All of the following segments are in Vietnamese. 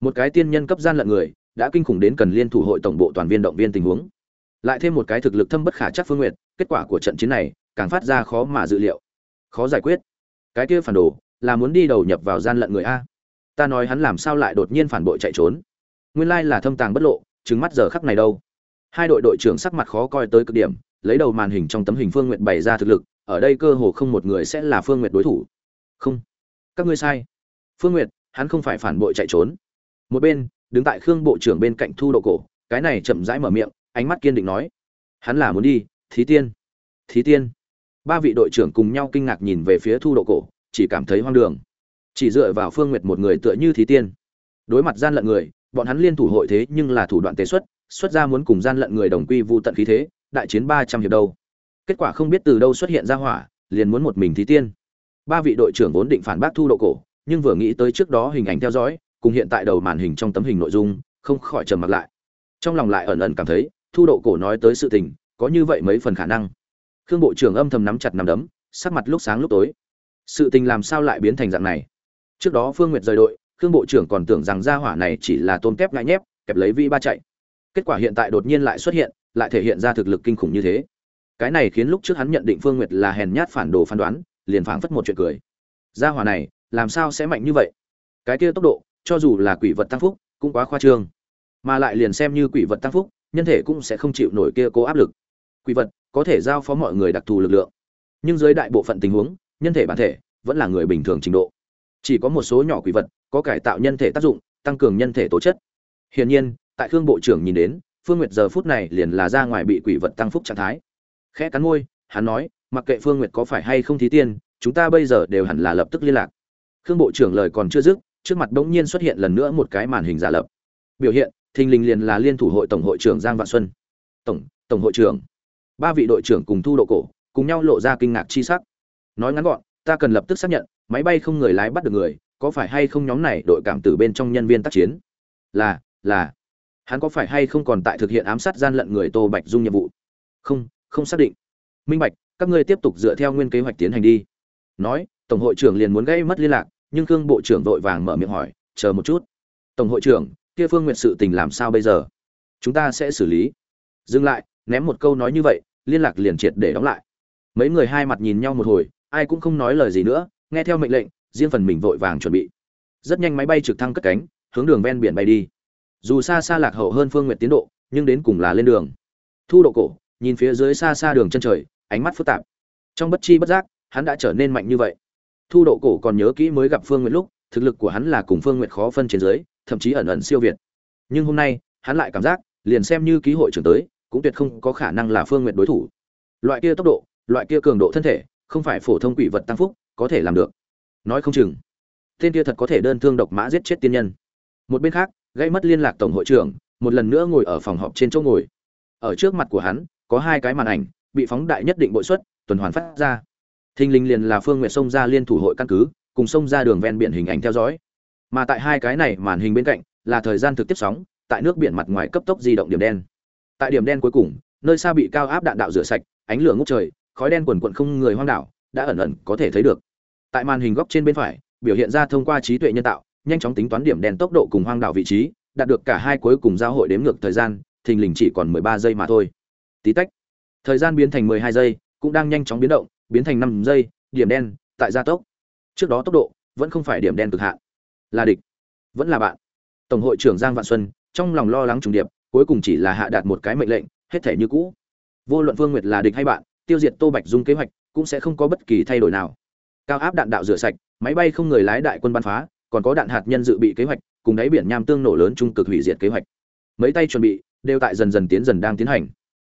một cái tiên nhân cấp gian lận người, đã kinh khủng đến cần liên thủ hội tổng bộ toàn viên động viên tình huống. Lại thêm một cái thực lực thâm bất khả chắc phương nguyện kết quả của trận chiến này, càng phát ra khó mà dự liệu. Khó giải quyết. Cái kia phản đồ, là muốn đi đầu nhập vào gian lận người a. Ta nói hắn làm sao lại đột nhiên phản bội chạy trốn. Nguyên lai là thâm tàng bất lộ trứng mắt giờ khắc này đâu. Hai đội đội trưởng sắc mặt khó coi tới cực điểm, lấy đầu màn hình trong tấm hình phương nguyện bày ra thực lực, ở đây cơ hồ không một người sẽ là phương nguyện đối thủ. Không. Các ngươi sai. Phương nguyện hắn không phải phản bội chạy trốn một bên, đứng tại khương bộ trưởng bên cạnh thu độ cổ, cái này chậm rãi mở miệng, ánh mắt kiên định nói, hắn là muốn đi, thí tiên thí tiên. Ba vị đội trưởng cùng nhau kinh ngạc nhìn về phía thu độ cổ, chỉ cảm thấy hoang đường. Chỉ dựa vào phương nguyệt một người tựa như thí tiên. Đối mặt gian lận người, bọn hắn liên thủ hội thế nhưng là thủ đoạn tế xuất xuất ra muốn cùng gian lận người đồng quy vu tận khí thế, đại chiến ba trăm hiệp đâu. Kết quả không biết từ đâu xuất hiện ra hỏa, liền muốn một mình thí tiên. Ba vị đội trưởng vốn định phản bác thu độ cổ, nhưng vừa nghĩ tới trước đó hình ảnh theo dõi cùng hiện tại đầu màn hình trong tấm hình nội dung, không khỏi trầm mặc lại. Trong lòng lại ẩn ẩn cảm thấy, thu độ cổ nói tới sự tình, có như vậy mấy phần khả năng. Khương bộ trưởng âm thầm nắm chặt nắm đấm, sắc mặt lúc sáng lúc tối. Sự tình làm sao lại biến thành dạng này? Trước đó phương nguyệt rời đội, khương bộ trưởng còn tưởng rằng gia hỏa này chỉ là tôm kép ngại nhép, kẹp lấy vi ba chạy. Kết quả hiện tại đột nhiên lại xuất hiện, lại thể hiện ra thực lực kinh khủng như thế. Cái này khiến lúc trước hắn nhận định phương nguyệt là hèn nhát phản đồ phán đoán, liền phảng phất một chuyện cười. Gia hỏa này, làm sao sẽ mạnh như vậy? Cái kia tốc độ cho dù là quỷ vật tăng phúc, cũng quá khoa trương. Mà lại liền xem như quỷ vật tăng phúc, nhân thể cũng sẽ không chịu nổi kia cố áp lực. Quỷ vật có thể giao phó mọi người đặc thù lực lượng. Nhưng dưới đại bộ phận tình huống, nhân thể bản thể vẫn là người bình thường trình độ. Chỉ có một số nhỏ quỷ vật có cải tạo nhân thể tác dụng, tăng cường nhân thể tố chất. Hiển nhiên, tại khương bộ trưởng nhìn đến, phương nguyệt giờ phút này liền là ra ngoài bị quỷ vật tăng phúc trạng thái. Khẽ cắn môi, hắn nói, mặc kệ phương nguyệt có phải hay không thí tiên, chúng ta bây giờ đều hẳn là lập tức liên lạc. Khương bộ trưởng lời còn chưa dứt trước mặt bỗng nhiên xuất hiện lần nữa một cái màn hình giả lập. Biểu hiện, thình lình liền là liên thủ hội tổng hội trưởng giang vạn xuân. Tổng tổng hội trưởng. Ba vị đội trưởng cùng thu độ cổ, cùng nhau lộ ra kinh ngạc chi sắc. Nói ngắn gọn, ta cần lập tức xác nhận, máy bay không người lái bắt được người, có phải hay không nhóm này đội cảm tử bên trong nhân viên tác chiến? Là là. Hắn có phải hay không còn tại thực hiện ám sát gian lận người tô bạch dung nhiệm vụ? Không không xác định. Minh bạch, các ngươi tiếp tục dựa theo nguyên kế hoạch tiến hành đi. Nói, tổng hội trưởng liền muốn gây mất liên lạc nhưng khương bộ trưởng vội vàng mở miệng hỏi, chờ một chút, tổng hội trưởng, kia phương Nguyệt sự tình làm sao bây giờ? Chúng ta sẽ xử lý. Dừng lại, ném một câu nói như vậy, liên lạc liền triệt để đóng lại. Mấy người hai mặt nhìn nhau một hồi, ai cũng không nói lời gì nữa, nghe theo mệnh lệnh, riêng phần mình vội vàng chuẩn bị. Rất nhanh máy bay trực thăng cất cánh, hướng đường ven biển bay đi. Dù xa xa lạc hậu hơn phương Nguyệt tiến độ, nhưng đến cùng là lên đường. Thu độ cổ, nhìn phía dưới xa xa đường chân trời, ánh mắt phức tạp. Trong bất chi bất giác, hắn đã trở nên mạnh như vậy thu độ cổ còn nhớ kỹ mới gặp phương Nguyệt lúc, thực lực của hắn là cùng phương Nguyệt khó phân trên dưới, thậm chí ẩn ẩn siêu việt. Nhưng hôm nay, hắn lại cảm giác, liền xem như ký hội trưởng tới, cũng tuyệt không có khả năng là phương Nguyệt đối thủ. Loại kia tốc độ, loại kia cường độ thân thể, không phải phổ thông quỷ vật tăng phúc có thể làm được. Nói không chừng, tên kia thật có thể đơn thương độc mã giết chết tiên nhân. Một bên khác, gây mất liên lạc tổng hội trưởng, một lần nữa ngồi ở phòng họp trên chỗ ngồi. Ở trước mặt của hắn, có hai cái màn ảnh, bị phóng đại nhất định bội xuất, tuần hoàn phát ra thinh linh liền là phương Nguyệt sông ra liên thủ hội căn cứ, cùng sông ra đường ven biển hình ảnh theo dõi. Mà tại hai cái này màn hình bên cạnh, là thời gian thực tiếp sóng, tại nước biển mặt ngoài cấp tốc di động điểm đen. Tại điểm đen cuối cùng, nơi xa bị cao áp đạn đạo rửa sạch, ánh lửa ngút trời, khói đen quần quận không người hoang đảo, đã ẩn ẩn có thể thấy được. Tại màn hình góc trên bên phải, biểu hiện ra thông qua trí tuệ nhân tạo, nhanh chóng tính toán điểm đen tốc độ cùng hoang đảo vị trí, đạt được cả hai cuối cùng giao hội đếm ngược thời gian, thình lình chỉ còn 13 giây mà thôi. Tí tách, thời gian biến thành 12 giây, cũng đang nhanh chóng biến động biến thành 5 giây, điểm đen, tại gia tốc. Trước đó tốc độ vẫn không phải điểm đen cực hạn. Là địch. Vẫn là bạn. Tổng hội trưởng giang vạn xuân, trong lòng lo lắng trùng điệp, cuối cùng chỉ là hạ đạt một cái mệnh lệnh, hết thể như cũ. Vô luận phương nguyệt là địch hay bạn, tiêu diệt tô bạch dung kế hoạch cũng sẽ không có bất kỳ thay đổi nào. Cao áp đạn đạo rửa sạch, máy bay không người lái đại quân bắn phá, còn có đạn hạt nhân dự bị kế hoạch, cùng đáy biển nham tương nổ lớn trung cực hủy diệt kế hoạch. Mấy tay chuẩn bị, đều tại dần dần tiến dần đang tiến hành.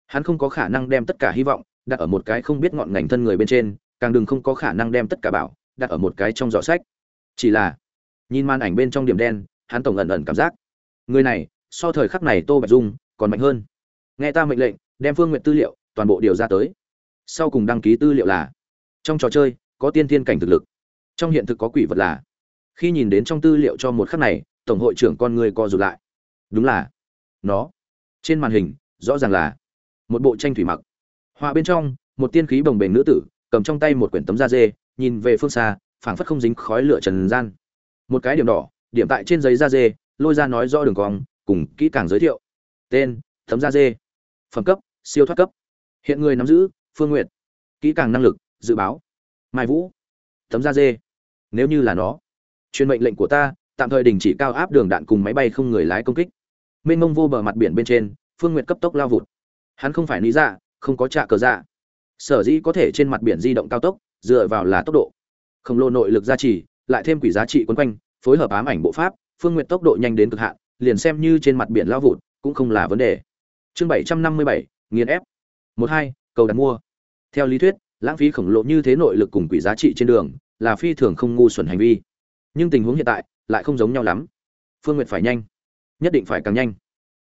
Hắn không có khả năng đem tất cả hy vọng đặt ở một cái không biết ngọn ngành thân người bên trên, càng đừng không có khả năng đem tất cả bảo, đặt ở một cái trong giỏ sách. Chỉ là, nhìn màn ảnh bên trong điểm đen, hắn tổng ẩn ẩn cảm giác, người này, so thời khắc này tô bạch dung, còn mạnh hơn. Nghe ta mệnh lệnh, đem phương nguyện tư liệu, toàn bộ điều ra tới. Sau cùng đăng ký tư liệu là, trong trò chơi, có tiên thiên cảnh thực lực. Trong hiện thực có quỷ vật là, khi nhìn đến trong tư liệu cho một khắc này, tổng hội trưởng con người co rụt lại. Đúng là, nó. Trên màn hình, rõ ràng là, một bộ tranh thủy mặc họa bên trong, một tiên khí bồng bềnh nữ tử, cầm trong tay một quyển tấm da dê, nhìn về phương xa, phảng phất không dính khói lửa trần gian. Một cái điểm đỏ, điểm tại trên giấy da dê, lôi ra nói rõ đường cong, cùng kỹ càng giới thiệu. Tên, tấm da dê. Phẩm cấp, siêu thoát cấp. Hiện người nắm giữ, phương nguyện kỹ càng năng lực, dự báo. Mai vũ. Tấm da dê. Nếu như là nó, truyền mệnh lệnh của ta, tạm thời đình chỉ cao áp đường đạn cùng máy bay không người lái công kích. Mênh mông vô bờ mặt biển bên trên, phương nguyện cấp tốc lao vụt. Hắn không phải lý dạ không có trạ cờ dạ. Sở dĩ có thể trên mặt biển di động cao tốc, dựa vào là tốc độ. Khổng lồ nội lực gia trì, lại thêm quỷ giá trị quấn quanh, phối hợp ám ảnh bộ pháp, phương nguyện tốc độ nhanh đến cực hạn, liền xem như trên mặt biển lao vụt, cũng không là vấn đề. Chương bảy trăm năm mươi bảy, nghiền ép. Một hai, cầu đặt mua. Theo lý thuyết, lãng phí khổng lồ như thế nội lực cùng quỷ giá trị trên đường, là phi thường không ngu xuẩn hành vi. Nhưng tình huống hiện tại, lại không giống nhau lắm. Phương nguyện phải nhanh, nhất định phải càng nhanh.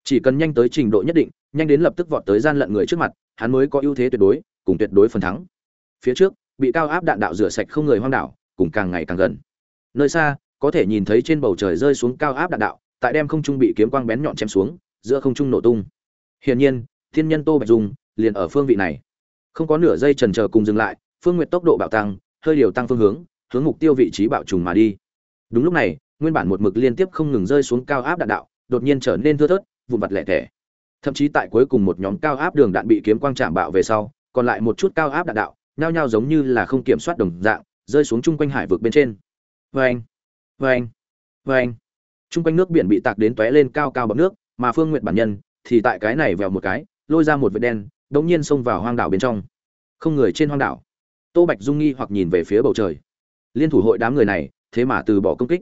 Chỉ cần nhanh tới trình độ nhất định nhanh đến lập tức vọt tới gian lận người trước mặt, hắn mới có ưu thế tuyệt đối, cùng tuyệt đối phần thắng. Phía trước, bị cao áp đạn đạo rửa sạch không người hoang đảo, cùng càng ngày càng gần. Nơi xa, có thể nhìn thấy trên bầu trời rơi xuống cao áp đạn đạo, tại đem không trung bị kiếm quang bén nhọn chém xuống, giữa không trung nổ tung. Hiển nhiên, thiên nhân tô bạch dung liền ở phương vị này. Không có nửa giây trần chờ cùng dừng lại, phương nguyệt tốc độ bạo tăng, hơi điều tăng phương hướng hướng mục tiêu vị trí bạo trùng mà đi. Đúng lúc này, nguyên bản một mực liên tiếp không ngừng rơi xuống cao áp đạn đạo, đột nhiên trở nên thưa thớt, vụn vặt lẻ tẻ thậm chí tại cuối cùng một nhóm cao áp đường đạn bị kiếm quang chạm bạo về sau, còn lại một chút cao áp đạn đạo, nhao nhao giống như là không kiểm soát đồng dạng, rơi xuống chung quanh hải vực bên trên. Vê anh vê anh vê anh chung quanh nước biển bị tạc đến tóe lên cao cao bậc nước, mà phương nguyện bản nhân thì tại cái này vèo một cái, lôi ra một vệt đen đống nhiên xông vào hoang đảo bên trong. Không người trên hoang đảo. Tô bạch dung nghi hoặc nhìn về phía bầu trời. Liên thủ hội đám người này, thế mà từ bỏ công kích.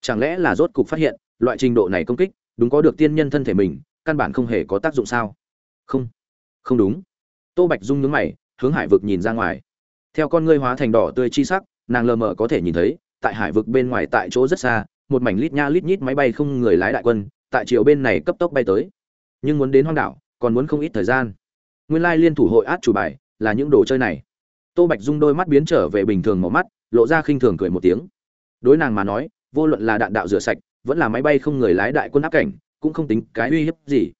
Chẳng lẽ là rốt cục phát hiện, loại trình độ này công kích, đúng có được tiên nhân thân thể mình căn bản không hề có tác dụng sao? Không. Không đúng. Tô bạch dung nhướng mày, hướng hải vực nhìn ra ngoài. Theo con ngươi hóa thành đỏ tươi chi sắc, nàng lờ mờ có thể nhìn thấy, tại hải vực bên ngoài tại chỗ rất xa, một mảnh lít nha lít nhít máy bay không người lái đại quân, tại chiều bên này cấp tốc bay tới. Nhưng muốn đến hoang đảo, còn muốn không ít thời gian. Nguyên lai liên thủ hội át chủ bài là những đồ chơi này. Tô bạch dung đôi mắt biến trở về bình thường màu mắt, lộ ra khinh thường cười một tiếng. Đối nàng mà nói, vô luận là đạn đạo rửa sạch, vẫn là máy bay không người lái đại quân áp cảnh cũng không tính cái uy hiếp gì.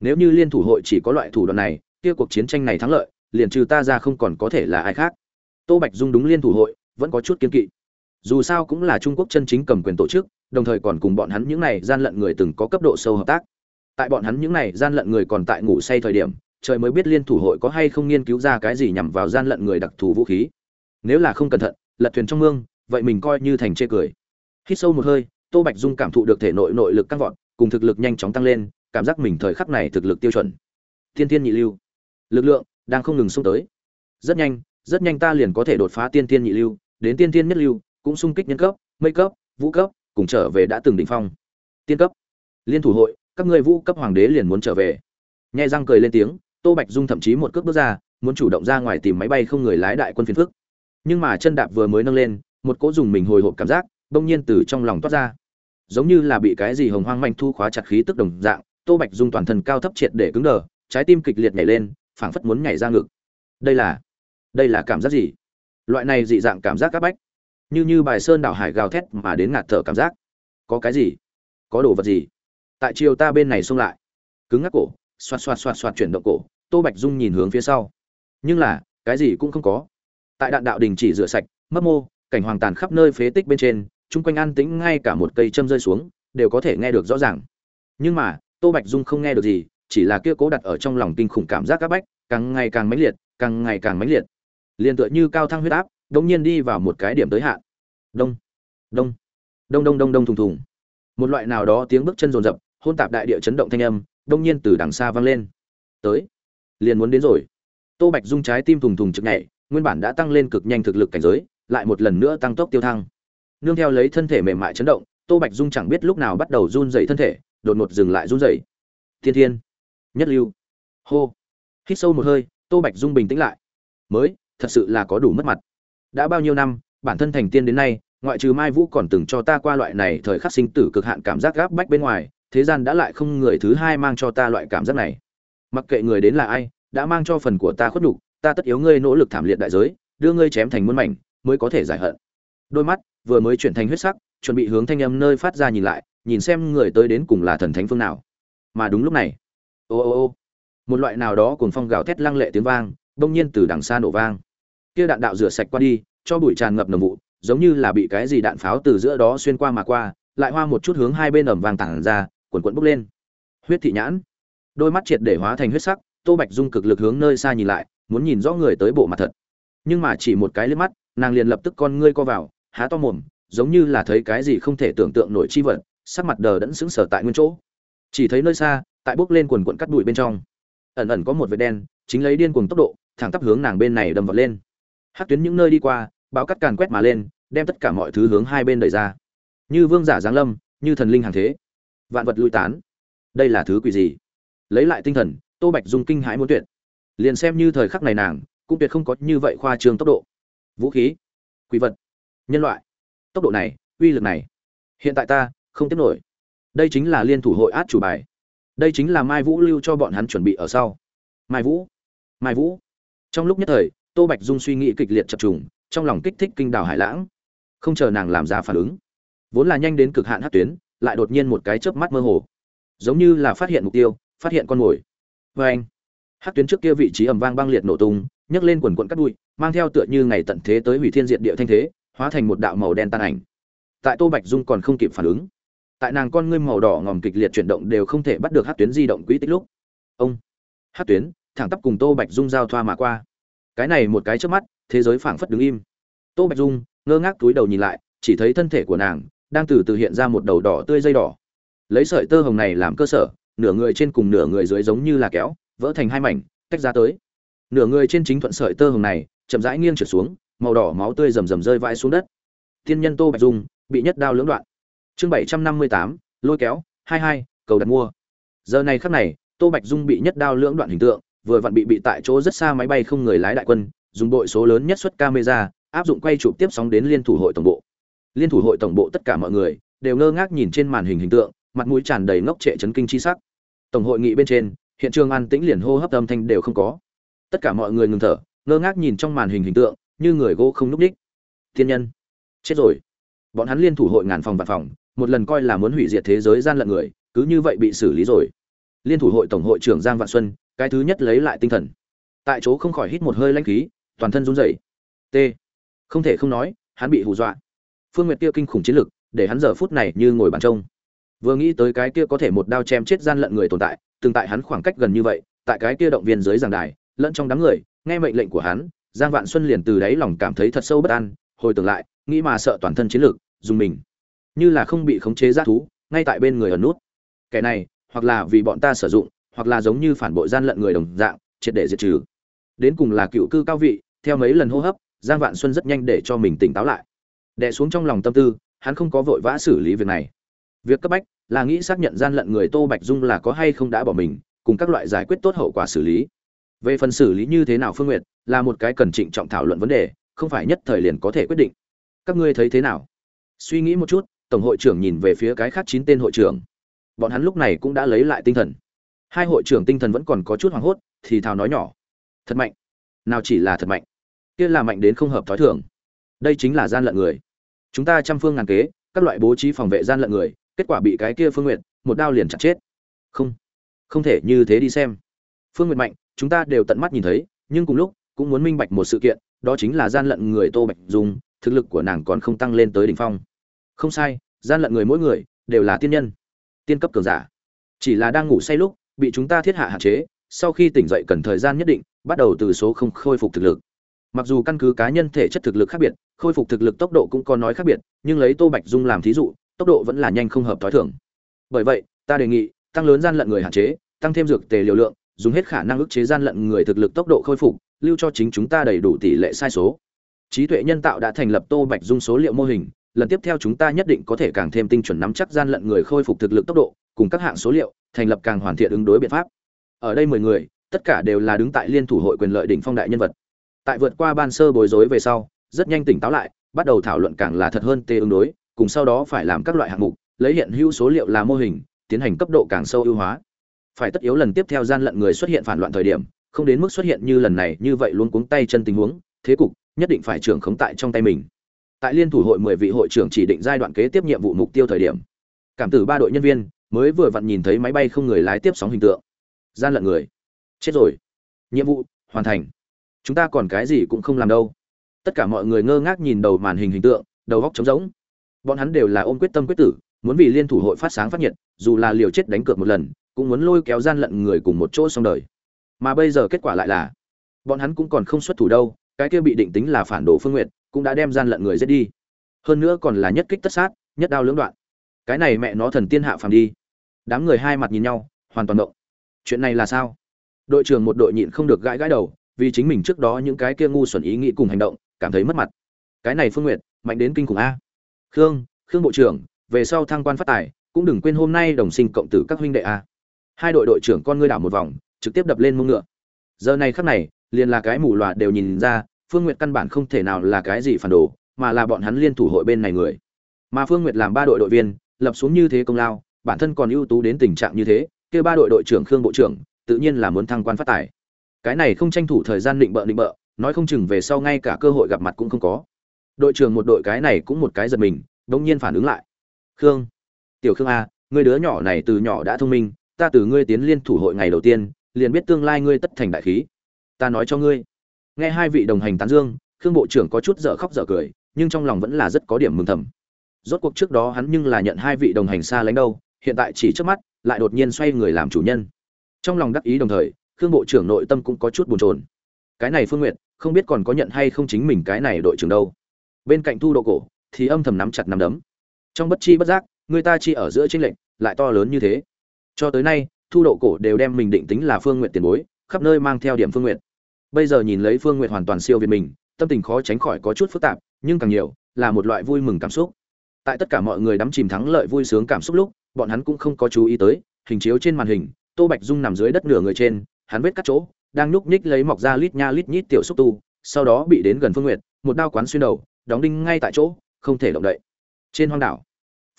Nếu như liên thủ hội chỉ có loại thủ đoạn này, kia cuộc chiến tranh này thắng lợi, liền trừ ta ra không còn có thể là ai khác. Tô bạch dung đúng liên thủ hội, vẫn có chút kiên kỵ. Dù sao cũng là trung quốc chân chính cầm quyền tổ chức, đồng thời còn cùng bọn hắn những này gian lận người từng có cấp độ sâu hợp tác. Tại bọn hắn những này gian lận người còn tại ngủ say thời điểm, trời mới biết liên thủ hội có hay không nghiên cứu ra cái gì nhằm vào gian lận người đặc thù vũ khí. Nếu là không cẩn thận, lật thuyền trong mương, vậy mình coi như thành chê cười. Hít sâu một hơi, tô bạch dung cảm thụ được thể nội nội lực căng vọt cùng thực lực nhanh chóng tăng lên, cảm giác mình thời khắc này thực lực tiêu chuẩn. Tiên tiên nhị lưu. Lực lượng đang không ngừng xung tới. Rất nhanh rất nhanh ta liền có thể đột phá tiên tiên nhị lưu, đến tiên tiên nhất lưu, cũng xung kích nhân cấp, mây cấp, vũ cấp, cùng trở về đã từng đỉnh phong. Tiên cấp. Liên thủ hội, các ngươi vũ cấp hoàng đế liền muốn trở về. Nhai răng cười lên tiếng, tô bạch dung thậm chí một cước bước ra, muốn chủ động ra ngoài tìm máy bay không người lái đại quân phiền phức. Nhưng mà chân đạp vừa mới nâng lên, một cỗ dùng mình hồi hộp cảm giác, bỗng nhiên từ trong lòng toát ra giống như là bị cái gì hồng hoang manh thu khóa chặt khí tức đồng dạng, tô bạch dung toàn thân cao thấp triệt để cứng đờ, trái tim kịch liệt nhảy lên, phảng phất muốn nhảy ra ngực. Đây là đây là cảm giác gì? Loại này dị dạng cảm giác áp bách. Như như bài sơn đảo hải gào thét mà đến ngạt thở cảm giác. Có cái gì? Có đồ vật gì? Tại chiều ta bên này xông lại. Cứng ngắc cổ, xoạt xoạt xoạt xoạt chuyển động cổ, tô bạch dung nhìn hướng phía sau. Nhưng là, cái gì cũng không có. Tại đạn đạo đình chỉ rửa sạch mất mô, cảnh hoàng tàn khắp nơi phế tích bên trên chung quanh an tĩnh ngay cả một cây châm rơi xuống, đều có thể nghe được rõ ràng. Nhưng mà, tô bạch dung không nghe được gì, chỉ là kia cố đặt ở trong lòng kinh khủng cảm giác áp bách, càng ngày càng mãnh liệt, càng ngày càng mãnh liệt. Liền tựa như cao thăng huyết áp đống nhiên đi vào một cái điểm tới hạn. Đông đông đông đông đông đông thùng thùng. Một loại nào đó tiếng bước chân rồn rập hôn tạp đại địa chấn động thanh âm đông nhiên từ đằng xa vang lên. Tới, liền muốn đến rồi. Tô bạch dung trái tim thùng thùng trực nhảy, nguyên bản đã tăng lên cực nhanh thực lực cảnh giới, lại một lần nữa tăng tốc tiêu thăng nương theo lấy thân thể mềm mại chấn động, tô bạch dung chẳng biết lúc nào bắt đầu run dày thân thể, đột ngột dừng lại run dày thiên thiên, nhất lưu. Hô. Hít sâu một hơi, tô bạch dung bình tĩnh lại. Mới, thật sự là có đủ mất mặt. Đã bao nhiêu năm, bản thân thành tiên đến nay, ngoại trừ mai vũ còn từng cho ta qua loại này thời khắc sinh tử cực hạn cảm giác gáp bách bên ngoài, thế gian đã lại không người thứ hai mang cho ta loại cảm giác này. Mặc kệ người đến là ai, đã mang cho phần của ta khuất nhục, ta tất yếu ngươi nỗ lực thảm liệt đại giới, đưa ngươi chém thành muôn mảnh, mới có thể giải hận đôi mắt vừa mới chuyển thành huyết sắc, chuẩn bị hướng thanh âm nơi phát ra nhìn lại, nhìn xem người tới đến cùng là thần thánh phương nào. Mà đúng lúc này, ô ô ô, một loại nào đó cùng phong gào thét lăng lệ tiếng vang, bỗng nhiên từ đằng xa nổ vang. Kia đạn đạo rửa sạch qua đi, cho bụi tràn ngập nồng vụ, giống như là bị cái gì đạn pháo từ giữa đó xuyên qua mà qua, lại hoa một chút hướng hai bên ẩm vàng tản ra quần quận bốc lên. Huyết thị nhãn, đôi mắt triệt để hóa thành huyết sắc, tô bạch dung cực lực hướng nơi xa nhìn lại, muốn nhìn rõ người tới bộ mặt thật. Nhưng mà chỉ một cái liếc mắt, nàng liền lập tức con ngươi co vào há to mồm, giống như là thấy cái gì không thể tưởng tượng nổi chi vật, sắc mặt đờ đẫn sững sờ tại nguyên chỗ. Chỉ thấy nơi xa, tại bước lên quần quận cắt đùi bên trong, ẩn ẩn có một vệt đen, chính lấy điên cuồng tốc độ, thẳng tắp hướng nàng bên này đâm vọt lên. Hát tuyến những nơi đi qua bão cắt càn quét mà lên, đem tất cả mọi thứ hướng hai bên đẩy ra. Như vương giả giáng lâm, như thần linh hàng thế. Vạn vật lui tán. Đây là thứ quỷ gì? Lấy lại tinh thần, tô bạch dùng kinh hãi muốn tuyệt. Liền xem như thời khắc này nàng, cũng tuyệt không có như vậy khoa trương tốc độ. Vũ khí. Quỷ vật nhân loại. Tốc độ này, uy lực này. Hiện tại ta, không tiếp nổi. Đây chính là liên thủ hội át chủ bài. Đây chính là mai vũ lưu cho bọn hắn chuẩn bị ở sau. Mai vũ. Mai vũ. Trong lúc nhất thời, tô bạch dung suy nghĩ kịch liệt chập trùng, trong lòng kích thích kinh đào hải lãng. Không chờ nàng làm ra phản ứng, vốn là nhanh đến cực hạn hát tuyến, lại đột nhiên một cái chớp mắt mơ hồ. Giống như là phát hiện mục tiêu, phát hiện con mồi. Vê anh, hát tuyến trước kia vị trí ầm vang băng liệt nổ tung, nhấc lên quần quận cắt bụi, mang theo tựa như ngày tận thế tới hủy thiên diệt địa thanh thế hóa thành một đạo màu đen tan ảnh. Tại tô bạch dung còn không kịp phản ứng, tại nàng con ngươi màu đỏ ngòm kịch liệt chuyển động đều không thể bắt được hát tuyến di động quỹ tích lúc. Ông, hát tuyến, thẳng tắp cùng tô bạch dung giao thoa mà qua. Cái này một cái trước mắt, thế giới phảng phất đứng im. Tô bạch dung, ngơ ngác túi đầu nhìn lại, chỉ thấy thân thể của nàng đang từ từ hiện ra một đầu đỏ tươi dây đỏ. Lấy sợi tơ hồng này làm cơ sở, nửa người trên cùng nửa người dưới giống như là kéo, vỡ thành hai mảnh, tách ra tới. Nửa người trên chính thuận sợi tơ hồng này chậm rãi nghiêng trượt xuống màu đỏ máu tươi rầm rầm rơi vãi xuống đất. Tiên nhân tô bạch dung, bị nhất đao lưỡng đoạn. Chương bảy trăm năm mươi tám, lôi kéo, hai hai, cầu đặt mua. Giờ này khắc này, tô bạch dung bị nhất đao lưỡng đoạn hình tượng, vừa vặn bị bị tại chỗ rất xa máy bay không người lái đại quân, dùng đội số lớn nhất suất camera, áp dụng quay chụp tiếp sóng đến liên thủ hội tổng bộ. Liên thủ hội tổng bộ tất cả mọi người đều ngơ ngác nhìn trên màn hình hình tượng, mặt mũi tràn đầy ngốc trệ chấn kinh chi sắc. Tổng hội nghị bên trên, hiện trường an tĩnh liền hô hấp âm thanh đều không có. Tất cả mọi người ngừng thở, ngơ ngác nhìn trong màn hình hình tượng như người gỗ không núp đích. Thiên nhân. Chết rồi. Bọn hắn liên thủ hội ngàn phòng vạn phòng, một lần coi là muốn hủy diệt thế giới gian lận người, cứ như vậy bị xử lý rồi. Liên thủ hội tổng hội trưởng giang vạn xuân, cái thứ nhất lấy lại tinh thần. Tại chỗ không khỏi hít một hơi lanh khí, toàn thân run rẩy. T. Không thể không nói, hắn bị hù dọa. Phương nguyệt kia kinh khủng chiến lực, để hắn giờ phút này như ngồi bàn trông. Vừa nghĩ tới cái kia có thể một đao chém chết gian lận người tồn tại từng tại hắn khoảng cách gần như vậy, tại cái kia động viên dưới giảng đài, lẫn trong đám người, nghe mệnh lệnh của hắn giang vạn xuân liền từ đáy lòng cảm thấy thật sâu bất an, hồi tưởng lại, nghĩ mà sợ toàn thân chiến lược dùng mình. Như là không bị khống chế g thú, ngay tại bên người ở nút. Kẻ này, hoặc là vì bọn ta sử dụng, hoặc là giống như phản bội gian lận người đồng dạng, triệt để diệt trừ. Đến cùng là cựu cư cao vị, theo mấy lần hô hấp, giang vạn xuân rất nhanh để cho mình tỉnh táo lại. Đè xuống trong lòng tâm tư, hắn không có vội vã xử lý việc này. Việc cấp bách là nghĩ xác nhận gian lận người tô bạch dung là có hay không đã bỏ mình, cùng các loại giải quyết tốt hậu quả xử lý về phần xử lý như thế nào phương nguyệt, là một cái cần trịnh trọng thảo luận vấn đề, không phải nhất thời liền có thể quyết định. Các ngươi thấy thế nào? Suy nghĩ một chút, tổng hội trưởng nhìn về phía cái khác chín tên hội trưởng. Bọn hắn lúc này cũng đã lấy lại tinh thần. Hai hội trưởng tinh thần vẫn còn có chút hoảng hốt, thì thào nói nhỏ. Thật mạnh. Nào chỉ là thật mạnh. Kia là mạnh đến không hợp thói thường. Đây chính là gian lận người. Chúng ta trăm phương ngàn kế, các loại bố trí phòng vệ gian lận người, kết quả bị cái kia phương nguyện một đao liền chặt chết. Không. Không thể như thế đi xem. Phương nguyện mạnh chúng ta đều tận mắt nhìn thấy, nhưng cùng lúc, cũng muốn minh bạch một sự kiện, đó chính là gian lận người tô bạch dung. thực lực của nàng còn không tăng lên tới đỉnh phong. Không sai, gian lận người mỗi người, đều là tiên nhân, tiên cấp cường giả. Chỉ là đang ngủ say lúc, bị chúng ta thiết hạ hạn chế, sau khi tỉnh dậy cần thời gian nhất định, bắt đầu từ số không khôi phục thực lực. Mặc dù căn cứ cá nhân thể chất thực lực khác biệt, khôi phục thực lực tốc độ cũng có nói khác biệt, nhưng lấy tô bạch dung làm thí dụ, tốc độ vẫn là nhanh không hợp t h ó i thưởng bởi vậy, ta đề nghị, tăng lớn gian lận người hạn chế, tăng thêm dược tề liều lượng dùng hết khả năng ức chế gian lận người thực lực tốc độ khôi phục, lưu cho chính chúng ta đầy đủ tỷ lệ sai số. Trí tuệ nhân tạo đã thành lập tô bạch dung số liệu mô hình, lần tiếp theo chúng ta nhất định có thể càng thêm tinh chuẩn nắm chắc gian lận người khôi phục thực lực tốc độ, cùng các hạng số liệu, thành lập càng hoàn thiện ứng đối biện pháp. Ở đây mười người, tất cả đều là đứng tại liên thủ hội quyền lợi đỉnh phong đại nhân vật. Tại vượt qua ban sơ bối rối về sau, rất nhanh tỉnh táo lại, bắt đầu thảo luận càng là thật hơn tê ứng đối, cùng sau đó phải làm các loại hạng mục, lấy hiện hữu số liệu là mô hình, tiến hành cấp độ càng sâu ưu hóa phải tất yếu lần tiếp theo gian lận người xuất hiện phản loạn thời điểm, không đến mức xuất hiện như lần này như vậy luôn cuống tay chân tình huống, thế cục nhất định phải trưởng khống tại trong tay mình. Tại liên thủ hội mười vị hội trưởng chỉ định giai đoạn kế tiếp nhiệm vụ mục tiêu thời điểm, cảm tử ba đội nhân viên mới vừa vặn nhìn thấy máy bay không người lái tiếp sóng hình tượng. Gian lận người. Chết rồi. Nhiệm vụ hoàn thành. Chúng ta còn cái gì cũng không làm đâu. Tất cả mọi người ngơ ngác nhìn đầu màn hình hình tượng, đầu góc trống rỗng. Bọn hắn đều là ôm quyết tâm quyết tử, muốn vì liên thủ hội phát sáng phát nhiệt, dù là liều chết đánh cược một lần cũng muốn lôi kéo gian lận người cùng một chỗ xong đời. Mà bây giờ kết quả lại là, bọn hắn cũng còn không xuất thủ đâu, cái kia bị định tính là phản đồ phương nguyện cũng đã đem gian lận người giết đi. Hơn nữa còn là nhất kích tất sát, nhất đao lưỡng đoạn. Cái này mẹ nó thần tiên hạ phàm đi. Đám người hai mặt nhìn nhau, hoàn toàn động. Chuyện này là sao? Đội trưởng một đội nhịn không được gãi gãi đầu, vì chính mình trước đó những cái kia ngu xuẩn ý nghĩ cùng hành động, cảm thấy mất mặt. Cái này phương nguyệt, mạnh đến kinh khủng a. Khương khương bộ trưởng, về sau thăng quan phát tài, cũng đừng quên hôm nay đồng sinh cộng tử các huynh đệ a hai đội đội trưởng con ngươi đảo một vòng, trực tiếp đập lên mông ngựa. Giờ này khắc này, liền là cái mù loà đều nhìn ra, phương nguyệt căn bản không thể nào là cái gì phản đồ, mà là bọn hắn liên thủ hội bên này người. Mà phương nguyệt làm ba đội đội viên, lập xuống như thế công lao, bản thân còn ưu tú đến tình trạng như thế kêu ba đội đội trưởng khương bộ trưởng, tự nhiên là muốn thăng quan phát tài. Cái này không tranh thủ thời gian định bợ định bợ, nói không chừng về sau ngay cả cơ hội gặp mặt cũng không có. Đội trưởng một đội cái này cũng một cái giật mình, đống nhiên phản ứng lại. Khương, tiểu khương a ngươi đứa nhỏ này từ nhỏ đã thông minh ta từ ngươi tiến liên thủ hội ngày đầu tiên, liền biết tương lai ngươi tất thành đại khí. Ta nói cho ngươi. Nghe hai vị đồng hành tán dương, khương bộ trưởng có chút dở khóc dở cười, nhưng trong lòng vẫn là rất có điểm mừng thầm. Rốt cuộc trước đó hắn nhưng là nhận hai vị đồng hành xa lánh đâu, hiện tại chỉ trước mắt, lại đột nhiên xoay người làm chủ nhân. Trong lòng đắc ý đồng thời, khương bộ trưởng nội tâm cũng có chút buồn chồn. Cái này phương Nguyệt, không biết còn có nhận hay không chính mình cái này đội trưởng đâu. Bên cạnh thu độ cổ, thì âm thầm nắm chặt nắm đấm. Trong bất chi bất giác, người ta chi ở giữa chênh lệnh lại to lớn như thế cho tới nay, thu độ cổ đều đem mình định tính là phương n g u y ệ t tiền bối, khắp nơi mang theo điểm phương n g u y ệ t bây giờ nhìn lấy phương n g u y ệ t hoàn toàn siêu việt mình, tâm tình khó tránh khỏi có chút phức tạp, nhưng càng nhiều, là một loại vui mừng cảm xúc. Tại tất cả mọi người đắm chìm thắng lợi vui sướng cảm xúc lúc, bọn hắn cũng không có chú ý tới, hình chiếu trên màn hình, tô bạch dung nằm dưới đất nửa người trên, hắn vết cắt chỗ, đang nhúc nhích lấy mọc ra lít nha lít nhít tiểu xúc tu, sau đó bị đến gần phương nguyệt, một đao quán xuyên đầu, đóng đinh ngay tại chỗ, không thể động đậy. Trên hoang đảo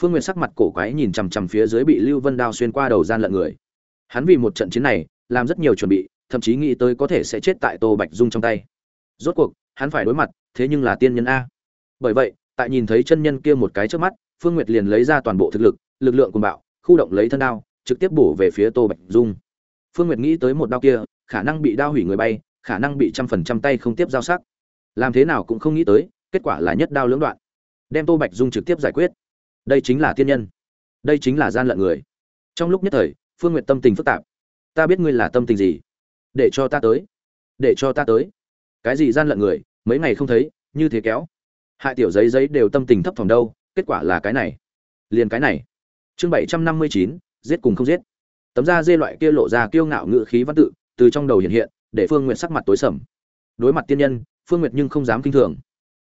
phương nguyệt sắc mặt cổ quái nhìn chằm chằm phía dưới bị lưu vân đao xuyên qua đầu gian lận người. Hắn vì một trận chiến này, làm rất nhiều chuẩn bị, thậm chí nghĩ tới có thể sẽ chết tại tô bạch dung trong tay. Rốt cuộc, hắn phải đối mặt, thế nhưng là tiên nhân a. Bởi vậy, tại nhìn thấy chân nhân kia một cái trước mắt, phương nguyệt liền lấy ra toàn bộ thực lực lực lượng cùng bạo, khu động lấy thân đao, trực tiếp bổ về phía tô bạch dung. Phương nguyệt nghĩ tới một đao kia, khả năng bị đao hủy người bay, khả năng bị trăm phần trăm tay không tiếp giao sắc. Làm thế nào cũng không nghĩ tới, kết quả là nhất đao lưỡng đoạn. Đem tô bạch dung trực tiếp giải quyết đây chính là tiên nhân. Đây chính là gian lận người. Trong lúc nhất thời, phương nguyệt tâm tình phức tạp. Ta biết ngươi là tâm tình gì. Để cho ta tới. Để cho ta tới. Cái gì gian lận người, mấy ngày không thấy, như thế kéo. Hại tiểu giấy giấy đều tâm tình thấp thỏm đâu, kết quả là cái này. Liền cái này. Chương bảy trăm năm mươi chín, giết cùng không giết. Tấm da dê loại kia lộ ra kiêu ngạo ngự khí văn tự, từ trong đầu hiện hiện, để phương nguyệt sắc mặt tối sầm. Đối mặt tiên nhân, phương nguyệt nhưng không dám kinh thường.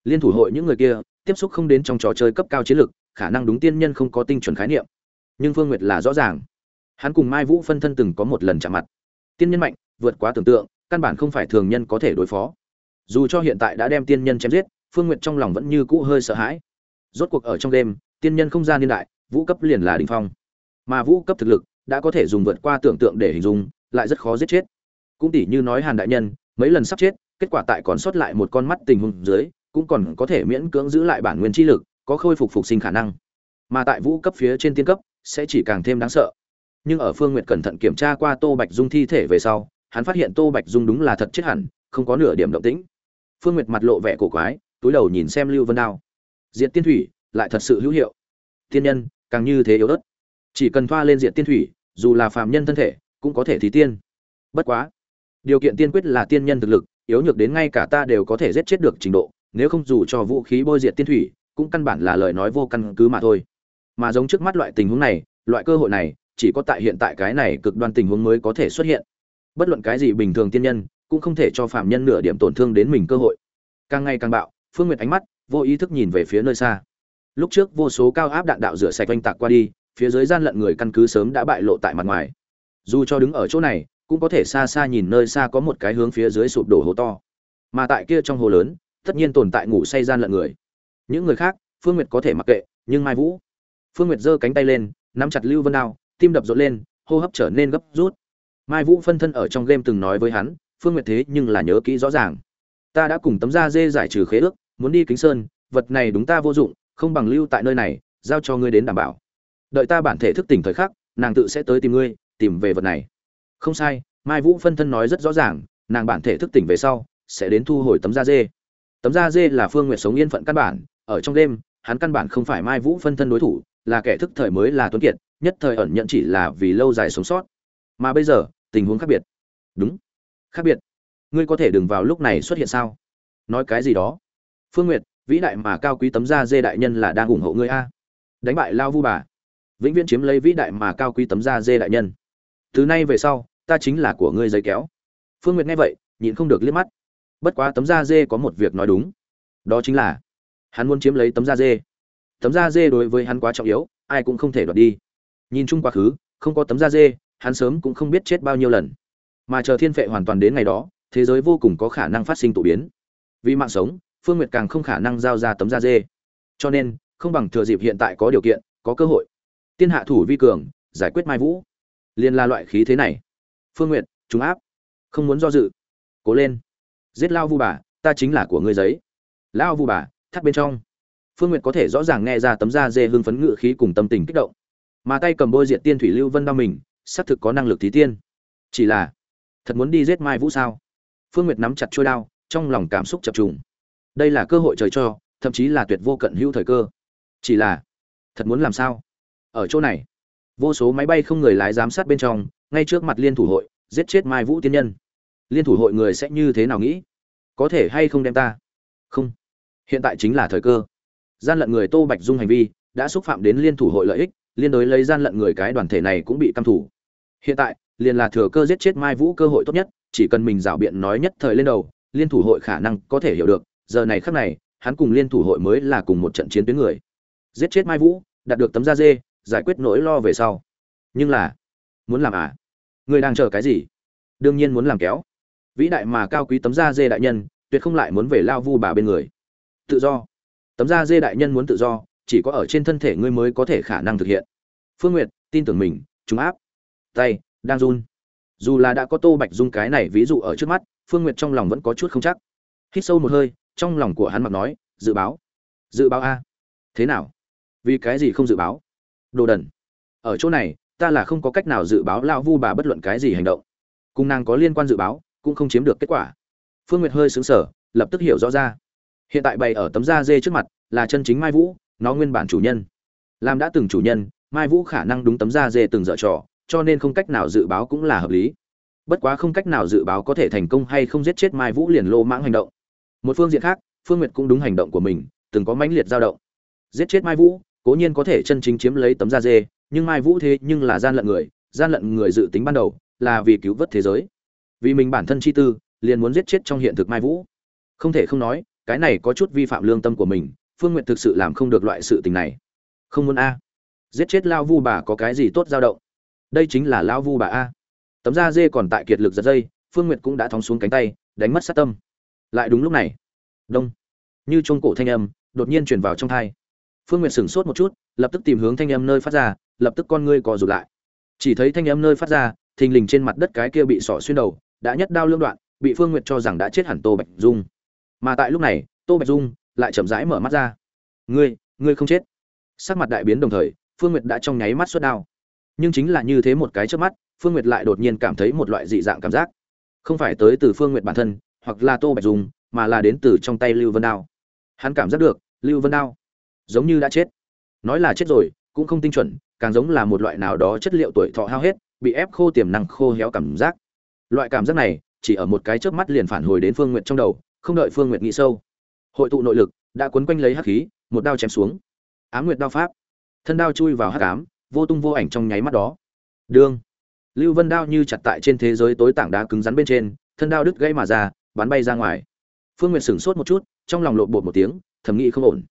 Liên thủ hội những người kia, tiếp xúc không đến trong trò chơi cấp cao chiến lược khả năng đúng tiên nhân không có tinh chuẩn khái niệm. Nhưng phương nguyệt là rõ ràng. Hắn cùng mai vũ phân thân từng có một lần chạm mặt. Tiên nhân mạnh, vượt quá tưởng tượng, căn bản không phải thường nhân có thể đối phó. Dù cho hiện tại đã đem tiên nhân chém giết, phương nguyệt trong lòng vẫn như cũ hơi sợ hãi. Rốt cuộc ở trong đêm, tiên nhân không gian niên đại, vũ cấp liền là đình phong. Mà vũ cấp thực lực đã có thể dùng vượt qua tưởng tượng để hình dung, lại rất khó giết chết. Cũng tỉ như nói hàn đại nhân, mấy lần sắp chết, kết quả tại còn sót lại một con mắt tình huống dưới, cũng còn có thể miễn cưỡng giữ lại bản nguyên chi lực có khôi phục phục sinh khả năng. Mà tại vũ cấp phía trên tiên cấp, sẽ chỉ càng thêm đáng sợ. Nhưng ở phương n g u y ệ t cẩn thận kiểm tra qua tô bạch dung thi thể về sau, hắn phát hiện tô bạch dung đúng là thật chết hẳn, không có nửa điểm động tĩnh. Phương n g u y ệ t mặt lộ vẻ cổ quái, túi đầu nhìn xem lưu vân đao. Diện tiên thủy, lại thật sự hữu hiệu. Tiên nhân, càng như thế yếu ớt. Chỉ cần thoa lên diện tiên thủy, dù là phàm nhân thân thể, cũng có thể thí tiên. Bất quá, điều kiện tiên quyết là tiên nhân thực lực, yếu nhược đến ngay cả ta đều có thể giết chết được trình độ, nếu không dù cho vũ khí bôi diệt tiên thủy cũng căn bản là lời nói vô căn cứ mà thôi. Mà giống trước mắt loại tình huống này, loại cơ hội này, chỉ có tại hiện tại cái này cực đoan tình huống mới có thể xuất hiện. Bất luận cái gì bình thường tiên nhân, cũng không thể cho phạm nhân nửa điểm tổn thương đến mình cơ hội. Càng ngày càng bạo, phương nguyệt ánh mắt, vô ý thức nhìn về phía nơi xa. Lúc trước vô số cao áp đạn đạo rửa sạch oanh tạc qua đi, phía dưới gian lận người căn cứ sớm đã bại lộ tại mặt ngoài. Dù cho đứng ở chỗ này, cũng có thể xa xa nhìn nơi xa có một cái hướng phía dưới sụp đổ hố to. Mà tại kia trong hồ lớn, tất nhiên tồn tại ngủ say gian lận người những người khác, phương nguyệt có thể mặc kệ, nhưng mai vũ. Phương nguyệt giơ cánh tay lên, nắm chặt lưu vân đao, tim đập rộn lên, hô hấp trở nên gấp rút. Mai vũ phân thân ở trong game từng nói với hắn, phương nguyệt thế nhưng là nhớ kỹ rõ ràng. Ta đã cùng tấm da dê giải trừ khế ước, muốn đi kính sơn, vật này đúng ta vô dụng, không bằng lưu tại nơi này, giao cho ngươi đến đảm bảo. Đợi ta bản thể thức tỉnh thời khắc, nàng tự sẽ tới tìm ngươi, tìm về vật này. Không sai, mai vũ phân thân nói rất rõ ràng, nàng bản thể thức tỉnh về sau, sẽ đến thu hồi tấm da dê. Tấm da dê là phương Nguyệt sống yên phận căn bản ở trong đêm, hắn căn bản không phải mai vũ phân thân đối thủ, là kẻ thức thời mới là tuấn kiệt, nhất thời ẩn nhận chỉ là vì lâu dài sống sót. Mà bây giờ, tình huống khác biệt. Đúng. Khác biệt. Ngươi có thể đừng vào lúc này xuất hiện sao? Nói cái gì đó? Phương nguyệt, vĩ đại mà cao quý tấm da dê đại nhân là đang ủng hộ ngươi a. Đánh bại lao vu bà. Vĩnh viễn chiếm lấy vĩ đại mà cao quý tấm da dê đại nhân. Từ nay về sau, ta chính là của ngươi giấy kéo. Phương nguyệt nghe vậy, nhịn không được liếc mắt. Bất quá tấm da dê có một việc nói đúng. Đó chính là hắn muốn chiếm lấy tấm da dê. Tấm da dê đối với hắn quá trọng yếu, ai cũng không thể đoạt đi. Nhìn chung quá khứ, không có tấm da dê, hắn sớm cũng không biết chết bao nhiêu lần. Mà chờ thiên phệ hoàn toàn đến ngày đó, thế giới vô cùng có khả năng phát sinh tụ biến. Vì mạng sống, phương nguyệt càng không khả năng giao ra tấm da dê. Cho nên, không bằng thừa dịp hiện tại có điều kiện, có cơ hội. Tiên hạ thủ vi cường, giải quyết mai vũ. Liên la loại khí thế này. Phương nguyệt chúng áp. Không muốn do dự. Cố lên. Giết lao vu bà, ta chính là của ngươi giấy. Lao vu bà thắt bên trong. Phương nguyệt có thể rõ ràng nghe ra tấm da dê hưng phấn ngự khí cùng tâm tình kích động. Mà tay cầm bôi diện tiên thủy lưu vân đau mình, xác thực có năng lực thí tiên. Chỉ là, thật muốn đi giết mai vũ sao? Phương nguyệt nắm chặt trôi đao, trong lòng cảm xúc chập trùng. Đây là cơ hội trời cho, thậm chí là tuyệt vô cận hữu thời cơ. Chỉ là, thật muốn làm sao? Ở chỗ này, vô số máy bay không người lái giám sát bên trong, ngay trước mặt liên thủ hội, giết chết mai vũ tiên nhân. Liên thủ hội người sẽ như thế nào nghĩ? Có thể hay không đem ta? Không hiện tại chính là thời cơ. Gian lận người tô bạch dung hành vi đã xúc phạm đến liên thủ hội lợi ích, liên đối lấy gian lận người cái đoàn thể này cũng bị căm thủ. Hiện tại, liền là thừa cơ giết chết mai vũ cơ hội tốt nhất, chỉ cần mình rảo biện nói nhất thời lên đầu, liên thủ hội khả năng có thể hiểu được, giờ này khắc này, hắn cùng liên thủ hội mới là cùng một trận chiến tuyến người. Giết chết mai vũ, đạt được tấm da dê, giải quyết nỗi lo về sau. Nhưng là, muốn làm à? Người đang chờ cái gì? Đương nhiên muốn làm kéo. Vĩ đại mà cao quý tấm da dê đại nhân, tuyệt không lại muốn về lao vu bà bên người tự do. Tấm da dê đại nhân muốn tự do, chỉ có ở trên thân thể ngươi mới có thể khả năng thực hiện. Phương nguyệt, tin tưởng mình, chúng áp. Tay, đang run. Dù là đã có tô bạch dung cái này ví dụ ở trước mắt, phương nguyệt trong lòng vẫn có chút không chắc. Hít sâu một hơi, trong lòng của hắn mặc nói, dự báo. Dự báo a. Thế nào? Vì cái gì không dự báo? Đồ đần. Ở chỗ này, ta là không có cách nào dự báo lao vu bà bất luận cái gì hành động. Cung nàng có liên quan dự báo, cũng không chiếm được kết quả. Phương nguyệt hơi xứng sở lập tức hiểu rõ ra hiện tại bày ở tấm da dê trước mặt là chân chính mai vũ, nó nguyên bản chủ nhân. Làm đã từng chủ nhân, mai vũ khả năng đúng tấm da dê từng dở trò, cho nên không cách nào dự báo cũng là hợp lý. Bất quá không cách nào dự báo có thể thành công hay không giết chết mai vũ liền lô mãng hành động. Một phương diện khác, phương nguyệt cũng đúng hành động của mình, từng có mãnh liệt dao động. Giết chết mai vũ, cố nhiên có thể chân chính chiếm lấy tấm da dê, nhưng mai vũ thế nhưng là gian lận người, gian lận người dự tính ban đầu là vì cứu vớt thế giới. Vì mình bản thân chi tư, liền muốn giết chết trong hiện thực mai vũ. Không thể không nói cái này có chút vi phạm lương tâm của mình, phương n g u y ệ t thực sự làm không được loại sự tình này. Không muốn a. Giết chết lao vu bà có cái gì tốt dao động? Đây chính là lao vu bà a. Tấm da dê còn tại kiệt lực giật dây, phương n g u y ệ t cũng đã thóng xuống cánh tay, đánh mất sát tâm. Lại đúng lúc này. Đông. Như chuông cổ thanh âm, đột nhiên chuyển vào trong thai. Phương n g u y ệ t sửng sốt một chút, lập tức tìm hướng thanh âm nơi phát ra, lập tức con ngươi cò rụt lại. Chỉ thấy thanh âm nơi phát ra, thình lình trên mặt đất cái kia bị sỏ xuyên đầu, đã nhất đao lương đoạn, bị phương n g u y ệ t cho rằng đã chết hẳn tô bạch dung mà tại lúc này, tô bạch dung lại chậm rãi mở mắt ra. Ngươi ngươi không chết. Sắc mặt đại biến đồng thời, phương nguyệt đã trong nháy mắt suốt đao. Nhưng chính là như thế một cái trước mắt, phương nguyệt lại đột nhiên cảm thấy một loại dị dạng cảm giác. Không phải tới từ phương nguyệt bản thân, hoặc là tô bạch dung, mà là đến từ trong tay lưu vân đao. Hắn cảm giác được, lưu vân đao giống như đã chết. Nói là chết rồi, cũng không tinh chuẩn, càng giống là một loại nào đó chất liệu tuổi thọ hao hết, bị ép khô tiềm năng khô héo cảm giác. Loại cảm giác này, chỉ ở một cái chớp mắt liền phản hồi đến phương nguyệt trong đầu không đợi phương nguyệt nghĩ sâu. Hội tụ nội lực, đã quấn quanh lấy hắc khí, một đao chém xuống. Ám nguyệt đao pháp. Thân đao chui vào hắc ám, vô tung vô ảnh trong nháy mắt đó. Đương lưu vân đao như chặt tại trên thế giới tối tảng đá cứng rắn bên trên, thân đao đứt gãy mà ra, bắn bay ra ngoài. Phương nguyệt sửng sốt một chút, trong lòng lộn bột một tiếng, thầm nghĩ không ổn.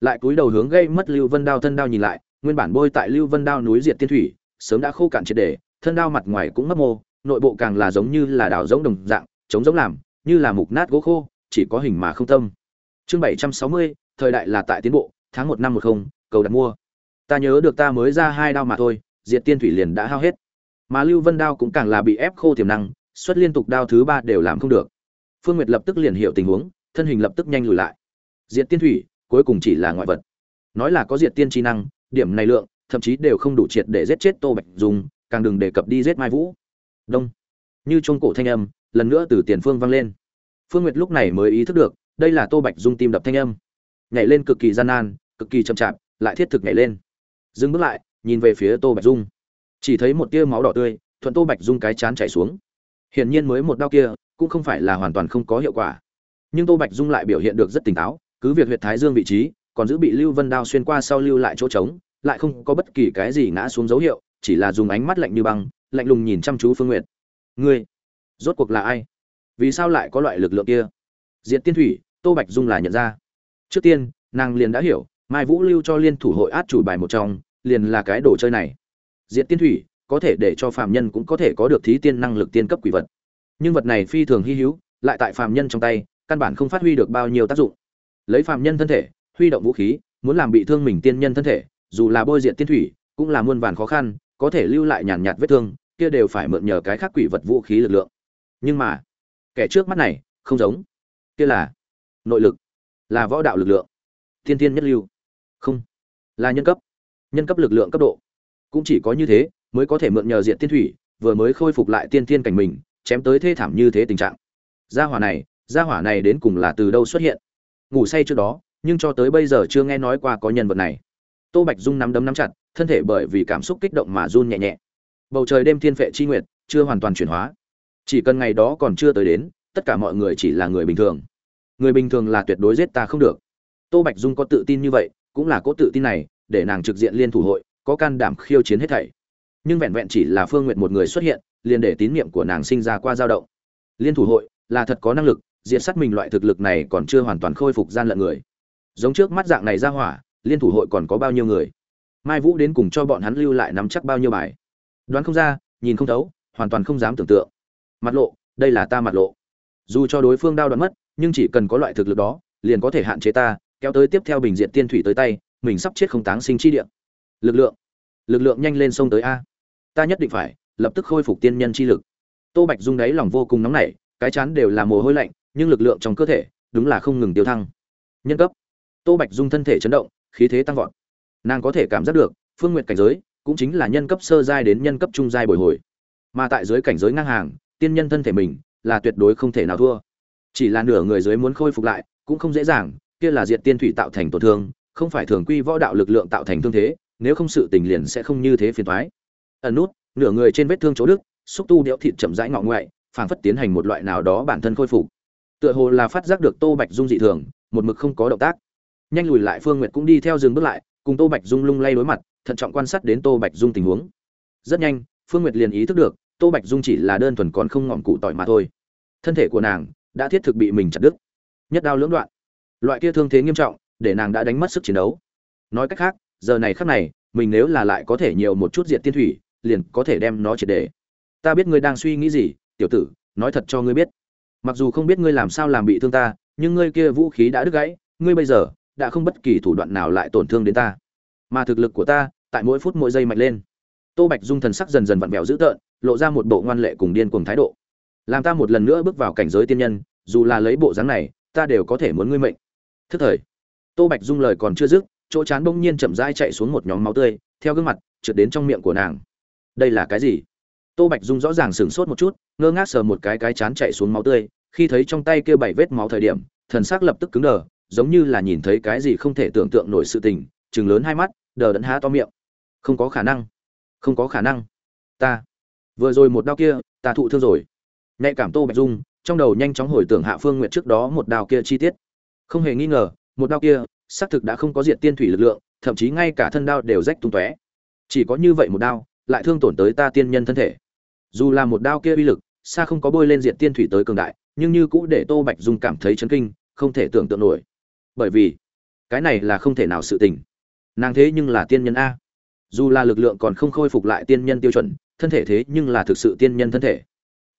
Lại cúi đầu hướng gây mất lưu vân đao thân đao nhìn lại, nguyên bản bôi tại lưu vân đao núi diệt tiên thủy, sớm đã khô cạn triệt để, thân đao mặt ngoài cũng mất mô, nội bộ càng là giống như là đảo giống đồng dạng chống giống làm như là mục nát gỗ khô, chỉ có hình mà không tâm. Chương bảy trăm sáu mươi, thời đại là tại tiến bộ, tháng một năm một không, cầu đặt mua. Ta nhớ được ta mới ra hai đao mà thôi, diệt tiên thủy liền đã hao hết. Mà lưu vân đao cũng càng là bị ép khô tiềm năng, xuất liên tục đao thứ ba đều làm không được. Phương nguyệt lập tức liền hiểu tình huống, thân hình lập tức nhanh lùi lại. Diệt tiên thủy, cuối cùng chỉ là ngoại vật. Nói là có diệt tiên trí năng, điểm này lượng, thậm chí đều không đủ triệt để giết chết tô bạch dùng càng đừng đề cập đi giết mai vũ. Đông. Như chuông cổ thanh âm lần nữa từ tiền phương vang lên. Phương nguyệt lúc này mới ý thức được, đây là tô bạch dung tim đập thanh âm. Nhảy lên cực kỳ gian nan, cực kỳ chậm chạp, lại thiết thực nhảy lên. Dừng bước lại, nhìn về phía tô bạch dung. Chỉ thấy một tia máu đỏ tươi, thuận tô bạch dung cái chán chảy xuống. Hiển nhiên mới một đau kia, cũng không phải là hoàn toàn không có hiệu quả. Nhưng tô bạch dung lại biểu hiện được rất tỉnh táo, cứ việc huyệt thái dương vị trí, còn giữ bị lưu vân đao xuyên qua sau lưu lại chỗ trống, lại không có bất kỳ cái gì ngã xuống dấu hiệu, chỉ là dùng ánh mắt lạnh như băng, lạnh lùng nhìn chăm chú phương nguyệt. Ngươi rốt cuộc là ai? Vì sao lại có loại lực lượng kia? Diện tiên thủy, tô bạch dung là nhận ra. Trước tiên, nàng liền đã hiểu, mai vũ lưu cho liên thủ hội át chủ bài một trong, liền là cái đồ chơi này. Diện tiên thủy, có thể để cho phàm nhân cũng có thể có được thí tiên năng lực tiên cấp quỷ vật. Nhưng vật này phi thường hy hữu, lại tại phàm nhân trong tay, căn bản không phát huy được bao nhiêu tác dụng. Lấy phàm nhân thân thể, huy động vũ khí, muốn làm bị thương mình tiên nhân thân thể, dù là bôi diện tiên thủy, cũng là muôn vàn khó khăn, có thể lưu lại nhàn nhạt vết thương, kia đều phải mượn nhờ cái khác quỷ vật vũ khí lực lượng nhưng mà, kẻ trước mắt này không giống. Kia là nội lực, là võ đạo lực lượng. Thiên thiên nhất lưu. Không, là nhân cấp. Nhân cấp lực lượng cấp độ. Cũng chỉ có như thế mới có thể mượn nhờ diện tiên thủy, vừa mới khôi phục lại tiên thiên cảnh mình, chém tới thê thảm như thế tình trạng. Gia hỏa này, gia hỏa này đến cùng là từ đâu xuất hiện? Ngủ say trước đó, nhưng cho tới bây giờ chưa nghe nói qua có nhân vật này. Tô bạch dung nắm đấm nắm chặt, thân thể bởi vì cảm xúc kích động mà run nhẹ nhẹ. Bầu trời đêm thiên phệ chi nguyệt, chưa hoàn toàn chuyển hóa chỉ cần ngày đó còn chưa tới đến, tất cả mọi người chỉ là người bình thường. Người bình thường là tuyệt đối giết ta không được. Tô bạch dung có tự tin như vậy, cũng là có tự tin này, để nàng trực diện liên thủ hội, có can đảm khiêu chiến hết thảy. Nhưng vẹn vẹn chỉ là phương nguyện một người xuất hiện, liền để tín nhiệm của nàng sinh ra qua dao động. Liên thủ hội là thật có năng lực, diệt sát mình loại thực lực này còn chưa hoàn toàn khôi phục gian lận người. Giống trước mắt dạng này ra hỏa, liên thủ hội còn có bao nhiêu người? Mai vũ đến cùng cho bọn hắn lưu lại nắm chắc bao nhiêu bài? Đoán không ra, nhìn không thấu, hoàn toàn không dám tưởng tượng mặt lộ, đây là ta mặt lộ. Dù cho đối phương đao đoán mất, nhưng chỉ cần có loại thực lực đó, liền có thể hạn chế ta, kéo tới tiếp theo bình diện tiên thủy tới tay, mình sắp chết không táng sinh chi địa. Lực lượng. Lực lượng nhanh lên sông tới a. Ta nhất định phải, lập tức khôi phục tiên nhân chi lực. Tô bạch dung đáy lòng vô cùng nóng nảy, cái chán đều là mồ hôi lạnh, nhưng lực lượng trong cơ thể, đúng là không ngừng tiêu thăng. Nhân cấp. Tô bạch dung thân thể chấn động, khí thế tăng vọt. Nàng có thể cảm giác được, phương nguyện cảnh giới, cũng chính là nhân cấp sơ giai đến nhân cấp trung giai bồi hồi. Mà tại dưới cảnh giới ngang hàng tiên nhân thân thể mình là tuyệt đối không thể nào thua. Chỉ là nửa người dưới muốn khôi phục lại, cũng không dễ dàng, kia là diệt tiên thủy tạo thành tổn thương, không phải thường quy võ đạo lực lượng tạo thành thương thế, nếu không sự tình liền sẽ không như thế phiền toái. Ẩn nút, nửa người trên vết thương chỗ đức xúc tu đẽo thịt chậm rãi ngọ ngoại, phảng phất tiến hành một loại nào đó bản thân khôi phục. Tựa hồ là phát giác được tô bạch dung dị thường, một mực không có động tác. Nhanh lùi lại phương nguyệt cũng đi theo dừng bước lại, cùng tô bạch dung lung lay đối mặt, thận trọng quan sát đến tô bạch dung tình huống. Rất nhanh, phương nguyệt liền ý thức được tô bạch dung chỉ là đơn thuần còn không ngọn cụ tỏi mà thôi. Thân thể của nàng đã thiết thực bị mình chặt đứt. Nhất đao lưỡng đoạn. Loại kia thương thế nghiêm trọng, để nàng đã đánh mất sức chiến đấu. Nói cách khác, giờ này khắc này, mình nếu là lại có thể nhiều một chút diện tiên thủy, liền có thể đem nó triệt để. Ta biết ngươi đang suy nghĩ gì, tiểu tử, nói thật cho ngươi biết. Mặc dù không biết ngươi làm sao làm bị thương ta, nhưng ngươi kia vũ khí đã đứt gãy, ngươi bây giờ đã không bất kỳ thủ đoạn nào lại tổn thương đến ta. Mà thực lực của ta, tại mỗi phút mỗi giây mạnh lên tô bạch dung thần sắc dần dần vặn vẹo dữ tợn, lộ ra một bộ ngoan lệ cùng điên cuồng thái độ. Làm ta một lần nữa bước vào cảnh giới tiên nhân, dù là lấy bộ dáng này, ta đều có thể muốn ngươi mệnh. Thức thời, tô bạch dung lời còn chưa dứt, chỗ chán bỗng nhiên chậm rãi chạy xuống một nhóm máu tươi, theo gương mặt, trượt đến trong miệng của nàng. Đây là cái gì? Tô bạch dung rõ ràng sửng sốt một chút, ngơ ngác sờ một cái cái chán chạy xuống máu tươi, khi thấy trong tay kia bảy vết máu thời điểm, thần sắc lập tức cứng đờ, giống như là nhìn thấy cái gì không thể tưởng tượng nổi sự tình chừng lớn hai mắt, đờ đẫn há to miệng. Không có khả năng không có khả năng. Ta. Vừa rồi một đao kia, ta thụ thương rồi. Nhạy cảm tô bạch dung, trong đầu nhanh chóng hồi tưởng hạ phương nguyện trước đó một đao kia chi tiết. Không hề nghi ngờ, một đao kia, xác thực đã không có diện tiên thủy lực lượng, thậm chí ngay cả thân đao đều rách tung tóe. Chỉ có như vậy một đao, lại thương tổn tới ta tiên nhân thân thể. Dù là một đao kia uy lực, xa không có bôi lên diện tiên thủy tới cường đại, nhưng như cũ để tô bạch dung cảm thấy chấn kinh, không thể tưởng tượng nổi. Bởi vì, cái này là không thể nào sự tình. Nàng thế nhưng là tiên nhân a dù là lực lượng còn không khôi phục lại tiên nhân tiêu chuẩn, thân thể thế nhưng là thực sự tiên nhân thân thể.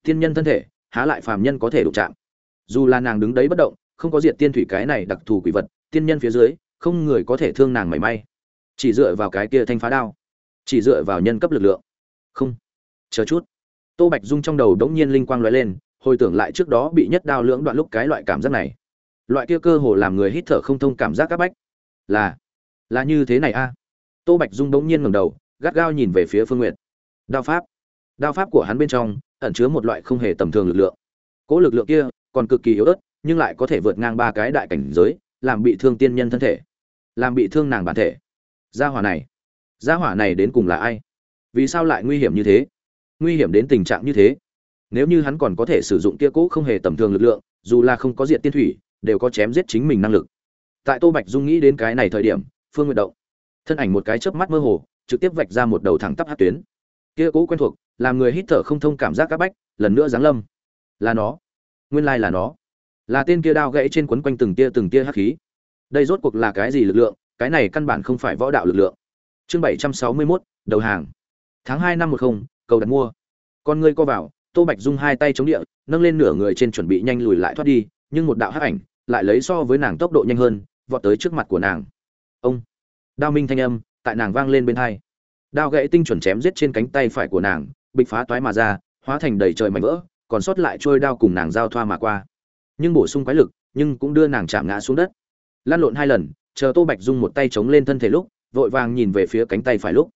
Tiên nhân thân thể, há lại phàm nhân có thể đụng chạm. Dù là nàng đứng đấy bất động, không có diệt tiên thủy cái này đặc thù quỷ vật, tiên nhân phía dưới, không người có thể thương nàng mảy may. Chỉ dựa vào cái kia thanh phá đao. Chỉ dựa vào nhân cấp lực lượng. Không. Chờ chút. Tô bạch dung trong đầu đống nhiên linh quang lóe lên, hồi tưởng lại trước đó bị nhất đao lưỡng đoạn lúc cái loại cảm giác này. Loại kia cơ hồ làm người hít thở không thông cảm giác áp bách. Là. Là như thế này a tô bạch dung bỗng nhiên ngẩng đầu, gắt gao nhìn về phía phương Nguyệt. đao pháp. Đao pháp của hắn bên trong ẩn chứa một loại không hề tầm thường lực lượng. Cỗ lực lượng kia còn cực kỳ yếu ớt, nhưng lại có thể vượt ngang ba cái đại cảnh giới, làm bị thương tiên nhân thân thể, làm bị thương nàng bản thể. Gia hỏa này. Gia hỏa này đến cùng là ai? Vì sao lại nguy hiểm như thế? Nguy hiểm đến tình trạng như thế? Nếu như hắn còn có thể sử dụng kia cố không hề tầm thường lực lượng, dù là không có diện tiên thủy, đều có chém giết chính mình năng lực. Tại tô bạch dung nghĩ đến cái này thời điểm, phương Nguyệt động thân ảnh một cái chớp mắt mơ hồ, trực tiếp vạch ra một đầu thẳng tắp hát tuyến. Kia cũ quen thuộc, làm người hít thở không thông cảm giác áp bách, lần nữa giáng lâm. Là nó. Nguyên lai là nó. Là tên kia đao gãy trên quấn quanh từng tia từng tia hắc khí. Đây rốt cuộc là cái gì lực lượng? Cái này căn bản không phải võ đạo lực lượng. Chương bảy trăm sáu mươi mốt, đầu hàng. Tháng hai năm một không, cầu đặt mua. Con ngươi co vào, tô bạch dung hai tay chống địa, nâng lên nửa người trên chuẩn bị nhanh lùi lại thoát đi, nhưng một đạo hắc ảnh lại lấy so với nàng tốc độ nhanh hơn, vọt tới trước mặt của nàng. Ông đao minh thanh âm, tại nàng vang lên bên hai. Đao gãy tinh chuẩn chém giết trên cánh tay phải của nàng, bịch phá toái mà ra, hóa thành đầy trời mảnh vỡ, còn sót lại trôi đao cùng nàng giao thoa mà qua. Nhưng bổ sung quái lực, nhưng cũng đưa nàng chạm ngã xuống đất. Lăn lộn hai lần, chờ tô bạch dung một tay chống lên thân thể lúc, vội vàng nhìn về phía cánh tay phải lúc.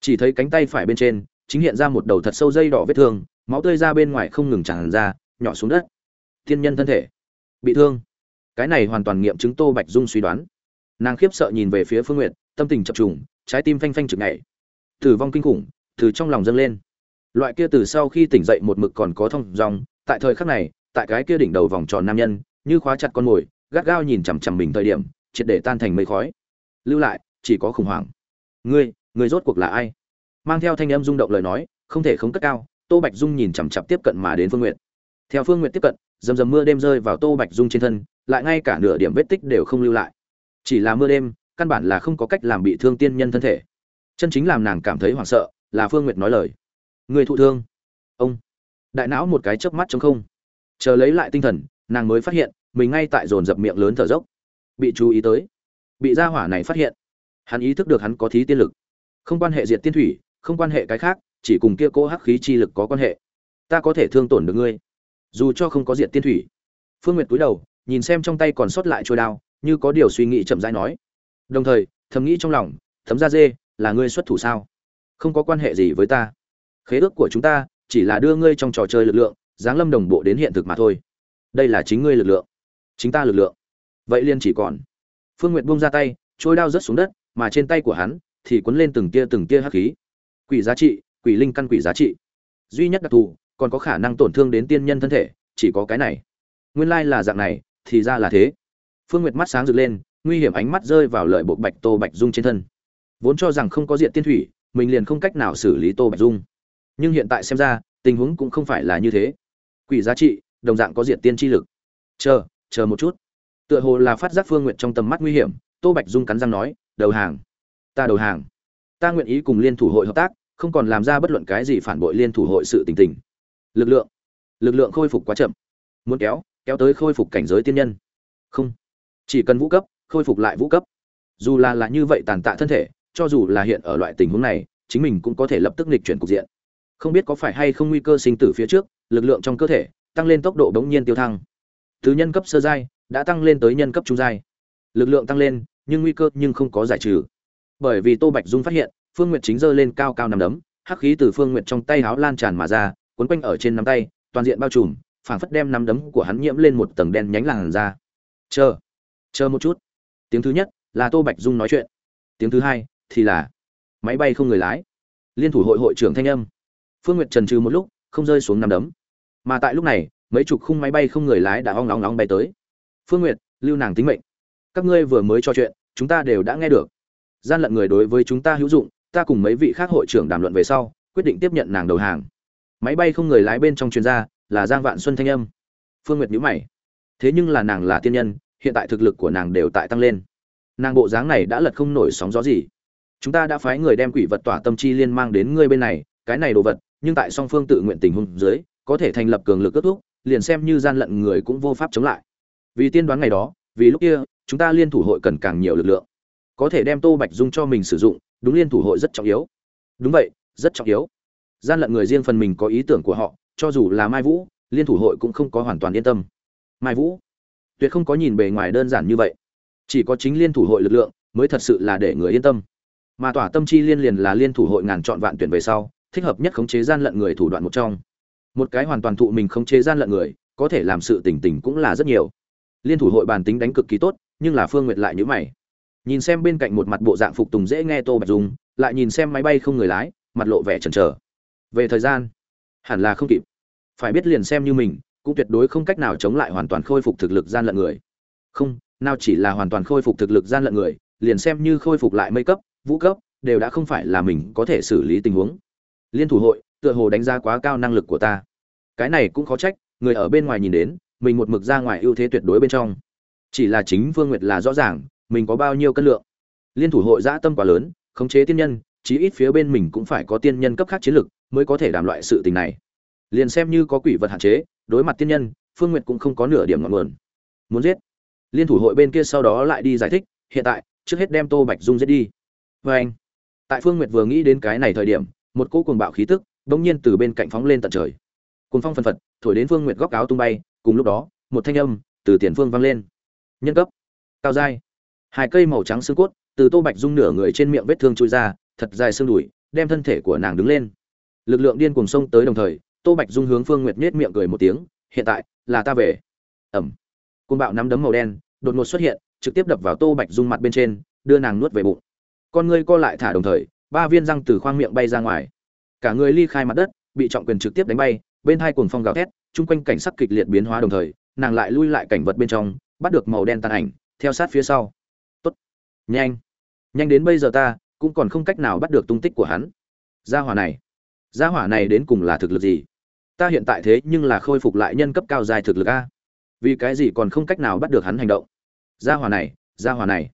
Chỉ thấy cánh tay phải bên trên, chính hiện ra một đầu thật sâu dây đỏ vết thương, máu tươi ra bên ngoài không ngừng tràn ra, nhỏ xuống đất. Thiên nhân thân thể, bị thương. Cái này hoàn toàn nghiệm chứng tô bạch dung suy đoán. Nàng khiếp sợ nhìn về phía phương n g u y ệ t tâm tình chập trùng trái tim phanh phanh chực nhảy. Tử vong kinh khủng từ trong lòng dâng lên. Loại kia từ sau khi tỉnh dậy một mực còn có thông dòng tại thời khắc này tại cái kia đỉnh đầu vòng tròn nam nhân như khóa chặt con mồi gắt gao nhìn chằm chằm mình thời điểm triệt để tan thành mây khói. Lưu lại chỉ có khủng hoảng. Ngươi ngươi rốt cuộc là ai? Mang theo thanh âm rung động lời nói không thể không cất cao tô bạch dung nhìn chằm chặp tiếp cận mà đến phương nguyệt, theo phương nguyệt tiếp cận dầm dầm mưa đêm rơi vào tô bạch dung trên thân lại ngay cả nửa điểm vết tích đều không lưu lại. Chỉ là mưa đêm căn bản là không có cách làm bị thương tiên nhân thân thể. Chân chính làm nàng cảm thấy hoảng sợ là phương nguyệt nói lời. Người thụ thương. Ông. Đại não một cái chớp mắt trong không. Chờ lấy lại tinh thần, nàng mới phát hiện, mình ngay tại dồn dập miệng lớn thở dốc. Bị chú ý tới. Bị gia hỏa này phát hiện. Hắn ý thức được hắn có thí tiên lực. Không quan hệ diệt tiên thủy, không quan hệ cái khác, chỉ cùng kia cỗ hắc khí chi lực có quan hệ. Ta có thể thương tổn được ngươi. Dù cho không có diệt tiên thủy. Phương nguyệt cúi đầu, nhìn xem trong tay còn sót lại trôi đao, như có điều suy nghĩ chậm rãi nói đồng thời, thầm nghĩ trong lòng, thấm da dê, là ngươi xuất thủ sao? Không có quan hệ gì với ta. Khế ước của chúng ta chỉ là đưa ngươi trong trò chơi lực lượng, giáng lâm đồng bộ đến hiện thực mà thôi. Đây là chính ngươi lực lượng. Chính ta lực lượng. Vậy liên chỉ còn. Phương nguyệt buông ra tay, trôi đao rớt xuống đất, mà trên tay của hắn thì cuốn lên từng tia từng tia hắc khí. Quỷ giá trị, quỷ linh căn quỷ giá trị. Duy nhất đặc thù, còn có khả năng tổn thương đến tiên nhân thân thể, chỉ có cái này. Nguyên lai là dạng này, thì ra là thế. Phương nguyệt mắt sáng rực lên nguy hiểm ánh mắt rơi vào lợi bộ bạch tô bạch dung trên thân. Vốn cho rằng không có diện tiên thủy, mình liền không cách nào xử lý tô bạch dung. Nhưng hiện tại xem ra, tình huống cũng không phải là như thế. Quỷ giá trị, đồng dạng có diện tiên chi lực. Chờ chờ một chút. Tựa hồ là phát giác phương nguyện trong tầm mắt nguy hiểm, tô bạch dung cắn răng nói, đầu hàng, ta đầu hàng. Ta nguyện ý cùng liên thủ hội hợp tác, không còn làm ra bất luận cái gì phản bội liên thủ hội sự tình tình. Lực lượng. Lực lượng khôi phục quá chậm. Muốn kéo kéo tới khôi phục cảnh giới tiên nhân. Không. Chỉ cần vũ cấp khôi phục lại vũ cấp. Dù là là như vậy tàn tạ thân thể, cho dù là hiện ở loại tình huống này, chính mình cũng có thể lập tức nghịch chuyển cục diện. Không biết có phải hay không nguy cơ sinh tử phía trước, lực lượng trong cơ thể tăng lên tốc độ bỗng nhiên tiêu thăng. Từ nhân cấp sơ giai đã tăng lên tới nhân cấp trung giai. Lực lượng tăng lên, nhưng nguy cơ nhưng không có giải trừ. Bởi vì tô bạch dung phát hiện, phương nguyệt chính giơ lên cao cao nằm đấm, hắc khí từ phương nguyệt trong tay háo lan tràn mà ra quấn quanh ở trên nắm tay, toàn diện bao trùm, phảng phất đem nắm đấm của hắn nhiễm lên một tầng đen nhánh làn da. Chờ chờ một chút tiếng thứ nhất là tô bạch dung nói chuyện. Tiếng thứ hai thì là máy bay không người lái. Liên thủ hội hội trưởng thanh âm. Phương nguyệt trần trừ một lúc, không rơi xuống nằm đấm. Mà tại lúc này, mấy chục khung máy bay không người lái đã ong nóng nóng bay tới. Phương nguyệt, lưu nàng tính mệnh. Các ngươi vừa mới trò chuyện, chúng ta đều đã nghe được. Gian lận người đối với chúng ta hữu dụng, ta cùng mấy vị khác hội trưởng đàm luận về sau, quyết định tiếp nhận nàng đầu hàng. Máy bay không người lái bên trong chuyên gia là giang vạn xuân thanh âm. Phương nguyệt nhữ mày. Thế nhưng là nàng là tiên nhân hiện tại thực lực của nàng đều tại tăng lên. Nàng bộ dáng này đã lật không nổi sóng gió gì. Chúng ta đã phái người đem quỷ vật tỏa tâm chi liên mang đến ngươi bên này, cái này đồ vật, nhưng tại song phương tự nguyện tình huống dưới, có thể thành lập cường lực kết thúc, liền xem như gian lận người cũng vô pháp chống lại. Vì tiên đoán ngày đó, vì lúc kia, chúng ta liên thủ hội cần càng nhiều lực lượng. Có thể đem tô bạch dung cho mình sử dụng, đúng liên thủ hội rất trọng yếu. Đúng vậy, rất trọng yếu. Gian lận người riêng phần mình có ý tưởng của họ, cho dù là mai vũ, liên thủ hội cũng không có hoàn toàn yên tâm. Mai vũ tuyệt không có nhìn bề ngoài đơn giản như vậy. Chỉ có chính liên thủ hội lực lượng mới thật sự là để người yên tâm. Mà tỏa tâm chi liên liền là liên thủ hội ngàn chọn vạn tuyển về sau, thích hợp nhất khống chế gian lận người thủ đoạn một trong. Một cái hoàn toàn thụ mình khống chế gian lận người, có thể làm sự tỉnh tỉnh cũng là rất nhiều. Liên thủ hội bàn tính đánh cực kỳ tốt, nhưng là phương nguyệt lại như mày. Nhìn xem bên cạnh một mặt bộ dạng phục tùng dễ nghe tô bạch dung, lại nhìn xem máy bay không người lái, mặt lộ vẻ chần chờ. Về thời gian, hẳn là không kịp. Phải biết liền xem như mình cũng tuyệt đối không cách nào chống lại hoàn toàn khôi phục thực lực gian lận người. Không, nào chỉ là hoàn toàn khôi phục thực lực gian lận người, liền xem như khôi phục lại mây cấp, vũ cấp, đều đã không phải là mình có thể xử lý tình huống. Liên thủ hội, tựa hồ đánh giá quá cao năng lực của ta. Cái này cũng khó trách, người ở bên ngoài nhìn đến, mình một mực ra ngoài ưu thế tuyệt đối bên trong. Chỉ là chính vương nguyệt là rõ ràng, mình có bao nhiêu cân lượng. Liên thủ hội dã tâm quá lớn, khống chế tiên nhân, chí ít phía bên mình cũng phải có tiên nhân cấp khác chiến lực, mới có thể đảm loại sự tình này. Liền xem như có quỷ vật hạn chế đối mặt tiên nhân, phương nguyệt cũng không có nửa điểm ngọn nguồn. Muốn giết? Liên thủ hội bên kia sau đó lại đi giải thích, hiện tại, trước hết đem tô bạch dung giết đi. Vê anh, tại phương nguyệt vừa nghĩ đến cái này thời điểm, một cỗ cuồng bạo khí tức bỗng nhiên từ bên cạnh phóng lên tận trời. Cuồng phong phân phật, thổi đến phương nguyệt góc áo tung bay, cùng lúc đó, một thanh âm từ tiền phương vang lên. Nhân cấp, cao dai. Hai cây màu trắng xương cốt từ tô bạch dung nửa người trên miệng vết thương trôi ra, thật dài xương đùi, đem thân thể của nàng đứng lên. Lực lượng điên cuồng sông tới đồng thời tô bạch dung hướng phương nguyệt nết miệng cười một tiếng, hiện tại, là ta về. Ẩm. Côn bạo nắm đấm màu đen, đột ngột xuất hiện, trực tiếp đập vào tô bạch dung mặt bên trên, đưa nàng nuốt về bụng. Con ngươi co lại thả đồng thời, ba viên răng từ khoang miệng bay ra ngoài. Cả người ly khai mặt đất, bị trọng quyền trực tiếp đánh bay, bên hai cuồng phong gào thét, chung quanh cảnh sắc kịch liệt biến hóa đồng thời, nàng lại lui lại cảnh vật bên trong, bắt được màu đen tàn ảnh, theo sát phía sau. Tốt, nhanh nhanh đến bây giờ ta cũng còn không cách nào bắt được tung tích của hắn. Gia hỏa này gia hỏa này đến cùng là thực lực gì? Ta hiện tại thế nhưng là khôi phục lại nhân cấp cao dài thực lực a. Vì cái gì còn không cách nào bắt được hắn hành động? Gia hỏa này, gia hỏa này.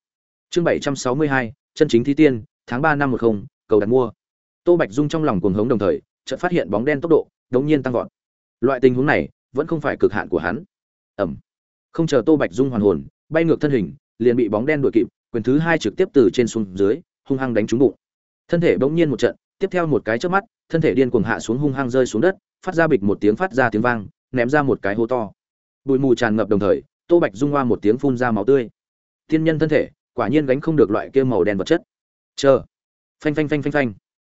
Chương bảy trăm sáu mươi hai, chân chính thí tiên, tháng ba năm một không, cầu đặt mua. Tô bạch dung trong lòng cuồng hống đồng thời, chợt phát hiện bóng đen tốc độ đống nhiên tăng vọt. Loại tình huống này, vẫn không phải cực hạn của hắn. Ẩm không chờ tô bạch dung hoàn hồn, bay ngược thân hình, liền bị bóng đen đuổi kịp, quyền thứ hai trực tiếp từ trên xuống dưới, hung hăng đánh trúng bụng. Thân thể bỗng nhiên một trận tiếp theo một cái chớp mắt, thân thể điên cuồng hạ xuống hung hăng rơi xuống đất, phát ra bịch một tiếng phát ra tiếng vang, ném ra một cái hố to. Bụi mù tràn ngập đồng thời, tô bạch dung hoa một tiếng phun ra máu tươi. Tiên nhân thân thể, quả nhiên gánh không được loại kia màu đen vật chất. Chờ. Phanh phanh phanh phanh phanh.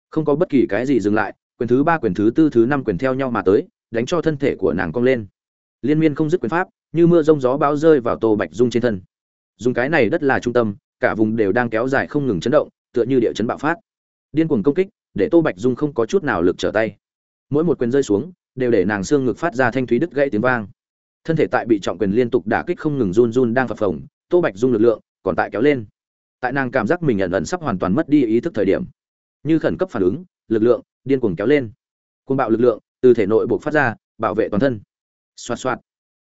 Không có bất kỳ cái gì dừng lại, quyền thứ ba, quyền thứ tư, thứ năm quyền theo nhau mà tới, đánh cho thân thể của nàng cong lên. Liên miên không dứt quyền pháp, như mưa rông gió bão rơi vào tô bạch dung trên thân. Dùng cái này đất là trung tâm, cả vùng đều đang kéo dài không ngừng chấn động, tựa như địa chấn bạo phát. Điên cuồng công kích để tô bạch dung không có chút nào lực trở tay. Mỗi một quyền rơi xuống, đều để nàng xương ngực phát ra thanh thúy đứt gãy tiếng vang. Thân thể tại bị trọng quyền liên tục đả kích không ngừng run run đang phập phồng, tô bạch dung lực lượng còn tại kéo lên. Tại nàng cảm giác mình ẩn ẩn sắp hoàn toàn mất đi ý thức thời điểm, như khẩn cấp phản ứng, lực lượng điên cuồng kéo lên. Cuồng bạo lực lượng từ thể nội buộc phát ra, bảo vệ toàn thân. Xoạt xoạt.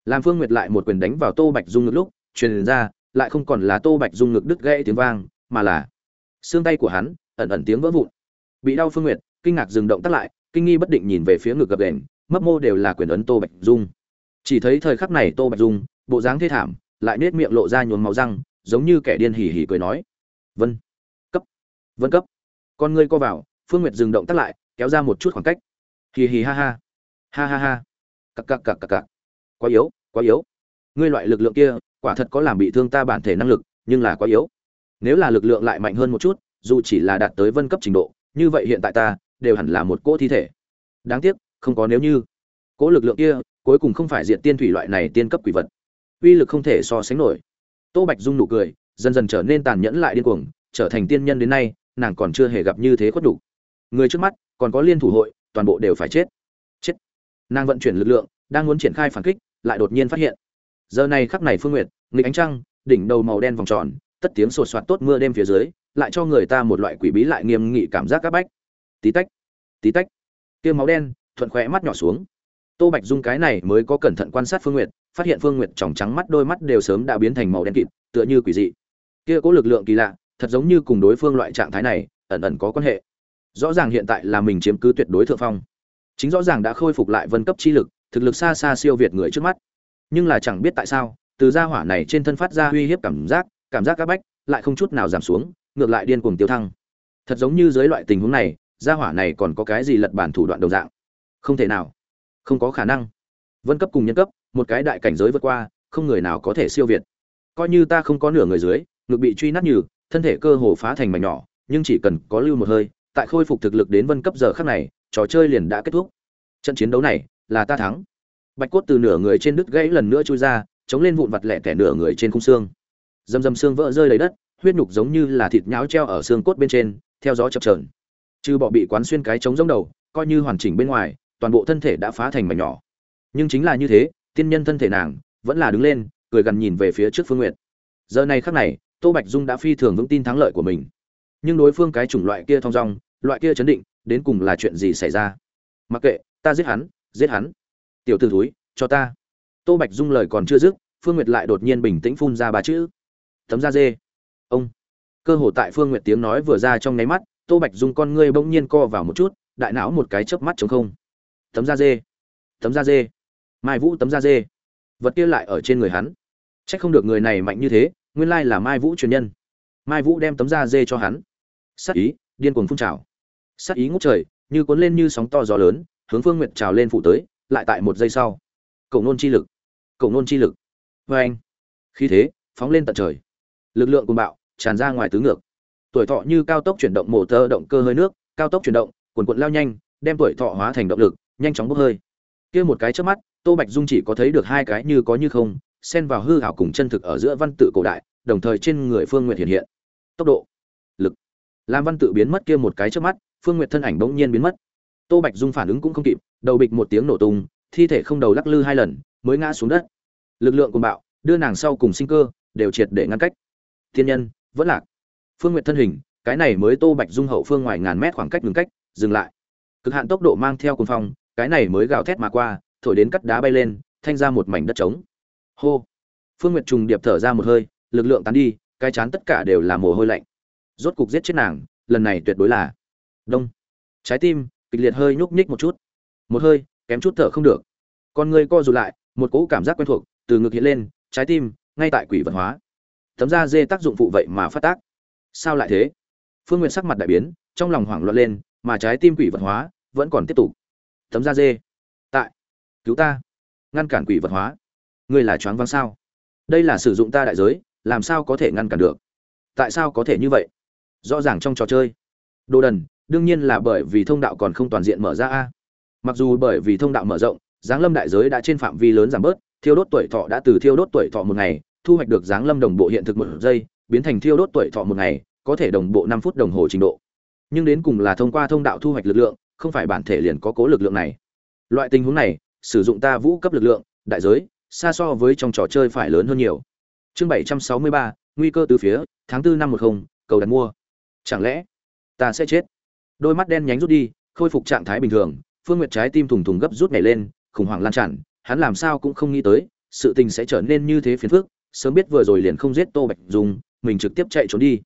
Làm phương nguyệt lại một quyền đánh vào tô bạch dung ngực lúc, truyền ra, lại không còn là tô bạch dung ngực đứt gãy tiếng vang, mà là xương tay của hắn ẩn ẩn tiếng vỡ vụn bị đau phương nguyệt, kinh ngạc dừng động tắt lại, kinh nghi bất định nhìn về phía ngực gập đền, mấp mô đều là quyền ấn tô bạch dung. Chỉ thấy thời khắc này tô bạch dung, bộ dáng thê thảm, lại nết miệng lộ ra nhuốm máu răng, giống như kẻ điên hỉ hỉ cười nói, vân, cấp vân cấp. Con ngươi co vào, phương nguyệt dừng động tắt lại, kéo ra một chút khoảng cách. Hì hì ha ha ha ha ha. Cặc cặc cặc cặc cặc. Quá yếu quá yếu. Ngươi loại lực lượng kia, quả thật có làm bị thương ta bản thể năng lực, nhưng là quá yếu. Nếu là lực lượng lại mạnh hơn một chút, dù chỉ là đạt tới vân cấp trình độ như vậy hiện tại ta, đều hẳn là một cỗ thi thể. Đáng tiếc, không có nếu như. Cỗ lực lượng kia, cuối cùng không phải diện tiên thủy loại này tiên cấp quỷ vật. Uy lực không thể so sánh nổi. Tô bạch dung nụ cười, dần dần trở nên tàn nhẫn lại điên cuồng, trở thành tiên nhân đến nay, nàng còn chưa hề gặp như thế khuất đủ người trước mắt, còn có liên thủ hội, toàn bộ đều phải chết. Chết. Nàng vận chuyển lực lượng, đang muốn triển khai phản kích, lại đột nhiên phát hiện. Giờ này khắc này phương nguyệt, nghịch ánh trăng, đỉnh đầu màu đen vòng tròn tất tiếng sột soạt tốt mưa đêm phía dưới, lại cho người ta một loại quỷ bí lại nghiêm nghị cảm giác các bách. Tí tách tí tách. Kia máu đen, thuận khỏe mắt nhỏ xuống. Tô bạch dung cái này mới có cẩn thận quan sát phương nguyệt, phát hiện phương nguyệt tròng trắng mắt đôi mắt đều sớm đã biến thành màu đen kịt, tựa như quỷ dị. Kia có lực lượng kỳ lạ, thật giống như cùng đối phương loại trạng thái này, ẩn ẩn có quan hệ. Rõ ràng hiện tại là mình chiếm cứ tuyệt đối thượng phong. Chính rõ ràng đã khôi phục lại vân cấp chi lực, thực lực xa xa siêu việt người trước mắt. Nhưng là chẳng biết tại sao, từ gia hỏa này trên thân phát ra uy hiếp cảm giác cảm giác các bách lại không chút nào giảm xuống, ngược lại điên cuồng tiêu thăng. Thật giống như dưới loại tình huống này, gia hỏa này còn có cái gì lật bản thủ đoạn đồng dạng? Không thể nào. Không có khả năng. Vân cấp cùng nhân cấp, một cái đại cảnh giới vượt qua, không người nào có thể siêu việt. Coi như ta không có nửa người dưới, ngực bị truy nát như thân thể cơ hồ phá thành mảnh nhỏ, nhưng chỉ cần có lưu một hơi, tại khôi phục thực lực đến vân cấp giờ khắc này, trò chơi liền đã kết thúc. Trận chiến đấu này, là ta thắng. Bạch cốt từ nửa người trên đứt gãy lần nữa chui ra, chống lên vụn vặt lẻ tẻ nửa người trên khung xương dầm dầm xương vỡ rơi lấy đất, huyết nhục giống như là thịt nháo treo ở xương cốt bên trên, theo gió chập trờn trừ bỏ bị quán xuyên cái trống giống đầu, coi như hoàn chỉnh bên ngoài, toàn bộ thân thể đã phá thành mảnh nhỏ. Nhưng chính là như thế, tiên nhân thân thể nàng vẫn là đứng lên, cười gần nhìn về phía trước phương nguyệt. Giờ này khắc này, tô bạch dung đã phi thường vững tin thắng lợi của mình. Nhưng đối phương cái chủng loại kia thong dong, loại kia chấn định, đến cùng là chuyện gì xảy ra? Mặc kệ, ta giết hắn giết hắn. Tiểu t ử thúi, cho ta. Tô bạch dung lời còn chưa dứt, phương nguyệt lại đột nhiên bình tĩnh phun ra ba chữ tấm da dê. Ông. Cơ hồ tại phương nguyệt tiếng nói vừa ra trong nháy mắt, tô bạch dung con ngươi bỗng nhiên co vào một chút, đại não một cái chớp mắt chống không. Tấm da dê. Tấm da dê. Mai vũ tấm da dê. Vật kia lại ở trên người hắn. C h ắ c không được người này mạnh như thế, nguyên lai là mai vũ truyền nhân. Mai vũ đem tấm da dê cho hắn. Sắc ý, điên cuồng phun trào. Sắc ý ngút trời, như cuốn lên như sóng to gió lớn, hướng phương nguyệt trào lên phụ tới, lại tại một giây sau. Cầu nôn chi lực. Cầu nôn chi lực. Vâng. Vê anh khi thế, phóng lên tận trời lực lượng cuồng bạo, tràn ra ngoài tứ ngược. Tuổi thọ như cao tốc chuyển động mổ tơ động cơ hơi nước, cao tốc chuyển động, cuồn cuộn lao nhanh, đem tuổi thọ hóa thành động lực, nhanh chóng bốc hơi. Kia một cái trước mắt, tô bạch dung chỉ có thấy được hai cái như có như không, xen vào hư hảo cùng chân thực ở giữa văn tự cổ đại, đồng thời trên người phương nguyệt hiện hiện. Tốc độ, lực. Làm văn tự biến mất kia một cái trước mắt, phương nguyệt thân ảnh bỗng nhiên biến mất. Tô bạch dung phản ứng cũng không kịp, đầu bịch một tiếng nổ tung, thi thể không đầu lắc lư hai lần, mới ngã xuống đất. Lực lượng cùng bạo, đưa nàng sau cùng sinh cơ, đều triệt để ngăn cách thiên nhân, vẫn lạc. Phương nguyện thân hình, cái này mới tô bạch dung hậu phương ngoài ngàn mét khoảng cách ngừng cách, dừng lại. Cực hạn tốc độ mang theo cồn phong, cái này mới gào thét mà qua, thổi đến cắt đá bay lên, thanh ra một mảnh đất trống. Hô! Phương nguyệt trùng điệp thở ra một hơi, lực lượng tán đi, cái chán tất cả đều là mồ hôi lạnh. Rốt cục giết chết nàng, lần này tuyệt đối là đông. Trái tim, kịch liệt hơi nhúc nhích một chút. Một hơi, kém chút thở không được. Con người co rụt lại, một cỗ cảm giác quen thuộc, từ ngực hiện lên, trái tim, ngay tại quỷ vật hóa tấm da dê tác dụng phụ vậy mà phát tác. Sao lại thế? Phương nguyện sắc mặt đại biến, trong lòng hoảng loạn lên, mà trái tim quỷ vật hóa vẫn còn tiếp tục. Tấm da dê. Tại. Cứu ta. Ngăn cản quỷ vật hóa. Ngươi là choáng váng sao? Đây là sử dụng ta đại giới, làm sao có thể ngăn cản được? Tại sao có thể như vậy? Rõ ràng trong trò chơi. Đồ đần, đương nhiên là bởi vì thông đạo còn không toàn diện mở ra a. Mặc dù bởi vì thông đạo mở rộng, giáng lâm đại giới đã trên phạm vi lớn giảm bớt, thiêu đốt tuổi thọ đã từ thiêu đốt tuổi thọ một ngày thu hoạch được giáng lâm đồng bộ hiện thực một giây, biến thành thiêu đốt tuổi thọ một ngày, có thể đồng bộ năm phút đồng hồ trình độ. Nhưng đến cùng là thông qua thông đạo thu hoạch lực lượng, không phải bản thể liền có cố lực lượng này. Loại tình huống này, sử dụng ta vũ cấp lực lượng, đại giới, xa so với trong trò chơi phải lớn hơn nhiều. Chương bảy trăm sáu mươi ba, nguy cơ từ phía, tháng tư năm một không, cầu đặt mua. Chẳng lẽ, ta sẽ chết? Đôi mắt đen nhánh rút đi, khôi phục trạng thái bình thường, phương nguyệt trái tim thùng thùng gấp rút nhảy lên, khủng hoảng lan tràn, hắn làm sao cũng không nghĩ tới, sự tình sẽ trở nên như thế phiền phức sớm biết vừa rồi liền không giết tô bạch dùng mình trực tiếp chạy trốn đi.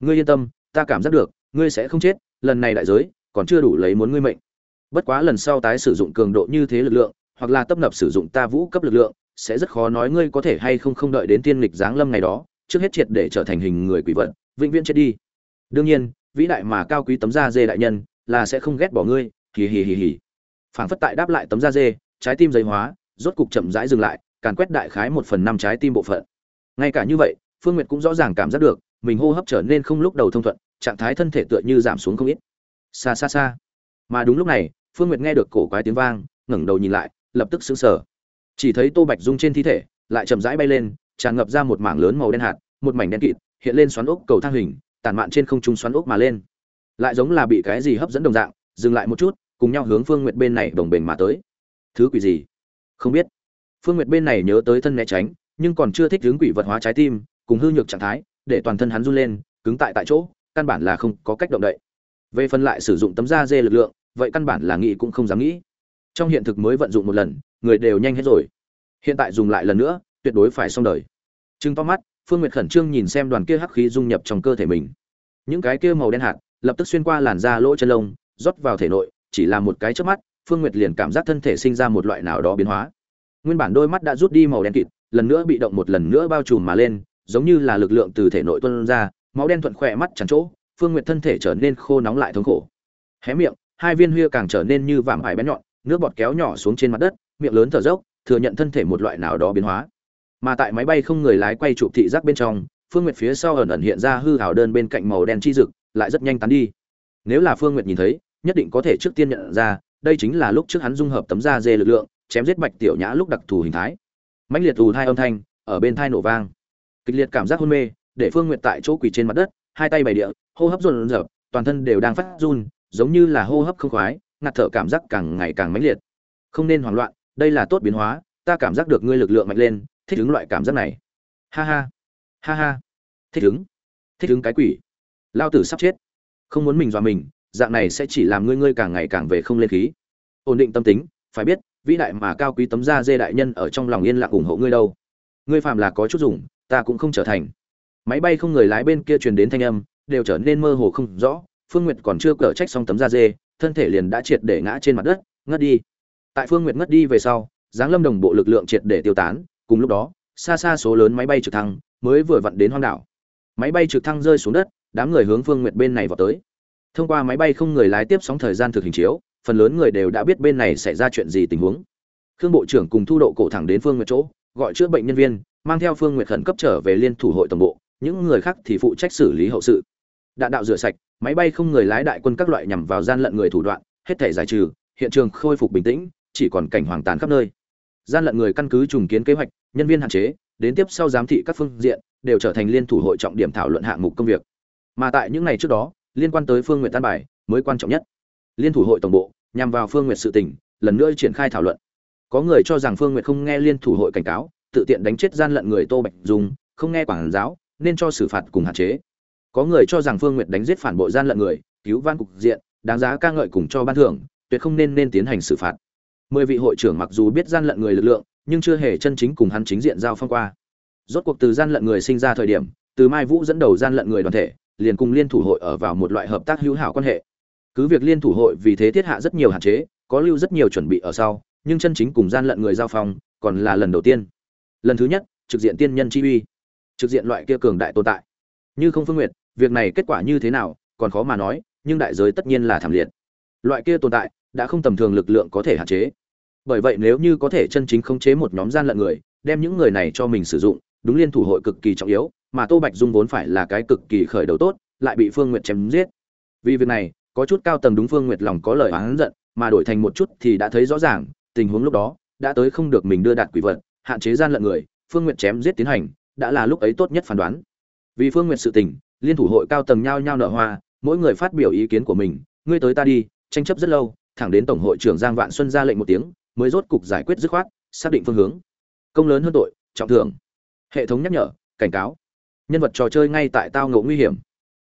Ngươi yên tâm, ta cảm giác được, ngươi sẽ không chết, lần này đại giới, còn chưa đủ lấy muốn ngươi mệnh. Bất quá lần sau tái sử dụng cường độ như thế lực lượng, hoặc là tấp nập sử dụng ta vũ cấp lực lượng, sẽ rất khó nói ngươi có thể hay không không đợi đến tiên lịch giáng lâm ngày đó, trước hết triệt để trở thành hình người quỷ vận vĩnh viễn chết đi. Đương nhiên, vĩ đại mà cao quý tấm da dê đại nhân, là sẽ không ghét bỏ ngươi, hì hì hì hì. Phảng phất tại đáp lại tấm da dê, trái tim giấy hóa, rốt cục chậm rãi dừng lại, càn quét đại khái một phần năm trái tim bộ phận ngay cả như vậy, phương nguyệt cũng rõ ràng cảm giác được, mình hô hấp trở nên không lúc đầu thông thuận, trạng thái thân thể tựa như giảm xuống không ít. Xa xa xa mà đúng lúc này, phương nguyệt nghe được cổ quái tiếng vang, ngẩng đầu nhìn lại, lập tức xứng sờ. Chỉ thấy tô bạch dung trên thi thể, lại chậm rãi bay lên, tràn ngập ra một mảng lớn màu đen hạt, một mảnh đen kịt, hiện lên xoắn ốc cầu thang hình, tản mạn trên không trung xoắn ốc mà lên. Lại giống là bị cái gì hấp dẫn đồng dạng, dừng lại một chút, cùng nhau hướng phương nguyệt bên này đồng bềnh mà tới. Thứ quỷ gì? Không biết. Phương nguyệt bên này nhớ tới thân né tránh nhưng còn chưa thích hướng quỷ vật hóa trái tim, cùng hư nhược trạng thái, để toàn thân hắn run lên, cứng tại tại chỗ, căn bản là không có cách động đậy. Về phần lại sử dụng tấm da dê lực lượng, vậy căn bản là nghĩ cũng không dám nghĩ. Trong hiện thực mới vận dụng một lần, người đều nhanh hết rồi. Hiện tại dùng lại lần nữa, tuyệt đối phải xong đời. Trừng to mắt, phương nguyệt khẩn trương nhìn xem đoàn kia hắc khí dung nhập trong cơ thể mình. Những cái kia màu đen hạt, lập tức xuyên qua làn da lỗ chân lông, rót vào thể nội, chỉ là một cái chớp mắt, phương nguyệt liền cảm giác thân thể sinh ra một loại nào đó biến hóa. Nguyên bản đôi mắt đã rút đi màu đen kịt lần nữa bị động một lần nữa bao trùm mà lên, giống như là lực lượng từ thể nội tuôn ra, máu đen thuận khỏe mắt chắn chỗ, phương nguyệt thân thể trở nên khô nóng lại thống khổ. Hé miệng, hai viên huyệt càng trở nên như vạm ải bén nhọn, nước bọt kéo nhỏ xuống trên mặt đất, miệng lớn thở dốc, thừa nhận thân thể một loại nào đó biến hóa. Mà tại máy bay không người lái quay chụp thị giác bên trong, phương nguyệt phía sau ẩn ẩn hiện ra hư hào đơn bên cạnh màu đen chi rực lại rất nhanh tán đi. Nếu là phương nguyệt nhìn thấy, nhất định có thể trước tiên nhận ra, đây chính là lúc trước hắn dung hợp tấm da dê lực lượng, chém giết bạch tiểu nhã lúc đặc thù hình thái mãnh liệt ù thai âm thanh, ở bên thai nổ vang. Kịch liệt cảm giác hôn mê, để phương nguyện tại chỗ quỳ trên mặt đất, hai tay bày địa, hô hấp rộn rợp toàn thân đều đang phát run, giống như là hô hấp không khoái, ngạt thở cảm giác càng ngày càng mãnh liệt. Không nên hoảng loạn, đây là tốt biến hóa, ta cảm giác được ngươi lực lượng mạnh lên, thích ứng loại cảm giác này. Ha ha ha ha, thích ứng thích ứng cái quỷ. Lao tử sắp chết. Không muốn mình dọa mình, dạng này sẽ chỉ làm ngươi ngươi càng ngày càng về không lên khí. Ổn định tâm tính, phải biết vĩ đại mà cao quý tấm da dê đại nhân ở trong lòng yên lặng ủng hộ ngươi đâu. Ngươi phạm là có chút dùng, ta cũng không trở thành. Máy bay không người lái bên kia truyền đến thanh âm, đều trở nên mơ hồ không rõ. Phương nguyệt còn chưa cở trách xong tấm da dê, thân thể liền đã triệt để ngã trên mặt đất, ngất đi. Tại phương nguyệt ngất đi về sau giáng lâm đồng bộ lực lượng triệt để tiêu tán, cùng lúc đó, xa xa số lớn máy bay trực thăng mới vừa vặn đến hoang đảo. Máy bay trực thăng rơi xuống đất, đám người hướng phương nguyệt bên này vào tới. Thông qua máy bay không người lái tiếp sóng thời gian thực hình chiếu phần lớn người đều đã biết bên này xảy ra chuyện gì tình huống. Khương bộ trưởng cùng thu độ cổ thẳng đến phương nguyệt chỗ, gọi chữa bệnh nhân viên, mang theo phương nguyệt khẩn cấp trở về liên thủ hội tổng bộ, những người khác thì phụ trách xử lý hậu sự. Đạn đạo rửa sạch, máy bay không người lái đại quân các loại nhằm vào gian lận người thủ đoạn, hết thể giải trừ, hiện trường khôi phục bình tĩnh, chỉ còn cảnh hoàng tàn khắp nơi. Gian lận người căn cứ trùng kiến kế hoạch, nhân viên hạn chế, đến tiếp sau giám thị các phương diện, đều trở thành liên thủ hội trọng điểm thảo luận hạng mục công việc. Mà tại những ngày trước đó, liên quan tới phương nguyện tan bài mới quan trọng nhất liên thủ hội tổng bộ, nhằm vào phương Nguyệt sự tỉnh lần nữa triển khai thảo luận. Có người cho rằng phương Nguyệt không nghe liên thủ hội cảnh cáo, tự tiện đánh chết gian lận người tô bạch dung, không nghe quảng giáo, nên cho xử phạt cùng hạn chế. Có người cho rằng phương Nguyệt đánh giết phản bội gian lận người, cứu van cục diện, đáng giá ca ngợi cùng cho ban thưởng, tuyệt không nên nên tiến hành xử phạt. Mười vị hội trưởng mặc dù biết gian lận người lực lượng, nhưng chưa hề chân chính cùng hắn chính diện giao phong qua. Rốt cuộc từ gian lận người sinh ra thời điểm, từ mai vũ dẫn đầu gian lận người đoàn thể, liền cùng liên thủ hội ở vào một loại hợp tác hữu hảo quan hệ cứ việc liên thủ hội vì thế thiết hạ rất nhiều hạn chế, có lưu rất nhiều chuẩn bị ở sau, nhưng chân chính cùng gian lận người giao phong còn là lần đầu tiên. Lần thứ nhất, trực diện tiên nhân chi uy, trực diện loại kia cường đại tồn tại. Như không phương nguyệt việc này kết quả như thế nào, còn khó mà nói, nhưng đại giới tất nhiên là thảm liệt. Loại kia tồn tại, đã không tầm thường lực lượng có thể hạn chế. Bởi vậy nếu như có thể chân chính khống chế một nhóm gian lận người, đem những người này cho mình sử dụng, đúng liên thủ hội cực kỳ trọng yếu, mà tô bạch dung vốn phải là cái cực kỳ khởi đầu tốt, lại bị phương nguyệt chém giết. Vì việc này có chút cao tầng đúng phương nguyệt lòng có lời oán giận, mà đổi thành một chút thì đã thấy rõ ràng, tình huống lúc đó, đã tới không được mình đưa đạt quỷ vật, hạn chế gian lận người, phương nguyệt chém giết tiến hành, đã là lúc ấy tốt nhất phán đoán. Vì phương nguyệt sự tình, liên thủ hội cao tầng nhao nhao nở hoa, mỗi người phát biểu ý kiến của mình, ngươi tới ta đi, tranh chấp rất lâu, thẳng đến tổng hội trưởng giang vạn xuân ra lệnh một tiếng, mới rốt cục giải quyết dứt khoát, xác định phương hướng. Công lớn hơn tội, trọng thưởng. Hệ thống nhắc nhở, cảnh cáo. Nhân vật trò chơi ngay tại tao ngộ nguy hiểm.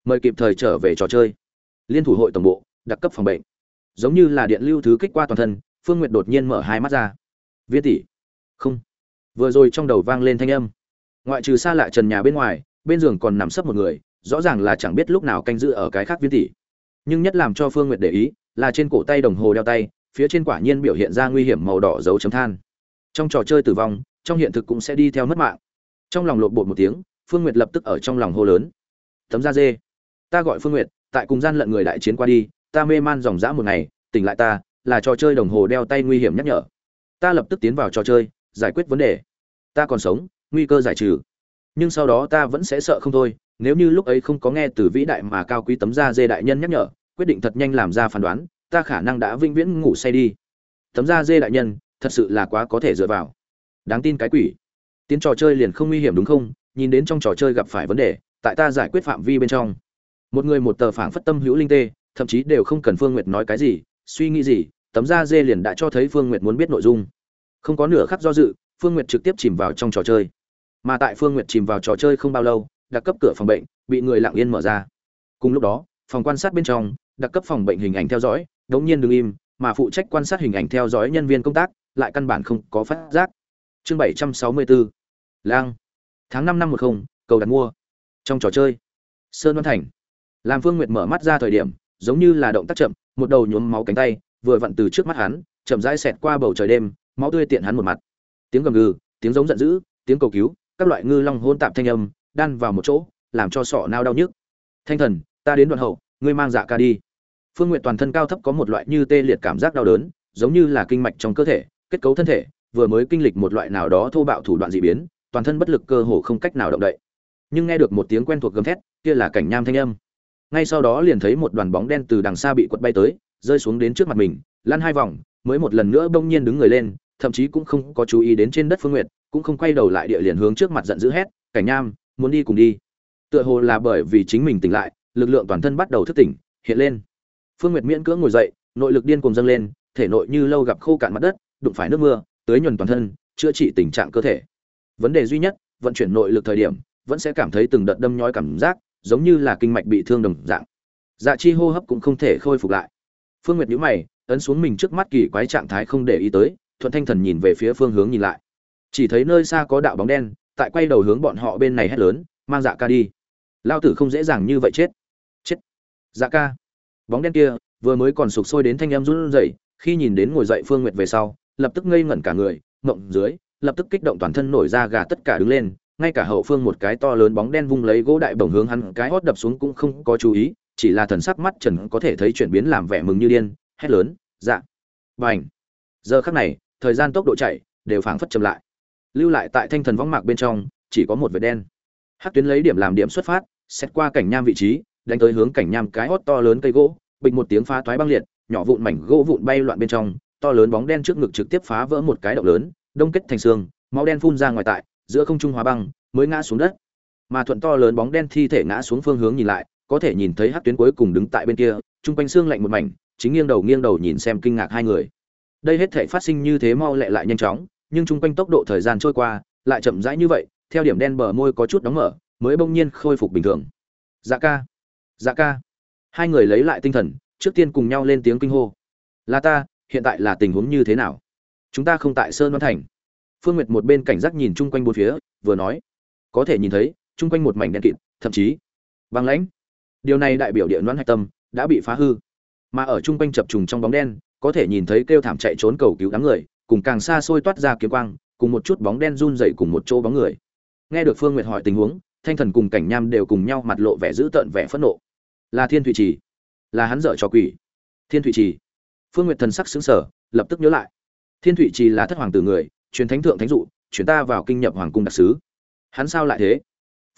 Mời kịp thời trở về trò chơi liên thủ hội tổng bộ, đặc cấp phòng bệnh. Giống như là điện lưu thứ kích qua toàn thân, phương n g u y ệ t đột nhiên mở hai mắt ra. Viên tỷ. Không. Vừa rồi trong đầu vang lên thanh âm. Ngoại trừ xa lạ trần nhà bên ngoài, bên giường còn nằm sấp một người, rõ ràng là chẳng biết lúc nào canh giữ ở cái khác viên tỷ. Nhưng nhất làm cho phương n g u y ệ t để ý, là trên cổ tay đồng hồ đeo tay, phía trên quả nhiên biểu hiện ra nguy hiểm màu đỏ dấu chấm than. Trong trò chơi tử vong, trong hiện thực cũng sẽ đi theo mất mạng. Trong lòng lộn bột một tiếng, phương nguyệt lập tức ở trong lòng hô lớn. Tấm da dê. Ta gọi phương nguyệt tại cùng gian lận người đại chiến qua đi, ta mê man dòng dã một ngày, tỉnh lại ta, là trò chơi đồng hồ đeo tay nguy hiểm nhắc nhở. Ta lập tức tiến vào trò chơi, giải quyết vấn đề. Ta còn sống, nguy cơ giải trừ. Nhưng sau đó ta vẫn sẽ sợ không thôi, nếu như lúc ấy không có nghe từ vĩ đại mà cao quý tấm da dê đại nhân nhắc nhở, quyết định thật nhanh làm ra phán đoán, ta khả năng đã vĩnh viễn ngủ say đi. Tấm da dê đại nhân, thật sự là quá có thể dựa vào. Đáng tin cái quỷ. Tiến trò chơi liền không nguy hiểm đúng không? Nhìn đến trong trò chơi gặp phải vấn đề, tại ta giải quyết phạm vi bên trong một người một tờ phảng phất tâm hữu linh tê, thậm chí đều không cần phương nguyệt nói cái gì, suy nghĩ gì, tấm da dê liền đã cho thấy phương nguyệt muốn biết nội dung. Không có nửa khắc do dự, phương nguyệt trực tiếp chìm vào trong trò chơi. Mà tại phương nguyệt chìm vào trò chơi không bao lâu, đặc cấp cửa phòng bệnh bị người lặng yên mở ra. Cùng lúc đó, phòng quan sát bên trong, đặc cấp phòng bệnh hình ảnh theo dõi, đống nhiên đ im, mà phụ trách quan sát hình ảnh theo dõi nhân viên công tác lại căn bản không có phát giác. Chương bảy trăm sáu mươi bốn lang. Tháng năm năm một không, cầu đặt mua. Trong trò chơi, sơn văn thành làm phương nguyệt mở mắt ra thời điểm, giống như là động tác chậm, một đầu nhuốm máu cánh tay, vừa vặn từ trước mắt hắn, chậm rãi xẹt qua bầu trời đêm, máu tươi tiện hắn một mặt. Tiếng gầm gừ, tiếng giống giận dữ, tiếng cầu cứu, các loại ngư long hôn tạp thanh âm, đan vào một chỗ, làm cho sọ nao đau nhức. Thanh thần, ta đến đoạn hậu, ngươi mang dạ ca đi. Phương nguyện toàn thân cao thấp có một loại như tê liệt cảm giác đau đớn, giống như là kinh mạch trong cơ thể, kết cấu thân thể, vừa mới kinh lịch một loại nào đó thô bạo thủ đoạn dị biến, toàn thân bất lực cơ hồ không cách nào động đậy. Nhưng nghe được một tiếng quen thuộc gầm thét, kia là cảnh nham thanh âm ngay sau đó liền thấy một đoàn bóng đen từ đằng xa bị quật bay tới, rơi xuống đến trước mặt mình, lăn hai vòng, mới một lần nữa bỗng nhiên đứng người lên, thậm chí cũng không có chú ý đến trên đất phương nguyệt, cũng không quay đầu lại địa liền hướng trước mặt giận dữ hét, cảnh nham muốn đi cùng đi. Tựa hồ là bởi vì chính mình tỉnh lại, lực lượng toàn thân bắt đầu thức tỉnh, hiện lên. Phương nguyệt miễn cưỡng ngồi dậy, nội lực điên cuồng dâng lên, thể nội như lâu gặp khô cạn mặt đất, đụng phải nước mưa, tưới nhuần toàn thân, chữa trị tình trạng cơ thể. Vấn đề duy nhất, vận chuyển nội lực thời điểm, vẫn sẽ cảm thấy từng đợt đâm nhói cảm giác giống như là kinh mạch bị thương đồng dạng. Dạ chi hô hấp cũng không thể khôi phục lại. Phương nguyệt nhíu mày, ấn xuống mình trước mắt kỳ quái trạng thái không để ý tới, thuận thanh thần nhìn về phía phương hướng nhìn lại. Chỉ thấy nơi xa có đạo bóng đen, tại quay đầu hướng bọn họ bên này hét lớn, mang dạ ca đi. Lao tử không dễ dàng như vậy chết. Chết. Dạ ca. Bóng đen kia, vừa mới còn sụp sôi đến thanh em run rẩy, khi nhìn đến ngồi dậy phương nguyệt về sau, lập tức ngây ngẩn cả người mộng dưới, lập tức kích động toàn thân nổi ra gà tất cả đứng lên ngay cả hậu phương một cái to lớn bóng đen vung lấy gỗ đại bổng hướng hắn cái hót đập xuống cũng không có chú ý, chỉ là thần sắc mắt trần có thể thấy chuyển biến làm vẻ mừng như điên, hét lớn dạ. Và ảnh giờ khắc này, thời gian tốc độ chạy đều phảng phất chậm lại. Lưu lại tại thanh thần võng mạc bên trong, chỉ có một vệt đen. Hát tuyến lấy điểm làm điểm xuất phát, xét qua cảnh nham vị trí, đánh tới hướng cảnh nham cái hót to lớn cây gỗ, bịch một tiếng phá toái băng liệt, nhỏ vụn mảnh gỗ vụn bay loạn bên trong, to lớn bóng đen trước ngực trực tiếp phá vỡ một cái động lớn, đông kết thành xương, máu đen phun ra ngoài tại giữa không trung hóa băng, mới ngã xuống đất. Mà thuận to lớn bóng đen thi thể ngã xuống phương hướng nhìn lại, có thể nhìn thấy hát tuyến cuối cùng đứng tại bên kia, chung quanh xương lạnh một mảnh, chính nghiêng đầu nghiêng đầu nhìn xem kinh ngạc hai người. Đây hết thể phát sinh như thế mau lẹ lại nhanh chóng, nhưng chung quanh tốc độ thời gian trôi qua lại chậm rãi như vậy, theo điểm đen bờ môi có chút đóng mở, mới bỗng nhiên khôi phục bình thường. Dạ ca dạ ca. Hai người lấy lại tinh thần, trước tiên cùng nhau lên tiếng kinh hô. Là ta, hiện tại là tình huống như thế nào? Chúng ta không tại sơn văn thành phương nguyệt một bên cảnh giác nhìn chung quanh bốn phía vừa nói có thể nhìn thấy chung quanh một mảnh đen kịt thậm chí băng lãnh. Điều này đại biểu địa đoán hạch tâm đã bị phá hư. Mà ở chung quanh chập trùng trong bóng đen có thể nhìn thấy kêu thảm chạy trốn cầu cứu đám người cùng càng xa xôi toát ra kiếm quang cùng một chút bóng đen run rẩy cùng một chỗ bóng người. Nghe được phương nguyệt hỏi tình huống thanh thần cùng cảnh nham đều cùng nhau mặt lộ vẻ dữ tợn vẻ phẫn nộ. Là thiên thủy trì là hắn dở cho quỷ. Thiên thủy trì? Phương nguyệt thần sắc sững sờ, lập tức nhớ lại. Thiên thủy trì là thất hoàng tử người truyền thánh thượng thánh dụ, chuyển ta vào kinh nhập hoàng cung đặc sứ. Hắn sao lại thế?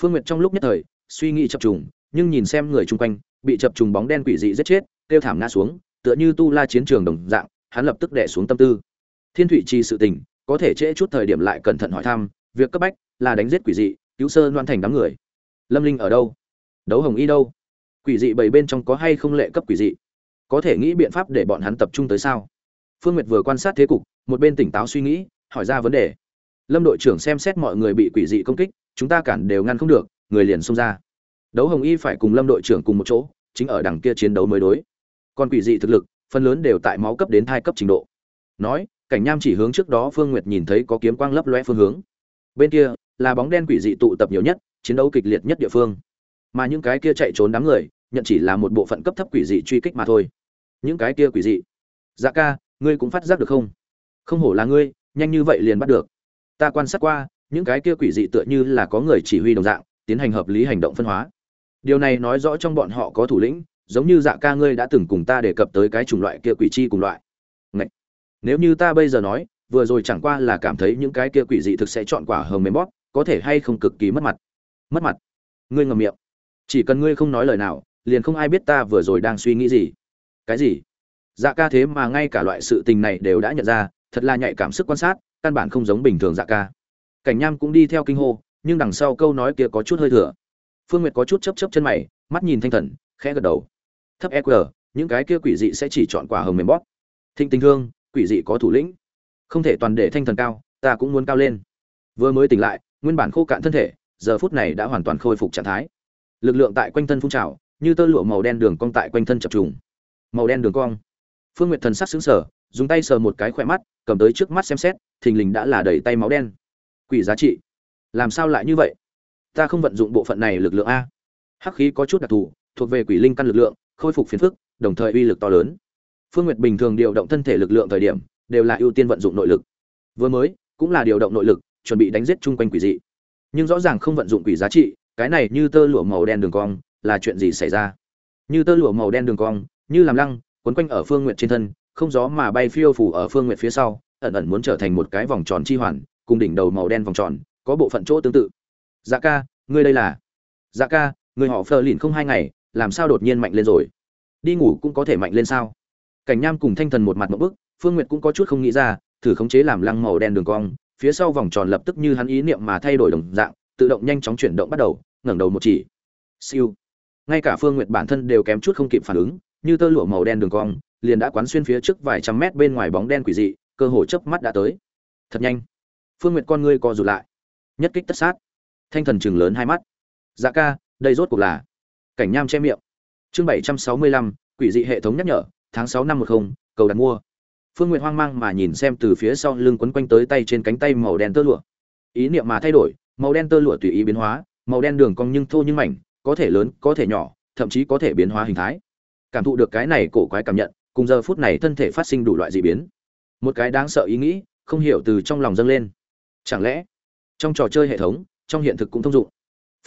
Phương nguyệt trong lúc nhất thời, suy nghĩ chập trùng, nhưng nhìn xem người chung quanh, bị chập trùng bóng đen quỷ dị giết chết, kêu thảm ngã xuống, tựa như tu la chiến trường đồng dạng, hắn lập tức đẻ xuống tâm tư. Thiên Thụy trì sự tình, có thể trễ chút thời điểm lại cẩn thận hỏi thăm, việc cấp bách là đánh giết quỷ dị, cứu sơ loan thành đám người. Lâm linh ở đâu? Đấu hồng y đâu? Quỷ dị bảy bên trong có hay không lệ cấp quỷ dị? Có thể nghĩ biện pháp để bọn hắn tập trung tới sao? Phương nguyệt vừa quan sát thế cục, một bên tỉnh táo suy nghĩ hỏi ra vấn đề. Lâm đội trưởng xem xét mọi người bị quỷ dị công kích, chúng ta cản đều ngăn không được, người liền xông ra. Đấu hồng y phải cùng lâm đội trưởng cùng một chỗ, chính ở đằng kia chiến đấu mới đối. Còn quỷ dị thực lực, phần lớn đều tại máu cấp đến hai cấp trình độ. Nói, cảnh nham chỉ hướng trước đó phương nguyệt nhìn thấy có kiếm quang lấp loe phương hướng. Bên kia, là bóng đen quỷ dị tụ tập nhiều nhất, chiến đấu kịch liệt nhất địa phương. Mà những cái kia chạy trốn đám người, nhận chỉ là một bộ phận cấp thấp quỷ dị truy kích mà thôi. Những cái kia quỷ dị. Dạ ca, ngươi cũng phát giác được không? Không hổ là ngươi nhanh như vậy liền bắt được. Ta quan sát qua, những cái kia quỷ dị tựa như là có người chỉ huy đồng dạng, tiến hành hợp lý hành động phân hóa. Điều này nói rõ trong bọn họ có thủ lĩnh, giống như dạ ca ngươi đã từng cùng ta đề cập tới cái chủng loại kia quỷ chi cùng loại. Ngậy! nếu như ta bây giờ nói, vừa rồi chẳng qua là cảm thấy những cái kia quỷ dị thực sẽ chọn quả hờ mềm bóp, có thể hay không cực kỳ mất mặt. Mất mặt! Ngươi ngậm miệng. Chỉ cần ngươi không nói lời nào, liền không ai biết ta vừa rồi đang suy nghĩ gì. Cái gì? Dạ ca thế mà ngay cả loại sự tình này đều đã nhận ra thật là nhạy cảm sức quan sát, căn bản không giống bình thường dạ ca. Cảnh nham cũng đi theo kinh hô, nhưng đằng sau câu nói kia có chút hơi thừa. Phương nguyệt có chút chấp chấp chân mày, mắt nhìn thanh thần, khẽ gật đầu. Thấp eq những cái kia quỷ dị sẽ chỉ chọn quả hồng mềm bóp. Thịnh tình thương, quỷ dị có thủ lĩnh. Không thể toàn để thanh thần cao, ta cũng muốn cao lên. Vừa mới tỉnh lại, nguyên bản khô cạn thân thể, giờ phút này đã hoàn toàn khôi phục trạng thái. Lực lượng tại quanh thân phun trào, như tơ lụa màu đen đường cong tại quanh thân chập trùng. Màu đen đường cong. Phương nguyệt thần sắc xứng sở dùng tay sờ một cái khỏe mắt, cầm tới trước mắt xem xét, thình lình đã là đầy tay máu đen. Quỷ giá trị. Làm sao lại như vậy? Ta không vận dụng bộ phận này lực lượng a. Hắc khí có chút đặc thù, thuộc về quỷ linh căn lực lượng, khôi phục phiền phức, đồng thời uy lực to lớn. Phương nguyệt bình thường điều động thân thể lực lượng thời điểm, đều là ưu tiên vận dụng nội lực. Vừa mới, cũng là điều động nội lực, chuẩn bị đánh giết chung quanh quỷ dị. Nhưng rõ ràng không vận dụng quỷ giá trị, cái này như tơ lụa màu đen đường cong, là chuyện gì xảy ra? Như tơ lụa màu đen đường cong, như làm lăng, quấn quanh ở phương nguyện trên thân không gió mà bay phiêu phủ ở phương nguyệt phía sau, ẩn ẩn muốn trở thành một cái vòng tròn chi hoàn, cùng đỉnh đầu màu đen vòng tròn, có bộ phận chỗ tương tự. Dạ ca, ngươi đây là? Dạ ca, người họ phờ lìn không hai ngày, làm sao đột nhiên mạnh lên rồi? Đi ngủ cũng có thể mạnh lên sao? Cảnh nham cùng thanh thần một mặt một bức, phương nguyệt cũng có chút không nghĩ ra, thử khống chế làm lăng màu đen đường cong, phía sau vòng tròn lập tức như hắn ý niệm mà thay đổi đồng dạng, tự động nhanh chóng chuyển động bắt đầu, ngẩng đầu một chỉ. Siêu. Ngay cả phương nguyệt bản thân đều kém chút không kịp phản ứng, như tơ lụa màu đen đường cong liền đã quán xuyên phía trước vài trăm mét bên ngoài bóng đen quỷ dị, cơ hội chớp mắt đã tới. Thật nhanh. Phương nguyệt con ngươi co rụt lại. Nhất kích tất sát. Thanh thần trừng lớn hai mắt. Dạ ca, đây rốt cuộc là cảnh nham che miệng. Chương bảy trăm sáu mươi lăm, quỷ dị hệ thống nhắc nhở, tháng sáu năm một không, cầu đặt mua. Phương nguyệt hoang mang mà nhìn xem từ phía sau lưng quấn quanh tới tay trên cánh tay màu đen tơ lụa. Ý niệm mà thay đổi, màu đen tơ lụa tùy ý biến hóa, màu đen đường cong nhưng thô nhưng mảnh, có thể lớn, có thể nhỏ, thậm chí có thể biến hóa hình thái. Cảm thụ được cái này cổ quái cảm nhận cùng giờ phút này thân thể phát sinh đủ loại dị biến. Một cái đáng sợ ý nghĩ, không hiểu từ trong lòng dâng lên. Chẳng lẽ, trong trò chơi hệ thống, trong hiện thực cũng thông dụng?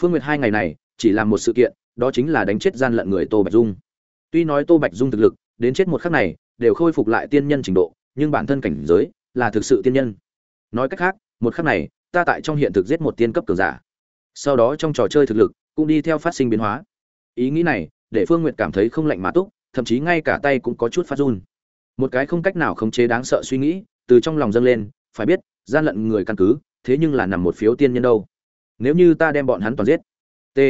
Phương nguyệt hai ngày này, chỉ làm một sự kiện, đó chính là đánh chết gian lận người tô bạch dung. Tuy nói tô bạch dung thực lực, đến chết một khắc này, đều khôi phục lại tiên nhân trình độ, nhưng bản thân cảnh giới là thực sự tiên nhân. Nói cách khác, một khắc này, ta tại trong hiện thực giết một tiên cấp cường giả. Sau đó trong trò chơi thực lực cũng đi theo phát sinh biến hóa. Ý nghĩ này, để phương nguyệt cảm thấy không lạnh mà túc thậm chí ngay cả tay cũng có chút phát run. Một cái không cách nào khống chế đáng sợ suy nghĩ từ trong lòng dâng lên, phải biết, gian lận người căn cứ, thế nhưng là nằm một phiếu tiên nhân đâu. Nếu như ta đem bọn hắn toàn giết, t.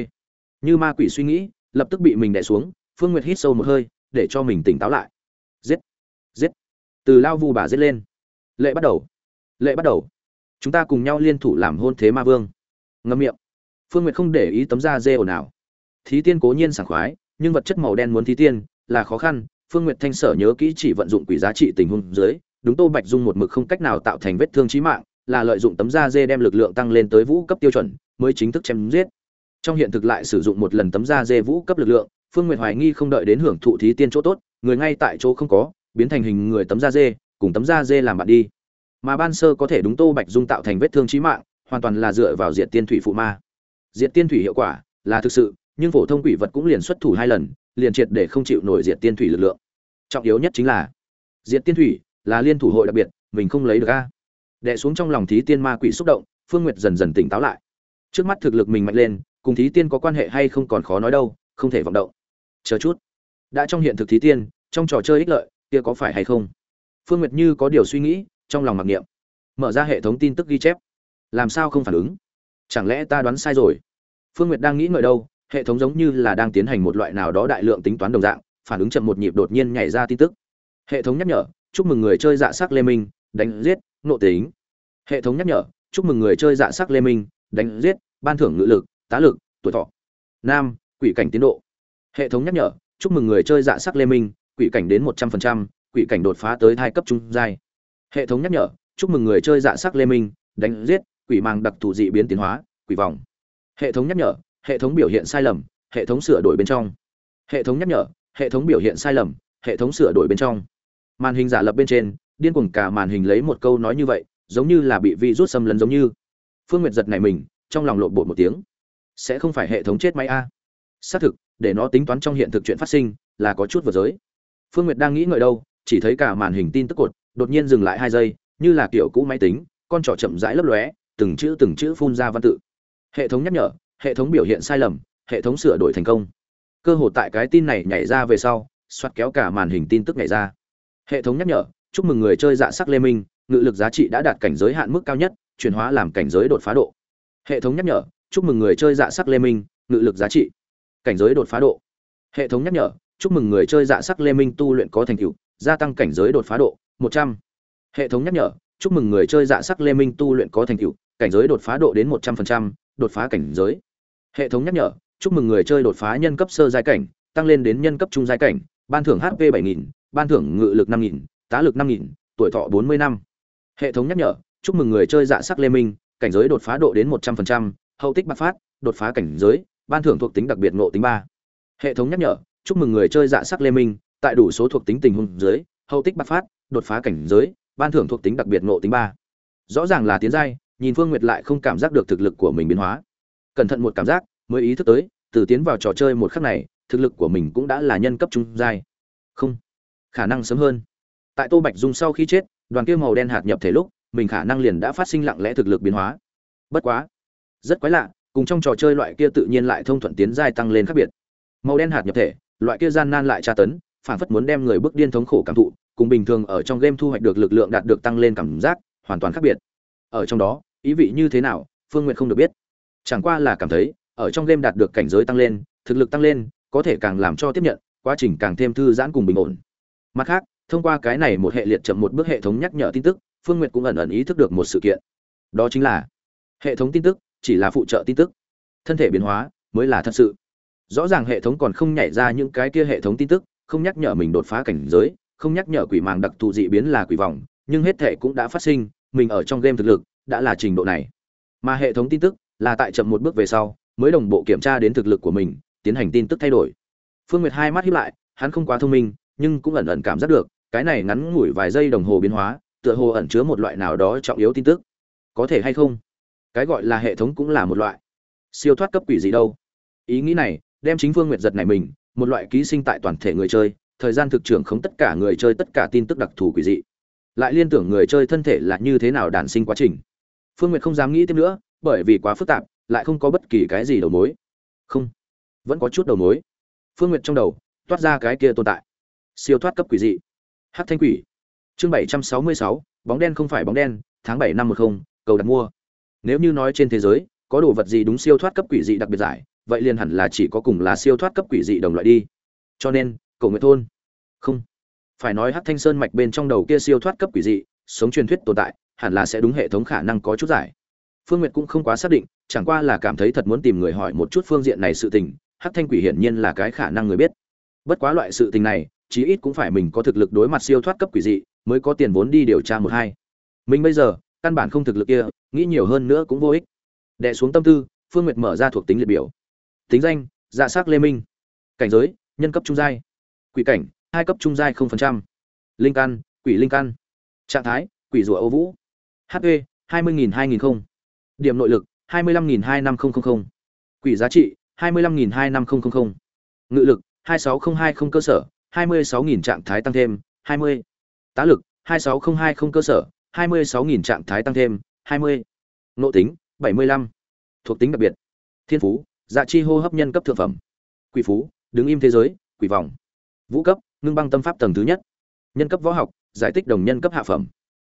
Như ma quỷ suy nghĩ, lập tức bị mình đè xuống, phương nguyệt hít sâu một hơi, để cho mình tỉnh táo lại. Giết giết. Từ lao vu bà giết lên. Lệ bắt đầu. Lệ bắt đầu. Chúng ta cùng nhau liên thủ làm hôn thế ma vương. Ngâm miệng. Phương nguyệt không để ý tấm da dê ồn ào. Thí tiên cố nhiên sảng khoái, nhưng vật chất màu đen muốn thí tiên là khó khăn, phương nguyệt thanh sở nhớ kỹ chỉ vận dụng quỷ giá trị tình huống dưới, đúng tô bạch dung một mực không cách nào tạo thành vết thương trí mạng, là lợi dụng tấm da dê đem lực lượng tăng lên tới vũ cấp tiêu chuẩn, mới chính thức chém giết. Trong hiện thực lại sử dụng một lần tấm da dê vũ cấp lực lượng, phương nguyệt hoài nghi không đợi đến hưởng thụ thí tiên chỗ tốt, người ngay tại chỗ không có, biến thành hình người tấm da dê, cùng tấm da dê làm bạn đi. Mà ban sơ có thể đúng tô bạch dung tạo thành vết thương trí mạng, hoàn toàn là dựa vào diện tiên thủy phụ ma. Diện tiên thủy hiệu quả là thực sự, nhưng phổ thông quỷ vật cũng liền xuất thủ hai lần liền triệt để không chịu nổi Diệt tiên thủy lực lượng. Trọng yếu nhất chính là, Diệt tiên thủy là liên thủ hội đặc biệt, mình không lấy được a. Đệ xuống trong lòng thí tiên ma quỷ xúc động, phương nguyệt dần dần tỉnh táo lại. Trước mắt thực lực mình mạnh lên, cùng thí tiên có quan hệ hay không còn khó nói đâu, không thể vọng động. Chờ chút. Đã trong hiện thực thí tiên, trong trò chơi ích lợi, kia có phải hay không? Phương nguyệt như có điều suy nghĩ, trong lòng mặc niệm. Mở ra hệ thống tin tức ghi chép. Làm sao không phản ứng? Chẳng lẽ ta đoán sai rồi? Phương nguyệt đang nghĩ ngợi đâu hệ thống giống như là đang tiến hành một loại nào đó đại lượng tính toán đồng dạng, phản ứng chậm một nhịp đột nhiên nhảy ra tin tức. Hệ thống nhắc nhở, chúc mừng người chơi dạ sắc lê minh, đánh giết, nộ tính. Hệ thống nhắc nhở, chúc mừng người chơi dạ sắc lê minh, đánh giết, ban thưởng ngự lực, tá lực, tuổi thọ. Nam, quỷ cảnh tiến độ. Hệ thống nhắc nhở, chúc mừng người chơi dạ sắc lê minh, quỷ cảnh đến một trăm phần trăm, quỷ cảnh đột phá tới hai cấp trung giai. Hệ thống nhắc nhở, chúc mừng người chơi dạ sắc lê minh, đánh giết, quỷ mang đặc thù dị biến tiến hóa, quỷ vòng. Hệ thống nhắc nhở hệ thống biểu hiện sai lầm, hệ thống sửa đổi bên trong. Hệ thống nhắc nhở, hệ thống biểu hiện sai lầm, hệ thống sửa đổi bên trong. Màn hình giả lập bên trên, điên cuồng cả màn hình lấy một câu nói như vậy, giống như là bị vi rút xâm lấn giống như. Phương nguyệt giật này mình, trong lòng lộn bột một tiếng. Sẽ không phải hệ thống chết máy a? Xác thực, để nó tính toán trong hiện thực chuyện phát sinh, là có chút vừa giới. Phương nguyệt đang nghĩ ngợi đâu, chỉ thấy cả màn hình tin tức cột, đột nhiên dừng lại hai giây, như là kiểu cũ máy tính, con trỏ chậm rãi lấp lóe, từng chữ từng chữ phun ra văn tự. Hệ thống nhắc nhở hệ thống biểu hiện sai lầm, hệ thống sửa đổi thành công. Cơ hội tại cái tin này nhảy ra về sau xoát kéo cả màn hình tin tức nhảy ra. Hệ thống nhắc nhở, chúc mừng người chơi dạ sắc lê minh, ngự lực giá trị đã đạt cảnh giới hạn mức cao nhất, chuyển hóa làm cảnh giới đột phá độ. Hệ thống nhắc nhở, chúc mừng người chơi dạ sắc lê minh, ngự lực giá trị, cảnh giới đột phá độ. Hệ thống nhắc nhở, chúc mừng người chơi dạ sắc lê minh tu luyện có thành tựu, gia tăng cảnh giới đột phá độ, một trăm. Hệ thống nhắc nhở, chúc mừng người chơi dạ sắc lê minh tu luyện có thành tựu, cảnh giới đột phá độ đến một trăm phần trăm, đột phá cảnh giới hệ thống nhắc nhở, chúc mừng người chơi đột phá nhân cấp sơ giai cảnh, tăng lên đến nhân cấp trung giai cảnh, ban thưởng hp bảy nghìn, ban thưởng ngự lực năm nghìn, tá lực năm nghìn, tuổi thọ bốn mươi năm. Hệ thống nhắc nhở, chúc mừng người chơi dạ sắc lê minh, cảnh giới đột phá độ đến một trăm phần trăm, hậu tích bạc phát, đột phá cảnh giới, ban thưởng thuộc tính đặc biệt ngộ tính ba. Hệ thống nhắc nhở, chúc mừng người chơi dạ sắc lê minh, tại đủ số thuộc tính tình huống dưới, hậu tích bạc phát, đột phá cảnh giới, ban thưởng thuộc tính đặc biệt ngộ tính ba. Rõ ràng là tiến giai, nhìn phương nguyệt lại không cảm giác được thực lực của mình biến hóa cẩn thận một cảm giác, mới ý thức tới, từ tiến vào trò chơi một khắc này, thực lực của mình cũng đã là nhân cấp trung giai. Không, khả năng sớm hơn. Tại tô bạch dung sau khi chết, đoàn kia màu đen hạt nhập thể lúc, mình khả năng liền đã phát sinh lặng lẽ thực lực biến hóa. Bất quá, rất quái lạ, cùng trong trò chơi loại kia tự nhiên lại thông thuận tiến giai tăng lên khác biệt. Màu đen hạt nhập thể, loại kia gian nan lại tra tấn phản phất muốn đem người bước điên thống khổ cảm thụ, cùng bình thường ở trong game thu hoạch được lực lượng đạt được tăng lên cảm giác, hoàn toàn khác biệt. Ở trong đó, ý vị như thế nào, phương n g u y ệ t không được biết chẳng qua là cảm thấy, ở trong game đạt được cảnh giới tăng lên, thực lực tăng lên, có thể càng làm cho tiếp nhận, quá trình càng thêm thư giãn cùng bình ổn. Mặt khác, thông qua cái này một hệ liệt chậm một bước hệ thống nhắc nhở tin tức, phương nguyệt cũng ẩn ẩn ý thức được một sự kiện. Đó chính là, hệ thống tin tức chỉ là phụ trợ tin tức. Thân thể biến hóa mới là thật sự. Rõ ràng hệ thống còn không nhảy ra những cái kia hệ thống tin tức, không nhắc nhở mình đột phá cảnh giới, không nhắc nhở quỷ màng đặc thù dị biến là quỷ vòng nhưng hết thể cũng đã phát sinh, mình ở trong game thực lực đã là trình độ này. Mà hệ thống tin tức là tại chậm một bước về sau, mới đồng bộ kiểm tra đến thực lực của mình, tiến hành tin tức thay đổi. Phương nguyệt hai mắt hiếp lại, hắn không quá thông minh, nhưng cũng ẩn ẩn cảm giác được, cái này ngắn ngủi vài giây đồng hồ biến hóa, tựa hồ ẩn chứa một loại nào đó trọng yếu tin tức. Có thể hay không? Cái gọi là hệ thống cũng là một loại. Siêu thoát cấp quỷ gì đâu? Ý nghĩ này, đem chính phương nguyệt giật này mình, một loại ký sinh tại toàn thể người chơi, thời gian thực trưởng không tất cả người chơi tất cả tin tức đặc thù quỷ dị. Lại liên tưởng người chơi thân thể là như thế nào đản sinh quá trình. Phương nguyệt không dám nghĩ tiếp nữa bởi vì quá phức tạp, lại không có bất kỳ cái gì đầu mối. Không, vẫn có chút đầu mối. Phương nguyệt trong đầu, toát ra cái kia tồn tại. Siêu thoát cấp quỷ dị. Hát thanh quỷ. Chương bảy trăm sáu mươi sáu, bóng đen không phải bóng đen, tháng bảy năm một không, cầu đặt mua. Nếu như nói trên thế giới, có đồ vật gì đúng siêu thoát cấp quỷ dị đặc biệt giải, vậy liền hẳn là chỉ có cùng là siêu thoát cấp quỷ dị đồng loại đi. Cho nên, cầu nguyện thôn. Không. Phải nói hát thanh sơn mạch bên trong đầu kia siêu thoát cấp quỷ dị, sống truyền thuyết tồn tại, hẳn là sẽ đúng hệ thống khả năng có chút giải. Phương Nguyệt cũng không quá xác định, chẳng qua là cảm thấy thật muốn tìm người hỏi một chút phương diện này sự tình, Hát Thanh Quỷ hiển nhiên là cái khả năng người biết. Bất quá loại sự tình này, chí ít cũng phải mình có thực lực đối mặt siêu thoát cấp quỷ dị, mới có tiền vốn đi điều tra một hai. Mình bây giờ, căn bản không thực lực kia, nghĩ nhiều hơn nữa cũng vô ích. Đè xuống tâm tư, Phương Nguyệt mở ra thuộc tính liệt biểu. Tính danh: Dạ sắc Lê Minh. Cảnh giới: Nhân cấp trung giai. Quỷ cảnh: hai cấp trung giai 0%. Linh căn: Quỷ linh căn. Trạng thái: Quỷ rùa Âu Vũ. HP: 20000 2000 điểm nội lực 25.25000, quỷ giá trị 25.25000, ngự lực 26020 cơ sở 26.000 trạng thái tăng thêm 20, tá lực 26020 cơ sở 26.000 trạng thái tăng thêm 20, nội tính 75, thuộc tính đặc biệt. Thiên phú dạ chi hô hấp nhân cấp thượng phẩm. Quỷ phú đứng im thế giới quỷ vòng vũ cấp ngưng băng tâm pháp tầng thứ nhất. Nhân cấp võ học giải tích đồng nhân cấp hạ phẩm.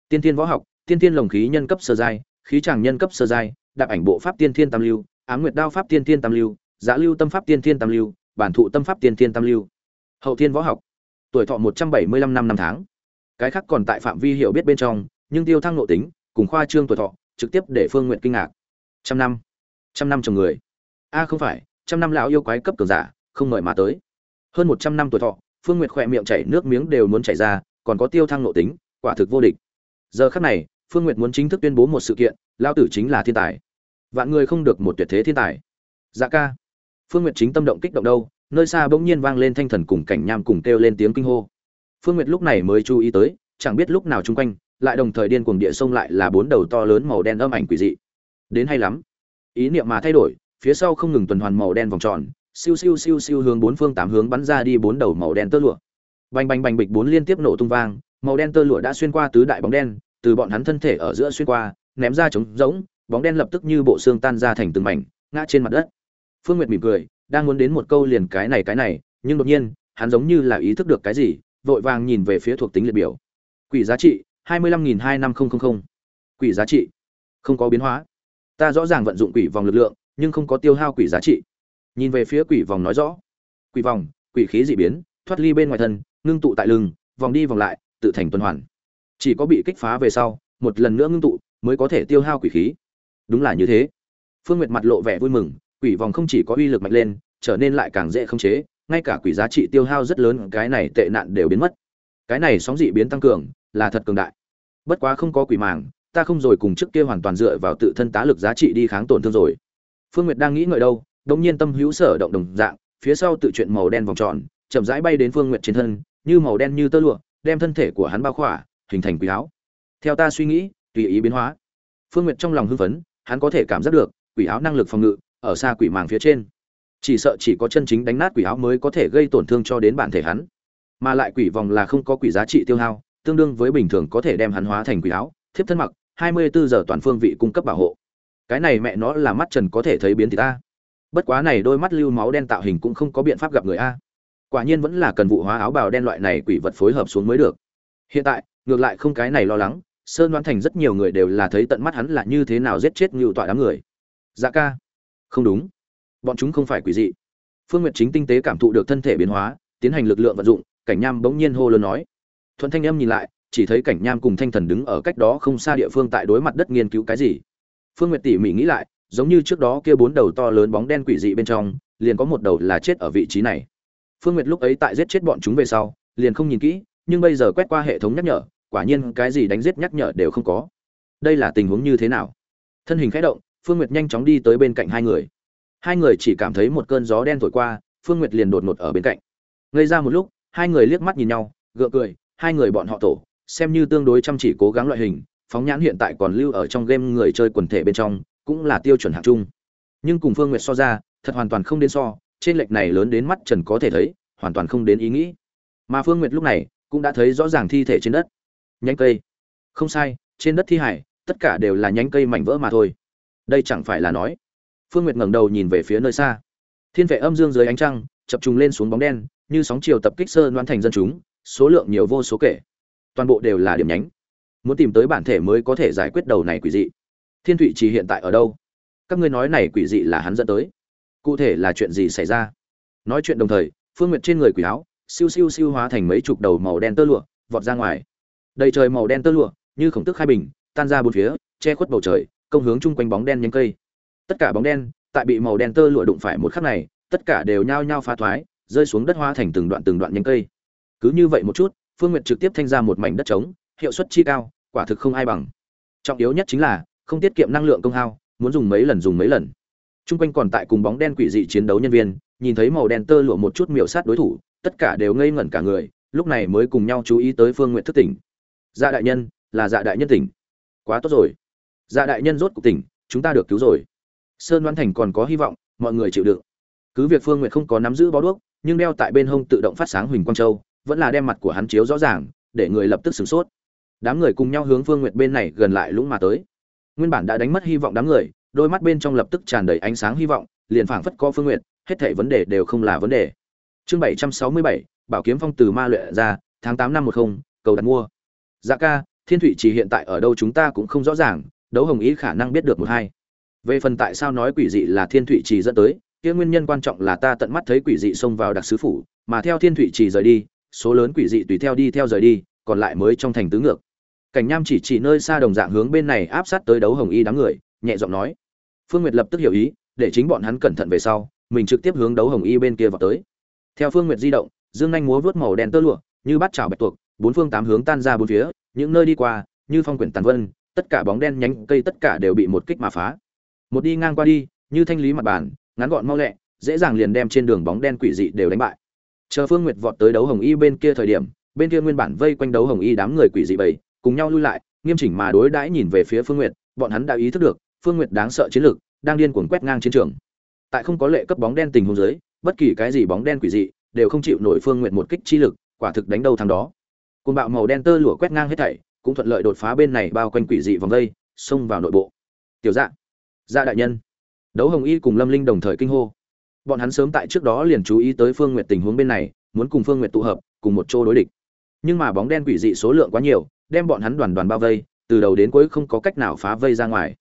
Tiên tiên võ học tiên tiên lồng khí nhân cấp sơ giai khí tràng nhân cấp sơ giai, đạp ảnh bộ pháp tiên thiên tam lưu, ám nguyệt đao pháp tiên thiên tam lưu giá lưu tâm pháp tiên thiên tam lưu, bản thụ tâm pháp tiên thiên tam lưu. Hậu thiên võ học. Tuổi thọ một trăm bảy mươi lăm năm năm tháng. Cái khác còn tại phạm vi hiểu biết bên trong, nhưng tiêu thăng nội tính, cùng khoa trương tuổi thọ, trực tiếp để phương Nguyệt kinh ngạc. Trăm năm. Trăm năm chồng người. A, không phải, trăm năm lão yêu quái cấp cường giả, không ngợi mà tới. Hơn một trăm năm tuổi thọ, phương nguyệt khỏe miệng chảy nước miếng đều muốn chảy ra, còn có tiêu thăng nội tính, quả thực vô địch. Giờ khắc này phương nguyệt muốn chính thức tuyên bố một sự kiện, lao tử chính là thiên tài. Vạn người không được một tuyệt thế thiên tài. Dạ ca. Phương nguyệt chính tâm động kích động đâu, nơi xa bỗng nhiên vang lên thanh thần cùng cảnh nham cùng kêu lên tiếng kinh hô. Phương nguyệt lúc này mới chú ý tới, chẳng biết lúc nào chung quanh, lại đồng thời điên cuồng địa sông lại là bốn đầu to lớn màu đen âm ảnh quỷ dị. Đến hay lắm. Ý niệm mà thay đổi, phía sau không ngừng tuần hoàn màu đen vòng tròn, siêu siêu siêu siêu hướng bốn phương tám hướng bắn ra đi bốn đầu màu đen tơ lụa. Bành bành bành bịch bốn liên tiếp nổ tung vang, màu đen tơ lụa đã xuyên qua tứ đại bóng đen từ bọn hắn thân thể ở giữa xuyên qua, ném ra trống rỗng, bóng đen lập tức như bộ xương tan ra thành từng mảnh, ngã trên mặt đất. Phương nguyệt mỉm cười, đang muốn đến một câu liền cái này cái này, nhưng đột nhiên, hắn giống như là ý thức được cái gì, vội vàng nhìn về phía thuộc tính liệt biểu. Quỷ giá trị, hai mươi lăm nghìn hai năm không không không quỷ giá trị. Không có biến hóa. Ta rõ ràng vận dụng quỷ vòng lực lượng, nhưng không có tiêu hao quỷ giá trị. Nhìn về phía quỷ vòng nói rõ. Quỷ vòng, quỷ khí dị biến, thoát ly bên ngoài thân, ngưng tụ tại lưng, vòng đi vòng lại, tự thành tuần hoàn chỉ có bị kích phá về sau, một lần nữa ngưng tụ, mới có thể tiêu hao quỷ khí. Đúng là như thế. Phương nguyệt mặt lộ vẻ vui mừng, quỷ vòng không chỉ có uy lực mạnh lên, trở nên lại càng dễ khống chế, ngay cả quỷ giá trị tiêu hao rất lớn, cái này tệ nạn đều biến mất. Cái này sóng dị biến tăng cường, là thật cường đại. Bất quá không có quỷ màng, ta không rồi cùng trước kia hoàn toàn dựa vào tự thân tá lực giá trị đi kháng tổn thương rồi. Phương nguyệt đang nghĩ ngợi đâu, đột nhiên tâm hữu sở động đồng dạng, phía sau tự chuyện màu đen vòng tròn, chậm rãi bay đến phương nguyệt trên thân, như màu đen như tơ lụa, đem thân thể của hắn bao khỏa hình thành quỷ áo. Theo ta suy nghĩ, tùy ý biến hóa. Phương nguyệt trong lòng hưng phấn, hắn có thể cảm giác được, quỷ áo năng lực phòng ngự, ở xa quỷ màng phía trên. Chỉ sợ chỉ có chân chính đánh nát quỷ áo mới có thể gây tổn thương cho đến bản thể hắn. Mà lại quỷ vòng là không có quỷ giá trị tiêu hao, tương đương với bình thường có thể đem hắn hóa thành quỷ áo, thiếp thân mặc 24 giờ toàn phương vị cung cấp bảo hộ. Cái này mẹ nó là mắt trần có thể thấy biến thì ta. Bất quá này đôi mắt lưu máu đen tạo hình cũng không có biện pháp gặp người a. Quả nhiên vẫn là cần vụ hóa áo bào đen loại này quỷ vật phối hợp xuống mới được. Hiện tại ngược lại không cái này lo lắng, sơn đoán thành rất nhiều người đều là thấy tận mắt hắn là như thế nào giết chết ngự tọa đám người. Dạ ca. Không đúng. Bọn chúng không phải quỷ dị. Phương nguyệt chính tinh tế cảm thụ được thân thể biến hóa, tiến hành lực lượng vận dụng, cảnh nham bỗng nhiên hô lớn nói. Thuận thanh em nhìn lại, chỉ thấy cảnh nham cùng thanh thần đứng ở cách đó không xa địa phương tại đối mặt đất nghiên cứu cái gì. Phương nguyệt tỉ mỉ nghĩ lại, giống như trước đó kia bốn đầu to lớn bóng đen quỷ dị bên trong, liền có một đầu là chết ở vị trí này. Phương nguyệt lúc ấy tại giết chết bọn chúng về sau, liền không nhìn kỹ, nhưng bây giờ quét qua hệ thống nhắc nhở quả nhiên cái gì đánh giết nhắc nhở đều không có. Đây là tình huống như thế nào? Thân hình khẽ động, phương nguyệt nhanh chóng đi tới bên cạnh hai người. Hai người chỉ cảm thấy một cơn gió đen thổi qua, phương nguyệt liền đột ngột ở bên cạnh. Ngây ra một lúc, hai người liếc mắt nhìn nhau, gượng cười, hai người bọn họ tổ, xem như tương đối chăm chỉ cố gắng loại hình, phóng nhãn hiện tại còn lưu ở trong game người chơi quần thể bên trong, cũng là tiêu chuẩn hạng chung nhưng cùng phương nguyệt so ra, thật hoàn toàn không đến so, trên lệch này lớn đến mắt trần có thể thấy, hoàn toàn không đến ý nghĩ. Mà phương nguyệt lúc này cũng đã thấy rõ ràng thi thể trên đất nhánh cây. Không sai, trên đất thi hải, tất cả đều là nhánh cây mảnh vỡ mà thôi. Đây chẳng phải là nói. Phương nguyệt ngẩng đầu nhìn về phía nơi xa. Thiên vệ âm dương dưới ánh trăng, chập trùng lên xuống bóng đen, như sóng chiều tập kích sơ đoán thành dân chúng, số lượng nhiều vô số kể. Toàn bộ đều là điểm nhánh. Muốn tìm tới bản thể mới có thể giải quyết đầu này quỷ dị. Thiên thụy chỉ hiện tại ở đâu? Các ngươi nói này quỷ dị là hắn dẫn tới. Cụ thể là chuyện gì xảy ra? Nói chuyện đồng thời, phương nguyệt trên người quỷ áo, siêu siêu siêu hóa thành mấy chục đầu màu đen tơ lụa, vọt ra ngoài đầy trời màu đen tơ lụa như khổng tức khai bình tan ra bốn phía che khuất bầu trời công hướng chung quanh bóng đen nhánh cây. Tất cả bóng đen tại bị màu đen tơ lụa đụng phải một khắc này tất cả đều nhao nhao phá thoái rơi xuống đất hoa thành từng đoạn từng đoạn nhánh cây. Cứ như vậy một chút phương nguyệt trực tiếp thanh ra một mảnh đất trống hiệu suất chi cao quả thực không ai bằng. Trọng yếu nhất chính là không tiết kiệm năng lượng công hao muốn dùng mấy lần dùng mấy lần. Chung quanh còn tại cùng bóng đen quỷ dị chiến đấu nhân viên, nhìn thấy màu đen tơ lụa một chút miểu sát đối thủ, tất cả đều ngây ngẩn cả người, lúc này mới cùng nhau chú ý tới Phương Nguyệt thức tỉnh. Dạ đại nhân, là Dạ đại nhân tỉnh. Quá tốt rồi. Dạ đại nhân rốt cuộc tỉnh, chúng ta được cứu rồi. Sơn Đoan Thành còn có hy vọng, mọi người chịu đựng. Cứ việc Phương Nguyệt không có nắm giữ bó đuốc, nhưng đeo tại bên hông tự động phát sáng huỳnh quang châu, vẫn là đem mặt của hắn chiếu rõ ràng, để người lập tức sửng sốt. Đám người cùng nhau hướng Phương Nguyệt bên này gần lại lũng mà tới. Nguyên bản đã đánh mất hy vọng đám người, đôi mắt bên trong lập tức tràn đầy ánh sáng hy vọng liền phảng phất co phương nguyện hết thảy vấn đề đều không là vấn đề chương bảy trăm sáu mươi bảy bảo kiếm phong từ ma luyện ra tháng tám năm một không cầu đặt mua dạ ca thiên thụy chỉ hiện tại ở đâu chúng ta cũng không rõ ràng đấu hồng ý khả năng biết được một hai. Về phần tại sao nói quỷ dị là thiên thụy trì dẫn tới kia nguyên nhân quan trọng là ta tận mắt thấy quỷ dị xông vào đặc sứ phủ mà theo thiên thụy trì rời đi số lớn quỷ dị tùy theo đi theo rời đi còn lại mới trong thành tứ ngược. Cảnh nham chỉ chỉ nơi xa đồng dạng hướng bên này áp sát tới đấu hồng y đám người nhẹ giọng nói. Phương Nguyệt lập tức hiểu ý, để chính bọn hắn cẩn thận về sau, mình trực tiếp hướng đấu hồng y bên kia vào tới. Theo Phương Nguyệt di động, dương nhanh múa vớt màu đen tơ lụa, như bắt chảo bạch tuộc, bốn phương tám hướng tan ra bốn phía, những nơi đi qua, như phong quyển tàn vân, tất cả bóng đen nhánh cây tất cả đều bị một kích mà phá. Một đi ngang qua đi, như thanh lý mặt bàn, ngắn gọn mau lẹ, dễ dàng liền đem trên đường bóng đen quỷ dị đều đánh bại. Chờ Phương Nguyệt vọt tới đấu hồng y bên kia thời điểm, bên kia nguyên bản vây quanh đấu hồng y đám người quỷ dị bầy, cùng nhau lui lại, nghiêm chỉnh mà đối đãi nhìn về phía Phương Nguyệt, bọn hắn đã ý thức được, Phương Nguyệt đáng sợ chiến lược, đang điên cuồng quét ngang chiến trường. Tại không có lệ cấp bóng đen tình huống dưới, bất kỳ cái gì bóng đen quỷ dị đều không chịu nổi Phương Nguyệt một kích chi lực, quả thực đánh đâu thắng đó côn bạo màu đen tơ lụa quét ngang hết thảy, cũng thuận lợi đột phá bên này bao quanh quỷ dị vòng vây, xông vào nội bộ. Tiểu Dạ, Dạ đại nhân. Đấu Hồng Y cùng Lâm Linh đồng thời kinh hô. Bọn hắn sớm tại trước đó liền chú ý tới Phương Nguyệt tình huống bên này, muốn cùng Phương Nguyệt tụ hợp, cùng một chỗ đối địch. Nhưng mà bóng đen quỷ dị số lượng quá nhiều, đem bọn hắn đoàn đoàn bao vây, từ đầu đến cuối không có cách nào phá vây ra ngoài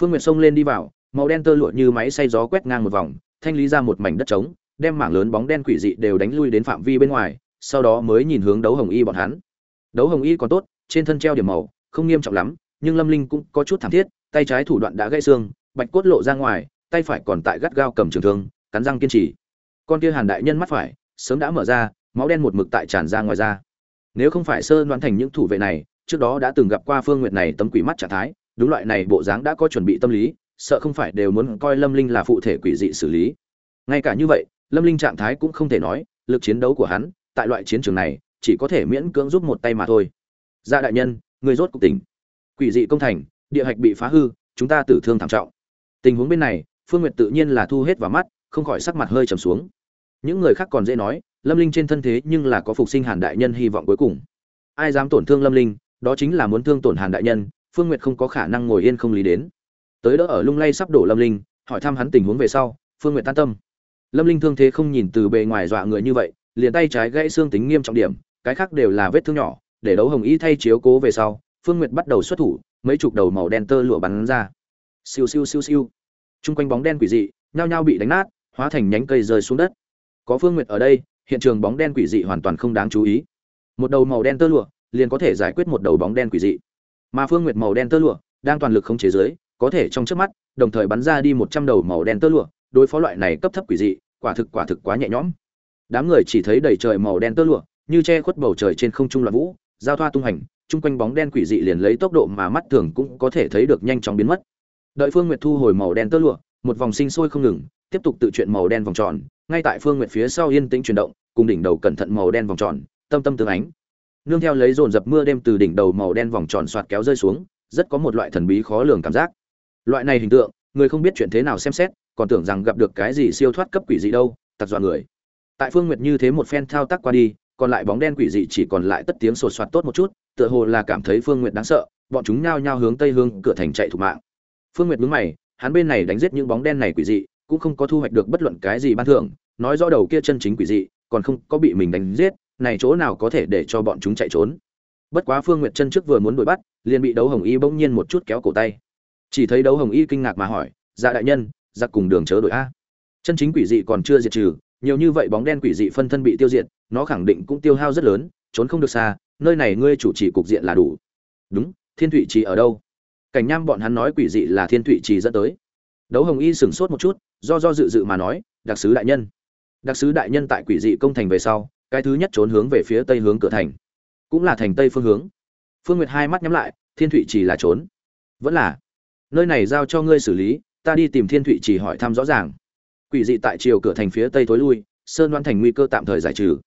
phương nguyệt xông lên đi vào màu đen tơ lụa như máy xay gió quét ngang một vòng thanh lý ra một mảnh đất trống đem mảng lớn bóng đen quỷ dị đều đánh lui đến phạm vi bên ngoài sau đó mới nhìn hướng đấu hồng y bọn hắn. Đấu hồng y còn tốt, trên thân treo điểm màu, không nghiêm trọng lắm, nhưng lâm linh cũng có chút thảm thiết, tay trái thủ đoạn đã gãy xương, bạch cốt lộ ra ngoài, tay phải còn tại gắt gao cầm trường thương, cắn răng kiên trì. Con kia hàn đại nhân mắt phải, sớm đã mở ra, máu đen một mực tại tràn ra ngoài ra nếu không phải sơ đoán thành những thủ vệ này, trước đó đã từng gặp qua phương nguyệt này tấm quỷ mắt trạng thái, đúng loại này bộ dáng đã có chuẩn bị tâm lý, sợ không phải đều muốn coi lâm linh là phụ thể quỷ dị xử lý. Ngay cả như vậy, lâm linh trạng thái cũng không thể nói, lực chiến đấu của hắn tại loại chiến trường này chỉ có thể miễn cưỡng giúp một tay mà thôi. Gia đại nhân người rốt cục tỉnh. Quỷ dị công thành địa hạch bị phá hư chúng ta tử thương thảm trọng. Tình huống bên này phương nguyệt tự nhiên là thu hết vào mắt không khỏi sắc mặt hơi trầm xuống. Những người khác còn dễ nói lâm linh trên thân thế nhưng là có phục sinh hàn đại nhân hy vọng cuối cùng. Ai dám tổn thương lâm linh đó chính là muốn thương tổn hàn đại nhân Phương Nguyệt không có khả năng ngồi yên không lý đến. Tới đỡ ở lung lay sắp đổ Lâm Linh, hỏi thăm hắn tình huống về sau, Phương Nguyệt tan tâm. Lâm Linh thương thế không nhìn từ bề ngoài dọa người như vậy, liền tay trái gãy xương tính nghiêm trọng điểm, cái khác đều là vết thương nhỏ, để đấu hồng y thay chiếu cố về sau, Phương Nguyệt bắt đầu xuất thủ, mấy chục đầu màu đen tơ lụa bắn ra. Siêu siêu siêu siêu. Trung quanh bóng đen quỷ dị, nhao nhao bị đánh nát, hóa thành nhánh cây rơi xuống đất. có phương nguyệt ở đây hiện trường bóng đen quỷ dị hoàn toàn không đáng chú ý một đầu màu đen tơ lụa liền có thể giải quyết một đầu bóng đen quỷ dị mà phương nguyệt màu đen tơ lụa đang toàn lực không chế giới có thể trong chớp mắt đồng thời bắn ra đi một trăm đầu màu đen tơ lụa đối phó loại này cấp thấp quỷ dị quả thực quả thực quá nhẹ nhõm đám người chỉ thấy đầy trời màu đen tơ lụa, như che khuất bầu trời trên không trung loạn vũ, giao thoa tung hành, chung quanh bóng đen quỷ dị liền lấy tốc độ mà mắt thường cũng có thể thấy được nhanh chóng biến mất. Đợi phương nguyệt thu hồi màu đen tơ lụa, một vòng sinh sôi không ngừng, tiếp tục tự chuyện màu đen vòng tròn. Ngay tại phương nguyệt phía sau yên tĩnh chuyển động, cùng đỉnh đầu cẩn thận màu đen vòng tròn, tâm tâm tương ánh. Nương theo lấy dồn dập mưa đêm từ đỉnh đầu màu đen vòng tròn soạt kéo rơi xuống, rất có một loại thần bí khó lường cảm giác. Loại này hình tượng, người không biết chuyện thế nào xem xét, còn tưởng rằng gặp được cái gì siêu thoát cấp quỷ dị đâu, tặc dọa người tại phương nguyệt như thế một phen thao tác qua đi, còn lại bóng đen quỷ dị chỉ còn lại tất tiếng sột soạt tốt một chút, tựa hồ là cảm thấy phương nguyệt đáng sợ, bọn chúng nhao nhao hướng tây hướng cửa thành chạy thủ mạng. Phương nguyệt nhướng mày, hắn bên này đánh giết những bóng đen này quỷ dị, cũng không có thu hoạch được bất luận cái gì ban thưởng, nói rõ đầu kia chân chính quỷ dị, còn không có bị mình đánh giết, này chỗ nào có thể để cho bọn chúng chạy trốn. Bất quá phương nguyệt chân trước vừa muốn đuổi bắt, liền bị đấu hồng y bỗng nhiên một chút kéo cổ tay. Chỉ thấy đấu hồng y kinh ngạc mà hỏi dạ đại nhân, giặc cùng đường chớ đổi a. Chân chính quỷ dị còn chưa diệt trừ nhiều như vậy bóng đen quỷ dị phân thân bị tiêu diệt, nó khẳng định cũng tiêu hao rất lớn, trốn không được xa, nơi này ngươi chủ trì cục diện là đủ. Đúng, thiên thụy trì ở đâu? Cảnh nham bọn hắn nói quỷ dị là thiên thụy trì dẫn tới. Đấu hồng y sửng sốt một chút, do do dự dự mà nói, đặc sứ đại nhân. Đặc sứ đại nhân tại quỷ dị công thành về sau, cái thứ nhất trốn hướng về phía tây hướng cửa thành. Cũng là thành tây phương hướng. Phương nguyệt hai mắt nhắm lại, thiên thụy trì là trốn? Vẫn là. Nơi này giao cho ngươi xử lý, ta đi tìm thiên thụy trì hỏi thăm rõ ràng quỷ dị tại chiều cửa thành phía tây tối lui, sơn đoan thành nguy cơ tạm thời giải trừ.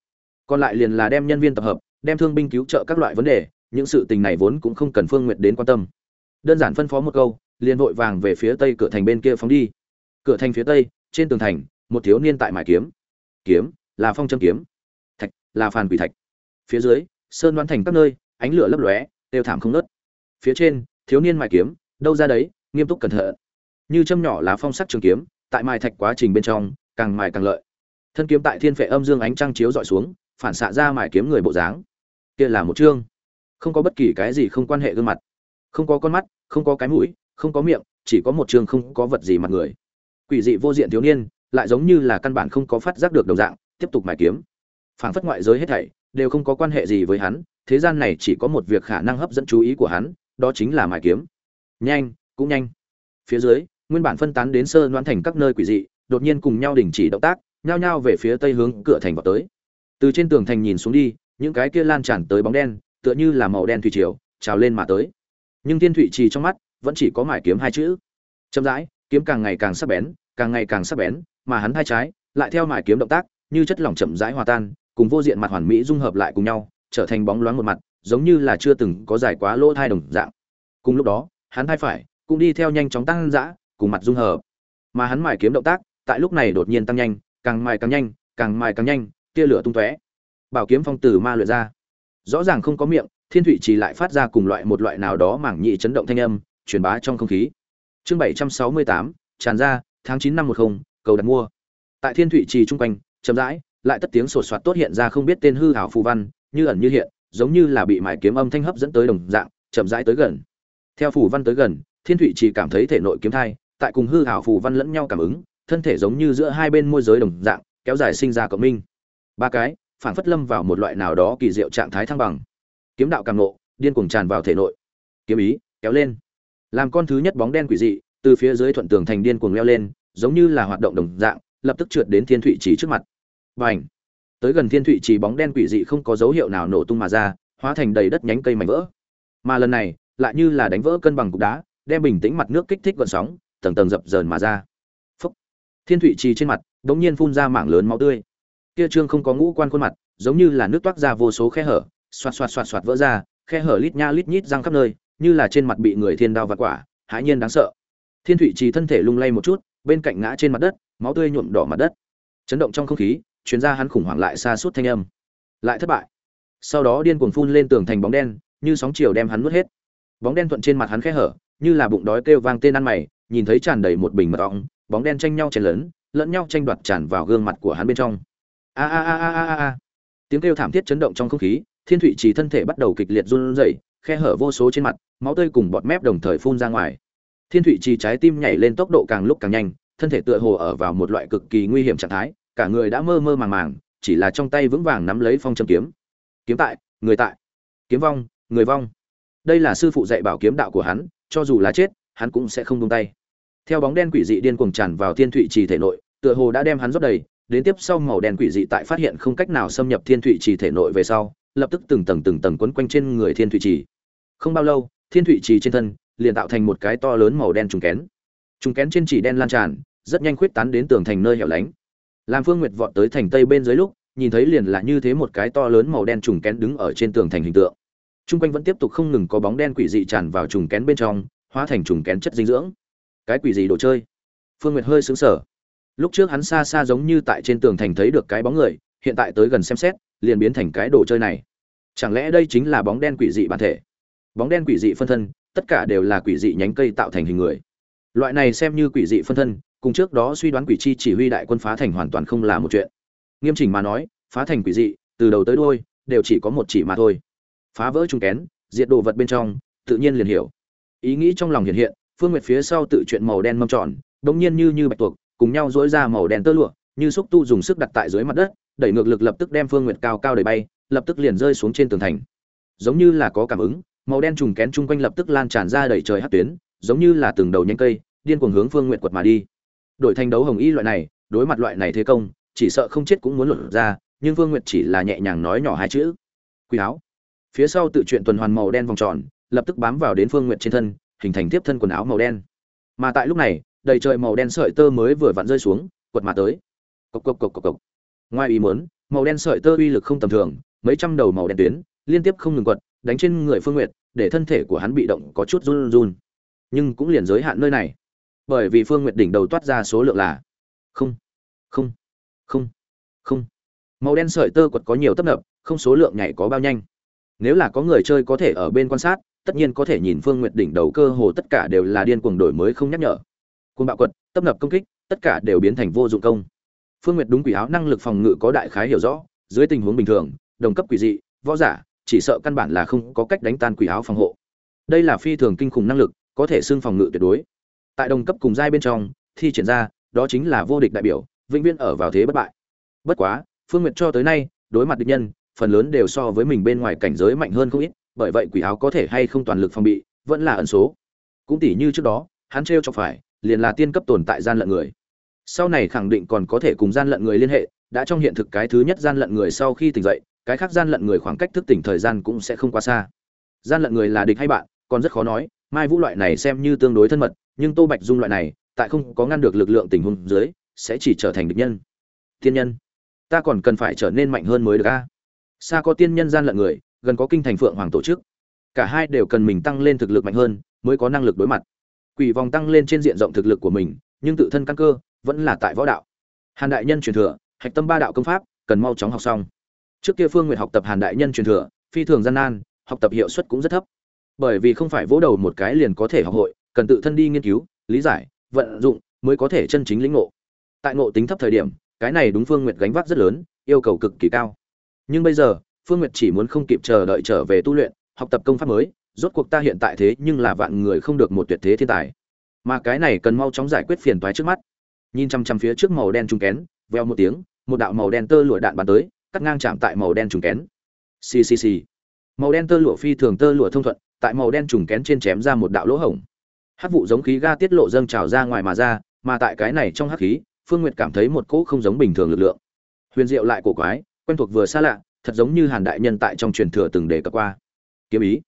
Còn lại liền là đem nhân viên tập hợp, đem thương binh cứu trợ các loại vấn đề, những sự tình này vốn cũng không cần phương nguyệt đến quan tâm. Đơn giản phân phó một câu, liền vội vàng về phía tây cửa thành bên kia phóng đi. Cửa thành phía tây, trên tường thành, một thiếu niên tại mải kiếm. Kiếm, là phong châm kiếm. Thạch, là phàn quỷ thạch. Phía dưới, sơn đoan thành các nơi, ánh lửa lấp lóe, đều thảm không nớt. Phía trên, thiếu niên mài kiếm, đâu ra đấy, nghiêm túc cẩn thận. Như châm nhỏ lá phong sắc trường kiếm tại mài thạch quá trình bên trong, càng mài càng lợi. Thân kiếm tại thiên phệ âm dương ánh trăng chiếu dọi xuống, phản xạ ra mài kiếm người bộ dáng. Kia là một chương. Không có bất kỳ cái gì không quan hệ gương mặt. Không có con mắt, không có cái mũi, không có miệng, chỉ có một chương không có vật gì mặt người. Quỷ dị vô diện thiếu niên, lại giống như là căn bản không có phát giác được đồng dạng, tiếp tục mài kiếm. Phảng phất ngoại giới hết thảy, đều không có quan hệ gì với hắn, thế gian này chỉ có một việc khả năng hấp dẫn chú ý của hắn, đó chính là mài kiếm. Nhanh, cũng nhanh. Phía dưới nguyên bản phân tán đến sơ đoán thành các nơi quỷ dị, đột nhiên cùng nhau đình chỉ động tác, nhao nhao về phía tây hướng cửa thành vào tới. Từ trên tường thành nhìn xuống đi, những cái kia lan tràn tới bóng đen, tựa như là màu đen thủy triều, trào lên mà tới. Nhưng thiên thủy trì trong mắt, vẫn chỉ có mải kiếm hai chữ. Chậm rãi, kiếm càng ngày càng sắc bén, càng ngày càng sắc bén, mà hắn hai trái, lại theo mải kiếm động tác, như chất lỏng chậm rãi hòa tan, cùng vô diện mặt hoàn mỹ dung hợp lại cùng nhau, trở thành bóng loáng một mặt, giống như là chưa từng có dài quá lỗ thai đồng dạng. Cùng lúc đó, hắn thai phải cũng đi theo nhanh chóng tăng dã cùng mặt dung hợp. Mà hắn mài kiếm động tác, tại lúc này đột nhiên tăng nhanh, càng mài càng nhanh, càng mài càng nhanh, tia lửa tung tóe. Bảo kiếm phong từ ma luyện ra. Rõ ràng không có miệng, thiên thụy chỉ lại phát ra cùng loại một loại nào đó mảng nhị chấn động thanh âm, truyền bá trong không khí. Chương bảy trăm sáu mươi tám, tràn ra, tháng chín năm một không, cầu đặt mua. Tại thiên thụy trì chung quanh, chậm rãi, lại tất tiếng sột soạt tốt hiện ra không biết tên hư hảo phù văn, như ẩn như hiện, giống như là bị mài kiếm âm thanh hấp dẫn tới đồng dạng, chậm rãi tới gần. Theo phù văn tới gần, thiên thụy trì cảm thấy thể nội kiếm thai tại cùng hư hảo phù văn lẫn nhau cảm ứng, thân thể giống như giữa hai bên môi giới đồng dạng, kéo dài sinh ra cộng minh. Ba cái phản phất lâm vào một loại nào đó kỳ diệu trạng thái thăng bằng. Kiếm đạo càng nộ điên cuồng tràn vào thể nội. Kiếm ý, kéo lên. Làm con thứ nhất bóng đen quỷ dị, từ phía dưới thuận tường thành điên cuồng leo lên, giống như là hoạt động đồng dạng, lập tức trượt đến thiên thụy trì trước mặt. Và ảnh tới gần thiên thụy trì bóng đen quỷ dị không có dấu hiệu nào nổ tung mà ra, hóa thành đầy đất nhánh cây mảnh vỡ. Mà lần này, lại như là đánh vỡ cân bằng cục đá, đem bình tĩnh mặt nước kích thích gợn sóng tầng tầng dập dờn mà ra. Phúc. thiên thụy trì trên mặt đống nhiên phun ra mảng lớn máu tươi. Kia trương không có ngũ quan khuôn mặt, giống như là nước toát ra vô số khe hở, xoạt xoạt xoạt xoạt vỡ ra, khe hở lít nha lít nhít răng khắp nơi, như là trên mặt bị người thiên đao vặt quả, hãi nhiên đáng sợ. Thiên thụy trì thân thể lung lay một chút, bên cạnh ngã trên mặt đất, máu tươi nhuộm đỏ mặt đất. Chấn động trong không khí chuyến ra hắn khủng hoảng lại xa suốt thanh âm. Lại thất bại. Sau đó điên cuồng phun lên tường thành bóng đen, như sóng chiều đem hắn nuốt hết. Bóng đen thuận trên mặt hắn khẽ hở, như là bụng đói kêu vang tên ăn mày nhìn thấy tràn đầy một bình mật ong, bóng đen tranh nhau chen lớn lẫn nhau tranh đoạt tràn vào gương mặt của hắn bên trong. A a a a a a tiếng kêu thảm thiết chấn động trong không khí, thiên thụy chỉ thân thể bắt đầu kịch liệt run rẩy, khe hở vô số trên mặt, máu tươi cùng bọt mép đồng thời phun ra ngoài. Thiên thụy chỉ trái tim nhảy lên tốc độ càng lúc càng nhanh, thân thể tựa hồ ở vào một loại cực kỳ nguy hiểm trạng thái, cả người đã mơ mơ màng màng, chỉ là trong tay vững vàng nắm lấy phong châm kiếm. Kiếm tại, người tại. Kiếm vong, người vong. Đây là sư phụ dạy bảo kiếm đạo của hắn, cho dù là chết hắn cũng sẽ không buông tay. Theo bóng đen quỷ dị điên cuồng tràn vào thiên thụy trì thể nội tựa hồ đã đem hắn rót đầy đến tiếp sau màu đen quỷ dị tại phát hiện không cách nào xâm nhập thiên thụy trì thể nội về sau lập tức từng tầng từng tầng quấn quanh trên người thiên thụy trì. Không bao lâu thiên thụy trì trên thân liền tạo thành một cái to lớn màu đen trùng kén. Trùng kén trên chỉ đen lan tràn rất nhanh khuyết tán đến tường thành nơi hẻo lánh. Lam phương nguyệt vọt tới thành tây bên dưới lúc nhìn thấy liền là như thế một cái to lớn màu đen trùng kén đứng ở trên tường thành hình tượng. Trung quanh vẫn tiếp tục không ngừng có bóng đen quỷ dị tràn vào trùng kén bên trong, hóa thành trùng kén chất dinh dưỡng. Cái quỷ gì đồ chơi? Phương Nguyệt hơi xứng sở Lúc trước hắn xa xa giống như tại trên tường thành thấy được cái bóng người, hiện tại tới gần xem xét, liền biến thành cái đồ chơi này. Chẳng lẽ đây chính là bóng đen quỷ dị bản thể? Bóng đen quỷ dị phân thân, tất cả đều là quỷ dị nhánh cây tạo thành hình người. Loại này xem như quỷ dị phân thân, cùng trước đó suy đoán quỷ chi chỉ huy đại quân phá thành hoàn toàn không là một chuyện. Nghiêm chỉnh mà nói, phá thành quỷ dị, từ đầu tới đuôi đều chỉ có một chỉ mà thôi phá vỡ trung kén diệt đồ vật bên trong tự nhiên liền hiểu ý nghĩ trong lòng hiện hiện, phương nguyệt phía sau tự chuyện màu đen mâm tròn, đống nhiên như như bạch tuộc, cùng nhau dối ra màu đen tơ lụa, như xúc tu dùng sức đặt tại dưới mặt đất, đẩy ngược lực lập tức đem phương nguyệt cao cao đẩy bay, lập tức liền rơi xuống trên tường thành. Giống như là có cảm ứng, màu đen trùng kén chung quanh lập tức lan tràn ra đẩy trời hát tuyến, giống như là từng đầu nhánh cây, điên cuồng hướng phương nguyệt quật mà đi. Đổi thành đấu hồng y loại này, đối mặt loại này thế công, chỉ sợ không chết cũng muốn luận ra, nhưng phương nguyệt chỉ là nhẹ nhàng nói nhỏ hai chữ. Quỳ áo. Phía sau tự chuyện tuần hoàn màu đen vòng tròn lập tức bám vào đến phương Nguyệt trên thân, hình thành tiếp thân quần áo màu đen. Mà tại lúc này, đầy trời màu đen sợi tơ mới vừa vặn rơi xuống, quật mà tới. Cộc cộc cộc cộc cộc. Ngoài ý muốn, màu đen sợi tơ uy lực không tầm thường, mấy trăm đầu màu đen tuyến, liên tiếp không ngừng quật, đánh trên người phương nguyệt, để thân thể của hắn bị động có chút run run. Nhưng cũng liền giới hạn nơi này. Bởi vì phương nguyệt đỉnh đầu toát ra số lượng là không không không không. Màu đen sợi tơ quật có nhiều tấp nập, không số lượng nhảy có bao nhanh. Nếu là có người chơi có thể ở bên quan sát tất nhiên có thể nhìn phương nguyệt đỉnh đầu cơ hồ tất cả đều là điên cuồng đổi mới không nhắc nhở. Cuồng bạo quật tấp nập công kích tất cả đều biến thành vô dụng công. Phương nguyệt đúng quỷ áo năng lực phòng ngự có đại khái hiểu rõ dưới tình huống bình thường đồng cấp quỷ dị võ giả chỉ sợ căn bản là không có cách đánh tan quỷ áo phòng hộ. Đây là phi thường kinh khủng năng lực có thể xưng phòng ngự tuyệt đối. Tại đồng cấp cùng giai bên trong thi triển ra đó chính là vô địch đại biểu vĩnh viễn ở vào thế bất bại. Bất quá phương nguyệt cho tới nay đối mặt địch nhân phần lớn đều so với mình bên ngoài cảnh giới mạnh hơn không ít, bởi vậy quỷ áo có thể hay không toàn lực phòng bị, vẫn là ẩn số. Cũng tỉ như trước đó, hắn trêu cho phải, liền là tiên cấp tồn tại gian lận người. Sau này khẳng định còn có thể cùng gian lận người liên hệ, đã trong hiện thực cái thứ nhất gian lận người sau khi tỉnh dậy, cái khác gian lận người khoảng cách thức tỉnh thời gian cũng sẽ không quá xa. Gian lận người là địch hay bạn, còn rất khó nói, Mai Vũ loại này xem như tương đối thân mật, nhưng Tô Bạch Dung loại này, tại không có ngăn được lực lượng tình huống dưới, sẽ chỉ trở thành địch nhân. Tiên nhân, ta còn cần phải trở nên mạnh hơn mới được a xa có tiên nhân gian lận người gần có kinh thành phượng hoàng tổ chức. Cả hai đều cần mình tăng lên thực lực mạnh hơn, mới có năng lực đối mặt. Quỷ vòng tăng lên trên diện rộng thực lực của mình, nhưng tự thân căn cơ vẫn là tại võ đạo. Hàn đại nhân truyền thừa, hạch tâm ba đạo công pháp, cần mau chóng học xong. Trước kia phương nguyện học tập hàn đại nhân truyền thừa, phi thường gian nan, học tập hiệu suất cũng rất thấp. Bởi vì không phải vỗ đầu một cái liền có thể học hội, cần tự thân đi nghiên cứu, lý giải, vận dụng mới có thể chân chính lĩnh ngộ. Tại ngộ tính thấp thời điểm, cái này đúng phương nguyện gánh vác rất lớn, yêu cầu cực kỳ cao. Nhưng bây giờ phương nguyệt chỉ muốn không kịp chờ đợi trở về tu luyện, học tập công pháp mới, rốt cuộc ta hiện tại thế nhưng là vạn người không được một tuyệt thế thiên tài. Mà cái này cần mau chóng giải quyết phiền toái trước mắt. Nhìn chăm chăm phía trước màu đen trùng kén, veo một tiếng, một đạo màu đen tơ lụa đạn bắn tới, cắt ngang chạm tại màu đen trùng kén. Xì xì xì. Màu đen tơ lụa phi thường tơ lụa thông thuận, tại màu đen trùng kén trên chém ra một đạo lỗ hổng. Hắc vụ giống khí ga tiết lộ dâng trào ra ngoài mà ra, mà tại cái này trong hắc khí, phương nguyệt cảm thấy một cỗ không giống bình thường lực lượng. Huyền diệu lại cổ quái, quen thuộc vừa xa lạ thật giống như hàn đại nhân tại trong truyền thừa từng đề cập qua. Kiếm ý.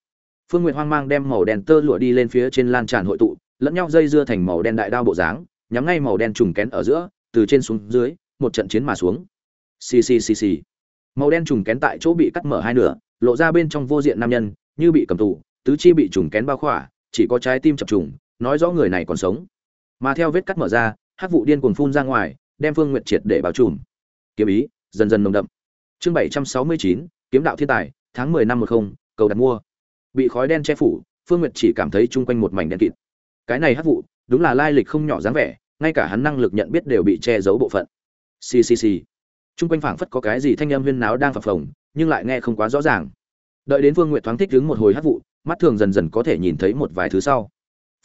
Phương nguyệt hoang mang đem màu đen tơ lụa đi lên phía trên lan tràn hội tụ, lẫn nhau dây dưa thành màu đen đại đao bộ dáng, nhắm ngay màu đen trùng kén ở giữa, từ trên xuống dưới, một trận chiến mà xuống. Ccc màu đen trùng kén tại chỗ bị cắt mở hai nửa, lộ ra bên trong vô diện nam nhân, như bị cầm tù, tứ chi bị trùng kén bao khỏa, chỉ có trái tim chập trùng, nói rõ người này còn sống. Mà theo vết cắt mở ra hát vụ điên cuồng phun ra ngoài, đem phương nguyệt triệt để bao trùm. Kiếm ý, dần dần nồng đậm chương bảy trăm sáu mươi chín, kiếm đạo thiên tài, tháng mười năm một không, cầu đặt mua. Bị khói đen che phủ, phương nguyệt chỉ cảm thấy chung quanh một mảnh đen kịt. Cái này hắc vụ, đúng là lai lịch không nhỏ dáng vẻ, ngay cả hắn năng lực nhận biết đều bị che giấu bộ phận. Ccc chung quanh phảng phất có cái gì thanh âm huyên náo đang phập phồng, nhưng lại nghe không quá rõ ràng. Đợi đến phương nguyệt thoáng thích đứng một hồi hắc vụ, mắt thường dần dần có thể nhìn thấy một vài thứ sau.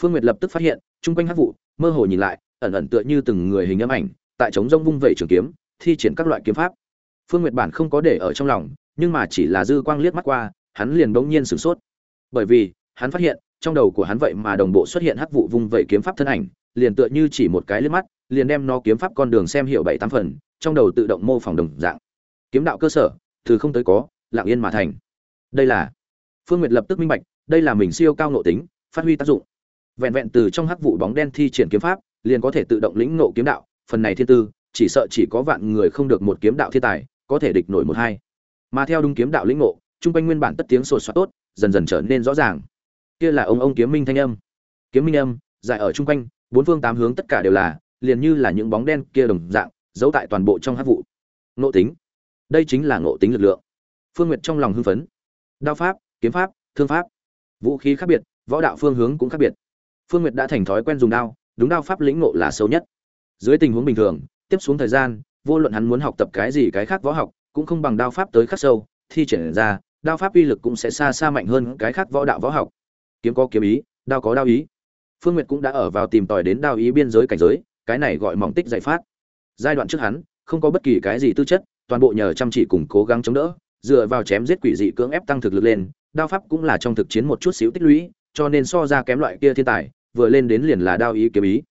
Phương nguyệt lập tức phát hiện, chung quanh hắc vụ, mơ hồ nhìn lại, ẩn ẩn tựa như từng người hình âm ảnh, tại trống rông vung vẩy trường kiếm, thi triển các loại kiếm pháp phương nguyệt bản không có để ở trong lòng, nhưng mà chỉ là dư quang liếc mắt qua, hắn liền bỗng nhiên sửng sốt. Bởi vì, hắn phát hiện, trong đầu của hắn vậy mà đồng bộ xuất hiện hắc vụ vung vẩy kiếm pháp thân ảnh, liền tựa như chỉ một cái liếc mắt, liền đem nó kiếm pháp con đường xem hiểu bảy tám phần, trong đầu tự động mô phỏng đồng dạng. Kiếm đạo cơ sở, từ không tới có, lặng yên mà thành. Đây là, phương nguyệt lập tức minh bạch, đây là mình siêu cao nội tính, phát huy tác dụng. Vẹn vẹn từ trong hắc vụ bóng đen thi triển kiếm pháp, liền có thể tự động lĩnh ngộ kiếm đạo, phần này thiên tư, chỉ sợ chỉ có vạn người không được một kiếm đạo thiên tài có thể địch nổi một hai. Mà theo đúng kiếm đạo lĩnh ngộ trung quanh nguyên bản tất tiếng sột soát tốt, dần dần trở nên rõ ràng. Kia là ông ông kiếm minh thanh âm. Kiếm minh âm, dài ở trung quanh, bốn phương tám hướng tất cả đều là, liền như là những bóng đen kia đồng dạng, giấu tại toàn bộ trong hắc vụ. Ngộ tính. Đây chính là ngộ tính lực lượng. Phương nguyệt trong lòng hưng phấn. Đao pháp, kiếm pháp, thương pháp. Vũ khí khác biệt, võ đạo phương hướng cũng khác biệt. Phương nguyệt đã thành thói quen dùng đao, đúng đao pháp lĩnh ngộ là sâu nhất. Dưới tình huống bình thường, tiếp xuống thời gian vô luận hắn muốn học tập cái gì cái khác võ học, cũng không bằng đao pháp tới khắc sâu, thi triển ra, đao pháp uy lực cũng sẽ xa xa mạnh hơn cái khác võ đạo võ học. Kiếm có kiếm ý, đao có đao ý. Phương nguyệt cũng đã ở vào tìm tòi đến đao ý biên giới cảnh giới, cái này gọi mỏng tích giải phát. Giai đoạn trước hắn, không có bất kỳ cái gì tư chất, toàn bộ nhờ chăm chỉ cùng cố gắng chống đỡ, dựa vào chém giết quỷ dị cưỡng ép tăng thực lực lên, đao pháp cũng là trong thực chiến một chút xíu tích lũy, cho nên so ra kém loại kia thiên tài, vừa lên đến liền là đao ý kiếm ý.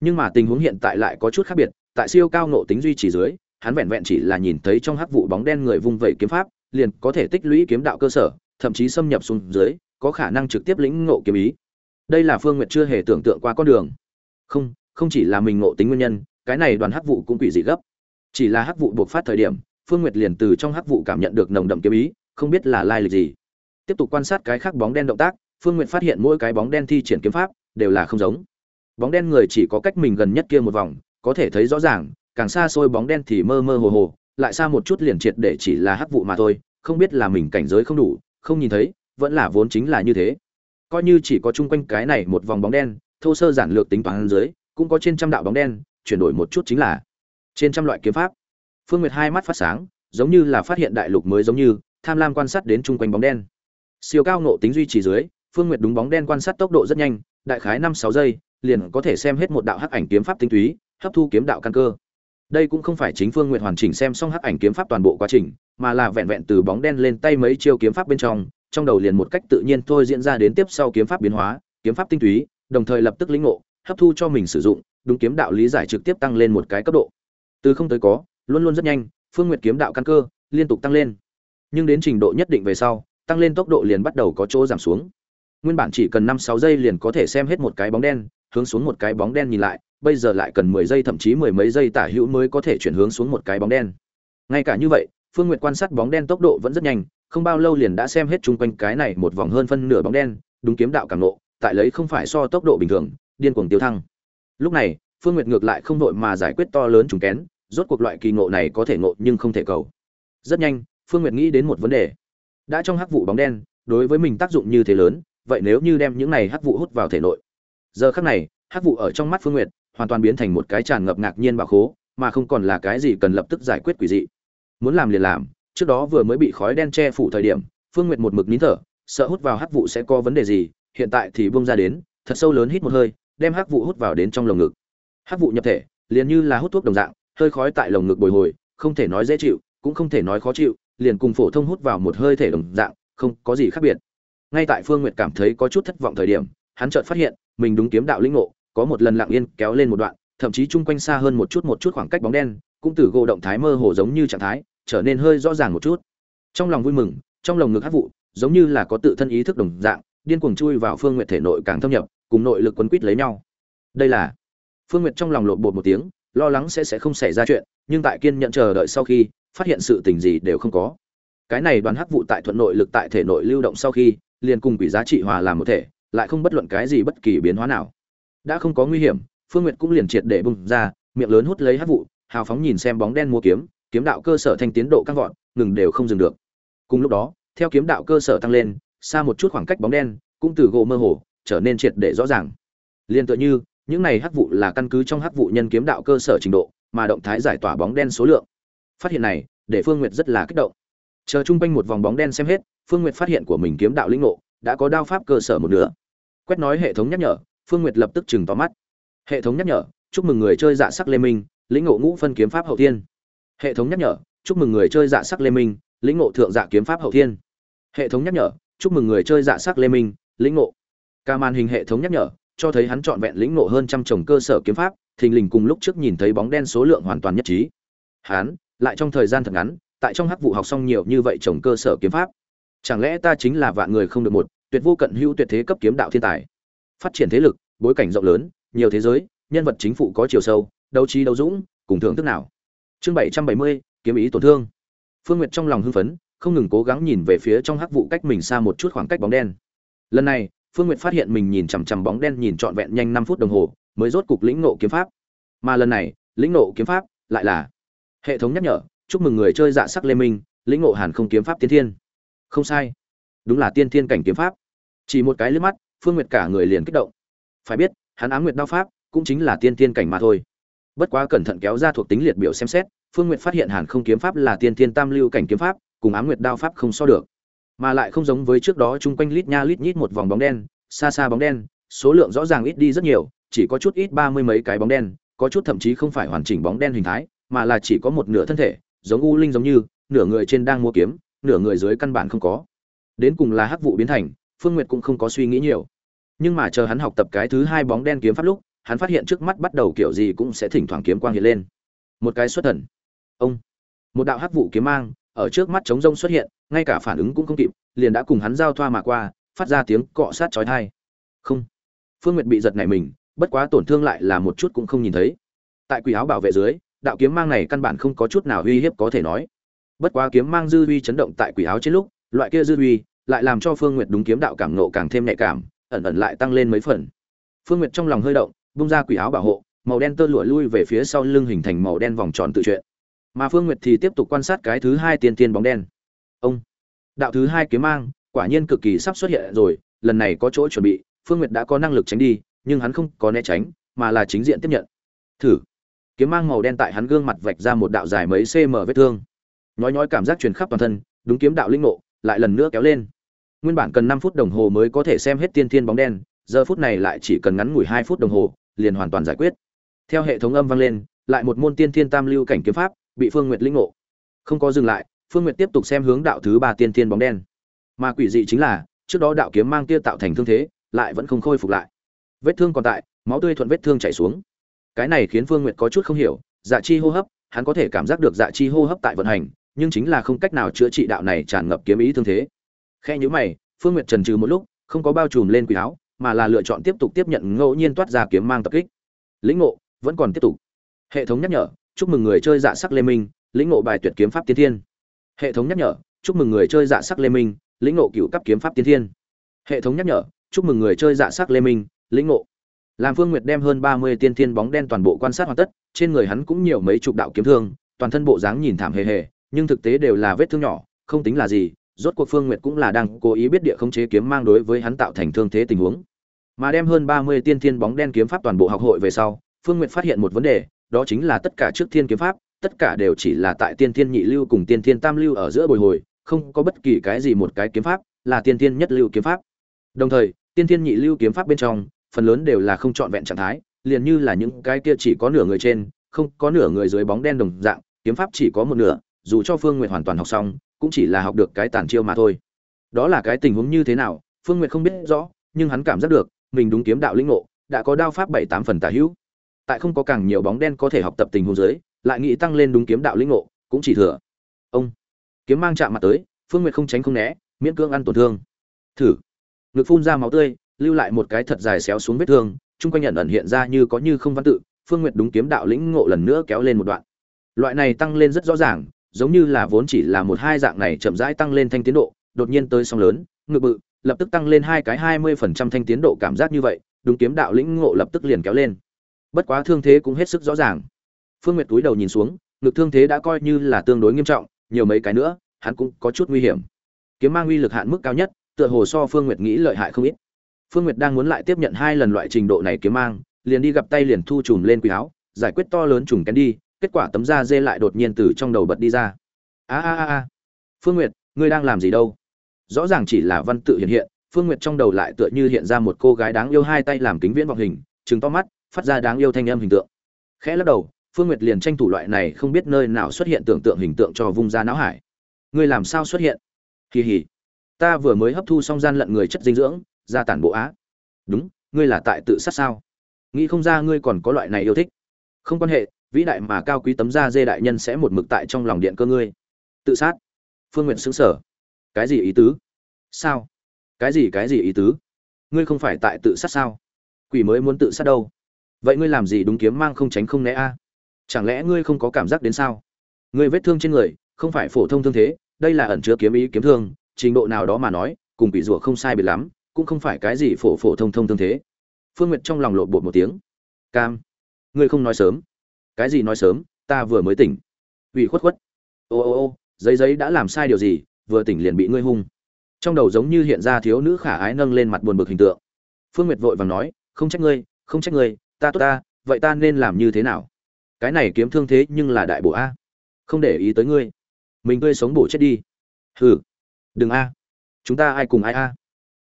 Nhưng mà tình huống hiện tại lại có chút khác biệt tại siêu cao nộ tính duy trì dưới, hắn vẹn vẹn chỉ là nhìn thấy trong hắc vụ bóng đen người vung vẩy kiếm pháp, liền có thể tích lũy kiếm đạo cơ sở, thậm chí xâm nhập xuống dưới, có khả năng trực tiếp lĩnh ngộ kiếm ý. Đây là phương nguyệt chưa hề tưởng tượng qua con đường. Không không chỉ là mình ngộ tính nguyên nhân, cái này đoàn hắc vụ cũng quỷ dị gấp. Chỉ là hắc vụ buộc phát thời điểm, phương nguyệt liền từ trong hắc vụ cảm nhận được nồng đậm kiếm ý, không biết là lai lịch gì. Tiếp tục quan sát cái khác bóng đen động tác, phương nguyệt phát hiện mỗi cái bóng đen thi triển kiếm pháp đều là không giống. Bóng đen người chỉ có cách mình gần nhất kia một vòng có thể thấy rõ ràng, càng xa xôi bóng đen thì mơ mơ hồ hồ, lại xa một chút liền triệt để chỉ là hắc vụ mà thôi, không biết là mình cảnh giới không đủ, không nhìn thấy, vẫn là vốn chính là như thế. Coi như chỉ có chung quanh cái này một vòng bóng đen, thô sơ giản lược tính toán dưới, cũng có trên trăm đạo bóng đen, chuyển đổi một chút chính là trên trăm loại kiếm pháp. Phương nguyệt hai mắt phát sáng, giống như là phát hiện đại lục mới giống như, tham lam quan sát đến chung quanh bóng đen. Siêu cao nộ tính duy trì dưới, phương nguyệt đúng bóng đen quan sát tốc độ rất nhanh, đại khái năm sáu giây, liền có thể xem hết một đạo hắc ảnh kiếm pháp tinh túy hấp thu kiếm đạo căn cơ. Đây cũng không phải chính phương nguyệt hoàn chỉnh xem xong hắc ảnh kiếm pháp toàn bộ quá trình, mà là vẹn vẹn từ bóng đen lên tay mấy chiêu kiếm pháp bên trong trong đầu liền một cách tự nhiên thôi diễn ra đến tiếp sau kiếm pháp biến hóa, kiếm pháp tinh túy, đồng thời lập tức lĩnh ngộ, hấp thu cho mình sử dụng, đúng kiếm đạo lý giải trực tiếp tăng lên một cái cấp độ. Từ không tới có, luôn luôn rất nhanh, phương nguyệt kiếm đạo căn cơ liên tục tăng lên. Nhưng đến trình độ nhất định về sau, tăng lên tốc độ liền bắt đầu có chỗ giảm xuống. Nguyên bản chỉ cần năm sáu giây liền có thể xem hết một cái bóng đen, hướng xuống một cái bóng đen nhìn lại bây giờ lại cần mười giây, thậm chí mười mấy giây tả hữu mới có thể chuyển hướng xuống một cái bóng đen. Ngay cả như vậy, phương nguyệt quan sát bóng đen tốc độ vẫn rất nhanh, không bao lâu liền đã xem hết chung quanh cái này một vòng hơn phân nửa bóng đen, đúng kiếm đạo cảm nộ tại lấy không phải so tốc độ bình thường, điên cuồng tiêu thăng. Lúc này, phương nguyệt ngược lại không đội mà giải quyết to lớn trùng kén, rốt cuộc loại kỳ ngộ này có thể ngộ nhưng không thể cầu. Rất nhanh, phương nguyệt nghĩ đến một vấn đề. Đã trong hắc vụ bóng đen, đối với mình tác dụng như thế lớn, vậy nếu như đem những này hắc vụ hút vào thể nội? Giờ khắc này, hắc vụ ở trong mắt phương nguyệt hoàn toàn biến thành một cái tràn ngập ngạc nhiên bạo khố, mà không còn là cái gì cần lập tức giải quyết quỷ dị. Muốn làm liền làm, trước đó vừa mới bị khói đen che phủ thời điểm, phương nguyệt một mực nín thở, sợ hút vào hắc vụ sẽ có vấn đề gì, hiện tại thì bung ra đến, thật sâu lớn hít một hơi, đem hắc vụ hút vào đến trong lồng ngực. Hắc vụ nhập thể, liền như là hút thuốc đồng dạng, hơi khói tại lồng ngực bồi hồi, không thể nói dễ chịu, cũng không thể nói khó chịu, liền cùng phổ thông hút vào một hơi thể đồng dạng, không có gì khác biệt. Ngay tại phương nguyệt cảm thấy có chút thất vọng thời điểm, hắn chợt phát hiện, mình đúng kiếm đạo lĩnh ngộ có một lần lặng yên kéo lên một đoạn, thậm chí chung quanh xa hơn một chút một chút khoảng cách bóng đen, cũng từ gỗ động thái mơ hồ giống như trạng thái, trở nên hơi rõ ràng một chút. Trong lòng vui mừng, trong lồng ngực hát vụ, giống như là có tự thân ý thức đồng dạng, điên cuồng chui vào phương nguyện thể nội càng thâm nhập, cùng nội lực quấn quýt lấy nhau. Đây là, phương nguyện trong lòng lộn bột một tiếng, lo lắng sẽ sẽ không xảy ra chuyện, nhưng tại kiên nhận chờ đợi sau khi, phát hiện sự tình gì đều không có. Cái này đoàn hắc vụ tại thuận nội lực tại thể nội lưu động sau khi, liền cùng quỷ giá trị hòa làm một thể, lại không bất luận cái gì bất kỳ biến hóa nào đã không có nguy hiểm, phương nguyệt cũng liền triệt để bung ra, miệng lớn hút lấy hắc vụ, hào phóng nhìn xem bóng đen mua kiếm kiếm đạo cơ sở thành tiến độ căng vọt, ngừng đều không dừng được. Cùng lúc đó, theo kiếm đạo cơ sở tăng lên, xa một chút khoảng cách bóng đen, cũng từ gỗ mơ hồ, trở nên triệt để rõ ràng. Liền tựa như, những này hắc vụ là căn cứ trong hắc vụ nhân kiếm đạo cơ sở trình độ, mà động thái giải tỏa bóng đen số lượng. Phát hiện này, để phương nguyệt rất là kích động. Chờ chung quanh một vòng bóng đen xem hết, phương nguyệt phát hiện của mình kiếm đạo lĩnh ngộ, đã có đao pháp cơ sở một nửa. Quét nói hệ thống nhắc nhở phương nguyệt lập tức chừng tóm mắt. Hệ thống nhắc nhở, chúc mừng người chơi dạ sắc lê minh, lĩnh ngộ ngũ phân kiếm pháp hậu tiên hệ thống nhắc nhở, chúc mừng người chơi dạ sắc lê minh, lĩnh ngộ thượng dạ kiếm pháp hậu thiên. Hệ thống nhắc nhở, chúc mừng người chơi dạ sắc lê minh, lĩnh ngộ. Ca màn hình hệ thống nhắc nhở, cho thấy hắn trọn vẹn lĩnh ngộ hơn trăm chồng cơ sở kiếm pháp, thình lình cùng lúc trước nhìn thấy bóng đen số lượng hoàn toàn nhất trí. Hắn, lại trong thời gian thật ngắn, tại trong hắc vụ học xong nhiều như vậy chồng cơ sở kiếm pháp. Chẳng lẽ ta chính là vạn người không được một, tuyệt vô cận hữu tuyệt thế cấp kiếm đạo thiên tài? Phát triển thế lực, bối cảnh rộng lớn, nhiều thế giới, nhân vật chính phủ có chiều sâu, đấu trí đấu dũng, cùng thưởng thức nào. Chương bảy trăm bảy mươi, kiếm ý tổn thương. Phương nguyệt trong lòng hưng phấn, không ngừng cố gắng nhìn về phía trong hắc vụ cách mình xa một chút khoảng cách bóng đen. Lần này, phương nguyệt phát hiện mình nhìn chằm chằm bóng đen nhìn trọn vẹn nhanh năm phút đồng hồ, mới rốt cục lĩnh nộ kiếm pháp. Mà lần này, lĩnh nộ kiếm pháp lại là hệ thống nhắc nhở, chúc mừng người chơi dạ sắc lê minh, lĩnh ngộ hàn không kiếm pháp tiên thiên. Không sai. Đúng là tiên thiên cảnh kiếm pháp. Chỉ một cái liếc mắt phương nguyệt cả người liền kích động. Phải biết, hắn ám nguyệt đao pháp cũng chính là tiên thiên cảnh mà thôi. Bất quá cẩn thận kéo ra thuộc tính liệt biểu xem xét, phương nguyệt phát hiện hàn không kiếm pháp là tiên thiên tam lưu cảnh kiếm pháp, cùng ám nguyệt đao pháp không so được. Mà lại không giống với trước đó chung quanh lít nha lít nhít một vòng bóng đen, xa xa bóng đen, số lượng rõ ràng ít đi rất nhiều, chỉ có chút ít ba mươi mấy cái bóng đen, có chút thậm chí không phải hoàn chỉnh bóng đen hình thái, mà là chỉ có một nửa thân thể, giống u linh giống như, nửa người trên đang mua kiếm, nửa người dưới căn bản không có. Đến cùng là hắc vụ biến thành phương nguyệt cũng không có suy nghĩ nhiều. Nhưng mà chờ hắn học tập cái thứ hai bóng đen kiếm pháp lúc, hắn phát hiện trước mắt bắt đầu kiểu gì cũng sẽ thỉnh thoảng kiếm quang hiện lên. Một cái xuất thần. Ông. Một đạo hắc vụ kiếm mang, ở trước mắt trống rông xuất hiện, ngay cả phản ứng cũng không kịp, liền đã cùng hắn giao thoa mà qua, phát ra tiếng cọ sát chói tai. Không. Phương nguyệt bị giật nảy mình, bất quá tổn thương lại là một chút cũng không nhìn thấy. Tại quỷ áo bảo vệ dưới, đạo kiếm mang này căn bản không có chút nào uy hiếp có thể nói. Bất quá kiếm mang dư uy chấn động tại quỷ áo trên lúc, loại kia dư uy lại làm cho phương nguyệt đúng kiếm đạo cảm nộ càng thêm nhạy cảm, ẩn ẩn lại tăng lên mấy phần. Phương nguyệt trong lòng hơi động, bung ra quỷ áo bảo hộ, màu đen tơ lụa lui về phía sau lưng hình thành màu đen vòng tròn tự truyện. mà phương nguyệt thì tiếp tục quan sát cái thứ hai tiên tiên bóng đen. Ông! Đạo thứ hai kiếm mang, quả nhiên cực kỳ sắp xuất hiện rồi, lần này có chỗ chuẩn bị, phương nguyệt đã có năng lực tránh đi, nhưng hắn không có né tránh, mà là chính diện tiếp nhận. Thử! Kiếm mang màu đen tại hắn gương mặt vạch ra một đạo dài mấy cm vết thương. Nhói nhói cảm giác truyền khắp toàn thân, đúng kiếm đạo linh ngộ, lại lần nữa kéo lên nguyên bản cần năm phút đồng hồ mới có thể xem hết tiên thiên bóng đen, giờ phút này lại chỉ cần ngắn ngủi hai phút đồng hồ, liền hoàn toàn giải quyết. Theo hệ thống âm vang lên, lại một môn tiên thiên tam lưu cảnh kiếm pháp, bị phương nguyệt linh ngộ. Không có dừng lại, phương nguyệt tiếp tục xem hướng đạo thứ ba tiên thiên bóng đen. Mà quỷ dị chính là, trước đó đạo kiếm mang kia tạo thành thương thế, lại vẫn không khôi phục lại. Vết thương còn tại, máu tươi thuận vết thương chảy xuống. Cái này khiến phương nguyệt có chút không hiểu dạ chi hô hấp, hắn có thể cảm giác được dạ chi hô hấp tại vận hành, nhưng chính là không cách nào chữa trị đạo này tràn ngập kiếm ý thương thế khe nhíu mày, phương nguyệt trần trừ một lúc, không có bao trùm lên quỷ áo, mà là lựa chọn tiếp tục tiếp nhận ngẫu nhiên toát ra kiếm mang tập kích. Lĩnh ngộ, vẫn còn tiếp tục. Hệ thống nhắc nhở, chúc mừng người chơi dạ sắc lê minh, lĩnh ngộ bài tuyệt kiếm pháp tiên thiên. Hệ thống nhắc nhở, chúc mừng người chơi dạ sắc lê minh, lĩnh ngộ cựu cấp kiếm pháp tiên thiên. Hệ thống nhắc nhở, chúc mừng người chơi dạ sắc lê minh, lĩnh ngộ. Làm phương nguyệt đem hơn ba mươi tiên thiên bóng đen toàn bộ quan sát hoàn tất, trên người hắn cũng nhiều mấy chục đạo kiếm thương, toàn thân bộ dáng nhìn thảm hề hề, nhưng thực tế đều là vết thương nhỏ, không tính là gì rốt cuộc phương nguyệt cũng là đang cố ý biết địa khống chế kiếm mang đối với hắn tạo thành thương thế tình huống. Mà đem hơn ba mươi tiên thiên bóng đen kiếm pháp toàn bộ học hội về sau, phương nguyệt phát hiện một vấn đề, đó chính là tất cả trước thiên kiếm pháp, tất cả đều chỉ là tại tiên thiên nhị lưu cùng tiên thiên tam lưu ở giữa bồi hồi, không có bất kỳ cái gì một cái kiếm pháp là tiên thiên nhất lưu kiếm pháp. Đồng thời, tiên thiên nhị lưu kiếm pháp bên trong, phần lớn đều là không trọn vẹn trạng thái, liền như là những cái kia chỉ có nửa người trên, không có nửa người dưới bóng đen đồng dạng, kiếm pháp chỉ có một nửa, dù cho phương nguyệt hoàn toàn học xong cũng chỉ là học được cái tàn chiêu mà thôi. Đó là cái tình huống như thế nào, phương nguyệt không biết rõ, nhưng hắn cảm giác được, mình đúng kiếm đạo lĩnh ngộ, đã có đao pháp bảy tám phần tả hữu. Tại không có càng nhiều bóng đen có thể học tập tình huống dưới, lại nghĩ tăng lên đúng kiếm đạo lĩnh ngộ, cũng chỉ thừa. Ông, kiếm mang chạm mặt tới, phương nguyệt không tránh không né, miễn cưỡng ăn tổn thương. Thử. Ngực phun ra máu tươi, lưu lại một cái thật dài xéo xuống vết thương, chung quanh nhận ẩn hiện ra như có như không văn tự, phương nguyệt đúng kiếm đạo lĩnh ngộ lần nữa kéo lên một đoạn. Loại này tăng lên rất rõ ràng giống như là vốn chỉ là một hai dạng này chậm rãi tăng lên thanh tiến độ, đột nhiên tới sóng lớn, ngự bự, lập tức tăng lên hai cái hai mươi phần trăm thanh tiến độ cảm giác như vậy, đúng kiếm đạo lĩnh ngộ lập tức liền kéo lên. Bất quá thương thế cũng hết sức rõ ràng. Phương nguyệt túi đầu nhìn xuống ngực thương thế đã coi như là tương đối nghiêm trọng, nhiều mấy cái nữa, hắn cũng có chút nguy hiểm. Kiếm mang uy lực hạn mức cao nhất, tựa hồ so phương nguyệt nghĩ lợi hại không ít. Phương nguyệt đang muốn lại tiếp nhận hai lần loại trình độ này kiếm mang, liền đi gặp tay liền thu trùm lên quỷ áo, giải quyết to lớn trùng kén đi kết quả tấm da dê lại đột nhiên từ trong đầu bật đi ra. A a a a. Phương nguyệt, ngươi đang làm gì đâu? Rõ ràng chỉ là văn tự hiện hiện, phương nguyệt trong đầu lại tựa như hiện ra một cô gái đáng yêu hai tay làm kính viễn vọng hình chứng to mắt, phát ra đáng yêu thanh âm hình tượng. Khẽ lắc đầu, phương nguyệt liền tranh thủ loại này không biết nơi nào xuất hiện tưởng tượng hình tượng cho vung ra não hải. Ngươi làm sao xuất hiện? Kỳ hỉ ta vừa mới hấp thu xong gian lận người chất dinh dưỡng ra tản bộ á. Đúng, ngươi là tại tự sát sao? Nghĩ không ra ngươi còn có loại này yêu thích. Không quan hệ vĩ đại mà cao quý tấm da dê đại nhân sẽ một mực tại trong lòng điện cơ ngươi. Tự sát. Phương nguyện xứng sở cái gì ý tứ? Sao? Cái gì cái gì ý tứ? Ngươi không phải tại tự sát sao? Quỷ mới muốn tự sát đâu? Vậy ngươi làm gì đúng kiếm mang không tránh không né a? Chẳng lẽ ngươi không có cảm giác đến sao? Ngươi vết thương trên người, không phải phổ thông thương thế, đây là ẩn chứa kiếm ý kiếm thương, trình độ nào đó mà nói, cùng bị rủa không sai biệt lắm, cũng không phải cái gì phổ phổ thông thông thương thế. Phương nguyệt trong lòng lộn bột một tiếng. Cam, ngươi không nói sớm cái gì nói sớm, ta vừa mới tỉnh. Ủy khuất khuất. Ô ô ô, giấy giấy đã làm sai điều gì, vừa tỉnh liền bị ngươi hung. Trong đầu giống như hiện ra thiếu nữ khả ái nâng lên mặt buồn bực hình tượng. Phương nguyệt vội vàng nói, không trách ngươi, không trách ngươi, ta tốt ta, vậy ta nên làm như thế nào? Cái này kiếm thương thế nhưng là đại bổ a. Không để ý tới ngươi. Mình tươi sống bổ chết đi. Hừ. Đừng a. Chúng ta ai cùng ai a?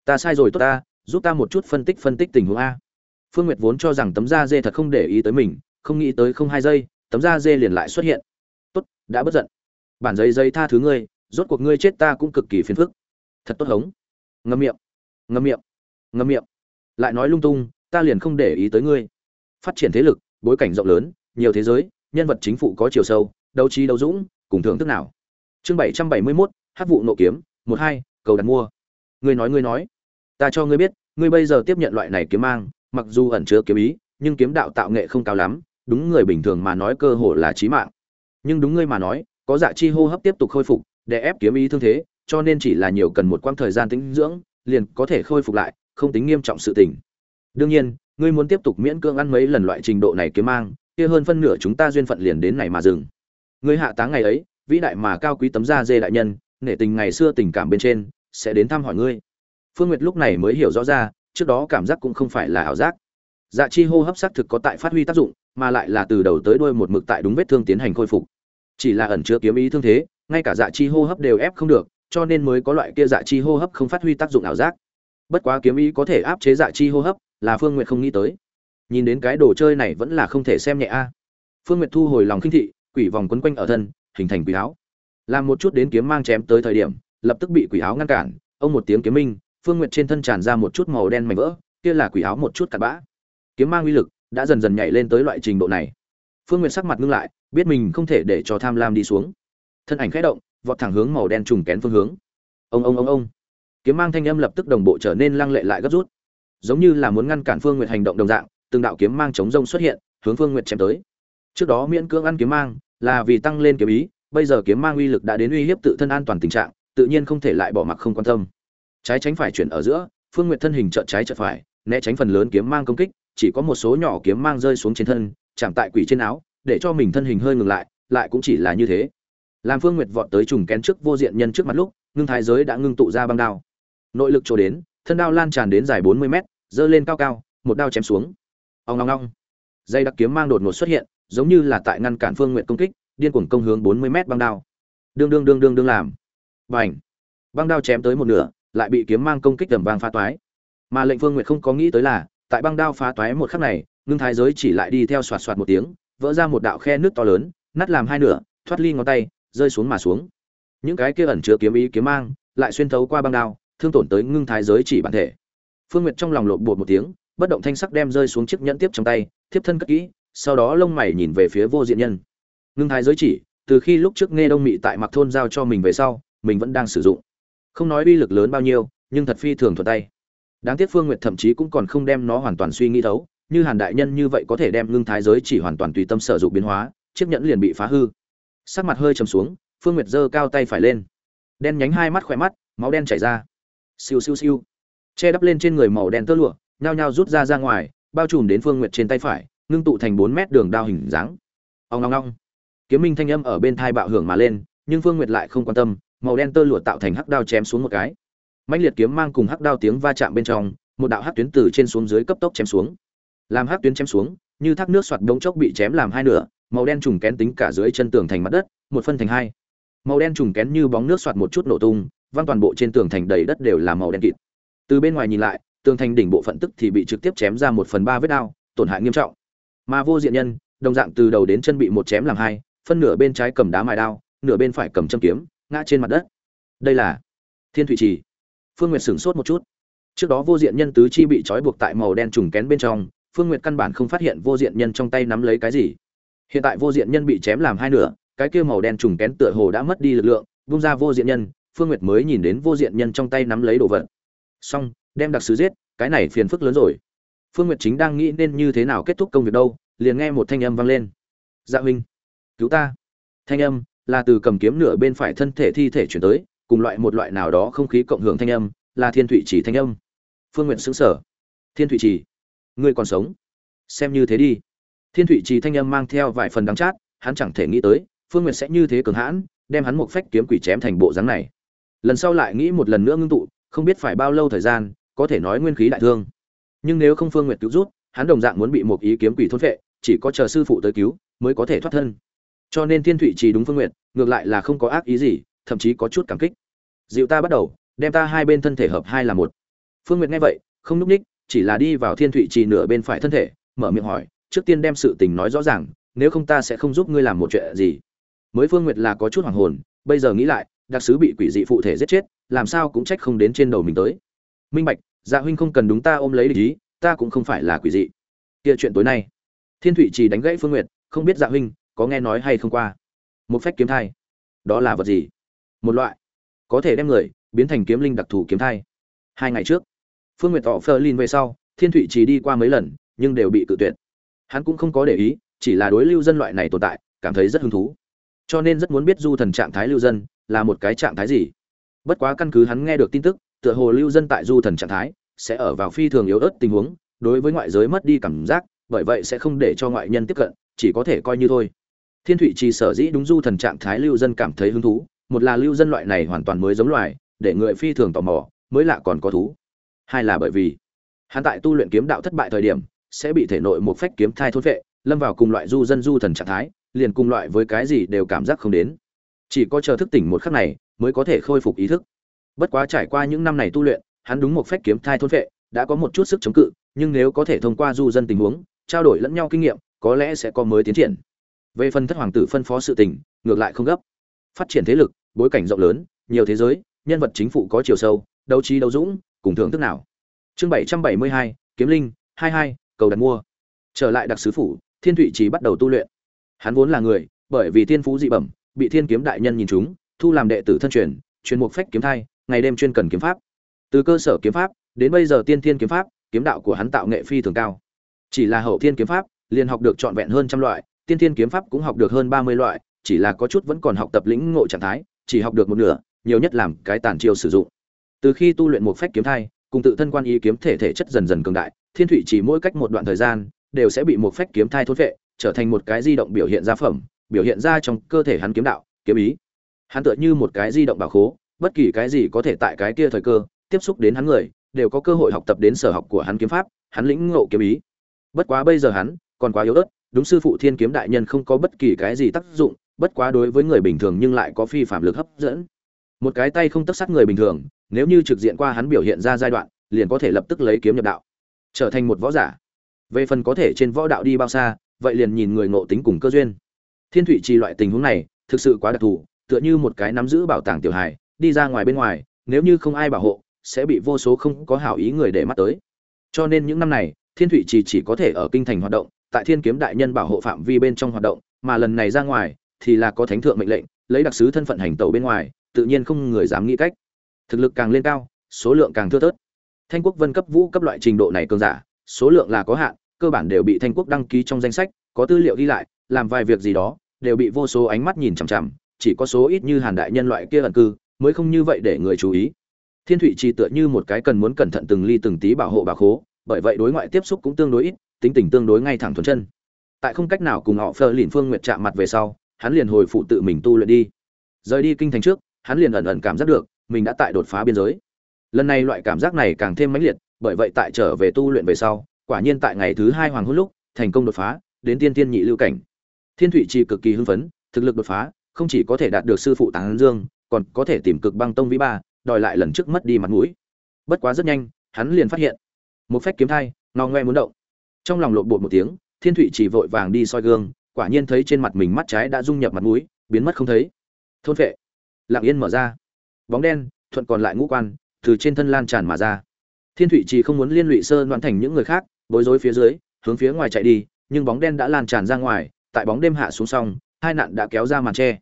Ta sai rồi tốt ta, giúp ta một chút phân tích phân tích tình huống a. Phương nguyệt vốn cho rằng tấm da dê thật không để ý tới mình không nghĩ tới không hai giây, tấm da dê liền lại xuất hiện. Tốt, đã bất giận. Bản giấy giấy tha thứ ngươi, rốt cuộc ngươi chết ta cũng cực kỳ phiền phức. Thật tốt hống. Ngâm miệng. Ngâm miệng. Ngâm miệng. Lại nói lung tung, ta liền không để ý tới ngươi. Phát triển thế lực, bối cảnh rộng lớn, nhiều thế giới, nhân vật chính phủ có chiều sâu, đấu trí đấu dũng, cùng thưởng thức nào. Chương bảy trăm bảy mươi mốt hát vụ nộ kiếm, một hai, cầu đặt mua. Ngươi nói ngươi nói. Ta cho ngươi biết, ngươi bây giờ tiếp nhận loại này kiếm mang, mặc dù ẩn chứa kiếm ý, nhưng kiếm đạo tạo nghệ không cao lắm đúng người bình thường mà nói cơ hội là chí mạng. Nhưng đúng ngươi mà nói, có dạ chi hô hấp tiếp tục khôi phục, để ép kiếm ý thương thế, cho nên chỉ là nhiều cần một quãng thời gian tĩnh dưỡng, liền có thể khôi phục lại, không tính nghiêm trọng sự tình. Đương nhiên, ngươi muốn tiếp tục miễn cưỡng ăn mấy lần loại trình độ này kiếm mang, kia hơn phân nửa chúng ta duyên phận liền đến này mà dừng. Ngươi hạ táng ngày ấy, vĩ đại mà cao quý tấm da dê đại nhân, nể tình ngày xưa tình cảm bên trên, sẽ đến thăm hỏi ngươi. Phương nguyệt lúc này mới hiểu rõ ra, trước đó cảm giác cũng không phải là ảo giác. Dạ chi hô hấp xác thực có tại phát huy tác dụng mà lại là từ đầu tới đuôi một mực tại đúng vết thương tiến hành khôi phục. Chỉ là ẩn chứa kiếm ý thương thế, ngay cả dạ chi hô hấp đều ép không được, cho nên mới có loại kia dạ chi hô hấp không phát huy tác dụng ảo giác. Bất quá kiếm ý có thể áp chế dạ chi hô hấp, là phương nguyệt không nghĩ tới. Nhìn đến cái đồ chơi này vẫn là không thể xem nhẹ a. Phương nguyệt thu hồi lòng khinh thị, quỷ vòng quấn quanh ở thân, hình thành quỷ áo. Làm một chút đến kiếm mang chém tới thời điểm, lập tức bị quỷ áo ngăn cản, ông một tiếng kiếm minh, phương nguyệt trên thân tràn ra một chút màu đen mảnh vỡ, kia là quỷ áo một chút cặn bã. Kiếm mang uy lực đã dần dần nhảy lên tới loại trình độ này. Phương nguyệt sắc mặt ngưng lại, biết mình không thể để cho tham lam đi xuống. Thân ảnh khẽ động, vọt thẳng hướng màu đen trùng kén phương hướng. Ông ông ông ông. Kiếm mang thanh âm lập tức đồng bộ trở nên lăng lệ lại gấp rút. Giống như là muốn ngăn cản phương nguyệt hành động đồng dạng, từng đạo kiếm mang chống rông xuất hiện, hướng phương nguyệt chém tới. Trước đó miễn cưỡng ăn kiếm mang, là vì tăng lên kiếm ý, bây giờ kiếm mang uy lực đã đến uy hiếp tự thân an toàn tình trạng, tự nhiên không thể lại bỏ mặc không quan tâm. Trái tránh phải chuyển ở giữa, phương nguyệt thân hình trợn trái trợn phải, né tránh phần lớn kiếm mang công kích chỉ có một số nhỏ kiếm mang rơi xuống trên thân, chạm tại quỷ trên áo, để cho mình thân hình hơi ngừng lại lại cũng chỉ là như thế. Làm phương nguyệt vọt tới trùng kén trước vô diện nhân trước mặt lúc, ngưng thái giới đã ngưng tụ ra băng đao. Nội lực trổ đến, thân đao lan tràn đến dài bốn mươi mét, giơ lên cao cao, một đao chém xuống. Ông long long dây đặc kiếm mang đột ngột xuất hiện, giống như là tại ngăn cản phương nguyện công kích, điên cuồng công hướng bốn mươi mét băng đao. Đương đương đương đương đương làm. Và ảnh băng đao chém tới một nửa, lại bị kiếm mang công kích tầm vang phá toái. Mà lệnh phương nguyện không có nghĩ tới là tại băng đao phá toái một khắc này, ngưng thái giới chỉ lại đi theo xoạt xoạt một tiếng, vỡ ra một đạo khe nước to lớn, nát làm hai nửa, thoát ly ngón tay, rơi xuống mà xuống. Những cái kia ẩn chứa kiếm ý kiếm mang, lại xuyên thấu qua băng đao, thương tổn tới ngưng thái giới chỉ bản thể. Phương nguyệt trong lòng lộn bột một tiếng, bất động thanh sắc đem rơi xuống chiếc nhẫn tiếp trong tay, thiếp thân cất kỹ, sau đó lông mày nhìn về phía vô diện nhân. Ngưng thái giới chỉ, từ khi lúc trước nghe đông mị tại mặc thôn giao cho mình về sau, mình vẫn đang sử dụng. Không nói uy lực lớn bao nhiêu, nhưng thật phi thường thuận tay đáng tiếc phương nguyệt thậm chí cũng còn không đem nó hoàn toàn suy nghĩ thấu, như hàn đại nhân như vậy có thể đem ngưng thái giới chỉ hoàn toàn tùy tâm sở dụng biến hóa, chiếc nhẫn liền bị phá hư. Sắc mặt hơi trầm xuống, phương nguyệt giơ cao tay phải lên. Đen nhánh hai mắt khỏe mắt, máu đen chảy ra. Siêu siêu siêu. Che đắp lên trên người màu đen tơ lụa, nhao nhao rút ra ra ngoài, bao trùm đến phương nguyệt trên tay phải, ngưng tụ thành bốn mét đường đao hình dáng. Ông ngong ngong kiếm minh thanh âm ở bên thai bạo hưởng mà lên, nhưng phương nguyệt lại không quan tâm, màu đen tơ lụa tạo thành hắc đao chém xuống một cái mãnh liệt kiếm mang cùng hắc đao tiếng va chạm bên trong, một đạo hắc tuyến từ trên xuống dưới cấp tốc chém xuống. Làm hắc tuyến chém xuống, như thác nước soạt đống chốc bị chém làm hai nửa, màu đen trùng kén tính cả dưới chân tường thành mặt đất, một phân thành hai. Màu đen trùng kén như bóng nước soạt một chút nổ tung văng toàn bộ trên tường thành đầy đất đều là màu đen kịt. Từ bên ngoài nhìn lại, tường thành đỉnh bộ phận tức thì bị trực tiếp chém ra một phần ba vết đao, tổn hại nghiêm trọng. Mà vô diện nhân, đồng dạng từ đầu đến chân bị một chém làm hai, phân nửa bên trái cầm đá mài đao, nửa bên phải cầm châm kiếm, ngã trên mặt đất. Đây là thiên thủy trì phương nguyệt sửng sốt một chút. Trước đó vô diện nhân tứ chi bị trói buộc tại màu đen trùng kén bên trong, phương nguyệt căn bản không phát hiện vô diện nhân trong tay nắm lấy cái gì. Hiện tại vô diện nhân bị chém làm hai nửa, cái kia màu đen trùng kén tựa hồ đã mất đi lực lượng bung ra vô diện nhân, phương nguyệt mới nhìn đến vô diện nhân trong tay nắm lấy đồ vật. Xong, đem đặc sứ giết, cái này phiền phức lớn rồi. Phương nguyệt chính đang nghĩ nên như thế nào kết thúc công việc đâu, liền nghe một thanh âm vang lên. Dạ huynh, cứu ta. Thanh âm là từ cầm kiếm nửa bên phải thân thể thi thể chuyển tới cùng loại một loại nào đó không khí cộng hưởng thanh âm, là thiên thụy chỉ thanh âm. Phương nguyệt sững sờ. Thiên thụy chỉ ngươi còn sống? Xem như thế đi. Thiên thụy chỉ thanh âm mang theo vài phần đắng chát, hắn chẳng thể nghĩ tới, phương nguyệt sẽ như thế cường hãn, đem hắn một phách kiếm quỷ chém thành bộ dáng này. Lần sau lại nghĩ một lần nữa ngưng tụ, không biết phải bao lâu thời gian, có thể nói nguyên khí đại thương. Nhưng nếu không phương nguyệt cứu rút, hắn đồng dạng muốn bị một ý kiếm quỷ thôn phệ, chỉ có chờ sư phụ tới cứu, mới có thể thoát thân. Cho nên thiên thụy chỉ đúng phương nguyệt, ngược lại là không có ác ý gì thậm chí có chút cảm kích. Dịu ta bắt đầu, đem ta hai bên thân thể hợp hai là một. Phương nguyệt nghe vậy, không núp ních, chỉ là đi vào thiên thụy trì nửa bên phải thân thể, mở miệng hỏi, trước tiên đem sự tình nói rõ ràng, nếu không ta sẽ không giúp ngươi làm một chuyện gì. Mới phương nguyệt là có chút hoàng hồn, bây giờ nghĩ lại, đặc sứ bị quỷ dị phụ thể giết chết, làm sao cũng trách không đến trên đầu mình tới. Minh bạch dạ huynh không cần đúng ta ôm lấy lý ta cũng không phải là quỷ dị. Kia chuyện tối nay. Thiên thụy trì đánh gãy phương nguyệt, không biết dạ huynh có nghe nói hay không qua. Một phách kiếm thai. Đó là vật gì? Một loại. Có thể đem người biến thành kiếm linh đặc thù kiếm thai. Hai ngày trước, phương nguyệt tỏ phơ linh về sau, thiên thụy chỉ đi qua mấy lần, nhưng đều bị cự tuyệt. Hắn cũng không có để ý, chỉ là đối lưu dân loại này tồn tại, cảm thấy rất hứng thú. Cho nên rất muốn biết du thần trạng thái lưu dân là một cái trạng thái gì. Bất quá căn cứ hắn nghe được tin tức, tựa hồ lưu dân tại du thần trạng thái sẽ ở vào phi thường yếu ớt tình huống, đối với ngoại giới mất đi cảm giác, bởi vậy sẽ không để cho ngoại nhân tiếp cận, chỉ có thể coi như thôi. Thiên thụy trì sở dĩ đúng du thần trạng thái lưu dân cảm thấy hứng thú một là lưu dân loại này hoàn toàn mới giống loài, để người phi thường tò mò, mới lạ còn có thú. Hai là bởi vì, hắn tại tu luyện kiếm đạo thất bại thời điểm, sẽ bị thể nội một phách kiếm thai thôn vệ lâm vào cùng loại du dân du thần trạng thái, liền cùng loại với cái gì đều cảm giác không đến. Chỉ có chờ thức tỉnh một khắc này, mới có thể khôi phục ý thức. Bất quá trải qua những năm này tu luyện, hắn đúng một phách kiếm thai thôn vệ đã có một chút sức chống cự, nhưng nếu có thể thông qua du dân tình huống, trao đổi lẫn nhau kinh nghiệm, có lẽ sẽ có mới tiến triển. Về phần thất hoàng tử phân phó sự tình, ngược lại không gấp phát triển thế lực, bối cảnh rộng lớn, nhiều thế giới, nhân vật chính phủ có chiều sâu, đấu trí đấu dũng, cùng thưởng thức nào. Chương bảy trăm bảy mươi hai, kiếm linh, hai hai, cầu đặt mua. Trở lại đặc sứ phủ, thiên thụy chỉ bắt đầu tu luyện. Hắn vốn là người, bởi vì thiên phú dị bẩm, bị thiên kiếm đại nhân nhìn chúng thu làm đệ tử thân truyền truyền mục phách kiếm thai, ngày đêm chuyên cần kiếm pháp. Từ cơ sở kiếm pháp, đến bây giờ tiên thiên kiếm pháp, kiếm đạo của hắn tạo nghệ phi thường cao. Chỉ là hậu thiên kiếm pháp, liền học được trọn vẹn hơn trăm loại, tiên thiên kiếm pháp cũng học được hơn ba mươi loại chỉ là có chút vẫn còn học tập lĩnh ngộ trạng thái, chỉ học được một nửa, nhiều nhất làm cái tàn chiêu sử dụng. Từ khi tu luyện một phách kiếm thai, cùng tự thân quan ý kiếm thể thể chất dần dần cường đại, thiên thủy chỉ mỗi cách một đoạn thời gian, đều sẽ bị một phách kiếm thai thốt vệ trở thành một cái di động biểu hiện ra phẩm, biểu hiện ra trong cơ thể hắn kiếm đạo, kiếm ý. Hắn tựa như một cái di động bảo khố, bất kỳ cái gì có thể tại cái kia thời cơ, tiếp xúc đến hắn người, đều có cơ hội học tập đến sở học của hắn kiếm pháp, hắn lĩnh ngộ kiếm ý. Bất quá bây giờ hắn còn quá yếu ớt, đúng sư phụ thiên kiếm đại nhân không có bất kỳ cái gì tác dụng bất quá đối với người bình thường nhưng lại có phi phạm lực hấp dẫn. Một cái tay không tất sát người bình thường, nếu như trực diện qua hắn biểu hiện ra giai đoạn, liền có thể lập tức lấy kiếm nhập đạo. Trở thành một võ giả. Về phần có thể trên võ đạo đi bao xa, vậy liền nhìn người ngộ tính cùng cơ duyên. Thiên thụy trì loại tình huống này, thực sự quá đặc thù, tựa như một cái nắm giữ bảo tàng tiểu hài, đi ra ngoài bên ngoài, nếu như không ai bảo hộ, sẽ bị vô số không có hảo ý người để mắt tới. Cho nên những năm này, thiên thụy trì chỉ có thể ở kinh thành hoạt động, tại thiên kiếm đại nhân bảo hộ phạm vi bên trong hoạt động, mà lần này ra ngoài thì là có thánh thượng mệnh lệnh, lấy đặc sứ thân phận hành tẩu bên ngoài, tự nhiên không người dám nghĩ cách. Thực lực càng lên cao, số lượng càng thưa thớt. Thanh quốc vân cấp vũ cấp loại trình độ này cường giả, số lượng là có hạn, cơ bản đều bị thanh quốc đăng ký trong danh sách, có tư liệu ghi lại, làm vài việc gì đó, đều bị vô số ánh mắt nhìn chằm chằm, chỉ có số ít như hàn đại nhân loại kia ẩn cư, mới không như vậy để người chú ý. Thiên thụy chỉ tựa như một cái cần muốn cẩn thận từng ly từng tí bảo hộ bà khố, bởi vậy đối ngoại tiếp xúc cũng tương đối ít, tính tình tương đối ngay thẳng thuần chân. Tại không cách nào cùng họ phờ lìn phương nguyệt chạm mặt về sau hắn liền hồi phụ tự mình tu luyện đi. Rời đi kinh thành trước, hắn liền ẩn ẩn cảm giác được, mình đã tại đột phá biên giới. Lần này loại cảm giác này càng thêm mãnh liệt, bởi vậy tại trở về tu luyện về sau, quả nhiên tại ngày thứ hai hoàng hôn lúc, thành công đột phá, đến tiên tiên nhị lưu cảnh. Thiên thụy trì cực kỳ hưng phấn, thực lực đột phá, không chỉ có thể đạt được sư phụ tán dương, còn có thể tìm cực băng tông vĩ ba, đòi lại lần trước mất đi mặt mũi. Bất quá rất nhanh, hắn liền phát hiện, một phách kiếm thai ngon ngoe muốn động. Trong lòng lộn bột một tiếng, thiên thụy chỉ vội vàng đi soi gương quả nhiên thấy trên mặt mình mắt trái đã dung nhập mặt mũi, biến mất không thấy. Thôn vệ lặng yên mở ra. Bóng đen, thuận còn lại ngũ quan, từ trên thân lan tràn mà ra. Thiên thụy chỉ không muốn liên lụy sơ đoạn thành những người khác, bối rối phía dưới, hướng phía ngoài chạy đi, nhưng bóng đen đã lan tràn ra ngoài, tại bóng đêm hạ xuống xong, hai nạn đã kéo ra màn tre.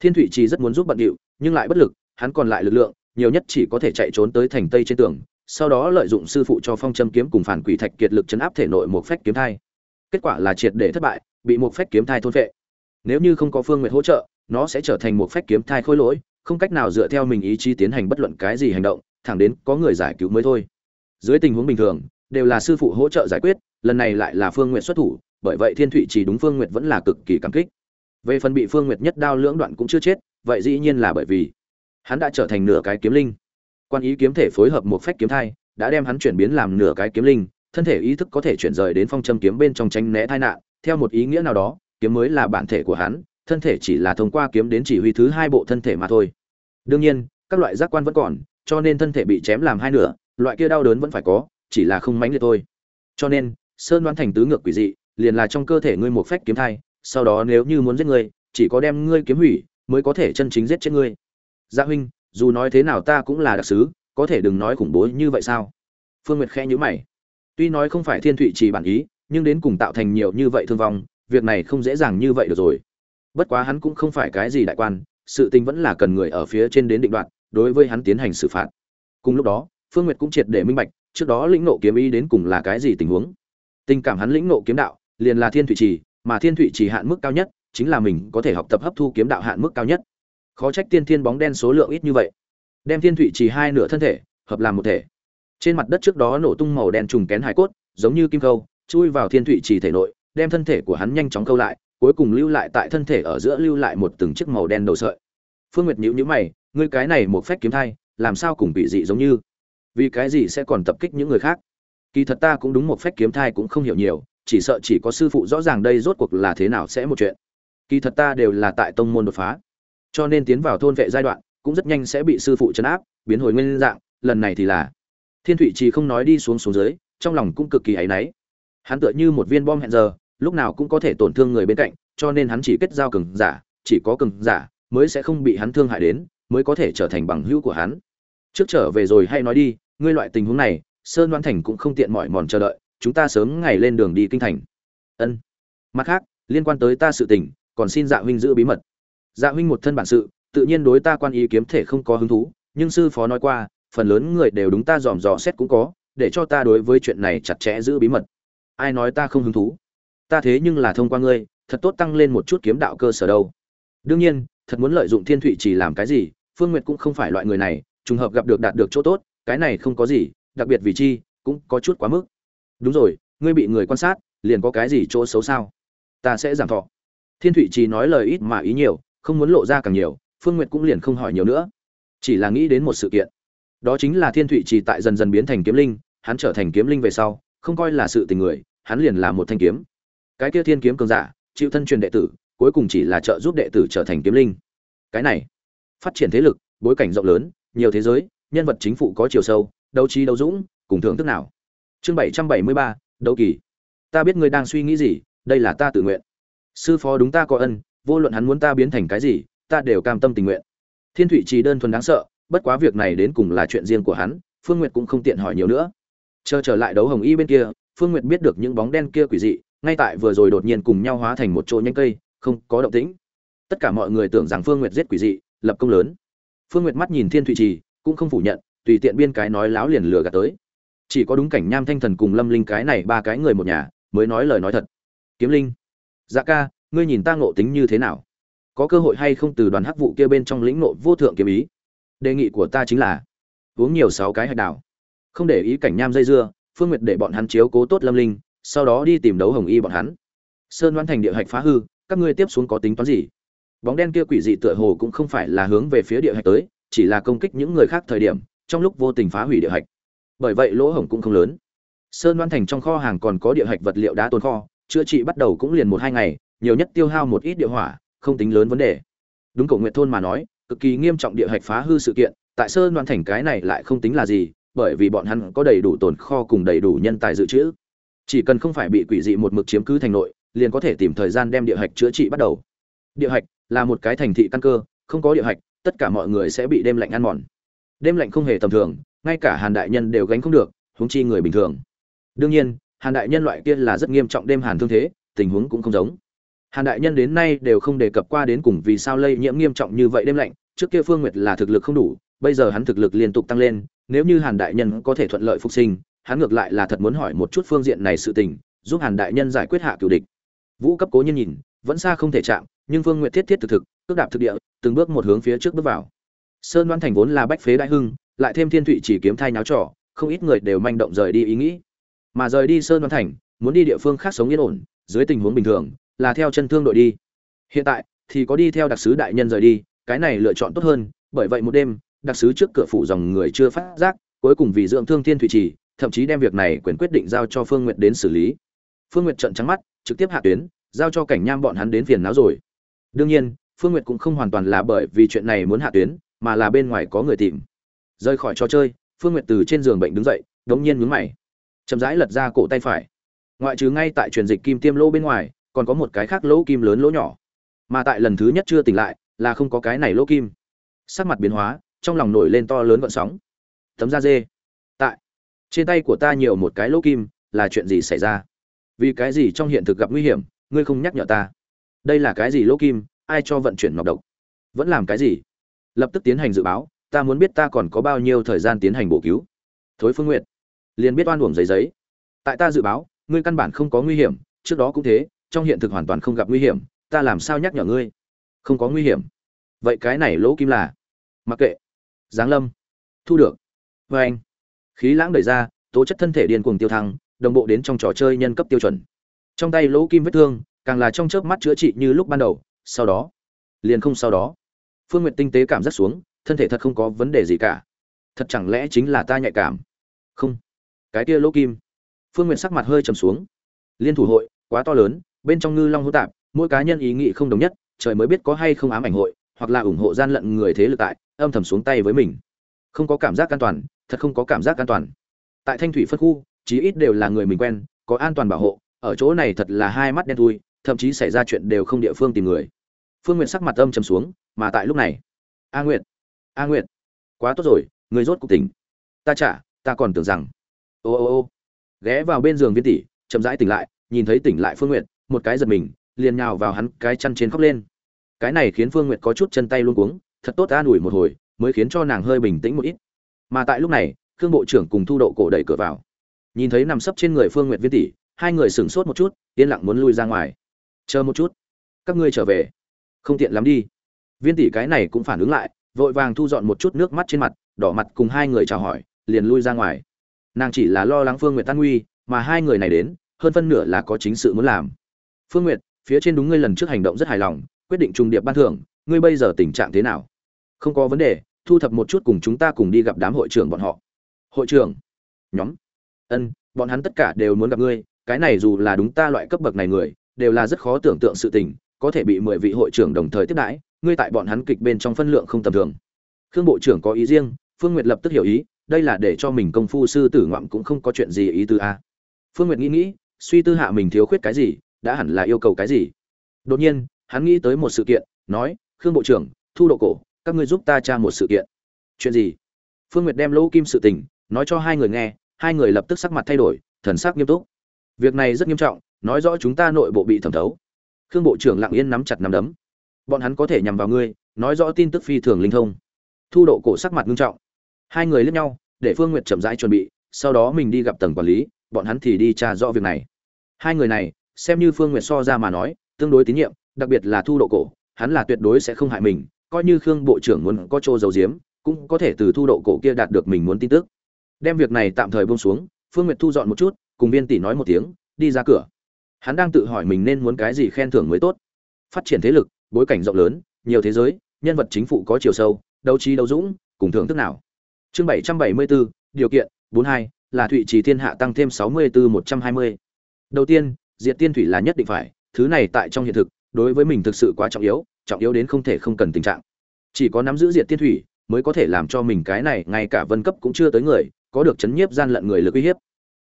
Thiên thụy chỉ rất muốn giúp bận điệu, nhưng lại bất lực, hắn còn lại lực lượng, nhiều nhất chỉ có thể chạy trốn tới thành tây trên tường, sau đó lợi dụng sư phụ cho phong châm kiếm cùng phản quỷ thạch kiệt lực chấn áp thể nội một phách kiếm thai. Kết quả là triệt để thất bại bị một phách kiếm thai thôn vệ nếu như không có phương nguyện hỗ trợ, nó sẽ trở thành một phách kiếm thai khôi lỗi, không cách nào dựa theo mình ý chí tiến hành bất luận cái gì hành động, thẳng đến có người giải cứu mới thôi. Dưới tình huống bình thường, đều là sư phụ hỗ trợ giải quyết, lần này lại là phương nguyện xuất thủ, bởi vậy thiên thụy chỉ đúng phương nguyện vẫn là cực kỳ cảm kích. Về phần bị phương nguyệt nhất đao lưỡng đoạn cũng chưa chết, vậy dĩ nhiên là bởi vì hắn đã trở thành nửa cái kiếm linh. Quan ý kiếm thể phối hợp một phách kiếm thai, đã đem hắn chuyển biến làm nửa cái kiếm linh, thân thể ý thức có thể chuyển rời đến phong châm kiếm bên trong tránh né tai nạn theo một ý nghĩa nào đó, kiếm mới là bản thể của hắn, thân thể chỉ là thông qua kiếm đến chỉ huy thứ hai bộ thân thể mà thôi. Đương nhiên, các loại giác quan vẫn còn, cho nên thân thể bị chém làm hai nửa, loại kia đau đớn vẫn phải có, chỉ là không mãnh liệt thôi. Cho nên, sơn đoán thành tứ ngược quỷ dị, liền là trong cơ thể ngươi một phách kiếm thai, sau đó nếu như muốn giết ngươi, chỉ có đem ngươi kiếm hủy, mới có thể chân chính giết chết ngươi. Gia huynh, dù nói thế nào ta cũng là đặc sứ, có thể đừng nói khủng bố như vậy sao? Phương nguyệt khẽ nhíu mày. Tuy nói không phải thiên thụy chỉ bản ý nhưng đến cùng tạo thành nhiều như vậy thương vong, việc này không dễ dàng như vậy được rồi. Bất quá hắn cũng không phải cái gì đại quan, sự tình vẫn là cần người ở phía trên đến định đoạn đối với hắn tiến hành xử phạt. Cùng lúc đó, phương nguyệt cũng triệt để minh bạch, trước đó lĩnh nộ kiếm ý đến cùng là cái gì tình huống. Tình cảm hắn lĩnh nộ kiếm đạo, liền là thiên Thụy trì, mà thiên thụy trì hạn mức cao nhất chính là mình có thể học tập hấp thu kiếm đạo hạn mức cao nhất. Khó trách tiên thiên bóng đen số lượng ít như vậy. Đem thiên thụy trì hai nửa thân thể, hợp làm một thể. Trên mặt đất trước đó nổ tung màu đen trùng kén hải cốt, giống như kim câu chui vào thiên thụy trì thể nội, đem thân thể của hắn nhanh chóng câu lại, cuối cùng lưu lại tại thân thể ở giữa lưu lại một từng chiếc màu đen đầu sợi. Phương nguyệt nhữ nhữ mày, ngươi cái này một phép kiếm thai, làm sao cùng bị dị giống như? Vì cái gì sẽ còn tập kích những người khác? Kỳ thật ta cũng đúng một phép kiếm thai cũng không hiểu nhiều, chỉ sợ chỉ có sư phụ rõ ràng đây rốt cuộc là thế nào sẽ một chuyện. Kỳ thật ta đều là tại tông môn đột phá, cho nên tiến vào thôn vệ giai đoạn, cũng rất nhanh sẽ bị sư phụ chấn áp, biến hồi nguyên dạng, lần này thì là. Thiên thụy trì không nói đi xuống xuống dưới, trong lòng cũng cực kỳ áy náy hắn tựa như một viên bom hẹn giờ, lúc nào cũng có thể tổn thương người bên cạnh, cho nên hắn chỉ kết giao cường giả, chỉ có cường giả mới sẽ không bị hắn thương hại đến, mới có thể trở thành bằng hữu của hắn. Trước trở về rồi hay nói đi, ngươi loại tình huống này, sơn đoan thành cũng không tiện mỏi mòn chờ đợi, chúng ta sớm ngày lên đường đi kinh thành. Ân. Mặt khác, liên quan tới ta sự tình, còn xin dạ huynh giữ bí mật. Dạ huynh một thân bản sự, tự nhiên đối ta quan ý kiếm thể không có hứng thú, nhưng sư phó nói qua, phần lớn người đều đúng ta dòm dò xét cũng có, để cho ta đối với chuyện này chặt chẽ giữ bí mật ai nói ta không hứng thú? Ta thế nhưng là thông qua ngươi, thật tốt tăng lên một chút kiếm đạo cơ sở đâu. Đương nhiên, thật muốn lợi dụng thiên thụy chỉ làm cái gì, phương nguyệt cũng không phải loại người này, trùng hợp gặp được đạt được chỗ tốt, cái này không có gì, đặc biệt vì chi, cũng có chút quá mức. Đúng rồi, ngươi bị người quan sát, liền có cái gì chỗ xấu sao? Ta sẽ giảm thọ. Thiên thụy chỉ nói lời ít mà ý nhiều, không muốn lộ ra càng nhiều, phương n g u y ệ t cũng liền không hỏi nhiều nữa. Chỉ là nghĩ đến một sự kiện. Đó chính là thiên thụy chỉ tại dần dần biến thành kiếm linh, hắn trở thành kiếm linh về sau không coi là sự tình người, hắn liền là một thanh kiếm. Cái kia thiên kiếm cường giả, chịu thân truyền đệ tử, cuối cùng chỉ là trợ giúp đệ tử trở thành kiếm linh. Cái này, phát triển thế lực, bối cảnh rộng lớn, nhiều thế giới, nhân vật chính phủ có chiều sâu, đấu trí đấu dũng, cùng thưởng thức nào. Chương bảy trăm bảy mươi ba, đấu kỳ. Ta biết ngươi đang suy nghĩ gì, đây là ta tự nguyện. Sư phó đúng ta có ân, vô luận hắn muốn ta biến thành cái gì, ta đều cam tâm tình nguyện. Thiên thụy trì đơn thuần đáng sợ, bất quá việc này đến cùng là chuyện riêng của hắn, phương nguyệt cũng không tiện hỏi nhiều nữa chờ trở lại đấu hồng y bên kia, phương nguyệt biết được những bóng đen kia quỷ dị, ngay tại vừa rồi đột nhiên cùng nhau hóa thành một chỗ nhanh cây, không có động tĩnh. Tất cả mọi người tưởng rằng phương nguyệt giết quỷ dị, lập công lớn. Phương nguyệt mắt nhìn thiên thụy trì, cũng không phủ nhận, tùy tiện biên cái nói láo liền lừa gạt tới. Chỉ có đúng cảnh nham thanh thần cùng lâm linh cái này ba cái người một nhà, mới nói lời nói thật. Kiếm linh dạ ca, ngươi nhìn ta ngộ tính như thế nào? Có cơ hội hay không từ đoàn hắc vụ kia bên trong lĩnh nộ vô thượng kiếm ý? Đề nghị của ta chính là, uống nhiều sáu cái hạch đào không để ý cảnh nham dây dưa, phương nguyệt để bọn hắn chiếu cố tốt lâm linh, sau đó đi tìm đấu hồng y bọn hắn. Sơn đoán thành địa hạch phá hư, các ngươi tiếp xuống có tính toán gì? Bóng đen kia quỷ dị tựa hồ cũng không phải là hướng về phía địa hạch tới, chỉ là công kích những người khác thời điểm, trong lúc vô tình phá hủy địa hạch. Bởi vậy lỗ hổng cũng không lớn. Sơn đoan thành trong kho hàng còn có địa hạch vật liệu đá tồn kho, chữa trị bắt đầu cũng liền một hai ngày, nhiều nhất tiêu hao một ít địa hỏa, không tính lớn vấn đề. Đúng cổ nguyện thôn mà nói, cực kỳ nghiêm trọng địa hạch phá hư sự kiện, tại sơn đoan thành cái này lại không tính là gì bởi vì bọn hắn có đầy đủ tồn kho cùng đầy đủ nhân tài dự trữ. Chỉ cần không phải bị quỷ dị một mực chiếm cứ thành nội, liền có thể tìm thời gian đem địa hạch chữa trị bắt đầu. Địa hạch là một cái thành thị căn cơ, không có địa hạch, tất cả mọi người sẽ bị đêm lạnh ăn mòn. Đêm lạnh không hề tầm thường, ngay cả hàn đại nhân đều gánh không được, huống chi người bình thường. Đương nhiên, hàn đại nhân loại kia là rất nghiêm trọng đêm hàn thương thế, tình huống cũng không giống. Hàn đại nhân đến nay đều không đề cập qua đến cùng vì sao lây nhiễm nghiêm trọng như vậy đêm lạnh, trước kia phương nguyệt là thực lực không đủ, bây giờ hắn thực lực liên tục tăng lên nếu như hàn đại nhân có thể thuận lợi phục sinh, hắn ngược lại là thật muốn hỏi một chút phương diện này sự tình, giúp hàn đại nhân giải quyết hạ cửu địch. Vũ cấp cố nhân nhìn, vẫn xa không thể chạm, nhưng phương nguyệt thiết thiết thực thực, cước đạp thực địa, từng bước một hướng phía trước bước vào. Sơn đoan thành vốn là bách phế đại hưng, lại thêm thiên thụy chỉ kiếm thai náo trò, không ít người đều manh động rời đi ý nghĩ. Mà rời đi sơn đoan thành, muốn đi địa phương khác sống yên ổn, dưới tình huống bình thường, là theo chân thương đội đi. Hiện tại, thì có đi theo đặc sứ đại nhân rời đi, cái này lựa chọn tốt hơn, bởi vậy một đêm đặc sứ trước cửa phủ dòng người chưa phát giác, cuối cùng vì dưỡng thương thiên thụy trì, thậm chí đem việc này quyền quyết định giao cho phương nguyệt đến xử lý. Phương nguyệt trợn trắng mắt, trực tiếp hạ tuyến, giao cho cảnh nham bọn hắn đến phiền não rồi. Đương nhiên, phương nguyệt cũng không hoàn toàn là bởi vì chuyện này muốn hạ tuyến, mà là bên ngoài có người tìm. Rời khỏi trò chơi, phương nguyệt từ trên giường bệnh đứng dậy, đống nhiên nhướng mày. Chậm rãi lật ra cổ tay phải. Ngoại trừ ngay tại truyền dịch kim tiêm lỗ bên ngoài, còn có một cái khác lỗ kim lớn lỗ nhỏ. Mà tại lần thứ nhất chưa tỉnh lại, là không có cái này lỗ kim. Sắc mặt biến hóa trong lòng nổi lên to lớn gợn sóng. Tấm da dê. Tại, trên tay của ta nhiều một cái lỗ kim, là chuyện gì xảy ra? Vì cái gì trong hiện thực gặp nguy hiểm, ngươi không nhắc nhở ta? Đây là cái gì lỗ kim, ai cho vận chuyển ngọc độc? Vẫn làm cái gì? Lập tức tiến hành dự báo, ta muốn biết ta còn có bao nhiêu thời gian tiến hành bổ cứu. Thối phương nguyện liền biết oan uổng giấy giấy. Tại ta dự báo, ngươi căn bản không có nguy hiểm, trước đó cũng thế, trong hiện thực hoàn toàn không gặp nguy hiểm, ta làm sao nhắc nhở ngươi? Không có nguy hiểm. Vậy cái này lỗ kim là? Mặc kệ giáng lâm. Thu được. Vê anh, khí lãng đẩy ra, tố chất thân thể điên cuồng tiêu thăng, đồng bộ đến trong trò chơi nhân cấp tiêu chuẩn. Trong tay lỗ kim vết thương, càng là trong chớp mắt chữa trị như lúc ban đầu, sau đó, liền không sau đó. Phương n g u y ệ t tinh tế cảm giác xuống, thân thể thật không có vấn đề gì cả. Thật chẳng lẽ chính là ta nhạy cảm? Không. Cái kia lỗ kim. Phương n g u y ệ t sắc mặt hơi trầm xuống. Liên thủ hội, quá to lớn, bên trong ngư long hô tạp, mỗi cá nhân ý nghĩ không đồng nhất, trời mới biết có hay không ám ảnh hội, hoặc là ủng hộ gian lận người thế lực tại âm thầm xuống tay với mình. Không có cảm giác an toàn, thật không có cảm giác an toàn. Tại thanh thủy phân khu, chí ít đều là người mình quen, có an toàn bảo hộ, ở chỗ này thật là hai mắt đen thui, thậm chí xảy ra chuyện đều không địa phương tìm người. Phương n g u y ệ t sắc mặt âm trầm xuống, mà tại lúc này, a nguyệt a nguyệt, quá tốt rồi, người rốt cuộc tỉnh. Ta chả, ta còn tưởng rằng. Ô ô ô. Ghé vào bên giường viên tỷ, chậm rãi tỉnh lại, nhìn thấy tỉnh lại phương n g u y ệ t một cái giật mình, liền nhào vào hắn cái chăn trên khóc lên. Cái này khiến phương n g u y ệ t có chút chân tay luôn cuống thật tốt an ủi một hồi, mới khiến cho nàng hơi bình tĩnh một ít. Mà tại lúc này, khương bộ trưởng cùng thu độ cổ đẩy cửa vào. Nhìn thấy nằm sấp trên người phương n g u y ệ t viên tỷ, hai người sửng sốt một chút, yên lặng muốn lui ra ngoài. Chờ một chút, các ngươi trở về. Không tiện lắm đi. Viên tỷ cái này cũng phản ứng lại, vội vàng thu dọn một chút nước mắt trên mặt, đỏ mặt cùng hai người chào hỏi, liền lui ra ngoài. Nàng chỉ là lo lắng phương nguyệt tan nguy, mà hai người này đến, hơn phân nửa là có chính sự muốn làm. Phương nguyệt, phía trên đúng ngươi lần trước hành động rất hài lòng, quyết định trùng điệp ban thưởng, ngươi bây giờ tình trạng thế nào? Không có vấn đề, thu thập một chút cùng chúng ta cùng đi gặp đám hội trưởng bọn họ. Hội trưởng? Nhóm. Ân, bọn hắn tất cả đều muốn gặp ngươi, cái này dù là đúng ta loại cấp bậc này người, đều là rất khó tưởng tượng sự tình, có thể bị mười vị hội trưởng đồng thời tiếp đãi, ngươi tại bọn hắn kịch bên trong phân lượng không tầm thường. Khương bộ trưởng có ý riêng, phương nguyệt lập tức hiểu ý, đây là để cho mình công phu sư tử ngoạm cũng không có chuyện gì ý tư a. Phương nguyệt nghĩ nghĩ, suy tư hạ mình thiếu khuyết cái gì, đã hẳn là yêu cầu cái gì. Đột nhiên, hắn nghĩ tới một sự kiện, nói, khương bộ trưởng, thu độ cổ các ngươi giúp ta tra một sự kiện. Chuyện gì? Phương nguyệt đem lỗ kim sự tình, nói cho hai người nghe, hai người lập tức sắc mặt thay đổi, thần sắc nghiêm túc. Việc này rất nghiêm trọng, nói rõ chúng ta nội bộ bị thẩm thấu. Khương bộ trưởng lặng yên nắm chặt nắm đấm. Bọn hắn có thể nhằm vào ngươi, nói rõ tin tức phi thường linh thông. Thu độ cổ sắc mặt nghiêm trọng. Hai người lướt nhau, để phương nguyệt chậm rãi chuẩn bị, sau đó mình đi gặp tầng quản lý, bọn hắn thì đi tra rõ việc này. Hai người này, xem như phương nguyệt so ra mà nói, tương đối tín nhiệm, đặc biệt là thu độ cổ, hắn là tuyệt đối sẽ không hại mình coi như khương bộ trưởng muốn có chỗ giấu giếm, cũng có thể từ thu độ cổ kia đạt được mình muốn tin tức. Đem việc này tạm thời buông xuống, phương nguyệt thu dọn một chút, cùng viên tỷ nói một tiếng, đi ra cửa. Hắn đang tự hỏi mình nên muốn cái gì khen thưởng mới tốt. Phát triển thế lực, bối cảnh rộng lớn, nhiều thế giới, nhân vật chính phủ có chiều sâu, đấu trí đấu dũng, cùng thưởng thức nào. Chương bảy trăm bảy mươi bốn điều kiện, bốn hai, là thụy trì thiên hạ tăng thêm sáu mươi bốn một trăm hai mươi. Đầu tiên, diệt tiên thủy là nhất định phải, thứ này tại trong hiện thực, đối với mình thực sự quá trọng yếu trọng yếu đến không thể không cần tình trạng. Chỉ có nắm giữ diệt tiên thủy mới có thể làm cho mình cái này, ngay cả vân cấp cũng chưa tới người, có được chấn nhiếp gian lận người lực uy hiếp.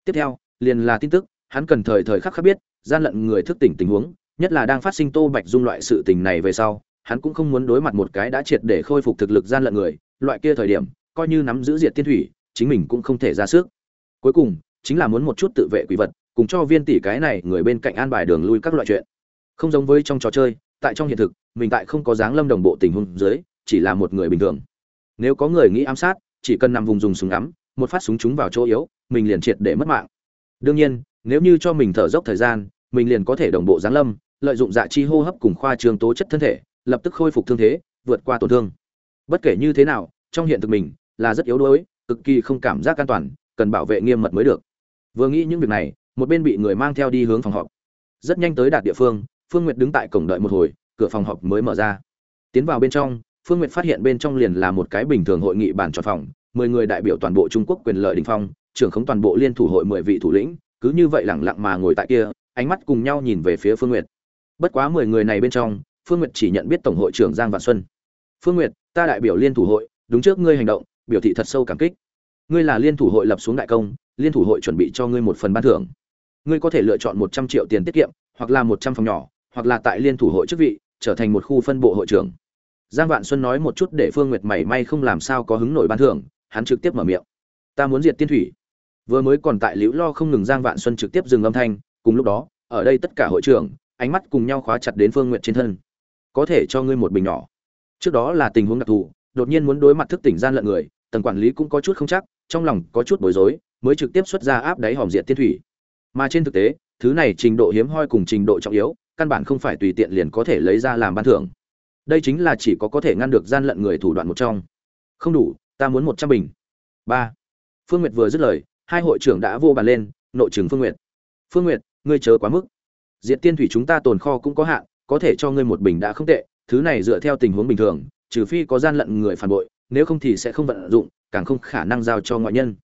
Tiếp theo, liền là tin tức, hắn cần thời thời khắc khắc biết, gian lận người thức tỉnh tình huống, nhất là đang phát sinh tô bạch dung loại sự tình này về sau, hắn cũng không muốn đối mặt một cái đã triệt để khôi phục thực lực gian lận người, loại kia thời điểm, coi như nắm giữ diệt tiên thủy, chính mình cũng không thể ra sức. Cuối cùng, chính là muốn một chút tự vệ quỷ vật, cùng cho viên tỷ cái này người bên cạnh an bài đường lui các loại chuyện. Không giống với trong trò chơi, tại trong hiện thực mình tại không có dáng lâm đồng bộ tình huống dưới, chỉ là một người bình thường. Nếu có người nghĩ ám sát, chỉ cần nằm vùng dùng súng ngắm, một phát súng trúng vào chỗ yếu, mình liền triệt để mất mạng. Đương nhiên, nếu như cho mình thở dốc thời gian, mình liền có thể đồng bộ giáng lâm, lợi dụng dạ chi hô hấp cùng khoa trường tố chất thân thể, lập tức khôi phục thương thế, vượt qua tổn thương. Bất kể như thế nào, trong hiện thực mình là rất yếu đuối, cực kỳ không cảm giác an toàn, cần bảo vệ nghiêm mật mới được. Vừa nghĩ những việc này, một bên bị người mang theo đi hướng phòng họp. Rất nhanh tới đạt địa phương phương nguyệt đứng tại cổng đợi một hồi cửa phòng họp mới mở ra. Tiến vào bên trong, phương nguyệt phát hiện bên trong liền là một cái bình thường hội nghị bản tròn phòng, mười người đại biểu toàn bộ trung quốc quyền lợi đình phong, trưởng khống toàn bộ liên thủ hội mười vị thủ lĩnh, cứ như vậy lẳng lặng mà ngồi tại kia, ánh mắt cùng nhau nhìn về phía phương nguyệt. Bất quá mười người này bên trong, phương nguyệt chỉ nhận biết tổng hội trưởng giang vạn xuân. Phương nguyệt, ta đại biểu liên thủ hội, đúng trước ngươi hành động, biểu thị thật sâu cảm kích. Ngươi là liên thủ hội lập xuống đại công, liên thủ hội chuẩn bị cho ngươi một phần ban thưởng. Ngươi có thể lựa chọn một trăm triệu tiền tiết kiệm, hoặc là một trăm phòng nhỏ, hoặc là tại liên thủ hội chức vị trở thành một khu phân bộ hội trưởng. Giang vạn xuân nói một chút để phương nguyệt mảy may không làm sao có hứng nổi ban thưởng, hắn trực tiếp mở miệng. Ta muốn diệt tiên thủy. Vừa mới còn tại liễu lo không ngừng giang vạn xuân trực tiếp dừng âm thanh, cùng lúc đó, ở đây tất cả hội trưởng, ánh mắt cùng nhau khóa chặt đến phương nguyệt trên thân. Có thể cho ngươi một bình nhỏ. Trước đó là tình huống đặc thù, đột nhiên muốn đối mặt thức tỉnh gian lận người, tầng quản lý cũng có chút không chắc, trong lòng có chút bối rối, mới trực tiếp xuất ra áp đáy hòm diện tiên thủy. Mà trên thực tế, thứ này trình độ hiếm hoi cùng trình độ trọng yếu căn bản không phải tùy tiện liền có thể lấy ra làm ban thưởng. Đây chính là chỉ có có thể ngăn được gian lận người thủ đoạn một trong. Không đủ, ta muốn một trăm bình. Ba. Phương nguyệt vừa dứt lời, hai hội trưởng đã vô bàn lên, nội trưởng phương nguyệt. Phương nguyệt, ngươi chớ quá mức. Diện tiên thủy chúng ta tồn kho cũng có hạn, có thể cho ngươi một bình đã không tệ, thứ này dựa theo tình huống bình thường, trừ phi có gian lận người phản bội, nếu không thì sẽ không vận dụng, càng không khả năng giao cho ngoại nhân.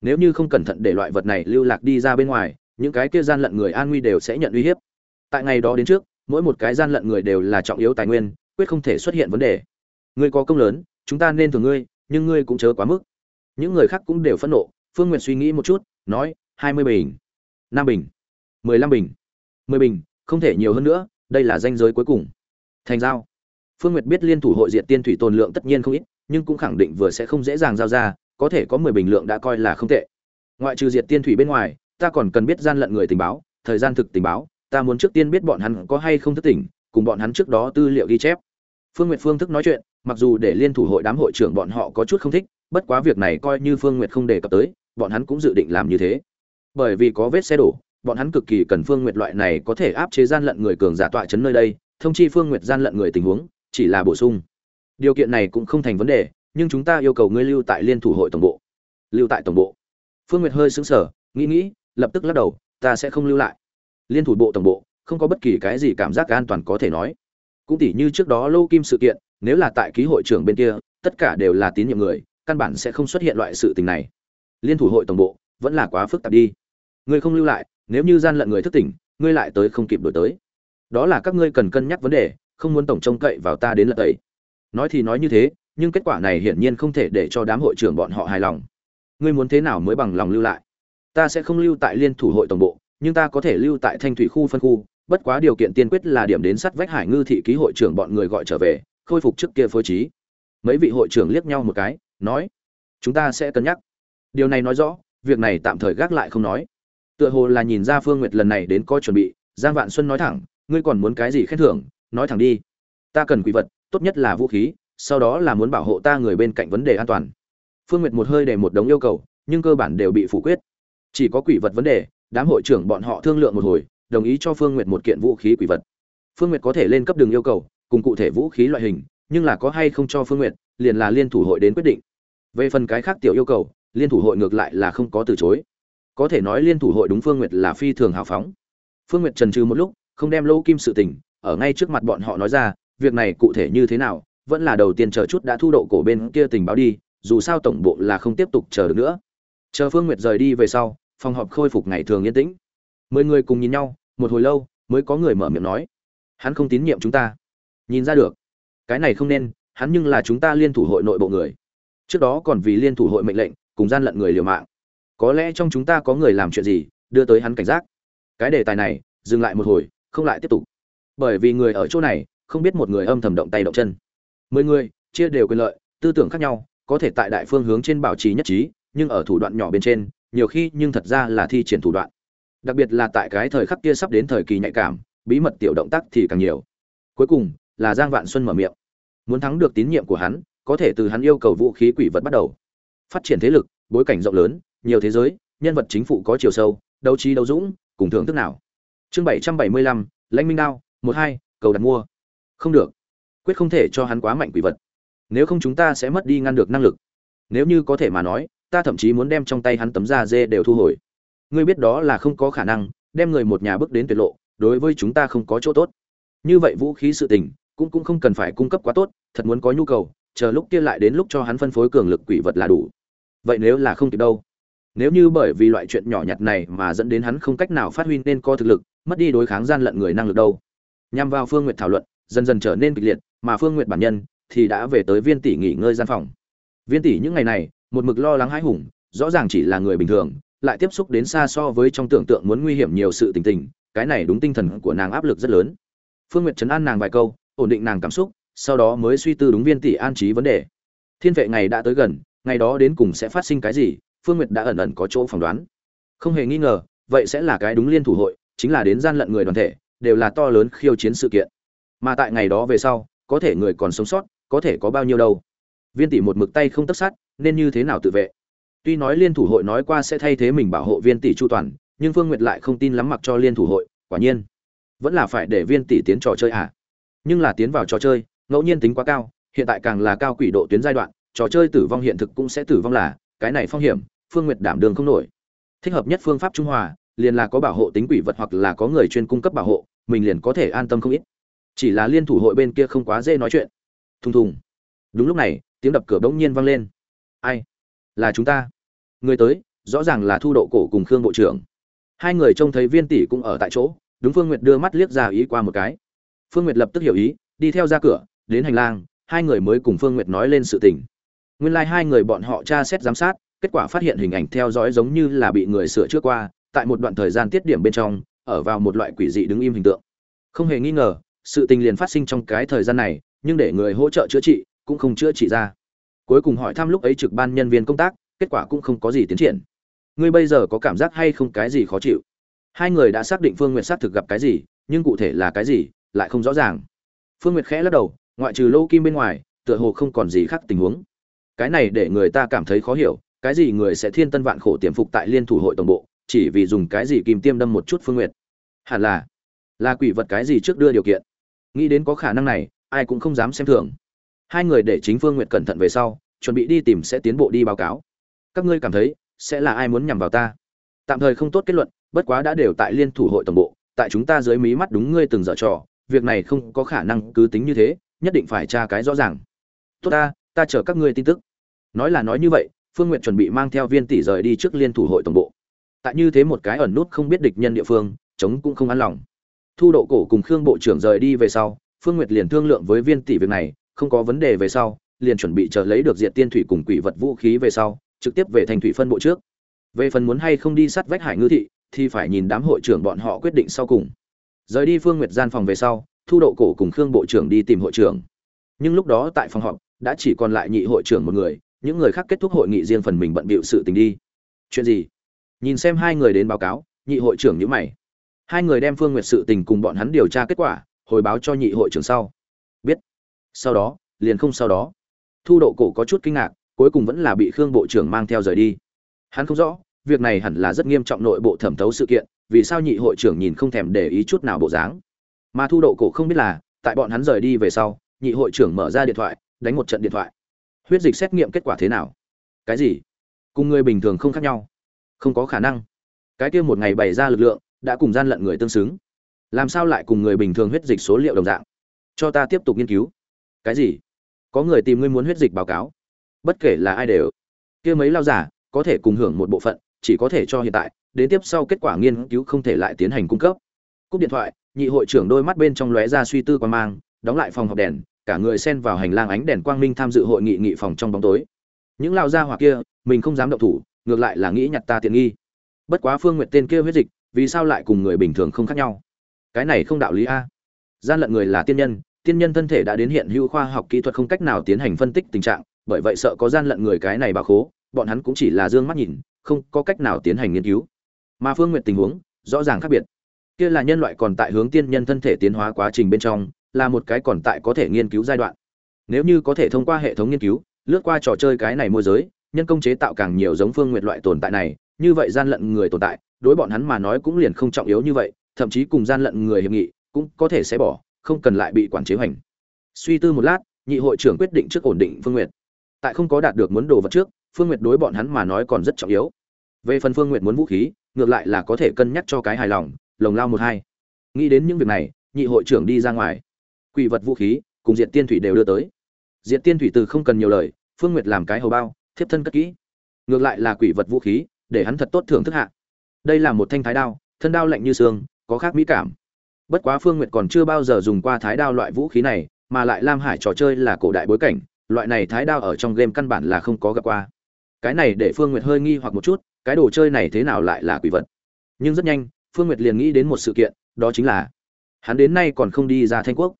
Nếu như không cẩn thận để loại vật này lưu lạc đi ra bên ngoài, những cái kia gian lận người an nguy đều sẽ nhận uy hiếp tại ngày đó đến trước, mỗi một cái gian lận người đều là trọng yếu tài nguyên, quyết không thể xuất hiện vấn đề. Ngươi có công lớn, chúng ta nên thưởng ngươi, nhưng ngươi cũng chớ quá mức. Những người khác cũng đều phẫn nộ, phương nguyện suy nghĩ một chút, nói, hai mươi bình, năm bình, mười lăm bình, mười bình, không thể nhiều hơn nữa, đây là danh giới cuối cùng. Thành giao. Phương nguyệt biết liên thủ hội diện tiên thủy tồn lượng tất nhiên không ít, nhưng cũng khẳng định vừa sẽ không dễ dàng giao ra, có thể có mười bình lượng đã coi là không tệ. Ngoại trừ diệt tiên thủy bên ngoài, ta còn cần biết gian lận người tình báo, thời gian thực tình báo ta muốn trước tiên biết bọn hắn có hay không thức tỉnh, cùng bọn hắn trước đó tư liệu ghi chép. Phương nguyệt phương thức nói chuyện, mặc dù để liên thủ hội đám hội trưởng bọn họ có chút không thích, bất quá việc này coi như phương nguyệt không đề cập tới, bọn hắn cũng dự định làm như thế. Bởi vì có vết xe đổ, bọn hắn cực kỳ cần phương nguyệt loại này có thể áp chế gian lận người cường giả tọa chấn nơi đây, thông chi phương nguyệt gian lận người tình huống, chỉ là bổ sung. Điều kiện này cũng không thành vấn đề, nhưng chúng ta yêu cầu ngươi lưu tại liên thủ hội tổng bộ. Lưu tại tổng bộ. Phương nguyệt hơi sững sờ, nghĩ nghĩ, lập tức lắc đầu, ta sẽ không lưu lại liên thủ bộ tổng bộ, không có bất kỳ cái gì cảm giác an toàn có thể nói. Cũng tỉ như trước đó lô kim sự kiện, nếu là tại ký hội trưởng bên kia, tất cả đều là tín nhiệm người, căn bản sẽ không xuất hiện loại sự tình này. Liên thủ hội tổng bộ, vẫn là quá phức tạp đi. Ngươi không lưu lại, nếu như gian lận người thức tỉnh, ngươi lại tới không kịp đổi tới. Đó là các ngươi cần cân nhắc vấn đề, không muốn tổng trông cậy vào ta đến lật tẩy. Nói thì nói như thế, nhưng kết quả này hiển nhiên không thể để cho đám hội trưởng bọn họ hài lòng. Ngươi muốn thế nào mới bằng lòng lưu lại? Ta sẽ không lưu tại liên thủ hội tổng bộ nhưng ta có thể lưu tại thanh thủy khu phân khu, bất quá điều kiện tiên quyết là điểm đến sắt vách hải ngư thị ký hội trưởng bọn người gọi trở về, khôi phục trước kia phối trí. Mấy vị hội trưởng liếc nhau một cái, nói, chúng ta sẽ cân nhắc. Điều này nói rõ, việc này tạm thời gác lại không nói. Tựa hồ là nhìn ra phương nguyệt lần này đến coi chuẩn bị, giang vạn xuân nói thẳng, ngươi còn muốn cái gì khen thưởng, nói thẳng đi. Ta cần quỷ vật, tốt nhất là vũ khí, sau đó là muốn bảo hộ ta người bên cạnh vấn đề an toàn. Phương nguyệt một hơi để một đống yêu cầu, nhưng cơ bản đều bị phủ quyết. Chỉ có quỷ vật vấn đề đám hội trưởng bọn họ thương lượng một hồi, đồng ý cho phương nguyệt một kiện vũ khí quỷ vật. Phương nguyệt có thể lên cấp đường yêu cầu, cùng cụ thể vũ khí loại hình, nhưng là có hay không cho phương nguyệt, liền là liên thủ hội đến quyết định. Về phần cái khác tiểu yêu cầu, liên thủ hội ngược lại là không có từ chối. Có thể nói liên thủ hội đúng phương nguyệt là phi thường hào phóng. Phương nguyệt trần trừ một lúc, không đem lô kim sự tình, ở ngay trước mặt bọn họ nói ra, việc này cụ thể như thế nào, vẫn là đầu tiên chờ chút đã thu độ cổ bên kia tình báo đi, dù sao tổng bộ là không tiếp tục chờ được nữa. Chờ phương nguyệt rời đi về sau phòng họp khôi phục ngày thường yên tĩnh. Mười người cùng nhìn nhau, một hồi lâu, mới có người mở miệng nói. Hắn không tín nhiệm chúng ta. Nhìn ra được. Cái này không nên, hắn nhưng là chúng ta liên thủ hội nội bộ người. Trước đó còn vì liên thủ hội mệnh lệnh, cùng gian lận người liều mạng. Có lẽ trong chúng ta có người làm chuyện gì, đưa tới hắn cảnh giác. Cái đề tài này, dừng lại một hồi, không lại tiếp tục. Bởi vì người ở chỗ này, không biết một người âm thầm động tay động chân. Mười người, chia đều quyền lợi, tư tưởng khác nhau, có thể tại đại phương hướng trên bảo trì nhất trí, nhưng ở thủ đoạn nhỏ bên trên nhiều khi nhưng thật ra là thi triển thủ đoạn. Đặc biệt là tại cái thời khắc kia sắp đến thời kỳ nhạy cảm, bí mật tiểu động tác thì càng nhiều. Cuối cùng, là giang vạn xuân mở miệng. Muốn thắng được tín nhiệm của hắn, có thể từ hắn yêu cầu vũ khí quỷ vật bắt đầu. Phát triển thế lực, bối cảnh rộng lớn, nhiều thế giới, nhân vật chính phủ có chiều sâu, đấu trí đấu dũng, cùng thưởng thức nào. Chương bảy trăm bảy mươi lăm, lãnh minh đao, một hai, cầu đặt mua. Không được. Quyết không thể cho hắn quá mạnh quỷ vật. Nếu không chúng ta sẽ mất đi ngăn được năng lực. Nếu như có thể mà nói ta thậm chí muốn đem trong tay hắn tấm da dê đều thu hồi. Ngươi biết đó là không có khả năng, đem người một nhà bước đến tuyệt lộ, đối với chúng ta không có chỗ tốt. Như vậy vũ khí sự tình, cũng cũng không cần phải cung cấp quá tốt, thật muốn có nhu cầu, chờ lúc kia lại đến lúc cho hắn phân phối cường lực quỷ vật là đủ. Vậy nếu là không kịp đâu? Nếu như bởi vì loại chuyện nhỏ nhặt này mà dẫn đến hắn không cách nào phát huy nên có thực lực, mất đi đối kháng gian lận người năng lực đâu? Nhằm vào phương nguyệt thảo luận, dần dần trở nên kịch liệt, mà phương nguyệt bản nhân thì đã về tới viên tỷ nghỉ ngơi gian phòng. Viên tỷ những ngày này một mực lo lắng hãi hùng, rõ ràng chỉ là người bình thường, lại tiếp xúc đến xa so với trong tưởng tượng muốn nguy hiểm nhiều sự tình tình, cái này đúng tinh thần của nàng áp lực rất lớn. Phương nguyệt chấn an nàng vài câu, ổn định nàng cảm xúc, sau đó mới suy tư đúng viên tỷ an trí vấn đề. Thiên vệ ngày đã tới gần, ngày đó đến cùng sẽ phát sinh cái gì, phương nguyệt đã ẩn ẩn có chỗ phỏng đoán. Không hề nghi ngờ, vậy sẽ là cái đúng liên thủ hội, chính là đến gian lận người đoàn thể, đều là to lớn khiêu chiến sự kiện. Mà tại ngày đó về sau, có thể người còn sống sót, có thể có bao nhiêu đâu. Viên tỷ một mực tay không tất sát nên như thế nào tự vệ? Tuy nói liên thủ hội nói qua sẽ thay thế mình bảo hộ viên tỷ chu toàn, nhưng phương nguyệt lại không tin lắm mặc cho liên thủ hội, quả nhiên. Vẫn là phải để viên tỷ tiến trò chơi à? Nhưng là tiến vào trò chơi, ngẫu nhiên tính quá cao, hiện tại càng là cao quỷ độ tuyến giai đoạn, trò chơi tử vong hiện thực cũng sẽ tử vong là, cái này phong hiểm, phương nguyệt đảm đường không nổi. Thích hợp nhất phương pháp trung hòa, liền là có bảo hộ tính quỷ vật hoặc là có người chuyên cung cấp bảo hộ, mình liền có thể an tâm không ít. Chỉ là liên thủ hội bên kia không quá dễ nói chuyện. Thùng thùng. Đúng lúc này, tiếng đập cửa bỗng nhiên vang lên ai? Là chúng ta. Người tới, rõ ràng là thu độ cổ cùng khương bộ trưởng. Hai người trông thấy viên tỷ cũng ở tại chỗ, đúng phương nguyệt đưa mắt liếc ra ý qua một cái. Phương nguyệt lập tức hiểu ý, đi theo ra cửa, đến hành lang, hai người mới cùng phương nguyệt nói lên sự tình. Nguyên lai hai người bọn họ tra xét giám sát, kết quả phát hiện hình ảnh theo dõi giống như là bị người sửa trước qua, tại một đoạn thời gian tiết điểm bên trong, ở vào một loại quỷ dị đứng im hình tượng. Không hề nghi ngờ, sự tình liền phát sinh trong cái thời gian này, nhưng để người hỗ trợ chữa trị cũng không chữa trị ra cuối cùng hỏi thăm lúc ấy trực ban nhân viên công tác, kết quả cũng không có gì tiến triển. Ngươi bây giờ có cảm giác hay không cái gì khó chịu? Hai người đã xác định phương nguyệt xác thực gặp cái gì, nhưng cụ thể là cái gì, lại không rõ ràng. Phương nguyệt khẽ lắc đầu, ngoại trừ lô kim bên ngoài, tựa hồ không còn gì khác tình huống. Cái này để người ta cảm thấy khó hiểu, cái gì người sẽ thiên tân vạn khổ tiềm phục tại liên thủ hội tổng bộ, chỉ vì dùng cái gì kìm tiêm đâm một chút phương nguyệt? Hẳn là là quỷ vật cái gì trước đưa điều kiện? Nghĩ đến có khả năng này, ai cũng không dám xem thường hai người để chính phương nguyệt cẩn thận về sau, chuẩn bị đi tìm sẽ tiến bộ đi báo cáo. Các ngươi cảm thấy, sẽ là ai muốn nhằm vào ta? Tạm thời không tốt kết luận, bất quá đã đều tại liên thủ hội tổng bộ, tại chúng ta dưới mí mắt đúng ngươi từng dở trò, việc này không có khả năng cứ tính như thế, nhất định phải tra cái rõ ràng. Tốt ta ta chờ các ngươi tin tức. Nói là nói như vậy, phương n g u y ệ t chuẩn bị mang theo viên tỷ rời đi trước liên thủ hội tổng bộ. Tại như thế một cái ẩn nút không biết địch nhân địa phương chống cũng không an lòng. Thu độ cổ cùng khương bộ trưởng rời đi về sau, phương n g u y ệ t liền thương lượng với viên tỷ việc này không có vấn đề về sau, liền chuẩn bị chờ lấy được diện tiên thủy cùng quỷ vật vũ khí về sau, trực tiếp về thành thủy phân bộ trước. Về phần muốn hay không đi sát vách hải ngư thị, thì phải nhìn đám hội trưởng bọn họ quyết định sau cùng. Rời đi phương nguyệt gian phòng về sau, thu độ cổ cùng khương bộ trưởng đi tìm hội trưởng. Nhưng lúc đó tại phòng họp, đã chỉ còn lại nhị hội trưởng một người, những người khác kết thúc hội nghị riêng phần mình bận bịu sự tình đi. Chuyện gì? Nhìn xem hai người đến báo cáo, nhị hội trưởng nhữ mày. Hai người đem phương nguyệt sự tình cùng bọn hắn điều tra kết quả, hồi báo cho nhị hội trưởng sau. Biết sau đó, liền không sau đó. Thu độ cổ có chút kinh ngạc, cuối cùng vẫn là bị khương bộ trưởng mang theo rời đi. Hắn không rõ, việc này hẳn là rất nghiêm trọng nội bộ thẩm thấu sự kiện, vì sao nhị hội trưởng nhìn không thèm để ý chút nào bộ dáng. Mà thu độ cổ không biết là, tại bọn hắn rời đi về sau, nhị hội trưởng mở ra điện thoại, đánh một trận điện thoại. Huyết dịch xét nghiệm kết quả thế nào? Cái gì? Cùng người bình thường không khác nhau. Không có khả năng. Cái kia một ngày bày ra lực lượng, đã cùng gian lận người tương xứng. Làm sao lại cùng người bình thường huyết dịch số liệu đồng dạng? Cho ta tiếp tục nghiên cứu cái gì? Có người tìm ngươi muốn huyết dịch báo cáo. Bất kể là ai đều. Kia mấy lao giả, có thể cùng hưởng một bộ phận, chỉ có thể cho hiện tại, đến tiếp sau kết quả nghiên cứu không thể lại tiến hành cung cấp. Cúp điện thoại, nhị hội trưởng đôi mắt bên trong lóe ra suy tư quan mang, đóng lại phòng họp đèn, cả người xen vào hành lang ánh đèn quang minh tham dự hội nghị nghị phòng trong bóng tối. Những lao gia hỏa kia, mình không dám động thủ, ngược lại là nghĩ nhặt ta tiện nghi. Bất quá phương nguyện tên kia huyết dịch, vì sao lại cùng người bình thường không khác nhau? Cái này không đạo lý a. Gian lận người là tiên nhân tiên nhân thân thể đã đến hiện hữu khoa học kỹ thuật không cách nào tiến hành phân tích tình trạng, bởi vậy sợ có gian lận người cái này bà khố, bọn hắn cũng chỉ là dương mắt nhìn, không có cách nào tiến hành nghiên cứu. Mà phương nguyện tình huống, rõ ràng khác biệt. Kia là nhân loại còn tại hướng tiên nhân thân thể tiến hóa quá trình bên trong, là một cái còn tại có thể nghiên cứu giai đoạn. Nếu như có thể thông qua hệ thống nghiên cứu, lướt qua trò chơi cái này môi giới, nhân công chế tạo càng nhiều giống phương nguyệt loại tồn tại này, như vậy gian lận người tồn tại, đối bọn hắn mà nói cũng liền không trọng yếu như vậy, thậm chí cùng gian lận người hiệp nghị cũng có thể sẽ bỏ không cần lại bị quản chế hoành. Suy tư một lát, nhị hội trưởng quyết định trước ổn định phương nguyệt. Tại không có đạt được muốn đồ vật trước, phương nguyệt đối bọn hắn mà nói còn rất trọng yếu. Về phần phương nguyệt muốn vũ khí, ngược lại là có thể cân nhắc cho cái hài lòng, lồng lao một hai. Nghĩ đến những việc này, nhị hội trưởng đi ra ngoài. Quỷ vật vũ khí, cùng diệt tiên thủy đều đưa tới. Diệt tiên thủy từ không cần nhiều lời, phương nguyệt làm cái hầu bao, thiếp thân cất kỹ. Ngược lại là quỷ vật vũ khí, để hắn thật tốt thưởng thức hạ. Đây là một thanh thái đao, thân đao lạnh như xương, có khác mỹ cảm bất quá phương nguyệt còn chưa bao giờ dùng qua thái đao loại vũ khí này, mà lại lam hải trò chơi là cổ đại bối cảnh, loại này thái đao ở trong game căn bản là không có gặp qua. Cái này để phương nguyệt hơi nghi hoặc một chút, cái đồ chơi này thế nào lại là quỷ vật. Nhưng rất nhanh, phương nguyệt liền nghĩ đến một sự kiện, đó chính là hắn đến nay còn không đi ra thanh quốc.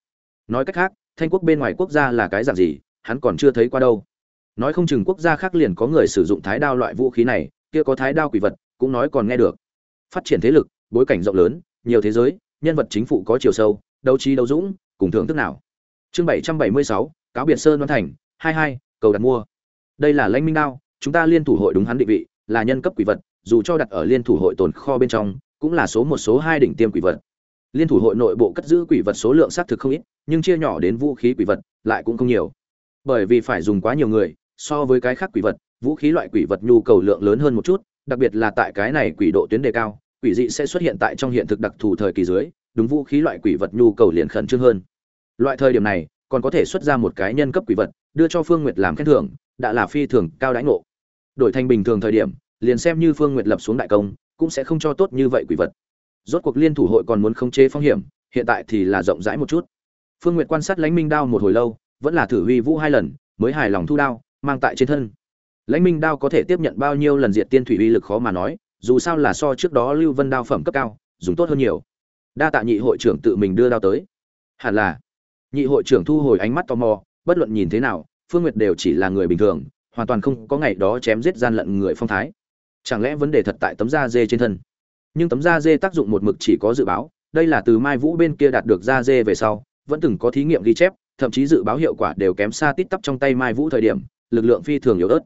Nói cách khác, thanh quốc bên ngoài quốc gia là cái dạng gì, hắn còn chưa thấy qua đâu. Nói không chừng quốc gia khác liền có người sử dụng thái đao loại vũ khí này, kia có thái đao quỷ vật, cũng nói còn nghe được. Phát triển thế lực, bối cảnh rộng lớn, nhiều thế giới nhân vật chính phủ có chiều sâu, đấu trí đấu dũng, cùng thưởng thức nào? Chương bảy trăm bảy mươi sáu, cáo biệt sơn văn thành, hai hai, cầu đặt mua. Đây là lãnh minh đao, chúng ta liên thủ hội đúng hắn định vị, là nhân cấp quỷ vật, dù cho đặt ở liên thủ hội tồn kho bên trong, cũng là số một, số hai đỉnh tiêm quỷ vật. Liên thủ hội nội bộ cất giữ quỷ vật số lượng xác thực không ít, nhưng chia nhỏ đến vũ khí quỷ vật lại cũng không nhiều. Bởi vì phải dùng quá nhiều người, so với cái khác quỷ vật, vũ khí loại quỷ vật nhu cầu lượng lớn hơn một chút, đặc biệt là tại cái này quỷ độ tuyến đề cao quỷ dị sẽ xuất hiện tại trong hiện thực đặc thù thời kỳ dưới, đúng vũ khí loại quỷ vật nhu cầu liền khẩn trương hơn. Loại thời điểm này, còn có thể xuất ra một cái nhân cấp quỷ vật, đưa cho phương nguyệt làm khen thưởng, đã là phi thường cao đãi ngộ. Đổi thành bình thường thời điểm, liền xem như phương nguyệt lập xuống đại công, cũng sẽ không cho tốt như vậy quỷ vật. Rốt cuộc liên thủ hội còn muốn khống chế phong hiểm, hiện tại thì là rộng rãi một chút. Phương nguyệt quan sát lãnh minh đao một hồi lâu, vẫn là thử huy vũ hai lần, mới hài lòng thu đao, mang tại trên thân. Lãnh minh đao có thể tiếp nhận bao nhiêu lần diệt tiên thủy uy lực khó mà nói dù sao là so trước đó lưu vân đao phẩm cấp cao, dùng tốt hơn nhiều. Đa tạ nhị hội trưởng tự mình đưa đao tới. Hẳn là. Nhị hội trưởng thu hồi ánh mắt tò mò, bất luận nhìn thế nào, phương nguyệt đều chỉ là người bình thường, hoàn toàn không có ngày đó chém giết gian lận người phong thái. Chẳng lẽ vấn đề thật tại tấm da dê trên thân? Nhưng tấm da dê tác dụng một mực chỉ có dự báo, đây là từ mai vũ bên kia đạt được da dê về sau, vẫn từng có thí nghiệm ghi chép, thậm chí dự báo hiệu quả đều kém xa tít tắp trong tay mai vũ thời điểm, lực lượng phi thường yếu ớt.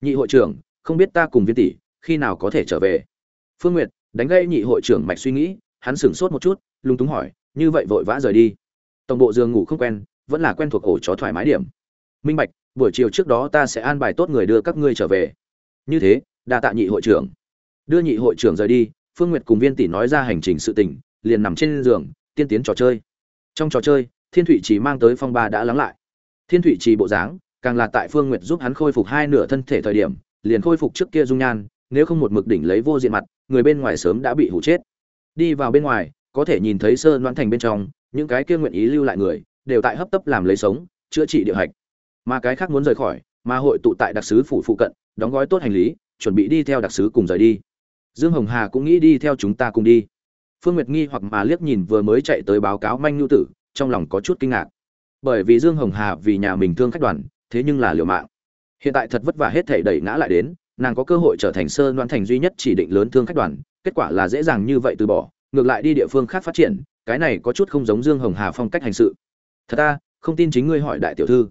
Nhị hội trưởng, không biết ta cùng viên tỷ khi nào có thể trở về? Phương nguyệt đánh gây nhị hội trưởng mạch suy nghĩ, hắn sửng sốt một chút lung túng hỏi, như vậy vội vã rời đi? Tổng bộ giường ngủ không quen, vẫn là quen thuộc ổ chó thoải mái điểm. Minh bạch, buổi chiều trước đó ta sẽ an bài tốt người đưa các ngươi trở về. Như thế, đa tạ nhị hội trưởng. Đưa nhị hội trưởng rời đi, phương nguyệt cùng viên tỷ nói ra hành trình sự tình, liền nằm trên giường, tiên tiến trò chơi. Trong trò chơi, thiên thụy chỉ mang tới phong ba đã lắng lại. Thiên thụy chỉ bộ dáng, càng là tại phương nguyệt giúp hắn khôi phục hai nửa thân thể thời điểm, liền khôi phục trước kia dung nhan nếu không một mực đỉnh lấy vô diện mặt, người bên ngoài sớm đã bị hủ chết. Đi vào bên ngoài, có thể nhìn thấy sơ đoán thành bên trong, những cái kia nguyện ý lưu lại người, đều tại hấp tấp làm lấy sống, chữa trị địa hạch. Mà cái khác muốn rời khỏi, mà hội tụ tại đặc sứ phủ phụ cận, đóng gói tốt hành lý, chuẩn bị đi theo đặc sứ cùng rời đi. Dương hồng hà cũng nghĩ đi theo chúng ta cùng đi. Phương nguyệt nghi hoặc mà liếc nhìn vừa mới chạy tới báo cáo manh nhu tử, trong lòng có chút kinh ngạc. Bởi vì dương hồng hà vì nhà mình thương khách đoàn, thế nhưng là liều mạng. Hiện tại thật vất vả hết thể đẩy ngã lại đến nàng có cơ hội trở thành sơ đoán thành duy nhất chỉ định lớn thương khách đoàn, kết quả là dễ dàng như vậy từ bỏ, ngược lại đi địa phương khác phát triển, cái này có chút không giống dương hồng hà phong cách hành sự. Thật ta, không tin chính ngươi hỏi đại tiểu thư.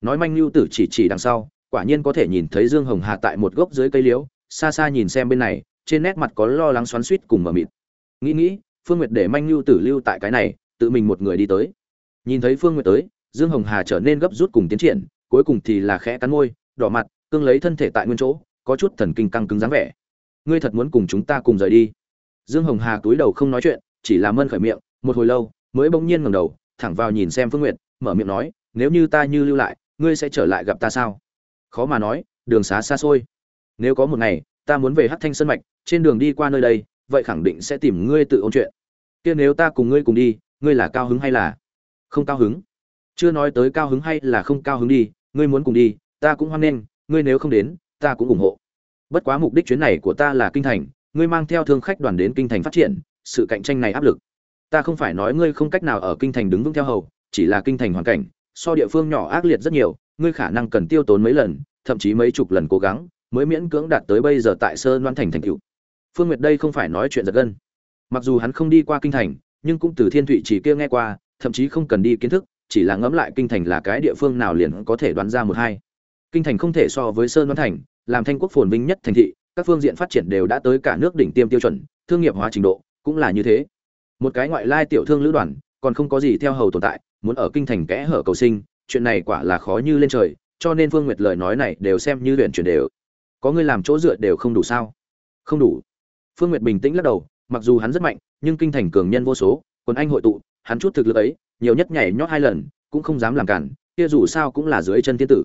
Nói manh lưu tử chỉ chỉ đằng sau, quả nhiên có thể nhìn thấy dương hồng hà tại một gốc dưới cây liễu, xa xa nhìn xem bên này, trên nét mặt có lo lắng xoắn suýt cùng mờ mịt. Nghĩ nghĩ, phương nguyệt để manh lưu tử lưu tại cái này, tự mình một người đi tới. Nhìn thấy phương nguyệt tới, dương hồng hà trở nên gấp rút cùng tiến triển, cuối cùng thì là khẽ cắn môi, đỏ mặt, cương lấy thân thể tại nguyên chỗ có chút thần kinh căng cứng dáng vẻ. Ngươi thật muốn cùng chúng ta cùng rời đi. Dương hồng hà túi đầu không nói chuyện, chỉ là mân khởi miệng, một hồi lâu, mới bỗng nhiên ngẩng đầu, thẳng vào nhìn xem phương nguyệt, mở miệng nói, nếu như ta như lưu lại, ngươi sẽ trở lại gặp ta sao? Khó mà nói, đường xá xa xôi. Nếu có một ngày, ta muốn về hát thanh sân mạch, trên đường đi qua nơi đây, vậy khẳng định sẽ tìm ngươi tự ôn chuyện. Kia nếu ta cùng ngươi cùng đi, ngươi là cao hứng hay là? Không cao hứng. Chưa nói tới cao hứng hay là không cao hứng đi, ngươi muốn cùng đi, ta cũng hoan nghênh, ngươi nếu không đến ta cũng ủng hộ. Bất quá mục đích chuyến này của ta là kinh thành, ngươi mang theo thương khách đoàn đến kinh thành phát triển, sự cạnh tranh này áp lực. Ta không phải nói ngươi không cách nào ở kinh thành đứng vững theo hầu, chỉ là kinh thành hoàn cảnh, so địa phương nhỏ ác liệt rất nhiều, ngươi khả năng cần tiêu tốn mấy lần, thậm chí mấy chục lần cố gắng, mới miễn cưỡng đạt tới bây giờ tại sơn loan thành thành cựu phương nguyệt đây không phải nói chuyện giật gân. Mặc dù hắn không đi qua kinh thành, nhưng cũng từ thiên thụy chỉ kia nghe qua, thậm chí không cần đi kiến thức, chỉ là ngẫm lại kinh thành là cái địa phương nào liền có thể đoán ra một hai kinh thành không thể so với sơn loan thành, làm thanh quốc phồn vinh nhất thành thị, các phương diện phát triển đều đã tới cả nước đỉnh tiêm tiêu chuẩn, thương nghiệp hóa trình độ cũng là như thế. Một cái ngoại lai tiểu thương lữ đoàn, còn không có gì theo hầu tồn tại, muốn ở kinh thành kẽ hở cầu sinh, chuyện này quả là khó như lên trời, cho nên phương nguyệt lời nói này đều xem như luyện chuyển đều. Có người làm chỗ dựa đều không đủ sao? Không đủ. Phương nguyệt bình tĩnh lắc đầu, mặc dù hắn rất mạnh, nhưng kinh thành cường nhân vô số còn anh hội tụ, hắn chút thực lực ấy, nhiều nhất nhảy nhót hai lần, cũng không dám làm cản, kia dù sao cũng là dưới chân thiên tử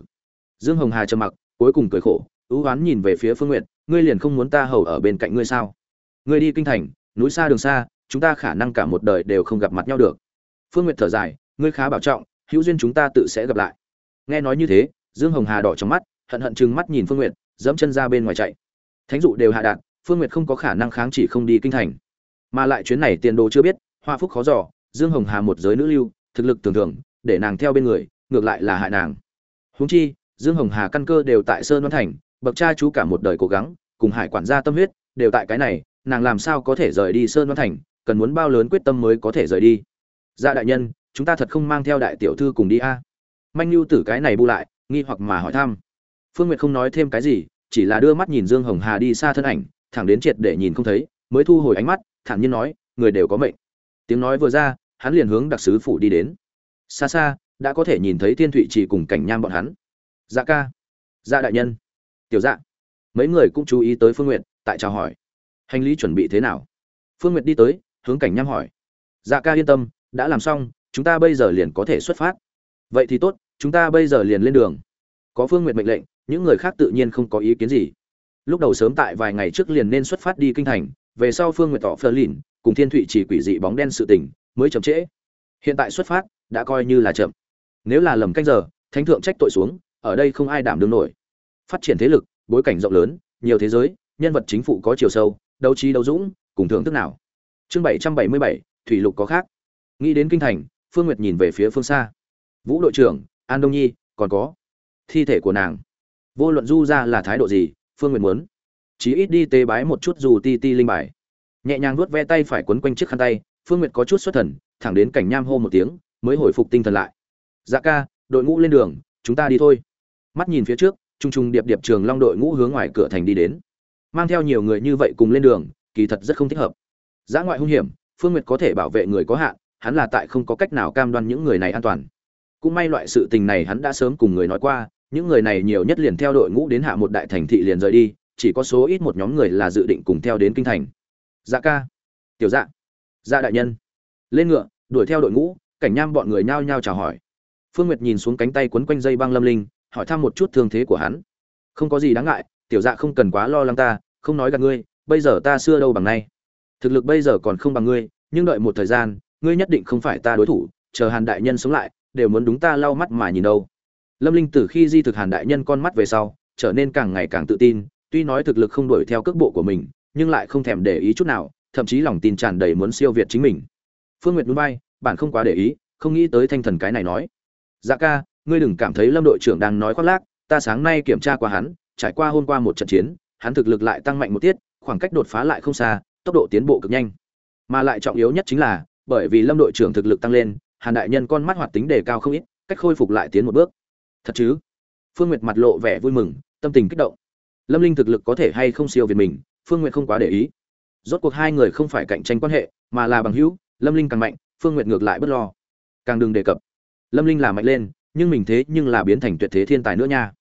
dương hồng hà trầm mặc cuối cùng cười khổ ưu oán nhìn về phía phương nguyệt ngươi liền không muốn ta hầu ở bên cạnh ngươi sao? Ngươi đi kinh thành núi xa đường xa chúng ta khả năng cả một đời đều không gặp mặt nhau được. Phương nguyệt thở dài ngươi khá bảo trọng hữu duyên chúng ta tự sẽ gặp lại. Nghe nói như thế dương hồng hà đỏ trong mắt hận hận trừng mắt nhìn phương nguyệt dẫm chân ra bên ngoài chạy. Thánh dụ đều hạ đạn, phương nguyệt không có khả năng kháng chỉ không đi kinh thành. Mà lại chuyến này tiền đồ chưa biết hoa phúc khó dò dương hồng hà một giới nữ lưu thực lực thường thường để nàng theo bên người ngược lại là hại nàng. Huống chi dương hồng hà căn cơ đều tại sơn văn thành, bậc cha chú cả một đời cố gắng, cùng hải quản gia tâm huyết, đều tại cái này, nàng làm sao có thể rời đi sơn văn thành, cần muốn bao lớn quyết tâm mới có thể rời đi. Dạ đại nhân, chúng ta thật không mang theo đại tiểu thư cùng đi a. À? manh Nưu tử cái này bu lại, nghi hoặc mà hỏi thăm. Phương nguyệt không nói thêm cái gì, chỉ là đưa mắt nhìn dương hồng hà đi xa thân ảnh, thẳng đến triệt để nhìn không thấy, mới thu hồi ánh mắt, thản nhiên nói, người đều có mệnh. Tiếng nói vừa ra, hắn liền hướng đặc sứ phủ đi đến. Xa xa, đã có thể nhìn thấy thiên thụy chỉ cùng cảnh nham bọn hắn dạ ca. Dạ đại nhân. Tiểu dạ. Mấy người cũng chú ý tới phương nguyệt, tại chào hỏi. Hành lý chuẩn bị thế nào? Phương nguyệt đi tới, hướng cảnh nham hỏi. Dạ ca yên tâm, đã làm xong, chúng ta bây giờ liền có thể xuất phát. Vậy thì tốt, chúng ta bây giờ liền lên đường. Có phương nguyệt mệnh lệnh, những người khác tự nhiên không có ý kiến gì. Lúc đầu sớm tại vài ngày trước liền nên xuất phát đi kinh thành, về sau phương nguyệt tỏ phơ lìn, cùng thiên thụy chỉ quỷ dị bóng đen sự tình, mới chậm trễ. Hiện tại xuất phát, đã coi như là chậm. Nếu là lầm canh giờ, thánh thượng trách tội xuống ở đây không ai đảm đương nổi. Phát triển thế lực, bối cảnh rộng lớn, nhiều thế giới, nhân vật chính phủ có chiều sâu, đấu trí đấu dũng, cùng thưởng thức nào. Chương bảy trăm bảy mươi bảy, thủy lục có khác. Nghĩ đến kinh thành, phương nguyệt nhìn về phía phương xa. Vũ đội trưởng, an đông nhi, còn có thi thể của nàng. Vô luận du ra là thái độ gì, phương nguyệt muốn. Chí ít đi tế bái một chút dù ti ti linh bài. Nhẹ nhàng vuốt ve tay phải quấn quanh chiếc khăn tay, phương nguyệt có chút xuất thần, thẳng đến cảnh nham hô một tiếng, mới hồi phục tinh thần lại. Dạ ca, đội ngũ lên đường, chúng ta đi thôi mắt nhìn phía trước, trung trung điệp điệp trường long đội ngũ hướng ngoài cửa thành đi đến. Mang theo nhiều người như vậy cùng lên đường, kỳ thật rất không thích hợp. Giã ngoại hung hiểm, phương nguyệt có thể bảo vệ người có hạn, hắn là tại không có cách nào cam đoan những người này an toàn. Cũng may loại sự tình này hắn đã sớm cùng người nói qua, những người này nhiều nhất liền theo đội ngũ đến hạ một đại thành thị liền rời đi, chỉ có số ít một nhóm người là dự định cùng theo đến kinh thành. Dạ ca. Tiểu dạ. Dạ đại nhân. Lên ngựa, đuổi theo đội ngũ, cảnh nham bọn người nhao nhao chào hỏi. Phương nguyệt nhìn xuống cánh tay quấn quanh dây băng lâm linh hỏi thăm một chút thương thế của hắn. Không có gì đáng ngại, tiểu dạ không cần quá lo lắng ta, không nói gặp ngươi, bây giờ ta xưa đâu bằng nay. Thực lực bây giờ còn không bằng ngươi, nhưng đợi một thời gian, ngươi nhất định không phải ta đối thủ, chờ hàn đại nhân sống lại, đều muốn đúng ta lau mắt mà nhìn đâu. Lâm linh từ khi di thực hàn đại nhân con mắt về sau, trở nên càng ngày càng tự tin, tuy nói thực lực không đuổi theo cước bộ của mình, nhưng lại không thèm để ý chút nào, thậm chí lòng tin tràn đầy muốn siêu việt chính mình. Phương nguyệt núi bay bạn không quá để ý, không nghĩ tới thanh thần cái này nói. Dạ ca ngươi đừng cảm thấy lâm đội trưởng đang nói khoác lác, ta sáng nay kiểm tra qua hắn, trải qua hôm qua một trận chiến, hắn thực lực lại tăng mạnh một tiết, khoảng cách đột phá lại không xa, tốc độ tiến bộ cực nhanh. Mà lại trọng yếu nhất chính là, bởi vì lâm đội trưởng thực lực tăng lên, hàn đại nhân con mắt hoạt tính đề cao không ít, cách khôi phục lại tiến một bước. Thật chứ? Phương nguyệt mặt lộ vẻ vui mừng, tâm tình kích động. Lâm linh thực lực có thể hay không siêu việt mình, phương nguyệt không quá để ý. Rốt cuộc hai người không phải cạnh tranh quan hệ, mà là bằng hữu, lâm linh càng mạnh, phương nguyệt ngược lại bất lo. Càng đừng đề cập. Lâm linh là mạnh lên nhưng mình thế nhưng là biến thành tuyệt thế thiên tài nữa nha.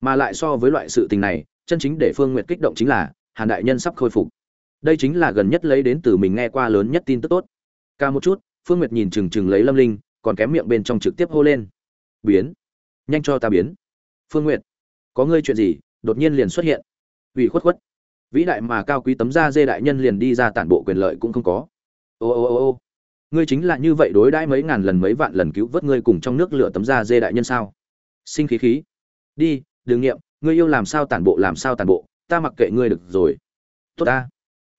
Mà lại so với loại sự tình này, chân chính để phương nguyệt kích động chính là, hàn đại nhân sắp khôi phục. Đây chính là gần nhất lấy đến từ mình nghe qua lớn nhất tin tức tốt. Ca một chút, phương nguyệt nhìn chừng chừng lấy lâm linh, còn kém miệng bên trong trực tiếp hô lên. Biến. Nhanh cho ta biến. Phương nguyệt. Có ngươi chuyện gì, đột nhiên liền xuất hiện. Ủy khuất khuất. Vĩ đại mà cao quý tấm da dê đại nhân liền đi ra tản bộ quyền lợi cũng không có. Ô ô ô ô ngươi chính là như vậy đối đãi mấy ngàn lần mấy vạn lần cứu vớt ngươi cùng trong nước lửa tấm da dê đại nhân sao? Sinh khí khí. Đi đường nghiệm, ngươi yêu làm sao tản bộ làm sao tản bộ, ta mặc kệ ngươi được rồi. Tốt ta.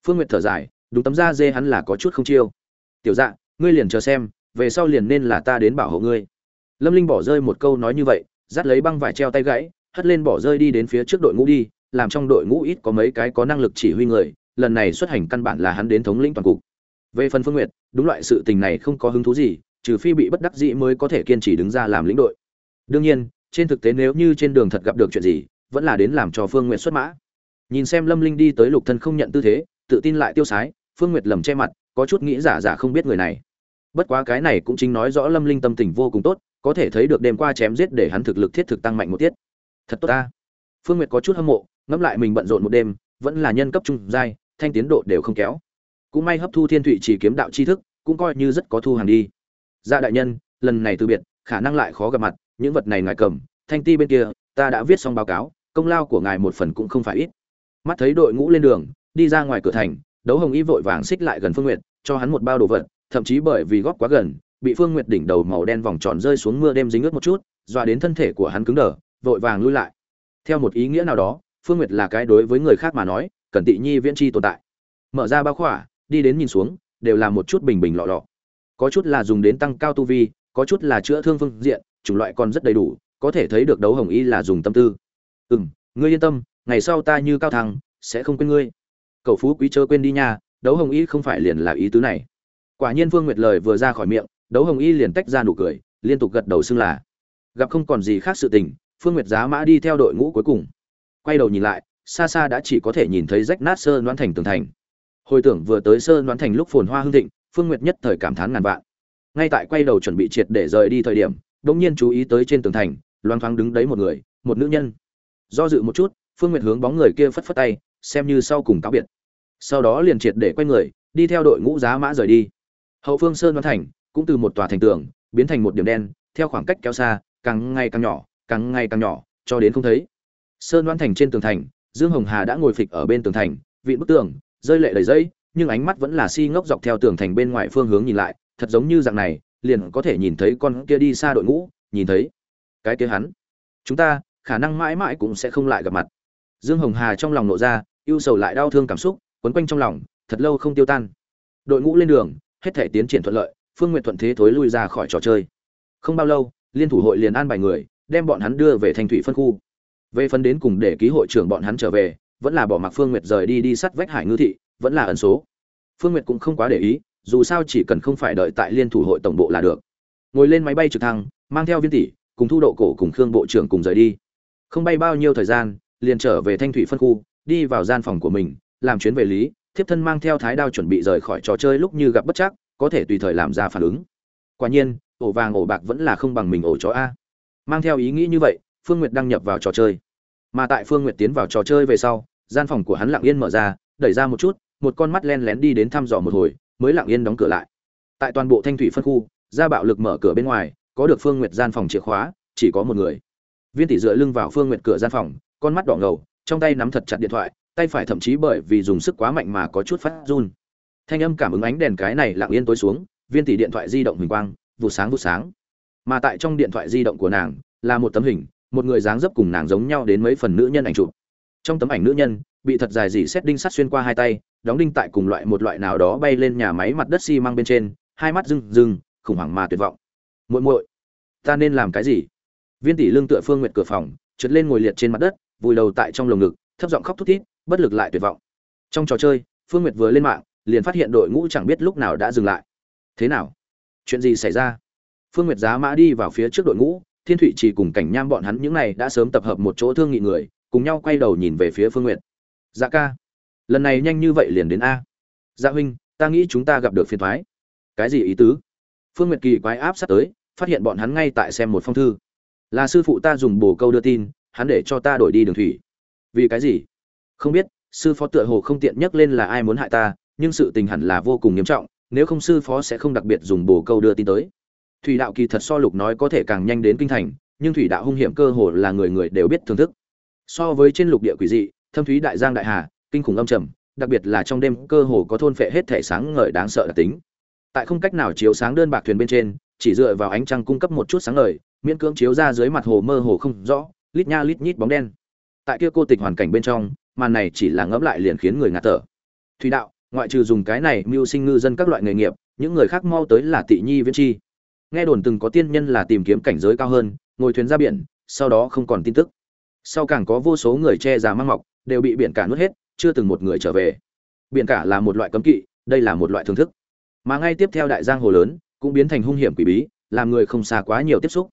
Phương nguyệt thở dài, đúng tấm da dê hắn là có chút không chiêu. Tiểu dạ ngươi liền chờ xem, về sau liền nên là ta đến bảo hộ ngươi. Lâm linh bỏ rơi một câu nói như vậy, dắt lấy băng vải treo tay gãy, hất lên bỏ rơi đi đến phía trước đội ngũ đi, làm trong đội ngũ ít có mấy cái có năng lực chỉ huy người, lần này xuất hành căn bản là hắn đến thống lĩnh toàn cục về phần phương nguyệt, đúng loại sự tình này không có hứng thú gì, trừ phi bị bất đắc dĩ mới có thể kiên trì đứng ra làm lĩnh đội. Đương nhiên, trên thực tế nếu như trên đường thật gặp được chuyện gì, vẫn là đến làm cho phương nguyệt xuất mã. Nhìn xem lâm linh đi tới lục thân không nhận tư thế, tự tin lại tiêu sái, phương nguyệt lầm che mặt, có chút nghĩ giả giả không biết người này. Bất quá cái này cũng chính nói rõ lâm linh tâm tình vô cùng tốt, có thể thấy được đêm qua chém giết để hắn thực lực thiết thực tăng mạnh một tiết. Thật tốt ta. Phương nguyệt có chút hâm mộ, ngẫm lại mình bận rộn một đêm, vẫn là nhân cấp trung giai, thanh tiến độ đều không kéo cũng may hấp thu thiên thụy chỉ kiếm đạo tri thức, cũng coi như rất có thu hàng đi. Dạ đại nhân, lần này từ biệt, khả năng lại khó gặp mặt, những vật này ngài cầm, thanh ti bên kia, ta đã viết xong báo cáo, công lao của ngài một phần cũng không phải ít. Mắt thấy đội ngũ lên đường, đi ra ngoài cửa thành, đấu hồng y vội vàng xích lại gần phương nguyệt, cho hắn một bao đồ vật, thậm chí bởi vì góp quá gần, bị phương nguyệt đỉnh đầu màu đen vòng tròn rơi xuống mưa đêm dính ướt một chút, dọa đến thân thể của hắn cứng đờ, vội vàng lui lại. Theo một ý nghĩa nào đó, phương nguyệt là cái đối với người khác mà nói, cần tị nhi viễn chi tồn tại. Mở ra bao khỏa đi đến nhìn xuống, đều là một chút bình bình lọ lọ. Có chút là dùng đến tăng cao tu vi, có chút là chữa thương phương diện, chủng loại còn rất đầy đủ, có thể thấy được đấu hồng y là dùng tâm tư. Ừ m ngươi yên tâm, ngày sau ta như cao thăng, sẽ không quên ngươi. Cậu phú quý chớ quên đi nha, đấu hồng y không phải liền là ý tứ này. Quả nhiên vương nguyệt lời vừa ra khỏi miệng, đấu hồng y liền tách ra nụ cười, liên tục gật đầu xưng là. Gặp không còn gì khác sự tình, phương nguyệt giá mã đi theo đội ngũ cuối cùng. Quay đầu nhìn lại, xa xa đã chỉ có thể nhìn thấy rách nát sơ đoán thành tường thành hồi tưởng vừa tới sơ đoán thành lúc phồn hoa hương thịnh, phương nguyệt nhất thời cảm thán ngàn vạn. Ngay tại quay đầu chuẩn bị triệt để rời đi thời điểm đ ỗ n g nhiên chú ý tới trên tường thành loang thoáng đứng đấy một người, một nữ nhân. Do dự một chút, phương nguyệt hướng bóng người kia phất phất tay, xem như sau cùng cáo biệt. Sau đó liền triệt để quay người, đi theo đội ngũ giá mã rời đi. Hậu phương sơn đoán thành, cũng từ một tòa thành tường, biến thành một điểm đen, theo khoảng cách kéo xa, càng ngày càng nhỏ, càng ngày càng nhỏ, cho đến không thấy. Sơn đoán thành trên tường thành, dương hồng hà đã ngồi phịch ở bên tường thành vị bức tường rơi lệ đầy dây nhưng ánh mắt vẫn là si ngốc dọc theo tường thành bên ngoài phương hướng nhìn lại, thật giống như dạng này, liền có thể nhìn thấy con kia đi xa đội ngũ, nhìn thấy cái kia hắn. Chúng ta, khả năng mãi mãi cũng sẽ không lại gặp mặt. Dương hồng hà trong lòng nộ ra, ưu sầu lại đau thương cảm xúc, quấn quanh trong lòng, thật lâu không tiêu tan. Đội ngũ lên đường, hết thể tiến triển thuận lợi, phương nguyện thuận thế thối lui ra khỏi trò chơi. Không bao lâu, liên thủ hội liền an bài người, đem bọn hắn đưa về thành thủy phân khu. Về phần đến cùng để ký hội trưởng bọn hắn trở về vẫn là bỏ mặc phương nguyệt rời đi đi sắt vách hải ngư thị, vẫn là ẩn số. Phương nguyệt cũng không quá để ý, dù sao chỉ cần không phải đợi tại liên thủ hội tổng bộ là được. Ngồi lên máy bay trực thăng, mang theo viên tỷ, cùng thu độ cổ cùng khương bộ trưởng cùng rời đi. Không bay bao nhiêu thời gian, liền trở về thanh thủy phân khu, đi vào gian phòng của mình, làm chuyến về lý, thiếp thân mang theo thái đao chuẩn bị rời khỏi trò chơi lúc như gặp bất chắc, có thể tùy thời làm ra phản ứng. Quả nhiên, ổ vàng ổ bạc vẫn là không bằng mình ổ chó a. Mang theo ý nghĩ như vậy, phương nguyệt đăng nhập vào trò chơi. Mà tại phương nguyệt tiến vào trò chơi về sau gian phòng của hắn lặng yên mở ra, đẩy ra một chút, một con mắt len lén đi đến thăm dò một hồi, mới lặng yên đóng cửa lại. Tại toàn bộ thanh thủy phân khu, ra bạo lực mở cửa bên ngoài, có được phương nguyệt gian phòng chìa khóa, chỉ có một người. Viên tỷ dựa lưng vào phương nguyệt cửa gian phòng, con mắt đỏ ngầu, trong tay nắm thật chặt điện thoại, tay phải thậm chí bởi vì dùng sức quá mạnh mà có chút phát run. Thanh âm cảm ứng ánh đèn cái này lặng yên tối xuống, viên tỷ điện thoại di động huỳnh quang vụ sáng vụ sáng. Mà tại trong điện thoại di động của nàng, là một tấm hình, một người dáng dấp cùng nàng giống nhau đến mấy phần nữ nhân ảnh chụp trong tấm ảnh nữ nhân, bị thật dài dỉ xét đinh sắt xuyên qua hai tay, đóng đinh tại cùng loại một loại nào đó bay lên nhà máy mặt đất xi măng bên trên, hai mắt rưng rưng, khủng hoảng mà tuyệt vọng. Muội muội, ta nên làm cái gì? Viên tỷ lương tựa phương nguyệt cửa phòng, trượt lên ngồi liệt trên mặt đất, vùi đầu tại trong lồng ngực, thấp giọng khóc thút thít, bất lực lại tuyệt vọng. Trong trò chơi, phương nguyệt vừa lên mạng, liền phát hiện đội ngũ chẳng biết lúc nào đã dừng lại. Thế nào? Chuyện gì xảy ra? Phương nguyệt giá mã đi vào phía trước đội ngũ, thiên thụy chỉ cùng cảnh nham bọn hắn những này đã sớm tập hợp một chỗ thương nghị người cùng nhau quay đầu nhìn về phía phương nguyệt. Dạ ca, lần này nhanh như vậy liền đến a. Dạ huynh, ta nghĩ chúng ta gặp được phiền thoái. Cái gì ý tứ? Phương nguyệt kỳ quái áp sát tới, phát hiện bọn hắn ngay tại xem một phong thư. Là sư phụ ta dùng bồ câu đưa tin, hắn để cho ta đổi đi đường thủy. Vì cái gì? Không biết, sư phó tựa hồ không tiện nhắc lên là ai muốn hại ta, nhưng sự tình hẳn là vô cùng nghiêm trọng, nếu không sư phó sẽ không đặc biệt dùng bồ câu đưa tin tới. Thủy đạo kỳ thật so lục nói có thể càng nhanh đến kinh thành, nhưng thủy đạo hung hiểm cơ hồ là người người đều biết thưởng thức so với trên lục địa quỷ dị, thâm thúy đại giang đại hà, kinh khủng âm trầm, đặc biệt là trong đêm cơ hồ có thôn phệ hết thể sáng ngời đáng sợ đặc tính. Tại không cách nào chiếu sáng đơn bạc thuyền bên trên, chỉ dựa vào ánh trăng cung cấp một chút sáng ngời, miễn cưỡng chiếu ra dưới mặt hồ mơ hồ không rõ, lít nha lít nhít bóng đen. Tại kia cô tịch hoàn cảnh bên trong, màn này chỉ là ngẫm lại liền khiến người ngạt thở. Thủy đạo, ngoại trừ dùng cái này mưu sinh ngư dân các loại nghề nghiệp, những người khác mau tới là tị nhi viễn chi. Nghe đồn từng có tiên nhân là tìm kiếm cảnh giới cao hơn, ngồi thuyền ra biển, sau đó không còn tin tức sau càng có vô số người che già mang mọc, đều bị biển cả nuốt hết, chưa từng một người trở về. Biển cả là một loại cấm kỵ, đây là một loại thưởng thức. Mà ngay tiếp theo đại giang hồ lớn, cũng biến thành hung hiểm quỷ bí, làm người không xa quá nhiều tiếp xúc.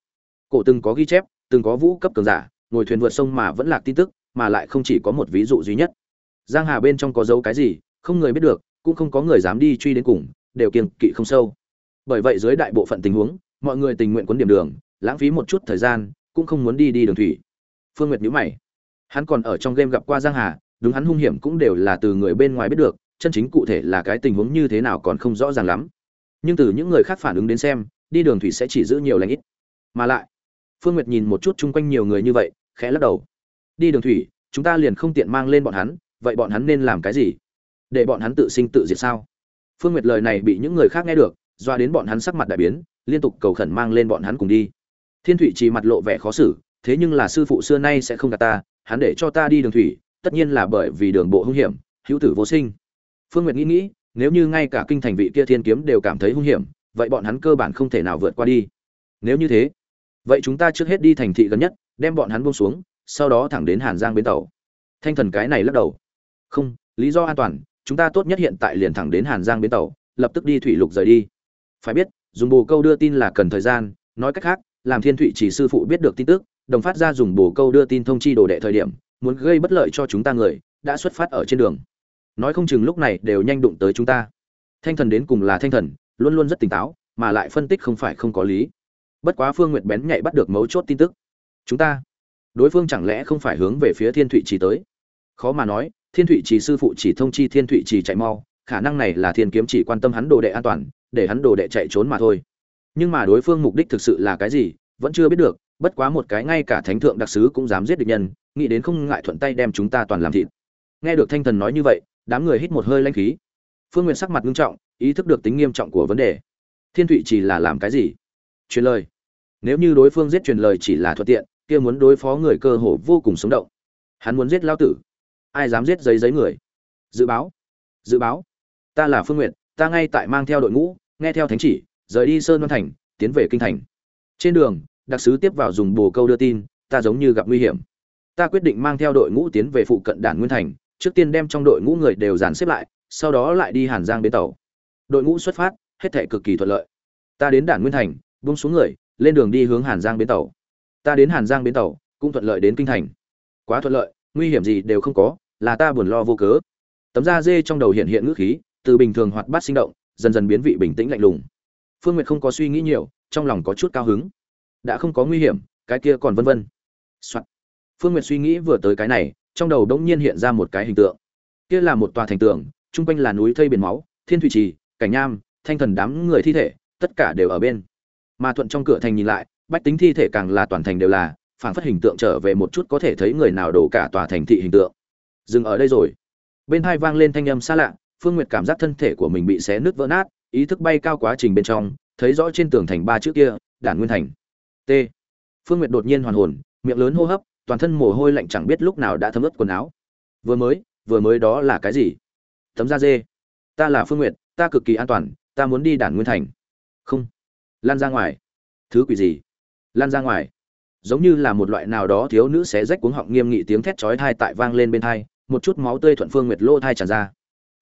Cổ từng có ghi chép, từng có vũ cấp cường giả, ngồi thuyền vượt sông mà vẫn lạc tin tức, mà lại không chỉ có một ví dụ duy nhất. Giang hà bên trong có dấu cái gì, không người biết được, cũng không có người dám đi truy đến cùng, đều kiêng kỵ không sâu. Bởi vậy dưới đại bộ phận tình huống, mọi người tình nguyện cuốn điểm đường, lãng phí một chút thời gian, cũng không muốn đi đi đường thủy phương nguyệt nhíu mày. Hắn còn ở trong game gặp qua giang hà, đúng hắn hung hiểm cũng đều là từ người bên ngoài biết được, chân chính cụ thể là cái tình huống như thế nào còn không rõ ràng lắm. Nhưng từ những người khác phản ứng đến xem, đi đường thủy sẽ chỉ giữ nhiều lãnh ít. Mà lại, phương nguyệt nhìn một chút chung quanh nhiều người như vậy, khẽ lắc đầu. Đi đường thủy, chúng ta liền không tiện mang lên bọn hắn, vậy bọn hắn nên làm cái gì? Để bọn hắn tự sinh tự diệt sao? Phương nguyệt lời này bị những người khác nghe được, doa đến bọn hắn sắc mặt đại biến, liên tục cầu khẩn mang lên bọn hắn cùng đi. Thiên thụy chỉ mặt lộ vẻ khó xử thế nhưng là sư phụ xưa nay sẽ không gạt ta, hắn để cho ta đi đường thủy, tất nhiên là bởi vì đường bộ hung hiểm, hữu tử vô sinh. Phương nguyệt nghĩ nghĩ, nếu như ngay cả kinh thành vị kia thiên kiếm đều cảm thấy hung hiểm, vậy bọn hắn cơ bản không thể nào vượt qua đi. Nếu như thế, vậy chúng ta trước hết đi thành thị gần nhất, đem bọn hắn buông xuống, sau đó thẳng đến hàn giang bến tàu. Thanh thần cái này lắc đầu. Không, lý do an toàn, chúng ta tốt nhất hiện tại liền thẳng đến hàn giang bến tàu, lập tức đi thủy lục rời đi. Phải biết, dùng bồ câu đưa tin là cần thời gian, nói cách khác, làm thiên thụy chỉ sư phụ biết được tin tức đồng phát ra dùng bồ câu đưa tin thông chi đồ đệ thời điểm, muốn gây bất lợi cho chúng ta người, đã xuất phát ở trên đường. Nói không chừng lúc này đều nhanh đụng tới chúng ta. Thanh thần đến cùng là thanh thần, luôn luôn rất tỉnh táo, mà lại phân tích không phải không có lý. Bất quá phương nguyệt bén nhạy bắt được mấu chốt tin tức. Chúng ta, đối phương chẳng lẽ không phải hướng về phía thiên thụy trì tới? Khó mà nói, thiên thụy trì sư phụ chỉ thông chi thiên thụy trì chạy mau, khả năng này là thiên kiếm chỉ quan tâm hắn đồ đệ an toàn, để hắn đồ đệ chạy trốn mà thôi. Nhưng mà đối phương mục đích thực sự là cái gì, vẫn chưa biết được bất quá một cái ngay cả thánh thượng đặc sứ cũng dám giết địch nhân, nghĩ đến không ngại thuận tay đem chúng ta toàn làm thịt. Nghe được thanh thần nói như vậy, đám người hít một hơi lanh khí. Phương n g u y ệ t sắc mặt nghiêm trọng, ý thức được tính nghiêm trọng của vấn đề. Thiên thụy chỉ là làm cái gì? Truyền lời. Nếu như đối phương giết truyền lời chỉ là thuận tiện, kia muốn đối phó người cơ hồ vô cùng sống động. Hắn muốn giết lao tử. Ai dám giết giấy giấy người? Dự báo. Dự báo. Ta là phương n g u y ệ t ta ngay tại mang theo đội ngũ, nghe theo thánh chỉ, rời đi sơn văn thành, tiến về kinh thành. Trên đường đặc sứ tiếp vào dùng bồ câu đưa tin, ta giống như gặp nguy hiểm. Ta quyết định mang theo đội ngũ tiến về phụ cận đản nguyên thành, trước tiên đem trong đội ngũ người đều dàn xếp lại, sau đó lại đi hàn giang bến tàu. Đội ngũ xuất phát, hết thể cực kỳ thuận lợi. Ta đến đản nguyên thành bung xuống người, lên đường đi hướng hàn giang bến tàu. Ta đến hàn giang bến tàu, cũng thuận lợi đến kinh thành. Quá thuận lợi, nguy hiểm gì đều không có, là ta buồn lo vô cớ. Tấm da dê trong đầu hiện hiện ngữ khí, từ bình thường hoạt bát sinh động, dần dần biến vị bình tĩnh lạnh lùng. Phương nguyệt không có suy nghĩ nhiều, trong lòng có chút cao hứng đã không có nguy hiểm, cái kia còn vân vân. Soạn. phương nguyệt suy nghĩ vừa tới cái này, trong đầu đống nhiên hiện ra một cái hình tượng. Kia là một tòa thành tường trung quanh là núi thây biển máu, thiên thủy trì, cảnh nham, thanh thần đám người thi thể, tất cả đều ở bên. Mà thuận trong cửa thành nhìn lại, bách tính thi thể càng là toàn thành đều là phản phất hình tượng trở về một chút có thể thấy người nào đổ cả tòa thành thị hình tượng. Dừng ở đây rồi. Bên hai vang lên thanh âm xa lạ, phương nguyệt cảm giác thân thể của mình bị xé nứt vỡ nát, ý thức bay cao quá trình bên trong, thấy rõ trên tường thành ba chữ kia, đản nguyên thành t. Phương nguyệt đột nhiên hoàn hồn, miệng lớn hô hấp, toàn thân mồ hôi lạnh chẳng biết lúc nào đã thấm ướt quần áo. Vừa mới vừa mới đó là cái gì? Tấm da dê. Ta là phương nguyệt, ta cực kỳ an toàn, ta muốn đi đản nguyên thành. Không. Lan ra ngoài. Thứ quỷ gì? Lan ra ngoài. Giống như là một loại nào đó thiếu nữ xé rách cuống họng nghiêm nghị tiếng thét chói thai tại vang lên bên thai một chút máu tươi thuận phương nguyệt lô thai tràn ra.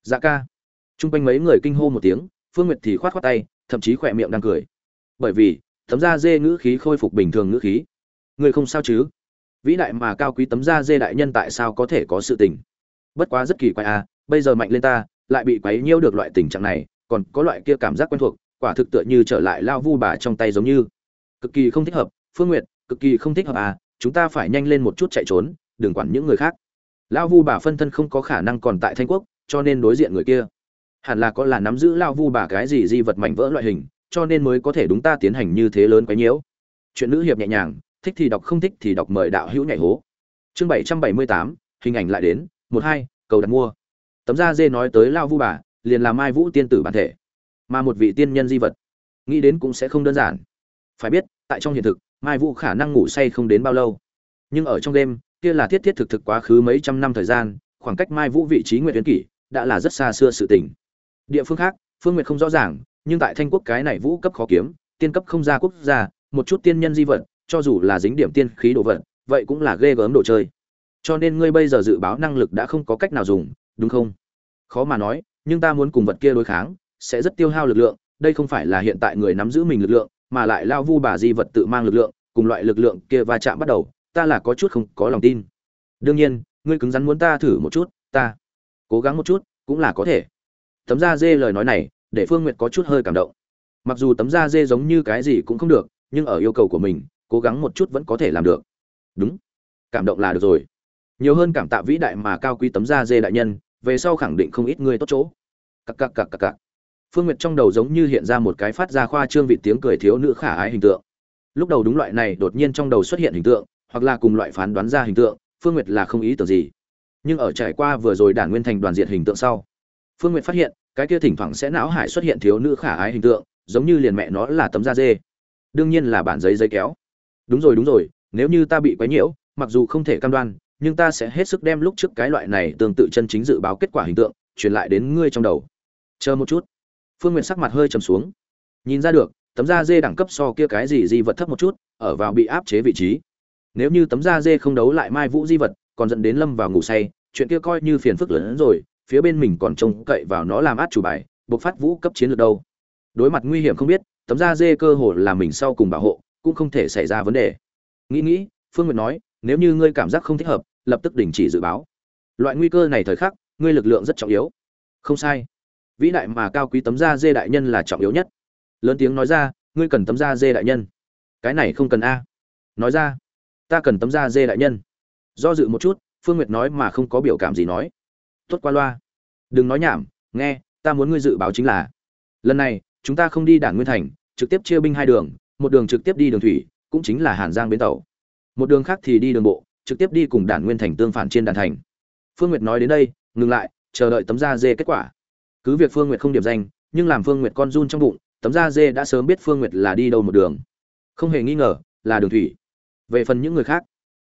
Dạ ca. Chung quanh mấy người kinh hô một tiếng, phương nguyệt thì khoát khoát tay, thậm chí khỏe miệng đang cười. Bởi vì tấm da dê ngữ khí khôi phục bình thường ngữ khí. Người không sao chứ? Vĩ đại mà cao quý tấm da dê đại nhân tại sao có thể có sự tình? Bất quá rất kỳ quái à bây giờ mạnh lên ta, lại bị quấy nhiễu được loại tình trạng này, còn có loại kia cảm giác quen thuộc, quả thực tựa như trở lại lao vu bà trong tay giống như. Cực kỳ không thích hợp, phương nguyệt, cực kỳ không thích hợp à chúng ta phải nhanh lên một chút chạy trốn, đừng quản những người khác. Lao vu bà phân thân không có khả năng còn tại thanh quốc, cho nên đối diện người kia. Hẳn là có là nắm giữ lao vu bà cái gì di vật mảnh vỡ loại hình cho nên mới có thể đúng ta tiến hành như thế lớn quấy nhiễu. Chuyện nữ hiệp nhẹ nhàng, thích thì đọc, không thích thì đọc mời đạo hữu nhảy hố. Chương bảy trăm bảy mươi tám, hình ảnh lại đến, một hai, cầu đặt mua. Tấm da dê nói tới lao vu bà, liền là mai vũ tiên tử bản thể. Mà một vị tiên nhân di vật, nghĩ đến cũng sẽ không đơn giản. Phải biết, tại trong hiện thực, mai vũ khả năng ngủ say không đến bao lâu. Nhưng ở trong đêm, kia là thiết thiết thực thực quá khứ mấy trăm năm thời gian, khoảng cách mai vũ vị trí nguyệt tuyến kỷ, đã là rất xa xưa sự tình. Địa phương khác, phương nguyệt không rõ ràng nhưng tại thanh quốc cái này vũ cấp khó kiếm, tiên cấp không ra quốc gia, một chút tiên nhân di vật, cho dù là dính điểm tiên khí đồ vật, vậy cũng là ghê gớm đồ chơi. Cho nên ngươi bây giờ dự báo năng lực đã không có cách nào dùng, đúng không? Khó mà nói, nhưng ta muốn cùng vật kia đối kháng, sẽ rất tiêu hao lực lượng, đây không phải là hiện tại người nắm giữ mình lực lượng, mà lại lao vu bà di vật tự mang lực lượng, cùng loại lực lượng kia va chạm bắt đầu, ta là có chút không có lòng tin. Đương nhiên, ngươi cứng rắn muốn ta thử một chút, ta cố gắng một chút, cũng là có thể. Tấm da dê lời nói này để phương nguyệt có chút hơi cảm động. Mặc dù tấm da dê giống như cái gì cũng không được, nhưng ở yêu cầu của mình, cố gắng một chút vẫn có thể làm được. Đúng. Cảm động là được rồi. Nhiều hơn cảm tạ vĩ đại mà cao quý tấm da dê đại nhân, về sau khẳng định không ít người tốt chỗ. Cặc cặc cặc cặc cặc. Phương nguyệt trong đầu giống như hiện ra một cái phát ra khoa trương vị tiếng cười thiếu nữ khả ái hình tượng. Lúc đầu đúng loại này đột nhiên trong đầu xuất hiện hình tượng, hoặc là cùng loại phán đoán ra hình tượng, phương nguyệt là không ý tưởng gì. Nhưng ở trải qua vừa rồi đản nguyên thành đoàn diện hình tượng sau, phương nguyệt phát hiện cái kia thỉnh thoảng sẽ não hải xuất hiện thiếu nữ khả ái hình tượng, giống như liền mẹ nó là tấm da dê. Đương nhiên là bản giấy giấy kéo. Đúng rồi đúng rồi, nếu như ta bị quấy nhiễu, mặc dù không thể cam đoan, nhưng ta sẽ hết sức đem lúc trước cái loại này tương tự chân chính dự báo kết quả hình tượng, truyền lại đến ngươi trong đầu. Chờ một chút. Phương n g u y ệ t sắc mặt hơi trầm xuống. Nhìn ra được, tấm da dê đẳng cấp so kia cái gì di vật thấp một chút, ở vào bị áp chế vị trí. Nếu như tấm da dê không đấu lại mai vũ di vật, còn dẫn đến lâm vào ngủ say, chuyện kia coi như phiền phức lớn hơn rồi phía bên mình còn trông cậy vào nó làm át chủ bài buộc phát vũ cấp chiến lược đâu. Đối mặt nguy hiểm không biết, tấm da dê cơ hồ là mình sau cùng bảo hộ, cũng không thể xảy ra vấn đề. Nghĩ nghĩ, phương nguyệt nói, nếu như ngươi cảm giác không thích hợp, lập tức đình chỉ dự báo. Loại nguy cơ này thời khắc, ngươi lực lượng rất trọng yếu. Không sai. Vĩ đại mà cao quý tấm da dê đại nhân là trọng yếu nhất. Lớn tiếng nói ra, ngươi cần tấm da dê đại nhân. Cái này không cần a. Nói ra, ta cần tấm da dê đại nhân. Do dự một chút, phương nguyệt nói mà không có biểu cảm gì nói tốt qua loa. Đừng nói nhảm, nghe, ta muốn ngươi dự báo chính là, lần này, chúng ta không đi đảng nguyên thành, trực tiếp chia binh hai đường, một đường trực tiếp đi đường thủy, cũng chính là hàn giang bến tàu. Một đường khác thì đi đường bộ, trực tiếp đi cùng đảng nguyên thành tương phản trên đàn thành. Phương nguyệt nói đến đây, ngừng lại, chờ đợi tấm da dê kết quả. Cứ việc phương nguyệt không điểm danh, nhưng làm phương nguyệt con run trong bụng, tấm da dê đã sớm biết phương nguyệt là đi đâu một đường. Không hề nghi ngờ, là đường thủy. Về phần những người khác,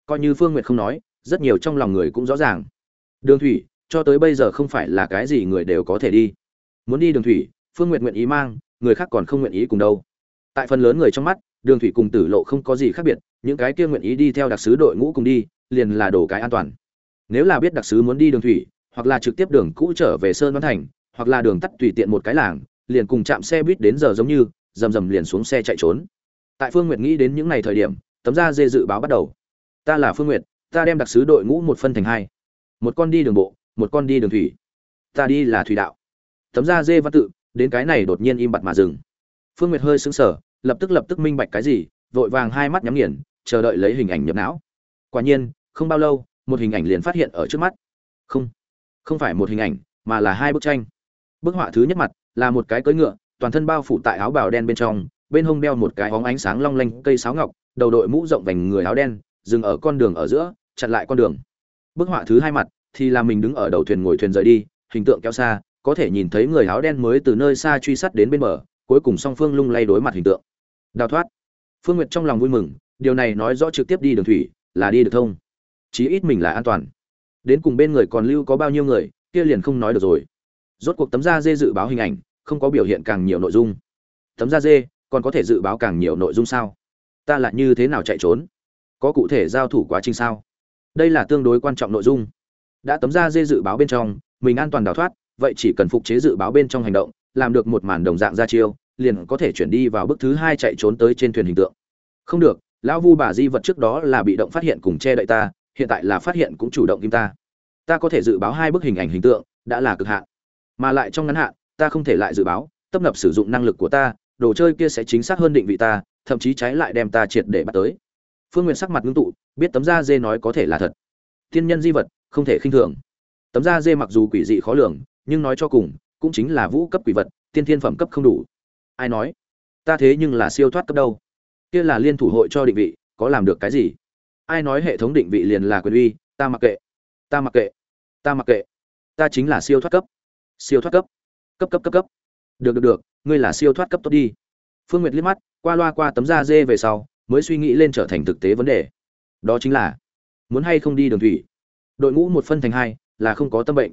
coi như phương nguyệt không nói, rất nhiều trong lòng người cũng rõ ràng. Đường thủy cho tới bây giờ không phải là cái gì người đều có thể đi. Muốn đi đường thủy, phương nguyệt nguyện ý mang, người khác còn không nguyện ý cùng đâu. Tại phần lớn người trong mắt, đường thủy cùng tử lộ không có gì khác biệt, những cái kia nguyện ý đi theo đặc sứ đội ngũ cùng đi, liền là đổ cái an toàn. Nếu là biết đặc sứ muốn đi đường thủy, hoặc là trực tiếp đường cũ trở về sơn văn thành, hoặc là đường tắt tùy tiện một cái làng, liền cùng chạm xe buýt đến giờ giống như, rầm rầm liền xuống xe chạy trốn. Tại phương nguyệt nghĩ đến những ngày thời điểm, tấm da dê dự báo bắt đầu. Ta là phương nguyệt, ta đem đặc sứ đội ngũ một phân thành hai. Một con đi đường bộ một con đi đường thủy. Ta đi là thủy đạo. Tấm da dê văn tự, đến cái này đột nhiên im bặt mà dừng. Phương nguyệt hơi sững sờ, lập tức lập tức minh bạch cái gì, vội vàng hai mắt nhắm nghiền, chờ đợi lấy hình ảnh nhập não. Quả nhiên, không bao lâu, một hình ảnh liền phát hiện ở trước mắt. Không không phải một hình ảnh, mà là hai bức tranh. Bức họa thứ nhất mặt là một cái cưỡi ngựa, toàn thân bao phủ tại áo bào đen bên trong, bên hông đeo một cái hóng ánh sáng long lanh cây sáo ngọc, đầu đội mũ rộng vành người áo đen, dừng ở con đường ở giữa, chặn lại con đường. Bức họa thứ hai mặt thì là mình đứng ở đầu thuyền ngồi thuyền rời đi, hình tượng kéo xa, có thể nhìn thấy người áo đen mới từ nơi xa truy sát đến bên bờ, cuối cùng song phương lung lay đối mặt hình tượng. Đào thoát. Phương nguyệt trong lòng vui mừng, điều này nói rõ trực tiếp đi đường thủy, là đi được thông. Chí ít mình là an toàn. Đến cùng bên người còn lưu có bao nhiêu người, kia liền không nói được rồi. Rốt cuộc tấm da dê dự báo hình ảnh, không có biểu hiện càng nhiều nội dung. Tấm da dê, còn có thể dự báo càng nhiều nội dung sao? Ta lại như thế nào chạy trốn? Có cụ thể giao thủ quá trình sao? Đây là tương đối quan trọng nội dung đã tấm ra dê dự báo bên trong, mình an toàn đào thoát, vậy chỉ cần phục chế dự báo bên trong hành động, làm được một màn đồng dạng ra chiêu, liền có thể chuyển đi vào bước thứ hai chạy trốn tới trên thuyền hình tượng. Không được, lão vu bà di vật trước đó là bị động phát hiện cùng che đậy ta, hiện tại là phát hiện cũng chủ động kim ta. Ta có thể dự báo hai bức hình ảnh hình tượng, đã là cực hạn. Mà lại trong ngắn hạn, ta không thể lại dự báo tấp nập sử dụng năng lực của ta, đồ chơi kia sẽ chính xác hơn định vị ta, thậm chí trái lại đem ta triệt để bắt tới. Phương Nguyên sắc mặt ngưng tụ, biết tấm da dê nói có thể là thật. Tiên nhân di vật không thể khinh thường. Tấm da dê mặc dù quỷ dị khó lường, nhưng nói cho cùng, cũng chính là vũ cấp quỷ vật, tiên thiên phẩm cấp không đủ. Ai nói? Ta thế nhưng là siêu thoát cấp đâu? Kia là liên thủ hội cho định vị, có làm được cái gì? Ai nói hệ thống định vị liền là quyền uy, ta mặc kệ. Ta mặc kệ. Ta mặc kệ. Ta chính là siêu thoát cấp. Siêu thoát cấp. Cấp cấp cấp cấp. Được được được, ngươi là siêu thoát cấp tốt đi. Phương nguyệt liếc mắt, qua loa qua tấm da dê về sau, mới suy nghĩ lên trở thành thực tế vấn đề. Đó chính là, muốn hay không đi đường thủy? Đội ngũ một phân thành hai, là không có tâm bệnh.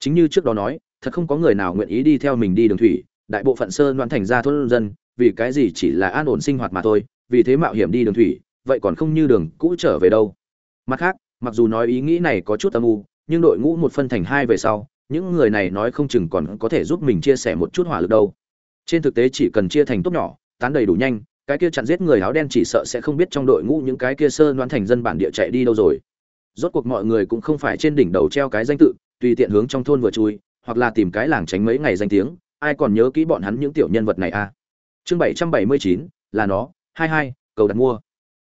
Chính như trước đó nói, thật không có người nào nguyện ý đi theo mình đi đường thủy, đại bộ phận sơ đoán thành ra thôn dân, vì cái gì chỉ là an ổn sinh hoạt mà thôi, vì thế mạo hiểm đi đường thủy, vậy còn không như đường cũ trở về đâu. Mặt khác, mặc dù nói ý nghĩ này có chút âm u, nhưng đội ngũ một phân thành hai về sau, những người này nói không chừng còn có thể giúp mình chia sẻ một chút hỏa lực đâu. Trên thực tế chỉ cần chia thành tốt nhỏ, tán đầy đủ nhanh, cái kia chặn giết người áo đen chỉ sợ sẽ không biết trong đội ngũ những cái kia sơ đoán thành dân bản địa chạy đi đâu rồi rốt cuộc mọi người cũng không phải trên đỉnh đầu treo cái danh tự, tùy tiện hướng trong thôn vừa chui, hoặc là tìm cái làng tránh mấy ngày danh tiếng, ai còn nhớ kỹ bọn hắn những tiểu nhân vật này à? Chương bảy trăm bảy mươi chín, là nó, hai hai, cầu đặt mua.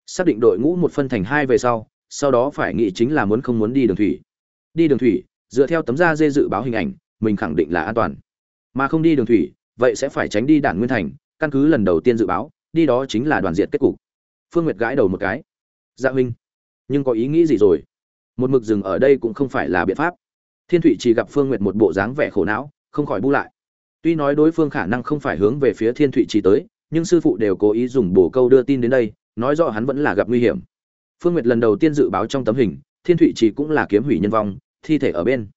Xác định đội ngũ một phân thành hai về sau sau đó phải nghĩ chính là muốn không muốn đi đường thủy. Đi đường thủy, dựa theo tấm da dê dự báo hình ảnh, mình khẳng định là an toàn. Mà không đi đường thủy, vậy sẽ phải tránh đi đản nguyên thành, căn cứ lần đầu tiên dự báo, đi đó chính là đoàn diện kết cục. Phương nguyệt gãi đầu một cái. Dạ huynh, nhưng có ý nghĩ gì rồi? Một mực dừng ở đây cũng không phải là biện pháp. Thiên thụy chỉ gặp phương nguyệt một bộ dáng vẻ khổ não, không khỏi bu lại. Tuy nói đối phương khả năng không phải hướng về phía thiên thụy chỉ tới, nhưng sư phụ đều cố ý dùng bổ câu đưa tin đến đây, nói rõ hắn vẫn là gặp nguy hiểm. Phương nguyệt lần đầu tiên dự báo trong tấm hình, thiên thụy chỉ cũng là kiếm hủy nhân vong, thi thể ở bên.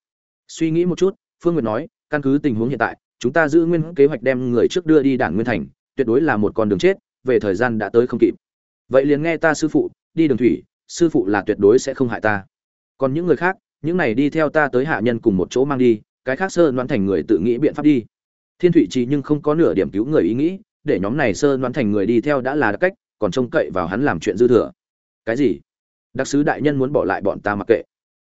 Suy nghĩ một chút, phương nguyệt nói, căn cứ tình huống hiện tại, chúng ta giữ nguyên kế hoạch đem người trước đưa đi đảng nguyên thành, tuyệt đối là một con đường chết, về thời gian đã tới không kịp. Vậy liền nghe ta sư phụ, đi đường thủy, sư phụ là tuyệt đối sẽ không hại ta còn những người khác, những này đi theo ta tới hạ nhân cùng một chỗ mang đi, cái khác sơ đoán thành người tự nghĩ biện pháp đi. Thiên thụy trì nhưng không có nửa điểm cứu người ý nghĩ, để nhóm này sơ đoán thành người đi theo đã là đặc cách, còn trông cậy vào hắn làm chuyện dư thừa. Cái gì? Đặc sứ đại nhân muốn bỏ lại bọn ta mặc kệ.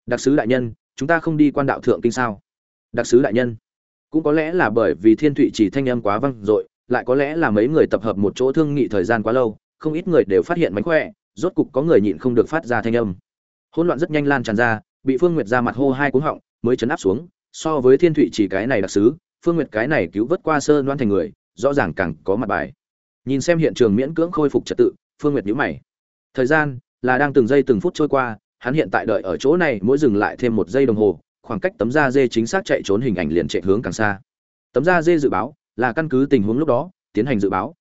Đặc sứ đại nhân, chúng ta không đi quan đạo thượng kinh sao? Đặc sứ đại nhân, cũng có lẽ là bởi vì thiên thụy chỉ thanh âm quá vang dội, lại có lẽ là mấy người tập hợp một chỗ thương nghị thời gian quá lâu, không ít người đều phát hiện mánh khỏe, rốt cục có người nhịn không được phát ra thanh âm hỗn loạn rất nhanh lan tràn ra, bị phương nguyệt ra mặt hô hai cuống họng, mới chấn áp xuống. So với thiên thụy chỉ cái này đặc sứ, phương nguyệt cái này cứu vớt qua sơ đoan thành người, rõ ràng càng có mặt bài. Nhìn xem hiện trường miễn cưỡng khôi phục trật tự, phương nguyệt nhíu mày. Thời gian là đang từng giây từng phút trôi qua, hắn hiện tại đợi ở chỗ này, mỗi dừng lại thêm một giây đồng hồ, khoảng cách tấm da dê chính xác chạy trốn hình ảnh liền chạy hướng càng xa. Tấm da dê dự báo là căn cứ tình huống lúc đó, tiến hành dự báo.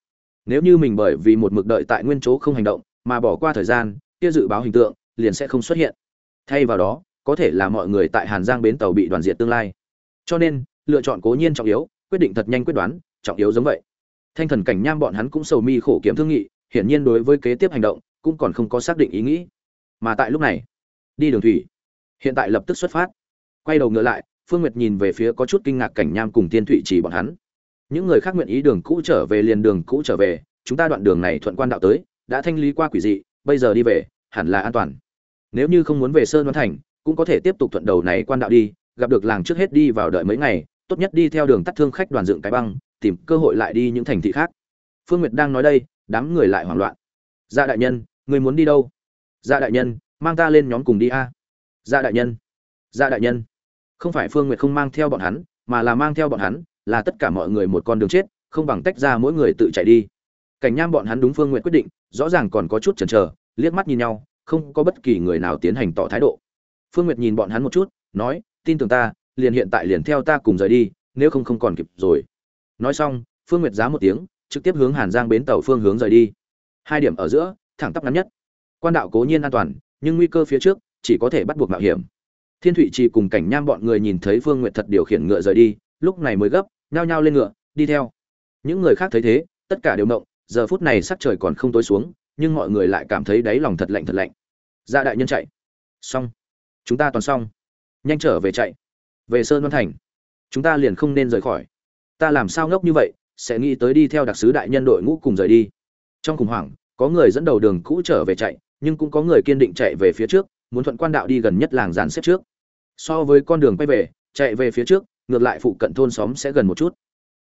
Nếu như mình bởi vì một mực đợi tại nguyên chỗ không hành động, mà bỏ qua thời gian, kia dự báo hình tượng liền sẽ không xuất hiện. Thay vào đó, có thể là mọi người tại hàn giang bến tàu bị đoàn diệt tương lai. Cho nên, lựa chọn cố nhiên trọng yếu, quyết định thật nhanh quyết đoán, trọng yếu giống vậy. Thanh thần cảnh nham bọn hắn cũng sầu mi khổ kiếm thương nghị, hiển nhiên đối với kế tiếp hành động, cũng còn không có xác định ý nghĩ. Mà tại lúc này, đi đường thủy, hiện tại lập tức xuất phát. Quay đầu ngựa lại, phương nguyệt nhìn về phía có chút kinh ngạc cảnh nham cùng tiên thụy chỉ bọn hắn. Những người khác nguyện ý đường cũ trở về liền đường cũ trở về, chúng ta đoạn đường này thuận quan đạo tới, đã thanh lý qua quỷ dị, bây giờ đi về hẳn là an toàn. Nếu như không muốn về sơn đoán thành, cũng có thể tiếp tục thuận đầu này quan đạo đi, gặp được làng trước hết đi vào đợi mấy ngày, tốt nhất đi theo đường tắt thương khách đoàn dựng cái băng, tìm cơ hội lại đi những thành thị khác. Phương nguyệt đang nói đây, đám người lại hoảng loạn. Dạ đại nhân, người muốn đi đâu? Dạ đại nhân, mang ta lên nhóm cùng đi a. Dạ đại nhân. Dạ đại nhân. Không phải phương nguyệt không mang theo bọn hắn, mà là mang theo bọn hắn, là tất cả mọi người một con đường chết, không bằng tách ra mỗi người tự chạy đi. Cảnh nham bọn hắn đúng phương nguyện quyết định, rõ ràng còn có chút chần chờ liếc mắt nhìn nhau, không có bất kỳ người nào tiến hành tỏ thái độ. Phương nguyệt nhìn bọn hắn một chút, nói, tin tưởng ta, liền hiện tại liền theo ta cùng rời đi, nếu không không còn kịp rồi. Nói xong, phương nguyệt giá một tiếng, trực tiếp hướng hàn giang bến tàu phương hướng rời đi. Hai điểm ở giữa, thẳng tắp ngắn nhất. Quan đạo cố nhiên an toàn, nhưng nguy cơ phía trước, chỉ có thể bắt buộc mạo hiểm. Thiên thụy trì cùng cảnh nham bọn người nhìn thấy phương nguyệt thật điều khiển ngựa rời đi, lúc này mới gấp, nhao nhao lên ngựa, đi theo. Những người khác thấy thế, tất cả đều động, giờ phút này sắc trời còn không tối xuống nhưng mọi người lại cảm thấy đáy lòng thật lạnh thật lạnh. Ra dạ đại nhân chạy. Xong. Chúng ta toàn xong. Nhanh trở về chạy. Về sơn văn thành. Chúng ta liền không nên rời khỏi. Ta làm sao ngốc như vậy, sẽ nghĩ tới đi theo đặc sứ đại nhân đội ngũ cùng rời đi. Trong khủng hoảng, có người dẫn đầu đường cũ trở về chạy, nhưng cũng có người kiên định chạy về phía trước, muốn thuận quan đạo đi gần nhất làng dàn xếp trước. So với con đường quay về, chạy về phía trước, ngược lại phụ cận thôn xóm sẽ gần một chút.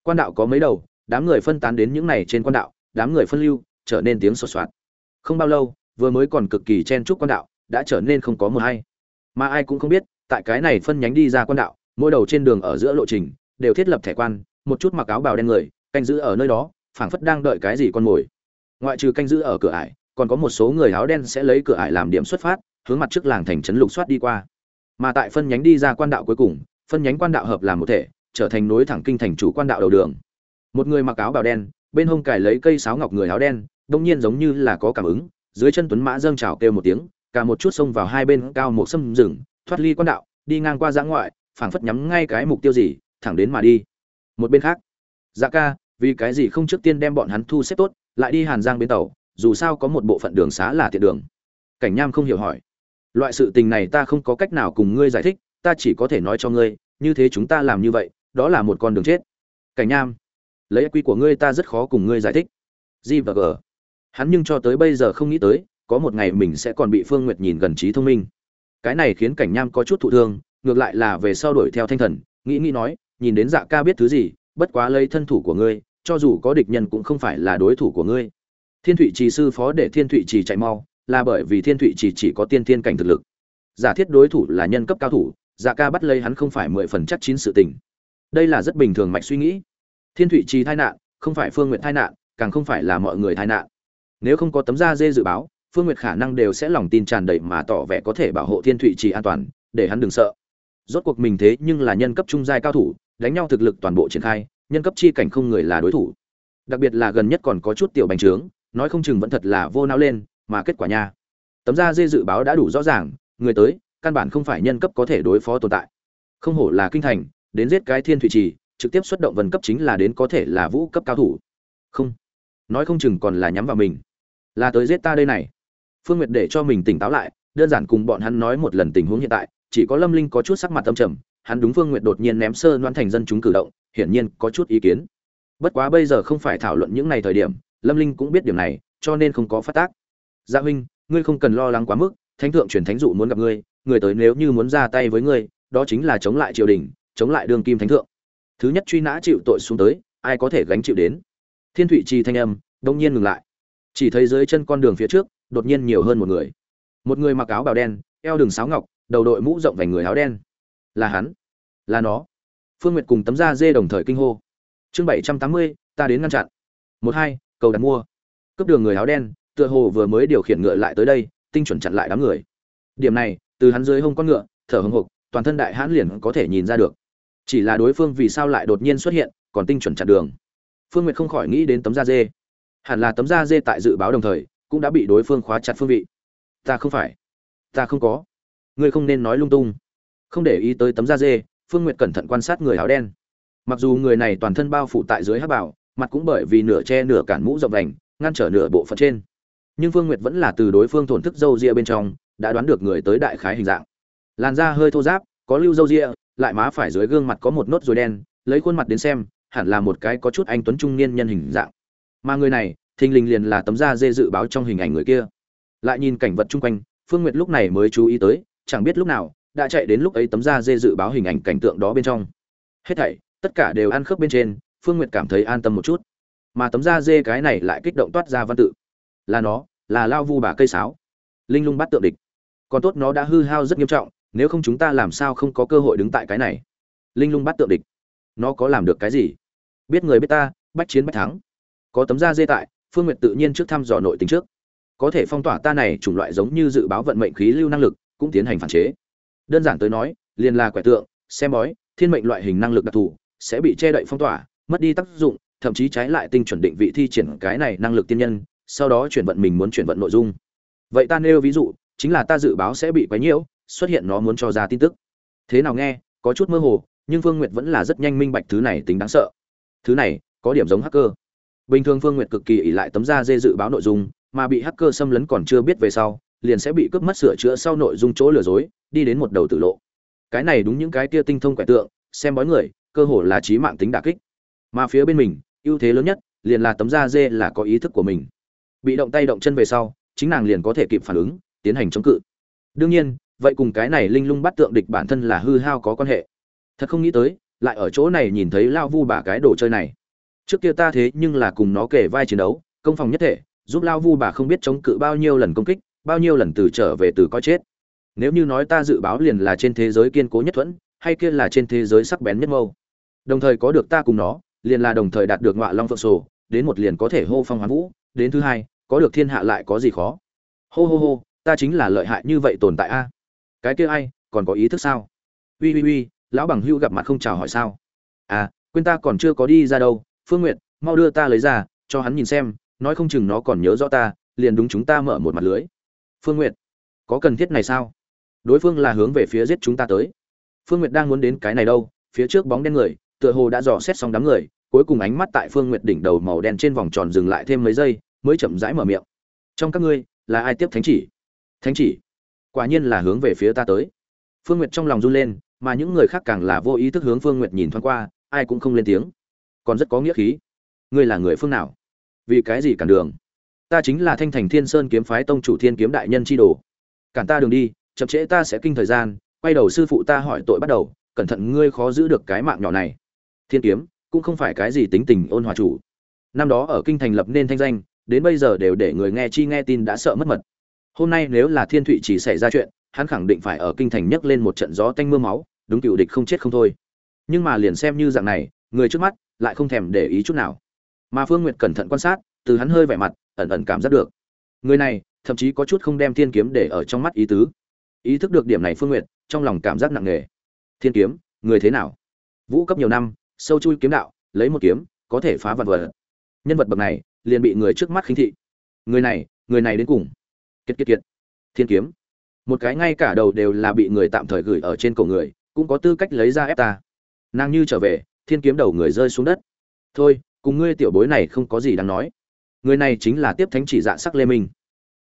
Quan đạo có mấy đầu, đám người phân tán đến những này trên quan đạo, đám người phân lưu, trở nên tiếng sột soạt không bao lâu, vừa mới còn cực kỳ chen chúc quan đạo, đã trở nên không có mờ hay. Mà ai cũng không biết, tại cái này phân nhánh đi ra quan đạo, mỗi đầu trên đường ở giữa lộ trình, đều thiết lập thẻ quan, một chút mặc áo bào đen người, canh giữ ở nơi đó, phảng phất đang đợi cái gì con mồi. Ngoại trừ canh giữ ở cửa ải, còn có một số người áo đen sẽ lấy cửa ải làm điểm xuất phát, hướng mặt trước làng thành trấn lục soát đi qua. Mà tại phân nhánh đi ra quan đạo cuối cùng, phân nhánh quan đạo hợp làm một thể, trở thành nối thẳng kinh thành chủ quan đạo đầu đường. Một người mặc áo bào đen, bên hông cải lấy cây sáo ngọc người áo đen đông nhiên giống như là có cảm ứng, dưới chân tuấn mã dâng trào kêu một tiếng, cả một chút xông vào hai bên cao một sâm rừng, thoát ly quan đạo, đi ngang qua giã ngoại, phảng phất nhắm ngay cái mục tiêu gì, thẳng đến mà đi. Một bên khác dạ ca, vì cái gì không trước tiên đem bọn hắn thu xếp tốt, lại đi hàn giang bến tàu, dù sao có một bộ phận đường xá là thiện đường. Cảnh nham không hiểu hỏi. Loại sự tình này ta không có cách nào cùng ngươi giải thích, ta chỉ có thể nói cho ngươi, như thế chúng ta làm như vậy, đó là một con đường chết. Cảnh nham, lấy quy của ngươi ta rất khó cùng ngươi giải thích. G và g hắn nhưng cho tới bây giờ không nghĩ tới, có một ngày mình sẽ còn bị phương nguyệt nhìn gần trí thông minh. Cái này khiến cảnh nham có chút thụ thương, ngược lại là về sau đuổi theo thanh thần, nghĩ nghĩ nói, nhìn đến dạ ca biết thứ gì, bất quá lấy thân thủ của ngươi, cho dù có địch nhân cũng không phải là đối thủ của ngươi. Thiên thụy trì sư phó để thiên thụy trì chạy mau, là bởi vì thiên thụy trì chỉ có tiên thiên cảnh thực lực. Giả thiết đối thủ là nhân cấp cao thủ dạ ca bắt lấy hắn không phải mười phần chắc chín sự tình. Đây là rất bình thường mạch suy nghĩ. Thiên thụy trì tai nạn, không phải phương nguyện tai nạn, càng không phải là mọi người tai nạn nếu không có tấm da dê dự báo, phương nguyệt khả năng đều sẽ lòng tin tràn đầy mà tỏ vẻ có thể bảo hộ thiên thụy trì an toàn, để hắn đừng sợ. Rốt cuộc mình thế nhưng là nhân cấp trung giai cao thủ, đánh nhau thực lực toàn bộ triển khai, nhân cấp chi cảnh không người là đối thủ. Đặc biệt là gần nhất còn có chút tiểu bành trướng, nói không chừng vẫn thật là vô não lên, mà kết quả nha. Tấm da dê dự báo đã đủ rõ ràng, người tới, căn bản không phải nhân cấp có thể đối phó tồn tại. Không hổ là kinh thành, đến giết cái thiên thụy trì, trực tiếp xuất động vân cấp chính là đến có thể là vũ cấp cao thủ. Không. Nói không chừng còn là nhắm vào mình là tới giết ta đây này. Phương nguyệt để cho mình tỉnh táo lại, đơn giản cùng bọn hắn nói một lần tình huống hiện tại, chỉ có lâm linh có chút sắc mặt tâm trầm, hắn đúng phương nguyệt đột nhiên ném sơ đoán thành dân chúng cử động, hiển nhiên có chút ý kiến. Bất quá bây giờ không phải thảo luận những ngày thời điểm, lâm linh cũng biết điểm này, cho nên không có phát tác. Gia huynh, ngươi không cần lo lắng quá mức, thánh thượng truyền thánh dụ muốn gặp ngươi, người tới nếu như muốn ra tay với ngươi, đó chính là chống lại triều đình, chống lại đường kim thánh thượng. Thứ nhất truy nã chịu tội xuống tới, ai có thể gánh chịu đến? Thiên thụy trì thanh âm, đông nhiên ngừng lại chỉ thấy dưới chân con đường phía trước, đột nhiên nhiều hơn một người. Một người mặc áo bào đen, eo đường sáo ngọc, đầu đội mũ rộng vành người áo đen. Là hắn. Là nó. Phương nguyệt cùng tấm da dê đồng thời kinh hô. Chương bảy trăm tám mươi, ta đến ngăn chặn. Một hai, cầu đặt mua. Cướp đường người áo đen, tựa hồ vừa mới điều khiển ngựa lại tới đây, tinh chuẩn chặn lại đám người. Điểm này, từ hắn dưới hông con ngựa, thở hồng hộc, toàn thân đại hãn liền có thể nhìn ra được. Chỉ là đối phương vì sao lại đột nhiên xuất hiện, còn tinh chuẩn chặn đường. Phương nguyệt không khỏi nghĩ đến tấm da dê hẳn là tấm da dê tại dự báo đồng thời, cũng đã bị đối phương khóa chặt phương vị. Ta không phải. Ta không có. Ngươi không nên nói lung tung. Không để ý tới tấm da dê, phương nguyệt cẩn thận quan sát người áo đen. Mặc dù người này toàn thân bao phủ tại dưới hát bảo, mặt cũng bởi vì nửa che nửa cản mũ rộng đành, ngăn trở nửa bộ phận trên. Nhưng phương nguyệt vẫn là từ đối phương thổn thức dâu ria bên trong, đã đoán được người tới đại khái hình dạng. Làn da hơi thô ráp, có lưu dâu ria, lại má phải dưới gương mặt có một nốt ruồi đen, lấy khuôn mặt đến xem, hẳn là một cái có chút anh tuấn trung niên nhân hình dạng mà người này, thình lình liền là tấm da dê dự báo trong hình ảnh người kia. Lại nhìn cảnh vật chung quanh, phương nguyệt lúc này mới chú ý tới, chẳng biết lúc nào, đã chạy đến lúc ấy tấm da dê dự báo hình ảnh cảnh tượng đó bên trong. Hết thảy, tất cả đều ăn khớp bên trên, phương nguyệt cảm thấy an tâm một chút. Mà tấm da dê cái này lại kích động toát ra văn tự. Là nó, là lao vu bà cây sáo. Linh lung bắt tượng địch. Còn tốt nó đã hư hao rất nghiêm trọng, nếu không chúng ta làm sao không có cơ hội đứng tại cái này? Linh lung bắt tượng địch. Nó có làm được cái gì? Biết người biết ta, bách chiến bách thắng có tấm da dê tại, phương n g u y ệ t tự nhiên trước thăm dò nội tính trước. Có thể phong tỏa ta này chủng loại giống như dự báo vận mệnh khí lưu năng lực, cũng tiến hành phản chế. Đơn giản tới nói, liền là quẻ tượng, xem bói, thiên mệnh loại hình năng lực đặc thù, sẽ bị che đậy phong tỏa, mất đi tác dụng, thậm chí trái lại tinh chuẩn định vị thi triển cái này năng lực tiên nhân, sau đó chuyển vận mình muốn chuyển vận nội dung. Vậy ta nêu ví dụ, chính là ta dự báo sẽ bị quấy nhiễu, xuất hiện nó muốn cho ra tin tức. Thế nào nghe, có chút mơ hồ, nhưng phương nguyệt vẫn là rất nhanh minh bạch thứ này tính đáng sợ. Thứ này, có điểm giống hacker bình thường phương nguyệt cực kỳ ỉ lại tấm da dê dự báo nội dung, mà bị hacker xâm lấn còn chưa biết về sau, liền sẽ bị cướp mất sửa chữa sau nội dung chỗ lừa dối, đi đến một đầu tử lộ. Cái này đúng những cái tia tinh thông quẻ tượng, xem bói người, cơ hồ là trí mạng tính đả kích. Mà phía bên mình, ưu thế lớn nhất, liền là tấm da dê là có ý thức của mình. Bị động tay động chân về sau, chính nàng liền có thể kịp phản ứng, tiến hành chống cự. Đương nhiên, vậy cùng cái này linh lung bắt tượng địch bản thân là hư hao có quan hệ. Thật không nghĩ tới, lại ở chỗ này nhìn thấy lao vu bà cái đồ chơi này trước kia ta thế nhưng là cùng nó kể vai chiến đấu, công phòng nhất thể, giúp lao vu bà không biết chống cự bao nhiêu lần công kích, bao nhiêu lần từ trở về từ coi chết. Nếu như nói ta dự báo liền là trên thế giới kiên cố nhất thuẫn, hay kia là trên thế giới sắc bén nhất mâu. Đồng thời có được ta cùng nó, liền là đồng thời đạt được ngọa long phượng sổ, đến một liền có thể hô phong hoán vũ, đến thứ hai, có được thiên hạ lại có gì khó. Hô hô hô, ta chính là lợi hại như vậy tồn tại a. Cái kia ai, còn có ý thức sao? Uy uy uy lão bằng hưu gặp mặt không chào hỏi sao? À quên ta còn chưa có đi ra đâu phương n g u y ệ t mau đưa ta lấy ra, cho hắn nhìn xem, nói không chừng nó còn nhớ rõ ta, liền đúng chúng ta mở một mặt lưới. Phương n g u y ệ t có cần thiết này sao? Đối phương là hướng về phía giết chúng ta tới. Phương nguyệt đang muốn đến cái này đâu, phía trước bóng đen người, tựa hồ đã dò xét xong đám người, cuối cùng ánh mắt tại phương nguyệt đỉnh đầu màu đen trên vòng tròn dừng lại thêm mấy giây, mới chậm rãi mở miệng. Trong các ngươi, là ai tiếp thánh chỉ? Thánh chỉ? Quả nhiên là hướng về phía ta tới. Phương nguyệt trong lòng run lên, mà những người khác càng là vô ý thức hướng phương nguyệt nhìn thoáng qua, ai cũng không lên tiếng còn rất có nghĩa khí. Ngươi là người phương nào? Vì cái gì cản đường? Ta chính là thanh thành thiên sơn kiếm phái tông chủ thiên kiếm đại nhân chi đồ. Cản ta đường đi, chậm trễ ta sẽ kinh thời gian, quay đầu sư phụ ta hỏi tội bắt đầu, cẩn thận ngươi khó giữ được cái mạng nhỏ này. Thiên kiếm, cũng không phải cái gì tính tình ôn hòa chủ. Năm đó ở kinh thành lập nên thanh danh, đến bây giờ đều để người nghe chi nghe tin đã sợ mất mật. Hôm nay nếu là thiên thụy chỉ xảy ra chuyện, hắn khẳng định phải ở kinh thành nhấc lên một trận gió tanh mưa máu, đúng cựu địch không chết không thôi. Nhưng mà liền xem như dạng này, người trước mắt lại không thèm để ý chút nào. Mà phương nguyệt cẩn thận quan sát, từ hắn hơi vẻ mặt, ẩn ẩn cảm giác được. Người này, thậm chí có chút không đem thiên kiếm để ở trong mắt ý tứ. Ý thức được điểm này phương nguyệt, trong lòng cảm giác nặng nề. Thiên kiếm, người thế nào? Vũ cấp nhiều năm, sâu chui kiếm đạo, lấy một kiếm, có thể phá vật vật. Nhân vật bậc này, liền bị người trước mắt khinh thị. Người này người này đến cùng. Kiệt kiệt kiệt. Thiên kiếm. Một cái ngay cả đầu đều là bị người tạm thời gửi ở trên cổ người, cũng có tư cách lấy ra ép ta. Nàng như trở về thiên kiếm đầu người rơi xuống đất. Thôi, cùng ngươi tiểu bối này không có gì đáng nói. Người này chính là tiếp thánh chỉ dạ sắc lê minh.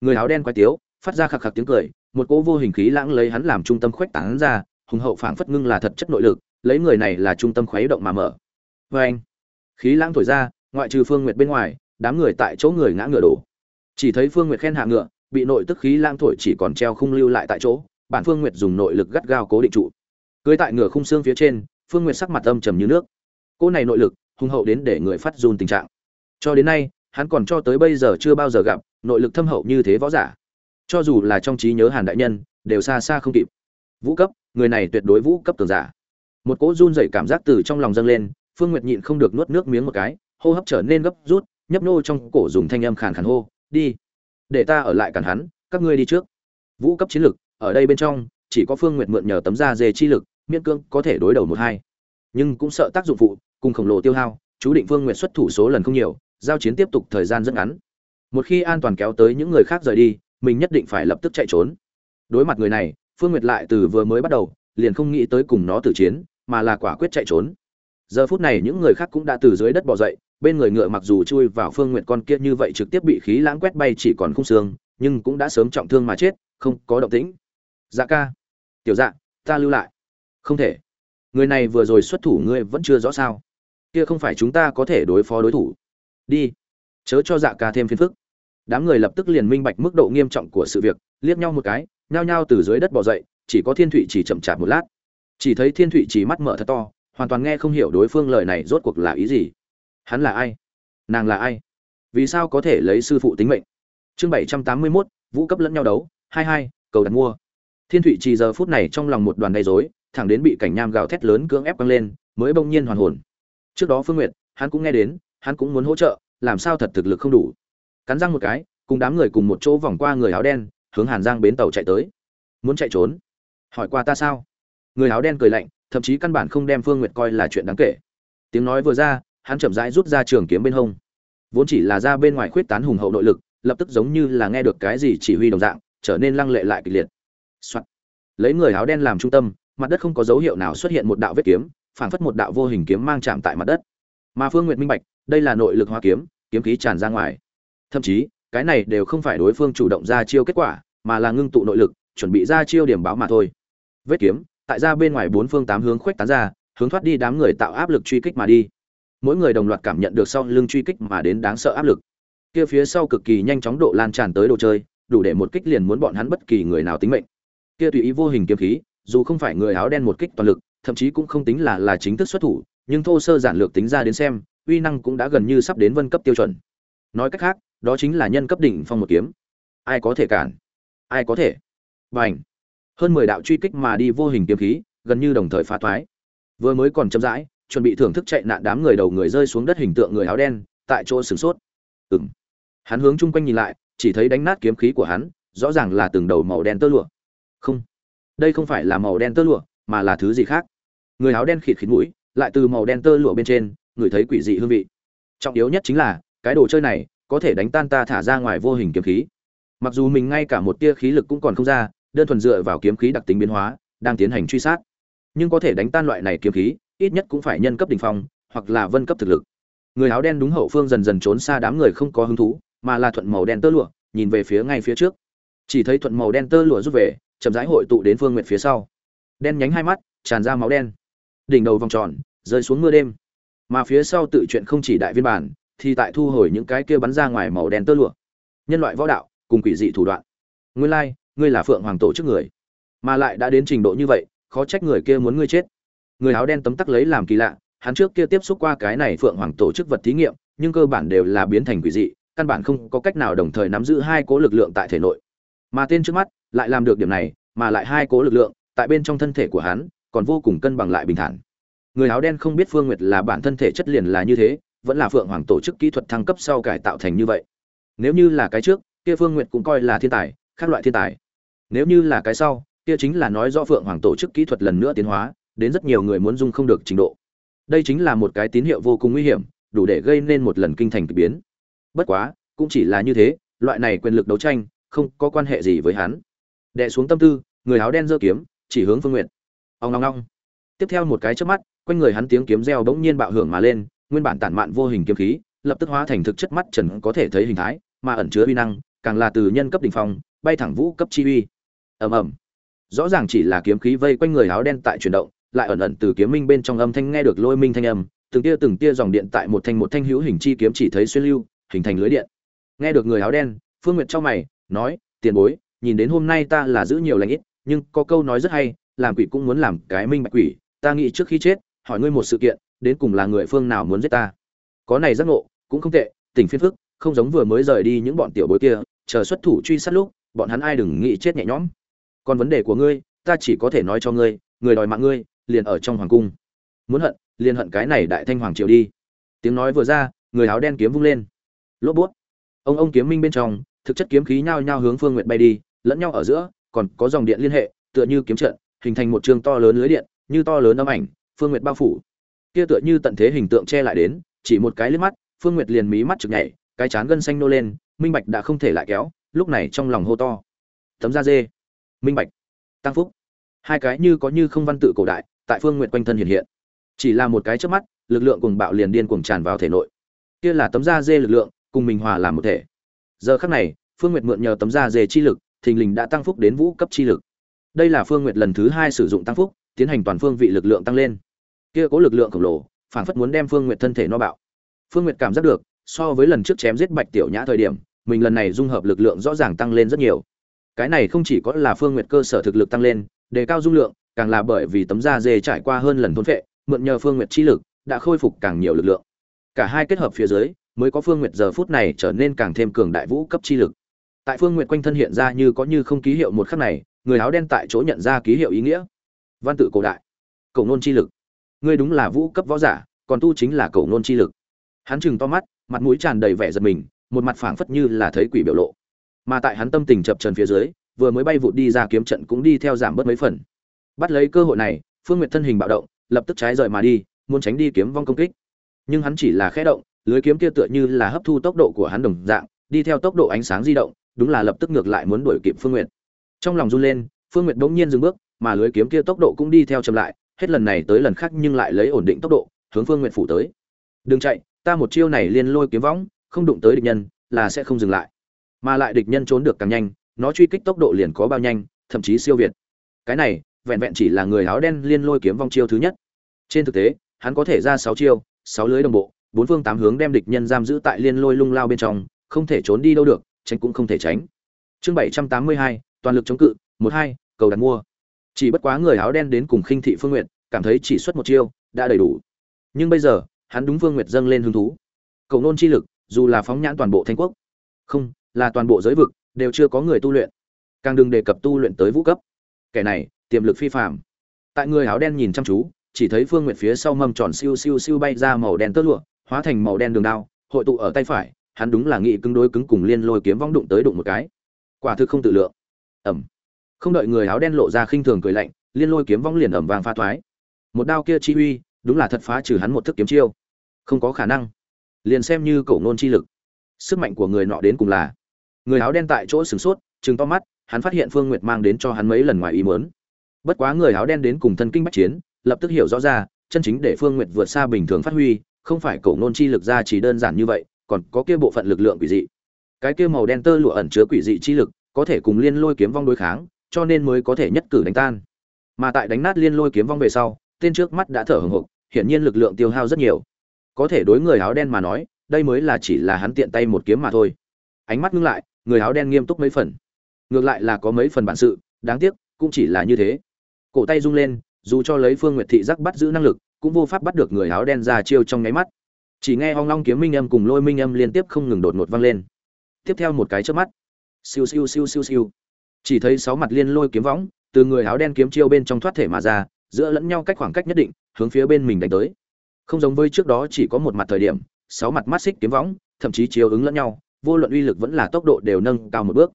Người áo đen quái tiếu, phát ra khạc khạc tiếng cười, một cỗ vô hình khí lãng lấy hắn làm trung tâm khuếch tán ra, hùng hậu phảng phất ngưng là thật chất nội lực, lấy người này là trung tâm khuấy động mà mở. Vê anh, khí lãng thổi ra, ngoại trừ phương nguyệt bên ngoài, đám người tại chỗ người ngã ngựa đổ. Chỉ thấy phương nguyệt khen hạ ngựa, bị nội tức khí lãng thổi chỉ còn treo khung lưu lại tại chỗ, bản phương nguyệt dùng nội lực gắt gao cố định trụ. Cưới tại ngựa khung xương phía trên, phương nguyệt sắc mặt âm trầm như nước cỗ này nội lực, hùng hậu đến để người phát run tình trạng. Cho đến nay, hắn còn cho tới bây giờ chưa bao giờ gặp nội lực thâm hậu như thế võ giả. Cho dù là trong trí nhớ hàn đại nhân, đều xa xa không kịp. Vũ cấp, người này tuyệt đối vũ cấp tường giả. Một cỗ run dày cảm giác từ trong lòng dâng lên, phương nguyệt nhịn không được nuốt nước miếng một cái, hô hấp trở nên gấp rút, nhấp nô trong cổ dùng thanh âm khàn khàn hô, đi, để ta ở lại cản hắn, các ngươi đi trước. Vũ cấp chiến lực, ở đây bên trong, chỉ có phương nguyệt mượn nhờ tấm da dê chi lực, miễn cưỡng có thể đối đầu một hai nhưng cũng sợ tác dụng phụ, cùng khổng lồ tiêu hao, chú định phương nguyện xuất thủ số lần không nhiều, giao chiến tiếp tục thời gian rất ngắn. Một khi an toàn kéo tới những người khác rời đi, mình nhất định phải lập tức chạy trốn. Đối mặt người này, phương nguyệt lại từ vừa mới bắt đầu, liền không nghĩ tới cùng nó tử chiến, mà là quả quyết chạy trốn. Giờ phút này những người khác cũng đã từ dưới đất bò dậy, bên người ngựa mặc dù chui vào phương nguyệt con kia như vậy trực tiếp bị khí lãng quét bay chỉ còn khung xương, nhưng cũng đã sớm trọng thương mà chết, không có động tĩnh. Dạ ca. Tiểu dạ ta lưu lại. Không thể người này vừa rồi xuất thủ ngươi vẫn chưa rõ sao? Kia không phải chúng ta có thể đối phó đối thủ. Đi. Chớ cho dạ ca thêm phiền phức. Đám người lập tức liền minh bạch mức độ nghiêm trọng của sự việc, liếc nhau một cái, nhao nhao từ dưới đất bò dậy, chỉ có thiên thụy chỉ chậm chạp một lát. Chỉ thấy thiên thụy chỉ mắt mở thật to, hoàn toàn nghe không hiểu đối phương lời này rốt cuộc là ý gì. Hắn là ai? Nàng là ai? Vì sao có thể lấy sư phụ tính mệnh? Chương bảy trăm tám mươi mốt, vũ cấp lẫn nhau đấu, hai hai, cầu đặt mua. Thiên thụy chỉ giờ phút này trong lòng một đoàn đầy dối thẳng đến bị cảnh nham gào thét lớn cưỡng ép căng lên, mới bỗng nhiên hoàn hồn. Trước đó phương nguyệt, hắn cũng nghe đến, hắn cũng muốn hỗ trợ, làm sao thật thực lực không đủ. Cắn răng một cái, cùng đám người cùng một chỗ vòng qua người áo đen, hướng hàn giang bến tàu chạy tới. Muốn chạy trốn? Hỏi qua ta sao? Người áo đen cười lạnh, thậm chí căn bản không đem phương nguyệt coi là chuyện đáng kể. Tiếng nói vừa ra, hắn chậm rãi rút ra trường kiếm bên hông. Vốn chỉ là ra bên ngoài khuyết tán hùng hậu nội lực, lập tức giống như là nghe được cái gì chỉ huy đồng dạng, trở nên lăng lệ lại kịch liệt、Soạn. lấy người áo đen làm trung tâm mặt đất không có dấu hiệu nào xuất hiện một đạo vết kiếm, phảng phất một đạo vô hình kiếm mang chạm tại mặt đất. Mà phương nguyệt minh bạch, đây là nội lực hóa kiếm kiếm khí tràn ra ngoài. Thậm chí, cái này đều không phải đối phương chủ động ra chiêu kết quả, mà là ngưng tụ nội lực, chuẩn bị ra chiêu điểm báo mà thôi. Vết kiếm, tại ra bên ngoài bốn phương tám hướng khuếch tán ra, hướng thoát đi đám người tạo áp lực truy kích mà đi. Mỗi người đồng loạt cảm nhận được sau lưng truy kích mà đến đáng sợ áp lực. Kia phía sau cực kỳ nhanh chóng độ lan tràn tới đồ chơi, đủ để một kích liền muốn bọn hắn bất kỳ người nào tính mệnh. Kia tùy ý vô hình kiếm khí dù không phải người áo đen một kích toàn lực, thậm chí cũng không tính là là chính thức xuất thủ, nhưng thô sơ giản lược tính ra đến xem, uy năng cũng đã gần như sắp đến vân cấp tiêu chuẩn. Nói cách khác, đó chính là nhân cấp đỉnh phong một kiếm. Ai có thể cản? Ai có thể? Bành! hơn mười đạo truy kích mà đi vô hình kiếm khí, gần như đồng thời phá toái vừa mới còn chậm rãi, chuẩn bị thưởng thức chạy nạn đám người đầu người rơi xuống đất hình tượng người áo đen, tại chỗ sửng sốt. Ừm. hắn hướng chung quanh nhìn lại, chỉ thấy đánh nát kiếm khí của hắn, rõ ràng là từng đầu màu đen tơ lụa. Không đây không phải là màu đen tơ lụa, mà là thứ gì khác? Người áo đen khịt khịt mũi, lại từ màu đen tơ lụa bên trên, ngửi thấy quỷ dị hương vị. Trọng yếu nhất chính là, cái đồ chơi này có thể đánh tan ta thả ra ngoài vô hình kiếm khí. Mặc dù mình ngay cả một tia khí lực cũng còn không ra, đơn thuần dựa vào kiếm khí đặc tính biến hóa, đang tiến hành truy sát. Nhưng có thể đánh tan loại này kiếm khí, ít nhất cũng phải nhân cấp đỉnh phong, hoặc là vân cấp thực lực. Người áo đen đúng hậu phương dần dần trốn xa đám người không có hứng thú, mà là thuận màu đen tơ lụa, nhìn về phía ngay phía trước. Chỉ thấy thuận màu đen tơ lụa rút về chậm rãi hội tụ đến phương nguyện phía sau. Đen nhánh hai mắt, tràn ra máu đen. Đỉnh đầu vòng tròn, rơi xuống mưa đêm. Mà phía sau tự chuyện không chỉ đại viên bản, thì tại thu hồi những cái kia bắn ra ngoài màu đen tơ lụa. Nhân loại võ đạo, cùng quỷ dị thủ đoạn. Nguyên lai, ngươi là phượng hoàng tổ chức người. Mà lại đã đến trình độ như vậy, khó trách người kia muốn ngươi chết. Người áo đen tấm tắc lấy làm kỳ lạ, hắn trước kia tiếp xúc qua cái này phượng hoàng tổ chức vật thí nghiệm, nhưng cơ bản đều là biến thành quỷ dị, căn bản không có cách nào đồng thời nắm giữ hai cố lực lượng tại thể nội mà tên trước mắt lại làm được điểm này, mà lại hai cố lực lượng tại bên trong thân thể của hắn còn vô cùng cân bằng lại bình thản. Người áo đen không biết phương nguyệt là bản thân thể chất liền là như thế, vẫn là phượng hoàng tổ chức kỹ thuật thăng cấp sau cải tạo thành như vậy. Nếu như là cái trước, kia phương nguyệt cũng coi là thiên tài, khác loại thiên tài. Nếu như là cái sau, kia chính là nói rõ phượng hoàng tổ chức kỹ thuật lần nữa tiến hóa, đến rất nhiều người muốn dung không được trình độ. Đây chính là một cái tín hiệu vô cùng nguy hiểm, đủ để gây nên một lần kinh thành k ỳ biến. Bất quá, cũng chỉ là như thế, loại này quyền lực đấu tranh không có quan hệ gì với hắn. Đệ xuống tâm tư, người áo đen giơ kiếm, chỉ hướng phương nguyện ông ngong ngong tiếp theo một cái chớp mắt, quanh người hắn tiếng kiếm reo bỗng nhiên bạo hưởng mà lên, nguyên bản tản mạn vô hình kiếm khí, lập tức hóa thành thực chất mắt trần có thể thấy hình thái, mà ẩn chứa uy năng, càng là từ nhân cấp đỉnh phong, bay thẳng vũ cấp chi uy. Ầm ầm. Rõ ràng chỉ là kiếm khí vây quanh người áo đen tại chuyển động, lại ẩn ẩn từ kiếm minh bên trong âm thanh nghe được lôi minh thanh âm, từng tia từng tia dòng điện tại một thanh một thanh hữu hình chi kiếm chỉ thấy xuyên lưu, hình thành lưới điện. Nghe được người áo đen, phương nguyệt trong mày nói, tiền bối, nhìn đến hôm nay ta là giữ nhiều lãnh ít, nhưng có câu nói rất hay, làm quỷ cũng muốn làm cái minh bạch quỷ, ta nghĩ trước khi chết, hỏi ngươi một sự kiện, đến cùng là người phương nào muốn giết ta? Có này giác ngộ, cũng không tệ, tình phiên phức, không giống vừa mới rời đi những bọn tiểu bối kia, chờ xuất thủ truy sát lúc, bọn hắn ai đừng nghĩ chết nhẹ nhõm. Còn vấn đề của ngươi, ta chỉ có thể nói cho ngươi, người đòi mạng ngươi, liền ở trong hoàng cung. Muốn hận, liền hận cái này đại thanh hoàng triều đi. Tiếng nói vừa ra, người áo đen kiếm vung lên. Lốp bút. Ông ông kiếm minh bên trong thực chất kiếm khí nhao nhao hướng phương nguyệt bay đi, lẫn nhau ở giữa, còn có dòng điện liên hệ, tựa như kiếm trận, hình thành một trường to lớn lưới điện, như to lớn âm ảnh, phương nguyệt bao phủ. Kia tựa như tận thế hình tượng che lại đến, chỉ một cái liếc mắt, phương nguyệt liền mí mắt trực nhảy, cái chán gân xanh nô lên, minh bạch đã không thể lại kéo, lúc này trong lòng hô to. Tấm da dê. Minh bạch. Tăng phúc. Hai cái như có như không văn tự cổ đại, tại phương nguyệt quanh thân hiện hiện. Chỉ là một cái trước mắt, lực lượng cùng bạo liền điên cuồng tràn vào thể nội. Kia là tấm da dê lực lượng, cùng mình hòa làm một thể giờ khắc này, phương nguyệt mượn nhờ tấm da dê chi lực, thình lình đã tăng phúc đến vũ cấp chi lực. Đây là phương nguyệt lần thứ hai sử dụng tăng phúc, tiến hành toàn phương vị lực lượng tăng lên. Kia có lực lượng khổng lồ phảng phất muốn đem phương nguyệt thân thể no bạo. Phương nguyệt cảm giác được, so với lần trước chém giết bạch tiểu nhã thời điểm, mình lần này dung hợp lực lượng rõ ràng tăng lên rất nhiều. Cái này không chỉ có là phương nguyệt cơ sở thực lực tăng lên, đề cao dung lượng, càng là bởi vì tấm da dê trải qua hơn lần thôn phệ, mượn nhờ phương nguyệt chi lực, đã khôi phục càng nhiều lực lượng. Cả hai kết hợp phía dưới mới có phương nguyệt giờ phút này trở nên càng thêm cường đại vũ cấp chi lực. Tại phương nguyệt quanh thân hiện ra như có như không ký hiệu một khắc này, người áo đen tại chỗ nhận ra ký hiệu ý nghĩa. Văn tự cổ đại. Cổ nôn chi lực. Ngươi đúng là vũ cấp võ giả, còn tu chính là cổ nôn chi lực. Hắn chừng to mắt, mặt mũi tràn đầy vẻ giật mình, một mặt phảng phất như là thấy quỷ biểu lộ. Mà tại hắn tâm tình chập chờn phía dưới, vừa mới bay vụt đi ra kiếm trận cũng đi theo giảm bớt mấy phần. Bắt lấy cơ hội này, phương nguyệt thân hình bạo động, lập tức trái rời mà đi, muốn tránh đi kiếm vong công kích. Nhưng hắn chỉ là khẽ động lưới kiếm kia tựa như là hấp thu tốc độ của hắn đồng dạng, đi theo tốc độ ánh sáng di động, đúng là lập tức ngược lại muốn đuổi kịp phương nguyệt. Trong lòng run lên, phương nguyệt bỗng nhiên dừng bước, mà lưới kiếm kia tốc độ cũng đi theo chậm lại, hết lần này tới lần khác nhưng lại lấy ổn định tốc độ, hướng phương nguyệt phủ tới. Đừng chạy, ta một chiêu này liên lôi kiếm võng, không đụng tới địch nhân, là sẽ không dừng lại. Mà lại địch nhân trốn được càng nhanh, nó truy kích tốc độ liền có bao nhanh, thậm chí siêu việt. Cái này, vẹn vẹn chỉ là người áo đen liên lôi kiếm vong chiêu thứ nhất. Trên thực tế, hắn có thể ra sáu chiêu, sáu lưới đồng bộ bốn phương tám hướng đem địch nhân giam giữ tại liên lôi lung lao bên trong, không thể trốn đi đâu được, tránh cũng không thể tránh. Chương bảy trăm tám mươi hai, toàn lực chống cự, một hai, cầu đặt mua. Chỉ bất quá người áo đen đến cùng khinh thị phương nguyện cảm thấy chỉ xuất một chiêu, đã đầy đủ. Nhưng bây giờ, hắn đúng phương nguyệt dâng lên hứng thú. Cầu nôn chi lực, dù là phóng nhãn toàn bộ thanh quốc, không, là toàn bộ giới vực, đều chưa có người tu luyện. Càng đừng đề cập tu luyện tới vũ cấp. Kẻ này, tiềm lực phi phạm tại người áo đen nhìn chăm chú, chỉ thấy phương nguyệt phía sau mâm tròn siêu siêu siêu bay ra màu đen tơ lụa hóa thành màu đen đường đao, hội tụ ở tay phải, hắn đúng là nghị cứng đối cứng cùng liên lôi kiếm vong đụng tới đụng một cái. Quả thực không tự lượng. Ẩm. Không đợi người áo đen lộ ra khinh thường cười lạnh, liên lôi kiếm vong liền ẩm vàng pha thoái. Một đao kia chi uy, đúng là thật phá trừ hắn một thức kiếm chiêu. Không có khả năng. Liền xem như cổ nôn chi lực. Sức mạnh của người nọ đến cùng là. Người áo đen tại chỗ sửng sốt chừng to mắt, hắn phát hiện phương nguyệt mang đến cho hắn mấy lần ngoài ý muốn. Bất quá người áo đen đến cùng thân kinh bách chiến, lập tức hiểu rõ ra, chân chính để phương nguyệt vượt xa bình thường phát huy không phải cổ ngôn chi lực ra chỉ đơn giản như vậy, còn có kia bộ phận lực lượng quỷ dị. Cái kia màu đen tơ lụa ẩn chứa quỷ dị chi lực, có thể cùng liên lôi kiếm vong đối kháng, cho nên mới có thể nhất cử đánh tan. Mà tại đánh nát liên lôi kiếm vong về sau, tên trước mắt đã thở hừng hực hiển nhiên lực lượng tiêu hao rất nhiều. Có thể đối người áo đen mà nói, đây mới là chỉ là hắn tiện tay một kiếm mà thôi. Ánh mắt ngưng lại, người áo đen nghiêm túc mấy phần. Ngược lại là có mấy phần bản sự, đáng tiếc, cũng chỉ là như thế. Cổ tay rung lên, dù cho lấy phương nguyệt thị giác bắt giữ năng lực cũng vô pháp bắt được người áo đen ra chiêu trong nháy mắt. Chỉ nghe hoang long kiếm minh âm cùng lôi minh âm liên tiếp không ngừng đột ngột vang lên. Tiếp theo một cái trước mắt, siêu siêu siêu siêu siêu. Chỉ thấy sáu mặt liên lôi kiếm võng từ người áo đen kiếm chiêu bên trong thoát thể mà ra, giữa lẫn nhau cách khoảng cách nhất định, hướng phía bên mình đánh tới. Không giống với trước đó chỉ có một mặt thời điểm, sáu mặt mắt xích kiếm võng, thậm chí chiếu ứng lẫn nhau, vô luận uy lực vẫn là tốc độ đều nâng cao một bước.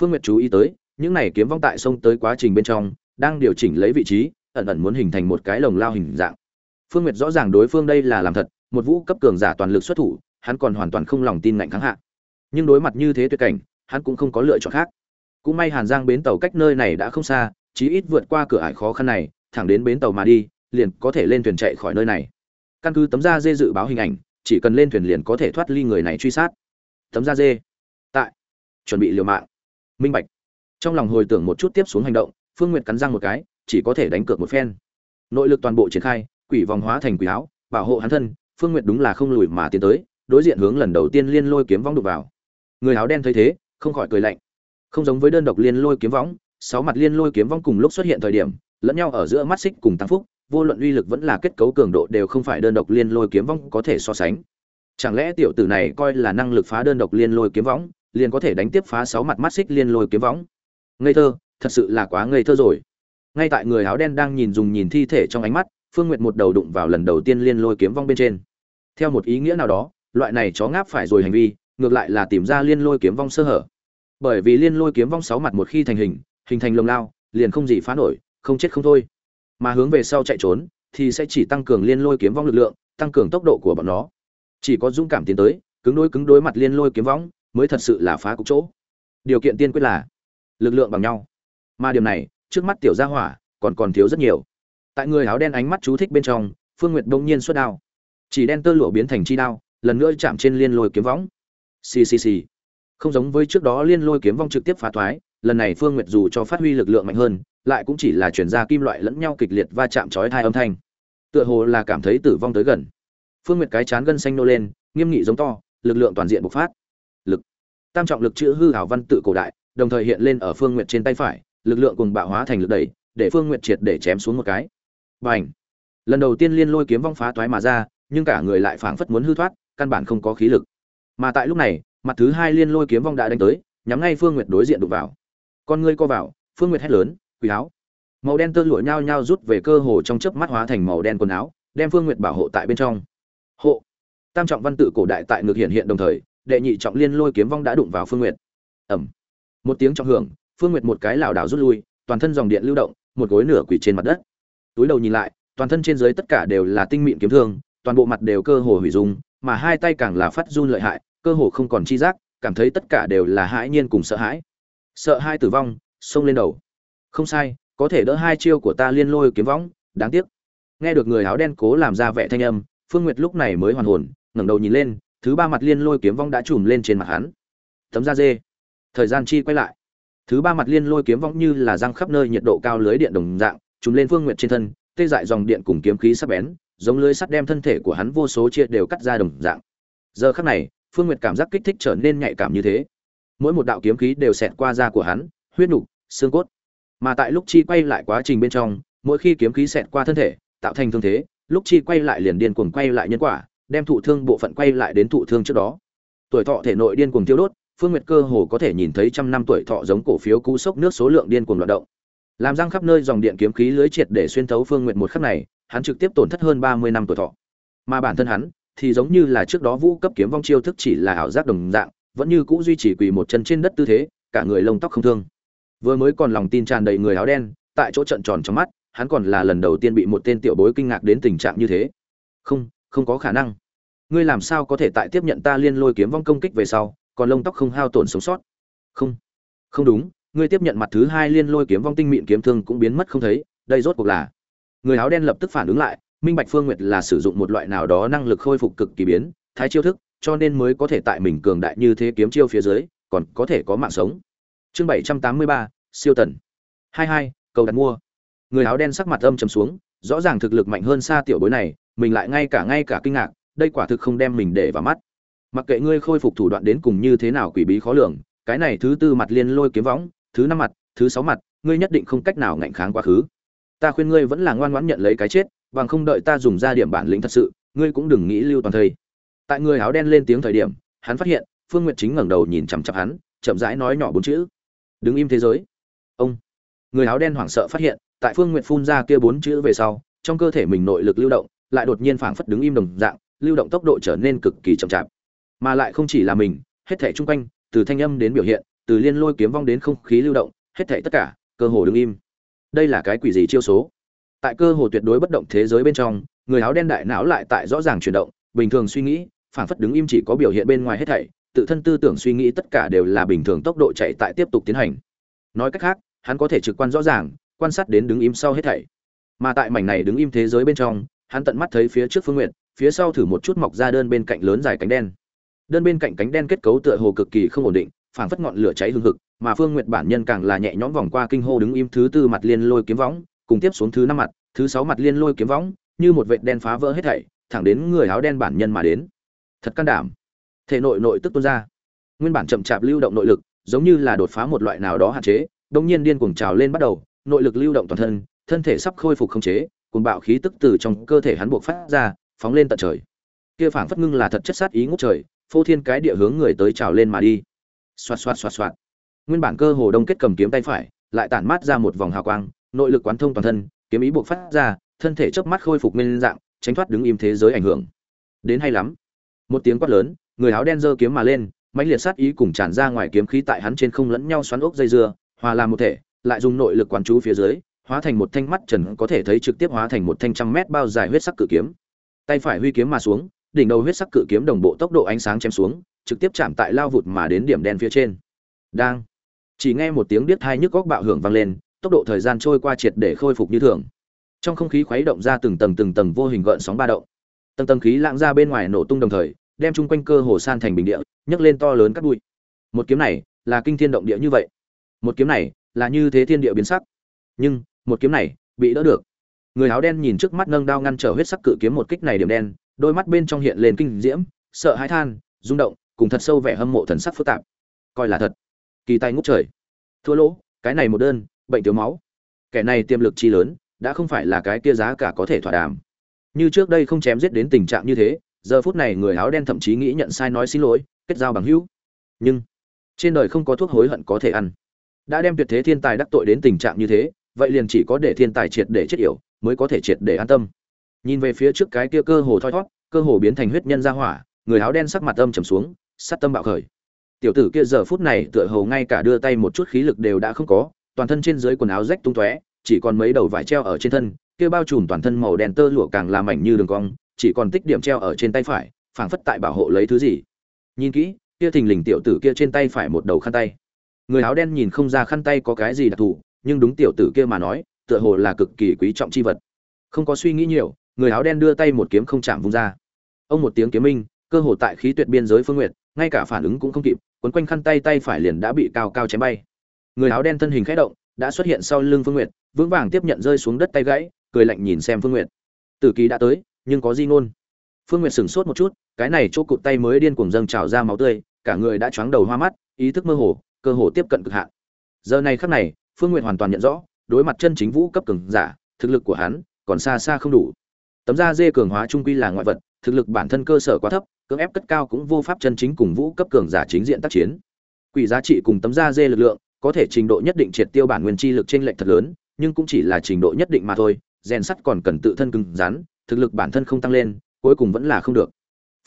Phương nguyệt chú ý tới, những này kiếm vong tại sông tới quá trình bên trong, đang điều chỉnh lấy vị trí, ẩn ẩn muốn hình thành một cái lồng lao hình dạng phương nguyệt rõ ràng đối phương đây là làm thật, một vũ cấp cường giả toàn lực xuất thủ, hắn còn hoàn toàn không lòng tin ngạnh kháng hạ. Nhưng đối mặt như thế tuyệt cảnh, hắn cũng không có lựa chọn khác. Cũng may hàn giang bến tàu cách nơi này đã không xa, chí ít vượt qua cửa ải khó khăn này, thẳng đến bến tàu mà đi, liền có thể lên thuyền chạy khỏi nơi này. Căn cứ tấm da dê dự báo hình ảnh, chỉ cần lên thuyền liền có thể thoát ly người này truy sát. Tấm da dê. Tại. Chuẩn bị liều mạng. Minh bạch. Trong lòng hồi tưởng một chút tiếp xuống hành động, phương Nguyệt cắn răng một cái, chỉ có thể đánh cược một phen. Nội lực toàn bộ triển khai quỷ vòng hóa thành quỷ áo, bảo hộ hắn thân, phương n g u y ệ t đúng là không lùi mà tiến tới, đối diện hướng lần đầu tiên liên lôi kiếm vong đục vào. Người áo đen thấy thế, không khỏi cười lạnh. Không giống với đơn độc liên lôi kiếm võng, sáu mặt liên lôi kiếm vong cùng lúc xuất hiện thời điểm, lẫn nhau ở giữa mắt xích cùng tăng phúc, vô luận uy lực vẫn là kết cấu cường độ đều không phải đơn độc liên lôi kiếm vong có thể so sánh. Chẳng lẽ tiểu tử này coi là năng lực phá đơn độc liên lôi kiếm võng, liền có thể đánh tiếp phá sáu mặt mắt xích liên lôi kiếm võng? Ngây thơ, thật sự là quá ngây thơ rồi. Ngay tại người áo đen đang nhìn dùng nhìn thi thể trong ánh mắt phương nguyệt một đầu đụng vào lần đầu tiên liên lôi kiếm vong bên trên. Theo một ý nghĩa nào đó, loại này chó ngáp phải rồi hành vi, ngược lại là tìm ra liên lôi kiếm vong sơ hở. Bởi vì liên lôi kiếm vong sáu mặt một khi thành hình hình thành lồng lao, liền không gì phá nổi, không chết không thôi. Mà hướng về sau chạy trốn, thì sẽ chỉ tăng cường liên lôi kiếm vong lực lượng, tăng cường tốc độ của bọn nó. Chỉ có dũng cảm tiến tới, cứng đối cứng đối mặt liên lôi kiếm vong, mới thật sự là phá cục chỗ. Điều kiện tiên quyết là, lực lượng bằng nhau. Mà điểm này, trước mắt tiểu gia hỏa, còn còn thiếu rất nhiều tại người áo đen ánh mắt chú thích bên trong, phương nguyệt đông nhiên xuất đao. Chỉ đen tơ lụa biến thành chi đao, lần nữa chạm trên liên lôi kiếm võng. Xì xì xì. Không giống với trước đó liên lôi kiếm vong trực tiếp phá thoái, lần này phương nguyệt dù cho phát huy lực lượng mạnh hơn, lại cũng chỉ là chuyển ra kim loại lẫn nhau kịch liệt va chạm chói thai âm thanh. Tựa hồ là cảm thấy tử vong tới gần. Phương nguyệt cái chán gân xanh nô lên, nghiêm nghị giống to, lực lượng toàn diện bộc phát. Lực. Tam trọng lực chữ hư hảo văn tự cổ đại, đồng thời hiện lên ở phương nguyệt trên tay phải, lực lượng cùng bạo hóa thành lực đẩy, để phương nguyệt triệt để chém xuống một cái. Bành, lần đầu tiên liên lôi kiếm vong phá toái mà ra nhưng cả người lại phảng phất muốn hư thoát căn bản không có khí lực. Mà tại lúc này mặt thứ hai liên lôi kiếm vong đã đánh tới nhắm ngay phương nguyệt đối diện đụng vào. Con ngươi co vào phương nguyệt hét lớn quỳ áo! Màu đen tơ lụa nhao nhao rút về cơ hồ trong chớp mắt hóa thành màu đen quần áo đem phương nguyệt bảo hộ tại bên trong. Hộ! Tam trọng văn tự cổ đại tại ngược hiện hiện đồng thời đệ nhị trọng liên lôi kiếm vong đã đụng vào phương nguyệt. Ẩm một tiếng trọng hưởng phương nguyệt một cái lảo đảo rút lui toàn thân dòng điện lưu động một gối nửa quỷ trên mặt đất túi đầu nhìn lại toàn thân trên dưới tất cả đều là tinh mịn kiếm thương toàn bộ mặt đều cơ hồ hủy dung mà hai tay càng là phát run lợi hại cơ hồ không còn chi giác cảm thấy tất cả đều là hãi nhiên cùng sợ hãi sợ hai tử vong xông lên đầu không sai có thể đỡ hai chiêu của ta liên lôi kiếm võng đáng tiếc nghe được người áo đen cố làm ra vẻ thanh âm Phương Nguyệt lúc này mới hoàn hồn, ngẩng đầu nhìn lên, thứ ba mặt liên lôi kiếm vong đã trùm lên trên mặt hắn. Tấm da dê. Thời gian chi quay lại. Thứ ba mặt liên lôi kiếm vong như là răng khắp nơi nhiệt độ cao lưới điện đồng dạng, trùm lên Phương Nguyệt trên thân, tê dại dòng điện cùng kiếm khí sắc bén, giống lưới sắt đem thân thể của hắn vô số chia đều cắt ra đồng dạng. Giờ khắc này, Phương Nguyệt cảm giác kích thích trở nên nhạy cảm như thế. Mỗi một đạo kiếm khí đều xẹt qua da của hắn, huyết nục, xương cốt. Mà tại lúc chi quay lại quá trình bên trong, mỗi khi kiếm khí xẹt qua thân thể, tạo thành thương thế, lúc chi quay lại liền điên cuồng quay lại nhân quả, đem thụ thương bộ phận quay lại đến thụ thương trước đó. Tuổi thọ thể nội điên cuồng tiêu đốt, Phương Nguyệt cơ hồ có thể nhìn thấy trăm năm tuổi thọ giống cổ phiếu cú sốc nước số lượng điên cuồng loạn động. Làm răng khắp nơi dòng điện kiếm khí lưới triệt để xuyên thấu Phương Nguyệt một khắc này, hắn trực tiếp tổn thất hơn 30 năm tuổi thọ. Mà bản thân hắn thì giống như là trước đó vũ cấp kiếm vong chiêu thức chỉ là ảo giác đồng dạng, vẫn như cũ duy trì quỳ một chân trên đất tư thế, cả người lông tóc không thương. Vừa mới còn lòng tin tràn đầy người áo đen, tại chỗ trận tròn trong mắt, hắn còn là lần đầu tiên bị một tên tiểu bối kinh ngạc đến tình trạng như thế không không có khả năng ngươi làm sao có thể tại tiếp nhận ta liên lôi kiếm vong công kích về sau còn lông tóc không hao tổn sống sót không không đúng ngươi tiếp nhận mặt thứ hai liên lôi kiếm vong tinh mịn kiếm thương cũng biến mất không thấy, đây rốt cuộc là. Người áo đen lập tức phản ứng lại, minh bạch phương nguyệt là sử dụng một loại nào đó năng lực khôi phục cực kỳ biến, thái chiêu thức, cho nên mới có thể tại mình cường đại như thế kiếm chiêu phía dưới, còn có thể có mạng sống. Chương bảy trăm tám mươi ba, siêu tần. Hai hai, cầu đặt mua. Người áo đen sắc mặt âm trầm xuống, rõ ràng thực lực mạnh hơn xa tiểu bối này, mình lại ngay cả ngay cả kinh ngạc, đây quả thực không đem mình để vào mắt. Mặc kệ ngươi khôi phục thủ đoạn đến cùng như thế nào quỷ bí khó lường, cái này thứ tư mặt liên lôi kiếm võng thứ năm mặt, thứ sáu mặt, ngươi nhất định không cách nào ngạnh kháng quá khứ. Ta khuyên ngươi vẫn là ngoan ngoãn nhận lấy cái chết, bằng không đợi ta dùng ra điểm bản lĩnh thật sự, ngươi cũng đừng nghĩ lưu toàn thây. Tại người áo đen lên tiếng thời điểm, hắn phát hiện, phương n g u y ệ t chính ngẩng đầu nhìn chằm chặp hắn, chậm rãi nói nhỏ bốn chữ. Đứng im thế giới. Ông. Người áo đen hoảng sợ phát hiện, tại phương n g u y ệ t phun ra kia bốn chữ về sau, trong cơ thể mình nội lực lưu động, lại đột nhiên phảng phất đứng im đồng dạng, lưu động tốc độ trở nên cực kỳ chậm chạp. Mà lại không chỉ là mình, hết thể chung quanh, từ thanh âm đến biểu hiện từ liên lôi kiếm vong đến không khí lưu động, hết thảy tất cả, cơ hồ đứng im. Đây là cái quỷ gì chiêu số? Tại cơ hồ tuyệt đối bất động thế giới bên trong, người áo đen đại não lại tại rõ ràng chuyển động, bình thường suy nghĩ phản phất đứng im chỉ có biểu hiện bên ngoài hết thảy, tự thân tư tưởng suy nghĩ tất cả đều là bình thường tốc độ chạy tại tiếp tục tiến hành. Nói cách khác, hắn có thể trực quan rõ ràng, quan sát đến đứng im sau hết thảy. Mà tại mảnh này đứng im thế giới bên trong, hắn tận mắt thấy phía trước phương nguyện phía sau thử một chút mọc ra đơn bên cạnh lớn dài cánh đen. Đơn bên cạnh cánh đen kết cấu tựa hồ cực kỳ không ổn định phảng phất ngọn lửa cháy hừng hực, mà phương nguyệt bản nhân càng là nhẹ nhõm vòng qua kinh hô đứng im thứ tư mặt liên lôi kiếm võng, cùng tiếp xuống thứ năm mặt, thứ sáu mặt liên lôi kiếm võng, như một vệt đen phá vỡ hết thảy, thẳng đến người áo đen bản nhân mà đến. Thật can đảm. Thể nội nội tức tuôn ra. Nguyên bản chậm chạp lưu động nội lực, giống như là đột phá một loại nào đó hạn chế đồng nhiên điên cuồng trào lên bắt đầu, nội lực lưu động toàn thân thân thể sắp khôi phục không chế, cuồng bạo khí tức từ trong cơ thể hắn buộc phát ra, phóng lên tận trời. Kia phảng phất ngưng là thật chất sát ý ngút trời, phô thiên cái địa hướng người tới trào lên mà đi xoạt xoạt xoạt xoạt. Nguyên bản cơ hồ đông kết cầm kiếm tay phải, lại tản mát ra một vòng hào quang, nội lực quán thông toàn thân, kiếm ý buộc phát ra, thân thể chớp mắt khôi phục nguyên dạng, tránh thoát đứng im thế giới ảnh hưởng. Đến hay lắm. Một tiếng quát lớn, người áo đen giơ kiếm mà lên, mãnh liệt sát ý cùng tràn ra ngoài kiếm khí tại hắn trên không lẫn nhau xoắn ốc dây dưa, hòa làm một thể, lại dùng nội lực quán chú phía dưới, hóa thành một thanh mắt trần có thể thấy trực tiếp hóa thành một thanh trăm mét bao dài huyết sắc cự kiếm. Tay phải huy kiếm mà xuống, đỉnh đầu huyết sắc cự kiếm đồng bộ tốc độ ánh sáng chém xuống trực tiếp chạm tại lao vụt mà đến điểm đen phía trên. Đang. Chỉ nghe một tiếng điếc thai nhức góc bạo hưởng vang lên, tốc độ thời gian trôi qua triệt để khôi phục như thường. Trong không khí khuấy động ra từng tầng từng tầng vô hình gợn sóng ba động. Tầng tầng khí lãng ra bên ngoài nổ tung đồng thời, đem chung quanh cơ hồ san thành bình địa, nhấc lên to lớn cắt bụi. Một kiếm này là kinh thiên động địa như vậy. Một kiếm này là như thế thiên địa biến sắc. Nhưng, một kiếm này bị đỡ được. Người áo đen nhìn trước mắt nâng đao ngăn trở huyết sắc cự kiếm một kích này điểm đen, đôi mắt bên trong hiện lên kinh diễm, sợ hãi than, rung động cùng thật sâu vẻ hâm mộ thần sắc phức tạp. Coi là thật. Kỳ tay ngút trời. Thua lỗ, cái này một đơn, bệnh thiếu máu. Kẻ này tiềm lực chi lớn, đã không phải là cái kia giá cả có thể thỏa đàm. Như trước đây không chém giết đến tình trạng như thế, giờ phút này người áo đen thậm chí nghĩ nhận sai nói xin lỗi, kết giao bằng hữu. Nhưng, trên đời không có thuốc hối hận có thể ăn. Đã đem tuyệt thế thiên tài đắc tội đến tình trạng như thế, vậy liền chỉ có để thiên tài triệt để chết yểu, mới có thể triệt để an tâm. Nhìn về phía trước cái kia cơ hồ thoi thót cơ hồ biến thành huyết nhân ra hỏa, người áo đen sắc mặt âm trầm xuống sát tâm bạo khởi. Tiểu tử kia giờ phút này tựa hồ ngay cả đưa tay một chút khí lực đều đã không có, toàn thân trên dưới quần áo rách tung tóe, chỉ còn mấy đầu vải treo ở trên thân, kia bao trùm toàn thân màu đen tơ lụa càng làm mảnh như đường cong, chỉ còn tích điểm treo ở trên tay phải, phảng phất tại bảo hộ lấy thứ gì. Nhìn kỹ, kia thình lình tiểu tử kia trên tay phải một đầu khăn tay. Người áo đen nhìn không ra khăn tay có cái gì đặc thù, nhưng đúng tiểu tử kia mà nói, tựa hồ là cực kỳ quý trọng chi vật. Không có suy nghĩ nhiều, người áo đen đưa tay một kiếm không chạm vung ra. Ông một tiếng kiếm minh, cơ hồ tại khí tuyệt biên giới phương nguyệt ngay cả phản ứng cũng không kịp, quấn quanh khăn tay tay phải liền đã bị cao cao chém bay. Người áo đen thân hình khẽ động, đã xuất hiện sau lưng phương nguyệt, vững vàng tiếp nhận rơi xuống đất tay gãy, cười lạnh nhìn xem phương nguyệt. Tử kỳ đã tới, nhưng có di ngôn. Phương nguyệt sửng sốt một chút, cái này chỗ cụt tay mới điên cuồng dâng trào ra máu tươi, cả người đã choáng đầu hoa mắt, ý thức mơ hồ, cơ hồ tiếp cận cực hạn. Giờ này khắc này, phương nguyệt hoàn toàn nhận rõ, đối mặt chân chính vũ cấp cường giả, thực lực của hắn còn xa xa không đủ. Tấm da dê cường hóa trung quy là ngoại vật thực lực bản thân cơ sở quá thấp, cưỡng ép cất cao cũng vô pháp chân chính cùng vũ cấp cường giả chính diện tác chiến. Quỷ giá trị cùng tấm da dê lực lượng, có thể trình độ nhất định triệt tiêu bản nguyên chi lực trên lệnh thật lớn, nhưng cũng chỉ là trình độ nhất định mà thôi, rèn sắt còn cần tự thân cứng rắn, thực lực bản thân không tăng lên, cuối cùng vẫn là không được.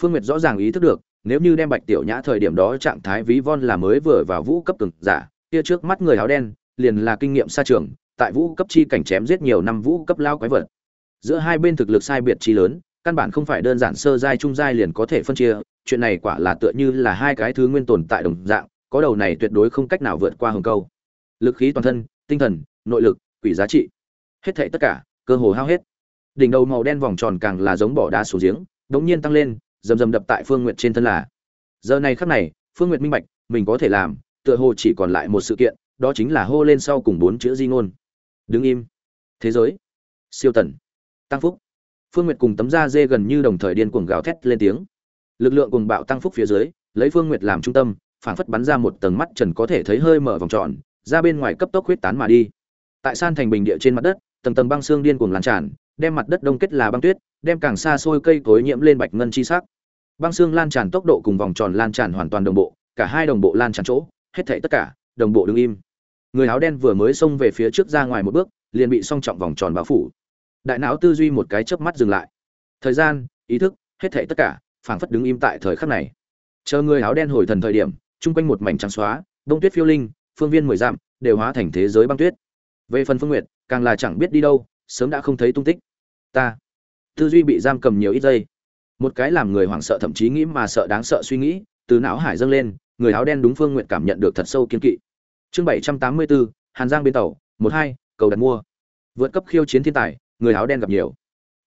Phương nguyệt rõ ràng ý thức được, nếu như đem bạch tiểu nhã thời điểm đó trạng thái ví von là mới vừa vào vũ cấp cường giả, kia trước mắt người áo đen, liền là kinh nghiệm xa trường, tại vũ cấp chi cảnh chém giết nhiều năm vũ cấp lao quái vật. Giữa hai bên thực lực sai biệt chi lớn căn bản không phải đơn giản sơ giai, trung giai liền có thể phân chia, chuyện này quả là tựa như là hai cái thứ nguyên tồn tại đồng dạng, có đầu này tuyệt đối không cách nào vượt qua hồng câu. Lực khí toàn thân, tinh thần, nội lực, quỷ giá trị, hết thảy tất cả, cơ hồ hao hết. Đỉnh đầu màu đen vòng tròn càng là giống bỏ đá xuống giếng đột nhiên tăng lên, rầm rầm đập tại phương nguyệt trên thân là. Giờ này khắc này, phương nguyệt minh bạch, mình có thể làm, tựa hồ chỉ còn lại một sự kiện, đó chính là hô lên sau cùng bốn chữ di ngôn. Đứng im. Thế giới. Siêu tần. Tăng phúc phương nguyệt cùng tấm da dê gần như đồng thời điên cuồng gào thét lên tiếng. Lực lượng cùng bạo tăng phúc phía dưới, lấy phương nguyệt làm trung tâm, phảng phất bắn ra một tầng mắt trần có thể thấy hơi mở vòng tròn, ra bên ngoài cấp tốc huyết tán mà đi. Tại san thành bình địa trên mặt đất, tầng tầng băng xương điên cuồng lan tràn, đem mặt đất đông kết là băng tuyết, đem càng xa xôi cây cối nhiễm lên bạch ngân chi sắc. Băng xương lan tràn tốc độ cùng vòng tròn lan tràn hoàn toàn đồng bộ, cả hai đồng bộ lan tràn chỗ, hết thảy tất cả, đồng bộ đứng im. Người áo đen vừa mới xông về phía trước ra ngoài một bước, liền bị song trọng vòng tròn bao phủ đại não tư duy một cái chớp mắt dừng lại. Thời gian, ý thức, hết thảy tất cả, phảng phất đứng im tại thời khắc này. Chờ người áo đen hồi thần thời điểm, chung quanh một mảnh trắng xóa, đông tuyết phiêu linh, phương viên mười dặm, đều hóa thành thế giới băng tuyết. Về phần phương nguyệt, càng là chẳng biết đi đâu, sớm đã không thấy tung tích. Ta, tư duy bị giam cầm nhiều ít giây. Một cái làm người hoảng sợ thậm chí nghĩ mà sợ đáng sợ suy nghĩ, từ não hải dâng lên, người áo đen đúng phương nguyện cảm nhận được thật sâu kiên kỵ. Chương bảy trăm tám mươi bốn hàn giang bên tàu, một hai, cầu đặt mua. Vượt cấp khiêu chiến thiên tài người áo đen gặp nhiều.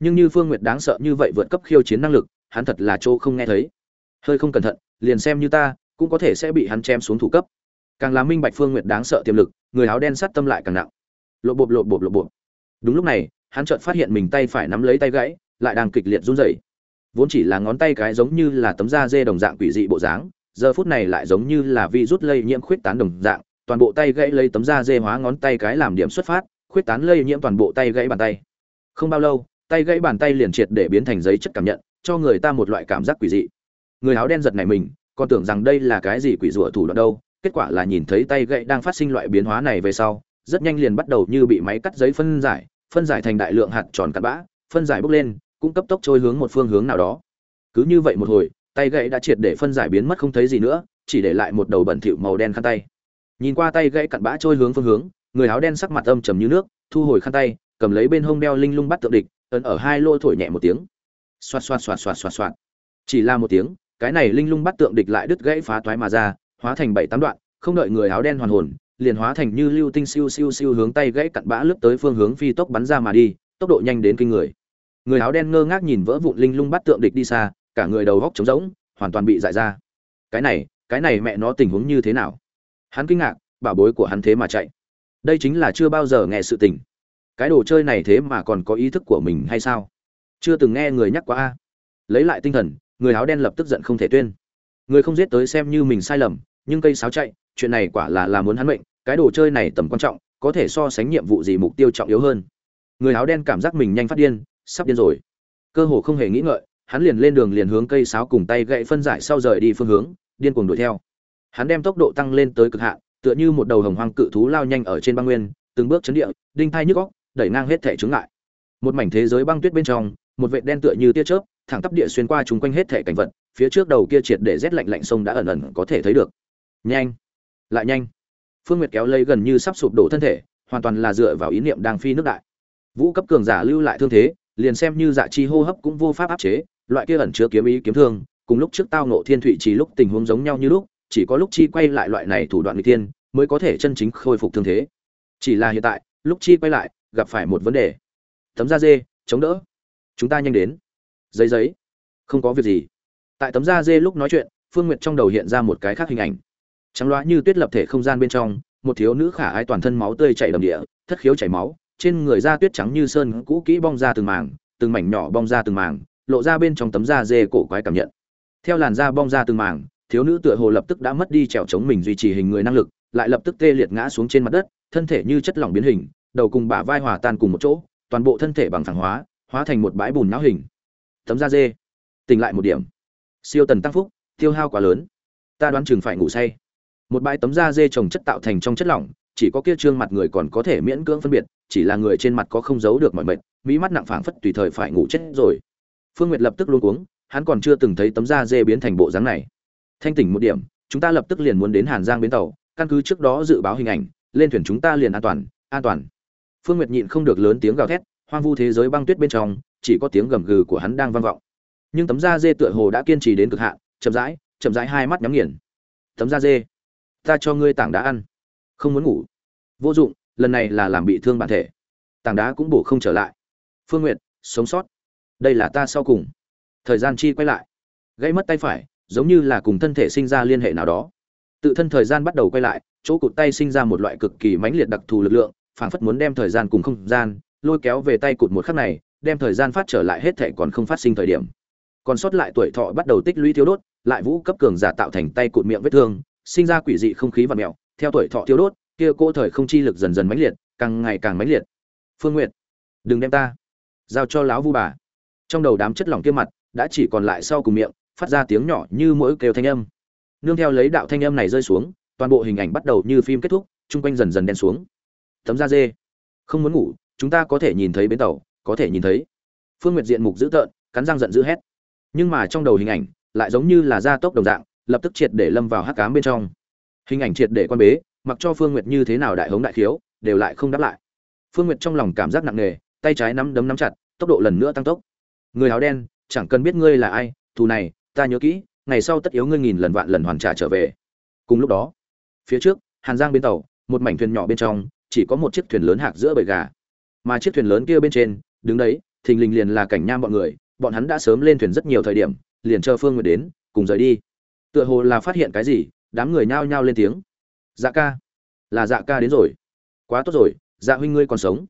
Nhưng như phương nguyệt đáng sợ như vậy vượt cấp khiêu chiến năng lực, hắn thật là chỗ không nghe thấy. Hơi không cẩn thận, liền xem như ta, cũng có thể sẽ bị hắn chém xuống thủ cấp. Càng là minh bạch phương nguyệt đáng sợ tiềm lực, người áo đen sát tâm lại càng nặng. Lộ bộp lộ bộp lộ bộp. Đúng lúc này, hắn chợt phát hiện mình tay phải nắm lấy tay gãy, lại đang kịch liệt run rẩy. Vốn chỉ là ngón tay cái giống như là tấm da dê đồng dạng quỷ dị bộ dáng, giờ phút này lại giống như là vi rút lây nhiễm khuyết tán đồng dạng, toàn bộ tay gãy lấy tấm da dê hóa ngón tay cái làm điểm xuất phát, khuyết tán lây nhiễm toàn bộ tay gãy bàn tay không bao lâu, tay gãy bàn tay liền triệt để biến thành giấy chất cảm nhận, cho người ta một loại cảm giác quỷ dị. Người áo đen giật này mình, còn tưởng rằng đây là cái gì quỷ rủa thủ đoạn đâu, kết quả là nhìn thấy tay gãy đang phát sinh loại biến hóa này về sau, rất nhanh liền bắt đầu như bị máy cắt giấy phân giải phân giải thành đại lượng hạt tròn cặn bã, phân giải bốc lên, cũng cấp tốc trôi hướng một phương hướng nào đó. Cứ như vậy một hồi, tay gãy đã triệt để phân giải biến mất không thấy gì nữa, chỉ để lại một đầu bẩn thỉu màu đen khăn tay. Nhìn qua tay gãy cặn bã trôi hướng phương hướng, người áo đen sắc mặt âm trầm như nước, thu hồi khăn tay cầm lấy bên hông đeo linh lung bắt tượng địch, ấn ở hai lô thổi nhẹ một tiếng. Xoạt xoạt xoạt xoạt xoạt xoạt. Chỉ là một tiếng, cái này linh lung bắt tượng địch lại đứt gãy phá toái mà ra, hóa thành bảy tám đoạn, không đợi người áo đen hoàn hồn, liền hóa thành như lưu tinh siêu siêu siêu hướng tay gãy cặn bã lướt tới phương hướng phi tốc bắn ra mà đi, tốc độ nhanh đến kinh người. Người áo đen ngơ ngác nhìn vỡ vụn linh lung bắt tượng địch đi xa, cả người đầu góc trống rỗng, hoàn toàn bị dại ra. Cái này cái này mẹ nó tình huống như thế nào? Hắn kinh ngạc, bảo bối của hắn thế mà chạy. Đây chính là chưa bao giờ nghe sự tình cái đồ chơi này thế mà còn có ý thức của mình hay sao? Chưa từng nghe người nhắc qua a. Lấy lại tinh thần, người áo đen lập tức giận không thể tuyên. Người không giết tới xem như mình sai lầm, nhưng cây sáo chạy, chuyện này quả là là muốn hắn mệnh, cái đồ chơi này tầm quan trọng, có thể so sánh nhiệm vụ gì mục tiêu trọng yếu hơn. Người áo đen cảm giác mình nhanh phát điên, sắp điên rồi. Cơ hồ không hề nghĩ ngợi, hắn liền lên đường liền hướng cây sáo cùng tay gậy phân giải sau rời đi phương hướng, điên cuồng đuổi theo. Hắn đem tốc độ tăng lên tới cực hạn, tựa như một đầu hồng hoang cự thú lao nhanh ở trên băng nguyên, từng bước chấn địa, đinh thai nhức góc đẩy ngang hết thể chướng ngại. Một mảnh thế giới băng tuyết bên trong, một vệt đen tựa như tia chớp, thẳng tắp địa xuyên qua chúng quanh hết thể cảnh vật, phía trước đầu kia triệt để rét lạnh lạnh sông đã ẩn ẩn có thể thấy được. Nhanh! Lại nhanh! Phương nguyệt kéo lấy gần như sắp sụp đổ thân thể, hoàn toàn là dựa vào ý niệm đang phi nước đại. Vũ cấp cường giả lưu lại thương thế, liền xem như dạ chi hô hấp cũng vô pháp áp chế, loại kia ẩn chứa kiếm ý kiếm thương, cùng lúc trước tao nộ thiên thụy chỉ lúc tình huống giống nhau như lúc, chỉ có lúc chi quay lại loại này thủ đoạn nguy tiên mới có thể chân chính khôi phục thương thế. Chỉ là hiện tại, lúc chi quay lại gặp phải một vấn đề. Tấm da dê, chống đỡ. Chúng ta nhanh đến. Giấy giấy. Không có việc gì. Tại tấm da dê lúc nói chuyện, phương nguyệt trong đầu hiện ra một cái khác hình ảnh. Trắng loá như tuyết lập thể không gian bên trong, một thiếu nữ khả ai toàn thân máu tươi chảy đầm địa, thất khiếu chảy máu, trên người da tuyết trắng như sơn cũ kỹ bong ra từng mảng, từng mảnh nhỏ bong ra từng mảng, lộ ra bên trong tấm da dê cổ quái cảm nhận. Theo làn da bong ra từng mảng, thiếu nữ tựa hồ lập tức đã mất đi trèo chống mình duy trì hình người năng lực, lại lập tức tê liệt ngã xuống trên mặt đất, thân thể như chất lỏng biến hình đầu cùng bả vai hòa tan cùng một chỗ, toàn bộ thân thể bằng phẳng hóa hóa thành một bãi bùn não hình. Tấm da dê. Tỉnh lại một điểm. Siêu tần tăng phúc, tiêu hao quá lớn. Ta đoán chừng phải ngủ say. Một bãi tấm da dê trồng chất tạo thành trong chất lỏng, chỉ có kia trương mặt người còn có thể miễn cưỡng phân biệt, chỉ là người trên mặt có không giấu được mọi mệt, mỹ mắt nặng phảng phất tùy thời phải ngủ chết rồi. Phương nguyệt lập tức luôn uống hắn còn chưa từng thấy tấm da dê biến thành bộ dáng này. Thanh tỉnh một điểm, chúng ta lập tức liền muốn đến hàn giang bến tàu, căn cứ trước đó dự báo hình ảnh, lên thuyền chúng ta liền an toàn an toàn phương nguyệt nhịn không được lớn tiếng gào thét, hoang vu thế giới băng tuyết bên trong, chỉ có tiếng gầm gừ của hắn đang vang vọng. Nhưng tấm da dê tựa hồ đã kiên trì đến cực hạn, chậm rãi chậm rãi hai mắt nhắm nghiền. Tấm da dê, ta cho ngươi tảng đá ăn. Không muốn ngủ. Vô dụng, lần này là làm bị thương bản thể. Tảng đá cũng bổ không trở lại. Phương n g u y ệ t sống sót. Đây là ta sau cùng. Thời gian chi quay lại. Gãy mất tay phải, giống như là cùng thân thể sinh ra liên hệ nào đó. Tự thân thời gian bắt đầu quay lại, chỗ cụt tay sinh ra một loại cực kỳ mãnh liệt đặc thù lực lượng phảng phất muốn đem thời gian cùng không gian lôi kéo về tay cụt một khắc này, đem thời gian phát trở lại hết thể còn không phát sinh thời điểm. Còn sót lại tuổi thọ bắt đầu tích lũy thiếu đốt, lại vũ cấp cường giả tạo thành tay cụt miệng vết thương, sinh ra quỷ dị không khí và mèo theo tuổi thọ thiếu đốt, kia cô thời không chi lực dần dần mãnh liệt, càng ngày càng mãnh liệt. Phương nguyệt, đừng đem ta giao cho lão vu bà. Trong đầu đám chất lỏng kia mặt đã chỉ còn lại sau cùng miệng, phát ra tiếng nhỏ như mỗi kêu thanh âm. Nương theo lấy đạo thanh âm này rơi xuống, toàn bộ hình ảnh bắt đầu như phim kết thúc, chung quanh dần dần đen xuống tấm da dê. Không muốn ngủ, chúng ta có thể nhìn thấy bến tàu, có thể nhìn thấy. Phương nguyệt diện mục dữ tợn, cắn răng giận dữ hét. Nhưng mà trong đầu hình ảnh lại giống như là gia tốc đồng dạng, lập tức triệt để lâm vào hắc cám bên trong. Hình ảnh triệt để quan bế, mặc cho phương nguyệt như thế nào đại hống đại khiếu, đều lại không đáp lại. Phương nguyệt trong lòng cảm giác nặng nề, tay trái nắm đấm nắm chặt, tốc độ lần nữa tăng tốc. Người áo đen, chẳng cần biết ngươi là ai, thù này, ta nhớ kỹ, ngày sau tất yếu ngươi nghìn lần vạn lần hoàn trả trở về. Cùng lúc đó, phía trước, hàn giang bên tàu, một mảnh thuyền nhỏ bên trong chỉ có một chiếc thuyền lớn hạc giữa bầy gà. Mà chiếc thuyền lớn kia bên trên, đứng đấy, thình lình liền là cảnh nham bọn người, bọn hắn đã sớm lên thuyền rất nhiều thời điểm, liền chờ phương nguyệt đến, cùng rời đi. Tựa hồ là phát hiện cái gì, đám người nhao nhao lên tiếng. Dạ ca. Là dạ ca đến rồi. Quá tốt rồi dạ huynh ngươi còn sống.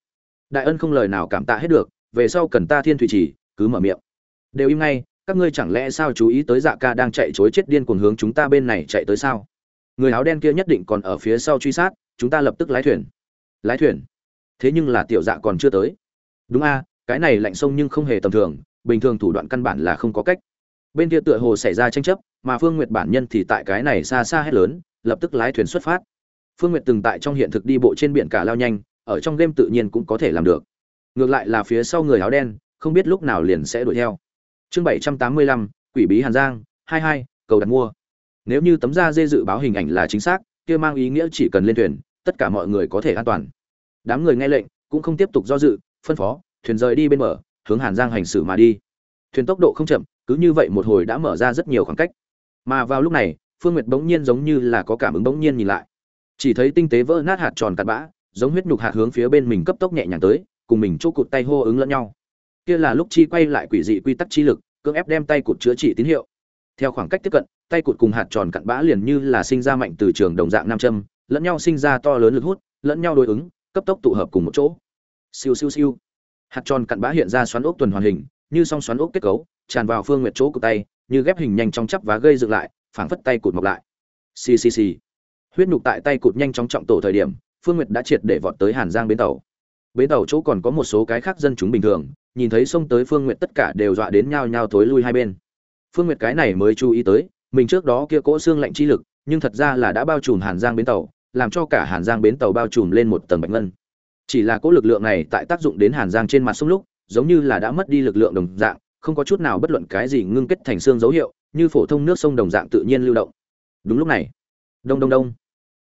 Đại ân không lời nào cảm tạ hết được, về sau cần ta thiên thủy trì cứ mở miệng. Đều im ngay, các ngươi chẳng lẽ sao chú ý tới dạ ca đang chạy chối chết điên cuồng hướng chúng ta bên này chạy tới sao? Người áo đen kia nhất định còn ở phía sau truy sát, chúng ta lập tức lái thuyền lái thuyền. Thế nhưng là tiểu dạ còn chưa tới. Đúng a, cái này lạnh sông nhưng không hề tầm thường, bình thường thủ đoạn căn bản là không có cách. Bên kia tựa hồ xảy ra tranh chấp, mà phương nguyệt bản nhân thì tại cái này xa xa hết lớn, lập tức lái thuyền xuất phát. Phương nguyệt từng tại trong hiện thực đi bộ trên biển cả lao nhanh, ở trong game tự nhiên cũng có thể làm được. Ngược lại là phía sau người áo đen, không biết lúc nào liền sẽ đuổi theo. Chương bảy trăm tám mươi lăm, quỷ bí hàn giang, hai hai, cầu đặt mua. Nếu như tấm da dê dự báo hình ảnh là chính xác, kia mang ý nghĩa chỉ cần lên thuyền tất cả mọi người có thể an toàn. Đám người nghe lệnh, cũng không tiếp tục do dự, phân phó, thuyền rời đi bên bờ, hướng hàn giang hành xử mà đi. Thuyền tốc độ không chậm, cứ như vậy một hồi đã mở ra rất nhiều khoảng cách. Mà vào lúc này, phương nguyệt bỗng nhiên giống như là có cảm ứng bỗng nhiên nhìn lại. Chỉ thấy tinh tế vỡ nát hạt tròn cặn bã, giống huyết nhục hạt hướng phía bên mình cấp tốc nhẹ nhàng tới, cùng mình chỗ cụt tay hô ứng lẫn nhau. Kia là lúc chi quay lại quỷ dị quy tắc chi lực, cưỡng ép đem tay cụt chữa trị tín hiệu. Theo khoảng cách tiếp cận, tay cụt cùng hạt tròn cặn bã liền như là sinh ra mạnh từ trường đồng dạng nam châm lẫn nhau sinh ra to lớn lực hút, lẫn nhau đối ứng, cấp tốc tụ hợp cùng một chỗ. Siêu siêu siêu. Hạt tròn cặn bã hiện ra xoắn ốc tuần hoàn hình, như song xoắn ốc kết cấu, tràn vào phương nguyệt chỗ của tay, như ghép hình nhanh chóng chắp và gây dựng lại, phảng phất tay cụt mọc lại. Xì xì xì. Huyết nhục tại tay cụt nhanh chóng trọng tổ thời điểm, phương nguyệt đã triệt để vọt tới hàn giang bến tàu. Bến tàu chỗ còn có một số cái khác dân chúng bình thường, nhìn thấy xông tới phương nguyệt tất cả đều dọa đến nhao nhao thối lui hai bên. Phương nguyệt cái này mới chú ý tới, mình trước đó kia cỗ xương lạnh chi lực, nhưng thật ra là đã bao trùm hàn giang bến tàu làm cho cả hàn giang bến tàu bao trùm lên một tầng bạch ngân. Chỉ là cỗ lực lượng này tại tác dụng đến hàn giang trên mặt sông lúc, giống như là đã mất đi lực lượng đồng dạng, không có chút nào bất luận cái gì ngưng kết thành xương dấu hiệu, như phổ thông nước sông đồng dạng tự nhiên lưu động. Đúng lúc này, đông đông đông,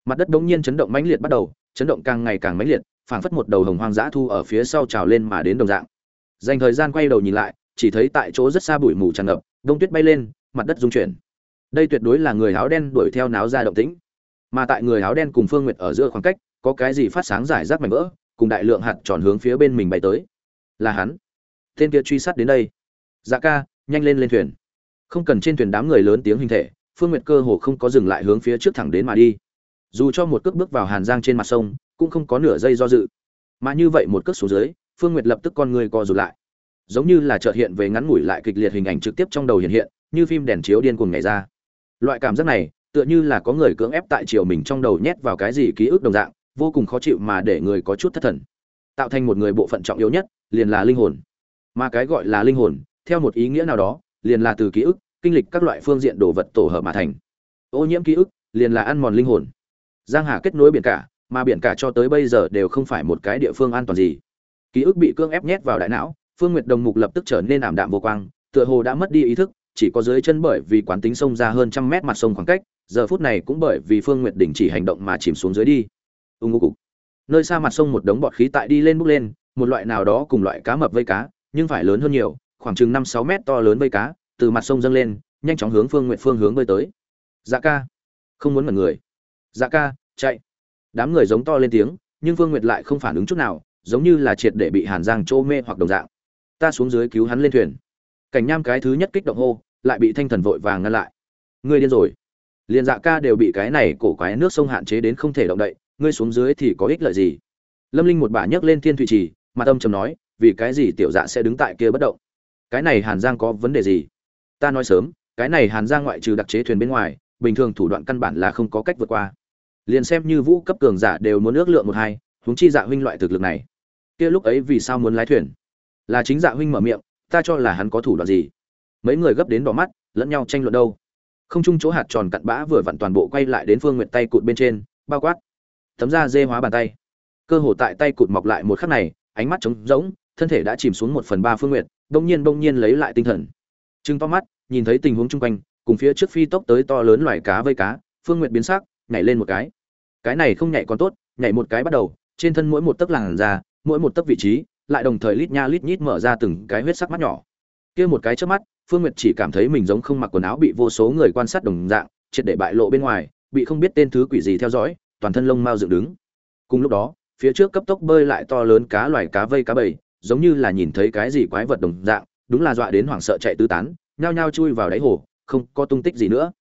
mặt đất đống nhiên chấn động mãnh liệt bắt đầu, chấn động càng ngày càng mãnh liệt, phảng phất một đầu hồng hoang dã thu ở phía sau trào lên mà đến đồng dạng. Dành thời gian quay đầu nhìn lại, chỉ thấy tại chỗ rất xa bụi mù tràn ngập, đông tuyết bay lên, mặt đất rung chuyển. Đây tuyệt đối là người áo đen đuổi theo náo ra động tĩnh mà tại người áo đen cùng phương nguyệt ở giữa khoảng cách, có cái gì phát sáng giải rác mảnh vỡ, cùng đại lượng hạt tròn hướng phía bên mình bay tới. Là hắn. Tên kia truy sát đến đây. Dạ ca, nhanh lên lên thuyền. Không cần trên thuyền đám người lớn tiếng hình thể, phương nguyệt cơ hồ không có dừng lại hướng phía trước thẳng đến mà đi. Dù cho một cước bước vào hàn giang trên mặt sông, cũng không có nửa giây do dự. Mà như vậy một cước xuống dưới, phương nguyệt lập tức con người co rụt lại. Giống như là chợt hiện về ngắn ngủi lại kịch liệt hình ảnh trực tiếp trong đầu hiện hiện, như phim đèn chiếu điên cuồng nhảy ra. Loại cảm giác này tựa như là có người cưỡng ép tại chiều mình trong đầu nhét vào cái gì ký ức đồng dạng, vô cùng khó chịu mà để người có chút thất thần. Tạo thành một người bộ phận trọng yếu nhất, liền là linh hồn. Mà cái gọi là linh hồn, theo một ý nghĩa nào đó, liền là từ ký ức, kinh lịch các loại phương diện đồ vật tổ hợp mà thành. Ô nhiễm ký ức, liền là ăn mòn linh hồn. Giang hà kết nối biển cả, mà biển cả cho tới bây giờ đều không phải một cái địa phương an toàn gì. Ký ức bị cưỡng ép nhét vào đại não, phương nguyệt đồng mục lập tức trở nên ảm đạm vô quang, tựa hồ đã mất đi ý thức, chỉ có dưới chân bởi vì quán tính sông ra hơn trăm mét mặt sông khoảng cách giờ phút này cũng bởi vì phương nguyệt đình chỉ hành động mà chìm xuống dưới đi. Ưng ngô cục. Nơi xa mặt sông một đống bọt khí tại đi lên bốc lên, một loại nào đó cùng loại cá mập vây cá, nhưng phải lớn hơn nhiều, khoảng chừng năm sáu mét to lớn vây cá, từ mặt sông dâng lên, nhanh chóng hướng phương nguyện phương hướng bơi tới. Dạ ca. Không muốn mật người. Dạ ca, chạy. Đám người giống to lên tiếng, nhưng phương nguyệt lại không phản ứng chút nào, giống như là triệt để bị hàn giang trô mê hoặc đồng dạng. Ta xuống dưới cứu hắn lên thuyền. Cảnh nham cái thứ nhất kích động hô, lại bị thanh thần vội vàng ngăn lại. Ngươi điên rồi liền dạ ca đều bị cái này cổ quái nước sông hạn chế đến không thể động đậy, ngươi xuống dưới thì có ích lợi gì? Lâm linh một bà nhấc lên thiên thụy trì mà tâm trầm nói, vì cái gì tiểu dạ sẽ đứng tại kia bất động? Cái này hàn giang có vấn đề gì? Ta nói sớm, cái này hàn giang ngoại trừ đặc chế thuyền bên ngoài, bình thường thủ đoạn căn bản là không có cách vượt qua. Liền xem như vũ cấp cường giả đều muốn ước lượng một hai, huống chi dạ huynh loại thực lực này. Kia lúc ấy vì sao muốn lái thuyền? Là chính dạ huynh mở miệng, ta cho là hắn có thủ đoạn gì? Mấy người gấp đến đỏ mắt, lẫn nhau tranh luận đâu? Không chung chỗ hạt tròn cặn bã vừa vặn toàn bộ quay lại đến phương nguyện tay cụt bên trên, bao quát. Tấm da dê hóa bàn tay. Cơ hồ tại tay cụt mọc lại một khắc này, ánh mắt trống rỗng, thân thể đã chìm xuống một phần ba phương nguyện bỗng nhiên bỗng nhiên lấy lại tinh thần. Trừng to mắt, nhìn thấy tình huống chung quanh, cùng phía trước phi tốc tới to lớn loài cá vây cá, phương nguyện biến sắc, nhảy lên một cái. Cái này không nhảy còn tốt, nhảy một cái bắt đầu, trên thân mỗi một tấc làn da, mỗi một tấc vị trí, lại đồng thời lít nha lít nhít mở ra từng cái huyết sắc mắt nhỏ. Kia một cái trước mắt phương nguyệt chỉ cảm thấy mình giống không mặc quần áo bị vô số người quan sát đồng dạng triệt để bại lộ bên ngoài bị không biết tên thứ quỷ gì theo dõi toàn thân lông mao dựng đứng. Cùng lúc đó phía trước cấp tốc bơi lại to lớn cá loài cá vây cá bầy giống như là nhìn thấy cái gì quái vật đồng dạng đúng là dọa đến hoảng sợ chạy tứ tán nhao nhao chui vào đáy hồ không có tung tích gì nữa.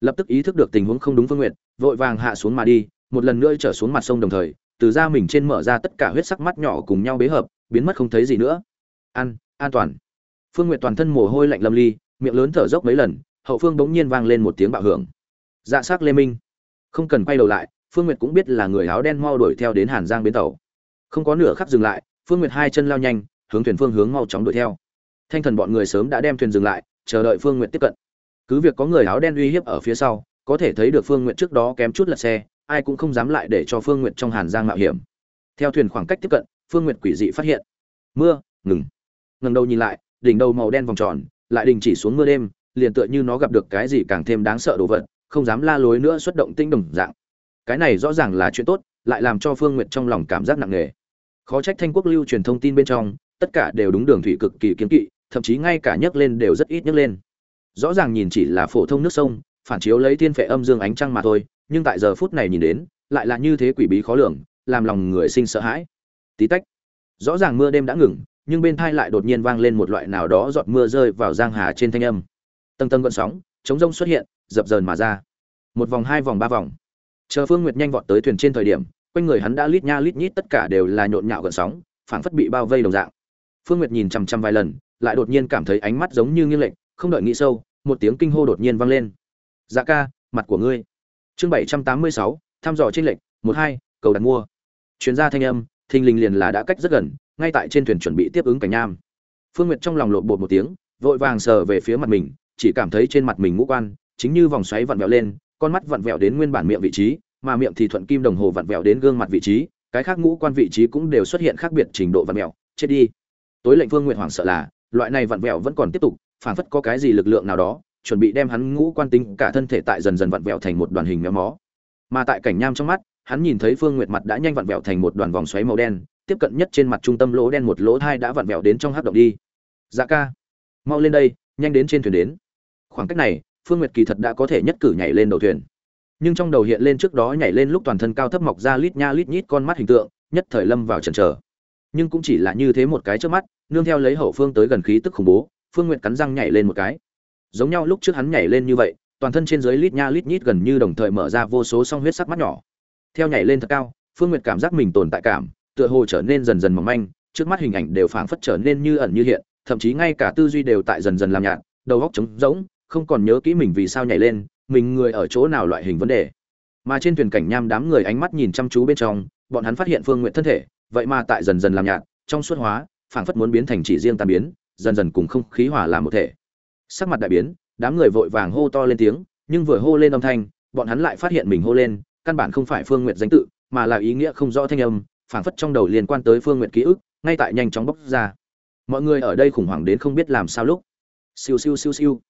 Lập tức ý thức được tình huống không đúng phương Nguyệt, vội vàng hạ xuống mà đi một lần nữa trở xuống mặt sông đồng thời từ da mình trên mở ra tất cả huyết sắc mắt nhỏ cùng nhau bế hợp biến mất không thấy gì nữa. An an toàn phương Nguyệt toàn thân mồ hôi lạnh lâm ly, miệng lớn thở dốc mấy lần, hậu phương bỗng nhiên vang lên một tiếng bạo hưởng. Dạ sắc lê minh. Không cần quay đầu lại, phương nguyệt cũng biết là người áo đen mau đuổi theo đến hàn giang bến tàu. Không có nửa khắc dừng lại, phương nguyệt hai chân lao nhanh, hướng thuyền phương hướng mau chóng đuổi theo. Thanh thần bọn người sớm đã đem thuyền dừng lại, chờ đợi phương nguyệt tiếp cận. Cứ việc có người áo đen uy hiếp ở phía sau, có thể thấy được phương nguyệt trước đó kém chút lật xe, ai cũng không dám lại để cho phương nguyệt trong hàn giang mạo hiểm. Theo thuyền khoảng cách tiếp cận, phương nguyệt quỷ dị phát hiện. Mưa, ngừng. Ngẩng đầu nhìn lại đỉnh đầu màu đen vòng tròn, lại đình chỉ xuống mưa đêm, liền tựa như nó gặp được cái gì càng thêm đáng sợ đồ vật, không dám la lối nữa xuất động tinh đồng dạng. Cái này rõ ràng là chuyện tốt, lại làm cho phương nguyệt trong lòng cảm giác nặng nề. Khó trách thanh quốc lưu truyền thông tin bên trong, tất cả đều đúng đường thủy cực kỳ kiếm kỵ, thậm chí ngay cả nhấc lên đều rất ít nhấc lên. Rõ ràng nhìn chỉ là phổ thông nước sông, phản chiếu lấy thiên phệ âm dương ánh trăng mà thôi, nhưng tại giờ phút này nhìn đến, lại là như thế quỷ bí khó lường, làm lòng người sinh sợ hãi. Tí tách, rõ ràng mưa đêm đã ngừng nhưng bên thai lại đột nhiên vang lên một loại nào đó giọt mưa rơi vào giang hà trên thanh âm. Tầng tầng gợn sóng chống rông xuất hiện, dập dờn mà ra. Một vòng, hai vòng, ba vòng. Chờ phương nguyệt nhanh vọt tới thuyền trên thời điểm, quanh người hắn đã lít nha lít nhít tất cả đều là nhộn nhạo gợn sóng, phảng phất bị bao vây đồng dạng. Phương nguyệt nhìn chằm chằm vài lần, lại đột nhiên cảm thấy ánh mắt giống như nghiêng lệch, không đợi nghĩ sâu, một tiếng kinh hô đột nhiên vang lên. Dạ ca, mặt của ngươi. Chương bảy trăm tám mươi sáu, thăm dò trên lệnh một hai, cầu đặt mua. Chuyên gia thanh âm, thình lình liền là đã cách rất gần ngay tại trên thuyền chuẩn bị tiếp ứng cảnh nham. Phương nguyệt trong lòng lộn bột một tiếng, vội vàng sờ về phía mặt mình, chỉ cảm thấy trên mặt mình ngũ quan, chính như vòng xoáy vặn vẹo lên, con mắt vặn vẹo đến nguyên bản miệng vị trí, mà miệng thì thuận kim đồng hồ vặn vẹo đến gương mặt vị trí, cái khác ngũ quan vị trí cũng đều xuất hiện khác biệt trình độ vặn vẹo, chết đi. Tối lệnh phương nguyện hoảng sợ là, loại này vặn vẹo vẫn còn tiếp tục phản phất có cái gì lực lượng nào đó, chuẩn bị đem hắn ngũ quan tính cả thân thể tại dần dần vặn vẹo thành một đoàn hình méo mó. Mà tại cảnh nham trong mắt, hắn nhìn thấy phương nguyệt mặt đã nhanh vặn vẹo thành một đoàn vòng xoáy màu đen tiếp cận nhất trên mặt trung tâm lỗ đen một lỗ thai đã vặn vẹo đến trong hắc động đi. Dạ ca, mau lên đây, nhanh đến trên thuyền đến. Khoảng cách này, phương nguyệt kỳ thật đã có thể nhất cử nhảy lên đầu thuyền. Nhưng trong đầu hiện lên trước đó nhảy lên lúc toàn thân cao thấp mọc ra lít nha lít nhít con mắt hình tượng, nhất thời lâm vào chần chờ. Nhưng cũng chỉ là như thế một cái trước mắt, nương theo lấy hậu phương tới gần khí tức khủng bố, phương nguyệt cắn răng nhảy lên một cái. Giống nhau lúc trước hắn nhảy lên như vậy, toàn thân trên dưới lít nha lít nhít gần như đồng thời mở ra vô số song huyết sắc mắt nhỏ. Theo nhảy lên thật cao, phương nguyệt cảm giác mình tồn tại cảm tựa hồ trở nên dần dần mỏng manh, trước mắt hình ảnh đều phảng phất trở nên như ẩn như hiện, thậm chí ngay cả tư duy đều tại dần dần làm nhạt, đầu óc trống rỗng, không còn nhớ kỹ mình vì sao nhảy lên, mình người ở chỗ nào loại hình vấn đề. Mà trên thuyền cảnh nham đám người ánh mắt nhìn chăm chú bên trong, bọn hắn phát hiện phương nguyện thân thể, vậy mà tại dần dần làm nhạt, trong suốt hóa, phảng phất muốn biến thành chỉ riêng tan biến, dần dần cùng không khí hòa làm một thể. Sắc mặt đại biến, đám người vội vàng hô to lên tiếng, nhưng vừa hô lên âm thanh, bọn hắn lại phát hiện mình hô lên, căn bản không phải phương nguyện danh tự, mà là ý nghĩa không rõ thanh âm phảng phất trong đầu liên quan tới phương nguyện ký ức, ngay tại nhanh chóng bốc ra. Mọi người ở đây khủng hoảng đến không biết làm sao lúc. Siêu siêu siêu siêu.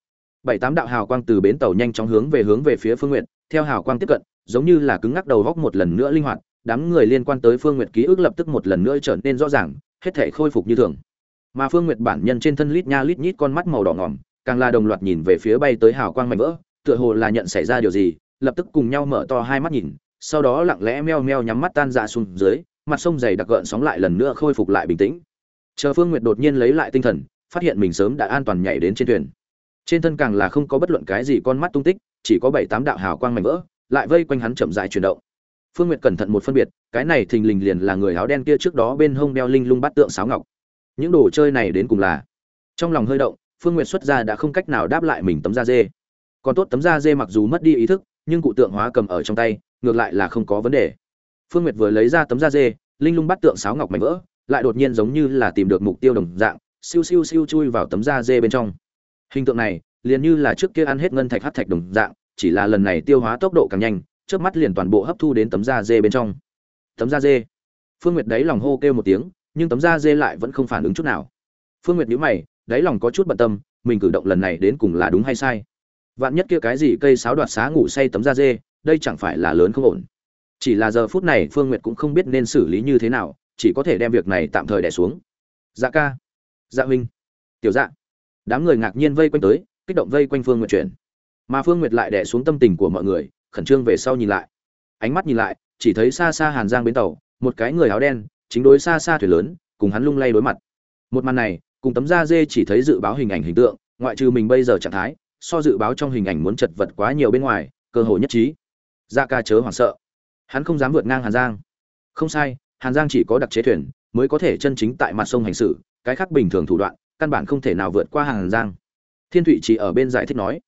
Bảy tám đạo hào quang từ bến tàu nhanh chóng hướng về hướng về phía phương nguyện theo hào quang tiếp cận, giống như là cứng ngắc đầu góc một lần nữa linh hoạt, đám người liên quan tới phương nguyện ký ức lập tức một lần nữa trở nên rõ ràng, hết thể khôi phục như thường. Mà phương nguyệt bản nhân trên thân lít nha lít nhít con mắt màu đỏ ngỏm, càng là đồng loạt nhìn về phía bay tới hào quang mạnh vỡ, tựa hồ là nhận xảy ra điều gì, lập tức cùng nhau mở to hai mắt nhìn, sau đó lặng lẽ meo meo nhắm mắt tan ra xuống dưới mặt sông dày đặc gợn sóng lại lần nữa khôi phục lại bình tĩnh. Chờ phương nguyệt đột nhiên lấy lại tinh thần, phát hiện mình sớm đã an toàn nhảy đến trên thuyền. Trên thân càng là không có bất luận cái gì con mắt tung tích, chỉ có bảy tám đạo hào quang mảnh vỡ, lại vây quanh hắn chậm rãi chuyển động. Phương nguyệt cẩn thận một phân biệt, cái này thình lình liền là người áo đen kia trước đó bên hông đeo linh lung bắt tượng sáo ngọc. Những đồ chơi này đến cùng là trong lòng hơi động, phương nguyệt xuất ra đã không cách nào đáp lại mình tấm da dê. Còn tốt tấm da dê mặc dù mất đi ý thức, nhưng cụ tượng hóa cầm ở trong tay, ngược lại là không có vấn đề phương nguyệt vừa lấy ra tấm da dê, linh lung bắt tượng sáo ngọc mảnh vỡ, lại đột nhiên giống như là tìm được mục tiêu đồng dạng, siêu siêu siêu chui vào tấm da dê bên trong. Hình tượng này, liền như là trước kia ăn hết ngân thạch hắc thạch đồng dạng, chỉ là lần này tiêu hóa tốc độ càng nhanh chớp mắt liền toàn bộ hấp thu đến tấm da dê bên trong. Tấm da dê. Phương nguyệt đáy lòng hô kêu một tiếng, nhưng tấm da dê lại vẫn không phản ứng chút nào. Phương nguyệt nhíu mày, đáy lòng có chút bận tâm, mình cử động lần này đến cùng là đúng hay sai? Vạn nhất kia cái gì cây sáo đoạt xá ngủ say tấm da dê, đây chẳng phải là lớn không ổn chỉ là giờ phút này phương nguyệt cũng không biết nên xử lý như thế nào, chỉ có thể đem việc này tạm thời đẻ xuống. Dạ ca. Dạ huynh. Tiểu dạ. Đám người ngạc nhiên vây quanh tới, kích động vây quanh phương nguyệt chuyển. Mà phương nguyệt lại đẻ xuống tâm tình của mọi người, khẩn trương về sau nhìn lại. Ánh mắt nhìn lại, chỉ thấy xa xa hàn giang bến tàu, một cái người áo đen, chính đối xa xa thuyền lớn, cùng hắn lung lay đối mặt. Một màn này, cùng tấm da dê chỉ thấy dự báo hình ảnh hình tượng, ngoại trừ mình bây giờ trạng thái, so dự báo trong hình ảnh muốn chật vật quá nhiều bên ngoài, cơ hội nhất trí. Dạ ca chớ hoảng sợ hắn không dám vượt ngang hàn giang. Không sai, hàn giang chỉ có đặc chế thuyền mới có thể chân chính tại mặt sông hành xử, cái khác bình thường thủ đoạn, căn bản không thể nào vượt qua hàn giang. Thiên thụy chỉ ở bên giải thích nói,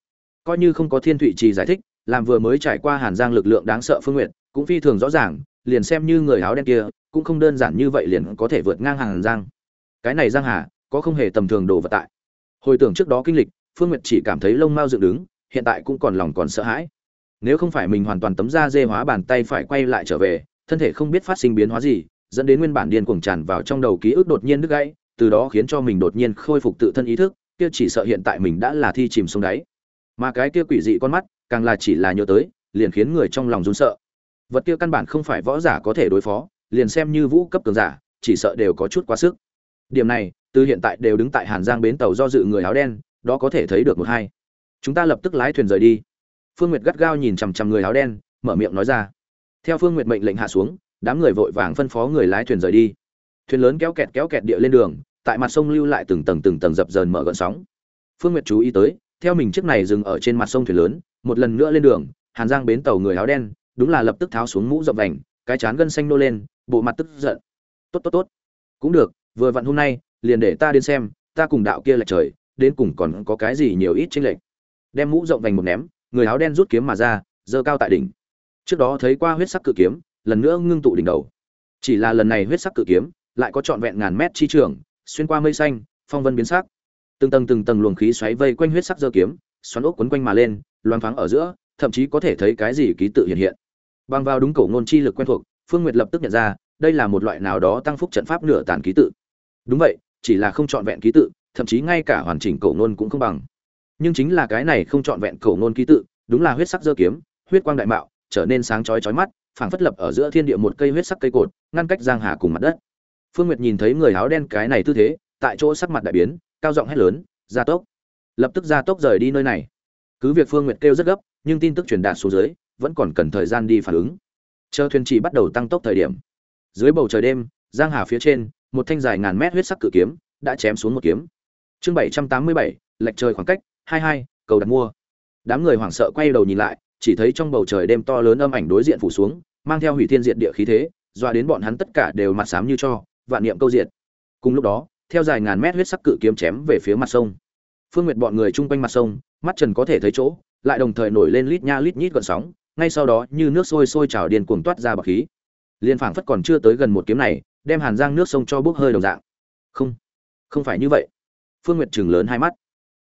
coi như không có thiên thụy chỉ giải thích, làm vừa mới trải qua hàn giang lực lượng đáng sợ phương nguyện cũng phi thường rõ ràng, liền xem như người áo đen kia, cũng không đơn giản như vậy liền có thể vượt ngang hàn giang. Cái này giang hà, có không hề tầm thường đồ vật tại. Hồi tưởng trước đó kinh lịch, phương nguyệt chỉ cảm thấy lông mao dựng đứng, hiện tại cũng còn lòng còn sợ hãi nếu không phải mình hoàn toàn tấm da dê hóa bàn tay phải quay lại trở về, thân thể không biết phát sinh biến hóa gì, dẫn đến nguyên bản điên cuồng tràn vào trong đầu ký ức đột nhiên đứt gãy, từ đó khiến cho mình đột nhiên khôi phục tự thân ý thức, kia chỉ sợ hiện tại mình đã là thi chìm xuống đáy. Mà cái kia quỷ dị con mắt, càng là chỉ là nhớ tới, liền khiến người trong lòng run sợ. Vật kia căn bản không phải võ giả có thể đối phó, liền xem như vũ cấp cường giả, chỉ sợ đều có chút quá sức. Điểm này, từ hiện tại đều đứng tại hàn giang bến tàu do dự người áo đen, đó có thể thấy được một hai. Chúng ta lập tức lái thuyền rời đi phương nguyệt gắt gao nhìn chằm chằm người áo đen, mở miệng nói ra. Theo phương nguyệt mệnh lệnh hạ xuống, đám người vội vàng phân phó người lái thuyền rời đi. Thuyền lớn kéo kẹt kéo kẹt địa lên đường, tại mặt sông lưu lại từng tầng từng tầng dập dờn mở gợn sóng. Phương nguyệt chú ý tới, theo mình chiếc này dừng ở trên mặt sông thuyền lớn, một lần nữa lên đường, hàn giang bến tàu người áo đen, đúng là lập tức tháo xuống mũ rộng vành, cái chán gân xanh nô lên, bộ mặt tức giận. Tốt tốt tốt. Cũng được, vừa vặn hôm nay, liền để ta đến xem, ta cùng đạo kia là trời, đến cùng còn có cái gì nhiều ít chênh lệch. Đem mũ rộng vành một ném người áo đen rút kiếm mà ra, giơ cao tại đỉnh. Trước đó thấy qua huyết sắc cự kiếm, lần nữa ngưng tụ đỉnh đầu. Chỉ là lần này huyết sắc cự kiếm lại có trọn vẹn ngàn mét chi trường, xuyên qua mây xanh, phong vân biến sắc. Từng tầng từng tầng luồng khí xoáy vây quanh huyết sắc giơ kiếm, xoắn ốc quấn quanh mà lên loan thoáng ở giữa, thậm chí có thể thấy cái gì ký tự hiện hiện. Bằng vào đúng cổ ngôn chi lực quen thuộc, phương nguyệt lập tức nhận ra, đây là một loại nào đó tăng phúc trận pháp nửa tàn ký tự. Đúng vậy, chỉ là không trọn vẹn ký tự, thậm chí ngay cả hoàn chỉnh cổ ngôn cũng không bằng nhưng chính là cái này không trọn vẹn cổ ngôn ký tự, đúng là huyết sắc dơ kiếm, huyết quang đại mạo, trở nên sáng chói chói mắt, phảng phất lập ở giữa thiên địa một cây huyết sắc cây cột, ngăn cách giang hà cùng mặt đất. Phương nguyệt nhìn thấy người áo đen cái này tư thế, tại chỗ sắc mặt đại biến, cao giọng hét lớn, gia tốc! Lập tức gia tốc rời đi nơi này. Cứ việc phương nguyệt kêu rất gấp, nhưng tin tức truyền đạt xuống dưới, vẫn còn cần thời gian đi phản ứng. Chờ thuyền chỉ bắt đầu tăng tốc thời điểm. Dưới bầu trời đêm, giang hà phía trên, một thanh dài ngàn mét huyết sắc cự kiếm, đã chém xuống một kiếm. Chương bảy trăm tám mươi bảy, lệch trời khoảng cách hai hai, cầu đặt mua. Đám người hoảng sợ quay đầu nhìn lại, chỉ thấy trong bầu trời đêm to lớn âm ảnh đối diện phủ xuống, mang theo hủy thiên diện địa khí thế doa đến bọn hắn tất cả đều mặt xám như cho, vạn niệm câu diện cùng lúc đó, theo dài ngàn mét huyết sắc cự kiếm chém về phía mặt sông. Phương nguyệt bọn người chung quanh mặt sông, mắt trần có thể thấy chỗ, lại đồng thời nổi lên lít nha lít nhít gọn sóng, ngay sau đó như nước sôi sôi trào điên cuồng toát ra bọc khí. Liên phảng phất còn chưa tới gần một kiếm này, đem hàn giang nước sông cho bốc hơi đồng dạng. Không không phải như vậy. Phương nguyệt chừng lớn hai mắt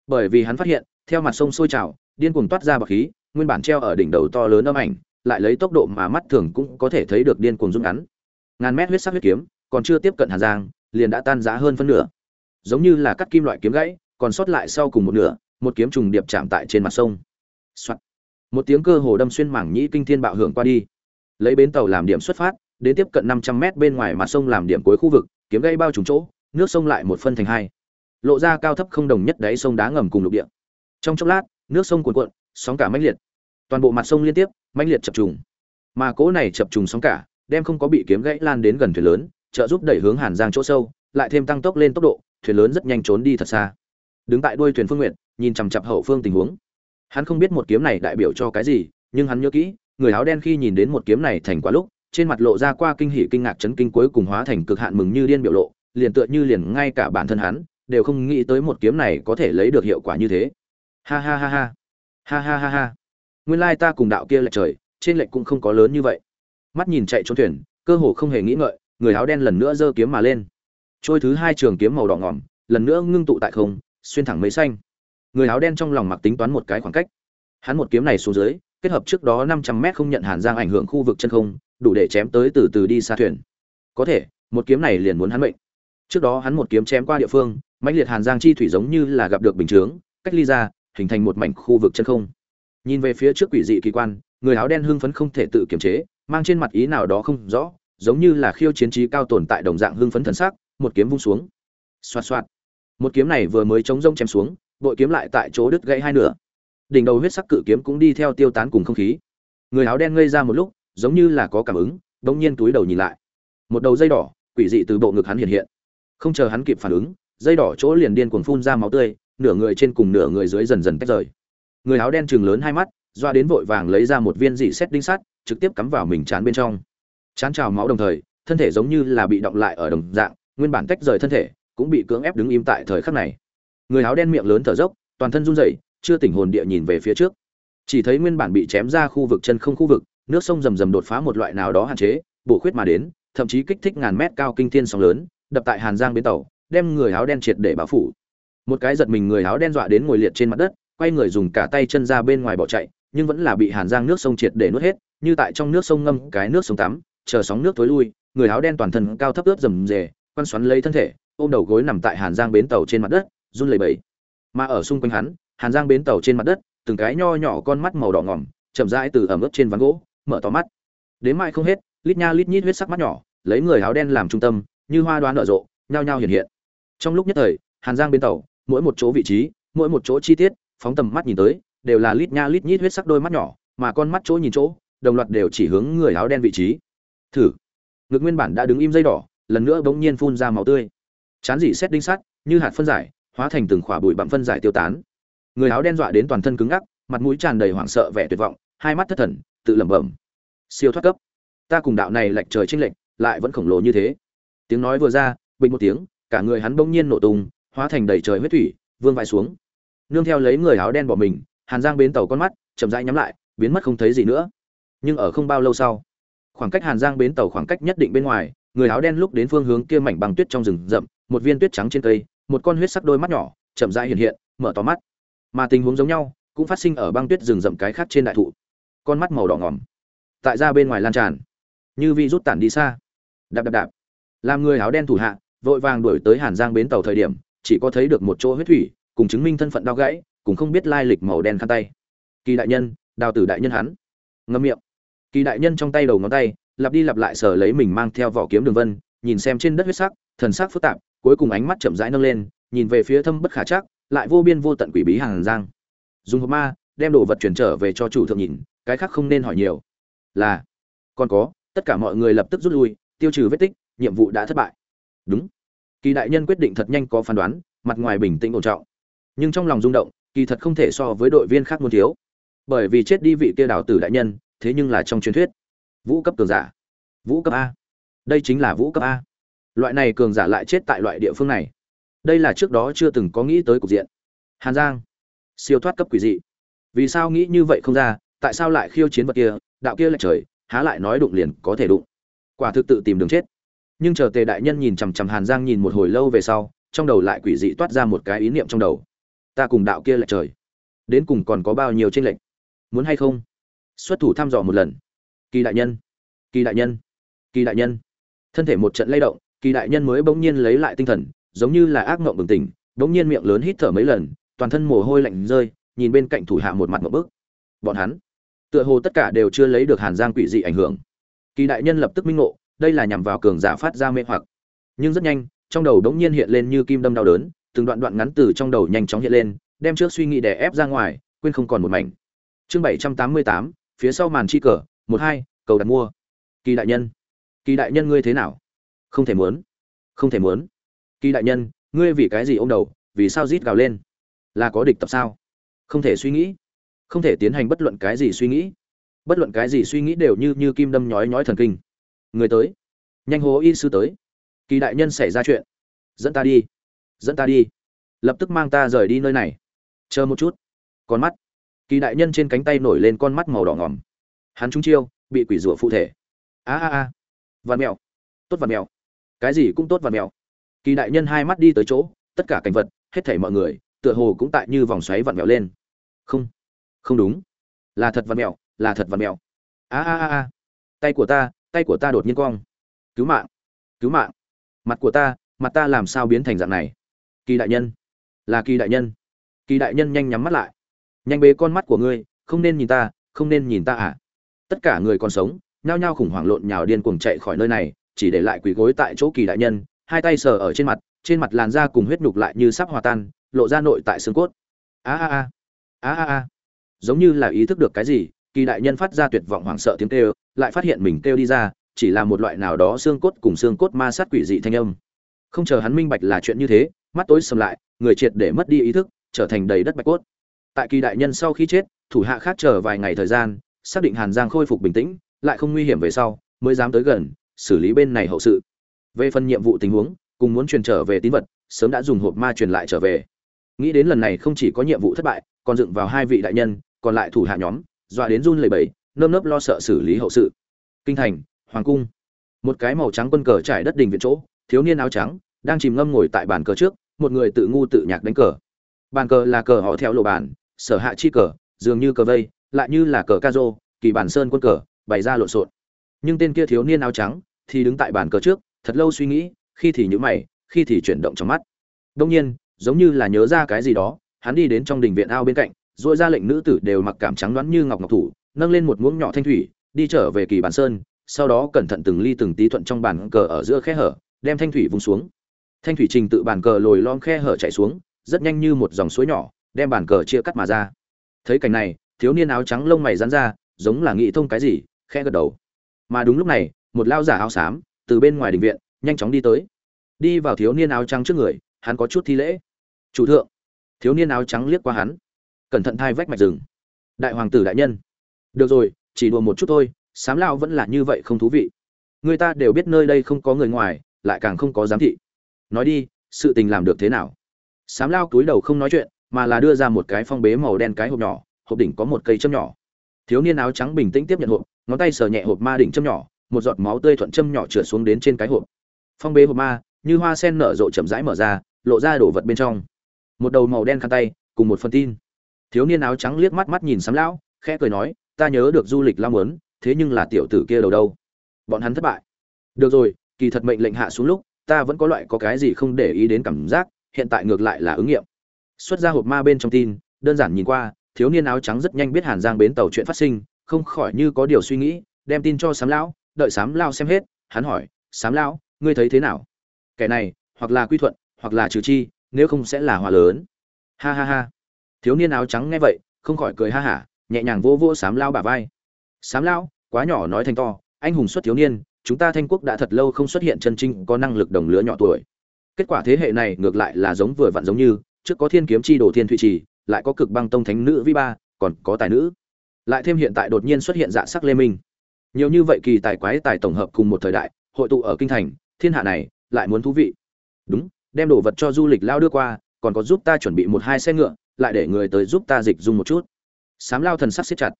bởi vì hắn phát hiện, theo mặt sông sôi trào, điên cuồng toát ra bọc khí, nguyên bản treo ở đỉnh đầu to lớn âm ảnh, lại lấy tốc độ mà mắt thường cũng có thể thấy được điên cuồng rút ngắn. Ngàn mét huyết sắc huyết kiếm, còn chưa tiếp cận hàn giang, liền đã tan rã hơn phân nửa. Giống như là cắt kim loại kiếm gãy, còn sót lại sau cùng một nửa, một kiếm trùng điệp chạm tại trên mặt sông. Soạn. một tiếng cơ hồ đâm xuyên mảng nhĩ kinh thiên bạo hưởng qua đi. Lấy bến tàu làm điểm xuất phát, đến tiếp cận năm trăm mét bên ngoài mặt sông làm điểm cuối khu vực, kiếm gây bao trùm chỗ, nước sông lại một phân thành hai lộ ra cao thấp không đồng nhất đáy sông đá ngầm cùng lục địa. Trong chốc lát, nước sông cuồn cuộn, sóng cả mãnh liệt. Toàn bộ mặt sông liên tiếp, mãnh liệt chập trùng. Mà cỗ này chập trùng sóng cả, đem không có bị kiếm gãy lan đến gần thuyền lớn, trợ giúp đẩy hướng hàn giang chỗ sâu, lại thêm tăng tốc lên tốc độ, thuyền lớn rất nhanh trốn đi thật xa. Đứng tại đuôi thuyền phương nguyện nhìn chằm chặp hậu phương tình huống. Hắn không biết một kiếm này đại biểu cho cái gì, nhưng hắn nhớ kỹ, người áo đen khi nhìn đến một kiếm này thành quả lúc, trên mặt lộ ra qua kinh hỉ kinh ngạc chấn kinh cuối cùng hóa thành cực hạn mừng như điên biểu lộ, liền tựa như liền ngay cả bản thân hắn đều không nghĩ tới một kiếm này có thể lấy được hiệu quả như thế. Ha ha ha ha. Ha ha ha ha. Nguyên lai ta cùng đạo kia lệch trời, trên lệch cũng không có lớn như vậy. Mắt nhìn chạy trốn thuyền, cơ hồ không hề nghĩ ngợi, người áo đen lần nữa giơ kiếm mà lên. Trôi thứ hai trường kiếm màu đỏ ngỏm, lần nữa ngưng tụ tại không, xuyên thẳng mấy xanh. Người áo đen trong lòng mặc tính toán một cái khoảng cách. Hắn một kiếm này xuống dưới, kết hợp trước đó năm trăm mét không nhận hàn giang ảnh hưởng khu vực chân không, đủ để chém tới từ từ đi xa thuyền. Có thể, một kiếm này liền muốn hắn mệnh. Trước đó hắn một kiếm chém qua địa phương mãnh liệt hàn giang chi thủy giống như là gặp được bình chướng, cách ly ra, hình thành một mảnh khu vực chân không. Nhìn về phía trước quỷ dị kỳ quan, người áo đen hưng phấn không thể tự kiềm chế, mang trên mặt ý nào đó không rõ, giống như là khiêu chiến trí cao tồn tại đồng dạng hưng phấn thần sắc, một kiếm vung xuống. Xoạt xoạt. Một kiếm này vừa mới chống rông chém xuống, bội kiếm lại tại chỗ đứt gãy hai nửa. Đỉnh đầu huyết sắc cự kiếm cũng đi theo tiêu tán cùng không khí. Người áo đen ngây ra một lúc, giống như là có cảm ứng bỗng nhiên túi đầu nhìn lại. Một đầu dây đỏ, quỷ dị từ bộ ngực hắn hiện hiện. Không chờ hắn kịp phản ứng dây đỏ chỗ liền điên cuồng phun ra máu tươi, nửa người trên cùng nửa người dưới dần dần tách rời. Người áo đen chừng lớn hai mắt, doa đến vội vàng lấy ra một viên dị xét đinh sắt, trực tiếp cắm vào mình chán bên trong. Chán trào máu đồng thời, thân thể giống như là bị động lại ở đồng dạng, nguyên bản tách rời thân thể, cũng bị cưỡng ép đứng im tại thời khắc này. Người áo đen miệng lớn thở dốc, toàn thân run rẩy, chưa tỉnh hồn địa nhìn về phía trước. Chỉ thấy nguyên bản bị chém ra khu vực chân không khu vực, nước sông rầm rầm đột phá một loại nào đó hạn chế, bổ khuyết mà đến, thậm chí kích thích ngàn mét cao kinh thiên sóng lớn, đập tại hàn giang bến tàu đem người áo đen triệt để bao phủ. Một cái giật mình người áo đen dọa đến ngồi liệt trên mặt đất, quay người dùng cả tay chân ra bên ngoài bỏ chạy, nhưng vẫn là bị hàn giang nước sông triệt để nuốt hết, như tại trong nước sông ngâm cái nước sông tắm, chờ sóng nước tối lui, người áo đen toàn thân cao thấp ướt rầm rề quan xoắn lấy thân thể, ôm đầu gối nằm tại hàn giang bến tàu trên mặt đất, run lẩy bẩy. Mà ở xung quanh hắn, hàn giang bến tàu trên mặt đất, từng cái nho nhỏ con mắt màu đỏ ngỏm, chậm rãi từ ẩm ướt trên ván gỗ, mở to mắt. Đến mai không hết, lít nha lít nhít huyết sắc mắt nhỏ, lấy người áo đen làm trung tâm, như hoa đoán nở rộ, nhao nhao hiện hiện trong lúc nhất thời, hàn giang bên tàu, mỗi một chỗ vị trí, mỗi một chỗ chi tiết, phóng tầm mắt nhìn tới, đều là lít nha lít nhít huyết sắc đôi mắt nhỏ, mà con mắt chỗ nhìn chỗ, đồng loạt đều chỉ hướng người áo đen vị trí. Thử. Ngực nguyên bản đã đứng im dây đỏ, lần nữa bỗng nhiên phun ra máu tươi. Chán dỉ xét đinh sắt như hạt phân giải, hóa thành từng khỏa bụi bặm phân giải tiêu tán. Người áo đen dọa đến toàn thân cứng ngắc, mặt mũi tràn đầy hoảng sợ vẻ tuyệt vọng, hai mắt thất thần, tự lẩm bẩm. Siêu thoát cấp. Ta cùng đạo này lệch trời chênh lệch, lại vẫn khổng lồ như thế. Tiếng nói vừa ra, bình một tiếng cả người hắn bỗng nhiên nổ tung, hóa thành đầy trời huyết thủy, vương vãi xuống. Nương theo lấy người áo đen bỏ mình, hàn giang bến tàu con mắt chậm rãi nhắm lại, biến mất không thấy gì nữa. Nhưng ở không bao lâu sau, khoảng cách hàn giang bến tàu khoảng cách nhất định bên ngoài, người áo đen lúc đến phương hướng kia mảnh băng tuyết trong rừng rậm, một viên tuyết trắng trên cây, một con huyết sắc đôi mắt nhỏ, chậm rãi hiện hiện, mở to mắt. Mà tình huống giống nhau, cũng phát sinh ở băng tuyết rừng rậm cái khác trên đại thụ. Con mắt màu đỏ ngỏm, tại ra bên ngoài lan tràn, như vi rút tản đi xa. Đạp đạp đạp, làm người áo đen thủ hạ vội vàng đuổi tới hàn giang bến tàu thời điểm, chỉ có thấy được một chỗ huyết thủy, cùng chứng minh thân phận đau gãy, cùng không biết lai lịch màu đen khăn tay. Kỳ đại nhân, đào tử đại nhân hắn. Ngâm miệng. Kỳ đại nhân trong tay đầu ngón tay, lặp đi lặp lại sờ lấy mình mang theo vỏ kiếm đường vân, nhìn xem trên đất huyết sắc, thần sắc phức tạp, cuối cùng ánh mắt chậm rãi nâng lên, nhìn về phía thâm bất khả chắc, lại vô biên vô tận quỷ bí Hàn giang. Dùng hộp ma, đem đồ vật chuyển trở về cho chủ thượng nhìn, cái khác không nên hỏi nhiều. Là, còn có, tất cả mọi người lập tức rút lui, tiêu trừ vết tích, nhiệm vụ đã thất bại đúng. Kỳ đại nhân quyết định thật nhanh có phán đoán, mặt ngoài bình tĩnh ổn trọng. Nhưng trong lòng rung động, kỳ thật không thể so với đội viên khác muốn thiếu. Bởi vì chết đi vị kia đào tử đại nhân, thế nhưng là trong truyền thuyết. Vũ cấp cường giả. Vũ cấp a. Đây chính là vũ cấp a. Loại này cường giả lại chết tại loại địa phương này. Đây là trước đó chưa từng có nghĩ tới cục diện. Hàn giang. Siêu thoát cấp quỷ dị. Vì sao nghĩ như vậy không ra, tại sao lại khiêu chiến vật kia, đạo kia lại trời, há lại nói đụng liền có thể đụng. Quả thực tự tìm đường chết nhưng chờ tề đại nhân nhìn chằm chằm hàn giang nhìn một hồi lâu về sau, trong đầu lại quỷ dị toát ra một cái ý niệm trong đầu. Ta cùng đạo kia lại trời, đến cùng còn có bao nhiêu tranh lệch? Muốn hay không? Xuất thủ thăm dò một lần. Kỳ đại nhân, kỳ đại nhân, kỳ đại nhân. Thân thể một trận lay động, kỳ đại nhân mới bỗng nhiên lấy lại tinh thần, giống như là ác mộng bừng tỉnh, bỗng nhiên miệng lớn hít thở mấy lần, toàn thân mồ hôi lạnh rơi, nhìn bên cạnh thủ hạ một mặt một bước bọn hắn, tựa hồ tất cả đều chưa lấy được hàn giang quỷ dị ảnh hưởng. Kỳ đại nhân lập tức minh ngộ đây là nhằm vào cường giả phát ra mê hoặc. Nhưng rất nhanh, trong đầu đống nhiên hiện lên như kim đâm đau đớn, từng đoạn đoạn ngắn từ trong đầu nhanh chóng hiện lên, đem trước suy nghĩ đè ép ra ngoài, quên không còn một mảnh. Chương bảy trăm tám mươi tám, phía sau màn chi cờ, một hai, cầu đặt mua. Kỳ đại nhân. Kỳ đại nhân ngươi thế nào? Không thể muốn. Không thể muốn. Kỳ đại nhân, ngươi vì cái gì ô m đầu, vì sao rít gào lên? Là có địch tập sao? Không thể suy nghĩ. Không thể tiến hành bất luận cái gì suy nghĩ. Bất luận cái gì suy nghĩ đều như như kim đâm nhói nhói thần kinh người tới. Nhanh hố y sư tới. Kỳ đại nhân xảy ra chuyện. Dẫn ta đi. Dẫn ta đi. Lập tức mang ta rời đi nơi này. Chờ một chút. Con mắt. Kỳ đại nhân trên cánh tay nổi lên con mắt màu đỏ ngòm. Hắn trúng chiêu, bị quỷ rủa phụ thể. A a a. Vạt mèo tốt vạt mèo cái gì cũng tốt vạt mèo kỳ đại nhân hai mắt đi tới chỗ, tất cả cảnh vật, hết thảy mọi người, tựa hồ cũng tại như vòng xoáy vạt mèo lên. Không. Không đúng. Là thật vạt mèo là thật vạt mèo a a a a. Tay của ta tay của ta đột nhiên cong. Cứu mạng cứu mạng. Mặt của ta, mặt ta làm sao biến thành dạng này? Kỳ đại nhân, là kỳ đại nhân. Kỳ đại nhân nhanh nhắm mắt lại. Nhanh bế con mắt của ngươi, không nên nhìn ta, không nên nhìn ta à? Tất cả người còn sống, nhao nhao khủng hoảng lộn nhào điên cuồng chạy khỏi nơi này, chỉ để lại quỳ gối tại chỗ kỳ đại nhân, hai tay sờ ở trên mặt trên mặt làn da cùng huyết nhục lại như sắp hòa tan, lộ ra nội tại xương cốt. A a a a a a. Giống như là ý thức được cái gì kỳ đại nhân phát ra tuyệt vọng hoảng sợ tiếng kêu, lại phát hiện mình kêu đi ra, chỉ là một loại nào đó xương cốt cùng xương cốt ma sát quỷ dị thanh âm. Không chờ hắn minh bạch là chuyện như thế, mắt tối sầm lại, người triệt để mất đi ý thức, trở thành đầy đất bạch cốt. Tại kỳ đại nhân sau khi chết, thủ hạ khác chờ vài ngày thời gian, xác định hàn giang khôi phục bình tĩnh, lại không nguy hiểm về sau, mới dám tới gần, xử lý bên này hậu sự. Về phần nhiệm vụ tình huống, cùng muốn truyền trở về tín vật, sớm đã dùng hộp ma truyền lại trở về. Nghĩ đến lần này không chỉ có nhiệm vụ thất bại, còn dựng vào hai vị đại nhân, còn lại thủ hạ nhóm dọa đến run lẩy bẩy, nơm nớp lo sợ xử lý hậu sự. Kinh thành, hoàng cung. Một cái màu trắng quân cờ trải đất đình viện chỗ, thiếu niên áo trắng, đang chìm ngâm ngồi tại bàn cờ trước, một người tự ngu tự nhạc đánh cờ. Bàn cờ là cờ họ theo lộ bàn, sở hạ chi cờ, dường như cờ vây, lại như là cờ ca rô kỳ bản sơn quân cờ, bày ra lộn xộn. Nhưng tên kia thiếu niên áo trắng thì đứng tại bàn cờ trước, thật lâu suy nghĩ, khi thì nhữ mày, khi thì chuyển động trong mắt. Đông nhiên, giống như là nhớ ra cái gì đó, hắn đi đến trong đình viện ao bên cạnh dội ra lệnh nữ tử đều mặc cảm trắng đoán như ngọc ngọc thủ, nâng lên một muỗng nhỏ thanh thủy, đi trở về kỳ bản sơn, sau đó cẩn thận từng ly từng tí thuận trong bàn cờ ở giữa khe hở, đem thanh thủy vung xuống. Thanh thủy trình tự bàn cờ lồi lom khe hở chạy xuống, rất nhanh như một dòng suối nhỏ, đem bàn cờ chia cắt mà ra. Thấy cảnh này, thiếu niên áo trắng lông mày rán ra, giống là nghĩ thông cái gì khe gật đầu. Mà đúng lúc này, một lao giả áo xám, từ bên ngoài đình viện, nhanh chóng đi tới. Đi vào thiếu niên áo trắng trước người, hắn có chút thi lễ. Chủ thượng. Thiếu niên áo trắng liếc qua hắn cẩn thận thai vách mạch rừng. Đại hoàng tử đại nhân. Được rồi, chỉ đùa một chút thôi, sám lao vẫn là như vậy không thú vị. Người ta đều biết nơi đây không có người ngoài, lại càng không có giám thị. Nói đi, sự tình làm được thế nào? Sám lao túi đầu không nói chuyện, mà là đưa ra một cái phong bế màu đen cái hộp nhỏ, hộp đỉnh có một cây châm nhỏ. Thiếu niên áo trắng bình tĩnh tiếp nhận hộp, ngón tay sờ nhẹ hộp ma đỉnh châm nhỏ, một giọt máu tươi thuận châm nhỏ trượt xuống đến trên cái hộp. Phong bế hộp ma, như hoa sen nở rộ chậm rãi mở ra, lộ ra đổ vật bên trong. Một đầu màu đen khăn tay, cùng một phần tin thiếu niên áo trắng liếc mắt mắt nhìn sám lão, khẽ cười nói, ta nhớ được du lịch lao muốn thế nhưng là tiểu tử kia đầu đâu? Bọn hắn thất bại. Được rồi, kỳ thật mệnh lệnh hạ xuống lúc, ta vẫn có loại có cái gì không để ý đến cảm giác, hiện tại ngược lại là ứng nghiệm. Xuất ra hộp ma bên trong tin, đơn giản nhìn qua, thiếu niên áo trắng rất nhanh biết hàn giang bến tàu chuyện phát sinh, không khỏi như có điều suy nghĩ, đem tin cho sám lão, đợi sám lao xem hết, hắn hỏi, sám lão, ngươi thấy thế nào? Kẻ này, hoặc là quy thuận, hoặc là trừ chi, nếu không sẽ là hòa lớn. Ha ha ha thiếu niên áo trắng nghe vậy không khỏi cười ha hả nhẹ nhàng vô vô sám lao bả vai. Sám lao, quá nhỏ nói thành to anh hùng xuất thiếu niên chúng ta thanh quốc đã thật lâu không xuất hiện chân trinh có năng lực đồng lứa nhỏ tuổi. Kết quả thế hệ này ngược lại là giống vừa vặn giống như trước có thiên kiếm chi đồ thiên thụy trì lại có cực băng tông thánh nữ vi ba còn có tài nữ. Lại thêm hiện tại đột nhiên xuất hiện dạ sắc lê minh. Nhiều như vậy kỳ tài quái tài tổng hợp cùng một thời đại hội tụ ở kinh thành thiên hạ này lại muốn thú vị. Đúng đem đồ vật cho du lịch lao đưa qua còn có giúp ta chuẩn bị một hai xe ngựa lại để người tới giúp ta dịch dung một chút. Sám lao thần sắc siết chặt.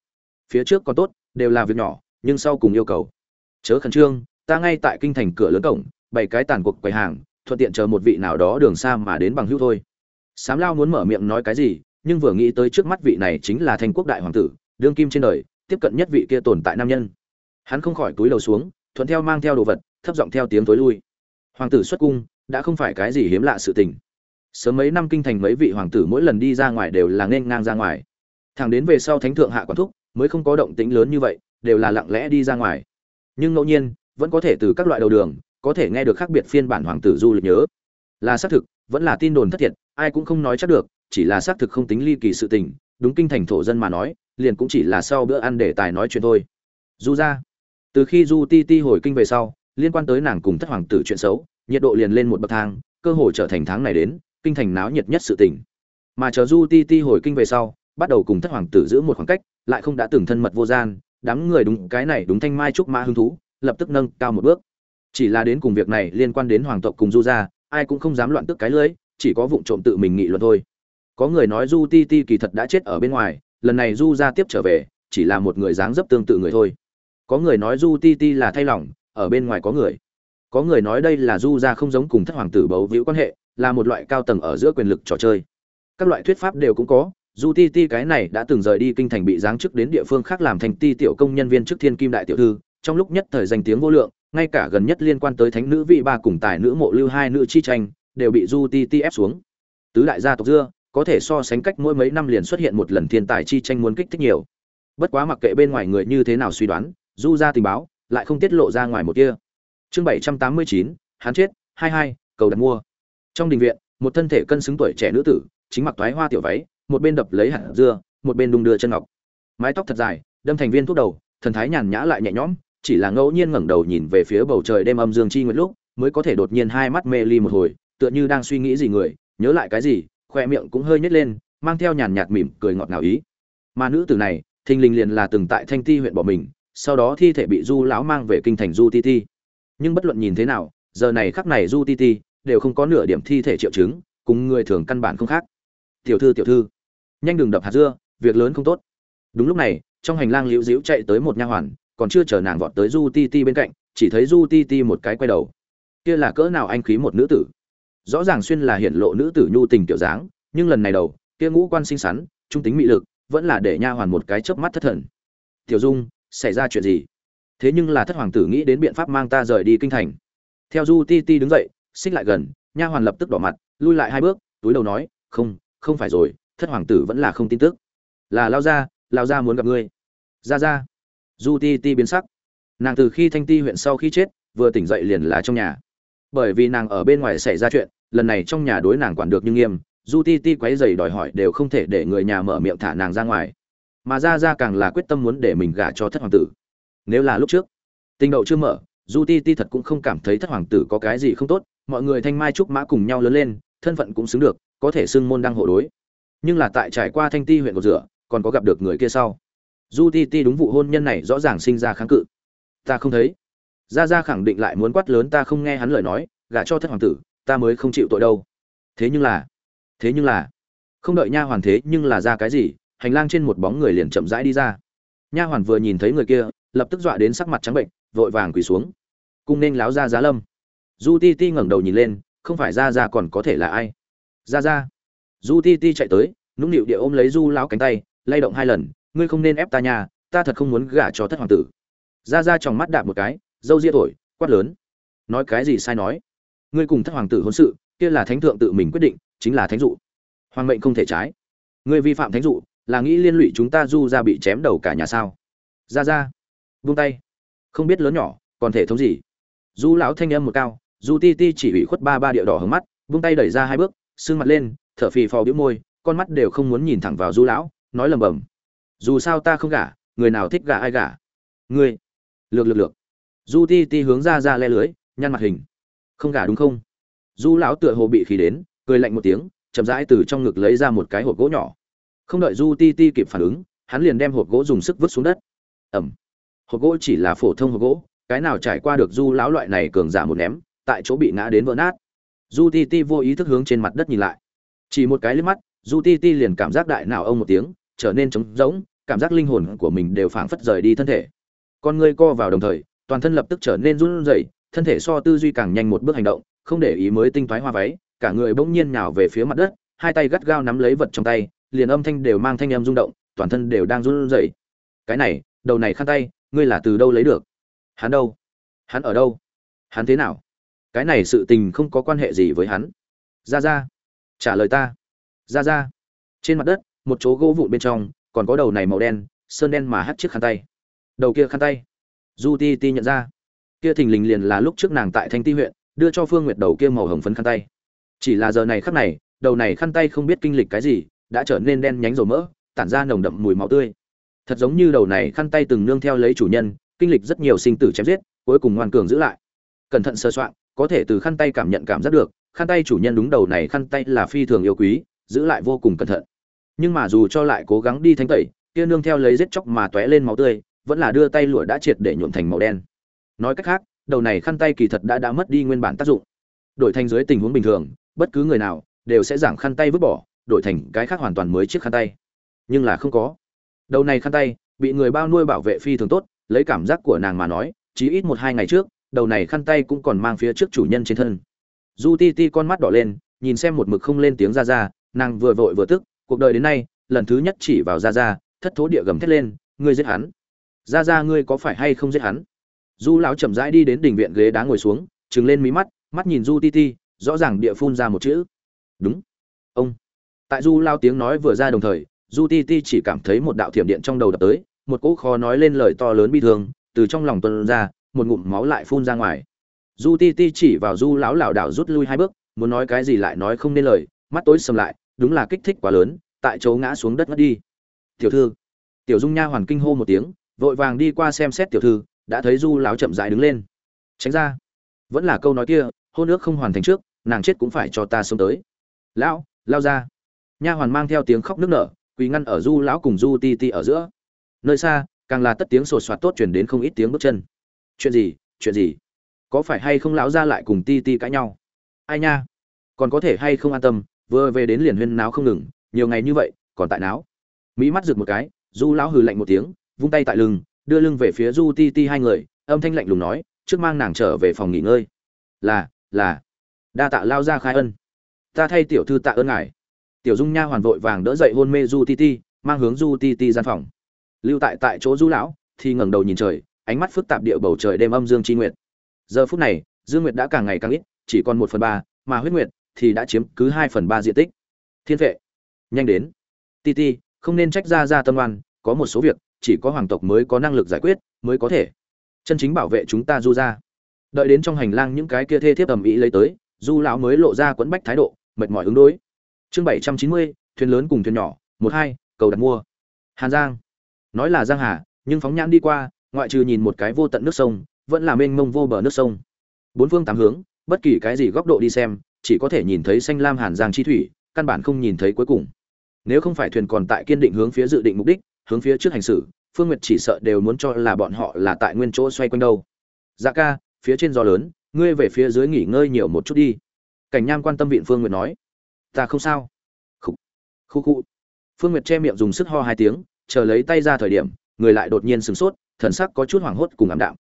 Phía trước còn tốt, đều là việc nhỏ, nhưng sau cùng yêu cầu. Chớ khẩn trương, ta ngay tại kinh thành cửa lớn cổng bảy cái tàn cuộc quầy hàng, thuận tiện chờ một vị nào đó đường xa mà đến bằng hữu thôi. Sám lao muốn mở miệng nói cái gì, nhưng vừa nghĩ tới trước mắt vị này chính là thanh quốc đại hoàng tử, đương kim trên đời, tiếp cận nhất vị kia tồn tại nam nhân. Hắn không khỏi túi đầu xuống, thuận theo mang theo đồ vật, thấp giọng theo tiếng tối lui. Hoàng tử xuất cung, đã không phải cái gì hiếm lạ sự tình sớm mấy năm kinh thành mấy vị hoàng tử mỗi lần đi ra ngoài đều là nên ngang ra ngoài. Thẳng đến về sau thánh thượng hạ quản thúc, mới không có động tĩnh lớn như vậy, đều là lặng lẽ đi ra ngoài. Nhưng ngẫu nhiên, vẫn có thể từ các loại đầu đường, có thể nghe được khác biệt phiên bản hoàng tử du lịch nhớ. Là xác thực, vẫn là tin đồn thất thiệt, ai cũng không nói chắc được, chỉ là xác thực không tính ly kỳ sự tình, đúng kinh thành thổ dân mà nói, liền cũng chỉ là sau bữa ăn để tài nói chuyện thôi. Du ra, từ khi du ti ti hồi kinh về sau, liên quan tới nàng cùng thất hoàng tử chuyện xấu, nhiệt độ liền lên một bậc thang, cơ hội trở thành tháng này đến kinh thành náo nhiệt nhất sự tình. Mà chờ du ti ti hồi kinh về sau, bắt đầu cùng thất hoàng tử giữ một khoảng cách, lại không đã từng thân mật vô gian, đám người đúng, cái này đúng thanh mai trúc mã hứng thú, lập tức nâng cao một bước. Chỉ là đến cùng việc này liên quan đến hoàng tộc cùng du gia, ai cũng không dám loạn tức cái lưỡi chỉ có vụng trộm tự mình nghị luận thôi. Có người nói du ti ti kỳ thật đã chết ở bên ngoài, lần này du gia tiếp trở về, chỉ là một người dáng dấp tương tự người thôi. Có người nói du ti ti là thay lòng, ở bên ngoài có người. Có người nói đây là du gia không giống cùng thất hoàng tử bấu víu quan hệ là một loại cao tầng ở giữa quyền lực trò chơi. Các loại thuyết pháp đều cũng có du ti ti cái này đã từng rời đi kinh thành bị giáng chức đến địa phương khác làm thành ti tiểu công nhân viên chức thiên kim đại tiểu thư, trong lúc nhất thời danh tiếng vô lượng, ngay cả gần nhất liên quan tới thánh nữ vị ba cùng tài nữ mộ lưu hai nữ chi tranh, đều bị du ti ti ép xuống. Tứ đại gia tộc dưa, có thể so sánh cách mỗi mấy năm liền xuất hiện một lần thiên tài chi tranh muốn kích thích nhiều. Bất quá mặc kệ bên ngoài người như thế nào suy đoán du ra tình báo, lại không tiết lộ ra ngoài một kia chương bảy trăm tám mươi chín, hắn chết, hai hai, cầu đặt mua trong đình viện, một thân thể cân xứng tuổi trẻ nữ tử, chính mặc toái hoa tiểu váy, một bên đập lấy hạt dưa, một bên đung đưa chân ngọc. Mái tóc thật dài, đâm thành viên thuốc đầu, thần thái nhàn nhã lại nhẹ nhõm, chỉ là ngẫu nhiên ngẩng đầu nhìn về phía bầu trời đêm âm dương chi nguyệt lúc, mới có thể đột nhiên hai mắt mê ly một hồi, tựa như đang suy nghĩ gì người, nhớ lại cái gì, khoe miệng cũng hơi nhếch lên, mang theo nhàn nhạt mỉm cười ngọt ngào ý. Mà nữ tử này, thình lình liền là từng tại thanh ti huyện bỏ mình, sau đó thi thể bị du lão mang về kinh thành du ti ti. Nhưng bất luận nhìn thế nào, giờ này khắc này du ti ti đều không có nửa điểm thi thể triệu chứng, cùng người thường căn bản không khác. Tiểu thư tiểu thư, nhanh đừng đập hạt dưa, việc lớn không tốt. Đúng lúc này, trong hành lang liễu diễu chạy tới một nha hoàn, còn chưa chờ nàng vọt tới du ti ti bên cạnh, chỉ thấy du ti ti một cái quay đầu. Kia là cỡ nào anh khí một nữ tử? Rõ ràng xuyên là hiện lộ nữ tử nhu tình kiểu dáng, nhưng lần này đầu, kia ngũ quan xinh xắn, trung tính mị lực, vẫn là để nha hoàn một cái chớp mắt thất thần. Tiểu dung, xảy ra chuyện gì? Thế nhưng là thất hoàng tử nghĩ đến biện pháp mang ta rời đi kinh thành. Theo du ti ti đứng dậy xích lại gần, nha hoàn lập tức đỏ mặt, lui lại hai bước, túi đầu nói, không không phải rồi, thất hoàng tử vẫn là không tin tức. Là lao ra lao ra muốn gặp ngươi. Ra ra du ti ti biến sắc. Nàng từ khi thanh ti huyện sau khi chết, vừa tỉnh dậy liền là trong nhà. Bởi vì nàng ở bên ngoài xảy ra chuyện, lần này trong nhà đối nàng quản được như nghiêm, du ti ti quấy dày đòi hỏi đều không thể để người nhà mở miệng thả nàng ra ngoài. Mà ra ra càng là quyết tâm muốn để mình gả cho thất hoàng tử. Nếu là lúc trước, tình đậu chưa mở, du ti ti thật cũng không cảm thấy thất hoàng tử có cái gì không tốt mọi người thanh mai trúc mã cùng nhau lớn lên, thân phận cũng xứng được, có thể xưng môn đăng hộ đối. Nhưng là tại trải qua thanh ti huyện cột rửa, còn có gặp được người kia sau. Du ti ti đúng vụ hôn nhân này rõ ràng sinh ra kháng cự. Ta không thấy. Gia gia khẳng định lại muốn quát lớn ta không nghe hắn lời nói, gả cho thất hoàng tử, ta mới không chịu tội đâu. Thế nhưng là, thế nhưng là, không đợi nha hoàn thế nhưng là ra cái gì, hành lang trên một bóng người liền chậm rãi đi ra. Nha hoàn vừa nhìn thấy người kia, lập tức dọa đến sắc mặt trắng bệnh, vội vàng quỳ xuống. Cung nên láo ra giá lâm du ti ti ngẩng đầu nhìn lên, không phải ra ra còn có thể là ai? Ra ra du ti ti chạy tới, nũng nịu địa ôm lấy du lão cánh tay, lay động hai lần, ngươi không nên ép ta nhà ta thật không muốn gả cho thất hoàng tử. Ra ra trong mắt đạp một cái, dâu ria thổi, quát lớn. Nói cái gì sai nói? Ngươi cùng thất hoàng tử hôn sự, kia là thánh thượng tự mình quyết định, chính là thánh dụ. Hoàng mệnh không thể trái. Ngươi vi phạm thánh dụ, là nghĩ liên lụy chúng ta du ra bị chém đầu cả nhà sao? Ra ra buông tay. Không biết lớn nhỏ, còn thể thống gì? Du lão thanh âm một cao du ti ti chỉ ủy khuất ba ba địa đỏ hướng mắt, vung tay đẩy ra hai bước, sưng mặt lên, thở phì phò bĩu môi, con mắt đều không muốn nhìn thẳng vào du lão, nói lầm bầm. Dù sao ta không gả, người nào thích gả ai gả? Ngươi. Lược lược lược. Du ti ti hướng ra ra le lưới, nhăn mặt hình. Không gả đúng không? Du lão tựa hồ bị khí đến, cười lạnh một tiếng, chậm rãi từ trong ngực lấy ra một cái hộp gỗ nhỏ. Không đợi du ti ti kịp phản ứng, hắn liền đem hộp gỗ dùng sức vứt xuống đất. Ẩm. Hộp gỗ chỉ là phổ thông hộp gỗ, cái nào trải qua được du lão loại này cường giả một ném tại chỗ bị ngã đến vỡ nát. Du ti ti vô ý thức hướng trên mặt đất nhìn lại. Chỉ một cái liếc mắt du ti ti liền cảm giác đại nào ông một tiếng, trở nên trống rỗng, cảm giác linh hồn của mình đều phảng phất rời đi thân thể. Con ngươi co vào đồng thời, toàn thân lập tức trở nên run rẩy, thân thể so tư duy càng nhanh một bước hành động, không để ý mới tinh thoái hoa váy, cả người bỗng nhiên nhào về phía mặt đất, hai tay gắt gao nắm lấy vật trong tay, liền âm thanh đều mang thanh âm rung động, toàn thân đều đang run rẩy. Cái này, đầu này khăn tay, ngươi là từ đâu lấy được? Hắn đâu? Hắn ở đâu? Hắn thế nào? Cái này sự tình không có quan hệ gì với hắn. Ra ra, trả lời ta. Ra ra, trên mặt đất, một chỗ gỗ vụn bên trong, còn có đầu này màu đen, sơn đen mà hắt chiếc khăn tay. Đầu kia khăn tay du ti ti nhận ra. Kia thình lình liền là lúc trước nàng tại thanh ti huyện, đưa cho phương nguyệt đầu kia màu hồng phấn khăn tay. Chỉ là giờ này khắc này, đầu này khăn tay không biết kinh lịch cái gì, đã trở nên đen nhánh dầu mỡ, tản ra nồng đậm mùi máu tươi. Thật giống như đầu này khăn tay từng nương theo lấy chủ nhân, kinh lịch rất nhiều sinh tử chém giết, cuối cùng ngoan cường giữ lại. Cẩn thận sơ soạn có thể từ khăn tay cảm nhận cảm giác được, khăn tay chủ nhân đúng đầu này khăn tay là phi thường yêu quý, giữ lại vô cùng cẩn thận. Nhưng mà dù cho lại cố gắng đi thanh tẩy, kia nương theo lấy giết chóc mà tóe lên máu tươi, vẫn là đưa tay lụa đã triệt để nhuộm thành màu đen. Nói cách khác, đầu này khăn tay kỳ thật đã đã mất đi nguyên bản tác dụng. Đổi thành dưới tình huống bình thường, bất cứ người nào đều sẽ giảng khăn tay vứt bỏ, đổi thành cái khác hoàn toàn mới chiếc khăn tay. Nhưng là không có. Đầu này khăn tay, bị người bao nuôi bảo vệ phi thường tốt, lấy cảm giác của nàng mà nói, chí ít một hai ngày trước đầu này khăn tay cũng còn mang phía trước chủ nhân trên thân. Du ti ti con mắt đỏ lên, nhìn xem một mực không lên tiếng ra ra nàng vừa vội vừa tức, cuộc đời đến nay, lần thứ nhất chỉ vào ra ra thất thố địa gầm thét lên, ngươi giết hắn! Ra ra ngươi có phải hay không giết hắn? Du lão chậm rãi đi đến đỉnh viện ghế đá ngồi xuống, trừng lên mí mắt mắt nhìn du ti ti, rõ ràng địa phun ra một chữ. Đúng, ông. Tại du lao tiếng nói vừa ra đồng thời du ti ti chỉ cảm thấy một đạo thiểm điện trong đầu đập tới, một cỗ khó nói lên lời to lớn bi thương từ trong lòng tuân ra một ngụm máu lại phun ra ngoài. Du ti ti chỉ vào du lão lảo đảo rút lui hai bước, muốn nói cái gì lại nói không nên lời, mắt tối sầm lại, đúng là kích thích quá lớn, tại chỗ ngã xuống đất ngất đi. Tiểu thư. Tiểu dung nha hoàn kinh hô một tiếng, vội vàng đi qua xem xét tiểu thư, đã thấy du lão chậm rãi đứng lên. Tránh ra. Vẫn là câu nói kia, hôn ước không hoàn thành trước, nàng chết cũng phải cho ta sống tới. Lão, lao ra. Nha hoàn mang theo tiếng khóc nức nở, quỳ ngăn ở du lão cùng du ti ti ở giữa. Nơi xa, càng là tất tiếng sột soạt tốt chuyển đến không ít tiếng bước chân chuyện gì chuyện gì? Có phải hay không lão ra lại cùng ti ti cãi nhau? Ai nha? Còn có thể hay không an tâm, vừa về đến liền huyên náo không ngừng, nhiều ngày như vậy, còn tại náo. Mỹ mắt rực một cái, du lão hừ lạnh một tiếng, vung tay tại lưng, đưa lưng về phía du ti ti hai người, âm thanh lạnh lùng nói, trước mang nàng trở về phòng nghỉ ngơi. Là là. Đa tạ lao ra khai ân. Ta thay tiểu thư tạ ơn ngài. Tiểu dung nha hoàn vội vàng đỡ dậy hôn mê du ti ti, mang hướng du ti ti gian phòng. Lưu tại tại chỗ du lão, thì ngẩng đầu nhìn trời ánh mắt phức tạp địa bầu trời đêm âm dương chi nguyệt. Giờ phút này, dương nguyệt đã càng ngày càng ít, chỉ còn một phần ba, mà huyết nguyệt thì đã chiếm cứ hai phần ba diện tích. Thiên vệ, nhanh đến. Ti ti, không nên trách ra ra tâm oan, có một số việc, chỉ có hoàng tộc mới có năng lực giải quyết, mới có thể. Chân chính bảo vệ chúng ta du ra đợi đến trong hành lang những cái kia thê thiếp ầm ĩ lấy tới, du lão mới lộ ra quẫn bách thái độ, mệt mỏi ứng đối. Chương bảy trăm chín mươi, thuyền lớn cùng thuyền nhỏ, một hai, cầu đặt mua. Hàn giang. Nói là giang hà, nhưng phóng nhãn đi qua ngoại trừ nhìn một cái vô tận nước sông, vẫn là mênh mông vô bờ nước sông. Bốn phương tám hướng, bất kỳ cái gì góc độ đi xem, chỉ có thể nhìn thấy xanh lam hàn giang chi thủy, căn bản không nhìn thấy cuối cùng. Nếu không phải thuyền còn tại kiên định hướng phía dự định mục đích, hướng phía trước hành xử, phương nguyệt chỉ sợ đều muốn cho là bọn họ là tại nguyên chỗ xoay quanh đâu. Dạ ca, phía trên gió lớn, ngươi về phía dưới nghỉ ngơi nhiều một chút đi. Cảnh nham quan tâm viện phương nguyệt nói. Ta không sao. Khu khu khu phương nguyệt che miệng dùng sức ho hai tiếng, chờ lấy tay ra thời điểm, người lại đột nhiên sửng sốt thần sắc có chút hoảng hốt cùng ảm đạm.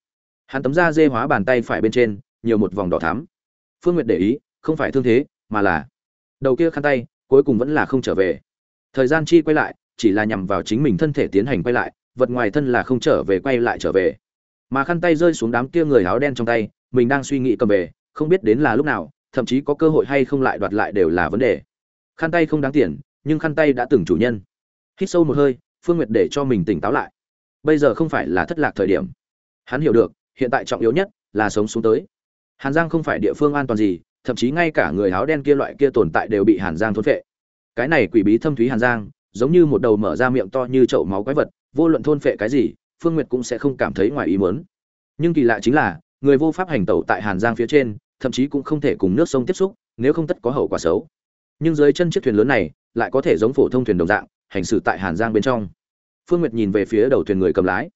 Hắn tấm da dê hóa bàn tay phải bên trên, nhiều một vòng đỏ thắm. Phương nguyệt để ý, không phải thương thế, mà là đầu kia khăn tay, cuối cùng vẫn là không trở về. Thời gian chi quay lại, chỉ là nhằm vào chính mình thân thể tiến hành quay lại, vật ngoài thân là không trở về, quay lại trở về. Mà khăn tay rơi xuống đám kia người áo đen trong tay, mình đang suy nghĩ cầm về, không biết đến là lúc nào, thậm chí có cơ hội hay không lại đoạt lại đều là vấn đề. Khăn tay không đáng tiền, nhưng khăn tay đã từng chủ nhân. Hít sâu một hơi, phương nguyệt để cho mình tỉnh táo lại bây giờ không phải là thất lạc thời điểm. Hắn hiểu được, hiện tại trọng yếu nhất là sống xuống tới. Hàn giang không phải địa phương an toàn gì, thậm chí ngay cả người áo đen kia loại kia tồn tại đều bị hàn giang thốn phệ. Cái này quỷ bí thâm thúy hàn giang, giống như một đầu mở ra miệng to như chậu máu quái vật, vô luận thôn phệ cái gì, phương nguyệt cũng sẽ không cảm thấy ngoài ý muốn. Nhưng kỳ lạ chính là, người vô pháp hành tẩu tại hàn giang phía trên, thậm chí cũng không thể cùng nước sông tiếp xúc, nếu không tất có hậu quả xấu. Nhưng dưới chân chiếc thuyền lớn này, lại có thể giống phổ thông thuyền đồng dạng, hành xử tại hàn giang bên trong phương nguyệt nhìn về phía đầu thuyền người cầm lái.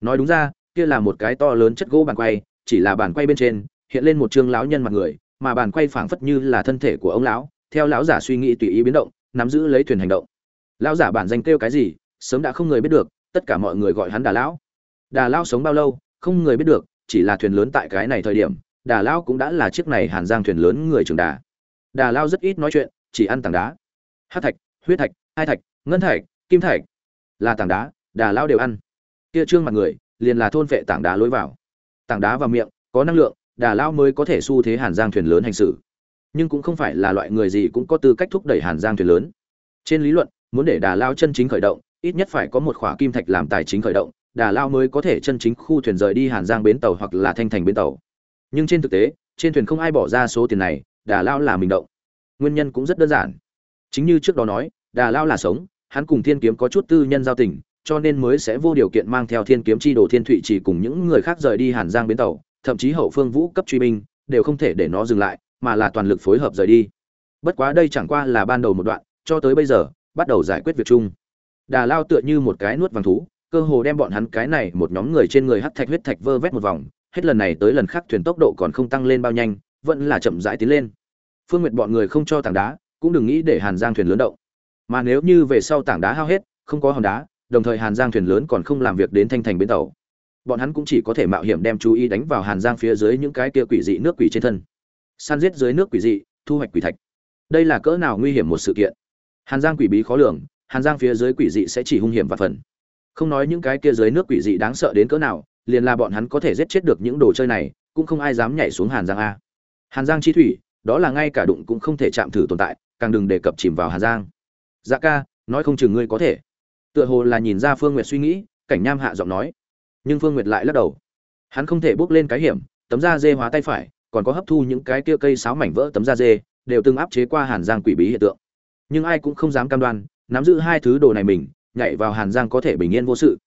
Nói đúng ra, kia là một cái to lớn chất gỗ bàn quay, chỉ là bàn quay bên trên, hiện lên một trương lão nhân mặt người, mà bàn quay phảng phất như là thân thể của ông lão, theo lão giả suy nghĩ tùy ý biến động, nắm giữ lấy thuyền hành động. Lão giả bản danh kêu cái gì, sớm đã không người biết được, tất cả mọi người gọi hắn đà lão. Đà lão sống bao lâu, không người biết được, chỉ là thuyền lớn tại cái này thời điểm, đà lão cũng đã là chiếc này hàn giang thuyền lớn người trường đà. Đà lão rất ít nói chuyện, chỉ ăn tảng đá. Hát thạch, huyết thạch, hai thạch, ngân thạch, kim thạch là tảng đá, đà lão đều ăn. Kia trương mặt người, liền là thôn vệ tảng đá lối vào. Tảng đá vào miệng, có năng lượng, đà lão mới có thể xu thế hàn giang thuyền lớn hành xử. Nhưng cũng không phải là loại người gì cũng có tư cách thúc đẩy hàn giang thuyền lớn. Trên lý luận, muốn để đà lao chân chính khởi động, ít nhất phải có một khỏa kim thạch làm tài chính khởi động, đà lao mới có thể chân chính khu thuyền rời đi hàn giang bến tàu hoặc là thanh thành bến tàu. Nhưng trên thực tế, trên thuyền không ai bỏ ra số tiền này, đà lao là mình động. Nguyên nhân cũng rất đơn giản. Chính như trước đó nói, đà lao là sống hắn cùng thiên kiếm có chút tư nhân giao tình, cho nên mới sẽ vô điều kiện mang theo thiên kiếm chi đồ thiên thụy chỉ cùng những người khác rời đi hàn giang bến tàu, thậm chí hậu phương vũ cấp truy binh, đều không thể để nó dừng lại, mà là toàn lực phối hợp rời đi. Bất quá đây chẳng qua là ban đầu một đoạn, cho tới bây giờ, bắt đầu giải quyết việc chung. Đà lao tựa như một cái nuốt vàng thú, cơ hồ đem bọn hắn cái này một nhóm người trên người hắt thạch huyết thạch vơ vét một vòng, hết lần này tới lần khác thuyền tốc độ còn không tăng lên bao nhanh, vẫn là chậm rãi tiến lên. Phương nguyệt bọn người không cho tảng đá, cũng đừng nghĩ để hàn giang thuyền lớn động mà nếu như về sau tảng đá hao hết, không có hòn đá, đồng thời hàn giang thuyền lớn còn không làm việc đến thanh thành bến tàu. Bọn hắn cũng chỉ có thể mạo hiểm đem chú ý đánh vào hàn giang phía dưới những cái kia quỷ dị nước quỷ trên thân. Săn giết dưới nước quỷ dị, thu hoạch quỷ thạch. Đây là cỡ nào nguy hiểm một sự kiện? Hàn giang quỷ bí khó lường, hàn giang phía dưới quỷ dị sẽ chỉ hung hiểm và phần. Không nói những cái kia dưới nước quỷ dị đáng sợ đến cỡ nào, liền là bọn hắn có thể giết chết được những đồ chơi này, cũng không ai dám nhảy xuống hàn giang a. Hàn giang chi thủy, đó là ngay cả đụng cũng không thể chạm thử tồn tại, càng đừng đề cập chìm vào hàn giang dạ ca, nói không chừng ngươi có thể. Tựa hồ là nhìn ra phương nguyệt suy nghĩ, cảnh nham hạ giọng nói. Nhưng phương nguyệt lại lắc đầu. Hắn không thể bước lên cái hiểm, tấm da dê hóa tay phải, còn có hấp thu những cái kia cây sáo mảnh vỡ tấm da dê, đều từng áp chế qua hàn giang quỷ bí hiện tượng. Nhưng ai cũng không dám cam đoan, nắm giữ hai thứ đồ này mình, nhảy vào hàn giang có thể bình yên vô sự.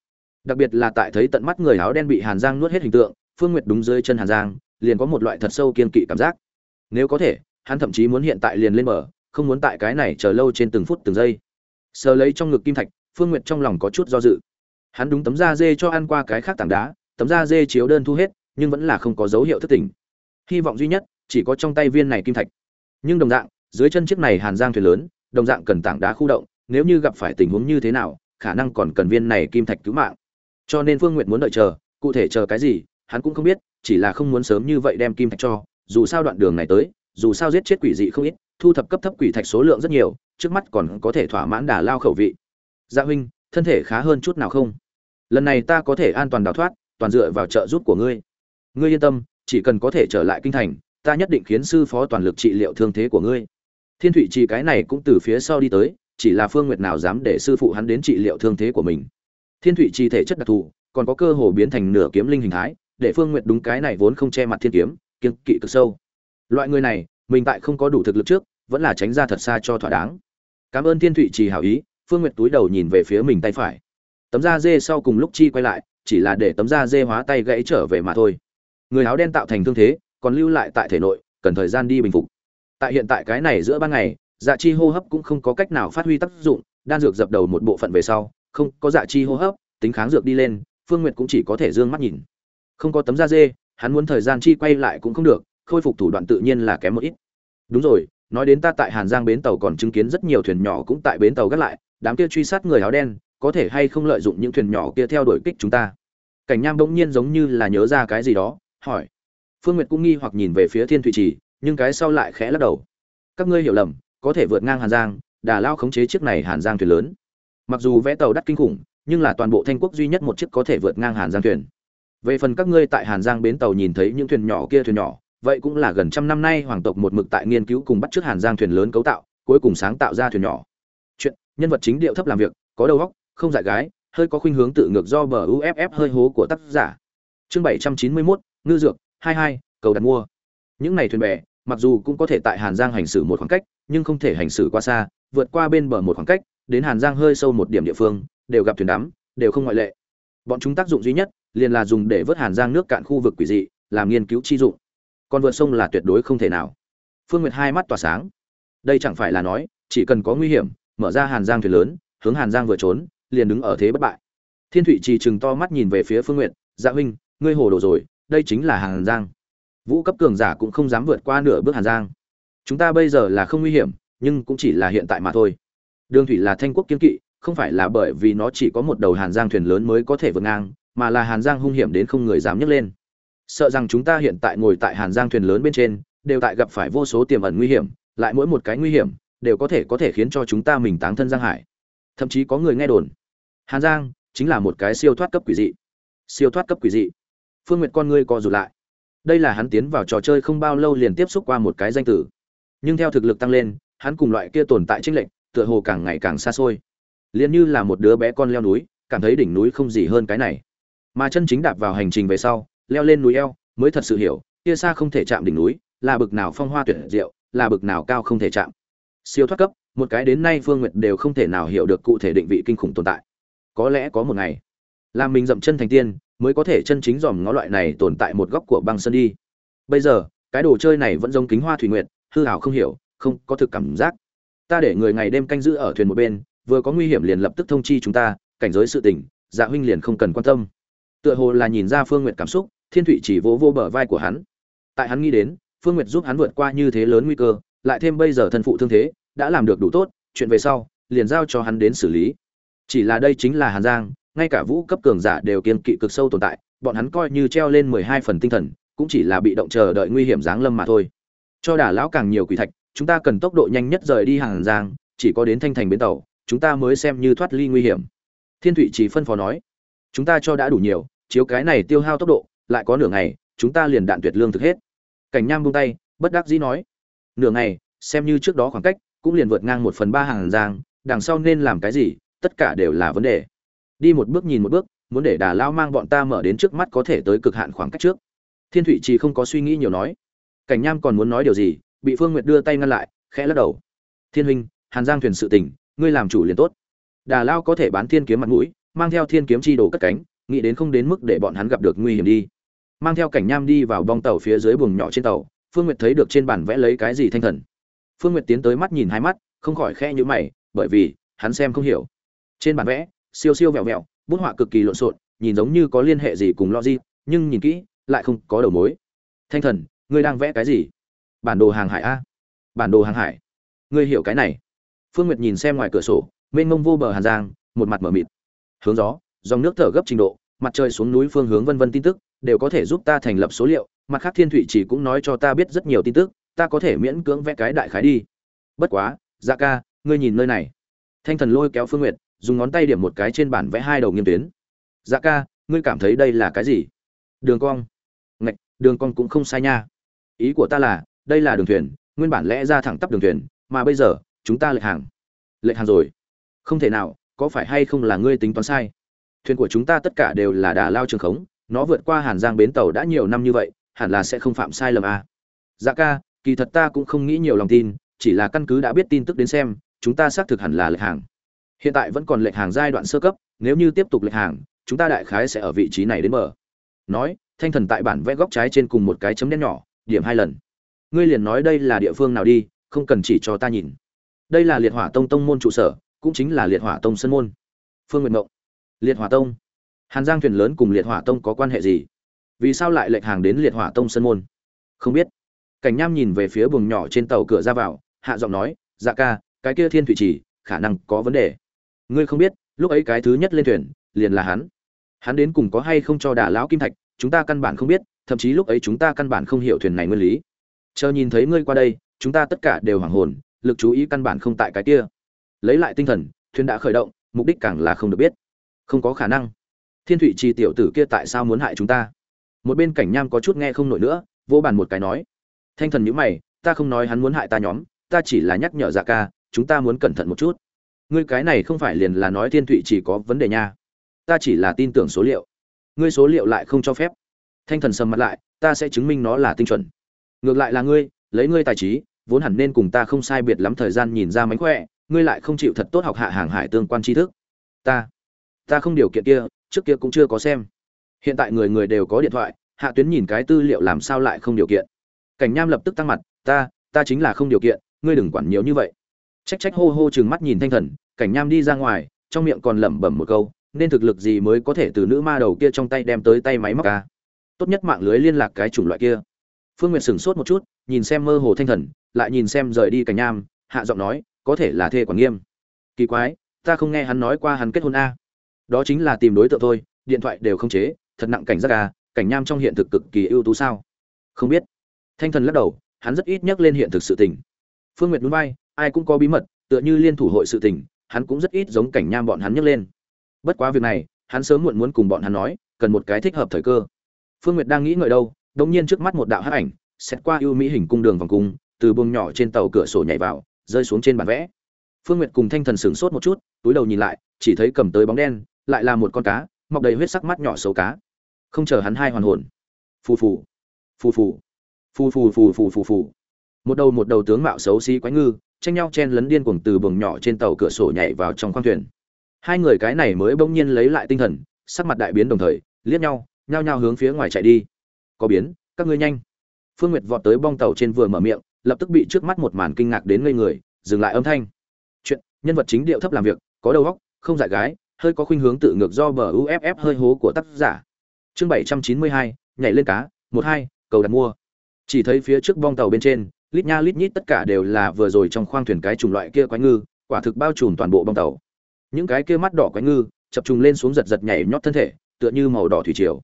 Đặc biệt là tại thấy tận mắt người áo đen bị hàn giang nuốt hết hình tượng, phương nguyệt đúng dưới chân hàn giang, liền có một loại thật sâu kiên kỵ cảm giác. Nếu có thể, hắn thậm chí muốn hiện tại liền lên mở không muốn tại cái này chờ lâu trên từng phút từng giây. Sờ lấy trong ngực kim thạch, phương nguyệt trong lòng có chút do dự. Hắn đúng tấm da dê cho ăn qua cái khác tảng đá, tấm da dê chiếu đơn thu hết, nhưng vẫn là không có dấu hiệu thất tình. Hy vọng duy nhất, chỉ có trong tay viên này kim thạch. Nhưng đồng dạng, dưới chân chiếc này hàn giang thuyền lớn, đồng dạng cần tảng đá khu động, nếu như gặp phải tình huống như thế nào, khả năng còn cần viên này kim thạch cứu mạng. Cho nên phương nguyện muốn đợi chờ, cụ thể chờ cái gì, hắn cũng không biết, chỉ là không muốn sớm như vậy đem kim thạch cho, dù sao đoạn đường này tới, dù sao giết chết quỷ dị không ít thu thập cấp thấp quỷ thạch số lượng rất nhiều, trước mắt còn có thể thỏa mãn đà lao khẩu vị. Gia dạ huynh, thân thể khá hơn chút nào không? Lần này ta có thể an toàn đào thoát, toàn dựa vào trợ giúp của ngươi. Ngươi yên tâm, chỉ cần có thể trở lại kinh thành, ta nhất định khiến sư phó toàn lực trị liệu thương thế của ngươi. Thiên thụy chỉ cái này cũng từ phía sau đi tới, chỉ là phương nguyệt nào dám để sư phụ hắn đến trị liệu thương thế của mình. Thiên thụy trì thể chất đặc thù, còn có cơ hồ biến thành nửa kiếm linh hình thái, để phương nguyệt đúng cái này vốn không che mặt thiên kiếm kiên kỵ cực sâu. Loại người này mình tại không có đủ thực lực trước, vẫn là tránh ra thật xa cho thỏa đáng. Cảm ơn thiên thụy trì hảo ý, phương nguyệt túi đầu nhìn về phía mình tay phải. Tấm da dê sau cùng lúc chi quay lại, chỉ là để tấm da dê hóa tay gãy trở về mà thôi. Người áo đen tạo thành thương thế, còn lưu lại tại thể nội, cần thời gian đi bình phục. Tại hiện tại cái này giữa ban ngày dạ chi hô hấp cũng không có cách nào phát huy tác dụng, đan dược dập đầu một bộ phận về sau, không có dạ chi hô hấp, tính kháng dược đi lên, phương nguyệt cũng chỉ có thể d ư ơ n g mắt nhìn. Không có tấm da dê, hắn muốn thời gian chi quay lại cũng không được khôi phục thủ đoạn tự nhiên là kém một ít. Đúng rồi, nói đến ta tại hàn giang bến tàu còn chứng kiến rất nhiều thuyền nhỏ cũng tại bến tàu gác lại, đám kia truy sát người áo đen, có thể hay không lợi dụng những thuyền nhỏ kia theo đuổi kích chúng ta? Cảnh nham bỗng nhiên giống như là nhớ ra cái gì đó, hỏi. Phương nguyệt cũng nghi hoặc nhìn về phía thiên thụy trì, nhưng cái sau lại khẽ lắc đầu. Các ngươi hiểu lầm, có thể vượt ngang hàn giang, đà lao khống chế chiếc này hàn giang thuyền lớn. Mặc dù vẽ tàu đắt kinh khủng, nhưng là toàn bộ thanh quốc duy nhất một chiếc có thể vượt ngang hàn giang thuyền. Về phần các ngươi tại hàn giang bến tàu nhìn thấy những thuyền nhỏ kia thuyền nhỏ vậy cũng là gần trăm năm nay hoàng tộc một mực tại nghiên cứu cùng bắt chước hàn giang thuyền lớn cấu tạo cuối cùng sáng tạo ra thuyền nhỏ. Chuyện nhân vật chính điệu thấp làm việc có đầu óc không dại gái hơi có khuynh hướng tự ngược do bờ uff hơi hố của tác giả. Chương bảy trăm chín mươi 791, ngư dược hai hai cầu đặt mua. Những này thuyền bè mặc dù cũng có thể tại hàn giang hành xử một khoảng cách nhưng không thể hành xử quá xa vượt qua bên bờ một khoảng cách đến hàn giang hơi sâu một điểm địa phương đều gặp thuyền đắm đều không ngoại lệ. Bọn chúng tác dụng duy nhất liền là dùng để vớt hàn giang nước cạn khu vực quỷ dị làm nghiên cứu chi dụng còn vượt sông là tuyệt đối không thể nào. Phương nguyệt hai mắt tỏa sáng. Đây chẳng phải là nói, chỉ cần có nguy hiểm, mở ra hàn giang thuyền lớn, hướng hàn giang vừa trốn, liền đứng ở thế bất bại. Thiên thụy trì chừng to mắt nhìn về phía phương nguyệt dạ huynh, ngươi hồ đồ rồi, đây chính là hàn giang. Vũ cấp cường giả cũng không dám vượt qua nửa bước hàn giang. Chúng ta bây giờ là không nguy hiểm, nhưng cũng chỉ là hiện tại mà thôi. Đường thủy là thanh quốc kiên kỵ, không phải là bởi vì nó chỉ có một đầu hàn giang thuyền lớn mới có thể vượt ngang, mà là hàn giang hung hiểm đến không người dám nhấc lên sợ rằng chúng ta hiện tại ngồi tại hàn giang thuyền lớn bên trên, đều tại gặp phải vô số tiềm ẩn nguy hiểm, lại mỗi một cái nguy hiểm, đều có thể có thể khiến cho chúng ta mình táng thân giang hải. Thậm chí có người nghe đồn, hàn giang chính là một cái siêu thoát cấp quỷ dị. Siêu thoát cấp quỷ dị. Phương nguyện con ngươi co rụt lại. Đây là hắn tiến vào trò chơi không bao lâu liền tiếp xúc qua một cái danh tử nhưng theo thực lực tăng lên, hắn cùng loại kia tồn tại tranh lệnh tựa hồ càng ngày càng xa xôi. Liền như là một đứa bé con leo núi, cảm thấy đỉnh núi không gì hơn cái này. Mà chân chính đạp vào hành trình về sau leo lên núi eo, mới thật sự hiểu, kia xa không thể chạm đỉnh núi, là bực nào phong hoa tuyệt diệu, là bực nào cao không thể chạm. Siêu thoát cấp, một cái đến nay phương nguyệt đều không thể nào hiểu được cụ thể định vị kinh khủng tồn tại. Có lẽ có một ngày, làm mình dậm chân thành tiên, mới có thể chân chính dòm ngó loại này tồn tại một góc của băng sơn đi. Bây giờ, cái đồ chơi này vẫn giống kính hoa thủy nguyệt, hư hảo không hiểu, không có thực cảm giác. Ta để người ngày đêm canh giữ ở thuyền một bên, vừa có nguy hiểm liền lập tức thông chi chúng ta, cảnh giới sự tình dạ huynh liền không cần quan tâm. Tựa hồ là nhìn ra phương nguyệt cảm xúc thiên thụy chỉ vỗ vỗ bờ vai của hắn. Tại hắn nghĩ đến, phương nguyệt giúp hắn vượt qua như thế lớn nguy cơ, lại thêm bây giờ thân phụ thương thế, đã làm được đủ tốt, chuyện về sau, liền giao cho hắn đến xử lý. Chỉ là đây chính là hàn giang, ngay cả vũ cấp cường giả đều kiên kỵ cực sâu tồn tại, bọn hắn coi như treo lên mười hai phần tinh thần, cũng chỉ là bị động chờ đợi nguy hiểm giáng lâm mà thôi. Cho đả lão càng nhiều quỷ thạch, chúng ta cần tốc độ nhanh nhất rời đi hàn giang, chỉ có đến thanh thành bến tàu, chúng ta mới xem như thoát ly nguy hiểm. Thiên thụy chỉ phân phó nói, chúng ta cho đã đủ nhiều, chiếu cái này tiêu hao tốc độ lại có nửa ngày, chúng ta liền đạn tuyệt lương thực hết. Cảnh nham buông tay, bất đắc dĩ nói, nửa ngày, xem như trước đó khoảng cách, cũng liền vượt ngang một phần ba hàng giang đằng sau nên làm cái gì, tất cả đều là vấn đề. Đi một bước nhìn một bước, muốn để đà lao mang bọn ta mở đến trước mắt có thể tới cực hạn khoảng cách trước. Thiên thụy chỉ không có suy nghĩ nhiều nói. Cảnh nham còn muốn nói điều gì, bị phương nguyệt đưa tay ngăn lại, khẽ lắc đầu. Thiên huynh, hàn giang thuyền sự tình ngươi làm chủ liền tốt. Đà lao có thể bán thiên kiếm mặt mũi, mang theo thiên kiếm chi đồ cất cánh, nghĩ đến không đến mức để bọn hắn gặp được nguy hiểm đi mang theo cảnh nham đi vào bong tàu phía dưới buồng nhỏ trên tàu, phương nguyệt thấy được trên bản vẽ lấy cái gì thanh thần. Phương nguyệt tiến tới mắt nhìn hai mắt, không khỏi khe nhữ mày, bởi vì, hắn xem không hiểu. Trên bản vẽ, siêu siêu vẹo vẹo, bút họa cực kỳ lộn xộn, nhìn giống như có liên hệ gì cùng logic, nhưng nhìn kỹ, lại không có đầu mối. Thanh thần, ngươi đang vẽ cái gì? Bản đồ hàng hải a. Bản đồ hàng hải. Ngươi hiểu cái này. Phương nguyệt nhìn xem ngoài cửa sổ, mênh mông vô bờ hàn giang, một mặt mở mịt. Hướng gió, dòng nước thở gấp trình độ, mặt trời xuống núi phương hướng vân vân tin tức đều có thể giúp ta thành lập số liệu, mặt khác thiên thụy chỉ cũng nói cho ta biết rất nhiều tin tức, ta có thể miễn cưỡng vẽ cái đại khái đi. Bất quá dạ ca, ngươi nhìn nơi này. Thanh thần lôi kéo phương nguyệt, dùng ngón tay điểm một cái trên bản vẽ hai đầu nghiêm tuyến. Dạ ca, ngươi cảm thấy đây là cái gì? Đường cong. Ngạch, đường cong cũng không sai nha. Ý của ta là, đây là đường thuyền, nguyên bản lẽ ra thẳng tắp đường thuyền, mà bây giờ, chúng ta lệch hàng. Lệch hàng rồi. Không thể nào, có phải hay không là ngươi tính toán sai? Thuyền của chúng ta tất cả đều là đà lao trường khống nó vượt qua hàn giang bến tàu đã nhiều năm như vậy, hẳn là sẽ không phạm sai lầm à. dạ ca, kỳ thật ta cũng không nghĩ nhiều lòng tin, chỉ là căn cứ đã biết tin tức đến xem, chúng ta xác thực hẳn là lệch hàng. Hiện tại vẫn còn lệch hàng giai đoạn sơ cấp, nếu như tiếp tục lệch hàng, chúng ta đại khái sẽ ở vị trí này đến bờ. Nói, thanh thần tại bản vẽ góc trái trên cùng một cái chấm đen nhỏ, điểm hai lần. Ngươi liền nói đây là địa phương nào đi, không cần chỉ cho ta nhìn. Đây là liệt hỏa tông tông môn trụ sở, cũng chính là liệt hỏa tông sân môn. Phương nguyện mộng. Liệt hỏa tông hàn giang thuyền lớn cùng liệt hỏa tông có quan hệ gì? Vì sao lại lệch hàng đến liệt hỏa tông sân môn? Không biết. Cảnh nham nhìn về phía buồng nhỏ trên tàu cửa ra vào, hạ giọng nói dạ ca, cái kia thiên thủy trì khả năng có vấn đề. Ngươi không biết, lúc ấy cái thứ nhất lên thuyền, liền là hắn. Hắn đến cùng có hay không cho đà lão kim thạch, chúng ta căn bản không biết, thậm chí lúc ấy chúng ta căn bản không hiểu thuyền này nguyên lý. Chờ nhìn thấy ngươi qua đây, chúng ta tất cả đều hoảng hồn, lực chú ý căn bản không tại cái kia. Lấy lại tinh thần, thuyền đã khởi động, mục đích càng là không được biết. Không có khả năng thiên thụy trì tiểu tử kia tại sao muốn hại chúng ta? Một bên cảnh nham có chút nghe không nổi nữa, vô bàn một cái nói. Thanh thần nhữ mày, ta không nói hắn muốn hại ta nhóm, ta chỉ là nhắc nhở dạ ca, chúng ta muốn cẩn thận một chút. Ngươi cái này không phải liền là nói thiên thụy chỉ có vấn đề nha. Ta chỉ là tin tưởng số liệu. Ngươi số liệu lại không cho phép. Thanh thần sầm mặt lại, ta sẽ chứng minh nó là tinh chuẩn. Ngược lại là ngươi, lấy ngươi tài trí, vốn hẳn nên cùng ta không sai biệt lắm thời gian nhìn ra mánh khỏe, ngươi lại không chịu thật tốt học hạ hàng hải tương quan tri thức. Ta ta không điều kiện kia trước kia cũng chưa có xem. Hiện tại người người đều có điện thoại, hạ tuyến nhìn cái tư liệu làm sao lại không điều kiện. Cảnh nham lập tức tăng mặt, ta ta chính là không điều kiện, ngươi đừng quản nhiều như vậy. Trách trách hô hô chừng mắt nhìn thanh thần, cảnh nham đi ra ngoài, trong miệng còn lẩm bẩm một câu, nên thực lực gì mới có thể từ nữ ma đầu kia trong tay đem tới tay máy móc ca tốt nhất mạng lưới liên lạc cái chủng loại kia. Phương nguyệt sửng sốt một chút, nhìn xem mơ hồ thanh thần, lại nhìn xem rời đi cảnh nham, hạ giọng nói, có thể là thê quản nghiêm. Kỳ quái, ta không nghe hắn nói qua hắn kết hôn a đó chính là tìm đối tượng thôi, điện thoại đều không chế, thật nặng cảnh giác à cảnh nham trong hiện thực cực kỳ ưu tú sao? Không biết. Thanh thần lắc đầu, hắn rất ít nhắc lên hiện thực sự tình. Phương nguyệt núi bay ai cũng có bí mật, tựa như liên thủ hội sự tình, hắn cũng rất ít giống cảnh nham bọn hắn nhắc lên. Bất quá việc này, hắn sớm muộn muốn cùng bọn hắn nói, cần một cái thích hợp thời cơ. Phương nguyệt đang nghĩ ngợi đâu, đống nhiên trước mắt một đạo hắc ảnh xét qua ưu mỹ hình cung đường vòng cung, từ buồng nhỏ trên tàu cửa sổ nhảy vào, rơi xuống trên bản vẽ. Phương nguyệt cùng thanh thần sửng sốt một chút, túi đầu nhìn lại, chỉ thấy cầm tới bóng đen lại là một con cá, mọc đầy huyết sắc mắt nhỏ xấu cá. Không chờ hắn hai hoàn hồn. Phù phù. Phù phù. Phù phù phù phù phù phù. Một đầu một đầu tướng mạo xấu xí quái ngư, tranh nhau chen lấn điên cuồng từ buồng nhỏ trên tàu cửa sổ nhảy vào trong khoang thuyền. Hai người cái này mới bỗng nhiên lấy lại tinh thần, sắc mặt đại biến đồng thời, liếc nhau, nhao nhao hướng phía ngoài chạy đi. Có biến, các ngươi nhanh. Phương nguyệt vọt tới bong tàu trên vừa mở miệng, lập tức bị trước mắt một màn kinh ngạc đến ngây người, dừng lại âm thanh. Chuyện, nhân vật chính điệu thấp làm việc, có đầu óc, không dại gái hơi có khuynh hướng tự ngược do bờ uff hơi hố của tác giả. Chương bảy trăm chín mươi hai, nhảy lên cá, một hai, cầu đặt mua. Chỉ thấy phía trước bong tàu bên trên, lít nha lít nhít tất cả đều là vừa rồi trong khoang thuyền cái chủng loại kia quái ngư, quả thực bao trùm toàn bộ bong tàu. Những cái kia mắt đỏ quái ngư, chập trùng lên xuống giật giật nhảy nhót thân thể, tựa như màu đỏ thủy triều.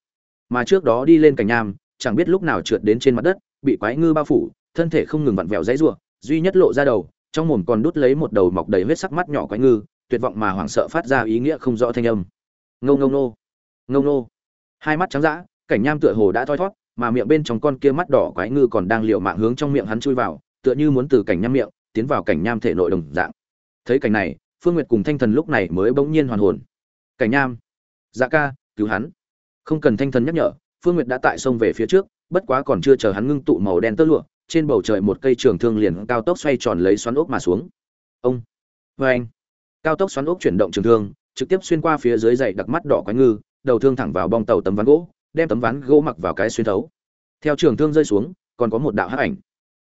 Mà trước đó đi lên cành nham, chẳng biết lúc nào trượt đến trên mặt đất, bị quái ngư bao phủ, thân thể không ngừng vặn vẹo dãy rủa, duy nhất lộ ra đầu, trong mồm còn đút lấy một đầu mọc đầy huyết sắc mắt nhỏ quái ngư tuyệt vọng mà hoảng sợ phát ra ý nghĩa không rõ thanh âm. Ngâu ngâu nô ngâu nô hai mắt trắng dã, cảnh nham tựa hồ đã thoi thót mà miệng bên trong con kia mắt đỏ quái ngư còn đang liều mạng hướng trong miệng hắn chui vào, tựa như muốn từ cảnh nham miệng tiến vào cảnh nham thể nội đồng dạng. Thấy cảnh này, phương nguyệt cùng thanh thần lúc này mới bỗng nhiên hoàn hồn. Cảnh nham. Dạ ca, cứu hắn. Không cần thanh thần nhắc nhở, phương nguyệt đã tại sông về phía trước, bất quá còn chưa chờ hắn ngưng tụ màu đen tơ lụa, trên bầu trời một cây trường thương liền cao tốc xoay tròn lấy xoắn ốc mà xuống. Ông. Vê anh cao tốc xoắn ốc chuyển động trường thương, trực tiếp xuyên qua phía dưới dày đặc mắt đỏ quái ngư, đầu thương thẳng vào bong tàu tấm ván gỗ, đem tấm ván gỗ mặc vào cái xuyên thấu. Theo trường thương rơi xuống, còn có một đạo hắc ảnh.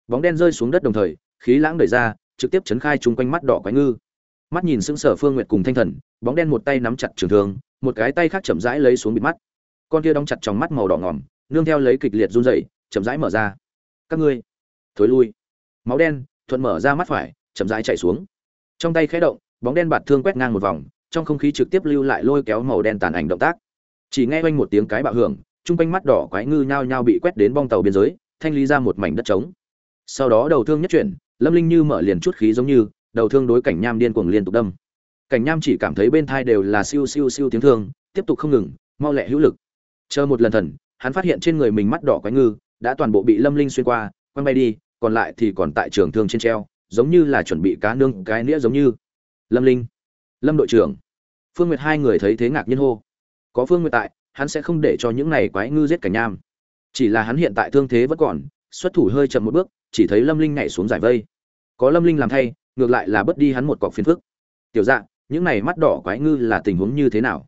Bóng đen rơi xuống đất đồng thời, khí lãng đẩy ra, trực tiếp chấn khai chung quanh mắt đỏ quái ngư. Mắt nhìn sững sờ phương nguyệt cùng thanh thần, bóng đen một tay nắm chặt trường thương, một cái tay khác chậm rãi lấy xuống bịt mắt. Con kia đóng chặt trong mắt màu đỏ ngỏm, nương theo lấy kịch liệt run rẩy, chậm rãi mở ra. Các ngươi, thối lui. Máu đen, thuận mở ra mắt phải, chậm rãi chạy xuống. Trong tay khẽ động bóng đen bạt thương quét ngang một vòng, trong không khí trực tiếp lưu lại lôi kéo màu đen tàn ảnh động tác. Chỉ nghe quanh một tiếng cái bạo hưởng, chung quanh mắt đỏ quái ngư nhao nhao bị quét đến bong tàu biên giới, thanh lý ra một mảnh đất trống. Sau đó đầu thương nhất chuyển, lâm linh như mở liền chút khí giống như, đầu thương đối cảnh nham điên cuồng liên tục đâm. Cảnh nham chỉ cảm thấy bên thai đều là siêu siêu siêu tiếng thương, tiếp tục không ngừng, mau lẹ hữu lực. Chờ một lần thần, hắn phát hiện trên người mình mắt đỏ quái ngư đã toàn bộ bị lâm linh xuyên qua, quăng bay đi, còn lại thì còn tại trường thương trên treo, giống như là chuẩn bị cá nương cái nĩa giống như lâm linh. Lâm đội trưởng. Phương nguyệt hai người thấy thế ngạc nhiên hô. Có phương nguyệt tại, hắn sẽ không để cho những này quái ngư giết cảnh nham. Chỉ là hắn hiện tại thương thế vẫn còn, xuất thủ hơi chậm một bước, chỉ thấy lâm linh nhảy xuống giải vây. Có lâm linh làm thay, ngược lại là bớt đi hắn một cọc phiền phức. Tiểu dạng những này mắt đỏ quái ngư là tình huống như thế nào?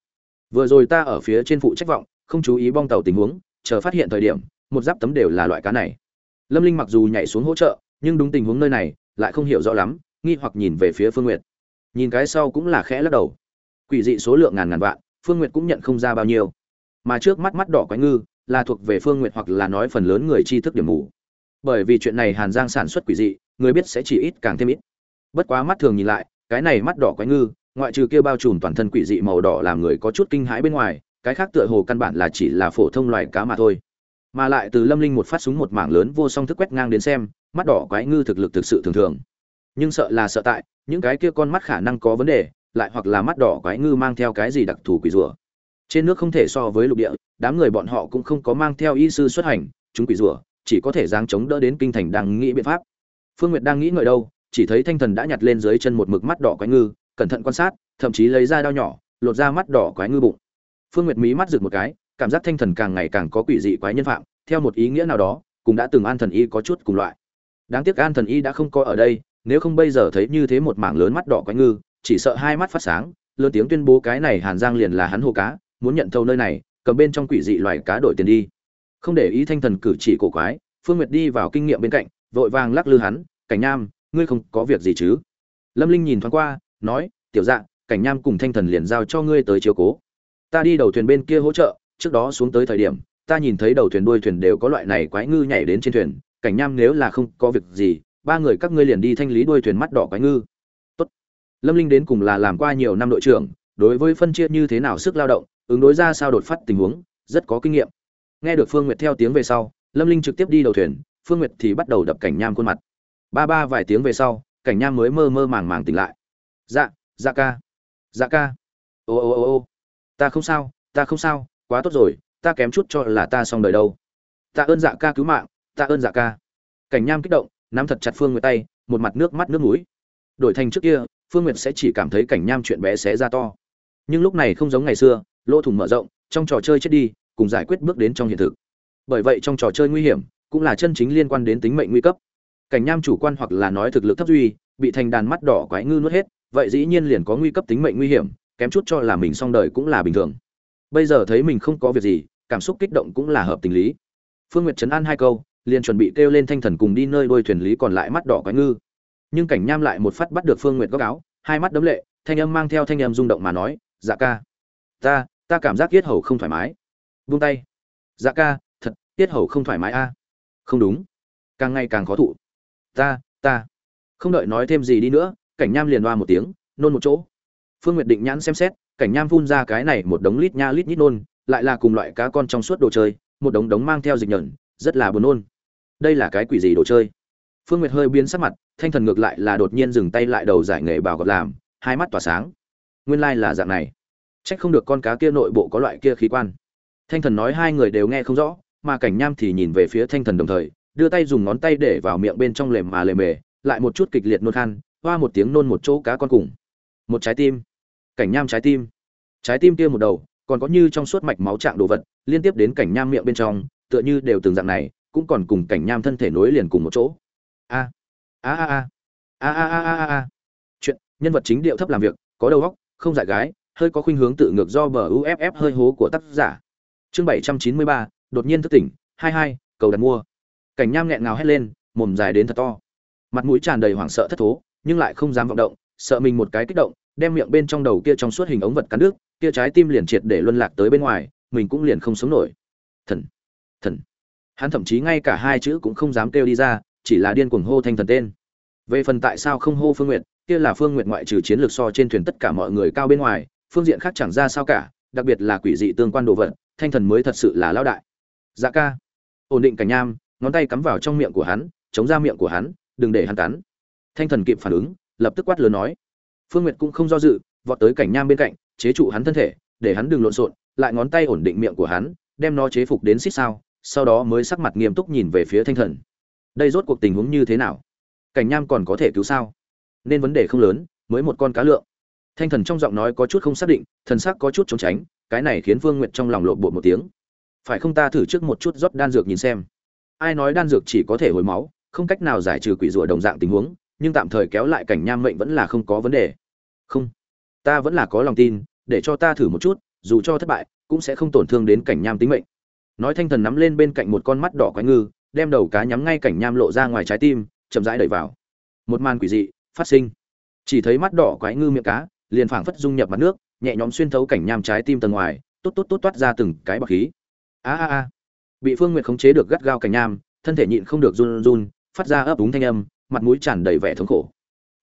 Vừa rồi ta ở phía trên phụ trách vọng, không chú ý bong tàu tình huống, chờ phát hiện thời điểm, một giáp tấm đều là loại cá này. Lâm linh mặc dù nhảy xuống hỗ trợ, nhưng đúng tình huống nơi này, lại không hiểu rõ lắm, nghi hoặc nhìn về phía phương nguyệt nhìn cái sau cũng là khẽ lắc đầu. Quỷ dị số lượng ngàn ngàn vạn, phương nguyệt cũng nhận không ra bao nhiêu. Mà trước mắt mắt đỏ quái ngư, là thuộc về phương nguyệt hoặc là nói phần lớn người tri thức điểm mù. Bởi vì chuyện này hàn giang sản xuất quỷ dị, người biết sẽ chỉ ít càng thêm ít. Bất quá mắt thường nhìn lại, cái này mắt đỏ quái ngư, ngoại trừ kia bao trùm toàn thân quỷ dị màu đỏ làm người có chút kinh hãi bên ngoài, cái khác tựa hồ căn bản là chỉ là phổ thông loài cá mà thôi. Mà lại từ lâm linh một phát súng một mảng lớn vô song thức quét ngang đến xem, mắt đỏ quái ngư thực lực thực sự thường thường nhưng sợ là sợ tại, những cái kia con mắt khả năng có vấn đề, lại hoặc là mắt đỏ quái ngư mang theo cái gì đặc thù quỷ rùa. Trên nước không thể so với lục địa, đám người bọn họ cũng không có mang theo y sư xuất hành, chúng quỷ rùa, chỉ có thể giáng chống đỡ đến kinh thành đang nghĩ biện pháp. Phương nguyệt đang nghĩ ngợi đâu, chỉ thấy thanh thần đã nhặt lên dưới chân một mực mắt đỏ quái ngư, cẩn thận quan sát, thậm chí lấy ra đao nhỏ, lột ra mắt đỏ quái ngư bụng. Phương nguyệt mí mắt rực một cái, cảm giác thanh thần càng ngày càng có quỷ dị quái nhân phạm, theo một ý nghĩa nào đó, cũng đã từng an thần y có chút cùng loại. Đáng tiếc an thần y đã không có ở đây nếu không bây giờ thấy như thế một mảng lớn mắt đỏ quái ngư, chỉ sợ hai mắt phát sáng, lớn tiếng tuyên bố cái này hàn giang liền là hắn hồ cá, muốn nhận thâu nơi này, cầm bên trong quỷ dị loài cá đổi tiền đi. Không để ý thanh thần cử chỉ cổ quái, phương nguyệt đi vào kinh nghiệm bên cạnh, vội vàng lắc lư hắn, cảnh Nam ngươi không có việc gì chứ? Lâm linh nhìn thoáng qua, nói, tiểu dạng cảnh Nam cùng thanh thần liền giao cho ngươi tới chiếu cố. Ta đi đầu thuyền bên kia hỗ trợ, trước đó xuống tới thời điểm, ta nhìn thấy đầu thuyền đuôi thuyền đều có loại này quái ngư nhảy đến trên thuyền. Cảnh Nam nếu là không có việc gì ba người các ngươi liền đi thanh lý đuôi thuyền mắt đỏ quái ngư. Tốt. lâm linh đến cùng là làm qua nhiều năm đội trưởng, đối với phân chia như thế nào sức lao động, ứng đối ra sao đột phát tình huống, rất có kinh nghiệm. Nghe được phương nguyệt theo tiếng về sau, lâm linh trực tiếp đi đầu thuyền, phương nguyệt thì bắt đầu đập cảnh nham khuôn mặt. Ba ba vài tiếng về sau, cảnh nham mới mơ mơ màng màng tỉnh lại. Dạ dạ ca. Dạ ca. Ô ô ô ô. Ta không sao, ta không sao, quá tốt rồi, ta kém chút cho là ta xong đời đâu. Ta ơn dạ ca cứu mạng, ta ơn dạ ca. Cảnh nham kích động nắm thật chặt phương nguyệt tay, một mặt nước mắt nước mũi. Đổi thành trước kia, phương nguyệt sẽ chỉ cảm thấy cảnh nham chuyện bé xé ra to. Nhưng lúc này không giống ngày xưa, lỗ thủng mở rộng, trong trò chơi chết đi, cùng giải quyết bước đến trong hiện thực. Bởi vậy trong trò chơi nguy hiểm, cũng là chân chính liên quan đến tính mệnh nguy cấp. Cảnh nham chủ quan hoặc là nói thực lực thấp duy, bị thành đàn mắt đỏ quái ngư nuốt hết, vậy dĩ nhiên liền có nguy cấp tính mệnh nguy hiểm, kém chút cho là mình xong đời cũng là bình thường. Bây giờ thấy mình không có việc gì, cảm xúc kích động cũng là hợp tình lý. Phương nguyệt trấn an hai câu liền chuẩn bị kêu lên thanh thần cùng đi nơi đôi thuyền lý còn lại mắt đỏ quái ngư. Nhưng cảnh nham lại một phát bắt được phương nguyệt góc áo, hai mắt đấm lệ, thanh âm mang theo thanh âm rung động mà nói dạ ca, ta ta cảm giác yết hầu không thoải mái. Buông tay. Dạ ca, thật yết hầu không thoải mái a. Không đúng. Càng ngày càng khó thụ. Ta ta. Không đợi nói thêm gì đi nữa, cảnh nham liền đoa một tiếng, nôn một chỗ. Phương nguyệt định nhãn xem xét, cảnh nham phun ra cái này một đống lít nha lít nhít nôn, lại là cùng loại cá con trong suốt đồ chơi, một đống đống mang theo dịch nhởn rất là buồn nôn. Đây là cái quỷ gì đồ chơi? Phương nguyệt hơi biến sắc mặt, thanh thần ngược lại là đột nhiên dừng tay lại đầu giải nghề bảo gọt làm, hai mắt tỏa sáng. Nguyên lai là dạng này. Chắc không được con cá kia nội bộ có loại kia khí quan. Thanh thần nói hai người đều nghe không rõ, mà cảnh nham thì nhìn về phía thanh thần đồng thời, đưa tay dùng ngón tay để vào miệng bên trong lềm mà lềm mề, lại một chút kịch liệt nôn khan, hoa một tiếng nôn một chỗ cá con cùng. Một trái tim. Cảnh nham trái tim. Trái tim kia một đầu, còn có như trong suốt mạch máu trạng đồ vật, liên tiếp đến cảnh nham miệng bên trong tựa như đều từng dạng này, cũng còn cùng cảnh nham thân thể nối liền cùng một chỗ. A a a a a a a a a. Chuyện, nhân vật chính điệu thấp làm việc, có đầu óc, không dại gái, hơi có khuynh hướng tự ngược do bờ uff hơi hố của tác giả. Chương bảy trăm chín mươi ba, đột nhiên thức tỉnh, hai hai, cầu đặt mua. Cảnh nham nghẹn ngào hét lên, mồm dài đến thật to. Mặt mũi tràn đầy hoảng sợ thất thố, nhưng lại không dám vọng động, sợ mình một cái kích động, đem miệng bên trong đầu kia trong suốt hình ống vật cắn nước kia trái tim liền triệt để luân lạc tới bên ngoài, mình cũng liền không sống nổi. Thần thần. Hắn thậm chí ngay cả hai chữ cũng không dám kêu đi ra, chỉ là điên cuồng hô thanh thần tên. Về phần tại sao không hô phương nguyện kia là phương nguyện ngoại trừ chiến lược so trên thuyền tất cả mọi người cao bên ngoài, phương diện khác chẳng ra sao cả, đặc biệt là quỷ dị tương quan đồ vật, thanh thần mới thật sự là lão đại. Dạ ca. Ổn định cảnh nham, ngón tay cắm vào trong miệng của hắn, chống ra miệng của hắn, đừng để hắn cắn. Thanh thần kịp phản ứng, lập tức quát lớn nói. Phương nguyệt cũng không do dự, vọt tới cảnh nham bên cạnh, chế trụ hắn thân thể, để hắn đừng lộn xộn, lại ngón tay ổn định miệng của hắn, đem nó chế phục đến xích sao sau đó mới sắc mặt nghiêm túc nhìn về phía thanh thần. Đây rốt cuộc tình huống như thế nào? Cảnh nham còn có thể cứu sao? Nên vấn đề không lớn, mới một con cá lượng. Thanh thần trong giọng nói có chút không xác định, thần sắc có chút trốn tránh, cái này khiến Vương nguyệt trong lòng lộn bột một tiếng. Phải không ta thử trước một chút rót đan dược nhìn xem? Ai nói đan dược chỉ có thể hồi máu, không cách nào giải trừ quỷ rùa đồng dạng tình huống, nhưng tạm thời kéo lại cảnh nham mệnh vẫn là không có vấn đề. Không. Ta vẫn là có lòng tin, để cho ta thử một chút, dù cho thất bại, cũng sẽ không tổn thương đến cảnh nham tính mệnh nói thanh thần nắm lên bên cạnh một con mắt đỏ quái ngư, đem đầu cá nhắm ngay cảnh nham lộ ra ngoài trái tim, chậm rãi đẩy vào. Một màn quỷ dị phát sinh. Chỉ thấy mắt đỏ quái ngư miệng cá liền phảng phất dung nhập mặt nước, nhẹ nhõm xuyên thấu cảnh nham trái tim tầng ngoài, tốt tốt tốt toát ra từng cái bọc khí. A a a. Bị phương nguyệt khống chế được gắt gao cảnh nham, thân thể nhịn không được run run, phát ra ấp úng thanh âm, mặt mũi tràn đầy vẻ thống khổ.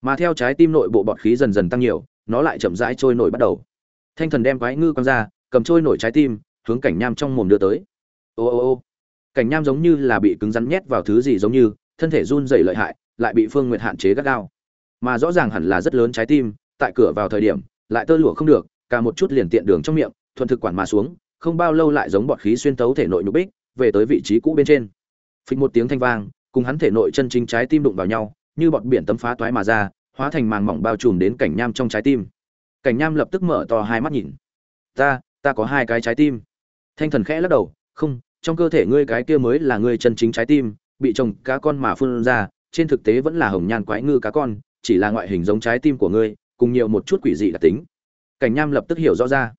Mà theo trái tim nội bộ bọt khí dần dần tăng nhiều, nó lại chậm rãi trôi nổi bắt đầu. Thanh thần đem quái ngư quăng ra, cầm trôi nổi trái tim, hướng cảnh nham trong mồm đưa tới ô ô ô. Cảnh nham giống như là bị cứng rắn nhét vào thứ gì giống như, thân thể run rẩy lợi hại, lại bị phương nguyệt hạn chế gắt gao. Mà rõ ràng hẳn là rất lớn trái tim, tại cửa vào thời điểm, lại tơ lụa không được, cả một chút liền tiện đường trong miệng, thuần thực quản mà xuống, không bao lâu lại giống bọt khí xuyên tấu thể nội nhục bích, về tới vị trí cũ bên trên. Phịch một tiếng thanh vang, cùng hắn thể nội chân chính trái tim đụng vào nhau, như bọt biển tấm phá toái mà ra, hóa thành màng mỏng bao trùm đến cảnh nham trong trái tim. Cảnh nham lập tức mở to hai mắt nhìn. Ta ta có hai cái trái tim. Thanh thần khẽ lắc đầu, không trong cơ thể ngươi cái kia mới là ngươi chân chính trái tim, bị chồng cá con mà phun ra, trên thực tế vẫn là hồng nhan quái ngư cá con, chỉ là ngoại hình giống trái tim của ngươi, cùng nhiều một chút quỷ dị đặc tính. Cảnh nham lập tức hiểu rõ ra.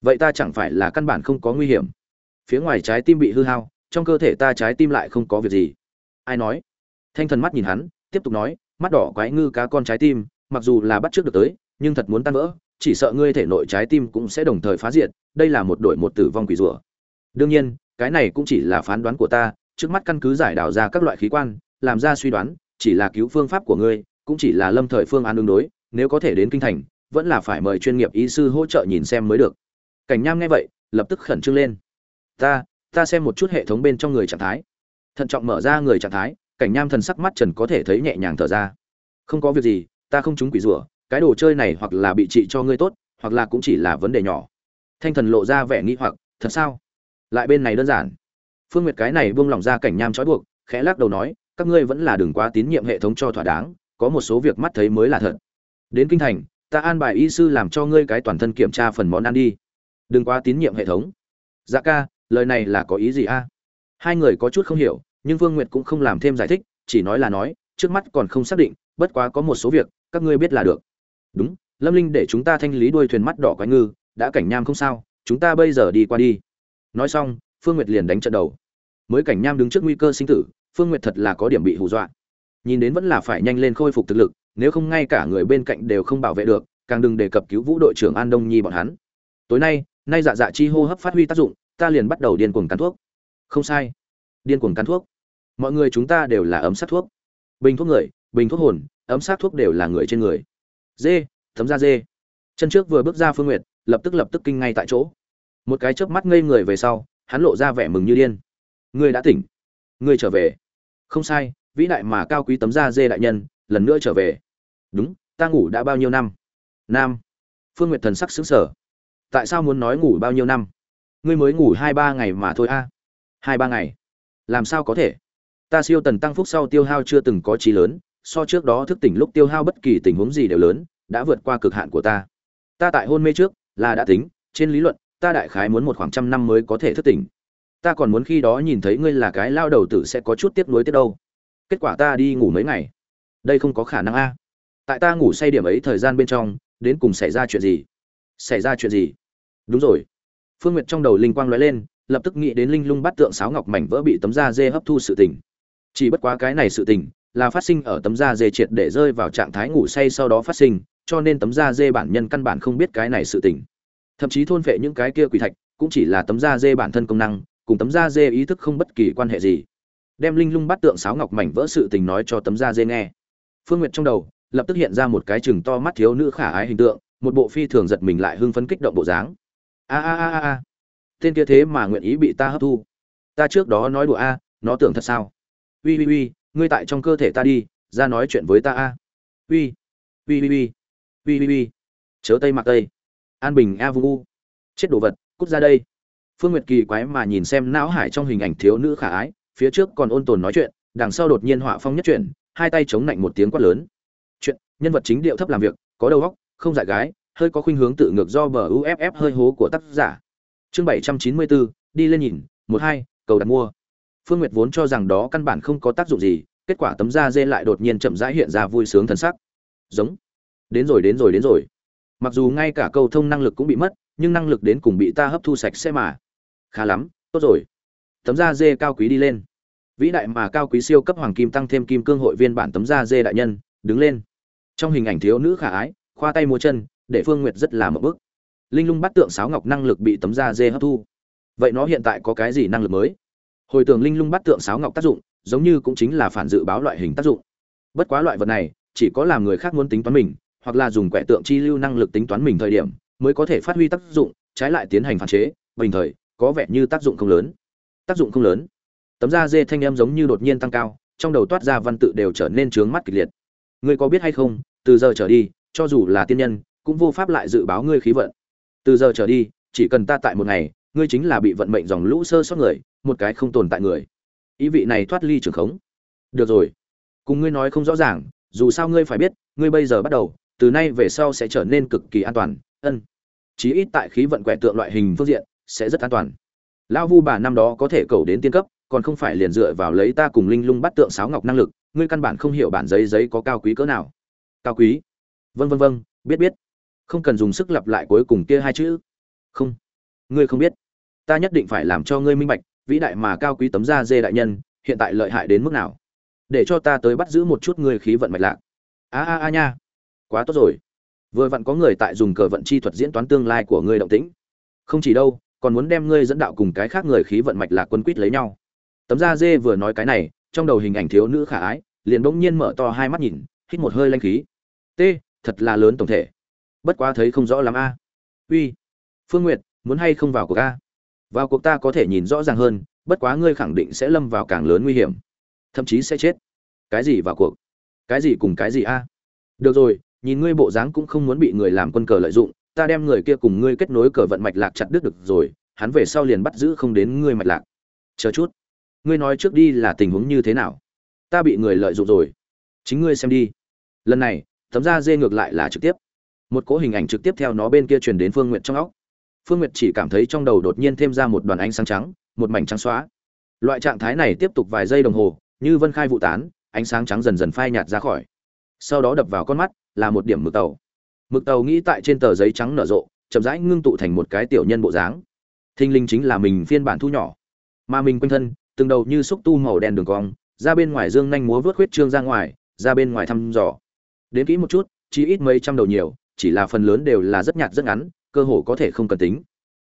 Vậy ta chẳng phải là căn bản không có nguy hiểm. Phía ngoài trái tim bị hư hao, trong cơ thể ta trái tim lại không có việc gì. Ai nói? Thanh thần mắt nhìn hắn, tiếp tục nói, mắt đỏ quái ngư cá con trái tim, mặc dù là bắt trước được tới, nhưng thật muốn tan vỡ, chỉ sợ ngươi thể nội trái tim cũng sẽ đồng thời phá diệt, đây là một đội một tử vong quỷ rủa đương nhiên cái này cũng chỉ là phán đoán của ta, trước mắt căn cứ giải đảo ra các loại khí quan, làm ra suy đoán, chỉ là cứu phương pháp của ngươi, cũng chỉ là lâm thời phương án đương đối, nếu có thể đến kinh thành, vẫn là phải mời chuyên nghiệp y sư hỗ trợ nhìn xem mới được. Cảnh nham nghe vậy, lập tức khẩn trương lên. Ta ta xem một chút hệ thống bên trong người trạng thái. Thận trọng mở ra người trạng thái, cảnh nham thần sắc mắt trần có thể thấy nhẹ nhàng thở ra. Không có việc gì, ta không trúng quỷ rủa, cái đồ chơi này hoặc là bị trị cho ngươi tốt, hoặc là cũng chỉ là vấn đề nhỏ. Thanh thần lộ ra vẻ nghi hoặc, thật sao? Lại bên này đơn giản. Phương nguyệt cái này buông lỏng ra cảnh nham trói buộc, khẽ lắc đầu nói, các ngươi vẫn là đừng quá tín nhiệm hệ thống cho thỏa đáng, có một số việc mắt thấy mới là thật. Đến kinh thành, ta an bài y sư làm cho ngươi cái toàn thân kiểm tra phần món ăn đi. Đừng quá tín nhiệm hệ thống. Dạ ca, lời này là có ý gì a? Hai người có chút không hiểu, nhưng vương nguyệt cũng không làm thêm giải thích, chỉ nói là nói, trước mắt còn không xác định, bất quá có một số việc, các ngươi biết là được. Đúng, lâm linh để chúng ta thanh lý đuôi thuyền mắt đỏ quái ngư, đã cảnh nham không sao, chúng ta bây giờ đi qua đi nói xong, phương nguyệt liền đánh trận đầu. Mới cảnh nham đứng trước nguy cơ sinh tử, phương nguyệt thật là có điểm bị hù dọa. Nhìn đến vẫn là phải nhanh lên khôi phục thực lực, nếu không ngay cả người bên cạnh đều không bảo vệ được, càng đừng đề cập cứu vũ đội trưởng an đông nhi bọn hắn. Tối nay nay dạ dạ chi hô hấp phát huy tác dụng, ta liền bắt đầu điên cuồng cắn thuốc. Không sai. Điên cuồng cắn thuốc. Mọi người chúng ta đều là ấm sát thuốc. Bình thuốc người, bình thuốc hồn, ấm sát thuốc đều là người trên người. Dê, thấm ra dê. Chân trước vừa bước ra phương nguyệt, lập tức lập tức kinh ngay tại chỗ một cái chớp mắt ngây người về sau, hắn lộ ra vẻ mừng như điên. Ngươi đã tỉnh. Ngươi trở về. Không sai, vĩ đại mà cao quý tấm da dê đại nhân, lần nữa trở về. Đúng, ta ngủ đã bao nhiêu năm? Nam. Phương nguyệt thần sắc xứng sở tại sao muốn nói ngủ bao nhiêu năm? Ngươi mới ngủ hai ba ngày mà thôi a. Hai ba ngày? Làm sao có thể? Ta siêu tần tăng phúc sau tiêu hao chưa từng có trí lớn, so trước đó thức tỉnh lúc tiêu hao bất kỳ tình huống gì đều lớn, đã vượt qua cực hạn của ta. Ta tại hôn mê trước, là đã tính, trên lý luận ta đại khái muốn một khoảng trăm năm mới có thể thức tỉnh. Ta còn muốn khi đó nhìn thấy ngươi là cái lao đầu tử sẽ có chút tiếc nuối tiếc đâu kết quả ta đi ngủ mấy ngày. Đây không có khả năng a. Tại ta ngủ say điểm ấy thời gian bên trong, đến cùng xảy ra chuyện gì? Xảy ra chuyện gì? Đúng rồi. Phương nguyệt trong đầu linh quang lóe lên, lập tức nghĩ đến linh lung bắt tượng sáo ngọc mảnh vỡ bị tấm da dê hấp thu sự tình chỉ bất quá cái này sự tình là phát sinh ở tấm da dê triệt để rơi vào trạng thái ngủ say sau đó phát sinh, cho nên tấm da dê bản nhân căn bản không biết cái này sự tình thậm chí thôn phệ những cái kia quỷ thạch cũng chỉ là tấm da dê bản thân công năng, cùng tấm da dê ý thức không bất kỳ quan hệ gì. Đem linh lung bắt tượng sáo ngọc mảnh vỡ sự tình nói cho tấm da dê nghe. Phương nguyệt trong đầu lập tức hiện ra một cái chừng to mắt thiếu nữ khả ái hình tượng, một bộ phi thường giật mình lại hưng phấn kích động bộ dáng. A a a a tên kia thế mà nguyện ý bị ta hấp thu. Ta trước đó nói đùa a, nó tưởng thật sao? Ui ui ui ngươi tại trong cơ thể ta đi, ra nói chuyện với ta a. Ui ui ui ui ui ui ui chớ tây mặc tây an bình a vung u chết đồ vật, cút ra đây. Phương nguyệt kỳ quái mà nhìn xem não hải trong hình ảnh thiếu nữ khả ái, phía trước còn ôn tồn nói chuyện, đằng sau đột nhiên họa phong nhất chuyển, hai tay chống lạnh một tiếng quát lớn. Chuyện, nhân vật chính điệu thấp làm việc, có đầu óc, không dại gái, hơi có khuynh hướng tự ngược do bờ uff hơi hố của tác giả. Chương bảy trăm chín mươi bốn đi lên nhìn, một hai, cầu đặt mua. Phương nguyệt vốn cho rằng đó căn bản không có tác dụng gì, kết quả tấm da dê lại đột nhiên chậm rãi hiện ra vui sướng thần sắc. Giống. Đến rồi đến rồi đến rồi mặc dù ngay cả câu thông năng lực cũng bị mất, nhưng năng lực đến cùng bị ta hấp thu sạch sẽ mà. Khá lắm, tốt rồi. Tấm da dê cao quý đi lên. Vĩ đại mà cao quý siêu cấp hoàng kim tăng thêm kim cương hội viên bản tấm da dê đại nhân, đứng lên. Trong hình ảnh thiếu nữ khả ái, khoa tay múa chân, để phương nguyệt rất là một bức. Linh lung bắt tượng sáo ngọc năng lực bị tấm da dê hấp thu. Vậy nó hiện tại có cái gì năng lực mới? Hồi tưởng linh lung bắt tượng sáo ngọc tác dụng, giống như cũng chính là phản dự báo loại hình tác dụng. Bất quá loại vật này, chỉ có làm người khác muốn tính toán mình hoặc là dùng quẻ tượng chi lưu năng lực tính toán mình thời điểm, mới có thể phát huy tác dụng, trái lại tiến hành phản chế, bình thời, có vẻ như tác dụng không lớn. Tác dụng không lớn. Tấm da dê thanh em giống như đột nhiên tăng cao, trong đầu toát ra văn tự đều trở nên trướng mắt kịch liệt. Ngươi có biết hay không, từ giờ trở đi, cho dù là tiên nhân, cũng vô pháp lại dự báo ngươi khí vận. Từ giờ trở đi, chỉ cần ta tại một ngày, ngươi chính là bị vận mệnh dòng lũ sơ sót người, một cái không tồn tại người. Ý vị này thoát ly trường khống. Được rồi. Cùng ngươi nói không rõ ràng, dù sao ngươi phải biết, ngươi bây giờ bắt đầu từ nay về sau sẽ trở nên cực kỳ an toàn, ân. Chí ít tại khí vận quẻ tượng loại hình phương diện, sẽ rất an toàn. Lão vu bà năm đó có thể cầu đến tiên cấp, còn không phải liền dựa vào lấy ta cùng linh lung bắt tượng sáo ngọc năng lực, ngươi căn bản không hiểu bản giấy giấy có cao quý cỡ nào. Cao quý? Vân vân vân biết biết. Không cần dùng sức lặp lại cuối cùng kia hai chữ. Không. Ngươi không biết. Ta nhất định phải làm cho ngươi minh bạch, vĩ đại mà cao quý tấm da dê đại nhân, hiện tại lợi hại đến mức nào. Để cho ta tới bắt giữ một chút ngươi khí vận mạch lạc. A a a nha quá tốt rồi. Vừa vặn có người tại dùng cờ vận chi thuật diễn toán tương lai của ngươi động tĩnh. Không chỉ đâu, còn muốn đem ngươi dẫn đạo cùng cái khác người khí vận mạch lạc quân quýt lấy nhau. Tấm da dê vừa nói cái này, trong đầu hình ảnh thiếu nữ khả ái, liền bỗng nhiên mở to hai mắt nhìn, hít một hơi lanh khí. T, thật là lớn tổng thể. Bất quá thấy không rõ lắm a. Uy, phương nguyệt, muốn hay không vào cuộc a? Vào cuộc ta có thể nhìn rõ ràng hơn, bất quá ngươi khẳng định sẽ lâm vào càng lớn nguy hiểm. Thậm chí sẽ chết. Cái gì vào cuộc? Cái gì cùng cái gì a? Được rồi nhìn ngươi bộ dáng cũng không muốn bị người làm quân cờ lợi dụng, ta đem người kia cùng ngươi kết nối cờ vận mạch lạc chặt đứt được rồi, hắn về sau liền bắt giữ không đến ngươi mạch lạc. Chờ chút. Ngươi nói trước đi là tình huống như thế nào? Ta bị người lợi dụng rồi. Chính ngươi xem đi. Lần này tấm da dê ngược lại là trực tiếp. Một cỗ hình ảnh trực tiếp theo nó bên kia truyền đến phương n g u y ệ t trong óc. Phương n g u y ệ t chỉ cảm thấy trong đầu đột nhiên thêm ra một đoàn ánh sáng trắng, một mảnh trắng xóa. Loại trạng thái này tiếp tục vài giây đồng hồ, như vân khai vụ tán, ánh sáng trắng dần dần phai nhạt ra khỏi. Sau đó đập vào con mắt là một điểm mực tàu. Mực tàu nghĩ tại trên tờ giấy trắng nở rộ chậm rãi ngưng tụ thành một cái tiểu nhân bộ dáng. Thinh linh chính là mình phiên bản thu nhỏ. Mà mình quanh thân từng đầu như xúc tu màu đen đường cong ra bên ngoài dương nhanh múa vớt huyết trương ra ngoài ra bên ngoài thăm dò. Đến kỹ một chút chỉ ít mấy trăm đầu nhiều chỉ là phần lớn đều là rất nhạt rất ngắn cơ hồ có thể không cần tính.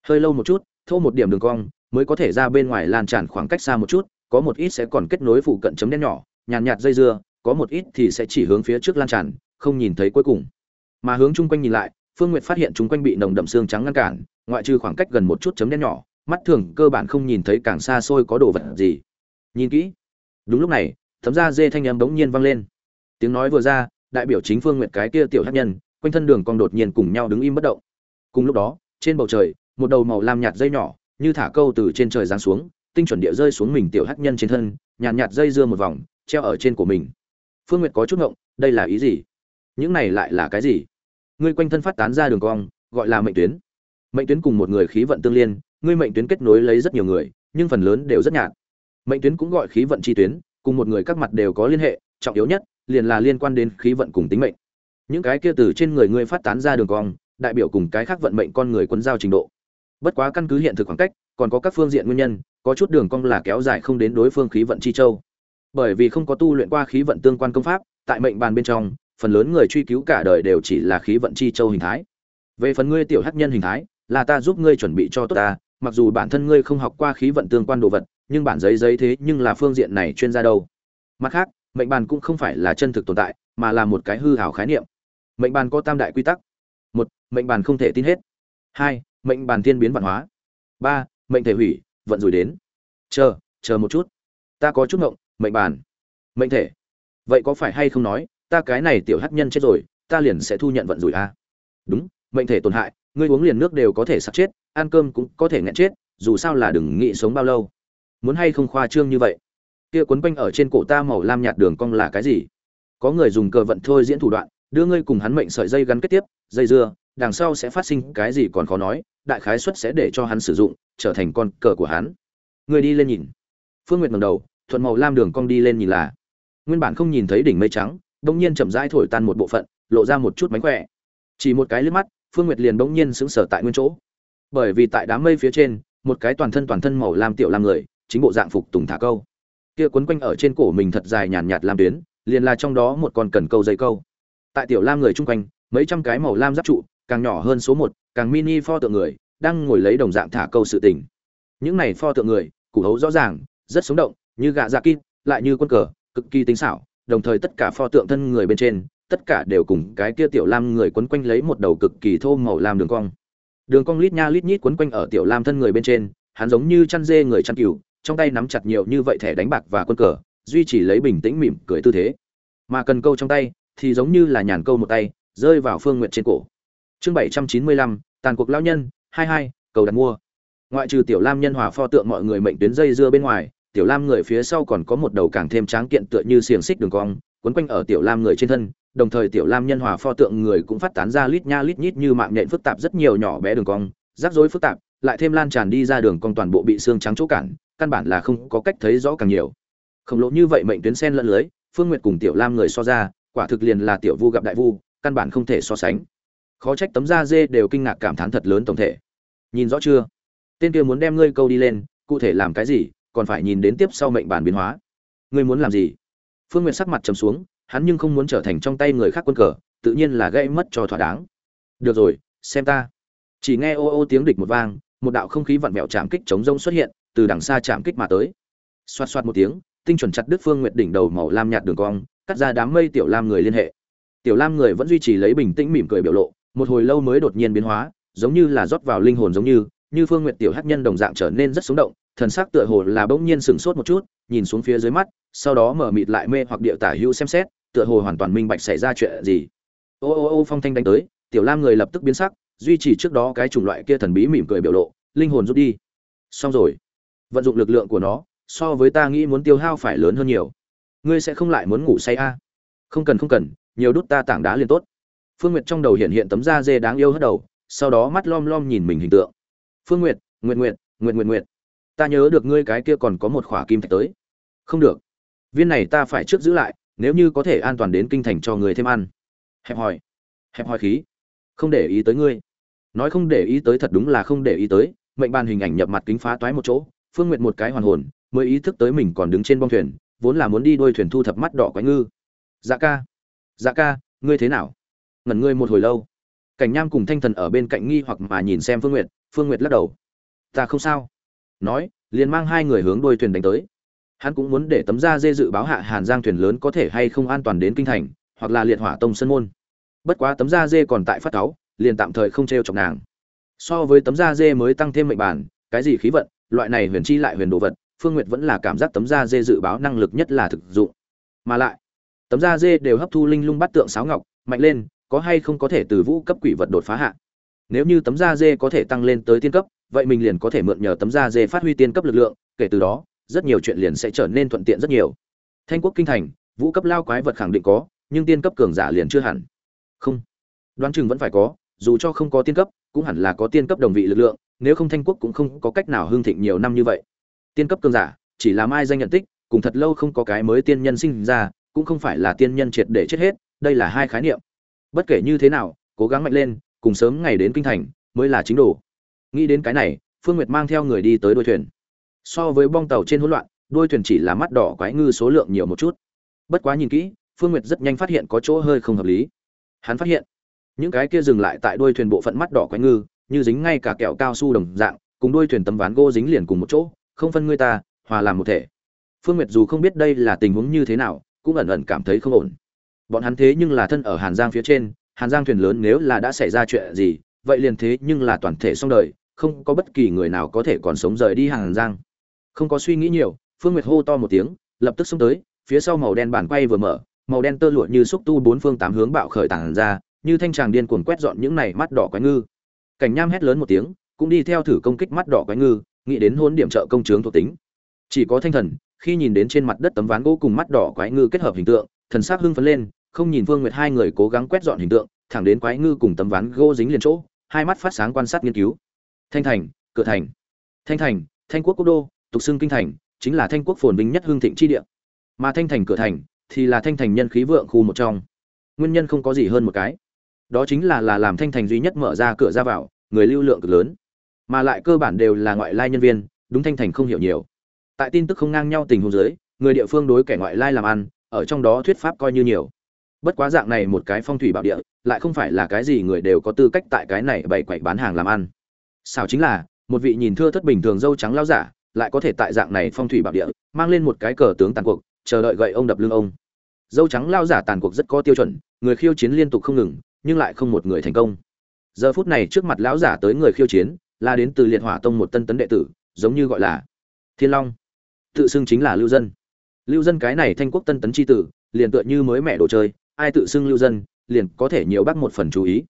Hơi lâu một chút thô một điểm đường cong mới có thể ra bên ngoài lan tràn khoảng cách xa một chút có một ít sẽ còn kết nối phụ cận chấm đen nhỏ nhàn nhạt, nhạt dây dưa có một ít thì sẽ chỉ hướng phía trước lan tràn không nhìn thấy cuối cùng. Mà hướng chung quanh nhìn lại phương nguyệt phát hiện chúng quanh bị nồng đậm xương trắng ngăn cản ngoại trừ khoảng cách gần một chút chấm đen nhỏ mắt thường cơ bản không nhìn thấy càng xa xôi có đồ vật gì. Nhìn kỹ. Đúng lúc này thấm ra dê thanh âm bỗng nhiên vang lên. Tiếng nói vừa ra đại biểu chính phương nguyệt cái kia tiểu hát nhân quanh thân đường cong đột nhiên cùng nhau đứng im bất động. Cùng lúc đó trên bầu trời một đầu màu lam nhạt dây nhỏ như thả câu từ trên trời giáng xuống tinh chuẩn địa rơi xuống mình tiểu hắc nhân trên thân nhàn nhạt, nhạt dây dưa một vòng treo ở trên của mình. Phương nguyệt có chút ngộng đây là ý gì? Những này lại là cái gì? Ngươi quanh thân phát tán ra đường cong, gọi là mệnh tuyến. Mệnh tuyến cùng một người khí vận tương liên, ngươi mệnh tuyến kết nối lấy rất nhiều người, nhưng phần lớn đều rất nhạt. Mệnh tuyến cũng gọi khí vận chi tuyến, cùng một người các mặt đều có liên hệ, trọng yếu nhất, liền là liên quan đến khí vận cùng tính mệnh. Những cái kia từ trên người ngươi phát tán ra đường cong, đại biểu cùng cái khác vận mệnh con người quấn giao trình độ. Bất quá căn cứ hiện thực khoảng cách, còn có các phương diện nguyên nhân, có chút đường cong là kéo dài không đến đối phương khí vận chi châu. Bởi vì không có tu luyện qua khí vận tương quan công pháp, tại mệnh bàn bên trong phần lớn người truy cứu cả đời đều chỉ là khí vận chi châu hình thái. Về phần ngươi tiểu hắc nhân hình thái là ta giúp ngươi chuẩn bị cho tốt ta mặc dù bản thân ngươi không học qua khí vận tương quan đồ vật nhưng bản giấy giấy thế nhưng là phương diện này chuyên gia đâu. Mặt khác mệnh bàn cũng không phải là chân thực tồn tại mà là một cái hư ảo khái niệm. Mệnh bàn có tam đại quy tắc. Một mệnh bàn không thể tin hết. Hai mệnh bàn thiên biến văn hóa. Ba mệnh thể hủy vận rủi đến. Chờ chờ một chút. Ta có chút ngộng, mệnh bàn. Mệnh thể. Vậy có phải hay không nói ta cái này tiểu hắc nhân chết rồi, ta liền sẽ thu nhận vận rủi a. À? đúng, mệnh thể tổn hại, ngươi uống liền nước đều có thể sắp chết, ăn cơm cũng có thể nghẹn chết, dù sao là đừng nghĩ sống bao lâu. Muốn hay không khoa trương như vậy? Kia quấn quanh ở trên cổ ta màu lam nhạt đường cong là cái gì? Có người dùng cờ vận thôi diễn thủ đoạn, đưa ngươi cùng hắn mệnh sợi dây gắn kết tiếp, dây dưa, đằng sau sẽ phát sinh cái gì còn khó nói, đại khái suất sẽ để cho hắn sử dụng, trở thành con cờ của hắn. Người đi lên nhìn. Phương nguyệt ngầm đầu, thuận màu lam đường cong đi lên nhìn là. Nguyên bản không nhìn thấy đỉnh mây trắng bỗng nhiên chậm rãi thổi tan một bộ phận, lộ ra một chút mánh khỏe. Chỉ một cái liếc mắt, phương nguyệt liền bỗng nhiên sững sờ tại nguyên chỗ. Bởi vì tại đám mây phía trên, một cái toàn thân toàn thân màu lam tiểu lam người, chính bộ dạng phục tùng thả câu. Kia quấn quanh ở trên cổ mình thật dài nhàn nhạt lam tuyến, liền là trong đó một con cần câu dây câu. Tại tiểu lam người chung quanh, mấy trăm cái màu lam giáp trụ, càng nhỏ hơn số một, càng mini pho tượng người, đang ngồi lấy đồng dạng thả câu sự tình. Những này pho tượng người, củ hấu rõ ràng, rất sống động, như gạ dạ kim, lại như quân cờ, cực kỳ tinh xảo đồng thời tất cả pho tượng thân người bên trên, tất cả đều cùng cái kia tiểu lam người quấn quanh lấy một đầu cực kỳ thô màu lam đường cong. Đường cong lít nha lít nhít quấn quanh ở tiểu lam thân người bên trên, hắn giống như chăn dê người chăn cừu, trong tay nắm chặt nhiều như vậy thẻ đánh bạc và quân cờ, duy trì lấy bình tĩnh mỉm cười tư thế. Mà cần câu trong tay, thì giống như là nhàn câu một tay, rơi vào phương nguyện trên cổ. Chương bảy trăm chín mươi lăm, tàn cuộc lao nhân, hai hai, cầu đặt mua. Ngoại trừ tiểu lam nhân hòa pho tượng mọi người mệnh tuyến dây dưa bên ngoài tiểu lam người phía sau còn có một đầu càng thêm tráng kiện tựa như xiềng xích đường cong, quấn quanh ở tiểu lam người trên thân, đồng thời tiểu lam nhân hòa pho tượng người cũng phát tán ra lít nha lít nhít như mạng nhện phức tạp rất nhiều nhỏ bé đường cong, rắc rối phức tạp, lại thêm lan tràn đi ra đường cong toàn bộ bị xương trắng chỗ cản, căn bản là không có cách thấy rõ càng nhiều. Khổng lồ như vậy mệnh tuyến sen lẫn lưới, phương nguyệt cùng tiểu lam người so ra, quả thực liền là tiểu vu gặp đại vu, căn bản không thể so sánh. Khó trách tấm da dê đều kinh ngạc cảm thán thật lớn tổng thể. Nhìn rõ chưa? Tên kia muốn đem ngươi câu đi lên, cụ thể làm cái gì? Còn phải nhìn đến tiếp sau mệnh bản biến hóa. Ngươi muốn làm gì? Phương n sắc mặt trầm xuống, hắn nhưng không muốn trở thành trong tay người khác quân cờ, tự nhiên là gây mất cho thỏa đáng. Được rồi, xem ta. Chỉ nghe ô ô tiếng địch một vang, một đạo không khí vặn vẹo chạm kích chống rông xuất hiện, từ đằng xa chạm kích mà tới. Xoạt xoạt một tiếng, tinh chuẩn chặt đứt phương nguyệt đỉnh đầu màu lam nhạt đường cong, cắt ra đám mây tiểu lam người liên hệ. Tiểu lam người vẫn duy trì lấy bình tĩnh mỉm cười biểu lộ, một hồi lâu mới đột nhiên biến hóa, giống như là rót vào linh hồn giống như như phương Nguyệt tiểu hắc nhân đồng dạng trở nên rất sống động thần sắc tựa hồ là bỗng nhiên sửng sốt một chút nhìn xuống phía dưới mắt sau đó mở mịt lại mê hoặc địa tả hữu xem xét tựa hồ hoàn toàn minh bạch xảy ra chuyện gì. Ô ô ô phong thanh đánh tới tiểu lam người lập tức biến sắc duy trì trước đó cái chủng loại kia thần bí mỉm cười biểu lộ linh hồn rút đi. Xong rồi. Vận dụng lực lượng của nó so với ta nghĩ muốn tiêu hao phải lớn hơn nhiều. Ngươi sẽ không lại muốn ngủ say a? À? không cần không cần nhiều đút ta tảng đá liền tốt. Phương nguyệt trong đầu hiện hiện tấm da dê đáng yêu hất đầu sau đó mắt lom lom nhìn mình hình tượng. Phương nguyệt Nguyệt Nguyệt, Nguyệt Nguyệt Nguyệt ta nhớ được ngươi cái kia còn có một khỏa kim thạch tới. Không được. Viên này ta phải trước giữ lại, nếu như có thể an toàn đến kinh thành cho người thêm ăn. Hẹp hòi. Hẹp hòi khí. Không để ý tới ngươi. Nói không để ý tới thật đúng là không để ý tới, mệnh bàn hình ảnh nhập mặt kính phá toái một chỗ, phương nguyệt một cái hoàn hồn, mới ý thức tới mình còn đứng trên bong thuyền, vốn là muốn đi đuôi thuyền thu thập mắt đỏ quái ngư. Dạ ca. Dạ ca, ngươi thế nào? Ngẩn ngươi một hồi lâu. Cảnh nham cùng thanh thần ở bên cạnh nghi hoặc mà nhìn xem phương nguyệt phương nguyệt lắc đầu. Ta không sao nói, liền mang hai người hướng đuôi thuyền đánh tới. Hắn cũng muốn để tấm da dê dự báo hạ hàn giang thuyền lớn có thể hay không an toàn đến kinh thành, hoặc là liệt hỏa tông sân môn. Bất quá tấm da dê còn tại phát cáu, liền tạm thời không t r e o chọc nàng. So với tấm da dê mới tăng thêm mệnh bản, cái gì khí vận, loại này huyền chi lại huyền đồ vật, phương nguyệt vẫn là cảm giác tấm da dê dự báo năng lực nhất là thực dụng. Mà lại, tấm da dê đều hấp thu linh lung bắt tượng sáo ngọc, mạnh lên, có hay không có thể từ vũ cấp quỷ vật đột phá hạ. Nếu như tấm da dê có thể tăng lên tới tiên cấp vậy mình liền có thể mượn nhờ tấm da dê phát huy tiên cấp lực lượng, kể từ đó, rất nhiều chuyện liền sẽ trở nên thuận tiện rất nhiều. Thanh quốc kinh thành, vũ cấp lao quái vật khẳng định có, nhưng tiên cấp cường giả liền chưa hẳn. Không. Đoán chừng vẫn phải có, dù cho không có tiên cấp, cũng hẳn là có tiên cấp đồng vị lực lượng, nếu không thanh quốc cũng không có cách nào hưng thịnh nhiều năm như vậy. Tiên cấp cường giả, chỉ là mai danh nhận tích, cùng thật lâu không có cái mới tiên nhân sinh ra, cũng không phải là tiên nhân triệt để chết hết, đây là hai khái niệm. Bất kể như thế nào, cố gắng mạnh lên, cùng sớm ngày đến kinh thành, mới là chính đồ nghĩ đến cái này, phương nguyệt mang theo người đi tới đuôi thuyền. So với bong tàu trên hỗn loạn, đuôi thuyền chỉ là mắt đỏ quái ngư số lượng nhiều một chút. Bất quá nhìn kỹ, phương nguyệt rất nhanh phát hiện có chỗ hơi không hợp lý. Hắn phát hiện, những cái kia dừng lại tại đuôi thuyền bộ phận mắt đỏ quái ngư, như dính ngay cả kẹo cao su đồng dạng, cùng đuôi thuyền tấm ván gỗ dính liền cùng một chỗ, không phân người ta, hòa làm một thể. Phương nguyệt dù không biết đây là tình huống như thế nào, cũng ẩn ẩn cảm thấy không ổn. Bọn hắn thế nhưng là thân ở hàn giang phía trên, hàn giang thuyền lớn nếu là đã xảy ra chuyện gì, vậy liền thế nhưng là toàn thể xong đời không có bất kỳ người nào có thể còn sống rời đi hàng giang. Không có suy nghĩ nhiều, phương nguyệt hô to một tiếng, lập tức xông tới, phía sau màu đen bàn quay vừa mở, màu đen tơ lụa như xúc tu bốn phương tám hướng bạo khởi tàn ra, như thanh tràng điên cuồng quét dọn những này mắt đỏ quái ngư. Cảnh nham hét lớn một tiếng, cũng đi theo thử công kích mắt đỏ quái ngư, nghĩ đến hôn điểm trợ công chướng thuộc tính. Chỉ có thanh thần, khi nhìn đến trên mặt đất tấm ván gỗ cùng mắt đỏ quái ngư kết hợp hình tượng, thần sắc hưng phấn lên, không nhìn vương nguyệt hai người cố gắng quét dọn hình tượng, thẳng đến quái ngư cùng tấm ván gỗ dính liền chỗ, hai mắt phát sáng quan sát nghiên cứu thanh thành, cửa thành. Thanh thành, thanh quốc quốc đô, tục xưng kinh thành, chính là thanh quốc phồn vinh nhất hương thịnh chi địa. Mà thanh thành, cửa thành thì là thanh thành nhân khí vượng khu một trong. Nguyên nhân không có gì hơn một cái. Đó chính là là làm thanh thành duy nhất mở ra cửa ra vào, người lưu lượng cực lớn. Mà lại cơ bản đều là ngoại lai nhân viên, đúng thanh thành không hiểu nhiều. Tại tin tức không ngang nhau tình huống dưới, người địa phương đối kẻ ngoại lai làm ăn, ở trong đó thuyết pháp coi như nhiều. Bất quá dạng này một cái phong thủy bảo địa, lại không phải là cái gì người đều có tư cách tại cái này bày quậy bán hàng làm ăn sao chính là, một vị nhìn thưa thất bình thường dâu trắng lao giả, lại có thể tại dạng này phong thủy bảo địa, mang lên một cái cờ tướng tàn cuộc, chờ đợi gậy ông đập lưng ông. Dâu trắng lao giả tàn cuộc rất có tiêu chuẩn, người khiêu chiến liên tục không ngừng, nhưng lại không một người thành công. Giờ phút này trước mặt lão giả tới người khiêu chiến, là đến từ liệt hỏa tông một tân tấn đệ tử, giống như gọi là thiên long. Tự xưng chính là lưu dân. Lưu dân cái này thanh quốc tân tấn c h i tử, liền tựa như mới mẹ đồ chơi, ai tự xưng lưu dân, liền có thể nhiều bác một phần chú ý.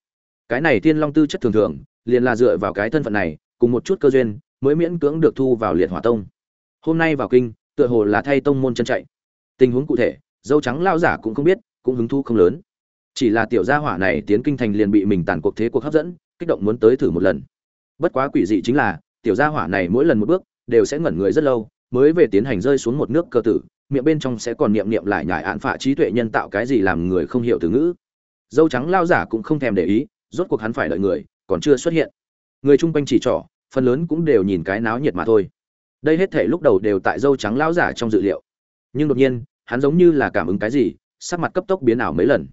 Cái này thiên long tư chất thường thường liền là dựa vào cái thân phận này, cùng một chút cơ duyên, mới miễn cưỡng được thu vào liệt hỏa tông. Hôm nay vào kinh, tựa hồ là thay tông môn chân chạy. Tình huống cụ thể, dâu trắng lao giả cũng không biết, cũng hứng thu không lớn. Chỉ là tiểu gia hỏa này tiến kinh thành liền bị mình tàn cuộc thế cuộc hấp dẫn, kích động muốn tới thử một lần. Bất quá quỷ dị chính là, tiểu gia hỏa này mỗi lần một bước, đều sẽ ngẩn người rất lâu, mới về tiến hành rơi xuống một nước cơ tử, miệng bên trong sẽ còn niệm niệm lại nhải án phạ trí tuệ nhân tạo cái gì làm người không hiểu từ ngữ. Dâu trắng lao giả cũng không thèm để ý, rốt cuộc hắn phải đợi người còn chưa xuất hiện. Người chung quanh chỉ trỏ, phần lớn cũng đều nhìn cái náo nhiệt mà thôi. Đây hết thể lúc đầu đều tại dâu trắng lão giả trong dự liệu. Nhưng đột nhiên, hắn giống như là cảm ứng cái gì, sắc mặt cấp tốc biến ảo mấy lần.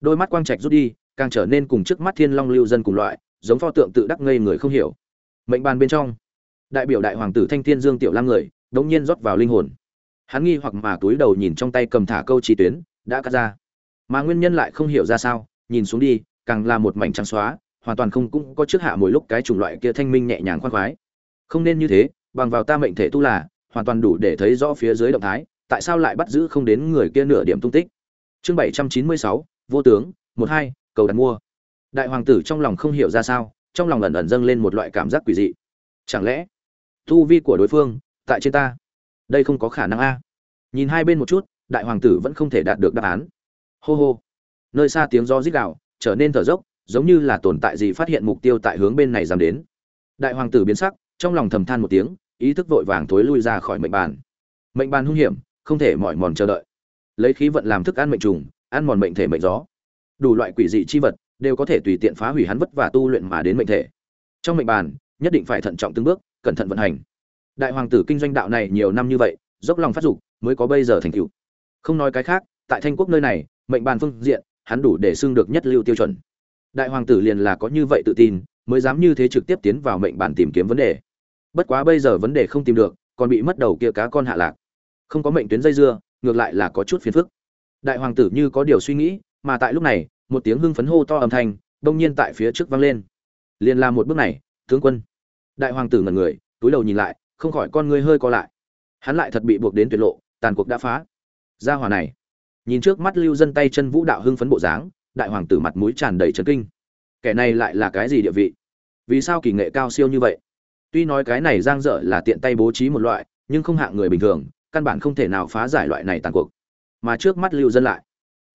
Đôi mắt quang trạch rút đi, càng trở nên cùng trước mắt thiên long lưu dân cùng loại, giống pho tượng tự đắc ngây người không hiểu. Mệnh bàn bên trong, đại biểu đại hoàng tử thanh thiên dương tiểu lam người, đống nhiên rót vào linh hồn. Hắn nghi hoặc mà túi đầu nhìn trong tay cầm thả câu chỉ tuyến, đã cắt ra. Mà nguyên nhân lại không hiểu ra sao, nhìn xuống đi, càng là một mảnh trắng xóa hoàn toàn không cũng có trước hạ mỗi lúc cái chủng loại kia thanh minh nhẹ nhàng khoan khoái. Không nên như thế, bằng vào ta mệnh thể tu là, hoàn toàn đủ để thấy rõ phía dưới động thái, tại sao lại bắt giữ không đến người kia nửa điểm tung tích. Chương bảy trăm chín mươi sáu, vô tướng, một hai, cầu đặt mua. Đại hoàng tử trong lòng không hiểu ra sao, trong lòng ẩn ẩn dâng lên một loại cảm giác quỷ dị. Chẳng lẽ, tu vi của đối phương, tại trên ta? Đây không có khả năng a. Nhìn hai bên một chút, đại hoàng tử vẫn không thể đạt được đáp án. Hô hô. Nơi xa tiếng gió rít gạo trở nên thở dốc giống như là tồn tại gì phát hiện mục tiêu tại hướng bên này dám đến. Đại hoàng tử biến sắc, trong lòng thầm than một tiếng, ý thức vội vàng thối lui ra khỏi mệnh bàn. Mệnh bàn hung hiểm, không thể mỏi mòn chờ đợi. Lấy khí vận làm thức ăn mệnh trùng, ăn mòn mệnh thể mệnh gió. Đủ loại quỷ dị chi vật đều có thể tùy tiện phá hủy hắn vất và tu luyện mà đến mệnh thể. Trong mệnh bàn, nhất định phải thận trọng từng bước, cẩn thận vận hành. Đại hoàng tử kinh doanh đạo này nhiều năm như vậy, dốc lòng phát dục mới có bây giờ thành tựu. Không nói cái khác, tại thanh quốc nơi này, mệnh bàn phương diện, hắn đủ để xưng được nhất lưu tiêu chuẩn đại hoàng tử liền là có như vậy tự tin, mới dám như thế trực tiếp tiến vào mệnh bản tìm kiếm vấn đề. Bất quá bây giờ vấn đề không tìm được, còn bị mất đầu kia cá con hạ lạc. Không có mệnh tuyến dây dưa, ngược lại là có chút phiền phức. Đại hoàng tử như có điều suy nghĩ, mà tại lúc này, một tiếng hưng phấn hô to âm thanh đông nhiên tại phía trước vang lên. Liền làm một bước này, tướng quân. Đại hoàng tử ngẩn người, túi đầu nhìn lại, không khỏi con ngươi hơi co lại. Hắn lại thật bị buộc đến tuyệt lộ, tàn cuộc đã phá. Gia hòa này. Nhìn trước mắt lưu dân tay chân vũ đạo hưng phấn bộ dáng đại hoàng tử mặt mũi tràn đầy trấn kinh. Kẻ này lại là cái gì địa vị? Vì sao kỳ nghệ cao siêu như vậy? Tuy nói cái này giang dở là tiện tay bố trí một loại, nhưng không hạng người bình thường, căn bản không thể nào phá giải loại này tàn cuộc. Mà trước mắt lưu dân lại.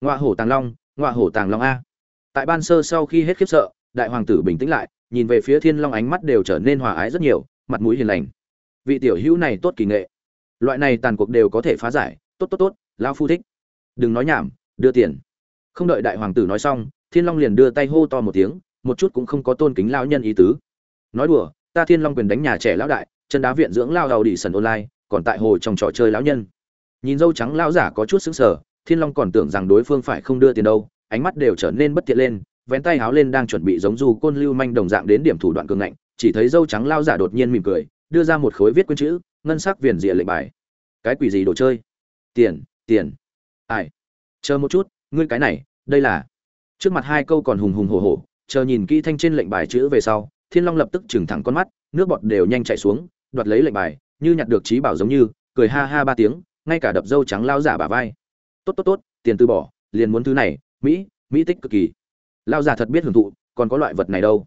Ngọa hổ tàng long ngọa hổ tàng long a. Tại ban sơ sau khi hết khiếp sợ, đại hoàng tử bình tĩnh lại, nhìn về phía thiên long ánh mắt đều trở nên hòa ái rất nhiều, mặt mũi hiền lành. Vị tiểu hữu này tốt kỳ nghệ. Loại này tàn cuộc đều có thể phá giải, tốt tốt tốt lao phu thích. Đừng nói nhảm, đưa tiền không đợi đại hoàng tử nói xong, thiên long liền đưa tay hô to một tiếng, một chút cũng không có tôn kính lao nhân ý tứ. Nói đùa, ta thiên long quyền đánh nhà trẻ lão đại, chân đá viện dưỡng lao đầu đi sần online, còn tại hồ trong trò chơi lão nhân. Nhìn dâu trắng lão giả có chút sững sờ, thiên long còn tưởng rằng đối phương phải không đưa tiền đâu, ánh mắt đều trở nên bất thiện lên, vén tay háo lên đang chuẩn bị giống du côn lưu manh đồng dạng đến điểm thủ đoạn cường ngạnh, chỉ thấy dâu trắng lao giả đột nhiên mỉm cười, đưa ra một khối viết quyên chữ, ngân sắc viền rịa lệnh bài. Cái quỷ gì đồ chơi? Tiền tiền. Ai? Chờ một chút ngươi cái này, đây là. Trước mặt hai câu còn hùng hùng hổ hổ, chờ nhìn kỹ thanh trên lệnh bài chữ về sau, thiên long lập tức trừng thẳng con mắt, nước bọt đều nhanh chạy xuống, đoạt lấy lệnh bài, như nhặt được trí bảo giống như, cười ha ha ba tiếng, ngay cả đập dâu trắng lao giả bả vai. Tốt tốt tốt, tiền từ bỏ, liền muốn thứ này, mỹ mỹ tích cực kỳ. Lao giả thật biết hưởng thụ, còn có loại vật này đâu.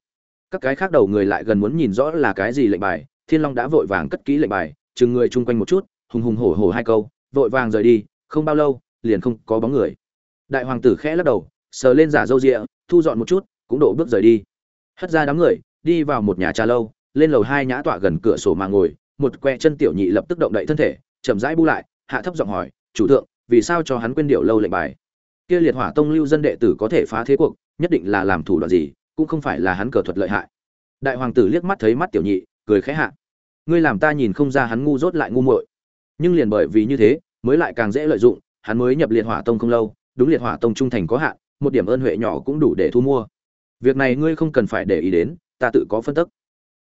Các cái khác đầu người lại gần muốn nhìn rõ là cái gì lệnh bài, thiên long đã vội vàng cất kỹ lệnh bài, chừng người chung quanh một chút, hùng hùng hổ hổ hai câu, vội vàng rời đi, không bao lâu, liền không có bóng người đại hoàng tử khẽ lắc đầu, sờ lên giả râu rịa, thu dọn một chút, cũng đổ bước rời đi. Hất ra đám người, đi vào một nhà trà lâu, lên lầu hai nhã tọa gần cửa sổ mà ngồi, một que chân tiểu nhị lập tức động đậy thân thể, chậm rãi bu lại, hạ thấp giọng hỏi, chủ thượng, vì sao cho hắn quên điệu lâu lệnh bài? Kia liệt hỏa tông lưu dân đệ tử có thể phá thế cuộc, nhất định là làm thủ đoạn gì, cũng không phải là hắn cờ thuật lợi hại. Đại hoàng tử liếc mắt thấy mắt tiểu nhị, cười khẽ hạ, ngươi làm ta nhìn không ra hắn ngu dốt lại ngu muội. Nhưng liền bởi vì như thế, mới lại càng dễ lợi dụng, hắn mới nhập liệt hỏa tông không lâu đúng liệt hỏa tông trung thành có hạn, một điểm ơn huệ nhỏ cũng đủ để thu mua. Việc này ngươi không cần phải để ý đến, ta tự có phân tức.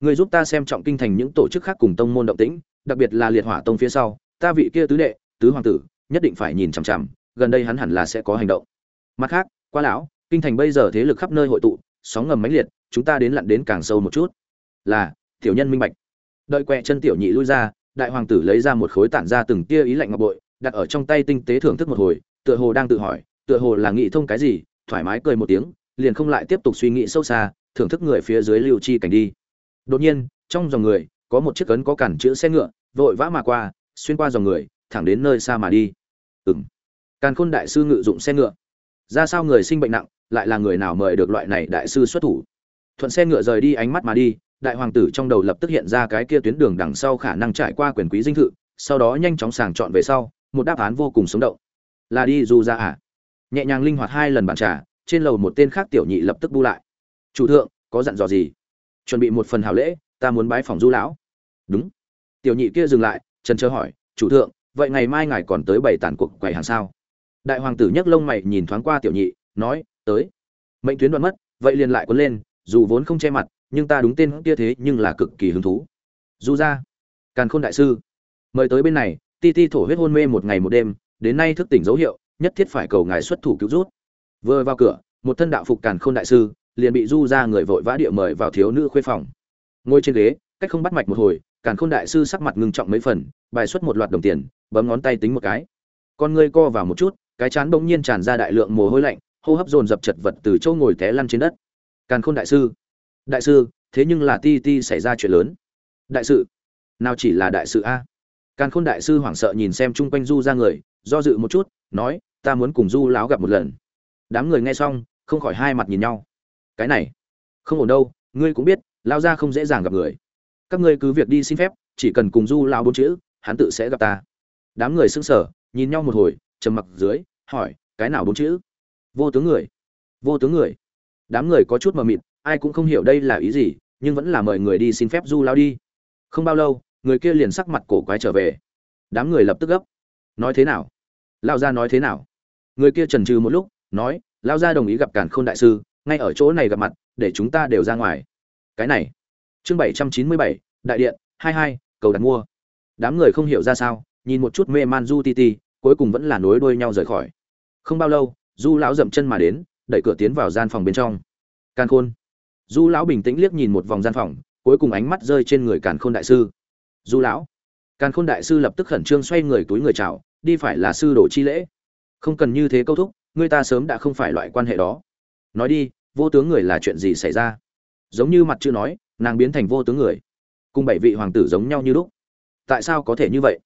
Ngươi giúp ta xem trọng kinh thành những tổ chức khác cùng tông môn động tĩnh, đặc biệt là liệt hỏa tông phía sau, ta vị kia tứ đệ, tứ hoàng tử, nhất định phải nhìn chằm chằm, gần đây hắn hẳn là sẽ có hành động. Mặt khác, qua lão, kinh thành bây giờ thế lực khắp nơi hội tụ, sóng ngầm mãnh liệt, chúng ta đến lặn đến càng sâu một chút. Là, tiểu nhân minh bạch. Đợi quẹ chân tiểu nhị lui ra, đại hoàng tử lấy ra một khối tản ra từng tia ý lạnh ngọc bội, đặt ở trong tay tinh tế thưởng thức một hồi tựa hồ đang tự hỏi, tựa hồ là nghĩ thông cái gì, thoải mái cười một tiếng, liền không lại tiếp tục suy nghĩ sâu xa, thưởng thức người phía dưới lưu chi cảnh đi. Đột nhiên, trong dòng người, có một chiếc cấn có cản chữ xe ngựa, vội vã mà qua, xuyên qua dòng người, thẳng đến nơi xa mà đi. Ừng càn khôn đại sư ngự dụng xe ngựa. Ra sao người sinh bệnh nặng, lại là người nào mời được loại này đại sư xuất thủ? Thuận xe ngựa rời đi ánh mắt mà đi, đại hoàng tử trong đầu lập tức hiện ra cái kia tuyến đường đằng sau khả năng trải qua quyền quý dinh thự, sau đó nhanh chóng sàng chọn về sau, một đáp án vô cùng sống động là đi du ra à? Nhẹ nhàng linh hoạt hai lần bàn trà, trên lầu một tên khác tiểu nhị lập tức bu lại. Chủ thượng, có dặn dò gì? Chuẩn bị một phần hào lễ, ta muốn bái phòng du lão. Đúng. Tiểu nhị kia dừng lại, trần chờ hỏi, chủ thượng, vậy ngày mai ngài còn tới bảy tàn cuộc quầy hàng sao? Đại hoàng tử nhấc lông mày nhìn thoáng qua tiểu nhị, nói, tới. Mệnh tuyến đoạn mất, vậy liền lại quấn lên, dù vốn không che mặt, nhưng ta đúng tên kia thế nhưng là cực kỳ hứng thú. Du ra. Càn khôn đại sư. Mời tới bên này, ti ti thổ huyết hôn mê một ngày một đêm đến nay thức tỉnh dấu hiệu, nhất thiết phải cầu ngài xuất thủ cứu rút. Vừa vào cửa, một thân đạo phục càn khôn đại sư, liền bị du ra người vội vã địa mời vào thiếu nữ khuê phòng. Ngồi trên ghế, cách không bắt mạch một hồi, càn khôn đại sư sắc mặt ngưng trọng mấy phần, bài xuất một loạt đồng tiền, bấm ngón tay tính một cái. Con ngươi co vào một chút, cái chán bỗng nhiên tràn ra đại lượng mồ hôi lạnh, hô hấp dồn dập chật vật từ chỗ ngồi té lăn trên đất. Càn khôn đại sư đại sư, thế nhưng là ti ti xảy ra chuyện lớn. Đại sự, nào chỉ là đại sự a? Càn khôn đại sư hoảng sợ nhìn xem chung quanh du ra người do dự một chút, nói, ta muốn cùng du láo gặp một lần. Đám người nghe xong, không khỏi hai mặt nhìn nhau. Cái này, không ổn đâu, ngươi cũng biết lao ra không dễ dàng gặp người. Các ngươi cứ việc đi xin phép, chỉ cần cùng du lao bốn chữ, hắn tự sẽ gặp ta. Đám người sững sờ, nhìn nhau một hồi, trầm mặc dưới, hỏi, cái nào bốn chữ? Vô tướng người. Vô tướng người. Đám người có chút mờ mịt, ai cũng không hiểu đây là ý gì, nhưng vẫn là mời người đi xin phép du lao đi. Không bao lâu, người kia liền sắc mặt cổ quái trở về. Đám người lập tức gấp nói thế nào? Lao gia nói thế nào? Người kia trần trừ một lúc, nói, lao gia đồng ý gặp cản khôn đại sư, ngay ở chỗ này gặp mặt, để chúng ta đều ra ngoài. Cái này, chương bảy trăm chín mươi bảy, đại điện, hai hai, cầu đặt mua. Đám người không hiểu ra sao, nhìn một chút mê man du ti ti, cuối cùng vẫn là nối đuôi nhau rời khỏi. Không bao lâu, du lão dậm chân mà đến, đẩy cửa tiến vào gian phòng bên trong. Càn khôn. Du lão bình tĩnh liếc nhìn một vòng gian phòng, cuối cùng ánh mắt rơi trên người càn khôn đại sư. Du lão càn khôn đại sư lập tức khẩn trương xoay người túi người chào, đi phải là sư đồ chi lễ. Không cần như thế câu thúc, người ta sớm đã không phải loại quan hệ đó. Nói đi, vô tướng người là chuyện gì xảy ra? Giống như mặt chưa nói, nàng biến thành vô tướng người. Cùng bảy vị hoàng tử giống nhau như lúc. Tại sao có thể như vậy?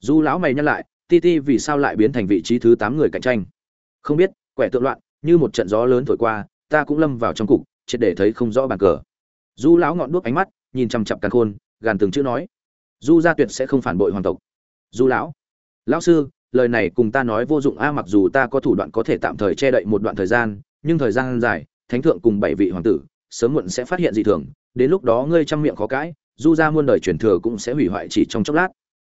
Du lão mày nhắc lại, ti ti vì sao lại biến thành vị trí thứ tám người cạnh tranh? Không biết, quẻ tượng loạn, như một trận gió lớn thổi qua, ta cũng lâm vào trong cục, triệt để thấy không rõ bàn cờ. Du lão ngọn đuốc ánh mắt, nhìn chằm chặp càn khôn, gàn từng chữ nói du gia tuyệt sẽ không phản bội hoàng tộc. Du lão. Lão sư, lời này cùng ta nói vô dụng a, mặc dù ta có thủ đoạn có thể tạm thời che đậy một đoạn thời gian, nhưng thời gian dài, thánh thượng cùng bảy vị hoàng tử, sớm muộn sẽ phát hiện dị thường, đến lúc đó ngươi chăm miệng khó cãi du gia muôn đời truyền thừa cũng sẽ hủy hoại chỉ trong chốc lát.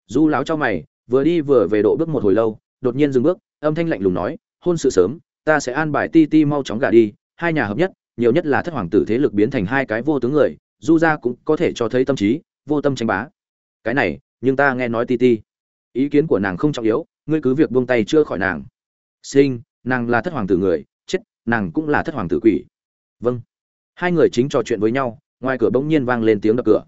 Du lão cho mày, vừa đi vừa về độ bước một hồi lâu, đột nhiên dừng bước, âm thanh lạnh lùng nói, hôn sự sớm, ta sẽ an bài ti ti mau chóng gả đi, hai nhà hợp nhất, nhiều nhất là thất hoàng tử thế lực biến thành hai cái vô tướng người du gia cũng có thể cho thấy tâm trí, vô tâm tranh bá cái này, nhưng ta nghe nói ti ti. Ý kiến của nàng không trọng yếu, ngươi cứ việc buông tay chưa khỏi nàng. Sinh, nàng là thất hoàng tử người, chết, nàng cũng là thất hoàng tử quỷ. Vâng. Hai người chính trò chuyện với nhau, ngoài cửa bỗng nhiên vang lên tiếng đập cửa.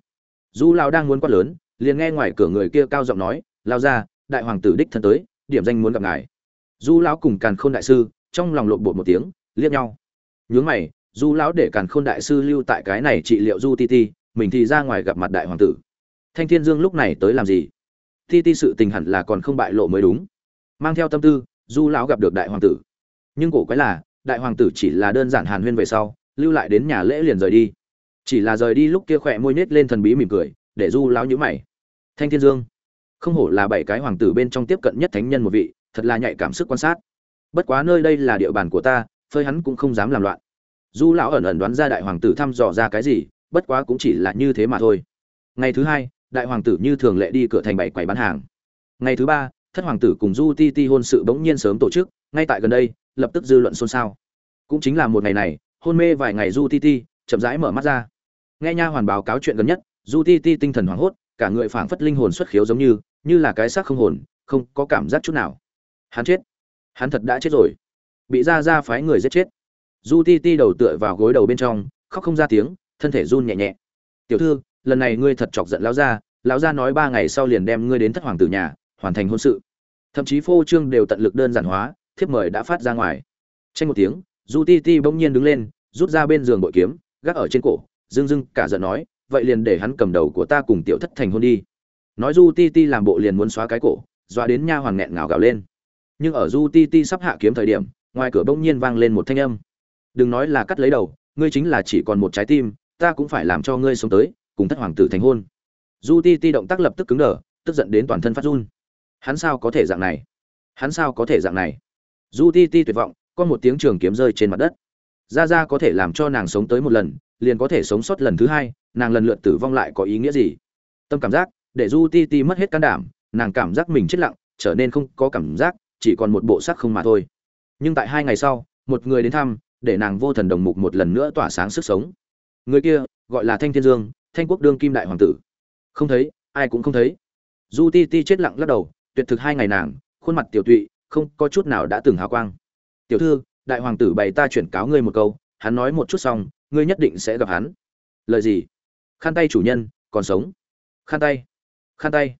Du lao đang muốn quát lớn, liền nghe ngoài cửa người kia cao giọng nói, lao ra, đại hoàng tử đích thân tới, điểm danh muốn gặp ngài. Du lão cùng càn khôn đại sư, trong lòng lộn bột một tiếng, liếc nhau. Nhướng mày, du lão để càn khôn đại sư lưu tại cái này trị liệu du ti ti, mình thì ra ngoài gặp mặt đại hoàng tử thanh thiên dương lúc này tới làm gì? Ti ti sự tình hẳn là còn không bại lộ mới đúng. Mang theo tâm tư, du lão gặp được đại hoàng tử. Nhưng cổ quái là, đại hoàng tử chỉ là đơn giản hàn huyên về sau, lưu lại đến nhà lễ liền rời đi. Chỉ là rời đi lúc kia khỏe môi nết lên thần bí mỉm cười, để du lão nhữ mày. Thanh thiên dương, không hổ là bảy cái hoàng tử bên trong tiếp cận nhất thánh nhân một vị, thật là nhạy cảm sức quan sát. Bất quá nơi đây là địa bàn của ta, phơi hắn cũng không dám làm loạn. Du lão ẩn ẩn đoán ra đại hoàng tử thăm dò ra cái gì, bất quá cũng chỉ là như thế mà thôi. Ngày thứ hai đại hoàng tử như thường lệ đi cửa thành bảy quầy bán hàng. Ngày thứ ba, thất hoàng tử cùng du ti ti hôn sự bỗng nhiên sớm tổ chức, ngay tại gần đây, lập tức dư luận xôn xao. Cũng chính là một ngày này, hôn mê vài ngày du ti ti chậm rãi mở mắt ra. Nghe nha hoàn báo cáo chuyện gần nhất, du ti ti tinh thần hoảng hốt, cả người phảng phất linh hồn xuất khiếu giống như như là cái xác không hồn, không có cảm giác chút nào. Hắn chết. Hắn thật đã chết rồi. Bị ra ra phái người giết chết. Du ti ti đầu tựa vào gối đầu bên trong, khóc không ra tiếng, thân thể run nhẹ nhẹ. Tiểu thư lần này ngươi thật chọc giận lão gia lão gia nói ba ngày sau liền đem ngươi đến thất hoàng tử nhà, hoàn thành hôn sự. Thậm chí phô trương đều tận lực đơn giản hóa, thiếp mời đã phát ra ngoài. Tranh một tiếng, du ti ti bỗng nhiên đứng lên, rút ra bên giường bội kiếm, gác ở trên cổ dưng dưng cả giận nói, vậy liền để hắn cầm đầu của ta cùng tiểu thất thành hôn đi. Nói du ti ti làm bộ liền muốn xóa cái cổ, dọa đến nha hoàng nghẹn ngào gào lên. Nhưng ở du ti ti sắp hạ kiếm thời điểm, ngoài cửa bỗng nhiên vang lên một thanh âm. Đừng nói là cắt lấy đầu, ngươi chính là chỉ còn một trái tim, ta cũng phải làm cho ngươi sống tới cùng thất hoàng tử thành hôn. Du ti ti động tác lập tức cứng đờ, tức giận đến toàn thân phát run. Hắn sao có thể dạng này? Hắn sao có thể dạng này? Du ti ti tuyệt vọng, có một tiếng trường kiếm rơi trên mặt đất. Ra ra có thể làm cho nàng sống tới một lần, liền có thể sống sót lần thứ hai, nàng lần lượt tử vong lại có ý nghĩa gì? Tâm cảm giác, để du ti ti mất hết can đảm, nàng cảm giác mình chết lặng, trở nên không có cảm giác, chỉ còn một bộ sắc không mà thôi. Nhưng tại hai ngày sau, một người đến thăm, để nàng vô thần đồng mục một lần nữa tỏa sáng sức sống. Người kia, gọi là thanh thiên dương thanh quốc đương kim đại hoàng tử. Không thấy, ai cũng không thấy. Du ti ti chết lặng lắc đầu, tuyệt thực hai ngày nàng, khuôn mặt tiểu tụy, không có chút nào đã từng hào quang. Tiểu thư, đại hoàng tử bày ta chuyển cáo ngươi một câu, hắn nói một chút xong, ngươi nhất định sẽ gặp hắn. Lời gì? Khăn tay chủ nhân, còn sống. Khăn tay. Khăn tay.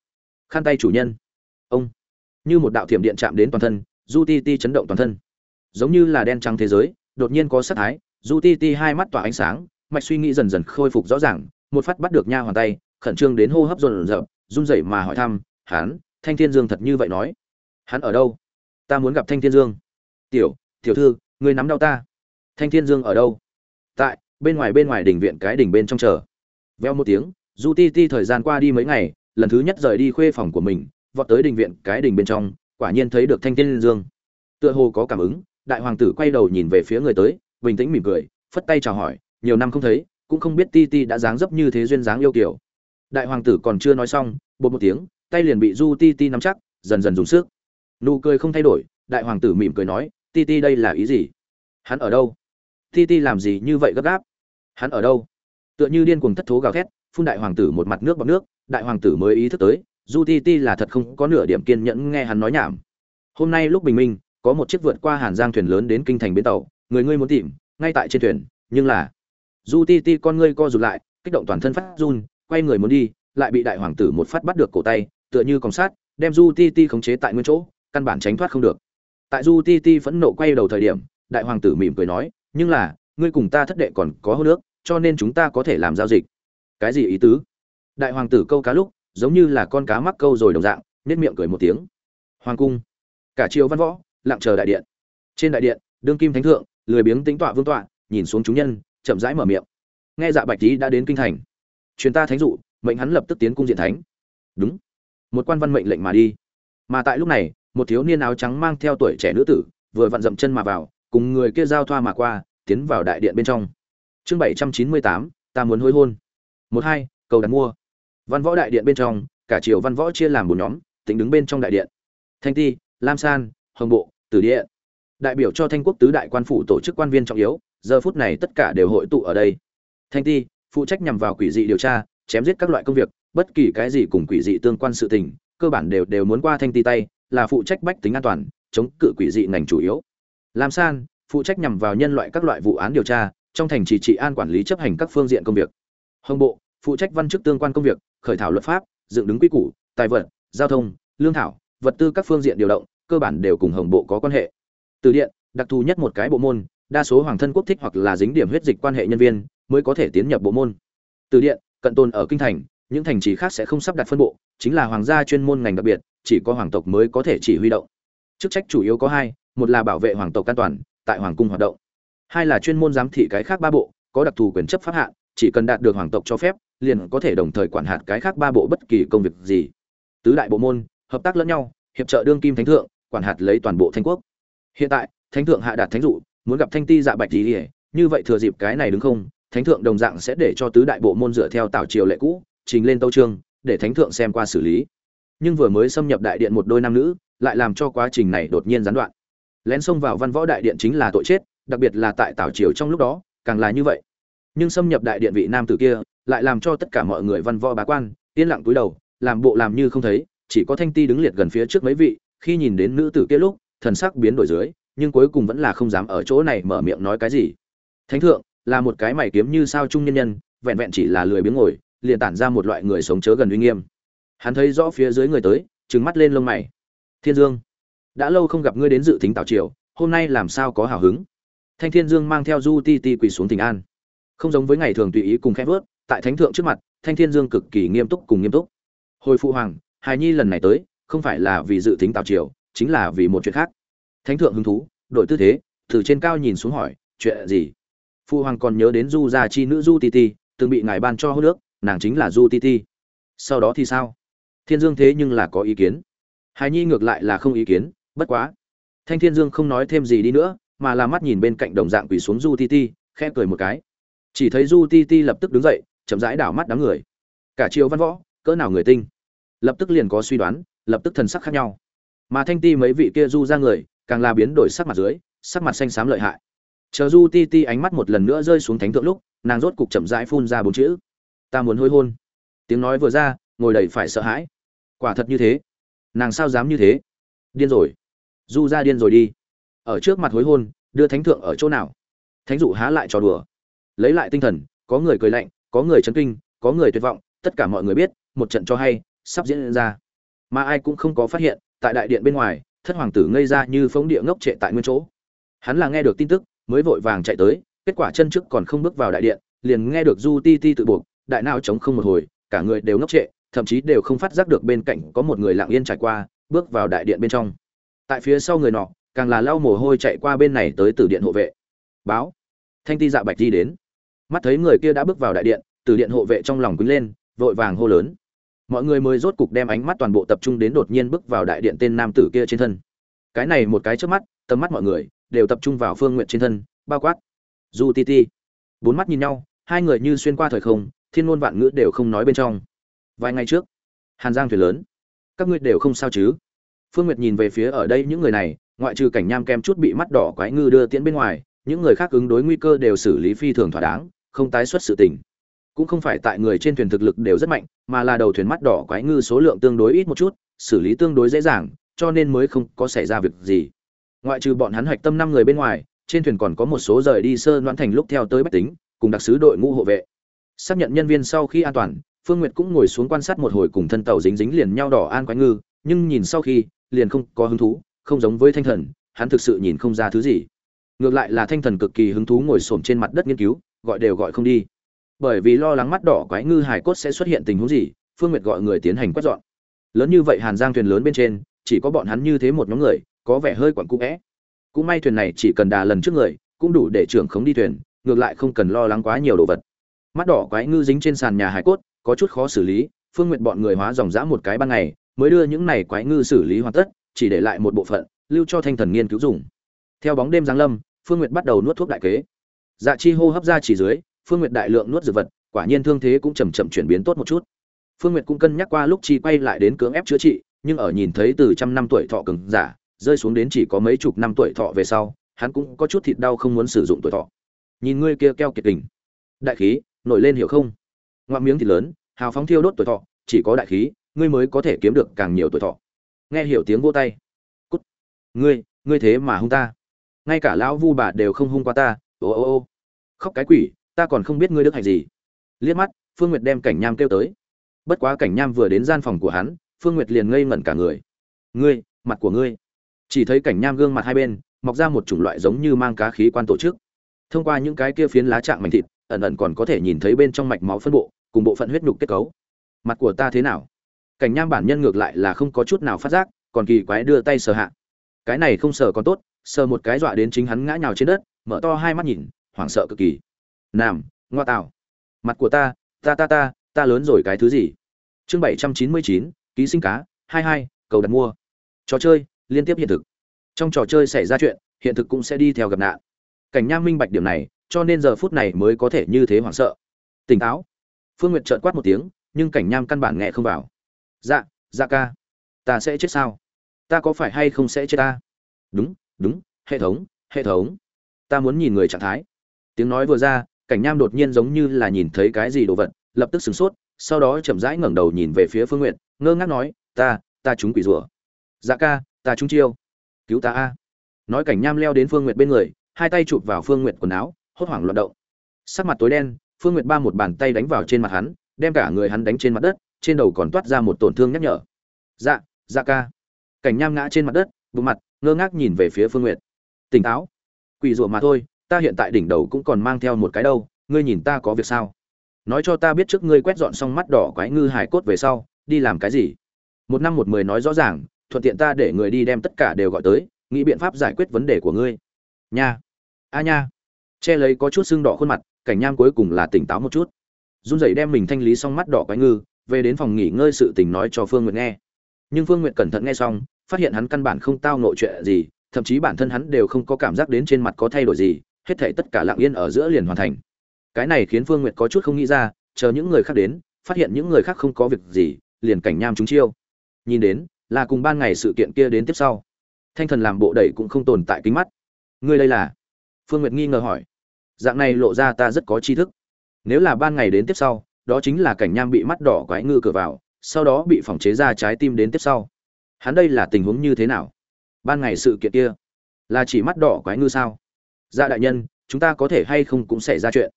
Khăn tay chủ nhân. Ông. Như một đạo thiểm điện chạm đến toàn thân, du ti ti chấn động toàn thân. Giống như là đen trắng thế giới, đột nhiên có sát thái, du ti ti hai mắt tỏa ánh sáng, mạch suy nghĩ dần dần khôi phục rõ ràng một phát bắt được nha hoàn tay, khẩn trương đến hô hấp dồn dập run rẩy mà hỏi thăm hắn thanh thiên dương thật như vậy nói? Hắn ở đâu? Ta muốn gặp thanh thiên dương. Tiểu tiểu thư người nắm đau ta. Thanh thiên dương ở đâu? Tại, bên ngoài bên ngoài đình viện, cái đỉnh bên trong chờ. Veo một tiếng, du ti ti thời gian qua đi mấy ngày, lần thứ nhất rời đi khuê phòng của mình, vọt tới đình viện, cái đình bên trong, quả nhiên thấy được thanh thiên dương. Tựa hồ có cảm ứng, đại hoàng tử quay đầu nhìn về phía người tới, bình tĩnh mỉm cười, phất tay chào hỏi, nhiều năm không thấy cũng không biết ti ti đã dáng dấp như thế duyên dáng yêu kiểu đại hoàng tử còn chưa nói xong, bột một tiếng, tay liền bị du ti ti nắm chắc, dần dần dùng sức. Nụ cười không thay đổi, đại hoàng tử mỉm cười nói, ti ti đây là ý gì? Hắn ở đâu? Ti ti làm gì như vậy gấp gáp? Hắn ở đâu? Tựa như điên cuồng thất thố gào thét, phun đại hoàng tử một mặt nước bọc nước, đại hoàng tử mới ý thức tới du ti ti là thật không có nửa điểm kiên nhẫn nghe hắn nói nhảm. Hôm nay lúc bình minh, có một chiếc vượt qua hàn giang thuyền lớn đến kinh thành bến tàu, người ngươi muốn tìm, ngay tại trên thuyền, nhưng là du ti ti con ngươi co rụt lại, kích động toàn thân phát run, quay người muốn đi, lại bị đại hoàng tử một phát bắt được cổ tay, tựa như còng sát đem du ti ti khống chế tại nguyên chỗ, căn bản tránh thoát không được. Tại du ti ti phẫn nộ quay đầu thời điểm, đại hoàng tử mỉm cười nói, nhưng là, ngươi cùng ta thất đệ còn có hô nước cho nên chúng ta có thể làm giao dịch. Cái gì ý tứ? Đại hoàng tử câu cá lúc, giống như là con cá mắc câu rồi đồng dạng nết miệng cười một tiếng. Hoàng cung. Cả triều văn võ, lặng chờ đại điện. Trên đại điện, đương kim thánh thượng, lười biếng tính tọa vương tọa, nhìn xuống chúng nhân chậm rãi mở miệng. Nghe dạ bạch tý đã đến kinh thành. Truyền ta thánh dụ, mệnh hắn lập tức tiến cung diện thánh. Đúng. Một quan văn mệnh lệnh mà đi. Mà tại lúc này, một thiếu niên áo trắng mang theo tuổi trẻ nữ tử, vừa vặn dậm chân mà vào, cùng người kia giao thoa mà qua, tiến vào đại điện bên trong. Chương bảy trăm chín mươi tám, ta muốn hối hôn. Một hai, cầu đặt mua. Văn võ đại điện bên trong, cả triều văn võ chia làm bốn nhóm tính đứng bên trong đại điện. Thanh ti, lam san, hồng bộ, tử điện đại biểu cho thanh quốc tứ đại quan phủ tổ chức quan viên trọng yếu giờ phút này tất cả đều hội tụ ở đây. Thanh ti, phụ trách nhằm vào quỷ dị điều tra, chém giết các loại công việc, bất kỳ cái gì cùng quỷ dị tương quan sự tình, cơ bản đều đều muốn qua thanh ti tay, là phụ trách bách tính an toàn, chống cự quỷ dị ngành chủ yếu. Lam san, phụ trách nhằm vào nhân loại các loại vụ án điều tra, trong thành trì trị an quản lý chấp hành các phương diện công việc. Hồng bộ, phụ trách văn chức tương quan công việc, khởi thảo luật pháp, dựng đứng quy củ, tài vật, giao thông, lương thảo, vật tư các phương diện điều động, cơ bản đều cùng hồng bộ có quan hệ. Từ điện, đặc thù nhất một cái bộ môn đa số hoàng thân quốc thích hoặc là dính điểm huyết dịch quan hệ nhân viên mới có thể tiến nhập bộ môn. Từ điện, cận tồn ở kinh thành, những thành trì khác sẽ không sắp đặt phân bộ, chính là hoàng gia chuyên môn ngành đặc biệt, chỉ có hoàng tộc mới có thể chỉ huy động. Chức trách chủ yếu có hai, một là bảo vệ hoàng tộc an toàn, tại hoàng cung hoạt động. Hai là chuyên môn giám thị cái khác ba bộ, có đặc thù quyền chấp pháp hạn, chỉ cần đạt được hoàng tộc cho phép, liền có thể đồng thời quản hạt cái khác ba bộ bất kỳ công việc gì. Tứ đại bộ môn, hợp tác lẫn nhau, hiệp trợ đương kim thánh thượng, quản hạt lấy toàn bộ thanh quốc. Hiện tại, thánh thượng hạ đạt thánh dụ muốn gặp thanh ti dạ bạch thì như vậy thừa dịp cái này đúng không, thánh thượng đồng dạng sẽ để cho tứ đại bộ môn dựa theo tào triều lệ cũ, trình lên tâu trương để thánh thượng xem qua xử lý. Nhưng vừa mới xâm nhập đại điện một đôi nam nữ, lại làm cho quá trình này đột nhiên gián đoạn. Lén xông vào văn võ đại điện chính là tội chết, đặc biệt là tại tào triều trong lúc đó, càng là như vậy. Nhưng xâm nhập đại điện vị nam tử kia, lại làm cho tất cả mọi người văn võ bá quan, yên lặng túi đầu, làm bộ làm như không thấy, chỉ có thanh ti đứng liệt gần phía trước mấy vị, khi nhìn đến nữ tử kia lúc, thần sắc biến đổi dưới nhưng cuối cùng vẫn là không dám ở chỗ này mở miệng nói cái gì. Thánh thượng, là một cái mày kiếm như sao trung nhân nhân, vẹn vẹn chỉ là lười biếng ngồi, liền tản ra một loại người sống chớ gần uy nghiêm. Hắn thấy rõ phía dưới người tới, trừng mắt lên lông mày. Thiên dương, đã lâu không gặp ngươi đến dự tính tào triều, hôm nay làm sao có hào hứng? Thanh thiên dương mang theo du ti ti quỳ xuống tình an. Không giống với ngày thường tùy ý cùng khẽ vớt, tại thánh thượng trước mặt, thanh thiên dương cực kỳ nghiêm túc cùng nghiêm túc. Hồi phụ hoàng, hài nhi lần này tới, không phải là vì dự tính tào triều, chính là vì một chuyện khác. Thánh thượng hứng thú đổi tư thế, từ trên cao nhìn xuống hỏi, chuyện gì? Phụ hoàng còn nhớ đến du gia chi nữ du ti ti, từng bị ngài ban cho hô nước nàng chính là du ti ti. Sau đó thì sao? Thiên dương thế nhưng là có ý kiến. Hài nhi ngược lại là không ý kiến, bất quá. Thanh thiên dương không nói thêm gì đi nữa, mà là mắt nhìn bên cạnh đồng dạng quỳ xuống du ti ti, khẽ cười một cái. Chỉ thấy du ti ti lập tức đứng dậy, chậm rãi đảo mắt đám người. Cả triều văn võ, cỡ nào người tinh? Lập tức liền có suy đoán, lập tức thần sắc khác nhau. Mà thanh ti mấy vị kia du ra người càng là biến đổi sắc mặt dưới, sắc mặt xanh xám lợi hại. Chờ du ti ti ánh mắt một lần nữa rơi xuống thánh thượng lúc, nàng rốt cục chậm rãi phun ra bốn chữ. Ta muốn hối hôn. Tiếng nói vừa ra, ngồi đầy phải sợ hãi. Quả thật như thế. Nàng sao dám như thế? Điên rồi. Du ra điên rồi đi. Ở trước mặt hối hôn, đưa thánh thượng ở chỗ nào? Thánh dụ há lại trò đùa. Lấy lại tinh thần, có người cười lạnh, có người chấn kinh, có người tuyệt vọng, tất cả mọi người biết, một trận cho hay sắp diễn ra. Mà ai cũng không có phát hiện, tại đại điện bên ngoài thất hoàng tử ngây ra như phóng địa ngốc trệ tại nguyên chỗ. Hắn là nghe được tin tức, mới vội vàng chạy tới, kết quả chân trước còn không bước vào đại điện, liền nghe được du ti ti tự buộc, đại não chống không một hồi, cả người đều ngốc trệ, thậm chí đều không phát giác được bên cạnh có một người lặng yên trải qua, bước vào đại điện bên trong. Tại phía sau người nọ, càng là lau mồ hôi chạy qua bên này tới từ điện hộ vệ. Báo. Thanh ti dạ bạch đi đến. Mắt thấy người kia đã bước vào đại điện, từ điện hộ vệ trong lòng quýnh lên, vội vàng hô lớn mọi người mới rốt cục đem ánh mắt toàn bộ tập trung đến đột nhiên bước vào đại điện tên nam tử kia trên thân. Cái này một cái trước mắt, tầm mắt mọi người đều tập trung vào phương nguyện trên thân, bao quát du ti ti. Bốn mắt nhìn nhau, hai người như xuyên qua thời không, thiên ngôn vạn ngữ đều không nói bên trong. Vài ngày trước, hàn giang thuyền lớn. Các ngươi đều không sao chứ? Phương nguyệt nhìn về phía ở đây những người này, ngoại trừ cảnh nham kem chút bị mắt đỏ quái ngư đưa tiễn bên ngoài, những người khác ứng đối nguy cơ đều xử lý phi thường thỏa đáng, không tái xuất sự tình cũng không phải tại người trên thuyền thực lực đều rất mạnh, mà là đầu thuyền mắt đỏ quái ngư số lượng tương đối ít một chút, xử lý tương đối dễ dàng, cho nên mới không có xảy ra việc gì. Ngoại trừ bọn hắn hoạch tâm năm người bên ngoài, trên thuyền còn có một số rời đi sơ đoán thành lúc theo tới bách tính, cùng đặc sứ đội ngũ hộ vệ. Xác nhận nhân viên sau khi an toàn, phương nguyệt cũng ngồi xuống quan sát một hồi cùng thân tàu dính dính liền nhau đỏ an quái ngư, nhưng nhìn sau khi, liền không có hứng thú, không giống với thanh thần, hắn thực sự nhìn không ra thứ gì. Ngược lại là thanh thần cực kỳ hứng thú ngồi xổm trên mặt đất nghiên cứu, gọi đều gọi không đi bởi vì lo lắng mắt đỏ quái ngư hải cốt sẽ xuất hiện tình huống gì, phương nguyệt gọi người tiến hành quét dọn. Lớn như vậy hàn giang thuyền lớn bên trên, chỉ có bọn hắn như thế một nhóm người, có vẻ hơi quặn cũ vẽ cũng may thuyền này chỉ cần đà lần trước người, cũng đủ để trưởng khống đi thuyền, ngược lại không cần lo lắng quá nhiều đồ vật. Mắt đỏ quái ngư dính trên sàn nhà hải cốt, có chút khó xử lý, phương nguyện bọn người hóa dòng dã một cái ban ngày, mới đưa những này quái ngư xử lý hoàn tất, chỉ để lại một bộ phận, lưu cho thanh thần nghiên cứu dùng. Theo bóng đêm giáng lâm, phương nguyệt bắt đầu nuốt thuốc đại kế. Dạ chi hô hấp ra chỉ dưới phương nguyệt đại lượng nuốt dược vật quả nhiên thương thế cũng chậm chậm chuyển biến tốt một chút. Phương nguyệt cũng cân nhắc qua lúc chi quay lại đến cưỡng ép chữa trị nhưng ở nhìn thấy từ trăm năm tuổi thọ cường giả rơi xuống đến chỉ có mấy chục năm tuổi thọ về sau hắn cũng có chút thịt đau không muốn sử dụng tuổi thọ. Nhìn ngươi kia keo kiệt đỉnh, đại khí nổi lên hiểu không? Ngoạm miếng thịt lớn hào phóng thiêu đốt tuổi thọ chỉ có đại khí ngươi mới có thể kiếm được càng nhiều tuổi thọ. Nghe hiểu tiếng vô tay. Cút. Ngươi ngươi thế mà hung ta. Ngay cả lão vu bà đều không hung qua ta. Ô ô ô. Khóc cái quỷ ta còn không biết ngươi đức hạnh gì. Liếc mắt, phương nguyệt đem cảnh nham kêu tới. Bất quá cảnh nham vừa đến gian phòng của hắn, phương nguyệt liền ngây ngẩn cả người. Ngươi, mặt của ngươi. Chỉ thấy cảnh nham gương mặt hai bên, mọc ra một chủng loại giống như mang cá khí quan tổ chức. Thông qua những cái kia phiến lá trạng mảnh thịt, ẩn ẩn còn có thể nhìn thấy bên trong mạch máu phân bộ, cùng bộ phận huyết nhục kết cấu. Mặt của ta thế nào? Cảnh nham bản nhân ngược lại là không có chút nào phát giác, còn kỳ quái đưa tay sờ hạ. Cái này không sờ còn tốt, sờ một cái dọa đến chính hắn ngã nhào trên đất, mở to hai mắt nhìn, hoảng sợ cực kỳ nam, ngoa tạo mặt của ta ta ta ta ta lớn rồi cái thứ gì? Chương bảy trăm chín mươi chín, ký sinh cá, hai hai, cầu đặt mua. Trò chơi, liên tiếp hiện thực. Trong trò chơi xảy ra chuyện, hiện thực cũng sẽ đi theo gặp nạn. Cảnh nham minh bạch điểm này, cho nên giờ phút này mới có thể như thế hoảng sợ. Tỉnh táo. Phương nguyệt trợn quát một tiếng, nhưng cảnh nham căn bản nghe không vào. Dạ dạ ca. Ta sẽ chết sao? Ta có phải hay không sẽ chết ta? Đúng đúng, hệ thống hệ thống. Ta muốn nhìn người trạng thái. Tiếng nói vừa ra cảnh nham đột nhiên giống như là nhìn thấy cái gì đồ vật, lập tức sửng sốt, sau đó chậm rãi ngẩng đầu nhìn về phía phương n g u y ệ t ngơ ngác nói, ta ta trúng quỷ rủa dạ ca, ta trúng chiêu. Cứu ta a. Nói cảnh nham leo đến phương n g u y ệ t bên người, hai tay chụp vào phương n g u y ệ t quần áo, hốt hoảng loạt động. Sắc mặt tối đen, phương n g u y ệ t ba một bàn tay đánh vào trên mặt hắn, đem cả người hắn đánh trên mặt đất, trên đầu còn toát ra một tổn thương nhắc nhở. Dạ dạ ca. Cảnh nham ngã trên mặt đất bụng mặt, ngơ ngác nhìn về phía phương n g u y ệ t tỉnh táo. Quỷ rủa mà thôi ta hiện tại đỉnh đầu cũng còn mang theo một cái đâu, ngươi nhìn ta có việc sao? Nói cho ta biết trước ngươi quét dọn xong mắt đỏ quái ngư hải cốt về sau, đi làm cái gì? Một năm một mười nói rõ ràng, thuận tiện ta để người đi đem tất cả đều gọi tới, nghĩ biện pháp giải quyết vấn đề của ngươi. Nha. A nha. Che lấy có chút xương đỏ khuôn mặt, cảnh nham cuối cùng là tỉnh táo một chút. Run rẩy đem mình thanh lý xong mắt đỏ quái ngư, về đến phòng nghỉ ngơi sự tình nói cho phương nguyệt nghe. Nhưng phương nguyệt cẩn thận nghe xong, phát hiện hắn căn bản không tao nội chuyện gì, thậm chí bản thân hắn đều không có cảm giác đến trên mặt có thay đổi gì hết thảy tất cả lặng yên ở giữa liền hoàn thành. Cái này khiến phương nguyệt có chút không nghĩ ra, chờ những người khác đến, phát hiện những người khác không có việc gì, liền cảnh nham chúng chiêu. Nhìn đến, là cùng ban ngày sự kiện kia đến tiếp sau. Thanh thần làm bộ đẩy cũng không tồn tại kính mắt. Ngươi đây là? Phương nguyệt nghi ngờ hỏi. Dạng này lộ ra ta rất có tri thức. Nếu là ban ngày đến tiếp sau, đó chính là cảnh nham bị mắt đỏ quái ngư cửa vào, sau đó bị phòng chế ra trái tim đến tiếp sau. Hắn đây là tình huống như thế nào? Ban ngày sự kiện kia là chỉ mắt đỏ quái ngư sao? Dạ đại nhân, chúng ta có thể hay không cũng xảy ra chuyện.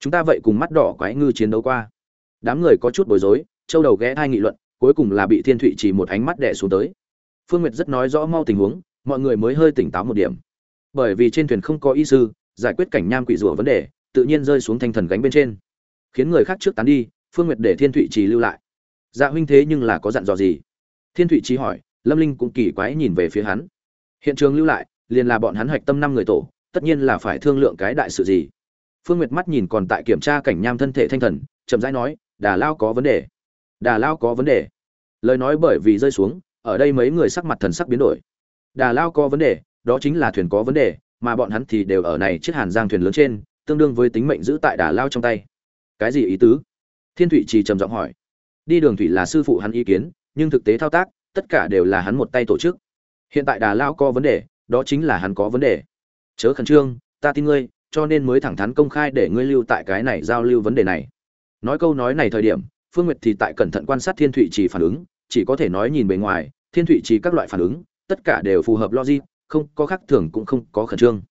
Chúng ta vậy cùng mắt đỏ quái ngư chiến đấu qua. Đám người có chút bối rối, châu đầu ghé hai nghị luận, cuối cùng là bị thiên thụy chỉ một ánh mắt đẻ xuống tới. Phương nguyệt rất nói rõ mau tình huống, mọi người mới hơi tỉnh táo một điểm. Bởi vì trên thuyền không có y sư, giải quyết cảnh nham quỷ rủa vấn đề, tự nhiên rơi xuống thanh thần gánh bên trên. Khiến người khác trước tán đi, phương nguyệt để thiên thụy trì lưu lại. Dạ huynh thế nhưng là có dặn dò gì? Thiên thụy trì hỏi, lâm linh cũng kỳ quái nhìn về phía hắn. Hiện trường lưu lại, liền là bọn hắn hạch tâm năm người tổ tất nhiên là phải thương lượng cái đại sự gì. Phương nguyệt mắt nhìn còn tại kiểm tra cảnh nham thân thể thanh thần, chậm rãi nói, đà lao có vấn đề. Đà lao có vấn đề? Lời nói bởi vì rơi xuống, ở đây mấy người sắc mặt thần sắc biến đổi. Đà lao có vấn đề, đó chính là thuyền có vấn đề, mà bọn hắn thì đều ở này chiếc hàn giang thuyền lớn trên, tương đương với tính mệnh giữ tại đà lao trong tay. Cái gì ý tứ? Thiên thụy trì trầm giọng hỏi. Đi đường thủy là sư phụ hắn ý kiến, nhưng thực tế thao tác, tất cả đều là hắn một tay tổ chức. Hiện tại đà lao có vấn đề, đó chính là hắn có vấn đề chớ khẩn trương, ta tin ngươi, cho nên mới thẳng thắn công khai để ngươi lưu tại cái này giao lưu vấn đề này. Nói câu nói này thời điểm, phương nguyệt thì tại cẩn thận quan sát thiên thụy chỉ phản ứng, chỉ có thể nói nhìn bề ngoài, thiên thụy chỉ các loại phản ứng, tất cả đều phù hợp logic, không có khác thường cũng không có khẩn trương.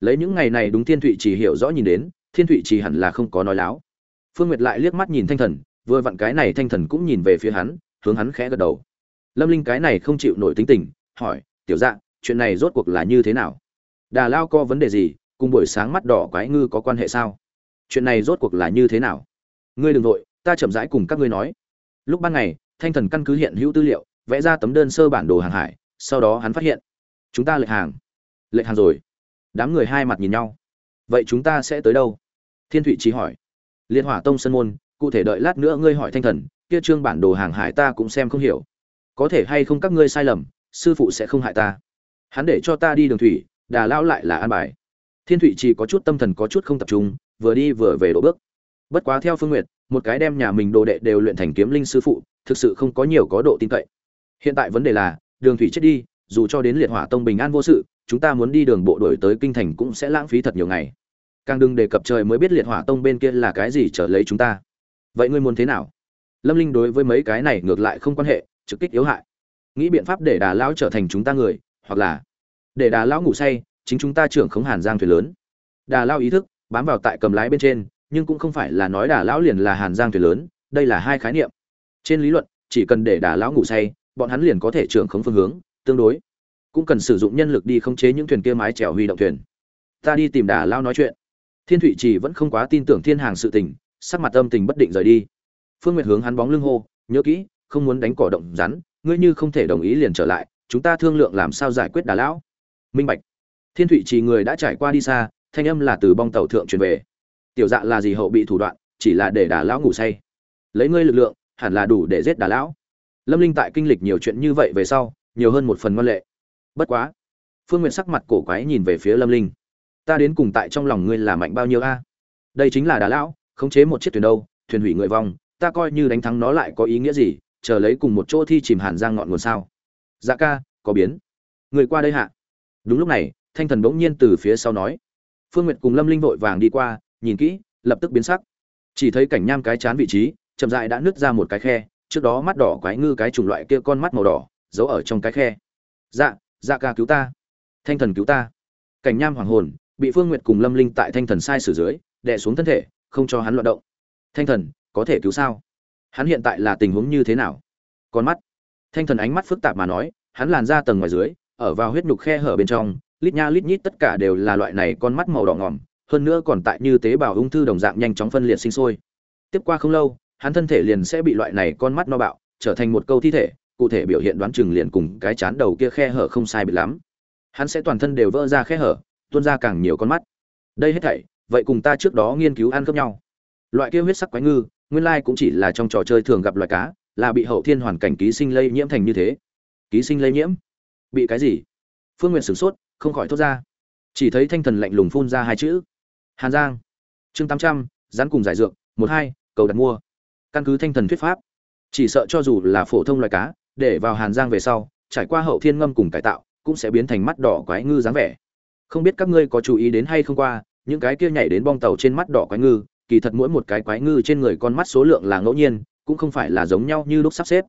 Lấy những ngày này đúng thiên thụy chỉ hiểu rõ nhìn đến, thiên thụy chỉ hẳn là không có nói láo. Phương nguyệt lại liếc mắt nhìn thanh thần, vừa vặn cái này thanh thần cũng nhìn về phía hắn, hướng hắn khẽ gật đầu. Lâm linh cái này không chịu nổi tính tình, hỏi, tiểu dạ chuyện này rốt cuộc là như thế nào? Đà lao có vấn đề gì, cùng buổi sáng mắt đỏ quái ngư có quan hệ sao? Chuyện này rốt cuộc là như thế nào? Ngươi đừng vội, ta chậm rãi cùng các ngươi nói. Lúc ban ngày, thanh thần căn cứ hiện hữu tư liệu, vẽ ra tấm đơn sơ bản đồ hàng hải, sau đó hắn phát hiện, chúng ta lệch hàng. Lệch hàng rồi. Đám người hai mặt nhìn nhau. Vậy chúng ta sẽ tới đâu? Thiên thụy trí hỏi. Liên hỏa tông sân môn, cụ thể đợi lát nữa ngươi hỏi thanh thần, kia trương bản đồ hàng hải ta cũng xem không hiểu. Có thể hay không các ngươi sai lầm, sư phụ sẽ không hại ta. Hắn để cho ta đi đường thủy đà lao lại là an bài. Thiên thụy chỉ có chút tâm thần có chút không tập trung, vừa đi vừa về đổ bước. Bất quá theo phương nguyệt, một cái đem nhà mình đồ đệ đều luyện thành kiếm linh sư phụ, thực sự không có nhiều có độ tin cậy. Hiện tại vấn đề là, đường thủy chết đi, dù cho đến liệt hỏa tông bình an vô sự, chúng ta muốn đi đường bộ đổi tới kinh thành cũng sẽ lãng phí thật nhiều ngày. Càng đừng đề cập trời mới biết liệt hỏa tông bên kia là cái gì trở lấy chúng ta. Vậy ngươi muốn thế nào? Lâm linh đối với mấy cái này ngược lại không quan hệ, trực kích yếu hại. Nghĩ biện pháp để đà lão trở thành chúng ta người, hoặc là để đà lão ngủ say, chính chúng ta trưởng khống hàn giang thuyền lớn. Đà lão ý thức, bám vào tại cầm lái bên trên, nhưng cũng không phải là nói đà lão liền là hàn giang thuyền lớn, đây là hai khái niệm. Trên lý luận, chỉ cần để đà lão ngủ say, bọn hắn liền có thể trưởng khống phương hướng, tương đối. Cũng cần sử dụng nhân lực đi khống chế những thuyền kia mái chèo huy động thuyền. Ta đi tìm đà lão nói chuyện. Thiên thụy chỉ vẫn không quá tin tưởng thiên hàng sự tình, sắc mặt âm tình bất định rời đi. Phương nguyệt hướng hắn bóng lưng hô, nhớ kỹ, không muốn đánh cỏ động rắn, ngươi như không thể đồng ý liền trở lại, chúng ta thương lượng làm sao giải quyết đà lão minh bạch. Thiên thụy chỉ người đã trải qua đi xa, thanh âm là từ bong tàu thượng truyền về. Tiểu dạ là gì hậu bị thủ đoạn, chỉ là để đà lão ngủ say. Lấy ngươi lực lượng, hẳn là đủ để giết đà lão. Lâm linh tại kinh lịch nhiều chuyện như vậy về sau, nhiều hơn một phần ngoan lệ. Bất quá, phương nguyện sắc mặt cổ quái nhìn về phía lâm linh. Ta đến cùng tại trong lòng ngươi là mạnh bao nhiêu a? Đây chính là đà lão, khống chế một chiếc thuyền đâu, thuyền hủy người vong, ta coi như đánh thắng nó lại có ý nghĩa gì? Chờ lấy cùng một chỗ thi chìm hàn giang ngọn nguồn sao? Dạ ca, có biến. Người qua đây hạ đúng lúc này, thanh thần bỗng nhiên từ phía sau nói. Phương nguyệt cùng lâm linh vội vàng đi qua, nhìn kỹ, lập tức biến sắc. Chỉ thấy cảnh nham cái chán vị trí, chậm dại đã nứt ra một cái khe, trước đó mắt đỏ quái ngư cái chủng loại kia con mắt màu đỏ, giấu ở trong cái khe. Dạ dạ ca cứu ta. Thanh thần cứu ta. Cảnh nham hoàng hồn, bị phương nguyệt cùng lâm linh tại thanh thần sai sử dưới, đè xuống thân thể, không cho hắn loạt động. Thanh thần, có thể cứu sao? Hắn hiện tại là tình huống như thế nào? Con mắt. Thanh thần ánh mắt phức tạp mà nói, hắn làn ra tầng ngoài dưới ở vào huyết nhục khe hở bên trong, lít nha lít nhít tất cả đều là loại này con mắt màu đỏ ngỏm, hơn nữa còn tại như tế bào ung thư đồng dạng nhanh chóng phân liệt sinh sôi. Tiếp qua không lâu, hắn thân thể liền sẽ bị loại này con mắt no bạo, trở thành một câu thi thể, cụ thể biểu hiện đoán chừng liền cùng cái chán đầu kia khe hở không sai biệt lắm. Hắn sẽ toàn thân đều vỡ ra khe hở, tuôn ra càng nhiều con mắt. Đây hết thảy, vậy cùng ta trước đó nghiên cứu ăn khớp nhau. Loại kia huyết sắc quái ngư, nguyên lai cũng chỉ là trong trò chơi thường gặp loài cá, là bị hậu thiên hoàn cảnh ký sinh lây nhiễm thành như thế. Ký sinh lây nhiễm? Bị cái gì? Phương nguyện sửng sốt, không khỏi thốt ra. Chỉ thấy thanh thần lạnh lùng phun ra hai chữ. Hàn giang. Chương tám trăm rắn cùng giải dược, một hai, cầu đặt mua. Căn cứ thanh thần thuyết pháp, chỉ sợ cho dù là phổ thông loài cá, để vào hàn giang về sau, trải qua hậu thiên ngâm cùng cải tạo, cũng sẽ biến thành mắt đỏ quái ngư dáng vẻ. Không biết các ngươi có chú ý đến hay không qua, những cái kia nhảy đến bong tàu trên mắt đỏ quái ngư, kỳ thật mỗi một cái quái ngư trên người con mắt số lượng là ngẫu nhiên, cũng không phải là giống nhau như lúc sắp xếp.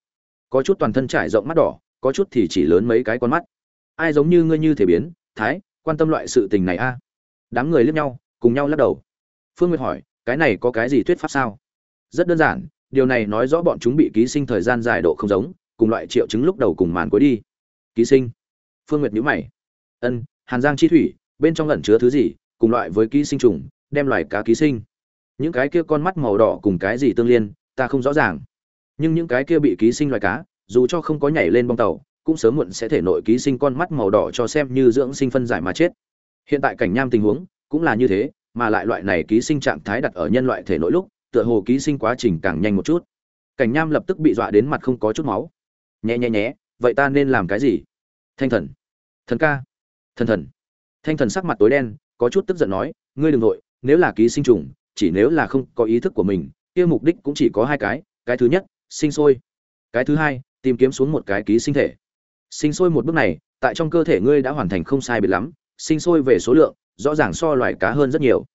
Có chút toàn thân trải rộng mắt đỏ có chút thì chỉ lớn mấy cái con mắt. Ai giống như ngươi như thể biến, thái, quan tâm loại sự tình này a? Đám người liếc nhau, cùng nhau lắc đầu. Phương nguyệt hỏi, cái này có cái gì thuyết pháp sao? Rất đơn giản, điều này nói rõ bọn chúng bị ký sinh thời gian dài độ không giống, cùng loại triệu chứng lúc đầu cùng màn cuối đi. Ký sinh. Phương nguyệt nhíu mày. Ân, hàn giang chi thủy, bên trong lẩn chứa thứ gì, cùng loại với ký sinh trùng, đem loài cá ký sinh. Những cái kia con mắt màu đỏ cùng cái gì tương liên, ta không rõ ràng. Nhưng những cái kia bị ký sinh loài cá dù cho không có nhảy lên bong tàu, cũng sớm muộn sẽ thể nội ký sinh con mắt màu đỏ cho xem như dưỡng sinh phân giải mà chết. Hiện tại cảnh nham tình huống cũng là như thế, mà lại loại này ký sinh trạng thái đặt ở nhân loại thể nội lúc, tựa hồ ký sinh quá trình càng nhanh một chút. Cảnh nham lập tức bị dọa đến mặt không có chút máu. Nhẹ nhé nhé vậy ta nên làm cái gì? Thanh thần. Thần ca. Thần thần. Thanh thần sắc mặt tối đen, có chút tức giận nói, ngươi đừng nội nếu là ký sinh trùng, chỉ nếu là không có ý thức của mình, kia mục đích cũng chỉ có hai cái cái thứ nhất, sinh sôi. Cái thứ hai tìm kiếm xuống một cái ký sinh thể. Sinh sôi một bước này, tại trong cơ thể ngươi đã hoàn thành không sai biệt lắm, sinh sôi về số lượng, rõ ràng so loài cá hơn rất nhiều.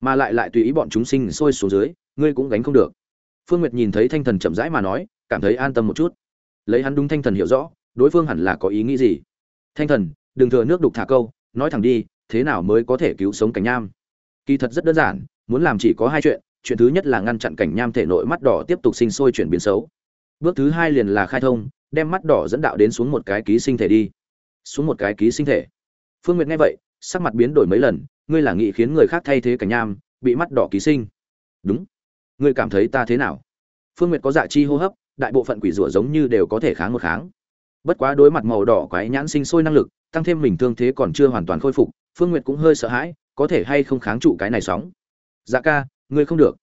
Mà lại lại tùy ý bọn chúng sinh sôi xuống dưới, ngươi cũng gánh không được. Phương nguyệt nhìn thấy thanh thần chậm rãi mà nói, cảm thấy an tâm một chút. Lấy hắn đúng thanh thần hiểu rõ, đối phương hẳn là có ý nghĩ gì. Thanh thần, đừng thừa nước đục thả câu, nói thẳng đi, thế nào mới có thể cứu sống cảnh nham? Kỳ thật rất đơn giản, muốn làm chỉ có hai chuyện chuyện thứ nhất là ngăn chặn cảnh nham thể nội mắt đỏ tiếp tục sinh sôi chuyển biến xấu bước thứ hai liền là khai thông, đem mắt đỏ dẫn đạo đến xuống một cái ký sinh thể đi. Xuống một cái ký sinh thể. Phương nguyệt nghe vậy, sắc mặt biến đổi mấy lần, ngươi là nghị khiến người khác thay thế cảnh nham, bị mắt đỏ ký sinh. Đúng. Ngươi cảm thấy ta thế nào? Phương nguyệt có dạ chi hô hấp, đại bộ phận quỷ rủa giống như đều có thể kháng một kháng. Bất quá đối mặt màu đỏ quái nhãn sinh sôi năng lực, tăng thêm mình thương thế còn chưa hoàn toàn khôi phục, phương nguyệt cũng hơi sợ hãi, có thể hay không kháng trụ cái này sóng. Dạ ca, ngươi không được.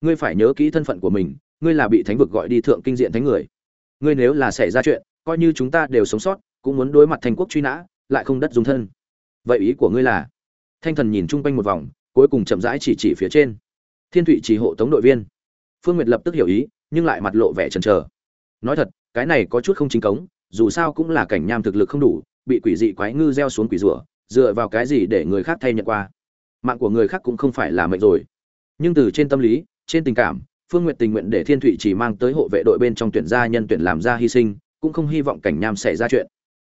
Ngươi phải nhớ kỹ thân phận của mình ngươi là bị thánh vực gọi đi thượng kinh diện thánh người. Ngươi nếu là xảy ra chuyện, coi như chúng ta đều sống sót, cũng muốn đối mặt thành quốc truy nã, lại không đất dùng thân. Vậy ý của ngươi là? Thanh thần nhìn chung quanh một vòng, cuối cùng chậm rãi chỉ chỉ phía trên. Thiên thụy chỉ hộ tống đội viên. Phương nguyệt lập tức hiểu ý, nhưng lại mặt lộ vẻ chần chờ. Nói thật, cái này có chút không chính cống, dù sao cũng là cảnh nham thực lực không đủ, bị quỷ dị quái ngư gieo xuống quỷ rủa dựa vào cái gì để người khác thay nhận qua? Mạng của người khác cũng không phải là mệnh rồi. Nhưng từ trên tâm lý, trên tình cảm phương Nguyệt tình nguyện để thiên thụy chỉ mang tới hộ vệ đội bên trong tuyển gia nhân tuyển làm ra hy sinh, cũng không hy vọng cảnh nham xảy ra chuyện.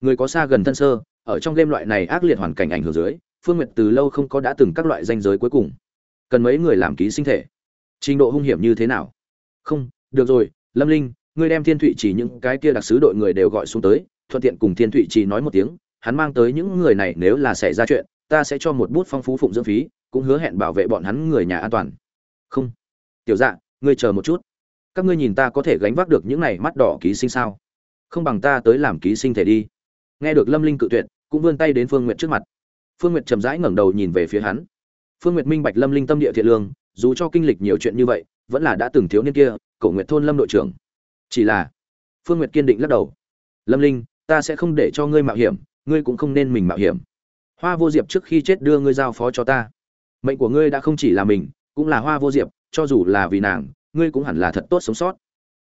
Người có xa gần thân sơ, ở trong game loại này ác liệt hoàn cảnh ảnh hưởng dưới, phương Nguyệt từ lâu không có đã từng các loại danh giới cuối cùng. Cần mấy người làm ký sinh thể? Trình độ hung hiểm như thế nào? Không, được rồi, lâm linh, ngươi đem thiên thụy chỉ những cái kia đặc sứ đội người đều gọi xuống tới, thuận tiện cùng thiên thụy chỉ nói một tiếng, hắn mang tới những người này nếu là xảy ra chuyện, ta sẽ cho một bút phong phú phụng dưỡng phí, cũng hứa hẹn bảo vệ bọn hắn người nhà an toàn. Không. Tiểu dạ ngươi chờ một chút. Các ngươi nhìn ta có thể gánh vác được những này mắt đỏ ký sinh sao? Không bằng ta tới làm ký sinh thể đi. Nghe được lâm linh cự tuyệt, cũng vươn tay đến phương n g u y ệ t trước mặt. Phương n g u y ệ t chậm rãi ngẩng đầu nhìn về phía hắn. Phương n g u y ệ t minh bạch lâm linh tâm địa thiện lương, dù cho kinh lịch nhiều chuyện như vậy, vẫn là đã từng thiếu niên kia, cổ nguyện thôn lâm đội trưởng. Chỉ là, phương n g u y ệ t kiên định lắc đầu. Lâm linh, ta sẽ không để cho ngươi mạo hiểm, ngươi cũng không nên mình mạo hiểm. Hoa vô diệp trước khi chết đưa ngươi giao phó cho ta. Mệnh của ngươi đã không chỉ là mình, cũng là hoa vô diệp cho dù là vì nàng, ngươi cũng hẳn là thật tốt sống sót.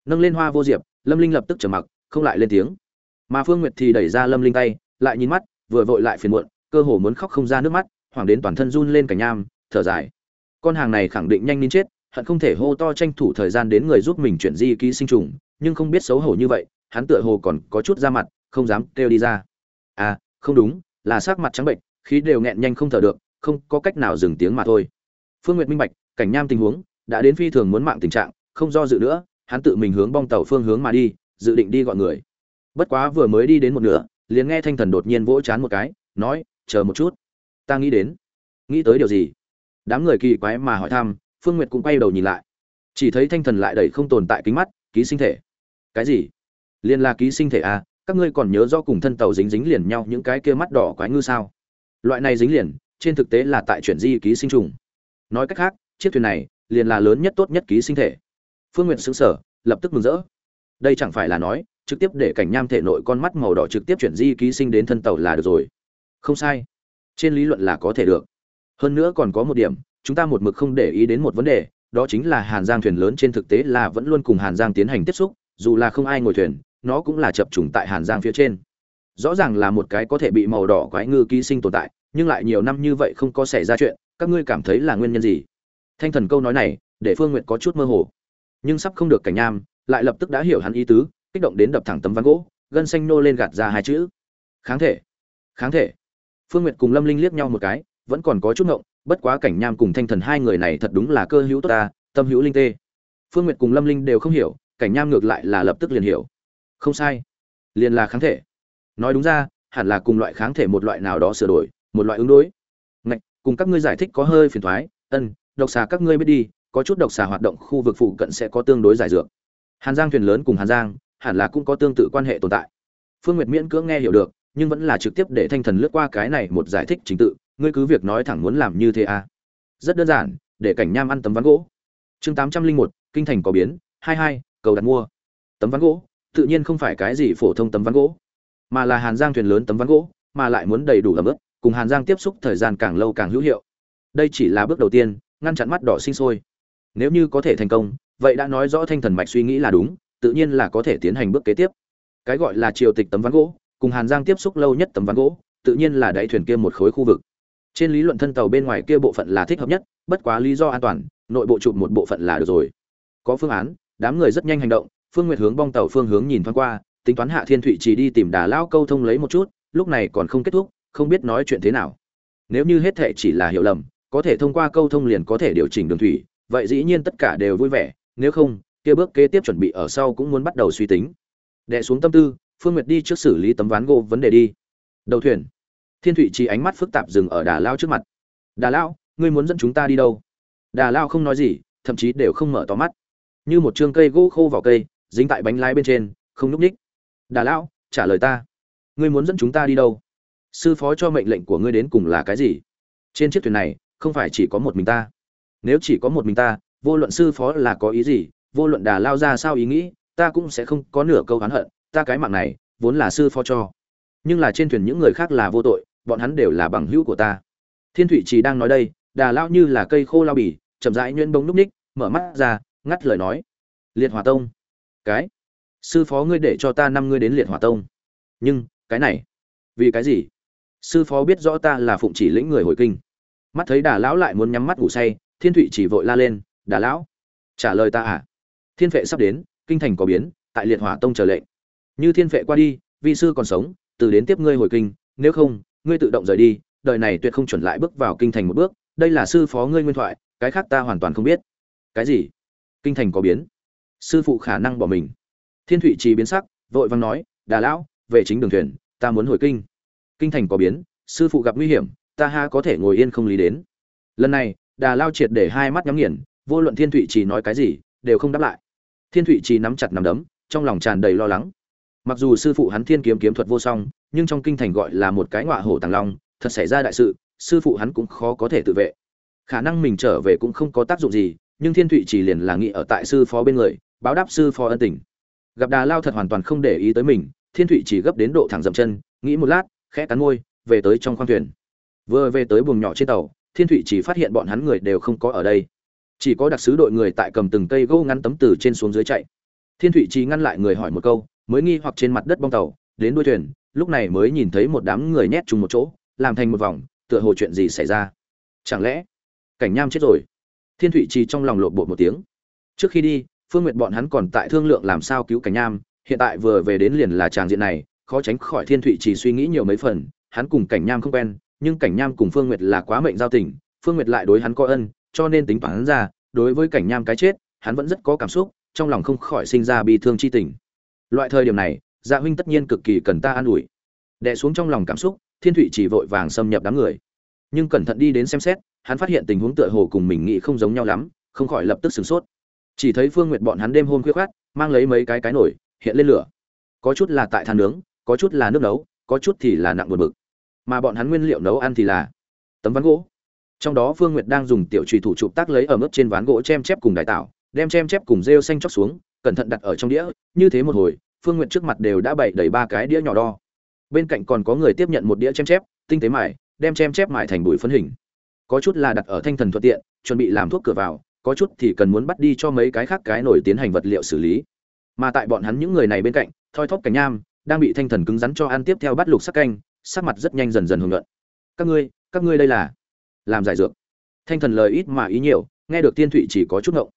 Nâng lên hoa vô diệp, lâm linh lập tức trở mặc, không lại lên tiếng. Mà phương nguyệt thì đẩy ra lâm linh tay, lại nhìn mắt, vừa vội lại phiền muộn, cơ hồ muốn khóc không ra nước mắt, hoảng đến toàn thân run lên cảnh nham, thở dài. Con hàng này khẳng định nhanh nín chết, hận không thể hô to tranh thủ thời gian đến người giúp mình chuyển di ký sinh trùng, nhưng không biết xấu hổ như vậy, hắn tựa hồ còn có chút ra mặt, không dám kêu đi ra. À không đúng, là sắc mặt trắng bệnh, khí đều nghẹn nhanh không thở được, không có cách nào dừng tiếng mà thôi. Phương nguyệt minh bạch, cảnh nham tình huống đã đến phi thường muốn mạng tình trạng, không do dự nữa, hắn tự mình hướng bong tàu phương hướng mà đi, dự định đi gọi người. Bất quá vừa mới đi đến một nửa, liền nghe thanh thần đột nhiên vỗ chán một cái, nói, chờ một chút, ta nghĩ đến. Nghĩ tới điều gì? Đám người kỳ quái mà hỏi thăm, phương nguyệt cũng quay đầu nhìn lại. Chỉ thấy thanh thần lại đẩy không tồn tại kính mắt, ký sinh thể. Cái gì? Liền là ký sinh thể à các ngươi còn nhớ do cùng thân tàu dính dính liền nhau những cái kia mắt đỏ quái ngư sao? Loại này dính liền, trên thực tế là tại chuyển di ký sinh trùng. Nói cách khác, chiếc thuyền này liền là lớn nhất tốt nhất ký sinh thể. Phương nguyện xứng sở lập tức mừng rỡ. Đây chẳng phải là nói, trực tiếp để cảnh nham thể nội con mắt màu đỏ trực tiếp chuyển di ký sinh đến thân tàu là được rồi. Không sai. Trên lý luận là có thể được. Hơn nữa còn có một điểm, chúng ta một mực không để ý đến một vấn đề, đó chính là hàn giang thuyền lớn trên thực tế là vẫn luôn cùng hàn giang tiến hành tiếp xúc, dù là không ai ngồi thuyền, nó cũng là chập trùng tại hàn giang phía trên. Rõ ràng là một cái có thể bị màu đỏ quái ngư ký sinh tồn tại, nhưng lại nhiều năm như vậy không có xảy ra chuyện, các ngươi cảm thấy là nguyên nhân gì? Thanh thần câu nói này để phương n g u y ệ t có chút mơ hồ. Nhưng sắp không được cảnh nham lại lập tức đã hiểu hắn ý tứ kích động đến đập thẳng tấm ván gỗ gân xanh nô lên gạt ra hai chữ. Kháng thể. Kháng thể. Phương nguyệt cùng lâm linh liếc nhau một cái vẫn còn có chút ngộng bất quá cảnh nham cùng thanh thần hai người này thật đúng là cơ hữu tốt ta tâm hữu linh tê. Phương nguyệt cùng lâm linh đều không hiểu cảnh nham ngược lại là lập tức liền hiểu. Không sai. Liền là kháng thể. Nói đúng ra hẳn là cùng loại kháng thể một loại nào đó sửa đổi một loại ứng đối. Ngạch, cùng các ngươi giải thích có hơi phiền thoái ân độc xà các ngươi biết đi, có chút độc xà hoạt động khu vực phụ cận sẽ có tương đối giải dược. Hàn giang thuyền lớn cùng hàn giang, hẳn là cũng có tương tự quan hệ tồn tại. Phương nguyệt miễn cưỡng nghe hiểu được, nhưng vẫn là trực tiếp để thanh thần lướt qua cái này một giải thích chính tự, ngươi cứ việc nói thẳng muốn làm như thế à. Rất đơn giản, để cảnh nham ăn tấm ván gỗ. Chương tám trăm linh một, kinh thành có biến, hai hai, cầu đặt mua. Tấm ván gỗ, tự nhiên không phải cái gì phổ thông tấm ván gỗ, mà là hàn giang thuyền lớn tấm ván gỗ, mà lại muốn đầy đủ ẩm ướt, cùng hàn giang tiếp xúc thời gian càng lâu càng hữu hiệu. Đây chỉ là bước đầu tiên ngăn chặn mắt đỏ sinh sôi. Nếu như có thể thành công, vậy đã nói rõ thanh thần mạch suy nghĩ là đúng, tự nhiên là có thể tiến hành bước kế tiếp. Cái gọi là triều tịch tấm ván gỗ, cùng hàn giang tiếp xúc lâu nhất tấm ván gỗ, tự nhiên là đáy thuyền kia một khối khu vực. Trên lý luận thân tàu bên ngoài kia bộ phận là thích hợp nhất, bất quá lý do an toàn, nội bộ chụp một bộ phận là được rồi. Có phương án, đám người rất nhanh hành động, phương nguyệt hướng bong tàu phương hướng nhìn thoáng qua, tính toán hạ thiên thụy chỉ đi tìm đà lao câu thông lấy một chút, lúc này còn không kết thúc, không biết nói chuyện thế nào. Nếu như hết thệ chỉ là hiểu lầm có thể thông qua câu thông liền có thể điều chỉnh đường thủy, vậy dĩ nhiên tất cả đều vui vẻ, nếu không, kia bước kế tiếp chuẩn bị ở sau cũng muốn bắt đầu suy tính. Đệ xuống tâm tư, phương nguyệt đi trước xử lý tấm ván gỗ vấn đề đi. Đầu thuyền. Thiên thụy chỉ ánh mắt phức tạp dừng ở đà lao trước mặt. Đà lao, ngươi muốn dẫn chúng ta đi đâu? Đà lao không nói gì, thậm chí đều không mở to mắt. Như một chương cây gỗ khô vào cây, dính tại bánh lái bên trên, không nhúc ních đà lao, trả lời ta. Ngươi muốn dẫn chúng ta đi đâu? Sư phó cho mệnh lệnh của ngươi đến cùng là cái gì? Trên chiếc thuyền này không phải chỉ có một mình ta. Nếu chỉ có một mình ta, vô luận sư phó là có ý gì, vô luận đà lao ra sao ý nghĩ, ta cũng sẽ không có nửa câu oán hận, ta cái mạng này, vốn là sư phó cho. Nhưng là trên thuyền những người khác là vô tội, bọn hắn đều là bằng hữu của ta. Thiên thụy chỉ đang nói đây, đà lao như là cây khô lao bì, chậm rãi nhuyễn bông núp ních, mở mắt ra, ngắt lời nói. Liệt hỏa tông. Cái? Sư phó ngươi để cho ta năm ngươi đến liệt hỏa tông. Nhưng, cái này? Vì cái gì? Sư phó biết rõ ta là phụng chỉ lĩnh người hồi kinh mắt thấy đà lão lại muốn nhắm mắt ngủ say, thiên thụy chỉ vội la lên, đà lão, trả lời ta à? Thiên phệ sắp đến, kinh thành có biến, tại liệt hỏa tông chờ lệnh. Như thiên phệ qua đi, vi sư còn sống, từ đến tiếp ngươi hồi kinh, nếu không, ngươi tự động rời đi, đời này tuyệt không chuẩn lại bước vào kinh thành một bước, đây là sư phó ngươi nguyên thoại, cái khác ta hoàn toàn không biết. Cái gì? Kinh thành có biến. Sư phụ khả năng bỏ mình. Thiên thụy trì biến sắc, vội vàng nói, đà lão, về chính đường thuyền, ta muốn hồi kinh. Kinh thành có biến, sư phụ gặp nguy hiểm ta ha có thể ngồi yên không lý đến. Lần này, đà lao triệt để hai mắt nhắm nghiền, vô luận thiên thụy trì nói cái gì, đều không đáp lại. Thiên thụy trì nắm chặt nắm đấm, trong lòng tràn đầy lo lắng. Mặc dù sư phụ hắn thiên kiếm kiếm thuật vô song, nhưng trong kinh thành gọi là một cái ngọa hổ tàng long, thật xảy ra đại sự, sư phụ hắn cũng khó có thể tự vệ. Khả năng mình trở về cũng không có tác dụng gì, nhưng thiên thụy chỉ liền là nghĩ ở tại sư phó bên người, báo đáp sư phó ân tình. Gặp đà lao thật hoàn toàn không để ý tới mình, thiên thụy chỉ gấp đến độ thẳng dậm chân, nghĩ một lát, khẽ cắn môi, về tới trong khoang thuyền vừa về tới buồng nhỏ trên tàu, thiên thụy chỉ phát hiện bọn hắn người đều không có ở đây. Chỉ có đặc sứ đội người tại cầm từng cây gỗ ngăn tấm từ trên xuống dưới chạy. Thiên thụy chỉ ngăn lại người hỏi một câu, mới nghi hoặc trên mặt đất bong tàu, đến đuôi thuyền, lúc này mới nhìn thấy một đám người nhét chung một chỗ, làm thành một vòng, tựa hồ chuyện gì xảy ra. Chẳng lẽ, cảnh nham chết rồi? Thiên thụy trì trong lòng lộn bộ một tiếng. Trước khi đi, phương nguyệt bọn hắn còn tại thương lượng làm sao cứu cảnh nham, hiện tại vừa về đến liền là tràng diện này, khó tránh khỏi thiên thụy trì suy nghĩ nhiều mấy phần, hắn cùng cảnh nham không quen nhưng cảnh nham cùng phương nguyệt là quá mệnh giao tình, phương nguyệt lại đối hắn có ân, cho nên tính toán ra, đối với cảnh nham cái chết, hắn vẫn rất có cảm xúc, trong lòng không khỏi sinh ra bi thương chi tình. Loại thời điểm này dạ huynh tất nhiên cực kỳ cần ta an ủi. Đè xuống trong lòng cảm xúc, thiên thụy chỉ vội vàng xâm nhập đám người. Nhưng cẩn thận đi đến xem xét, hắn phát hiện tình huống tựa hồ cùng mình nghĩ không giống nhau lắm, không khỏi lập tức sửng sốt. Chỉ thấy phương nguyệt bọn hắn đêm hôm khuya khoát, mang lấy mấy cái cái nổi hiện lên lửa. Có chút là tại than nướng, có chút là nước nấu, có chút thì là nặng buồn bực mà bọn hắn nguyên liệu nấu ăn thì là tấm ván gỗ. Trong đó phương nguyệt đang dùng tiểu trùy thủ chụp tác lấy ở mức trên ván gỗ chem chép cùng đại tạo, đem chem chép cùng rêu xanh chóc xuống, cẩn thận đặt ở trong đĩa. Như thế một hồi, phương nguyệt trước mặt đều đã bày đầy ba cái đĩa nhỏ đo. Bên cạnh còn có người tiếp nhận một đĩa chem chép, tinh tế mải đem chem chép mải thành bụi phân hình. Có chút là đặt ở thanh thần thuận tiện, chuẩn bị làm thuốc cửa vào, có chút thì cần muốn bắt đi cho mấy cái khác cái nổi tiến hành vật liệu xử lý. Mà tại bọn hắn những người này bên cạnh, thoi thóp cảnh nham, đang bị thanh thần cứng rắn cho ăn tiếp theo bắt lục sắc canh sắc mặt rất nhanh dần dần hưởng luận các ngươi các ngươi đây là làm giải dược. Thanh thần lời ít mà ý nhiều, nghe được tiên thụy chỉ có chút ngộng.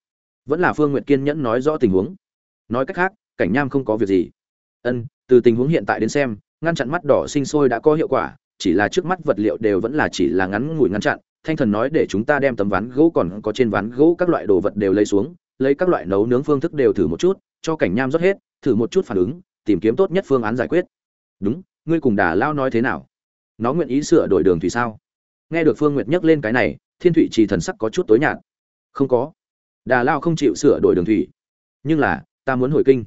Vẫn là phương nguyện kiên nhẫn nói rõ tình huống. Nói cách khác, cảnh nham không có việc gì. Ân, từ tình huống hiện tại đến xem, ngăn chặn mắt đỏ sinh sôi đã có hiệu quả, chỉ là trước mắt vật liệu đều vẫn là chỉ là ngắn ngủi ngăn chặn. Thanh thần nói để chúng ta đem tấm ván gỗ còn có trên ván gỗ các loại đồ vật đều lấy xuống, lấy các loại nấu nướng phương thức đều thử một chút, cho cảnh nham rót hết, thử một chút phản ứng, tìm kiếm tốt nhất phương án giải quyết. Đúng ngươi cùng đà lao nói thế nào? Nó nguyện ý sửa đổi đường thủy sao? Nghe được phương nguyệt nhắc lên cái này, thiên thụy chỉ thần sắc có chút tối nhạt. Không có. Đà lao không chịu sửa đổi đường thủy. Nhưng là, ta muốn hồi kinh.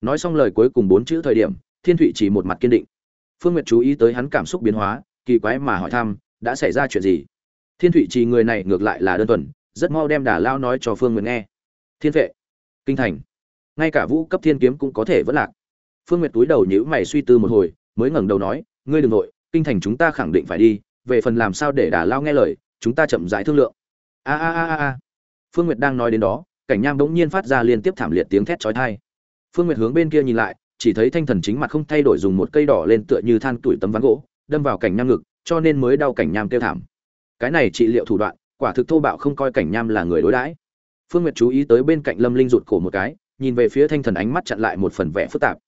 Nói xong lời cuối cùng bốn chữ thời điểm, thiên thụy chỉ một mặt kiên định. Phương nguyệt chú ý tới hắn cảm xúc biến hóa, kỳ quái mà hỏi thăm, đã xảy ra chuyện gì? Thiên thụy chỉ người này ngược lại là đơn thuần, rất mau đem đà lao nói cho phương nguyệt nghe. Thiên vệ. Kinh thành. Ngay cả vũ cấp thiên kiếm cũng có thể vẫn lạc. Phương nguyệt túi đầu nhữ mày suy tư một hồi mới ngẩng đầu nói, ngươi đừng nội kinh thành chúng ta khẳng định phải đi, về phần làm sao để đà lao nghe lời, chúng ta chậm rãi thương lượng. A a a a. Phương nguyệt đang nói đến đó, cảnh nham bỗng nhiên phát ra liên tiếp thảm liệt tiếng thét chói tai. Phương nguyệt hướng bên kia nhìn lại, chỉ thấy thanh thần chính mặt không thay đổi dùng một cây đỏ lên tựa như than tuổi tấm ván gỗ, đâm vào cảnh nham ngực, cho nên mới đau cảnh nham kêu thảm. Cái này trị liệu thủ đoạn, quả thực thô bạo không coi cảnh nham là người đối đãi. Phương nguyệt chú ý tới bên cạnh lâm linh rụt cổ một cái, nhìn về phía thanh thần ánh mắt chặn lại một phần vẻ phức tạp.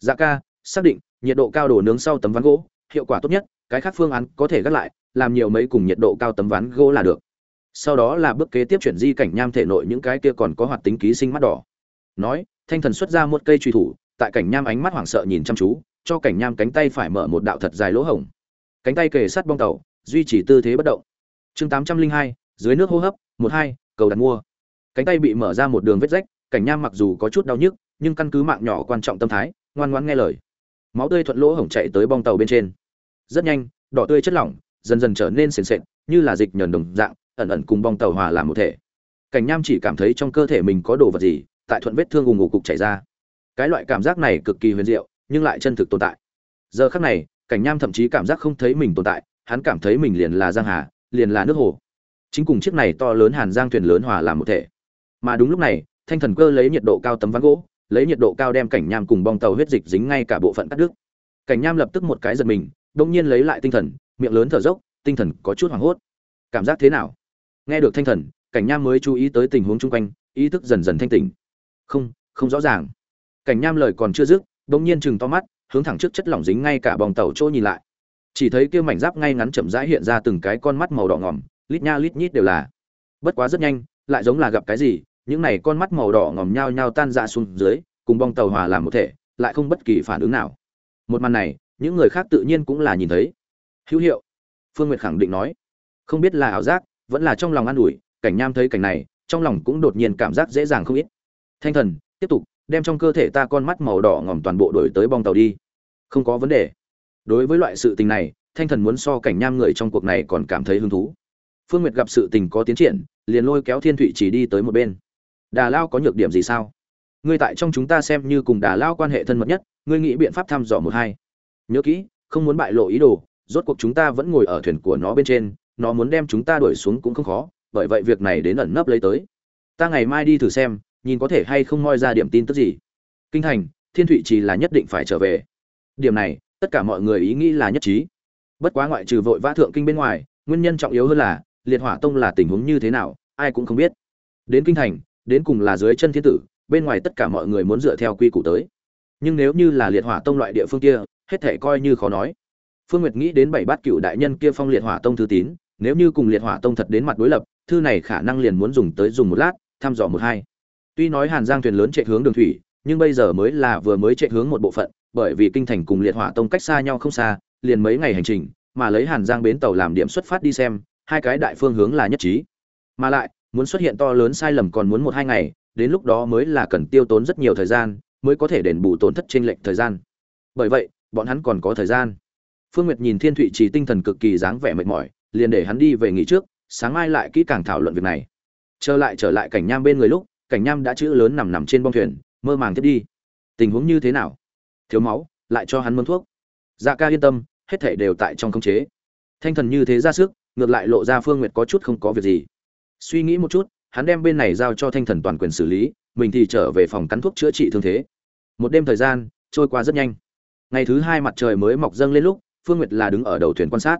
Dạ ca xác định nhiệt độ cao đổ nướng sau tấm ván gỗ, hiệu quả tốt nhất, cái khác phương án có thể gác lại, làm nhiều mấy cùng nhiệt độ cao tấm ván gỗ là được. Sau đó là bước kế tiếp chuyển di cảnh nham thể nội những cái kia còn có hoạt tính ký sinh mắt đỏ. Nói, thanh thần xuất ra một cây truy thủ, tại cảnh nham ánh mắt hoảng sợ nhìn chăm chú, cho cảnh nham cánh tay phải mở một đạo thật dài lỗ hổng. Cánh tay kề sát bong tàu, duy trì tư thế bất động. Chương tám trăm linh hai, dưới nước hô hấp, một hai, cầu đặt mua. Cánh tay bị mở ra một đường vết rách, cảnh nham mặc dù có chút đau nhức, nhưng căn cứ mạng nhỏ quan trọng tâm thái, ngoan ngoãn nghe lời máu tươi thuận lỗ hổng chạy tới bong tàu bên trên. Rất nhanh, đỏ tươi chất lỏng dần dần trở nên sền sệt, như là dịch nhờn đồng dạng, ẩn ẩn cùng bong tàu hòa làm một thể. Cảnh nham chỉ cảm thấy trong cơ thể mình có đồ vật gì, tại thuận vết thương ùng ủ cục chảy ra. Cái loại cảm giác này cực kỳ huyền diệu, nhưng lại chân thực tồn tại. Giờ khắc này, cảnh nham thậm chí cảm giác không thấy mình tồn tại, hắn cảm thấy mình liền là giang hà, liền là nước hồ. Chính cùng chiếc này to lớn hàn giang thuyền lớn hòa làm một thể. Mà đúng lúc này, thanh thần cơ lấy nhiệt độ cao tấm ván gỗ lấy nhiệt độ cao đem cảnh nham cùng bong tàu huyết dịch dính ngay cả bộ phận cắt đứt. Cảnh nham lập tức một cái giật mình đông nhiên lấy lại tinh thần, miệng lớn thở dốc, tinh thần có chút hoảng hốt. Cảm giác thế nào? Nghe được thanh thần, cảnh nham mới chú ý tới tình huống chung quanh, ý thức dần dần thanh tỉnh. Không không rõ ràng. Cảnh nham lời còn chưa dứt đông nhiên chừng to mắt, hướng thẳng trước chất lỏng dính ngay cả bong tàu chỗ nhìn lại. Chỉ thấy kia mảnh giáp ngay ngắn chậm rãi hiện ra từng cái con mắt màu đỏ ngòm lít nha lít nhít đều là. Bất quá rất nhanh, lại giống là gặp cái gì những này con mắt màu đỏ ngòm nhao nhao tan ra xuống dưới, cùng bong tàu hòa làm một thể, lại không bất kỳ phản ứng nào. Một màn này, những người khác tự nhiên cũng là nhìn thấy. Hữu hiệu. Phương nguyệt khẳng định nói. Không biết là ảo giác, vẫn là trong lòng an ủi, cảnh nham thấy cảnh này, trong lòng cũng đột nhiên cảm giác dễ dàng không ít. Thanh thần, tiếp tục, đem trong cơ thể ta con mắt màu đỏ ngòm toàn bộ đổi tới bong tàu đi. Không có vấn đề. Đối với loại sự tình này, thanh thần muốn so cảnh nham người trong cuộc này còn cảm thấy hứng thú. Phương nguyệt gặp sự tình có tiến triển, liền lôi kéo thiên thụy chỉ đi tới một bên đà lao có nhược điểm gì sao? Ngươi tại trong chúng ta xem như cùng đà lao quan hệ thân mật nhất, ngươi nghĩ biện pháp thăm dò một hai. Nhớ kỹ, không muốn bại lộ ý đồ, rốt cuộc chúng ta vẫn ngồi ở thuyền của nó bên trên, nó muốn đem chúng ta đuổi xuống cũng không khó, bởi vậy việc này đến ẩn nấp lấy tới. Ta ngày mai đi thử xem, nhìn có thể hay không moi ra điểm tin tức gì. Kinh thành, thiên thụy chỉ là nhất định phải trở về. Điểm này, tất cả mọi người ý nghĩ là nhất trí. Bất quá ngoại trừ vội vã thượng kinh bên ngoài, nguyên nhân trọng yếu hơn là, liệt hỏa tông là tình huống như thế nào, ai cũng không biết. Đến kinh thành đến cùng là dưới chân thiên tử, bên ngoài tất cả mọi người muốn dựa theo quy củ tới. Nhưng nếu như là liệt hỏa tông loại địa phương kia, hết thể coi như khó nói. Phương nguyệt nghĩ đến bảy bát cựu đại nhân kia phong liệt hỏa tông thư tín, nếu như cùng liệt hỏa tông thật đến mặt đối lập, thư này khả năng liền muốn dùng tới dùng một lát, thăm dò một hai. Tuy nói hàn giang thuyền lớn chạy hướng đường thủy, nhưng bây giờ mới là vừa mới chạy hướng một bộ phận, bởi vì kinh thành cùng liệt hỏa tông cách xa nhau không xa, liền mấy ngày hành trình, mà lấy hàn giang bến tàu làm điểm xuất phát đi xem, hai cái đại phương hướng là nhất trí. Mà lại muốn xuất hiện to lớn sai lầm còn muốn một hai ngày, đến lúc đó mới là cần tiêu tốn rất nhiều thời gian, mới có thể đền bù tổn thất trên lệnh thời gian. Bởi vậy, bọn hắn còn có thời gian. Phương nguyệt nhìn thiên thụy trì tinh thần cực kỳ dáng vẻ mệt mỏi, liền để hắn đi về nghỉ trước, sáng mai lại kỹ càng thảo luận việc này. Trở lại trở lại cảnh nham bên người lúc, cảnh nham đã chữ lớn nằm nằm trên bong thuyền, mơ màng thiết đi. Tình huống như thế nào? Thiếu máu, lại cho hắn mơn thuốc. Dạ ca yên tâm, hết thể đều tại trong khống chế. Thanh thần như thế ra sức, ngược lại lộ ra phương nguyệt có chút không có việc gì suy nghĩ một chút, hắn đem bên này giao cho thanh thần toàn quyền xử lý, mình thì trở về phòng cắn thuốc chữa trị thương thế. Một đêm thời gian, trôi qua rất nhanh. Ngày thứ hai mặt trời mới mọc dâng lên lúc, phương nguyệt là đứng ở đầu thuyền quan sát.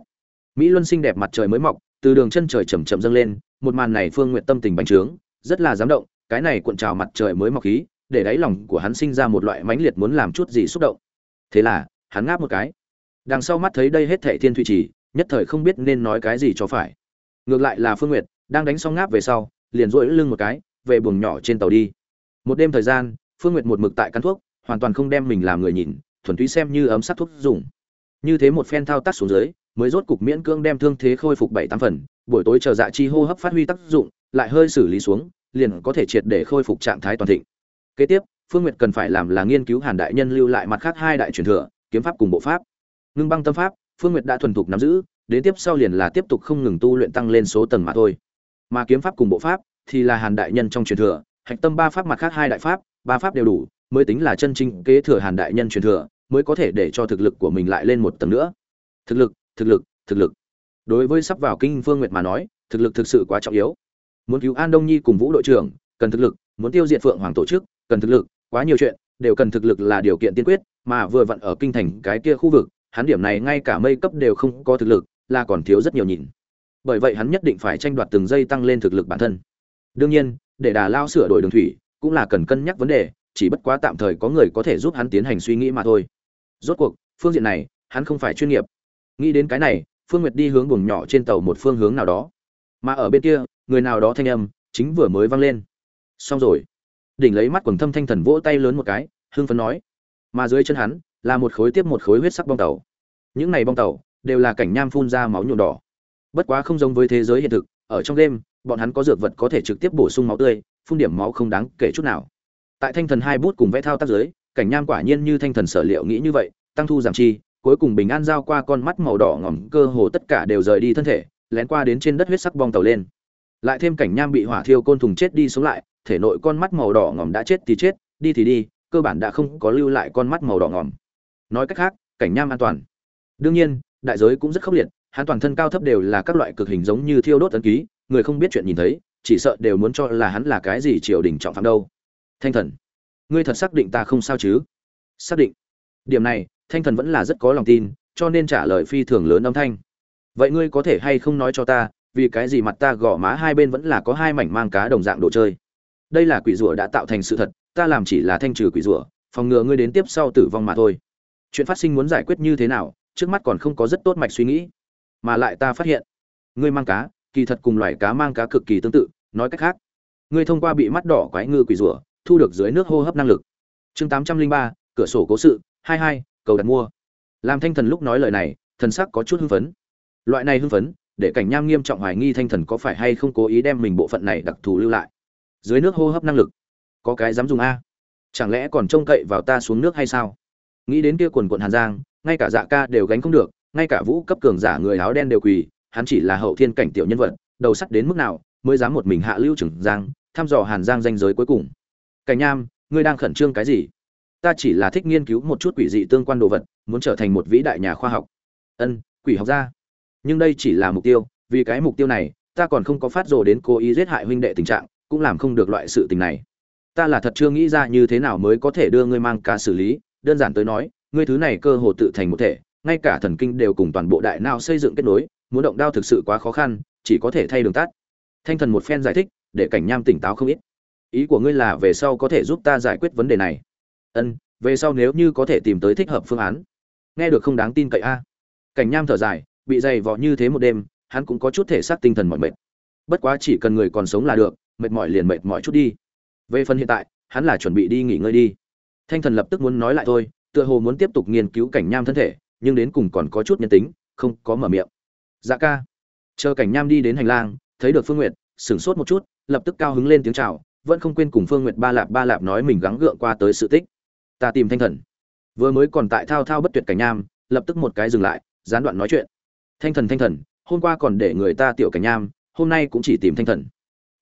Mỹ luân xinh đẹp mặt trời mới mọc, từ đường chân trời chầm chậm dâng lên, một màn này phương nguyệt tâm tình bành trướng, rất là dám động, cái này cuộn trào mặt trời mới mọc khí, để đáy lòng của hắn sinh ra một loại mãnh liệt muốn làm chút gì xúc động. Thế là, hắn ngáp một cái. Đằng sau mắt thấy đây hết thệ thiên thủy trì, nhất thời không biết nên nói cái gì cho phải. Ngược lại là phương nguyệt đang đánh xong ngáp về sau, liền rỗi lưng một cái, về buồng nhỏ trên tàu đi. Một đêm thời gian, phương nguyệt một mực tại căn thuốc, hoàn toàn không đem mình làm người nhìn, thuần túy xem như ấm sát thuốc dùng. Như thế một phen thao tác xuống dưới, mới rốt cục miễn cưỡng đem thương thế khôi phục bảy tám phần, buổi tối chờ dạ chi hô hấp phát huy tác dụng, lại hơi xử lý xuống, liền có thể triệt để khôi phục trạng thái toàn thịnh. Kế tiếp, phương nguyệt cần phải làm là nghiên cứu hàn đại nhân lưu lại mặt khác hai đại truyền thừa, kiếm pháp cùng bộ pháp. Ngưng băng tâm pháp, phương nguyệt đã thuần thục nắm giữ, đến tiếp sau liền là tiếp tục không ngừng tu luyện tăng lên số tầng mà thôi mà kiếm pháp cùng bộ pháp thì là hàn đại nhân trong truyền thừa, hạch tâm ba pháp mặt khác hai đại pháp, ba pháp đều đủ, mới tính là chân chính kế thừa hàn đại nhân truyền thừa, mới có thể để cho thực lực của mình lại lên một tầng nữa. Thực lực thực lực thực lực. Đối với sắp vào kinh phương nguyệt mà nói, thực lực thực sự quá trọng yếu. Muốn cứu an đông nhi cùng vũ đội trưởng, cần thực lực, muốn tiêu diệt phượng hoàng tổ chức, cần thực lực, quá nhiều chuyện, đều cần thực lực là điều kiện tiên quyết, mà vừa vặn ở kinh thành cái kia khu vực, hắn điểm này ngay cả mây cấp đều không có thực lực, là còn thiếu rất nhiều nhìn bởi vậy hắn nhất định phải tranh đoạt từng giây tăng lên thực lực bản thân. Đương nhiên, để đà lao sửa đổi đường thủy cũng là cần cân nhắc vấn đề, chỉ bất quá tạm thời có người có thể giúp hắn tiến hành suy nghĩ mà thôi. Rốt cuộc, phương diện này, hắn không phải chuyên nghiệp. Nghĩ đến cái này, phương nguyệt đi hướng buồng nhỏ trên tàu một phương hướng nào đó. Mà ở bên kia, người nào đó thanh âm chính vừa mới vang lên. Xong rồi. Đỉnh lấy mắt quần thâm thanh thần vỗ tay lớn một cái, hưng phấn nói. Mà dưới chân hắn là một khối tiếp một khối huyết sắc bong tàu. Những này bong tàu đều là cảnh nham phun ra máu nhuộm đỏ bất quá không giống với thế giới hiện thực, ở trong đêm, bọn hắn có dược vật có thể trực tiếp bổ sung máu tươi, phun điểm máu không đáng kể chút nào. Tại thanh thần hai bút cùng vẽ thao tác giới, cảnh nham quả nhiên như thanh thần sở liệu nghĩ như vậy, tăng thu giảm chi, cuối cùng bình an giao qua con mắt màu đỏ ngỏm, cơ hồ tất cả đều rời đi thân thể, lén qua đến trên đất huyết sắc bong tàu lên. Lại thêm cảnh nham bị hỏa thiêu côn thùng chết đi sống lại, thể nội con mắt màu đỏ ngỏm đã chết thì chết, đi thì đi, cơ bản đã không có lưu lại con mắt màu đỏ ngỏm. Nói cách khác, cảnh nham an toàn. Đương nhiên, đại giới cũng rất khốc liệt hắn toàn thân cao thấp đều là các loại cực hình giống như thiêu đốt ấn ký người không biết chuyện nhìn thấy chỉ sợ đều muốn cho là hắn là cái gì triều đình trọng phạm đâu. Thanh thần ngươi thật xác định ta không sao chứ? Xác định. Điểm này thanh thần vẫn là rất có lòng tin cho nên trả lời phi thường lớn âm thanh. Vậy ngươi có thể hay không nói cho ta vì cái gì mặt ta gò má hai bên vẫn là có hai mảnh mang cá đồng dạng đồ chơi? Đây là quỷ rùa đã tạo thành sự thật ta làm chỉ là thanh trừ quỷ rùa, phòng ngừa ngươi đến tiếp sau tử vong mà thôi. Chuyện phát sinh muốn giải quyết như thế nào trước mắt còn không có rất tốt mạch suy nghĩ mà lại ta phát hiện. Ngươi mang cá, kỳ thật cùng loài cá mang cá cực kỳ tương tự, nói cách khác, ngươi thông qua bị mắt đỏ quái ngư quỷ rủa, thu được dưới nước hô hấp năng lực. Chương tám trăm linh ba, cửa sổ cố sự, hai hai, cầu đặt mua. Làm thanh thần lúc nói lời này, thần sắc có chút hưng phấn. Loại này hưng phấn, để cảnh nham nghiêm trọng hoài nghi thanh thần có phải hay không cố ý đem mình bộ phận này đặc thù lưu lại. Dưới nước hô hấp năng lực, có cái dám dùng a? Chẳng lẽ còn trông cậy vào ta xuống nước hay sao? Nghĩ đến kia quần quận hàn giang, ngay cả dạ ca đều gánh không được ngay cả vũ cấp cường giả người áo đen đều quỳ, hắn chỉ là hậu thiên cảnh tiểu nhân vật, đầu sắt đến mức nào, mới dám một mình hạ lưu trưởng giang, thăm dò hàn giang danh giới cuối cùng. Cảnh nham, ngươi đang khẩn trương cái gì? Ta chỉ là thích nghiên cứu một chút quỷ dị tương quan đồ vật, muốn trở thành một vĩ đại nhà khoa học. Ân, quỷ học gia. Nhưng đây chỉ là mục tiêu, vì cái mục tiêu này, ta còn không có phát rồ đến cố ý giết hại huynh đệ tình trạng, cũng làm không được loại sự tình này. Ta là thật chưa nghĩ ra như thế nào mới có thể đưa ngươi mang cá xử lý, đơn giản tới nói, ngươi thứ này cơ hồ tự thành một thể ngay cả thần kinh đều cùng toàn bộ đại não xây dựng kết nối, muốn động đao thực sự quá khó khăn, chỉ có thể thay đường tắt. Thanh thần một phen giải thích, để cảnh nham tỉnh táo không ít. Ý của ngươi là về sau có thể giúp ta giải quyết vấn đề này. Ân, về sau nếu như có thể tìm tới thích hợp phương án. Nghe được không đáng tin cậy a. Cảnh nham thở dài, bị dày vò như thế một đêm, hắn cũng có chút thể xác tinh thần mỏi mệt. Bất quá chỉ cần người còn sống là được, mệt mỏi liền mệt mỏi chút đi. Về phần hiện tại, hắn là chuẩn bị đi nghỉ ngơi đi. Thanh thần lập tức muốn nói lại thôi, tựa hồ muốn tiếp tục nghiên cứu cảnh nham thân thể nhưng đến cùng còn có chút nhân tính, không có mở miệng. Dạ ca. Chờ cảnh nham đi đến hành lang, thấy được phương n g u y ệ t sửng sốt một chút, lập tức cao hứng lên tiếng c h à o vẫn không quên cùng phương n g u y ệ t ba lạp ba lạp nói mình gắng gượng qua tới sự tích. Ta tìm thanh thần. Vừa mới còn tại thao thao bất tuyệt cảnh nham, lập tức một cái dừng lại, gián đoạn nói chuyện. Thanh thần thanh thần, hôm qua còn để người ta tiểu cảnh nham, hôm nay cũng chỉ tìm thanh thần.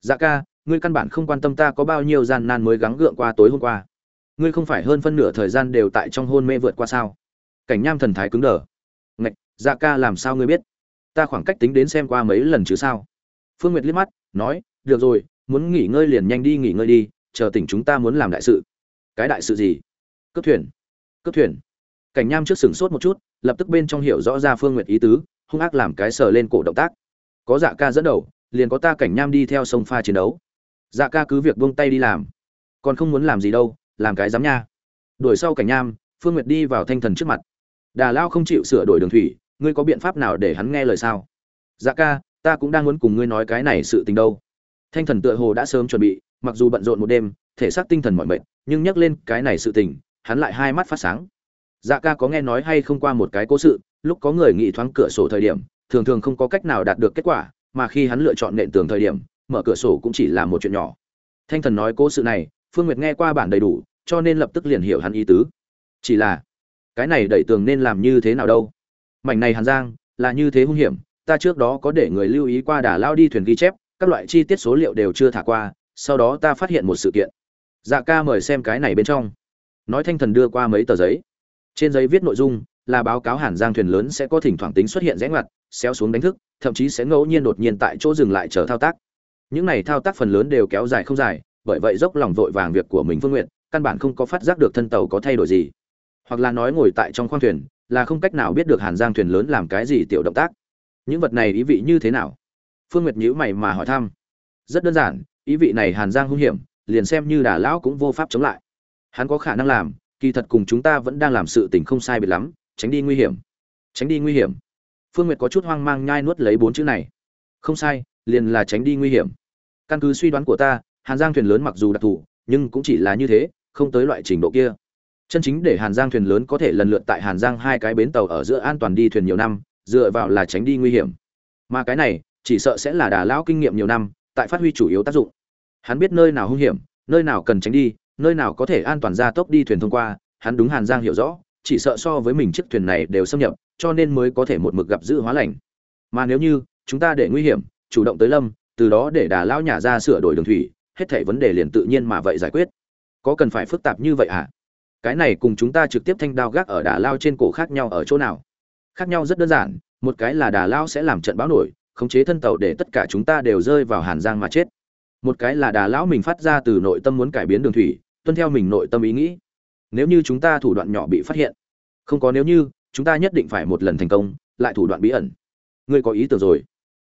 Dạ ca, ngươi căn bản không quan tâm ta có bao nhiêu gian nan mới gắng gượng qua tối hôm qua. Ngươi không phải hơn phân nửa thời gian đều tại trong hôn mê vượt qua sao? Cảnh nham thần thái cứng đờ. Ngạch dạ ca làm sao ngươi biết? Ta khoảng cách tính đến xem qua mấy lần chứ sao? Phương nguyệt liếc mắt, nói, được rồi, muốn nghỉ ngơi liền nhanh đi, nghỉ ngơi đi, chờ tỉnh chúng ta muốn làm đại sự. Cái đại sự gì? Cướp thuyền. Cướp thuyền? Cảnh nham trước sừng sốt một chút, lập tức bên trong hiểu rõ ra phương nguyệt ý tứ, hung ác làm cái sờ lên cổ động tác. Có dạ ca dẫn đầu, liền có ta cảnh nham đi theo sông pha chiến đấu. Dạ ca cứ việc buông tay đi làm, còn không muốn làm gì đâu, làm cái dám nha. Đuổi sau cảnh nham, phương nguyệt đi vào thanh thần trước mặt đà lao không chịu sửa đổi đường thủy, ngươi có biện pháp nào để hắn nghe lời sao? Dạ ca, ta cũng đang muốn cùng ngươi nói cái này sự tình đâu. Thanh thần tựa hồ đã sớm chuẩn bị, mặc dù bận rộn một đêm, thể xác tinh thần mọi mệt, nhưng nhắc lên cái này sự tình, hắn lại hai mắt phát sáng. Dạ ca có nghe nói hay không qua một cái cố sự, lúc có người nghĩ thoáng cửa sổ thời điểm, thường thường không có cách nào đạt được kết quả, mà khi hắn lựa chọn nện tường thời điểm, mở cửa sổ cũng chỉ là một chuyện nhỏ. Thanh thần nói cố sự này, phương nguyệt nghe qua bản đầy đủ, cho nên lập tức liền hiểu hắn ý tứ. Chỉ là cái này đẩy tường nên làm như thế nào đâu? Mảnh này hàn giang, là như thế hung hiểm, ta trước đó có để người lưu ý qua đà lao đi thuyền ghi chép, các loại chi tiết số liệu đều chưa thả qua, sau đó ta phát hiện một sự kiện. Dạ ca mời xem cái này bên trong. Nói thanh thần đưa qua mấy tờ giấy. Trên giấy viết nội dung là báo cáo hàn giang thuyền lớn sẽ có thỉnh thoảng tính xuất hiện rẽ ngoặt, xéo xuống đánh thức, thậm chí sẽ ngẫu nhiên đột nhiên tại chỗ dừng lại chờ thao tác. Những này thao tác phần lớn đều kéo dài không dài, bởi vậy dốc lòng vội vàng việc của mình phương nguyện căn bản không có phát giác được thân tàu có thay đổi gì hoặc là nói ngồi tại trong khoang thuyền, là không cách nào biết được hàn giang thuyền lớn làm cái gì tiểu động tác. Những vật này ý vị như thế nào? Phương nguyệt nhữ mày mà hỏi thăm. Rất đơn giản, ý vị này hàn giang hung hiểm, liền xem như đà lão cũng vô pháp chống lại. Hắn có khả năng làm, kỳ thật cùng chúng ta vẫn đang làm sự tình không sai biệt lắm, tránh đi nguy hiểm. Tránh đi nguy hiểm. Phương nguyệt có chút hoang mang nhai nuốt lấy bốn chữ này. Không sai, liền là tránh đi nguy hiểm. Căn cứ suy đoán của ta, hàn giang thuyền lớn mặc dù đặc thù, nhưng cũng chỉ là như thế, không tới loại trình độ kia chân chính để hàn giang thuyền lớn có thể lần lượt tại hàn giang hai cái bến tàu ở giữa an toàn đi thuyền nhiều năm, dựa vào là tránh đi nguy hiểm. Mà cái này, chỉ sợ sẽ là đà lão kinh nghiệm nhiều năm, tại phát huy chủ yếu tác dụng. Hắn biết nơi nào hung hiểm, nơi nào cần tránh đi, nơi nào có thể an toàn ra tốc đi thuyền thông qua, hắn đúng hàn giang hiểu rõ, chỉ sợ so với mình chiếc thuyền này đều xâm nhập, cho nên mới có thể một mực gặp giữ hóa lành. Mà nếu như, chúng ta để nguy hiểm, chủ động tới lâm, từ đó để đà lão nhà ra sửa đổi đường thủy, hết thảy vấn đề liền tự nhiên mà vậy giải quyết. Có cần phải phức tạp như vậy à? Cái này cùng chúng ta trực tiếp thanh đao gác ở đà lao trên cổ khác nhau ở chỗ nào? Khác nhau rất đơn giản, một cái là đà lao sẽ làm trận báo nổi, khống chế thân tàu để tất cả chúng ta đều rơi vào hàn giang mà chết. Một cái là đà lão mình phát ra từ nội tâm muốn cải biến đường thủy, tuân theo mình nội tâm ý nghĩ. Nếu như chúng ta thủ đoạn nhỏ bị phát hiện, không có nếu như, chúng ta nhất định phải một lần thành công, lại thủ đoạn bí ẩn. Ngươi có ý tưởng rồi.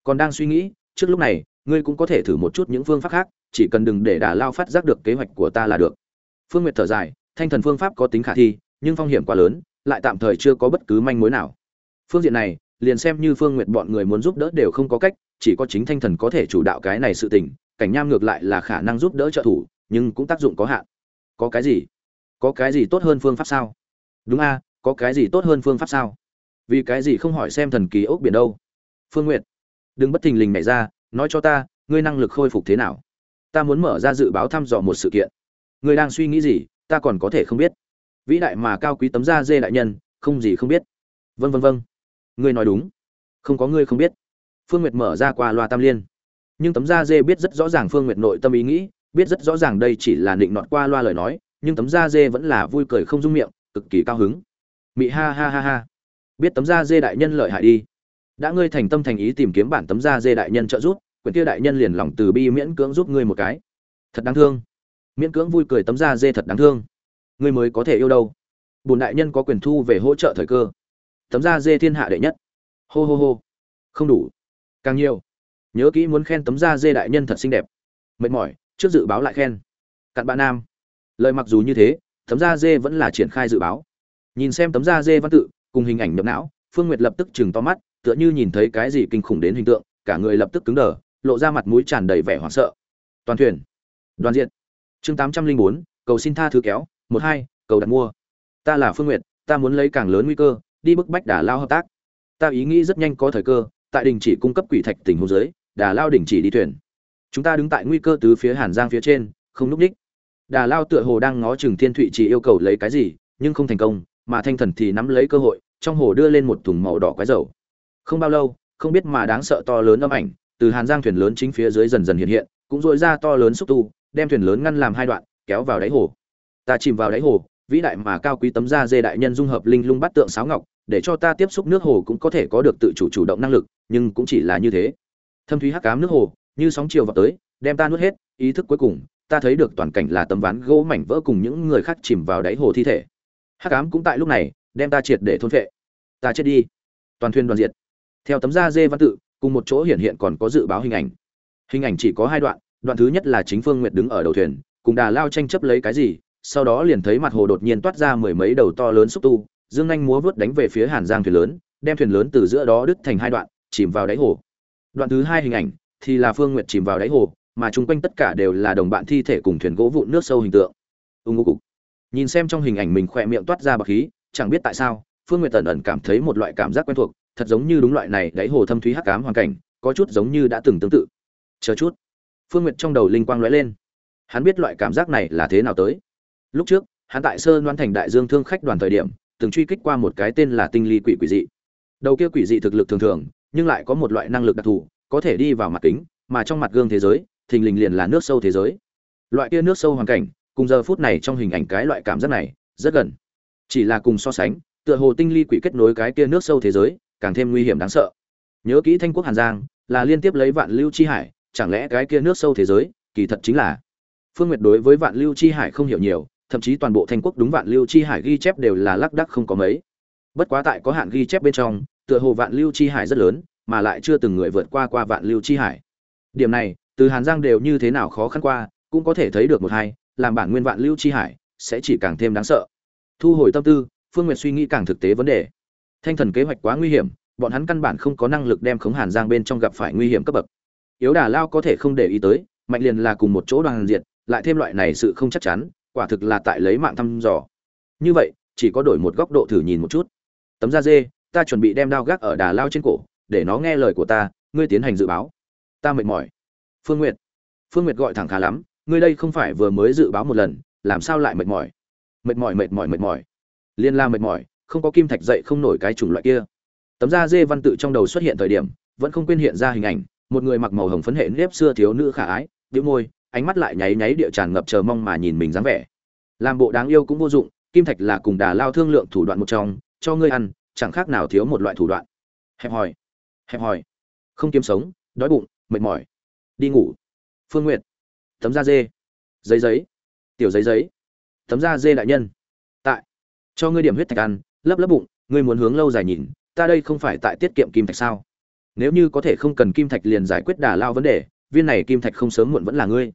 Còn đang suy nghĩ, trước lúc này, ngươi cũng có thể thử một chút những phương pháp khác, chỉ cần đừng để đà lao phát giác được kế hoạch của ta là được. Phương nguyệt thở dài thanh thần phương pháp có tính khả thi, nhưng phong hiểm quá lớn, lại tạm thời chưa có bất cứ manh mối nào. Phương diện này, liền xem như phương nguyệt bọn người muốn giúp đỡ đều không có cách, chỉ có chính thanh thần có thể chủ đạo cái này sự tình, cảnh nham ngược lại là khả năng giúp đỡ trợ thủ, nhưng cũng tác dụng có hạn. Có cái gì? Có cái gì tốt hơn phương pháp sao? Đúng a, có cái gì tốt hơn phương pháp sao? Vì cái gì không hỏi xem thần kỳ ốc biển đâu? Phương nguyệt, đừng bất thình lình nảy ra, nói cho ta, ngươi năng lực khôi phục thế nào? Ta muốn mở ra dự báo thăm dò một sự kiện. Ngươi đang suy nghĩ gì? Ta còn có thể không biết. Vĩ đại mà cao quý tấm da dê đại nhân, không gì không biết. Vân vân vân ngươi nói đúng. Không có ngươi không biết. Phương nguyệt mở ra qua loa tam liên. Nhưng tấm da dê biết rất rõ ràng phương nguyệt nội tâm ý nghĩ, biết rất rõ ràng đây chỉ là định nọt qua loa lời nói, nhưng tấm da dê vẫn là vui cười không dung miệng, cực kỳ cao hứng. Mị ha ha ha ha. Biết tấm da dê đại nhân lợi hại đi. Đã ngươi thành tâm thành ý tìm kiếm bản tấm da dê đại nhân trợ giúp, quyển kia đại nhân liền lòng từ bi miễn cưỡng giúp ngươi một cái. Thật đáng thương miễn cưỡng vui cười tấm da dê thật đáng thương. Ngươi mới có thể yêu đâu. Bùn đại nhân có quyền thu về hỗ trợ thời cơ. Tấm da dê thiên hạ đệ nhất. Hô hô hô. Không đủ. Càng nhiều. Nhớ kỹ muốn khen tấm da dê đại nhân thật xinh đẹp. Mệt mỏi, trước dự báo lại khen. Cặn bạn nam. Lời mặc dù như thế, tấm da dê vẫn là triển khai dự báo. Nhìn xem tấm da dê văn tự, cùng hình ảnh nhập não, phương nguyệt lập tức chừng to mắt, tựa như nhìn thấy cái gì kinh khủng đến hình tượng, cả người lập tức cứng đờ, lộ ra mặt mũi tràn đầy vẻ hoảng sợ. Toàn thuyền. Đoàn diện chương tám trăm linh bốn, cầu xin tha thứ kéo, một hai, cầu đặt mua. Ta là phương nguyệt, ta muốn lấy càng lớn nguy cơ, đi bức bách đà lao hợp tác. Ta ý nghĩ rất nhanh có thời cơ, tại đình chỉ cung cấp quỷ thạch tình hồ dưới, đà lao đình chỉ đi thuyền. Chúng ta đứng tại nguy cơ từ phía hàn giang phía trên, không núp đích. Đà lao tựa hồ đang ngó chừng thiên thụy chỉ yêu cầu lấy cái gì, nhưng không thành công, mà thanh thần thì nắm lấy cơ hội, trong hồ đưa lên một thùng màu đỏ quái dầu. Không bao lâu, không biết mà đáng sợ to lớn âm ảnh, từ hàn giang thuyền lớn chính phía dưới dần dần hiện hiện, cũng dội ra to lớn xúc tu đem thuyền lớn ngăn làm hai đoạn, kéo vào đáy hồ. Ta chìm vào đáy hồ, vĩ đại mà cao quý tấm da dê đại nhân dung hợp linh lung bắt tượng sáo ngọc, để cho ta tiếp xúc nước hồ cũng có thể có được tự chủ chủ động năng lực, nhưng cũng chỉ là như thế. Thâm thúy hắc cám nước hồ, như sóng chiều vào tới, đem ta nuốt hết, ý thức cuối cùng, ta thấy được toàn cảnh là tấm ván gỗ mảnh vỡ cùng những người khác chìm vào đáy hồ thi thể. Hắc ám cũng tại lúc này, đem ta triệt để thôn phệ. Ta chết đi. Toàn thuyền đoàn diệt. Theo tấm da dê văn tự, cùng một chỗ hiện hiện còn có dự báo hình ảnh. Hình ảnh chỉ có hai đoạn đoạn thứ nhất là chính phương nguyệt đứng ở đầu thuyền, cùng đà lao tranh chấp lấy cái gì, sau đó liền thấy mặt hồ đột nhiên toát ra mười mấy đầu to lớn xúc tu, dương anh múa vớt đánh về phía hàn giang thuyền lớn, đem thuyền lớn từ giữa đó đứt thành hai đoạn, chìm vào đáy hồ. Đoạn thứ hai hình ảnh thì là phương nguyệt chìm vào đáy hồ, mà chung quanh tất cả đều là đồng bạn thi thể cùng thuyền gỗ vụn nước sâu hình tượng. Ưng ngô cục. Nhìn xem trong hình ảnh mình khỏe miệng toát ra bọc khí, chẳng biết tại sao, phương nguyệt tần ẩn cảm thấy một loại cảm giác quen thuộc, thật giống như đúng loại này đáy hồ thâm thúy hắc ám hoàn cảnh, có chút giống như đã từng tương tự. Chờ chút phương nguyệt trong đầu linh quang lóe lên. Hắn biết loại cảm giác này là thế nào tới. Lúc trước, hắn tại sơn đoan thành đại dương thương khách đoàn thời điểm, từng truy kích qua một cái tên là tinh ly quỷ quỷ dị. Đầu kia quỷ dị thực lực thường thường, nhưng lại có một loại năng lực đặc thù, có thể đi vào mặt kính, mà trong mặt gương thế giới, thình lình liền là nước sâu thế giới. Loại kia nước sâu hoàn cảnh, cùng giờ phút này trong hình ảnh cái loại cảm giác này, rất gần. Chỉ là cùng so sánh, tựa hồ tinh ly quỷ kết nối cái kia nước sâu thế giới, càng thêm nguy hiểm đáng sợ. Nhớ kỹ thanh quốc hàn giang, là liên tiếp lấy vạn lưu chi hải chẳng lẽ cái kia nước sâu thế giới, kỳ thật chính là, phương nguyệt đối với vạn lưu chi hải không hiểu nhiều, thậm chí toàn bộ thanh quốc đúng vạn lưu chi hải ghi chép đều là lác đắc không có mấy. Bất quá tại có hạn ghi chép bên trong, tựa hồ vạn lưu chi hải rất lớn, mà lại chưa từng người vượt qua qua vạn lưu chi hải. Điểm này, từ hàn giang đều như thế nào khó khăn qua, cũng có thể thấy được một hai, làm bản nguyên vạn lưu chi hải sẽ chỉ càng thêm đáng sợ. Thu hồi tâm tư, phương nguyệt suy nghĩ càng thực tế vấn đề. Thanh thần kế hoạch quá nguy hiểm, bọn hắn căn bản không có năng lực đem khống hàn giang bên trong gặp phải nguy hiểm cấp bậc yếu đà lao có thể không để ý tới, mạnh liền là cùng một chỗ đoàn diệt, lại thêm loại này sự không chắc chắn, quả thực là tại lấy mạng thăm dò. Như vậy, chỉ có đổi một góc độ thử nhìn một chút. Tấm da dê, ta chuẩn bị đem đao gác ở đà lao trên cổ, để nó nghe lời của ta, ngươi tiến hành dự báo. Ta mệt mỏi. Phương n g u y ệ t phương n g u y ệ t gọi thẳng khá lắm, ngươi đây không phải vừa mới dự báo một lần, làm sao lại mệt mỏi? Mệt mỏi mệt mỏi mệt mỏi. Liên la mệt mỏi, không có kim thạch dậy không nổi cái chủng loại kia. Tấm da dê văn tự trong đầu xuất hiện thời điểm, vẫn không quên hiện ra hình ảnh một người mặc màu hồng phấn hệ nếp xưa thiếu nữ khả ái đĩu môi, ánh mắt lại nháy nháy địa tràn ngập chờ mong mà nhìn mình dáng vẻ. Làm bộ đáng yêu cũng vô dụng, kim thạch là cùng đà lao thương lượng thủ đoạn một trong, cho ngươi ăn, chẳng khác nào thiếu một loại thủ đoạn. Hẹp hòi hẹp hòi. Không kiếm sống, đói bụng, mệt mỏi. Đi ngủ. Phương nguyệt. Tấm da dê. Giấy giấy. Tiểu giấy giấy. Tấm da dê đại nhân. Tại. Cho ngươi điểm huyết thạch ăn, lấp lấp bụng, ngươi muốn hướng lâu dài nhìn, ta đây không phải tại tiết kiệm kim thạch sao? Nếu như có thể không cần kim thạch liền giải quyết đà lao vấn đề, viên này kim thạch không sớm muộn vẫn là ngươi.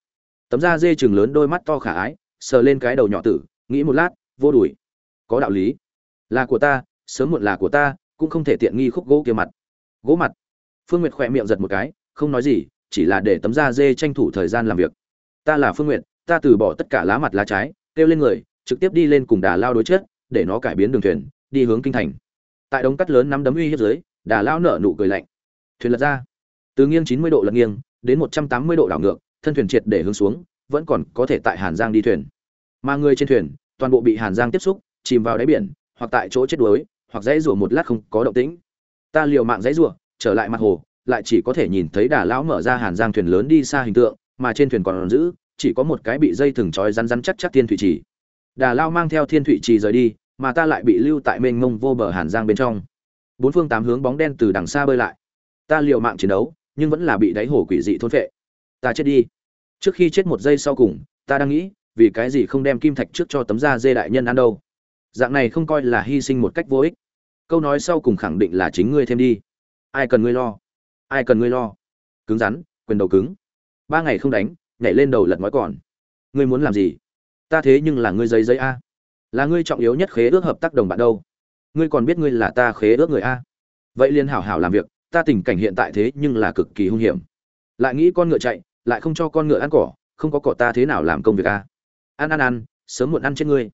Tấm da dê chừng lớn, đôi mắt to khả ái, sờ lên cái đầu nhỏ tử, nghĩ một lát, vô đùi. Có đạo lý. Là của ta, sớm muộn là của ta, cũng không thể tiện nghi khúc gỗ kia mặt. Gỗ mặt. Phương nguyệt khỏe miệng giật một cái, không nói gì, chỉ là để tấm da dê tranh thủ thời gian làm việc. Ta là phương nguyệt, ta từ bỏ tất cả lá mặt lá trái, kêu lên người, trực tiếp đi lên cùng đà lao đối chết để nó cải biến đường thuyền, đi hướng kinh thành. Tại đống cắt lớn nắm đấm uy hiếp dưới, đà lao nở nụ cười lạnh thuyền lật ra. Từ nghiêng chín mươi độ lật nghiêng, đến một trăm tám mươi độ đảo ngược, thân thuyền triệt để hướng xuống, vẫn còn có thể tại hàn giang đi thuyền. Mà người trên thuyền, toàn bộ bị hàn giang tiếp xúc, chìm vào đáy biển, hoặc tại chỗ chết đuối, hoặc dãy rủa một lát không có động tĩnh. Ta liều mạng dãy rủa trở lại mặt hồ, lại chỉ có thể nhìn thấy đà lão mở ra hàn giang thuyền lớn đi xa hình tượng, mà trên thuyền còn giữ, chỉ có một cái bị dây thừng trói rắn rắn chắc chắc thiên thủy trì. Đà lao mang theo thiên thủy trì rời đi, mà ta lại bị lưu tại mênh mông vô bờ hàn giang bên trong. Bốn phương tám hướng bóng đen từ đằng xa bơi lại ta liều mạng chiến đấu, nhưng vẫn là bị đáy hồ quỷ dị thôn phệ. Ta chết đi. Trước khi chết một giây sau cùng, ta đang nghĩ, vì cái gì không đem kim thạch trước cho tấm da dê đại nhân ăn đâu? Dạng này không coi là hy sinh một cách vô ích. Câu nói sau cùng khẳng định là chính ngươi thêm đi. Ai cần ngươi lo? Ai cần ngươi lo? Cứng rắn, quyền đầu cứng. Ba ngày không đánh, nhảy lên đầu lật mói còn. Ngươi muốn làm gì? Ta thế nhưng là ngươi giấy giấy a. Là ngươi trọng yếu nhất khế ước hợp tác đồng bạn đâu? Ngươi còn biết ngươi là ta khế ước người a. Vậy liền hảo hảo làm việc ta tình cảnh hiện tại thế nhưng là cực kỳ hung hiểm. Lại nghĩ con ngựa chạy, lại không cho con ngựa ăn cỏ, không có cỏ ta thế nào làm công việc a ăn ăn ăn, sớm muộn ăn chết ngươi.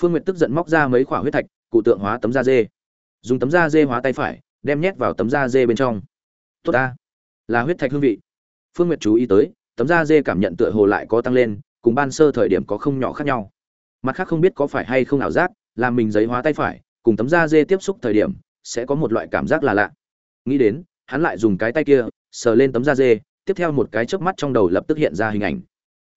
Phương n g u y ệ t tức giận móc ra mấy khoả huyết thạch, cụ tượng hóa tấm da dê. Dùng tấm da dê hóa tay phải, đem nhét vào tấm da dê bên trong. Tốt ta. Là huyết thạch hương vị. Phương n g u y ệ t chú ý tới, tấm da dê cảm nhận tựa hồ lại có tăng lên, cùng ban sơ thời điểm có không nhỏ khác nhau. Mặt khác không biết có phải hay không ảo giác làm mình giấy hóa tay phải, cùng tấm da dê tiếp xúc thời điểm, sẽ có một loại cảm giác là lạ nghĩ đến, hắn lại dùng cái tay kia, sờ lên tấm da dê, tiếp theo một cái chớp mắt trong đầu lập tức hiện ra hình ảnh.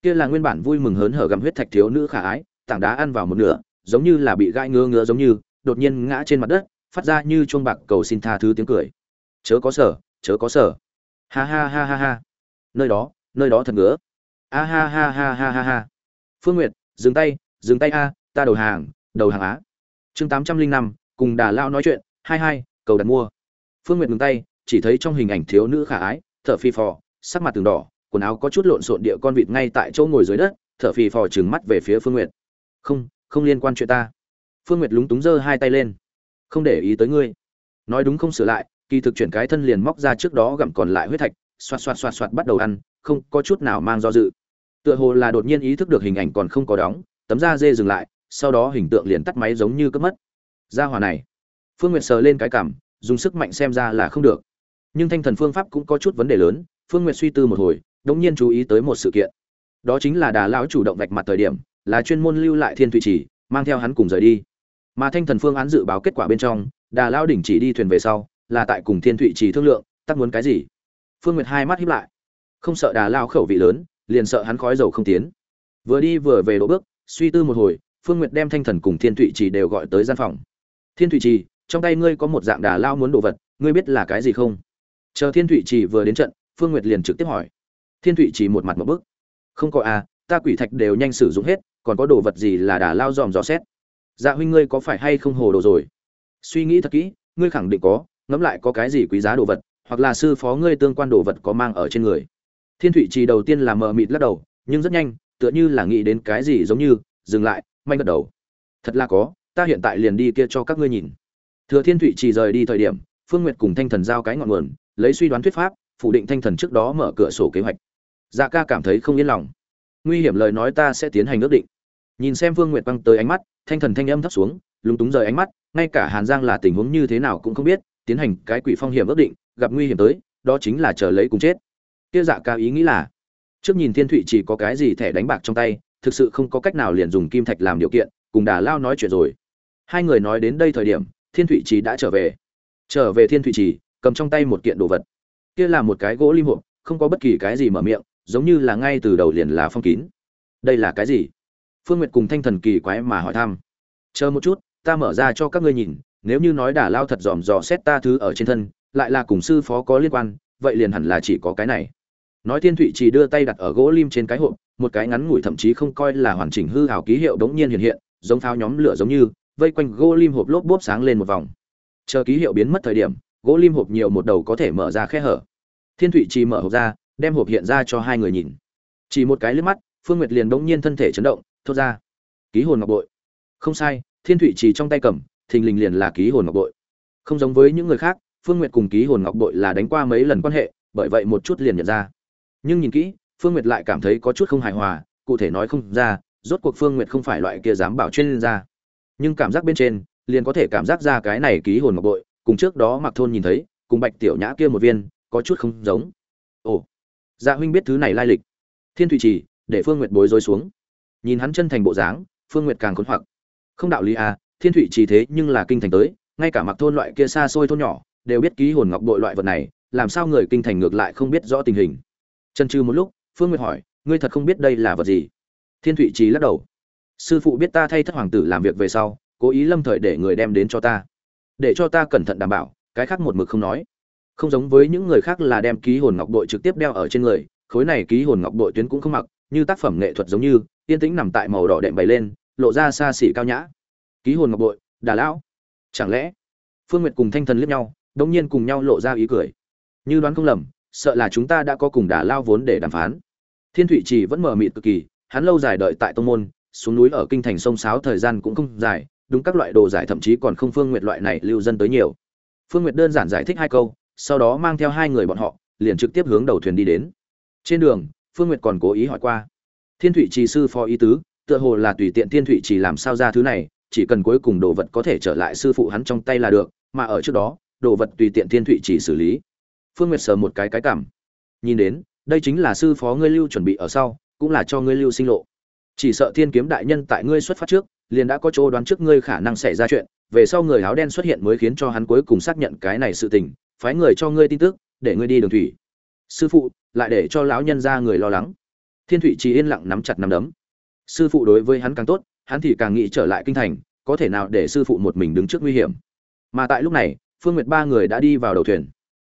Kia là nguyên bản vui mừng hớn hở gặm huyết thạch thiếu nữ khả ái, tảng đá ăn vào một nửa, giống như là bị gai ngứa ngứa giống như, đột nhiên ngã trên mặt đất, phát ra như chuông bạc cầu xin tha thứ tiếng cười. Chớ có sở chớ có sở ha ha ha ha ha. Nơi đó nơi đó thật ngứa. A ha ha ha ha ha ha. Phương nguyệt, dừng tay dừng tay a, ta đầu hàng đầu hàng á. Chương tám trăm linh năm, cùng đà lao nói chuyện, hai hai, cầu đặt mua phương nguyệt ngừng tay, chỉ thấy trong hình ảnh thiếu nữ khả ái, thở phi phò, sắc mặt từng đỏ, quần áo có chút lộn xộn địa con vịt ngay tại chỗ ngồi dưới đất, thở phì phò trừng mắt về phía phương nguyệt. Không không liên quan chuyện ta. Phương nguyệt lúng túng giơ hai tay lên. Không để ý tới ngươi. Nói đúng không sửa lại, kỳ thực chuyển cái thân liền móc ra trước đó gặm còn lại huyết thạch, xoạt xoạt xoạt xoạt bắt đầu ăn, không có chút nào mang do dự. Tựa hồ là đột nhiên ý thức được hình ảnh còn không có đóng, tấm da dê dừng lại, sau đó hình tượng liền tắt máy giống như cướp mất. Ra hòa này. Phương nguyệt sờ lên cái cảm dùng sức mạnh xem ra là không được. Nhưng thanh thần phương pháp cũng có chút vấn đề lớn, phương nguyệt suy tư một hồi, đống nhiên chú ý tới một sự kiện. Đó chính là đà lão chủ động vạch mặt thời điểm, là chuyên môn lưu lại thiên thủy chỉ, mang theo hắn cùng rời đi. Mà thanh thần phương án dự báo kết quả bên trong, đà lão đỉnh chỉ đi thuyền về sau, là tại cùng thiên thủy chỉ thương lượng, tắc muốn cái gì? Phương nguyệt hai mắt hiếp lại. Không sợ đà lão khẩu vị lớn, liền sợ hắn khói dầu không tiến. Vừa đi vừa về đỗ bước, suy tư một hồi, phương nguyệt đem thanh thần cùng thiên thủy chỉ đều gọi tới gian phòng. Thiên thủy trì trong tay ngươi có một dạng đà lao muốn đồ vật, ngươi biết là cái gì không? Chờ thiên Thụy trì vừa đến trận, phương nguyệt liền trực tiếp hỏi. Thiên Thụy chỉ một mặt một bức. Không có à ta quỷ thạch đều nhanh sử dụng hết, còn có đồ vật gì là đà lao dòm dò xét? Dạ huynh ngươi có phải hay không hồ đồ rồi? Suy nghĩ thật kỹ, ngươi khẳng định có, ngẫm lại có cái gì quý giá đồ vật, hoặc là sư phó ngươi tương quan đồ vật có mang ở trên người. Thiên thụy trì đầu tiên là mờ mịt lắc đầu, nhưng rất nhanh, tựa như là nghĩ đến cái gì giống như, dừng lại, manh gật đầu. Thật là có, ta hiện tại liền đi kia cho các ngươi nhìn thừa thiên thụy chỉ rời đi thời điểm, phương nguyệt cùng thanh thần giao cái ngọn nguồn, lấy suy đoán thuyết pháp, phủ định thanh thần trước đó mở cửa sổ kế hoạch. Dạ ca cảm thấy không yên lòng. Nguy hiểm lời nói ta sẽ tiến hành ước định. Nhìn xem phương nguyệt băng tới ánh mắt, thanh thần thanh âm thấp xuống, lúng túng rời ánh mắt, ngay cả hàn giang là tình huống như thế nào cũng không biết, tiến hành cái quỷ phong hiểm ước định, gặp nguy hiểm tới, đó chính là chờ lấy cùng chết. Kia dạ ca ý nghĩ là, trước nhìn thiên thụy chỉ có cái gì thẻ đánh bạc trong tay, thực sự không có cách nào liền dùng kim thạch làm điều kiện, cùng đà lao nói chuyện rồi. Hai người nói đến đây thời điểm thiên thụy trì đã trở về. Trở về thiên thụy trì, cầm trong tay một kiện đồ vật. Kia là một cái gỗ lim hộp, không có bất kỳ cái gì mở miệng, giống như là ngay từ đầu liền là phong kín. Đây là cái gì? Phương nguyệt cùng thanh thần kỳ quái mà hỏi thăm. Chờ một chút, ta mở ra cho các ngươi nhìn, nếu như nói đả lao thật dòm dò xét ta thứ ở trên thân, lại là cùng sư phó có liên quan, vậy liền hẳn là chỉ có cái này. Nói thiên thụy chỉ đưa tay đặt ở gỗ lim trên cái hộp, một cái ngắn ngủi thậm chí không coi là hoàn chỉnh hư hào ký hiệu đống nhiên hiện hiện, giống pháo nhóm lửa giống như vây quanh gỗ lim hộp lốp bốp sáng lên một vòng. Chờ ký hiệu biến mất thời điểm, gỗ lim hộp nhiều một đầu có thể mở ra khe hở. Thiên thụy chỉ mở hộp ra, đem hộp hiện ra cho hai người nhìn. Chỉ một cái liếc mắt, phương nguyệt liền đống nhiên thân thể chấn động, thốt ra, ký hồn ngọc bội. Không sai, thiên thụy chỉ trong tay cầm, thình lình liền là ký hồn ngọc bội. Không giống với những người khác, phương nguyệt cùng ký hồn ngọc bội là đánh qua mấy lần quan hệ, bởi vậy một chút liền nhận ra. Nhưng nhìn kỹ, phương nguyệt lại cảm thấy có chút không hài hòa, cụ thể nói không ra, rốt cuộc phương nguyệt không phải loại kia dám bảo chuyên gia nhưng cảm giác bên trên, liền có thể cảm giác ra cái này ký hồn ngọc bội, cùng trước đó mặc thôn nhìn thấy, cùng bạch tiểu nhã kia một viên, có chút không giống. Ồ dạ huynh biết thứ này lai lịch. Thiên thụy trì, để phương nguyệt bối rối xuống. Nhìn hắn chân thành bộ dáng, phương nguyệt càng khốn hoặc. Không đạo lý à thiên thụy trì thế nhưng là kinh thành tới, ngay cả mặc thôn loại kia xa xôi thôn nhỏ, đều biết ký hồn ngọc bội loại vật này, làm sao người kinh thành ngược lại không biết rõ tình hình. Chân trừ một lúc, phương nguyệt hỏi, ngươi thật không biết đây là vật gì? Thiên thụy trì lắc đầu sư phụ biết ta thay thất hoàng tử làm việc về sau, cố ý lâm thời để người đem đến cho ta. Để cho ta cẩn thận đảm bảo, cái khác một mực không nói. Không giống với những người khác là đem ký hồn ngọc bội trực tiếp đeo ở trên người, khối này ký hồn ngọc bội tuyến cũng không mặc, như tác phẩm nghệ thuật giống như, yên tĩnh nằm tại màu đỏ đệm bày lên, lộ ra xa xỉ cao nhã. Ký hồn ngọc bội, đà lão. Chẳng lẽ, phương nguyệt cùng thanh thần liếc nhau, đống nhiên cùng nhau lộ ra ý cười. Như đoán không lầm, sợ là chúng ta đã có cùng đà lao vốn để đàm phán. Thiên thụy trì vẫn mở mịt cực kỳ, hắn lâu dài đợi tại tông môn xuống núi ở kinh thành sông sáo thời gian cũng không dài, đúng các loại đồ giải thậm chí còn không phương nguyệt loại này lưu dân tới nhiều. Phương nguyệt đơn giản giải thích hai câu, sau đó mang theo hai người bọn họ, liền trực tiếp hướng đầu thuyền đi đến. Trên đường, phương nguyệt còn cố ý hỏi qua. Thiên thụy trì sư phó ý tứ, tựa hồ là tùy tiện thiên thụy trì làm sao ra thứ này, chỉ cần cuối cùng đồ vật có thể trở lại sư phụ hắn trong tay là được, mà ở trước đó, đồ vật tùy tiện thiên thụy trì xử lý. Phương nguyệt sờ một cái cái cảm. Nhìn đến, đây chính là sư phó ngươi lưu chuẩn bị ở sau, cũng là cho ngươi lưu sinh lộ chỉ sợ thiên kiếm đại nhân tại ngươi xuất phát trước, liền đã có chỗ đoán trước ngươi khả năng xảy ra chuyện, về sau người áo đen xuất hiện mới khiến cho hắn cuối cùng xác nhận cái này sự tình, phái người cho ngươi tin tức, để ngươi đi đường thủy. Sư phụ, lại để cho lão nhân ra người lo lắng. Thiên thụy chỉ yên lặng nắm chặt nắm đấm. Sư phụ đối với hắn càng tốt, hắn thì càng nghĩ trở lại kinh thành, có thể nào để sư phụ một mình đứng trước nguy hiểm. Mà tại lúc này, phương nguyệt ba người đã đi vào đầu thuyền.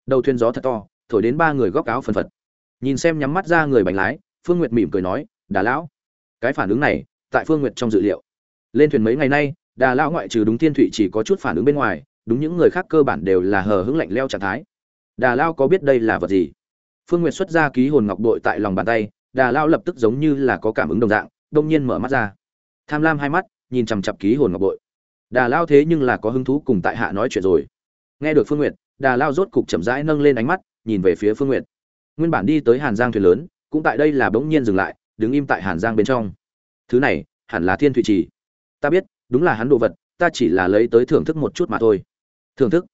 Đầu thuyền gió thật to, thổi đến ba người góc áo phần phật. Nhìn xem nhắm mắt ra người bánh lái, phương nguyệt mỉm cười nói, đà lão cái phản ứng này tại phương nguyệt trong dự liệu. Lên thuyền mấy ngày nay, đà lão ngoại trừ đúng thiên thụy chỉ có chút phản ứng bên ngoài, đúng những người khác cơ bản đều là hờ hững lạnh leo trạng thái. Đà lao có biết đây là vật gì? Phương nguyệt xuất ra ký hồn ngọc bội tại lòng bàn tay, đà lao lập tức giống như là có cảm ứng đồng dạng, đông nhiên mở mắt ra. Tham lam hai mắt, nhìn chằm chặp ký hồn ngọc bội. Đà lao thế nhưng là có hứng thú cùng tại hạ nói chuyện rồi. Nghe được phương nguyệt, đà lao rốt cục chậm rãi nâng lên ánh mắt, nhìn về phía phương nguyệt. Nguyên bản đi tới hàn giang thuyền lớn, cũng tại đây là bỗng nhiên dừng lại đứng im tại hàn giang bên trong. Thứ này, hẳn là thiên thụy trì. Ta biết, đúng là hắn đồ vật, ta chỉ là lấy tới thưởng thức một chút mà thôi. Thưởng thức?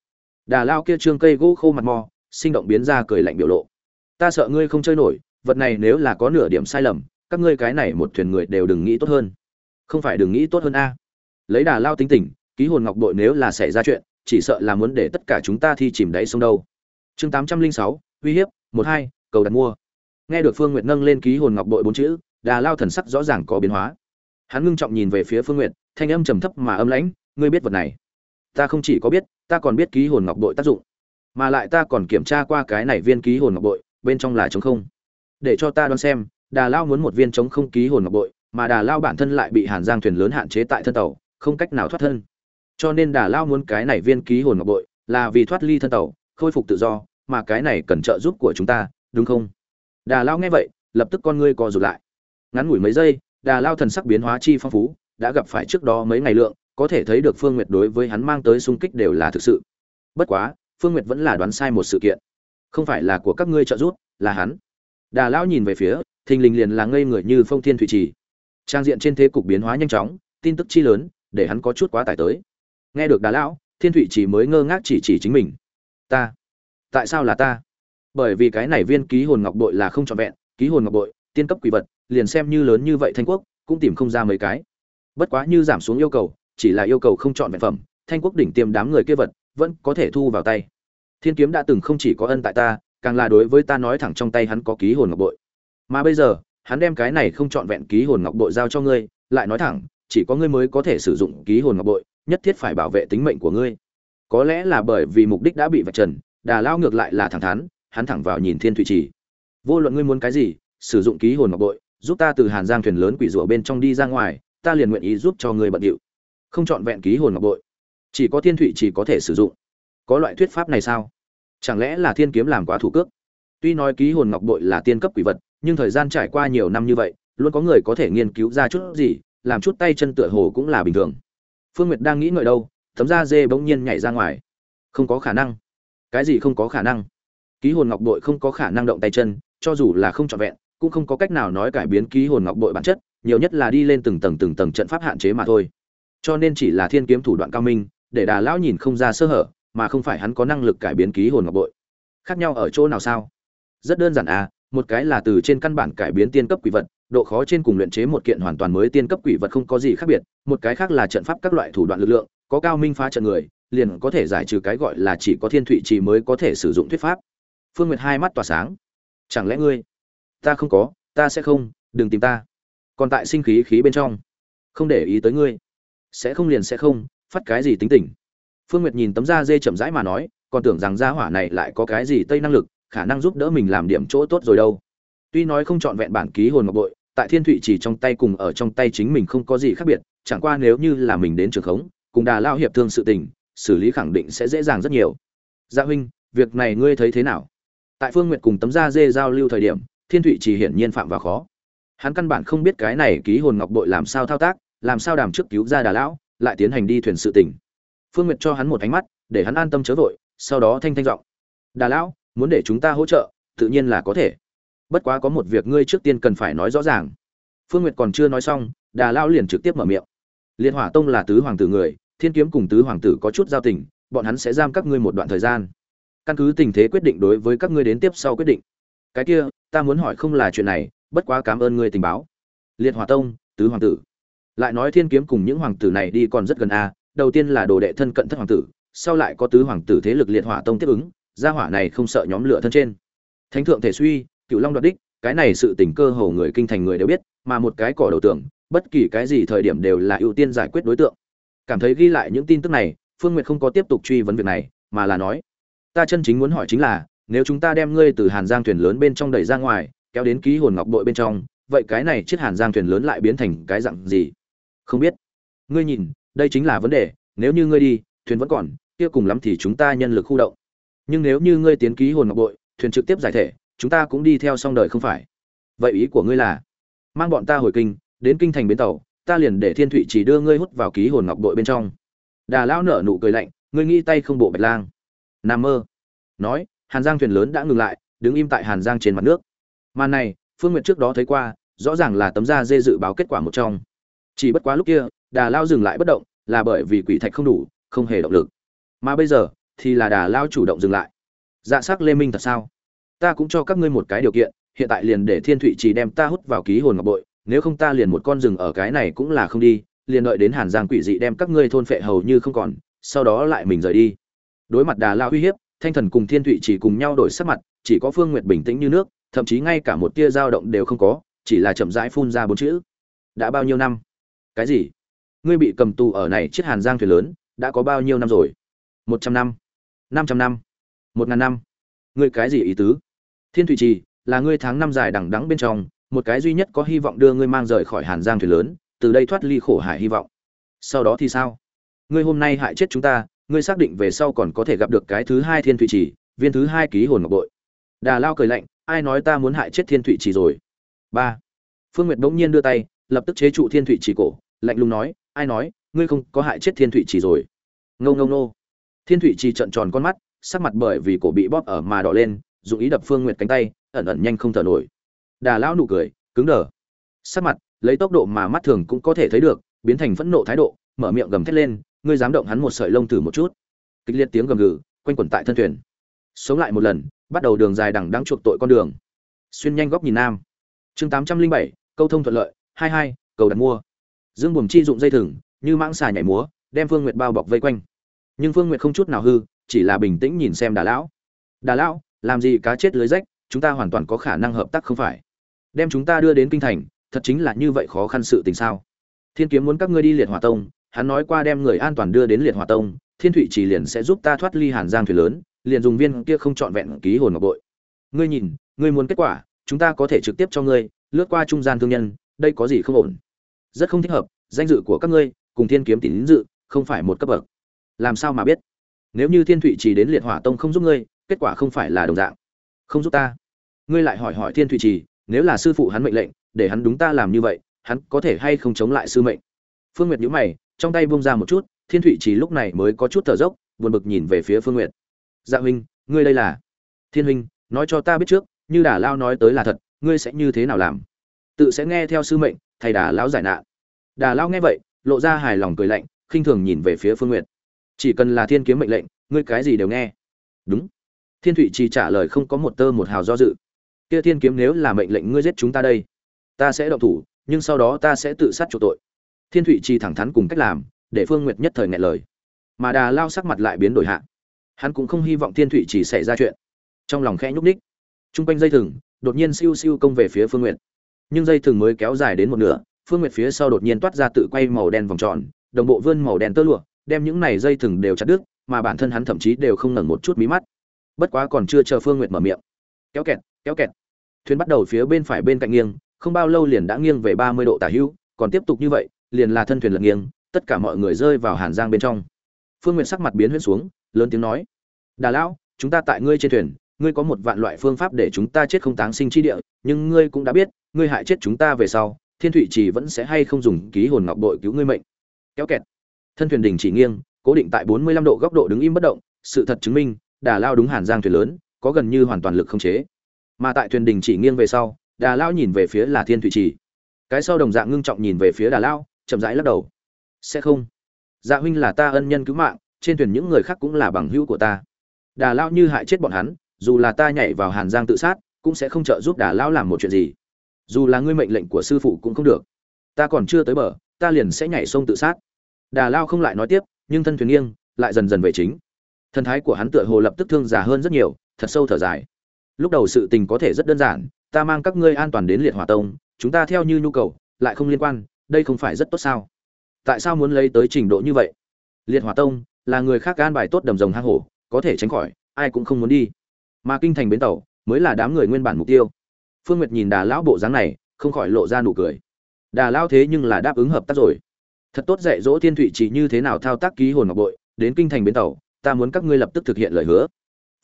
Đà lao kia trương cây gỗ khô mặt mò, sinh động biến ra cười lạnh biểu lộ. Ta sợ ngươi không chơi nổi, vật này nếu là có nửa điểm sai lầm, các ngươi cái này một thuyền người đều đừng nghĩ tốt hơn. Không phải đừng nghĩ tốt hơn a. Lấy đà lao tính tình, ký hồn ngọc bội nếu là xảy ra chuyện, chỉ sợ là muốn để tất cả chúng ta thi chìm đáy sông đâu. Chương tám trăm linh sáu, uy hiếp, một hai, cầu đặt mua nghe được phương nguyệt nâng lên ký hồn ngọc bội bốn chữ, đà lao thần sắc rõ ràng có biến hóa. Hắn ngưng trọng nhìn về phía phương nguyệt, thanh âm trầm thấp mà âm lãnh, ngươi biết vật này? Ta không chỉ có biết, ta còn biết ký hồn ngọc bội tác dụng. Mà lại ta còn kiểm tra qua cái này viên ký hồn ngọc bội, bên trong là trống không. Để cho ta đoán xem, đà lao muốn một viên trống không ký hồn ngọc bội, mà đà lao bản thân lại bị hàn giang thuyền lớn hạn chế tại thân tàu, không cách nào thoát thân. Cho nên đà lao muốn cái này viên ký hồn ngọc bội là vì thoát ly thân tàu, khôi phục tự do, mà cái này cần trợ giúp của chúng ta, đúng không? Đà lao nghe vậy, lập tức con ngươi co rụt lại. Ngắn ngủi mấy giây, đà lao thần sắc biến hóa chi phong phú, đã gặp phải trước đó mấy ngày lượng, có thể thấy được phương nguyệt đối với hắn mang tới sung kích đều là thực sự. Bất quá, phương nguyệt vẫn là đoán sai một sự kiện. Không phải là của các ngươi trợ giúp, là hắn. Đà lao nhìn về phía, thình lình liền là ngây người như phong thiên thủy trì. Trang diện trên thế cục biến hóa nhanh chóng, tin tức chi lớn, để hắn có chút quá tải tới. Nghe được đà lão thiên thủy chỉ mới ngơ ngác chỉ chỉ chính mình. Ta. Tại sao là ta? Bởi vì cái này viên ký hồn ngọc bội là không trọn vẹn, ký hồn ngọc bội, tiên cấp quỷ vật, liền xem như lớn như vậy thanh quốc, cũng tìm không ra mấy cái. Bất quá như giảm xuống yêu cầu, chỉ là yêu cầu không chọn vẹn phẩm, thanh quốc đỉnh tiêm đám người kia vật, vẫn có thể thu vào tay. Thiên kiếm đã từng không chỉ có ân tại ta, càng là đối với ta nói thẳng trong tay hắn có ký hồn ngọc bội. Mà bây giờ, hắn đem cái này không chọn vẹn ký hồn ngọc bội giao cho ngươi, lại nói thẳng, chỉ có ngươi mới có thể sử dụng ký hồn ngọc bội, nhất thiết phải bảo vệ tính mệnh của ngươi. Có lẽ là bởi vì mục đích đã bị vạch trần, đà lao ngược lại là thẳng thắn hắn thẳng vào nhìn thiên thủy trì. Vô luận ngươi muốn cái gì, sử dụng ký hồn ngọc bội, giúp ta từ hàn giang thuyền lớn quỷ rủa bên trong đi ra ngoài, ta liền nguyện ý giúp cho ngươi bận điệu. Không chọn vẹn ký hồn ngọc bội. Chỉ có thiên thủy chỉ có thể sử dụng. Có loại thuyết pháp này sao? Chẳng lẽ là thiên kiếm làm quá thủ cước? Tuy nói ký hồn ngọc bội là tiên cấp quỷ vật, nhưng thời gian trải qua nhiều năm như vậy, luôn có người có thể nghiên cứu ra chút gì, làm chút tay chân tựa hồ cũng là bình thường. Phương nguyệt đang nghĩ ngợi đâu tấm da dê bỗng nhiên nhảy ra ngoài. Không có khả năng. Cái gì không có khả năng? Ký hồn ngọc bội không có khả năng động tay chân, cho dù là không trọn vẹn, cũng không có cách nào nói cải biến ký hồn ngọc bội bản chất, nhiều nhất là đi lên từng tầng từng tầng trận pháp hạn chế mà thôi. Cho nên chỉ là thiên kiếm thủ đoạn cao minh, để đà lão nhìn không ra sơ hở, mà không phải hắn có năng lực cải biến ký hồn ngọc bội. Khác nhau ở chỗ nào sao? Rất đơn giản à một cái là từ trên căn bản cải biến tiên cấp quỷ vật, độ khó trên cùng luyện chế một kiện hoàn toàn mới tiên cấp quỷ vật không có gì khác biệt, một cái khác là trận pháp các loại thủ đoạn lực lượng, có cao minh phá trận người, liền có thể giải trừ cái gọi là chỉ có thiên thụy chỉ mới có thể sử dụng thuyết pháp phương nguyệt hai mắt tỏa sáng. Chẳng lẽ ngươi? Ta không có, ta sẽ không, đừng tìm ta. Còn tại sinh khí khí bên trong. Không để ý tới ngươi. Sẽ không liền sẽ không, phát cái gì tính tình. Phương nguyệt nhìn tấm da dê chậm rãi mà nói, còn tưởng rằng gia hỏa này lại có cái gì tây năng lực, khả năng giúp đỡ mình làm điểm chỗ tốt rồi đâu. Tuy nói không chọn vẹn bản ký hồn ngọc bội, tại thiên thụy chỉ trong tay cùng ở trong tay chính mình không có gì khác biệt, chẳng qua nếu như là mình đến trường khống, cùng đà lao hiệp thương sự tình, xử lý khẳng định sẽ dễ dàng rất nhiều. Gia huynh, việc này ngươi thấy thế nào? Tại phương nguyệt cùng tấm da dê giao lưu thời điểm, thiên thụy chỉ hiển nhiên phạm vào khó. Hắn căn bản không biết cái này ký hồn ngọc bội làm sao thao tác, làm sao đàm trước cứu ra đà lão, lại tiến hành đi thuyền sự tỉnh. phương nguyệt cho hắn một ánh mắt, để hắn an tâm chớ vội, sau đó thanh thanh giọng, đà lão, muốn để chúng ta hỗ trợ, tự nhiên là có thể. Bất quá có một việc ngươi trước tiên cần phải nói rõ ràng. Phương nguyệt còn chưa nói xong, đà lão liền trực tiếp mở miệng. Liên hỏa tông là tứ hoàng tử người, thiên kiếm cùng tứ hoàng tử có chút giao tình, bọn hắn sẽ giam các ngươi một đoạn thời gian căn cứ tình thế quyết định đối với các ngươi đến tiếp sau quyết định. Cái kia, ta muốn hỏi không là chuyện này, bất quá cảm ơn ngươi tình báo. Liệt hỏa tông, tứ hoàng tử. Lại nói thiên kiếm cùng những hoàng tử này đi còn rất gần a đầu tiên là đồ đệ thân cận thất hoàng tử, sau lại có tứ hoàng tử thế lực liệt hỏa tông tiếp ứng, gia hỏa này không sợ nhóm lửa thân trên. Thánh thượng thể suy, cựu long đoạt đích, cái này sự tình cơ hồ người kinh thành người đều biết, mà một cái cỏ đầu tưởng, bất kỳ cái gì thời điểm đều là ưu tiên giải quyết đối tượng. Cảm thấy ghi lại những tin tức này, phương nguyệt không có tiếp tục truy vấn việc này, mà là nói ta chân chính muốn hỏi chính là, nếu chúng ta đem ngươi từ hàn giang thuyền lớn bên trong đẩy ra ngoài, kéo đến ký hồn ngọc bội bên trong, vậy cái này chiếc hàn giang thuyền lớn lại biến thành cái dạng gì? Không biết. Ngươi nhìn, đây chính là vấn đề, nếu như ngươi đi, thuyền vẫn còn, kia cùng lắm thì chúng ta nhân lực khu động. Nhưng nếu như ngươi tiến ký hồn ngọc bội thuyền trực tiếp giải thể, chúng ta cũng đi theo xong đời không phải. Vậy ý của ngươi là, mang bọn ta hồi kinh, đến kinh thành bến tàu, ta liền để thiên thụy chỉ đưa ngươi hút vào ký hồn ngọc bội bên trong. Đà lão nở nụ cười lạnh, ngươi nghĩ tay không bộ bạch lang. Nam mơ nói, hàn giang thuyền lớn đã ngừng lại, đứng im tại hàn giang trên mặt nước. Màn này, phương nguyệt trước đó thấy qua, rõ ràng là tấm da dê dự báo kết quả một trong. Chỉ bất quá lúc kia, đà lao dừng lại bất động, là bởi vì quỷ thạch không đủ, không hề động lực. Mà bây giờ, thì là đà lao chủ động dừng lại. Dạ sắc lê minh thật sao? Ta cũng cho các ngươi một cái điều kiện, hiện tại liền để thiên thụy chỉ đem ta hút vào ký hồn ngọc bội, nếu không ta liền một con rừng ở cái này cũng là không đi, liền đợi đến hàn giang quỷ dị đem các ngươi thôn phệ hầu như không còn, sau đó lại mình rời đi. Đối mặt đà lao uy hiếp thanh thần cùng thiên thụy chỉ cùng nhau đổi sắc mặt, chỉ có phương nguyệt bình tĩnh như nước, thậm chí ngay cả một tia dao động đều không có, chỉ là chậm rãi phun ra bốn chữ. Đã bao nhiêu năm? Cái gì? Ngươi bị cầm tù ở này chiếc hàn giang thuyền lớn, đã có bao nhiêu năm rồi? Một trăm năm năm trăm năm, một ngàn năm. Ngươi cái gì ý tứ? Thiên thủy trì là ngươi tháng năm dài đằng đắng bên trong, một cái duy nhất có hy vọng đưa ngươi mang rời khỏi hàn giang thuyền lớn, từ đây thoát ly khổ hải hy vọng. Sau đó thì sao? Ngươi hôm nay hại chết chúng ta ngươi xác định về sau còn có thể gặp được cái thứ hai thiên thụy chỉ viên thứ hai ký hồn ngọc bội. Đà lao cười lạnh, ai nói ta muốn hại chết thiên thụy chỉ rồi? Ba. Phương nguyệt bỗng nhiên đưa tay, lập tức chế trụ thiên thụy chỉ cổ, lạnh lùng nói, ai nói, ngươi không có hại chết thiên thụy chỉ rồi? Ngâu ngâu nô thiên thụy chỉ trợn tròn con mắt, sắc mặt bởi vì cổ bị bóp ở mà đỏ lên, dùng ý đập phương nguyệt cánh tay, ẩn ẩn nhanh không thở nổi. Đà lão nụ cười, cứng đờ. Sắc mặt, lấy tốc độ mà mắt thường cũng có thể thấy được, biến thành phẫn nộ thái độ, mở miệng gầm thét lên ngươi dám động hắn một sợi lông thử một chút. Kịch liệt tiếng gầm gừ, quanh quẩn tại thân thuyền. Sống lại một lần, bắt đầu đường dài đằng đang chuộc tội con đường. Xuyên nhanh góc nhìn nam. Chương tám trăm linh bảy, câu thông thuận lợi, hai hai, cầu đặt mua. Dương buồm chi dụng dây thừng, như mãng xà nhảy múa, đem phương nguyệt bao bọc vây quanh. Nhưng phương nguyệt không chút nào hư, chỉ là bình tĩnh nhìn xem đà lão. Đà lão, làm gì cá chết lưới rách, chúng ta hoàn toàn có khả năng hợp tác không phải? Đem chúng ta đưa đến kinh thành, thật chính là như vậy khó khăn sự tình sao? Thiên kiếm muốn các ngươi đi liệt hỏa tông hắn nói qua đem người an toàn đưa đến liệt hỏa tông, thiên thụy chỉ liền sẽ giúp ta thoát ly hàn giang thuyền lớn, liền dùng viên kia không trọn vẹn ký hồn ngọc bội. Ngươi nhìn, ngươi muốn kết quả, chúng ta có thể trực tiếp cho ngươi, lướt qua trung gian thương nhân, đây có gì không ổn? Rất không thích hợp, danh dự của các ngươi, cùng thiên kiếm tín dự, không phải một cấp bậc. Làm sao mà biết? Nếu như thiên thụy chỉ đến liệt hỏa tông không giúp ngươi, kết quả không phải là đồng dạng. Không giúp ta. Ngươi lại hỏi hỏi thiên thụy trì nếu là sư phụ hắn mệnh lệnh, để hắn đúng ta làm như vậy, hắn có thể hay không chống lại sư mệnh? Phương nguyệt nhíu mày trong tay buông ra một chút, thiên thụy trì lúc này mới có chút thở dốc, buồn bực nhìn về phía phương nguyệt. Dạ huynh, ngươi đây là? Thiên huynh, nói cho ta biết trước, như đả lao nói tới là thật, ngươi sẽ như thế nào làm? Tự sẽ nghe theo sư mệnh, thầy đà lão giải nạn. Đà lao nghe vậy, lộ ra hài lòng cười lạnh, khinh thường nhìn về phía phương nguyệt. Chỉ cần là thiên kiếm mệnh lệnh, ngươi cái gì đều nghe. Đúng. Thiên thụy chỉ trả lời không có một tơ một hào do dự. Kia thiên kiếm nếu là mệnh lệnh ngươi giết chúng ta đây, ta sẽ động thủ, nhưng sau đó ta sẽ tự sát chỗ tội thiên thụy chỉ thẳng thắn cùng cách làm, để phương nguyệt nhất thời ngại lời. Mà đà lao sắc mặt lại biến đổi hạ. Hắn cũng không hy vọng thiên thụy chỉ xảy ra chuyện. Trong lòng khẽ nhúc ních t r u n g quanh dây thừng, đột nhiên siêu siêu công về phía phương nguyệt. Nhưng dây thừng mới kéo dài đến một nửa, phương nguyệt phía sau đột nhiên toát ra tự quay màu đen vòng tròn, đồng bộ vươn màu đen tơ lụa, đem những này dây thừng đều chặt đứt, mà bản thân hắn thậm chí đều không ngẩng một chút mí mắt. Bất quá còn chưa chờ phương nguyệt mở miệng. Kéo kẹt kéo kẹt. Thuyền bắt đầu phía bên phải bên cạnh nghiêng, không bao lâu liền đã nghiêng về ba mươi độ tả hữu, còn tiếp tục như vậy liền là thân thuyền lật nghiêng, tất cả mọi người rơi vào hàn giang bên trong. Phương nguyệt sắc mặt biến huyết xuống, lớn tiếng nói, đà lão, chúng ta tại ngươi trên thuyền, ngươi có một vạn loại phương pháp để chúng ta chết không táng sinh chi địa, nhưng ngươi cũng đã biết, ngươi hại chết chúng ta về sau, thiên thụy chỉ vẫn sẽ hay không dùng ký hồn ngọc bội cứu ngươi mệnh. Kéo kẹt. Thân thuyền đình chỉ nghiêng, cố định tại bốn mươi lăm độ góc độ đứng im bất động, sự thật chứng minh, đà lao đúng hàn giang thuyền lớn, có gần như hoàn toàn lực không chế. Mà tại thuyền đình chỉ nghiêng về sau, đà lao nhìn về phía là thiên thụy trì. Cái sau đồng dạng ngưng trọng nhìn về phía đà lao chậm rãi lắc đầu. Sẽ không. Dạ huynh là ta ân nhân cứu mạng, trên thuyền những người khác cũng là bằng hữu của ta. Đà lao như hại chết bọn hắn, dù là ta nhảy vào hàn giang tự sát, cũng sẽ không trợ giúp đà lao làm một chuyện gì. Dù là ngươi mệnh lệnh của sư phụ cũng không được. Ta còn chưa tới bờ, ta liền sẽ nhảy sông tự sát. Đà lao không lại nói tiếp, nhưng thân thuyền nghiêng, lại dần dần về chính. Thần thái của hắn tựa hồ lập tức thương già hơn rất nhiều, thật sâu thở dài. Lúc đầu sự tình có thể rất đơn giản, ta mang các ngươi an toàn đến liệt hỏa tông, chúng ta theo như nhu cầu, lại không liên quan đây không phải rất tốt sao? Tại sao muốn lấy tới trình độ như vậy? Liệt hỏa tông là người khác gan bài tốt đầm rồng hang hổ, có thể tránh khỏi, ai cũng không muốn đi. Mà kinh thành bến tàu mới là đám người nguyên bản mục tiêu. Phương nguyệt nhìn đà lão bộ dáng này, không khỏi lộ ra nụ cười. Đà lão thế nhưng là đáp ứng hợp tác rồi. Thật tốt dạy dỗ thiên thụy chỉ như thế nào thao tác ký hồn ngọc bội, đến kinh thành bến tàu, ta muốn các ngươi lập tức thực hiện lời hứa.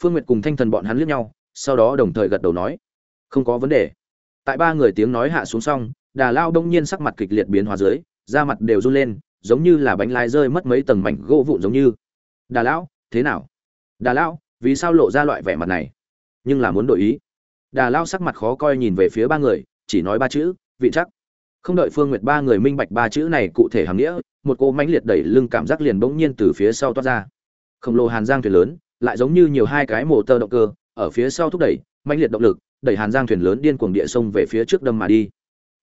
Phương nguyệt cùng thanh thần bọn hắn liếc nhau, sau đó đồng thời gật đầu nói, không có vấn đề. Tại ba người tiếng nói hạ xuống xong đà lao đông nhiên sắc mặt kịch liệt biến hóa dưới, da mặt đều run lên, giống như là bánh lái rơi mất mấy tầng mảnh gỗ vụn giống như. Đà lão, thế nào? Đà lão, vì sao lộ ra loại vẻ mặt này? Nhưng là muốn đổi ý. Đà lao sắc mặt khó coi nhìn về phía ba người, chỉ nói ba chữ, vị chắc. Không đợi phương nguyệt ba người minh bạch ba chữ này cụ thể hàm nghĩa, một cô mãnh liệt đẩy lưng cảm giác liền bỗng nhiên từ phía sau toát ra. Khổng lồ hàn giang thuyền lớn, lại giống như nhiều hai cái mổ tơ động cơ, ở phía sau thúc đẩy, mãnh liệt động lực, đẩy hàn giang thuyền lớn điên cuồng địa sông về phía trước đâm mà đi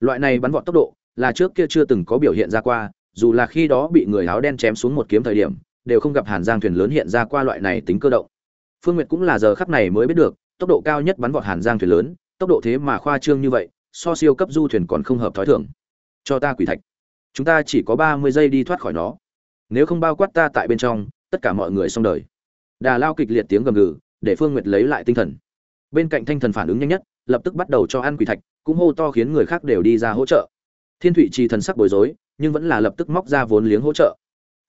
loại này bắn vọt tốc độ là trước kia chưa từng có biểu hiện ra qua, dù là khi đó bị người áo đen chém xuống một kiếm thời điểm, đều không gặp hàn giang thuyền lớn hiện ra qua loại này tính cơ động. Phương nguyệt cũng là giờ khắc này mới biết được, tốc độ cao nhất bắn vọt hàn giang thuyền lớn, tốc độ thế mà khoa trương như vậy, so siêu cấp du thuyền còn không hợp thói thường. Cho ta quỷ thạch. Chúng ta chỉ có ba mươi giây đi thoát khỏi nó. Nếu không bao quát ta tại bên trong, tất cả mọi người xong đời. Đà lao kịch liệt tiếng gầm gừ, để phương nguyệt lấy lại tinh thần. Bên cạnh thanh thần phản ứng nhanh nhất, lập tức bắt đầu cho ăn quỷ thạch cũng hô to khiến người khác đều đi ra hỗ trợ. Thiên thụy trì thần sắc bối rối, nhưng vẫn là lập tức móc ra vốn liếng hỗ trợ.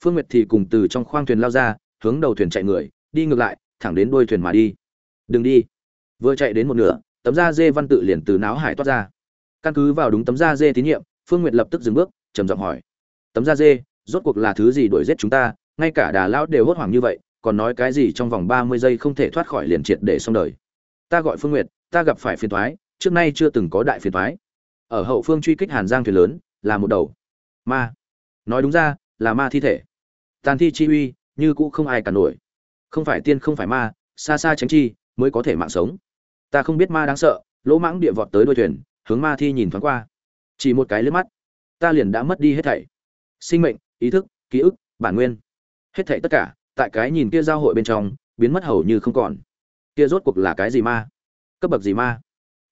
Phương nguyệt thì cùng từ trong khoang thuyền lao ra, hướng đầu thuyền chạy người, đi ngược lại, thẳng đến đuôi thuyền mà đi. Đừng đi. Vừa chạy đến một nửa, tấm da dê văn tự liền từ náo hải toát ra. Căn cứ vào đúng tấm da dê tín nhiệm, phương nguyệt lập tức dừng bước, trầm giọng hỏi, tấm da dê, rốt cuộc là thứ gì đuổi giết chúng ta? Ngay cả đà lão đều hốt hoảng như vậy, còn nói cái gì trong vòng ba mươi giây không thể thoát khỏi liền triệt để xong đời? Ta gọi phương nguyệt, ta gặp phải phiền toái trước nay chưa từng có đại phiền toái ở hậu phương truy kích hàn giang thuyền lớn, là một đầu. Ma. Nói đúng ra, là ma thi thể. Tàn thi chi uy, như cũ không ai cả nổi. Không phải tiên không phải ma, xa xa tránh chi, mới có thể mạng sống. Ta không biết ma đáng sợ, lỗ mãng địa vọt tới đuôi thuyền, hướng ma thi nhìn thoáng qua. Chỉ một cái lướt mắt, ta liền đã mất đi hết thảy. Sinh mệnh, ý thức, ký ức, bản nguyên. Hết thảy tất cả, tại cái nhìn kia giao hội bên trong, biến mất hầu như không còn. Kia rốt cuộc là cái gì ma? Cấp bậc gì ma?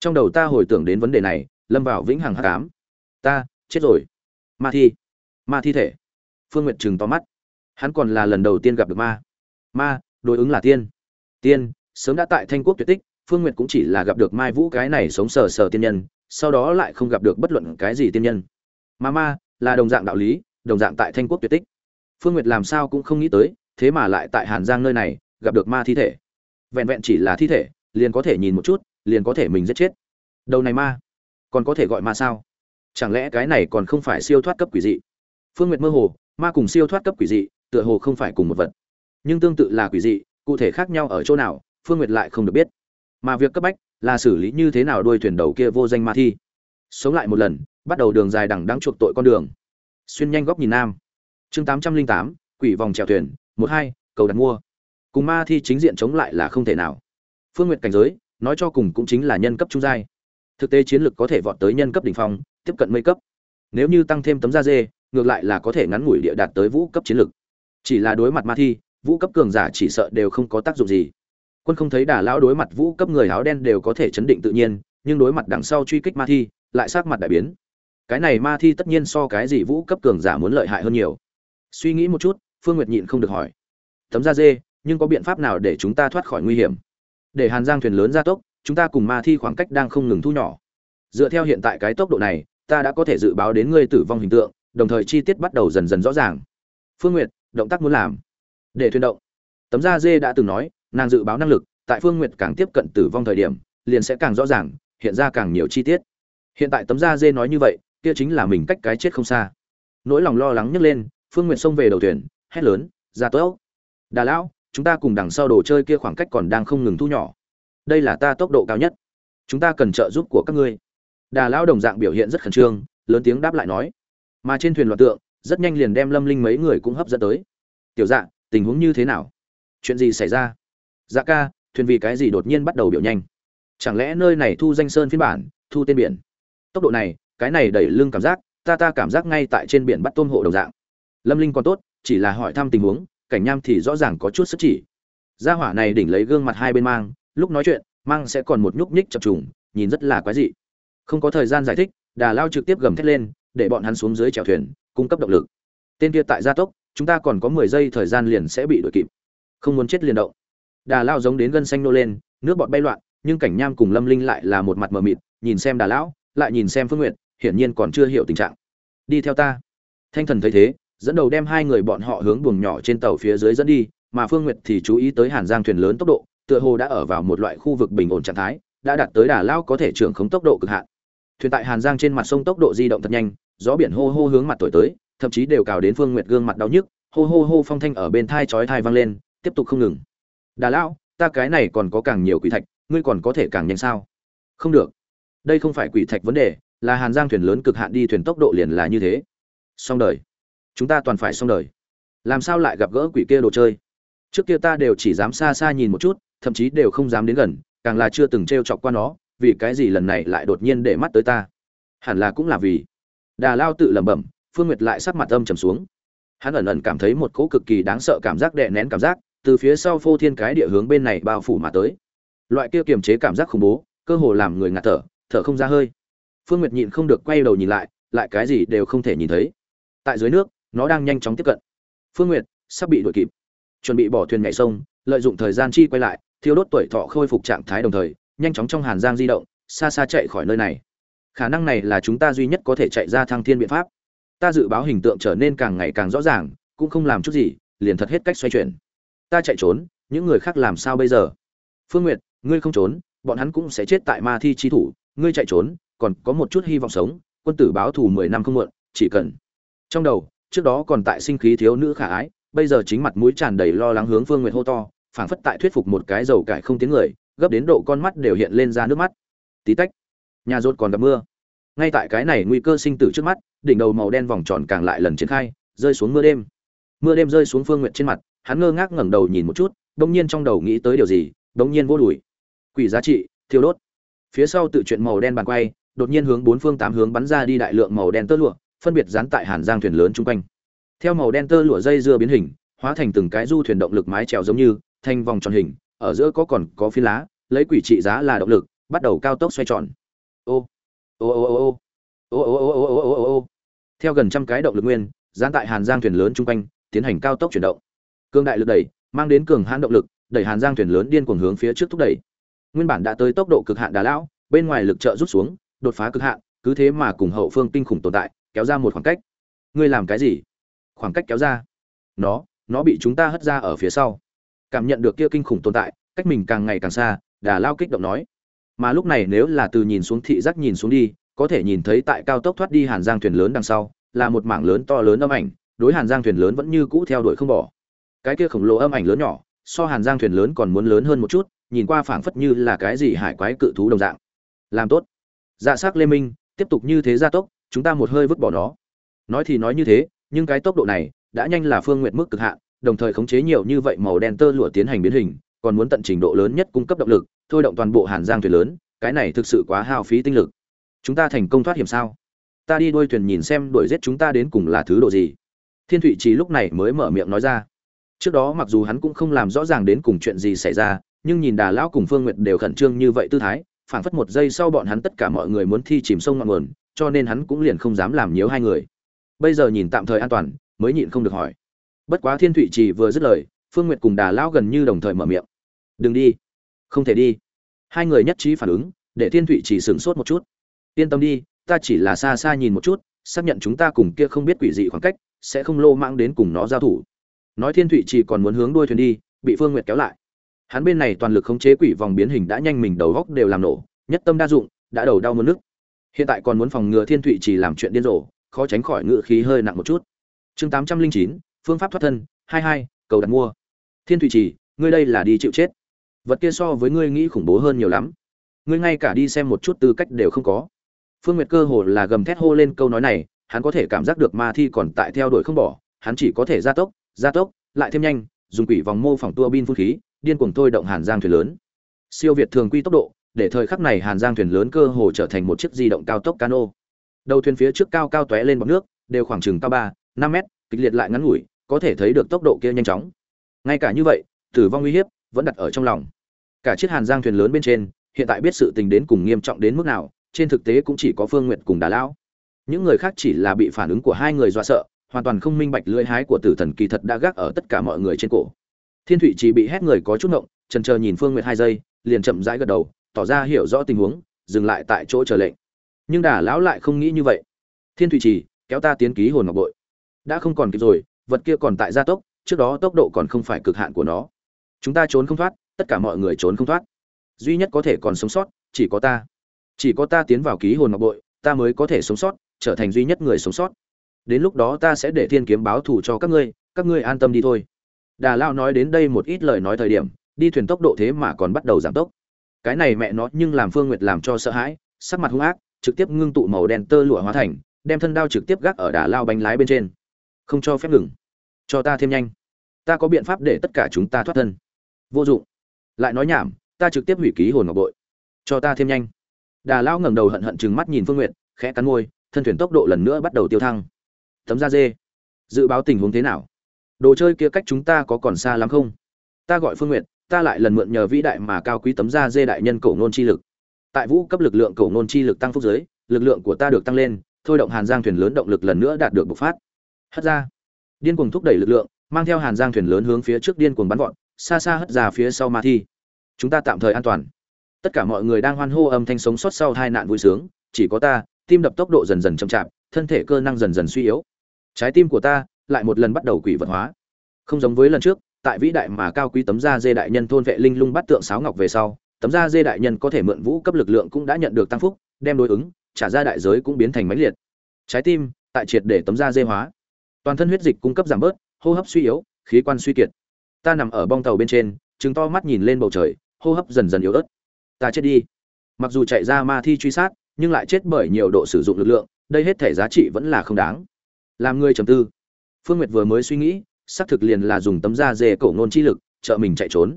Trong đầu ta hồi tưởng đến vấn đề này, lâm vào vĩnh hằng hắc ám. Ta, chết rồi. Ma thi. Ma thi thể. Phương nguyệt trừng to mắt. Hắn còn là lần đầu tiên gặp được ma. Ma, đối ứng là tiên. Tiên, sớm đã tại thanh quốc tuyệt tích, phương nguyệt cũng chỉ là gặp được mai vũ cái này sống sờ sờ tiên nhân, sau đó lại không gặp được bất luận cái gì tiên nhân. Ma ma, là đồng dạng đạo lý, đồng dạng tại thanh quốc tuyệt tích. Phương nguyệt làm sao cũng không nghĩ tới, thế mà lại tại hàn giang nơi này, gặp được ma thi thể. Vẹn vẹn chỉ là thi thể, liền có thể nhìn một chút liền có thể mình giết chết. Đầu này ma, còn có thể gọi ma sao? Chẳng lẽ cái này còn không phải siêu thoát cấp quỷ dị? Phương nguyệt mơ hồ, ma cùng siêu thoát cấp quỷ dị, tựa hồ không phải cùng một vật. Nhưng tương tự là quỷ dị, cụ thể khác nhau ở chỗ nào, phương nguyệt lại không được biết. Mà việc cấp bách là xử lý như thế nào đuôi thuyền đầu kia vô danh ma thi. Sống lại một lần, bắt đầu đường dài đằng đáng chuộc tội con đường. Xuyên nhanh góc nhìn nam. Chương tám trăm linh tám, quỷ vòng trèo thuyền, một hai, cầu đặt mua. Cùng ma thi chính diện chống lại là không thể nào. Phương Nguyệt cảnh giới nói cho cùng cũng chính là nhân cấp trung giai. Thực tế chiến lược có thể vọt tới nhân cấp đỉnh phong, tiếp cận mây cấp. Nếu như tăng thêm tấm da dê, ngược lại là có thể ngắn ngủi địa đạt tới vũ cấp chiến lược. Chỉ là đối mặt ma thi, vũ cấp cường giả chỉ sợ đều không có tác dụng gì. Quân không thấy đà lão đối mặt vũ cấp người áo đen đều có thể chấn định tự nhiên, nhưng đối mặt đằng sau truy kích ma thi, lại sát mặt đại biến. Cái này ma thi tất nhiên so cái gì vũ cấp cường giả muốn lợi hại hơn nhiều. Suy nghĩ một chút, phương nguyệt nhịn không được hỏi. Tấm da dê, nhưng có biện pháp nào để chúng ta thoát khỏi nguy hiểm? Để hàn giang thuyền lớn ra tốc, chúng ta cùng ma thi khoảng cách đang không ngừng thu nhỏ. Dựa theo hiện tại cái tốc độ này, ta đã có thể dự báo đến ngươi tử vong hình tượng, đồng thời chi tiết bắt đầu dần dần rõ ràng. Phương nguyệt, động tác muốn làm. Để thuyền động. Tấm da dê đã từng nói, nàng dự báo năng lực, tại phương nguyệt càng tiếp cận tử vong thời điểm, liền sẽ càng rõ ràng, hiện ra càng nhiều chi tiết. Hiện tại tấm da dê nói như vậy, kia chính là mình cách cái chết không xa. Nỗi lòng lo lắng nhấc lên, phương nguyệt xông về đầu thuyền, hét lớn ra tốt đà lão chúng ta cùng đằng sau đồ chơi kia khoảng cách còn đang không ngừng thu nhỏ. Đây là ta tốc độ cao nhất. Chúng ta cần trợ giúp của các ngươi. Đà lão đồng dạng biểu hiện rất khẩn trương, lớn tiếng đáp lại nói. Mà trên thuyền loạt tượng, rất nhanh liền đem lâm linh mấy người cũng hấp dẫn tới. Tiểu dạ tình huống như thế nào? Chuyện gì xảy ra? Dạ ca, thuyền vì cái gì đột nhiên bắt đầu biểu nhanh? Chẳng lẽ nơi này thu danh sơn phiên bản, thu tên biển? Tốc độ này, cái này đẩy lưng cảm giác, ta ta cảm giác ngay tại trên biển bắt tôm hộ đồng dạng. Lâm linh còn tốt, chỉ là hỏi thăm tình huống cảnh nham thì rõ ràng có chút sức chỉ. Gia hỏa này đỉnh lấy gương mặt hai bên mang, lúc nói chuyện, mang sẽ còn một nhúc nhích chập trùng, nhìn rất là quái dị. Không có thời gian giải thích, đà lao trực tiếp gầm thét lên, để bọn hắn xuống dưới chèo thuyền, cung cấp động lực. Tên kia tại gia tốc, chúng ta còn có mười giây thời gian liền sẽ bị đuổi kịp. Không muốn chết liền động. Đà lao giống đến gân xanh nô lên, nước bọt bay loạn, nhưng cảnh nham cùng lâm linh lại là một mặt mờ mịt, nhìn xem đà lão, lại nhìn xem phương nguyện hiển nhiên còn chưa hiểu tình trạng. Đi theo ta. Thanh thần thấy thế dẫn đầu đem hai người bọn họ hướng buồng nhỏ trên tàu phía dưới dẫn đi, mà phương nguyệt thì chú ý tới hàn giang thuyền lớn tốc độ, tựa hồ đã ở vào một loại khu vực bình ổn trạng thái, đã đạt tới đà lao có thể trưởng khống tốc độ cực hạn. Thuyền tại hàn giang trên mặt sông tốc độ di động thật nhanh, gió biển hô hô hướng mặt tuổi tới, thậm chí đều cào đến phương nguyệt gương mặt đau nhức, hô hô hô phong thanh ở bên thai chói tai vang lên, tiếp tục không ngừng. Đà lão ta cái này còn có càng nhiều quỷ thạch, ngươi còn có thể càng nhanh sao? Không được. Đây không phải quỷ thạch vấn đề, là hàn giang thuyền lớn cực hạn đi thuyền tốc độ liền là như thế. Xong đời chúng ta toàn phải xong đời. Làm sao lại gặp gỡ quỷ kia đồ chơi? Trước kia ta đều chỉ dám xa xa nhìn một chút, thậm chí đều không dám đến gần, càng là chưa từng t r e o chọc qua nó, vì cái gì lần này lại đột nhiên để mắt tới ta? Hẳn là cũng là vì. Đà lao tự lẩm bẩm, phương nguyệt lại sắc mặt âm trầm xuống. Hắn ẩn ẩn cảm thấy một cỗ cực kỳ đáng sợ cảm giác đè nén cảm giác, từ phía sau phô thiên cái địa hướng bên này bao phủ mà tới. Loại kia kiềm chế cảm giác khủng bố, cơ hồ làm người ngạt thở thở không ra hơi. Phương nguyệt nhịn không được quay đầu nhìn lại lại cái gì đều không thể nhìn thấy. Tại dưới nước nó đang nhanh chóng tiếp cận. Phương nguyệt sắp bị đuổi kịp. Chuẩn bị bỏ thuyền nhảy sông, lợi dụng thời gian chi quay lại, thiêu đốt tuổi thọ khôi phục trạng thái đồng thời, nhanh chóng trong hàn giang di động, xa xa chạy khỏi nơi này. Khả năng này là chúng ta duy nhất có thể chạy ra thăng thiên biện pháp. Ta dự báo hình tượng trở nên càng ngày càng rõ ràng, cũng không làm chút gì, liền thật hết cách xoay chuyển. Ta chạy trốn, những người khác làm sao bây giờ? Phương nguyệt, ngươi không trốn, bọn hắn cũng sẽ chết tại ma thi chi thủ, ngươi chạy trốn, còn có một chút hy vọng sống, quân tử báo thù mười năm không muộn, chỉ cần. Trong đầu trước đó còn tại sinh khí thiếu nữ khả ái, bây giờ chính mặt mũi tràn đầy lo lắng hướng phương nguyệt hô to, phảng phất tại thuyết phục một cái dầu cải không tiếng người, gấp đến độ con mắt đều hiện lên ra nước mắt. Tí tách, nhà rốt còn gặp mưa. Ngay tại cái này nguy cơ sinh tử trước mắt, đỉnh đầu màu đen vòng tròn càng lại lần triển khai, rơi xuống mưa đêm. Mưa đêm rơi xuống phương Nguyệt trên mặt, hắn ngơ ngác ngẩng đầu nhìn một chút đông nhiên trong đầu nghĩ tới điều gì đông nhiên vô đùi. Quỷ giá trị, thiêu đốt. Phía sau tự chuyện màu đen bàn quay, đột nhiên hướng bốn phương tám hướng bắn ra đi đại lượng màu đen tơ lụa phân biệt dán tại hàn giang thuyền lớn chung quanh theo màu đen tơ lụa dây dưa biến hình hóa thành từng cái du thuyền động lực mái trèo giống như thành vòng tròn hình ở giữa có còn có phi lá lấy quỷ trị giá là động lực bắt đầu cao tốc xoay tròn ô ô ô ô ô ô ô ô ô ô ô ô theo gần trăm cái động lực nguyên dán tại hàn giang thuyền lớn chung quanh tiến hành cao tốc chuyển động cương đại lực đẩy mang đến cường hãn động lực đẩy hàn giang thuyền lớn điên cuồng hướng phía trước thúc đẩy nguyên bản đã tới tốc độ cực hạn đà lão bên ngoài lực trợ rút xuống đột phá cực hạn cứ thế mà cùng hậu phương kinh khủng tồn tại kéo ra một khoảng cách. Ngươi làm cái gì? Khoảng cách kéo ra. Nó nó bị chúng ta hất ra ở phía sau. Cảm nhận được kia kinh khủng tồn tại, cách mình càng ngày càng xa, đà lao kích động nói. Mà lúc này nếu là từ nhìn xuống thị giác nhìn xuống đi, có thể nhìn thấy tại cao tốc thoát đi hàn giang thuyền lớn đằng sau, là một mảng lớn to lớn âm ảnh, đối hàn giang thuyền lớn vẫn như cũ theo đuổi không bỏ. Cái kia khổng lồ âm ảnh lớn nhỏ, so hàn giang thuyền lớn còn muốn lớn hơn một chút, nhìn qua phảng phất như là cái gì hải quái cự thú đồng dạng. Làm tốt. Dạ s ắ c lê minh, tiếp tục như thế gia tốc chúng ta một hơi vứt bỏ nó. Nói thì nói như thế, nhưng cái tốc độ này đã nhanh là phương nguyện mức cực hạn, đồng thời khống chế nhiều như vậy màu đen tơ lụa tiến hành biến hình, còn muốn tận trình độ lớn nhất cung cấp động lực, thôi động toàn bộ hàn giang thuyền lớn, cái này thực sự quá hao phí tinh lực. Chúng ta thành công thoát hiểm sao? Ta đi đuôi thuyền nhìn xem đuổi giết chúng ta đến cùng là thứ độ gì. Thiên thụy trí lúc này mới mở miệng nói ra. Trước đó mặc dù hắn cũng không làm rõ ràng đến cùng chuyện gì xảy ra, nhưng nhìn đà lão cùng phương nguyệt đều khẩn trương như vậy tư thái, phảng phất một giây sau bọn hắn tất cả mọi người muốn thi chìm sông ngọn nguồn cho nên hắn cũng liền không dám làm nhiễu hai người. Bây giờ nhìn tạm thời an toàn, mới nhịn không được hỏi. Bất quá thiên thụy trì vừa dứt lời, phương nguyệt cùng đà lão gần như đồng thời mở miệng. Đừng đi. Không thể đi. Hai người nhất trí phản ứng, để thiên thụy chỉ sửng sốt một chút. Yên tâm đi, ta chỉ là xa xa nhìn một chút, xác nhận chúng ta cùng kia không biết quỷ dị khoảng cách, sẽ không lô mang đến cùng nó giao thủ. Nói thiên thụy chỉ còn muốn hướng đuôi thuyền đi, bị phương nguyệt kéo lại. Hắn bên này toàn lực khống chế quỷ vòng biến hình đã nhanh mình đầu góc đều làm nổ, nhất tâm đa dụng, đã đầu đau muốn nước hiện tại còn muốn phòng ngừa thiên thụy chỉ làm chuyện điên rồ, khó tránh khỏi ngự khí hơi nặng một chút. Chương tám trăm linh chín, phương pháp thoát thân, hai hai, cầu đặt mua. Thiên thụy chỉ, ngươi đây là đi chịu chết. Vật kia so với ngươi nghĩ khủng bố hơn nhiều lắm. Ngươi ngay cả đi xem một chút tư cách đều không có. Phương nguyệt cơ hồ là gầm thét hô lên câu nói này, hắn có thể cảm giác được ma thi còn tại theo đuổi không bỏ, hắn chỉ có thể gia tốc gia tốc, lại thêm nhanh, dùng quỷ vòng mô phỏng tua bin phun khí, điên cuồng thôi động hàn giang thuyền lớn. Siêu việt thường quy tốc độ để thời khắc này hàn giang thuyền lớn cơ hồ trở thành một chiếc di động cao tốc cano. Đầu thuyền phía trước cao cao tóe lên bọt nước, đều khoảng chừng cao ba, năm mét, kịch liệt lại ngắn ngủi, có thể thấy được tốc độ kia nhanh chóng. Ngay cả như vậy, tử vong nguy hiểm vẫn đặt ở trong lòng. Cả chiếc hàn giang thuyền lớn bên trên, hiện tại biết sự tình đến cùng nghiêm trọng đến mức nào, trên thực tế cũng chỉ có phương Nguyệt cùng đà lão. Những người khác chỉ là bị phản ứng của hai người dọa sợ, hoàn toàn không minh bạch lưỡi hái của tử thần kỳ thật đã gác ở tất cả mọi người trên cổ. Thiên thụy chỉ bị hét người có chút ngộng, chần chờ nhìn phương nguyệt hai giây, liền chậm rãi gật đầu tỏ ra hiểu rõ tình huống, dừng lại tại chỗ chờ lệnh. Nhưng đà lão lại không nghĩ như vậy. Thiên thụy trì, kéo ta tiến ký hồn ngọc bội. Đã không còn kịp rồi, vật kia còn tại gia tốc, trước đó tốc độ còn không phải cực hạn của nó. Chúng ta trốn không thoát, tất cả mọi người trốn không thoát. Duy nhất có thể còn sống sót, chỉ có ta. Chỉ có ta tiến vào ký hồn ngọc bội, ta mới có thể sống sót, trở thành duy nhất người sống sót. Đến lúc đó ta sẽ để thiên kiếm báo thù cho các ngươi các ngươi an tâm đi thôi. Đà lao nói đến đây một ít lời nói thời điểm, đi thuyền tốc độ thế mà còn bắt đầu giảm tốc cái này mẹ nó nhưng làm phương nguyệt làm cho sợ hãi, sắc mặt hung ác, trực tiếp ngưng tụ màu đen tơ lụa hóa thành, đem thân đao trực tiếp gác ở đà lao bánh lái bên trên. Không cho phép ngừng. Cho ta thêm nhanh. Ta có biện pháp để tất cả chúng ta thoát thân. Vô dụng. Lại nói nhảm, ta trực tiếp hủy ký hồn ngọc bội. Cho ta thêm nhanh. Đà lao ngẩng đầu hận hận chừng mắt nhìn phương n g u y ệ t khẽ cắn môi, thân thuyền tốc độ lần nữa bắt đầu tiêu thăng. Tấm da dê. Dự báo tình huống thế nào? Đồ chơi kia cách chúng ta có còn xa lắm không? Ta gọi phương n g u y ệ t ta lại lần mượn nhờ vĩ đại mà cao quý tấm da dê đại nhân cổ nôn chi lực. Tại vũ cấp lực lượng cổ nôn chi lực tăng phúc giới, lực lượng của ta được tăng lên, thôi động hàn giang thuyền lớn động lực lần nữa đạt được bộc phát. Hất ra. Điên cuồng thúc đẩy lực lượng, mang theo hàn giang thuyền lớn hướng phía trước điên cuồng bắn vọt, xa xa hất ra phía sau ma thi. Chúng ta tạm thời an toàn. Tất cả mọi người đang hoan hô âm thanh sống sót sau hai nạn vui sướng, chỉ có ta, tim đập tốc độ dần dần chậm chạp, thân thể cơ năng dần dần suy yếu. Trái tim của ta lại một lần bắt đầu quỷ vật hóa. Không giống với lần trước tại vĩ đại mà cao quý tấm da dê đại nhân thôn vệ linh lung bắt tượng sáo ngọc về sau, tấm da dê đại nhân có thể mượn vũ cấp lực lượng cũng đã nhận được tăng phúc, đem đối ứng, trả ra đại giới cũng biến thành mãnh liệt. Trái tim, tại triệt để tấm da dê hóa. Toàn thân huyết dịch cung cấp giảm bớt, hô hấp suy yếu, khí quan suy kiệt. Ta nằm ở bong tàu bên trên chứng to mắt nhìn lên bầu trời, hô hấp dần dần yếu ớt. Ta chết đi. Mặc dù chạy ra ma thi truy sát, nhưng lại chết bởi nhiều độ sử dụng lực lượng, đây hết thể giá trị vẫn là không đáng. Làm người trầm tư. Phương nguyệt vừa mới suy nghĩ xác thực liền là dùng tấm da dê cổ ngôn chi lực, trợ mình chạy trốn.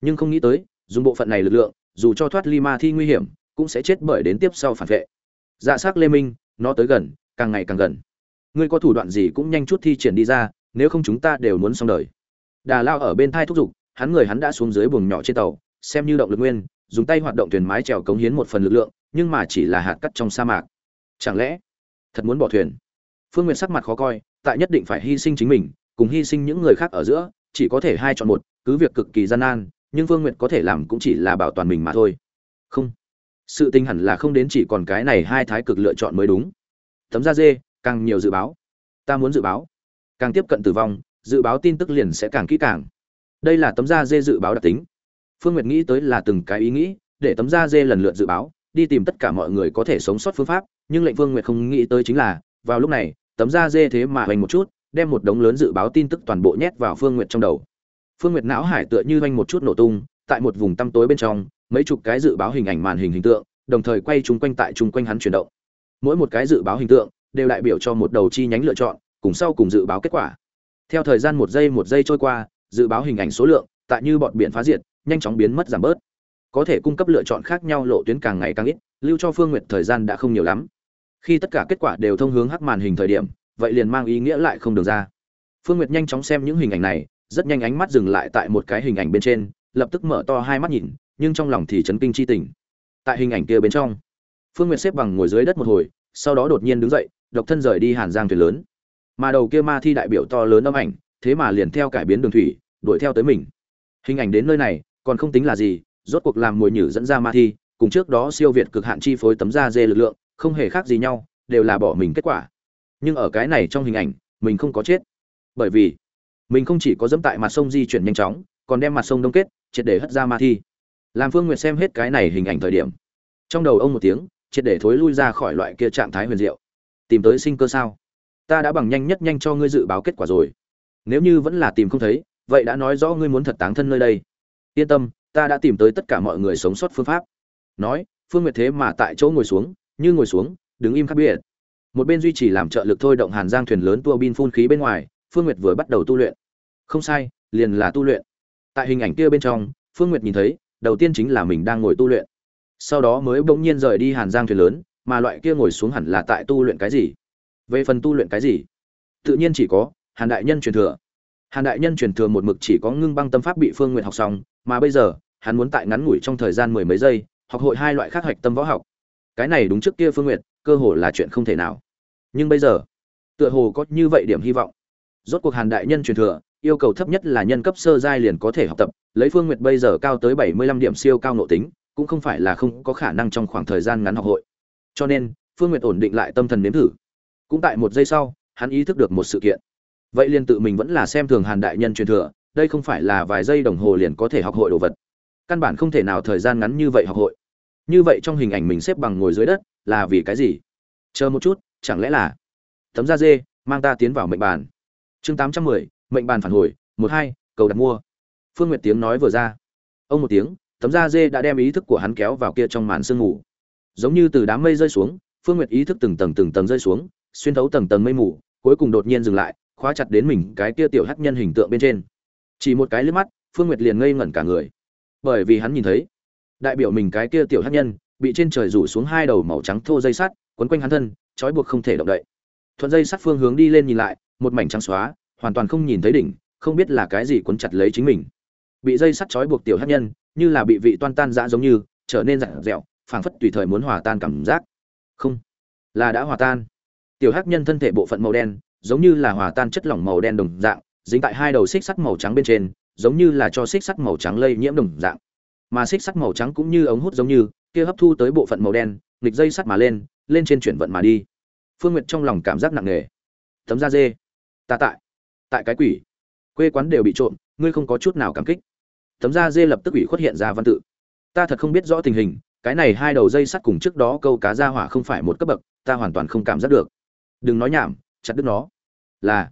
Nhưng không nghĩ tới, dùng bộ phận này lực lượng, dù cho thoát ly ma thi nguy hiểm, cũng sẽ chết bởi đến tiếp sau phản vệ. Dạ s á c lê minh, nó tới gần, càng ngày càng gần. Ngươi có thủ đoạn gì cũng nhanh chút thi triển đi ra, nếu không chúng ta đều muốn xong đời. Đà lao ở bên thai thúc giục, hắn người hắn đã xuống dưới buồng nhỏ trên tàu, xem như động lực nguyên, dùng tay hoạt động thuyền mái trèo cống hiến một phần lực lượng, nhưng mà chỉ là hạt cắt trong sa mạc. Chẳng lẽ thật muốn bỏ thuyền? Phương n g u y ệ t sắc mặt khó coi, tại nhất định phải hy sinh chính mình cùng hy sinh những người khác ở giữa, chỉ có thể hai chọn một, cứ việc cực kỳ gian nan, nhưng Vương n g u y ệ t có thể làm cũng chỉ là bảo toàn mình mà thôi. Không. Sự tinh hẳn là không đến chỉ còn cái này hai thái cực lựa chọn mới đúng. Tấm da dê, càng nhiều dự báo. Ta muốn dự báo. Càng tiếp cận tử vong, dự báo tin tức liền sẽ càng kỹ càng. Đây là tấm da dê dự báo đặc tính. Phương nguyệt nghĩ tới là từng cái ý nghĩ, để tấm da dê lần lượt dự báo, đi tìm tất cả mọi người có thể sống sót phương pháp, nhưng lệnh phương nguyệt không nghĩ tới chính là, vào lúc này tấm da dê thế mà hoành một chút đem một đống lớn dự báo tin tức toàn bộ nhét vào phương nguyệt trong đầu. Phương nguyệt não hải tựa như vang một chút nổ tung, tại một vùng tăm tối bên trong, mấy chục cái dự báo hình ảnh màn hình hình tượng, đồng thời quay chúng quanh tại chúng quanh hắn chuyển động. Mỗi một cái dự báo hình tượng, đều đại biểu cho một đầu chi nhánh lựa chọn, cùng sau cùng dự báo kết quả. Theo thời gian một giây một giây trôi qua, dự báo hình ảnh số lượng, tại như bọn biển phá diệt, nhanh chóng biến mất giảm bớt. Có thể cung cấp lựa chọn khác nhau lộ tuyến càng ngày càng ít, lưu cho phương nguyệt thời gian đã không nhiều lắm. Khi tất cả kết quả đều thông hướng hắc màn hình thời điểm vậy liền mang ý nghĩa lại không được ra. Phương nguyệt nhanh chóng xem những hình ảnh này, rất nhanh ánh mắt dừng lại tại một cái hình ảnh bên trên, lập tức mở to hai mắt nhìn, nhưng trong lòng thì chấn kinh chi tình. Tại hình ảnh kia bên trong, phương nguyệt xếp bằng ngồi dưới đất một hồi, sau đó đột nhiên đứng dậy, độc thân rời đi hàn giang thuyền lớn. Mà đầu kia ma thi đại biểu to lớn âm ảnh, thế mà liền theo cải biến đường thủy, đuổi theo tới mình. Hình ảnh đến nơi này, còn không tính là gì, rốt cuộc làm mồi nhử dẫn ra ma thi, cùng trước đó siêu việt cực hạn chi phối tấm da dê lực lượng, không hề khác gì nhau, đều là bỏ mình kết quả nhưng ở cái này trong hình ảnh, mình không có chết. Bởi vì, mình không chỉ có dẫm tại mặt sông di chuyển nhanh chóng, còn đem mặt sông đông kết, triệt để hất ra ma thi. Làm phương nguyệt xem hết cái này hình ảnh thời điểm, trong đầu ông một tiếng, triệt để thối lui ra khỏi loại kia trạng thái huyền diệu. Tìm tới sinh cơ sao? Ta đã bằng nhanh nhất nhanh cho ngươi dự báo kết quả rồi. Nếu như vẫn là tìm không thấy, vậy đã nói rõ ngươi muốn thật táng thân nơi đây. Yên tâm, ta đã tìm tới tất cả mọi người sống sót phương pháp. Nói, phương nguyệt thế mà tại chỗ ngồi xuống, như ngồi xuống, đứng im khác biệt một bên duy trì làm trợ lực thôi động hàn giang thuyền lớn tua bin phun khí bên ngoài, phương nguyệt vừa bắt đầu tu luyện. Không sai, liền là tu luyện. Tại hình ảnh kia bên trong, phương nguyệt nhìn thấy, đầu tiên chính là mình đang ngồi tu luyện. Sau đó mới bỗng nhiên rời đi hàn giang thuyền lớn, mà loại kia ngồi xuống hẳn là tại tu luyện cái gì? Về phần tu luyện cái gì? Tự nhiên chỉ có, hàn đại nhân truyền thừa. Hàn đại nhân truyền thừa một mực chỉ có ngưng băng tâm pháp bị phương nguyện học xong, mà bây giờ, hắn muốn tại ngắn ngủi trong thời gian mười mấy giây, học hội hai loại khác hạch tâm võ học. Cái này đúng trước kia phương nguyện cơ hồ là chuyện không thể nào nhưng bây giờ, tựa hồ có như vậy điểm hy vọng. Rốt cuộc hàn đại nhân truyền thừa, yêu cầu thấp nhất là nhân cấp sơ giai liền có thể học tập, lấy phương nguyệt bây giờ cao tới bảy mươi lăm điểm siêu cao nội tính, cũng không phải là không có khả năng trong khoảng thời gian ngắn học hội. Cho nên, phương nguyệt ổn định lại tâm thần nếm thử. Cũng tại một giây sau, hắn ý thức được một sự kiện. Vậy liền tự mình vẫn là xem thường hàn đại nhân truyền thừa, đây không phải là vài giây đồng hồ liền có thể học hội đồ vật. Căn bản không thể nào thời gian ngắn như vậy học hội. Như vậy trong hình ảnh mình xếp bằng ngồi dưới đất là vì cái gì? Chờ một chút chẳng lẽ là tấm da dê mang ta tiến vào mệnh bàn? Chương tám trăm mười, mệnh bàn phản hồi, một hai, cầu đặt mua. Phương nguyệt tiếng nói vừa ra. Ông một tiếng, tấm da dê đã đem ý thức của hắn kéo vào kia trong màn sương mù. Giống như từ đám mây rơi xuống, phương nguyệt ý thức từng tầng từng tầng rơi xuống, xuyên thấu tầng tầng mây mù, cuối cùng đột nhiên dừng lại, khóa chặt đến mình cái kia tiểu hắc nhân hình tượng bên trên. Chỉ một cái liếc mắt, phương nguyệt liền ngây ngẩn cả người. Bởi vì hắn nhìn thấy, đại biểu mình cái kia tiểu hắc nhân, bị trên trời rủ xuống hai đầu màu trắng thô dây sắt, quấn quanh hắn thân trói buộc không thể động đậy. Thuận dây sắt phương hướng đi lên nhìn lại, một mảnh trắng xóa, hoàn toàn không nhìn thấy đỉnh, không biết là cái gì quấn chặt lấy chính mình. Bị dây sắt trói buộc tiểu hắc nhân, như là bị vị toan tan dã giống như, trở nên dặn dẹo phảng phất tùy thời muốn hòa tan cảm giác. Không, là đã hòa tan. Tiểu hắc nhân thân thể bộ phận màu đen, giống như là hòa tan chất lỏng màu đen đồng dạng, dính tại hai đầu xích sắt màu trắng bên trên, giống như là cho xích sắt màu trắng lây nhiễm đồng dạng. Mà xích sắt màu trắng cũng như ống hút giống như, kia hấp thu tới bộ phận màu đen nghịch dây sắt mà lên lên trên chuyển vận mà đi. Phương nguyệt trong lòng cảm giác nặng nề. Tấm da dê. Ta tại. Tại cái quỷ. Quê quán đều bị trộm, ngươi không có chút nào cảm kích. Tấm da dê lập tức ủy khuất hiện ra văn tự. Ta thật không biết rõ tình hình, cái này hai đầu dây sắt cùng trước đó câu cá ra hỏa không phải một cấp bậc, ta hoàn toàn không cảm giác được. Đừng nói nhảm, chặt đứt nó. Là,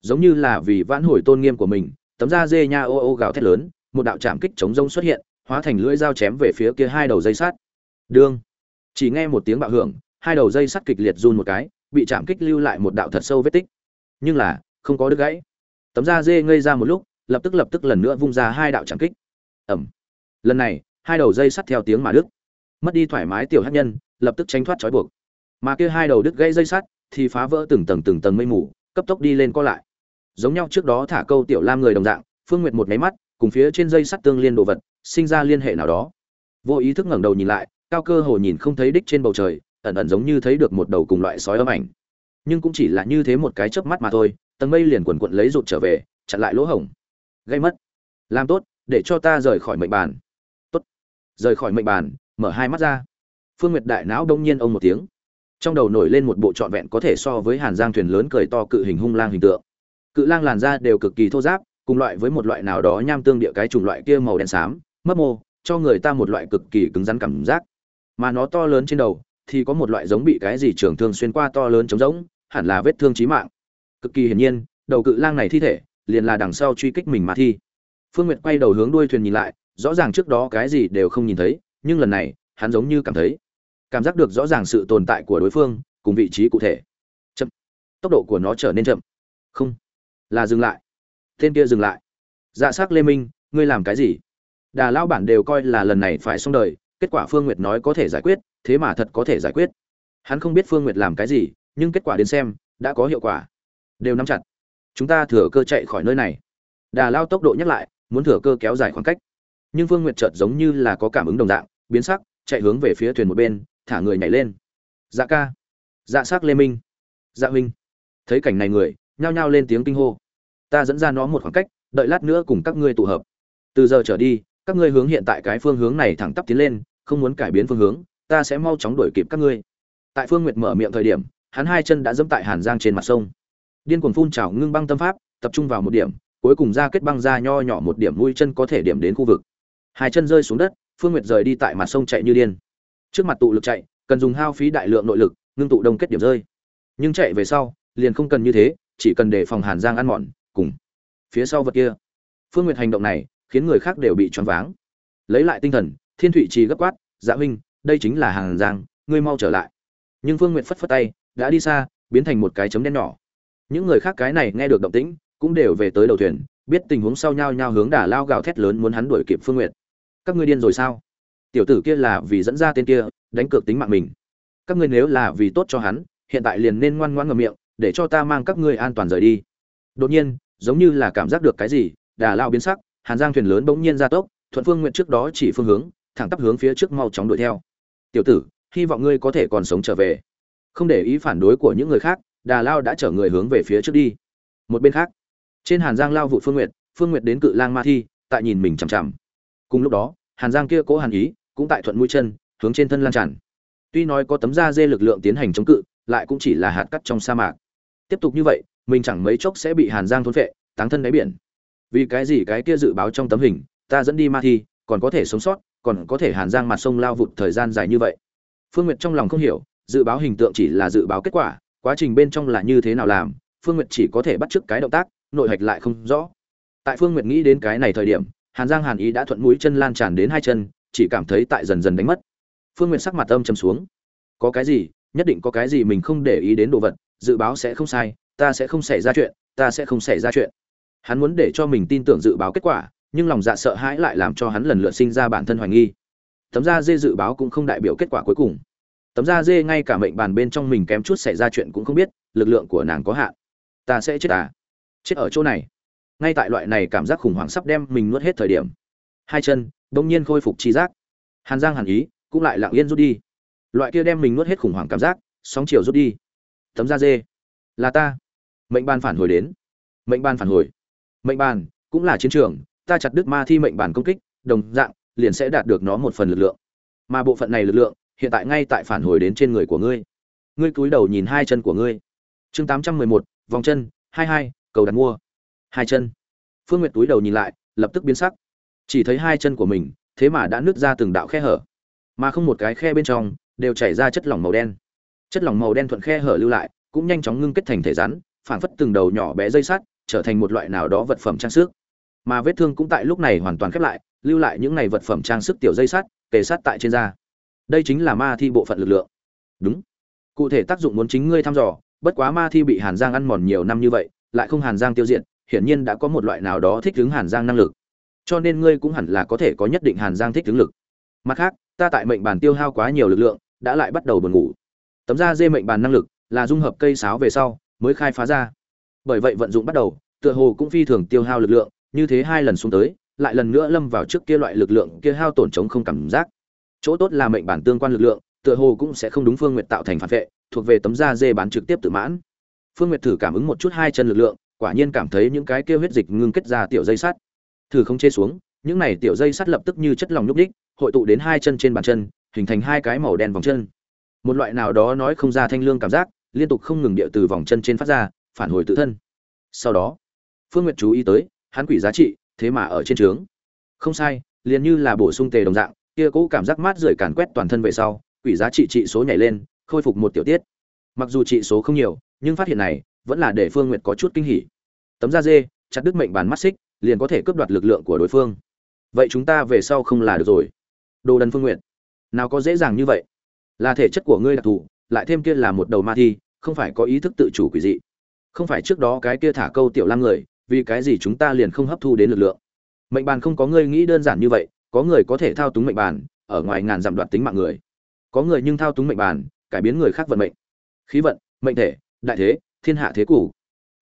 giống như là vì vãn hồi tôn nghiêm của mình, tấm da dê nha ô ô gào thét lớn, một đạo chạm kích chống rông xuất hiện, hóa thành lưỡi dao chém về phía kia hai đầu dây sắt. Đương chỉ nghe một tiếng bạo hưởng, hai đầu dây sắt kịch liệt run một cái, bị chạm kích lưu lại một đạo thật sâu vết tích. Nhưng là, không có đứt gãy. Tấm da dê ngây ra một lúc, lập tức lập tức lần nữa vung ra hai đạo chạm kích. Ẩm lần này, hai đầu dây sắt theo tiếng mà đứt. Mất đi thoải mái tiểu hắc nhân, lập tức tránh thoát trói buộc. Mà kia hai đầu đứt gãy dây sắt thì phá vỡ từng tầng từng tầng mây mù, cấp tốc đi lên co lại. Giống nhau trước đó thả câu tiểu lam người đồng dạng, phương nguyệt một máy mắt, cùng phía trên dây sắt tương liên đồ vật, sinh ra liên hệ nào đó. Vô ý thức ngẩng đầu nhìn lại cao cơ hồ nhìn không thấy đích trên bầu trời, ẩn ẩn giống như thấy được một đầu cùng loại sói âm ảnh. Nhưng cũng chỉ là như thế một cái chớp mắt mà thôi, tầng mây liền quần quận lấy rụt trở về, chặn lại lỗ hổng. Gây mất. Làm tốt, để cho ta rời khỏi mệnh bàn. Tốt. Rời khỏi mệnh bàn, mở hai mắt ra. Phương nguyệt đại não đông nhiên ông một tiếng. Trong đầu nổi lên một bộ trọn vẹn có thể so với hàn giang thuyền lớn cười to cự hình hung lang hình tượng. Cự lang làn da đều cực kỳ thô giáp cùng loại với một loại nào đó nham tương địa cái chủng loại kia màu đen xám, mấp mô, cho người ta một loại cực kỳ cứng rắn cảm giác mà nó to lớn trên đầu, thì có một loại giống bị cái gì trường thương xuyên qua to lớn trống rỗng, hẳn là vết thương chí mạng. Cực kỳ hiển nhiên, đầu cự lang này thi thể, liền là đằng sau truy kích mình mà thi. Phương nguyệt quay đầu hướng đuôi thuyền nhìn lại, rõ ràng trước đó cái gì đều không nhìn thấy, nhưng lần này, hắn giống như cảm thấy, cảm giác được rõ ràng sự tồn tại của đối phương, cùng vị trí cụ thể. Chậm. Tốc độ của nó trở nên chậm. Không. Là dừng lại. Tên kia dừng lại. Dạ s ắ c lê minh, ngươi làm cái gì? Đà Lão bản đều coi là lần này phải xong đời kết quả phương nguyệt nói có thể giải quyết, thế mà thật có thể giải quyết. Hắn không biết phương nguyệt làm cái gì, nhưng kết quả đến xem, đã có hiệu quả. Đều nắm chặt. Chúng ta thừa cơ chạy khỏi nơi này. Đà lao tốc độ nhắc lại, muốn thừa cơ kéo dài khoảng cách. Nhưng phương nguyệt chợt giống như là có cảm ứng đồng dạng, biến sắc, chạy hướng về phía thuyền một bên, thả người nhảy lên. Dạ ca. Dạ sắc lê minh. Dạ huynh. Thấy cảnh này người, nhao nhao lên tiếng kinh hô. Ta dẫn ra nó một khoảng cách, đợi lát nữa cùng các ngươi tụ hợp. Từ giờ trở đi, các ngươi hướng hiện tại cái phương hướng này thẳng tắp tiến lên không muốn cải biến phương hướng, ta sẽ mau chóng đuổi kịp các ngươi. Tại phương nguyệt mở miệng thời điểm, hắn hai chân đã dẫm tại hàn giang trên mặt sông. Điên cuồng phun trào ngưng băng tâm pháp, tập trung vào một điểm, cuối cùng ra kết băng ra nho nhỏ một điểm mũi chân có thể điểm đến khu vực. Hai chân rơi xuống đất, phương nguyệt rời đi tại mặt sông chạy như điên. Trước mặt tụ lực chạy, cần dùng hao phí đại lượng nội lực, ngưng tụ đông kết điểm rơi. Nhưng chạy về sau, liền không cần như thế, chỉ cần để phòng hàn giang ăn mòn, cùng phía sau vật kia. Phương nguyệt hành động này khiến người khác đều bị choáng váng. Lấy lại tinh thần thiên thụy trì gấp quát dạ huynh, đây chính là hàn giang, ngươi mau trở lại. Nhưng phương nguyệt phất phất tay, đã đi xa, biến thành một cái chấm đen nhỏ. Những người khác cái này nghe được động tĩnh, cũng đều về tới đầu thuyền, biết tình huống sau nhau nhau hướng đà lao gào thét lớn muốn hắn đuổi kịp phương nguyệt. Các ngươi điên rồi sao? Tiểu tử kia là vì dẫn ra tên kia, đánh cược tính mạng mình. Các ngươi nếu là vì tốt cho hắn, hiện tại liền nên ngoan ngoãn ngậm miệng, để cho ta mang các ngươi an toàn rời đi. Đột nhiên, giống như là cảm giác được cái gì, đà lao biến sắc, hàn giang thuyền lớn bỗng nhiên ra tốc, thuận phương nguyện trước đó chỉ phương hướng thẳng tắp hướng phía trước mau chóng đuổi theo. Tiểu tử, hy vọng ngươi có thể còn sống trở về. Không để ý phản đối của những người khác, đà lao đã chở người hướng về phía trước đi. Một bên khác, trên hàn giang lao vụ phương nguyệt phương nguyệt đến cự lang ma thi, tại nhìn mình chằm chằm. Cùng lúc đó, hàn giang kia cố hàn ý cũng tại thuận mũi chân, hướng trên thân lan tràn. Tuy nói có tấm da dê lực lượng tiến hành chống cự, lại cũng chỉ là hạt cắt trong sa mạc. Tiếp tục như vậy, mình chẳng mấy chốc sẽ bị hàn giang thôn phệ, táng thân đáy biển. Vì cái gì cái kia dự báo trong tấm hình, ta dẫn đi ma thi, còn có thể sống sót còn có thể hàn giang mặt sông lao vụt thời gian dài như vậy. Phương n g u y ệ t trong lòng không hiểu, dự báo hình tượng chỉ là dự báo kết quả, quá trình bên trong là như thế nào làm, phương n g u y ệ t chỉ có thể bắt t r ư ớ c cái động tác, nội hạch lại không rõ. Tại phương n g u y ệ t nghĩ đến cái này thời điểm, hàn giang hàn ý đã thuận mũi chân lan tràn đến hai chân, chỉ cảm thấy tại dần dần đánh mất. Phương n g u y ệ t sắc mặt âm chầm xuống. Có cái gì, nhất định có cái gì mình không để ý đến đồ vật, dự báo sẽ không sai, ta sẽ không xảy ra chuyện, ta sẽ không xảy ra chuyện. Hắn muốn để cho mình tin tưởng dự báo kết quả nhưng lòng dạ sợ hãi lại làm cho hắn lần lượt sinh ra bản thân hoài nghi. Tấm da dê dự báo cũng không đại biểu kết quả cuối cùng. Tấm da dê ngay cả mệnh bàn bên trong mình kém chút xảy ra chuyện cũng không biết, lực lượng của nàng có hạn. Ta sẽ chết à? Chết ở chỗ này. Ngay tại loại này cảm giác khủng hoảng sắp đem mình nuốt hết thời điểm. Hai chân, bỗng nhiên khôi phục chi giác. Hàn giang hàn ý, cũng lại lặng yên rút đi. Loại kia đem mình nuốt hết khủng hoảng cảm giác, sóng chiều rút đi. Tấm da dê. Là ta. Mệnh bàn phản hồi đến. Mệnh bàn phản hồi. Mệnh bàn, cũng là chiến trường ta chặt đứt ma thi mệnh bản công kích, đồng dạng, liền sẽ đạt được nó một phần lực lượng. Mà bộ phận này lực lượng, hiện tại ngay tại phản hồi đến trên người của ngươi. Ngươi cúi đầu nhìn hai chân của ngươi. Chương tám trăm mười một, vòng chân, hai hai, cầu đặt mua. Hai chân. Phương nguyệt túi đầu nhìn lại, lập tức biến sắc. Chỉ thấy hai chân của mình, thế mà đã nứt ra từng đạo khe hở. Mà không một cái khe bên trong, đều chảy ra chất lỏng màu đen. Chất lỏng màu đen thuận khe hở lưu lại, cũng nhanh chóng ngưng kết thành thể rắn, phảng phất từng đầu nhỏ bé dây sắt, trở thành một loại nào đó vật phẩm trang sức mà vết thương cũng tại lúc này hoàn toàn khép lại, lưu lại những này vật phẩm trang sức tiểu dây sắt, kề sát tại trên da. Đây chính là ma thi bộ phận lực lượng. Đúng. Cụ thể tác dụng muốn chính ngươi thăm dò, bất quá ma thi bị hàn giang ăn mòn nhiều năm như vậy, lại không hàn giang tiêu diệt, hiển nhiên đã có một loại nào đó thích ứng hàn giang năng lực. Cho nên ngươi cũng hẳn là có thể có nhất định hàn giang thích ứng lực. Mặt khác, ta tại mệnh bàn tiêu hao quá nhiều lực lượng, đã lại bắt đầu buồn ngủ. Tấm da dê mệnh bàn năng lực là dung hợp cây sáo về sau mới khai phá ra. Bởi vậy vận dụng bắt đầu, tựa hồ cũng phi thường tiêu hao lực lượng như thế hai lần xuống tới, lại lần nữa lâm vào trước kia loại lực lượng kia hao tổn chống không cảm giác. Chỗ tốt là mệnh bản tương quan lực lượng, tựa hồ cũng sẽ không đúng phương nguyệt tạo thành phản vệ, thuộc về tấm da dê bán trực tiếp tự mãn. Phương nguyệt thử cảm ứng một chút hai chân lực lượng, quả nhiên cảm thấy những cái kia huyết dịch ngưng kết ra tiểu dây sắt. Thử không chê xuống, những này tiểu dây sắt lập tức như chất lòng nhúc đích hội tụ đến hai chân trên bàn chân, hình thành hai cái màu đen vòng chân. Một loại nào đó nói không ra thanh lương cảm giác, liên tục không ngừng địa từ vòng chân trên phát ra, phản hồi tự thân. Sau đó, phương nguyệt chú ý tới hắn quỷ giá trị thế mà ở trên trướng. Không sai liền như là bổ sung tề đồng dạng kia cũ cảm giác mát rượi càn quét toàn thân về sau quỷ giá trị trị số nhảy lên khôi phục một tiểu tiết. Mặc dù trị số không nhiều nhưng phát hiện này vẫn là để phương nguyệt có chút kinh hỉ. Tấm da dê chặt đứt mệnh bàn mắt xích liền có thể cướp đoạt lực lượng của đối phương. Vậy chúng ta về sau không là được rồi. Đồ đần phương Nguyệt, nào có dễ dàng như vậy. Là thể chất của ngươi đặc thù lại thêm kia là một đầu ma thi không phải có ý thức tự chủ quỷ dị. Không phải trước đó cái kia thả câu tiểu lam người vì cái gì chúng ta liền không hấp thu đến lực lượng? Mệnh bàn không có ngươi nghĩ đơn giản như vậy, có người có thể thao túng mệnh bàn, ở ngoài ngàn dặm đoạt tính mạng người. Có người nhưng thao túng mệnh bàn, cải biến người khác vận mệnh. Khí vận, mệnh thể, đại thế, thiên hạ thế cũ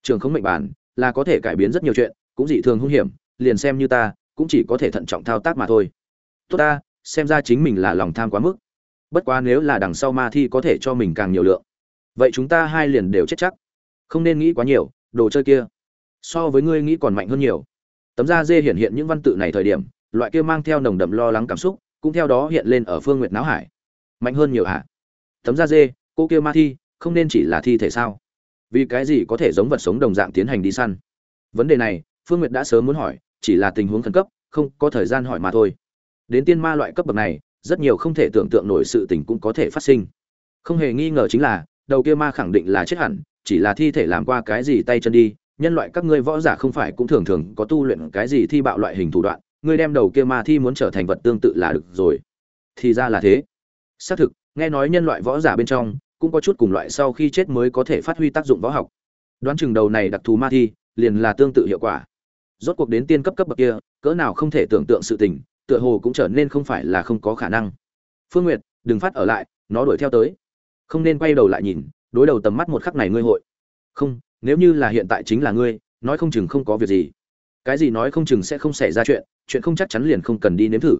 trường không mệnh bàn là có thể cải biến rất nhiều chuyện, cũng dị thường hung hiểm, liền xem như ta, cũng chỉ có thể thận trọng thao tác mà thôi. Tốt ta, xem ra chính mình là lòng tham quá mức. Bất quá nếu là đằng sau ma thi có thể cho mình càng nhiều lượng, vậy chúng ta hai liền đều chết chắc. Không nên nghĩ quá nhiều, đồ chơi kia so với ngươi nghĩ còn mạnh hơn nhiều. Tấm da dê hiện hiện những văn tự này thời điểm, loại kia mang theo nồng đậm lo lắng cảm xúc, cũng theo đó hiện lên ở phương nguyệt não hải. Mạnh hơn nhiều hả? Tấm da dê, cô kia ma thi, không nên chỉ là thi thể sao? Vì cái gì có thể giống vật sống đồng dạng tiến hành đi săn? Vấn đề này, phương nguyệt đã sớm muốn hỏi, chỉ là tình huống khẩn cấp, không có thời gian hỏi mà thôi. Đến tiên ma loại cấp bậc này, rất nhiều không thể tưởng tượng nổi sự tình cũng có thể phát sinh. Không hề nghi ngờ chính là, đầu kia ma khẳng định là chết hẳn, chỉ là thi thể làm qua cái gì tay chân đi nhân loại các ngươi võ giả không phải cũng thường thường có tu luyện cái gì thi bạo loại hình thủ đoạn, ngươi đem đầu kia ma thi muốn trở thành vật tương tự là được rồi. Thì ra là thế. Xác thực, nghe nói nhân loại võ giả bên trong, cũng có chút cùng loại sau khi chết mới có thể phát huy tác dụng võ học. Đoán chừng đầu này đặc thù ma thi, liền là tương tự hiệu quả. Rốt cuộc đến tiên cấp cấp bậc kia, cỡ nào không thể tưởng tượng sự tình, tựa hồ cũng trở nên không phải là không có khả năng. Phương nguyệt, đừng phát ở lại, nó đuổi theo tới. Không nên quay đầu lại nhìn, đối đầu tầm mắt một khắc này ngươi hội. Không nếu như là hiện tại chính là ngươi, nói không chừng không có việc gì. Cái gì nói không chừng sẽ không xảy ra chuyện chuyện không chắc chắn liền không cần đi nếm thử.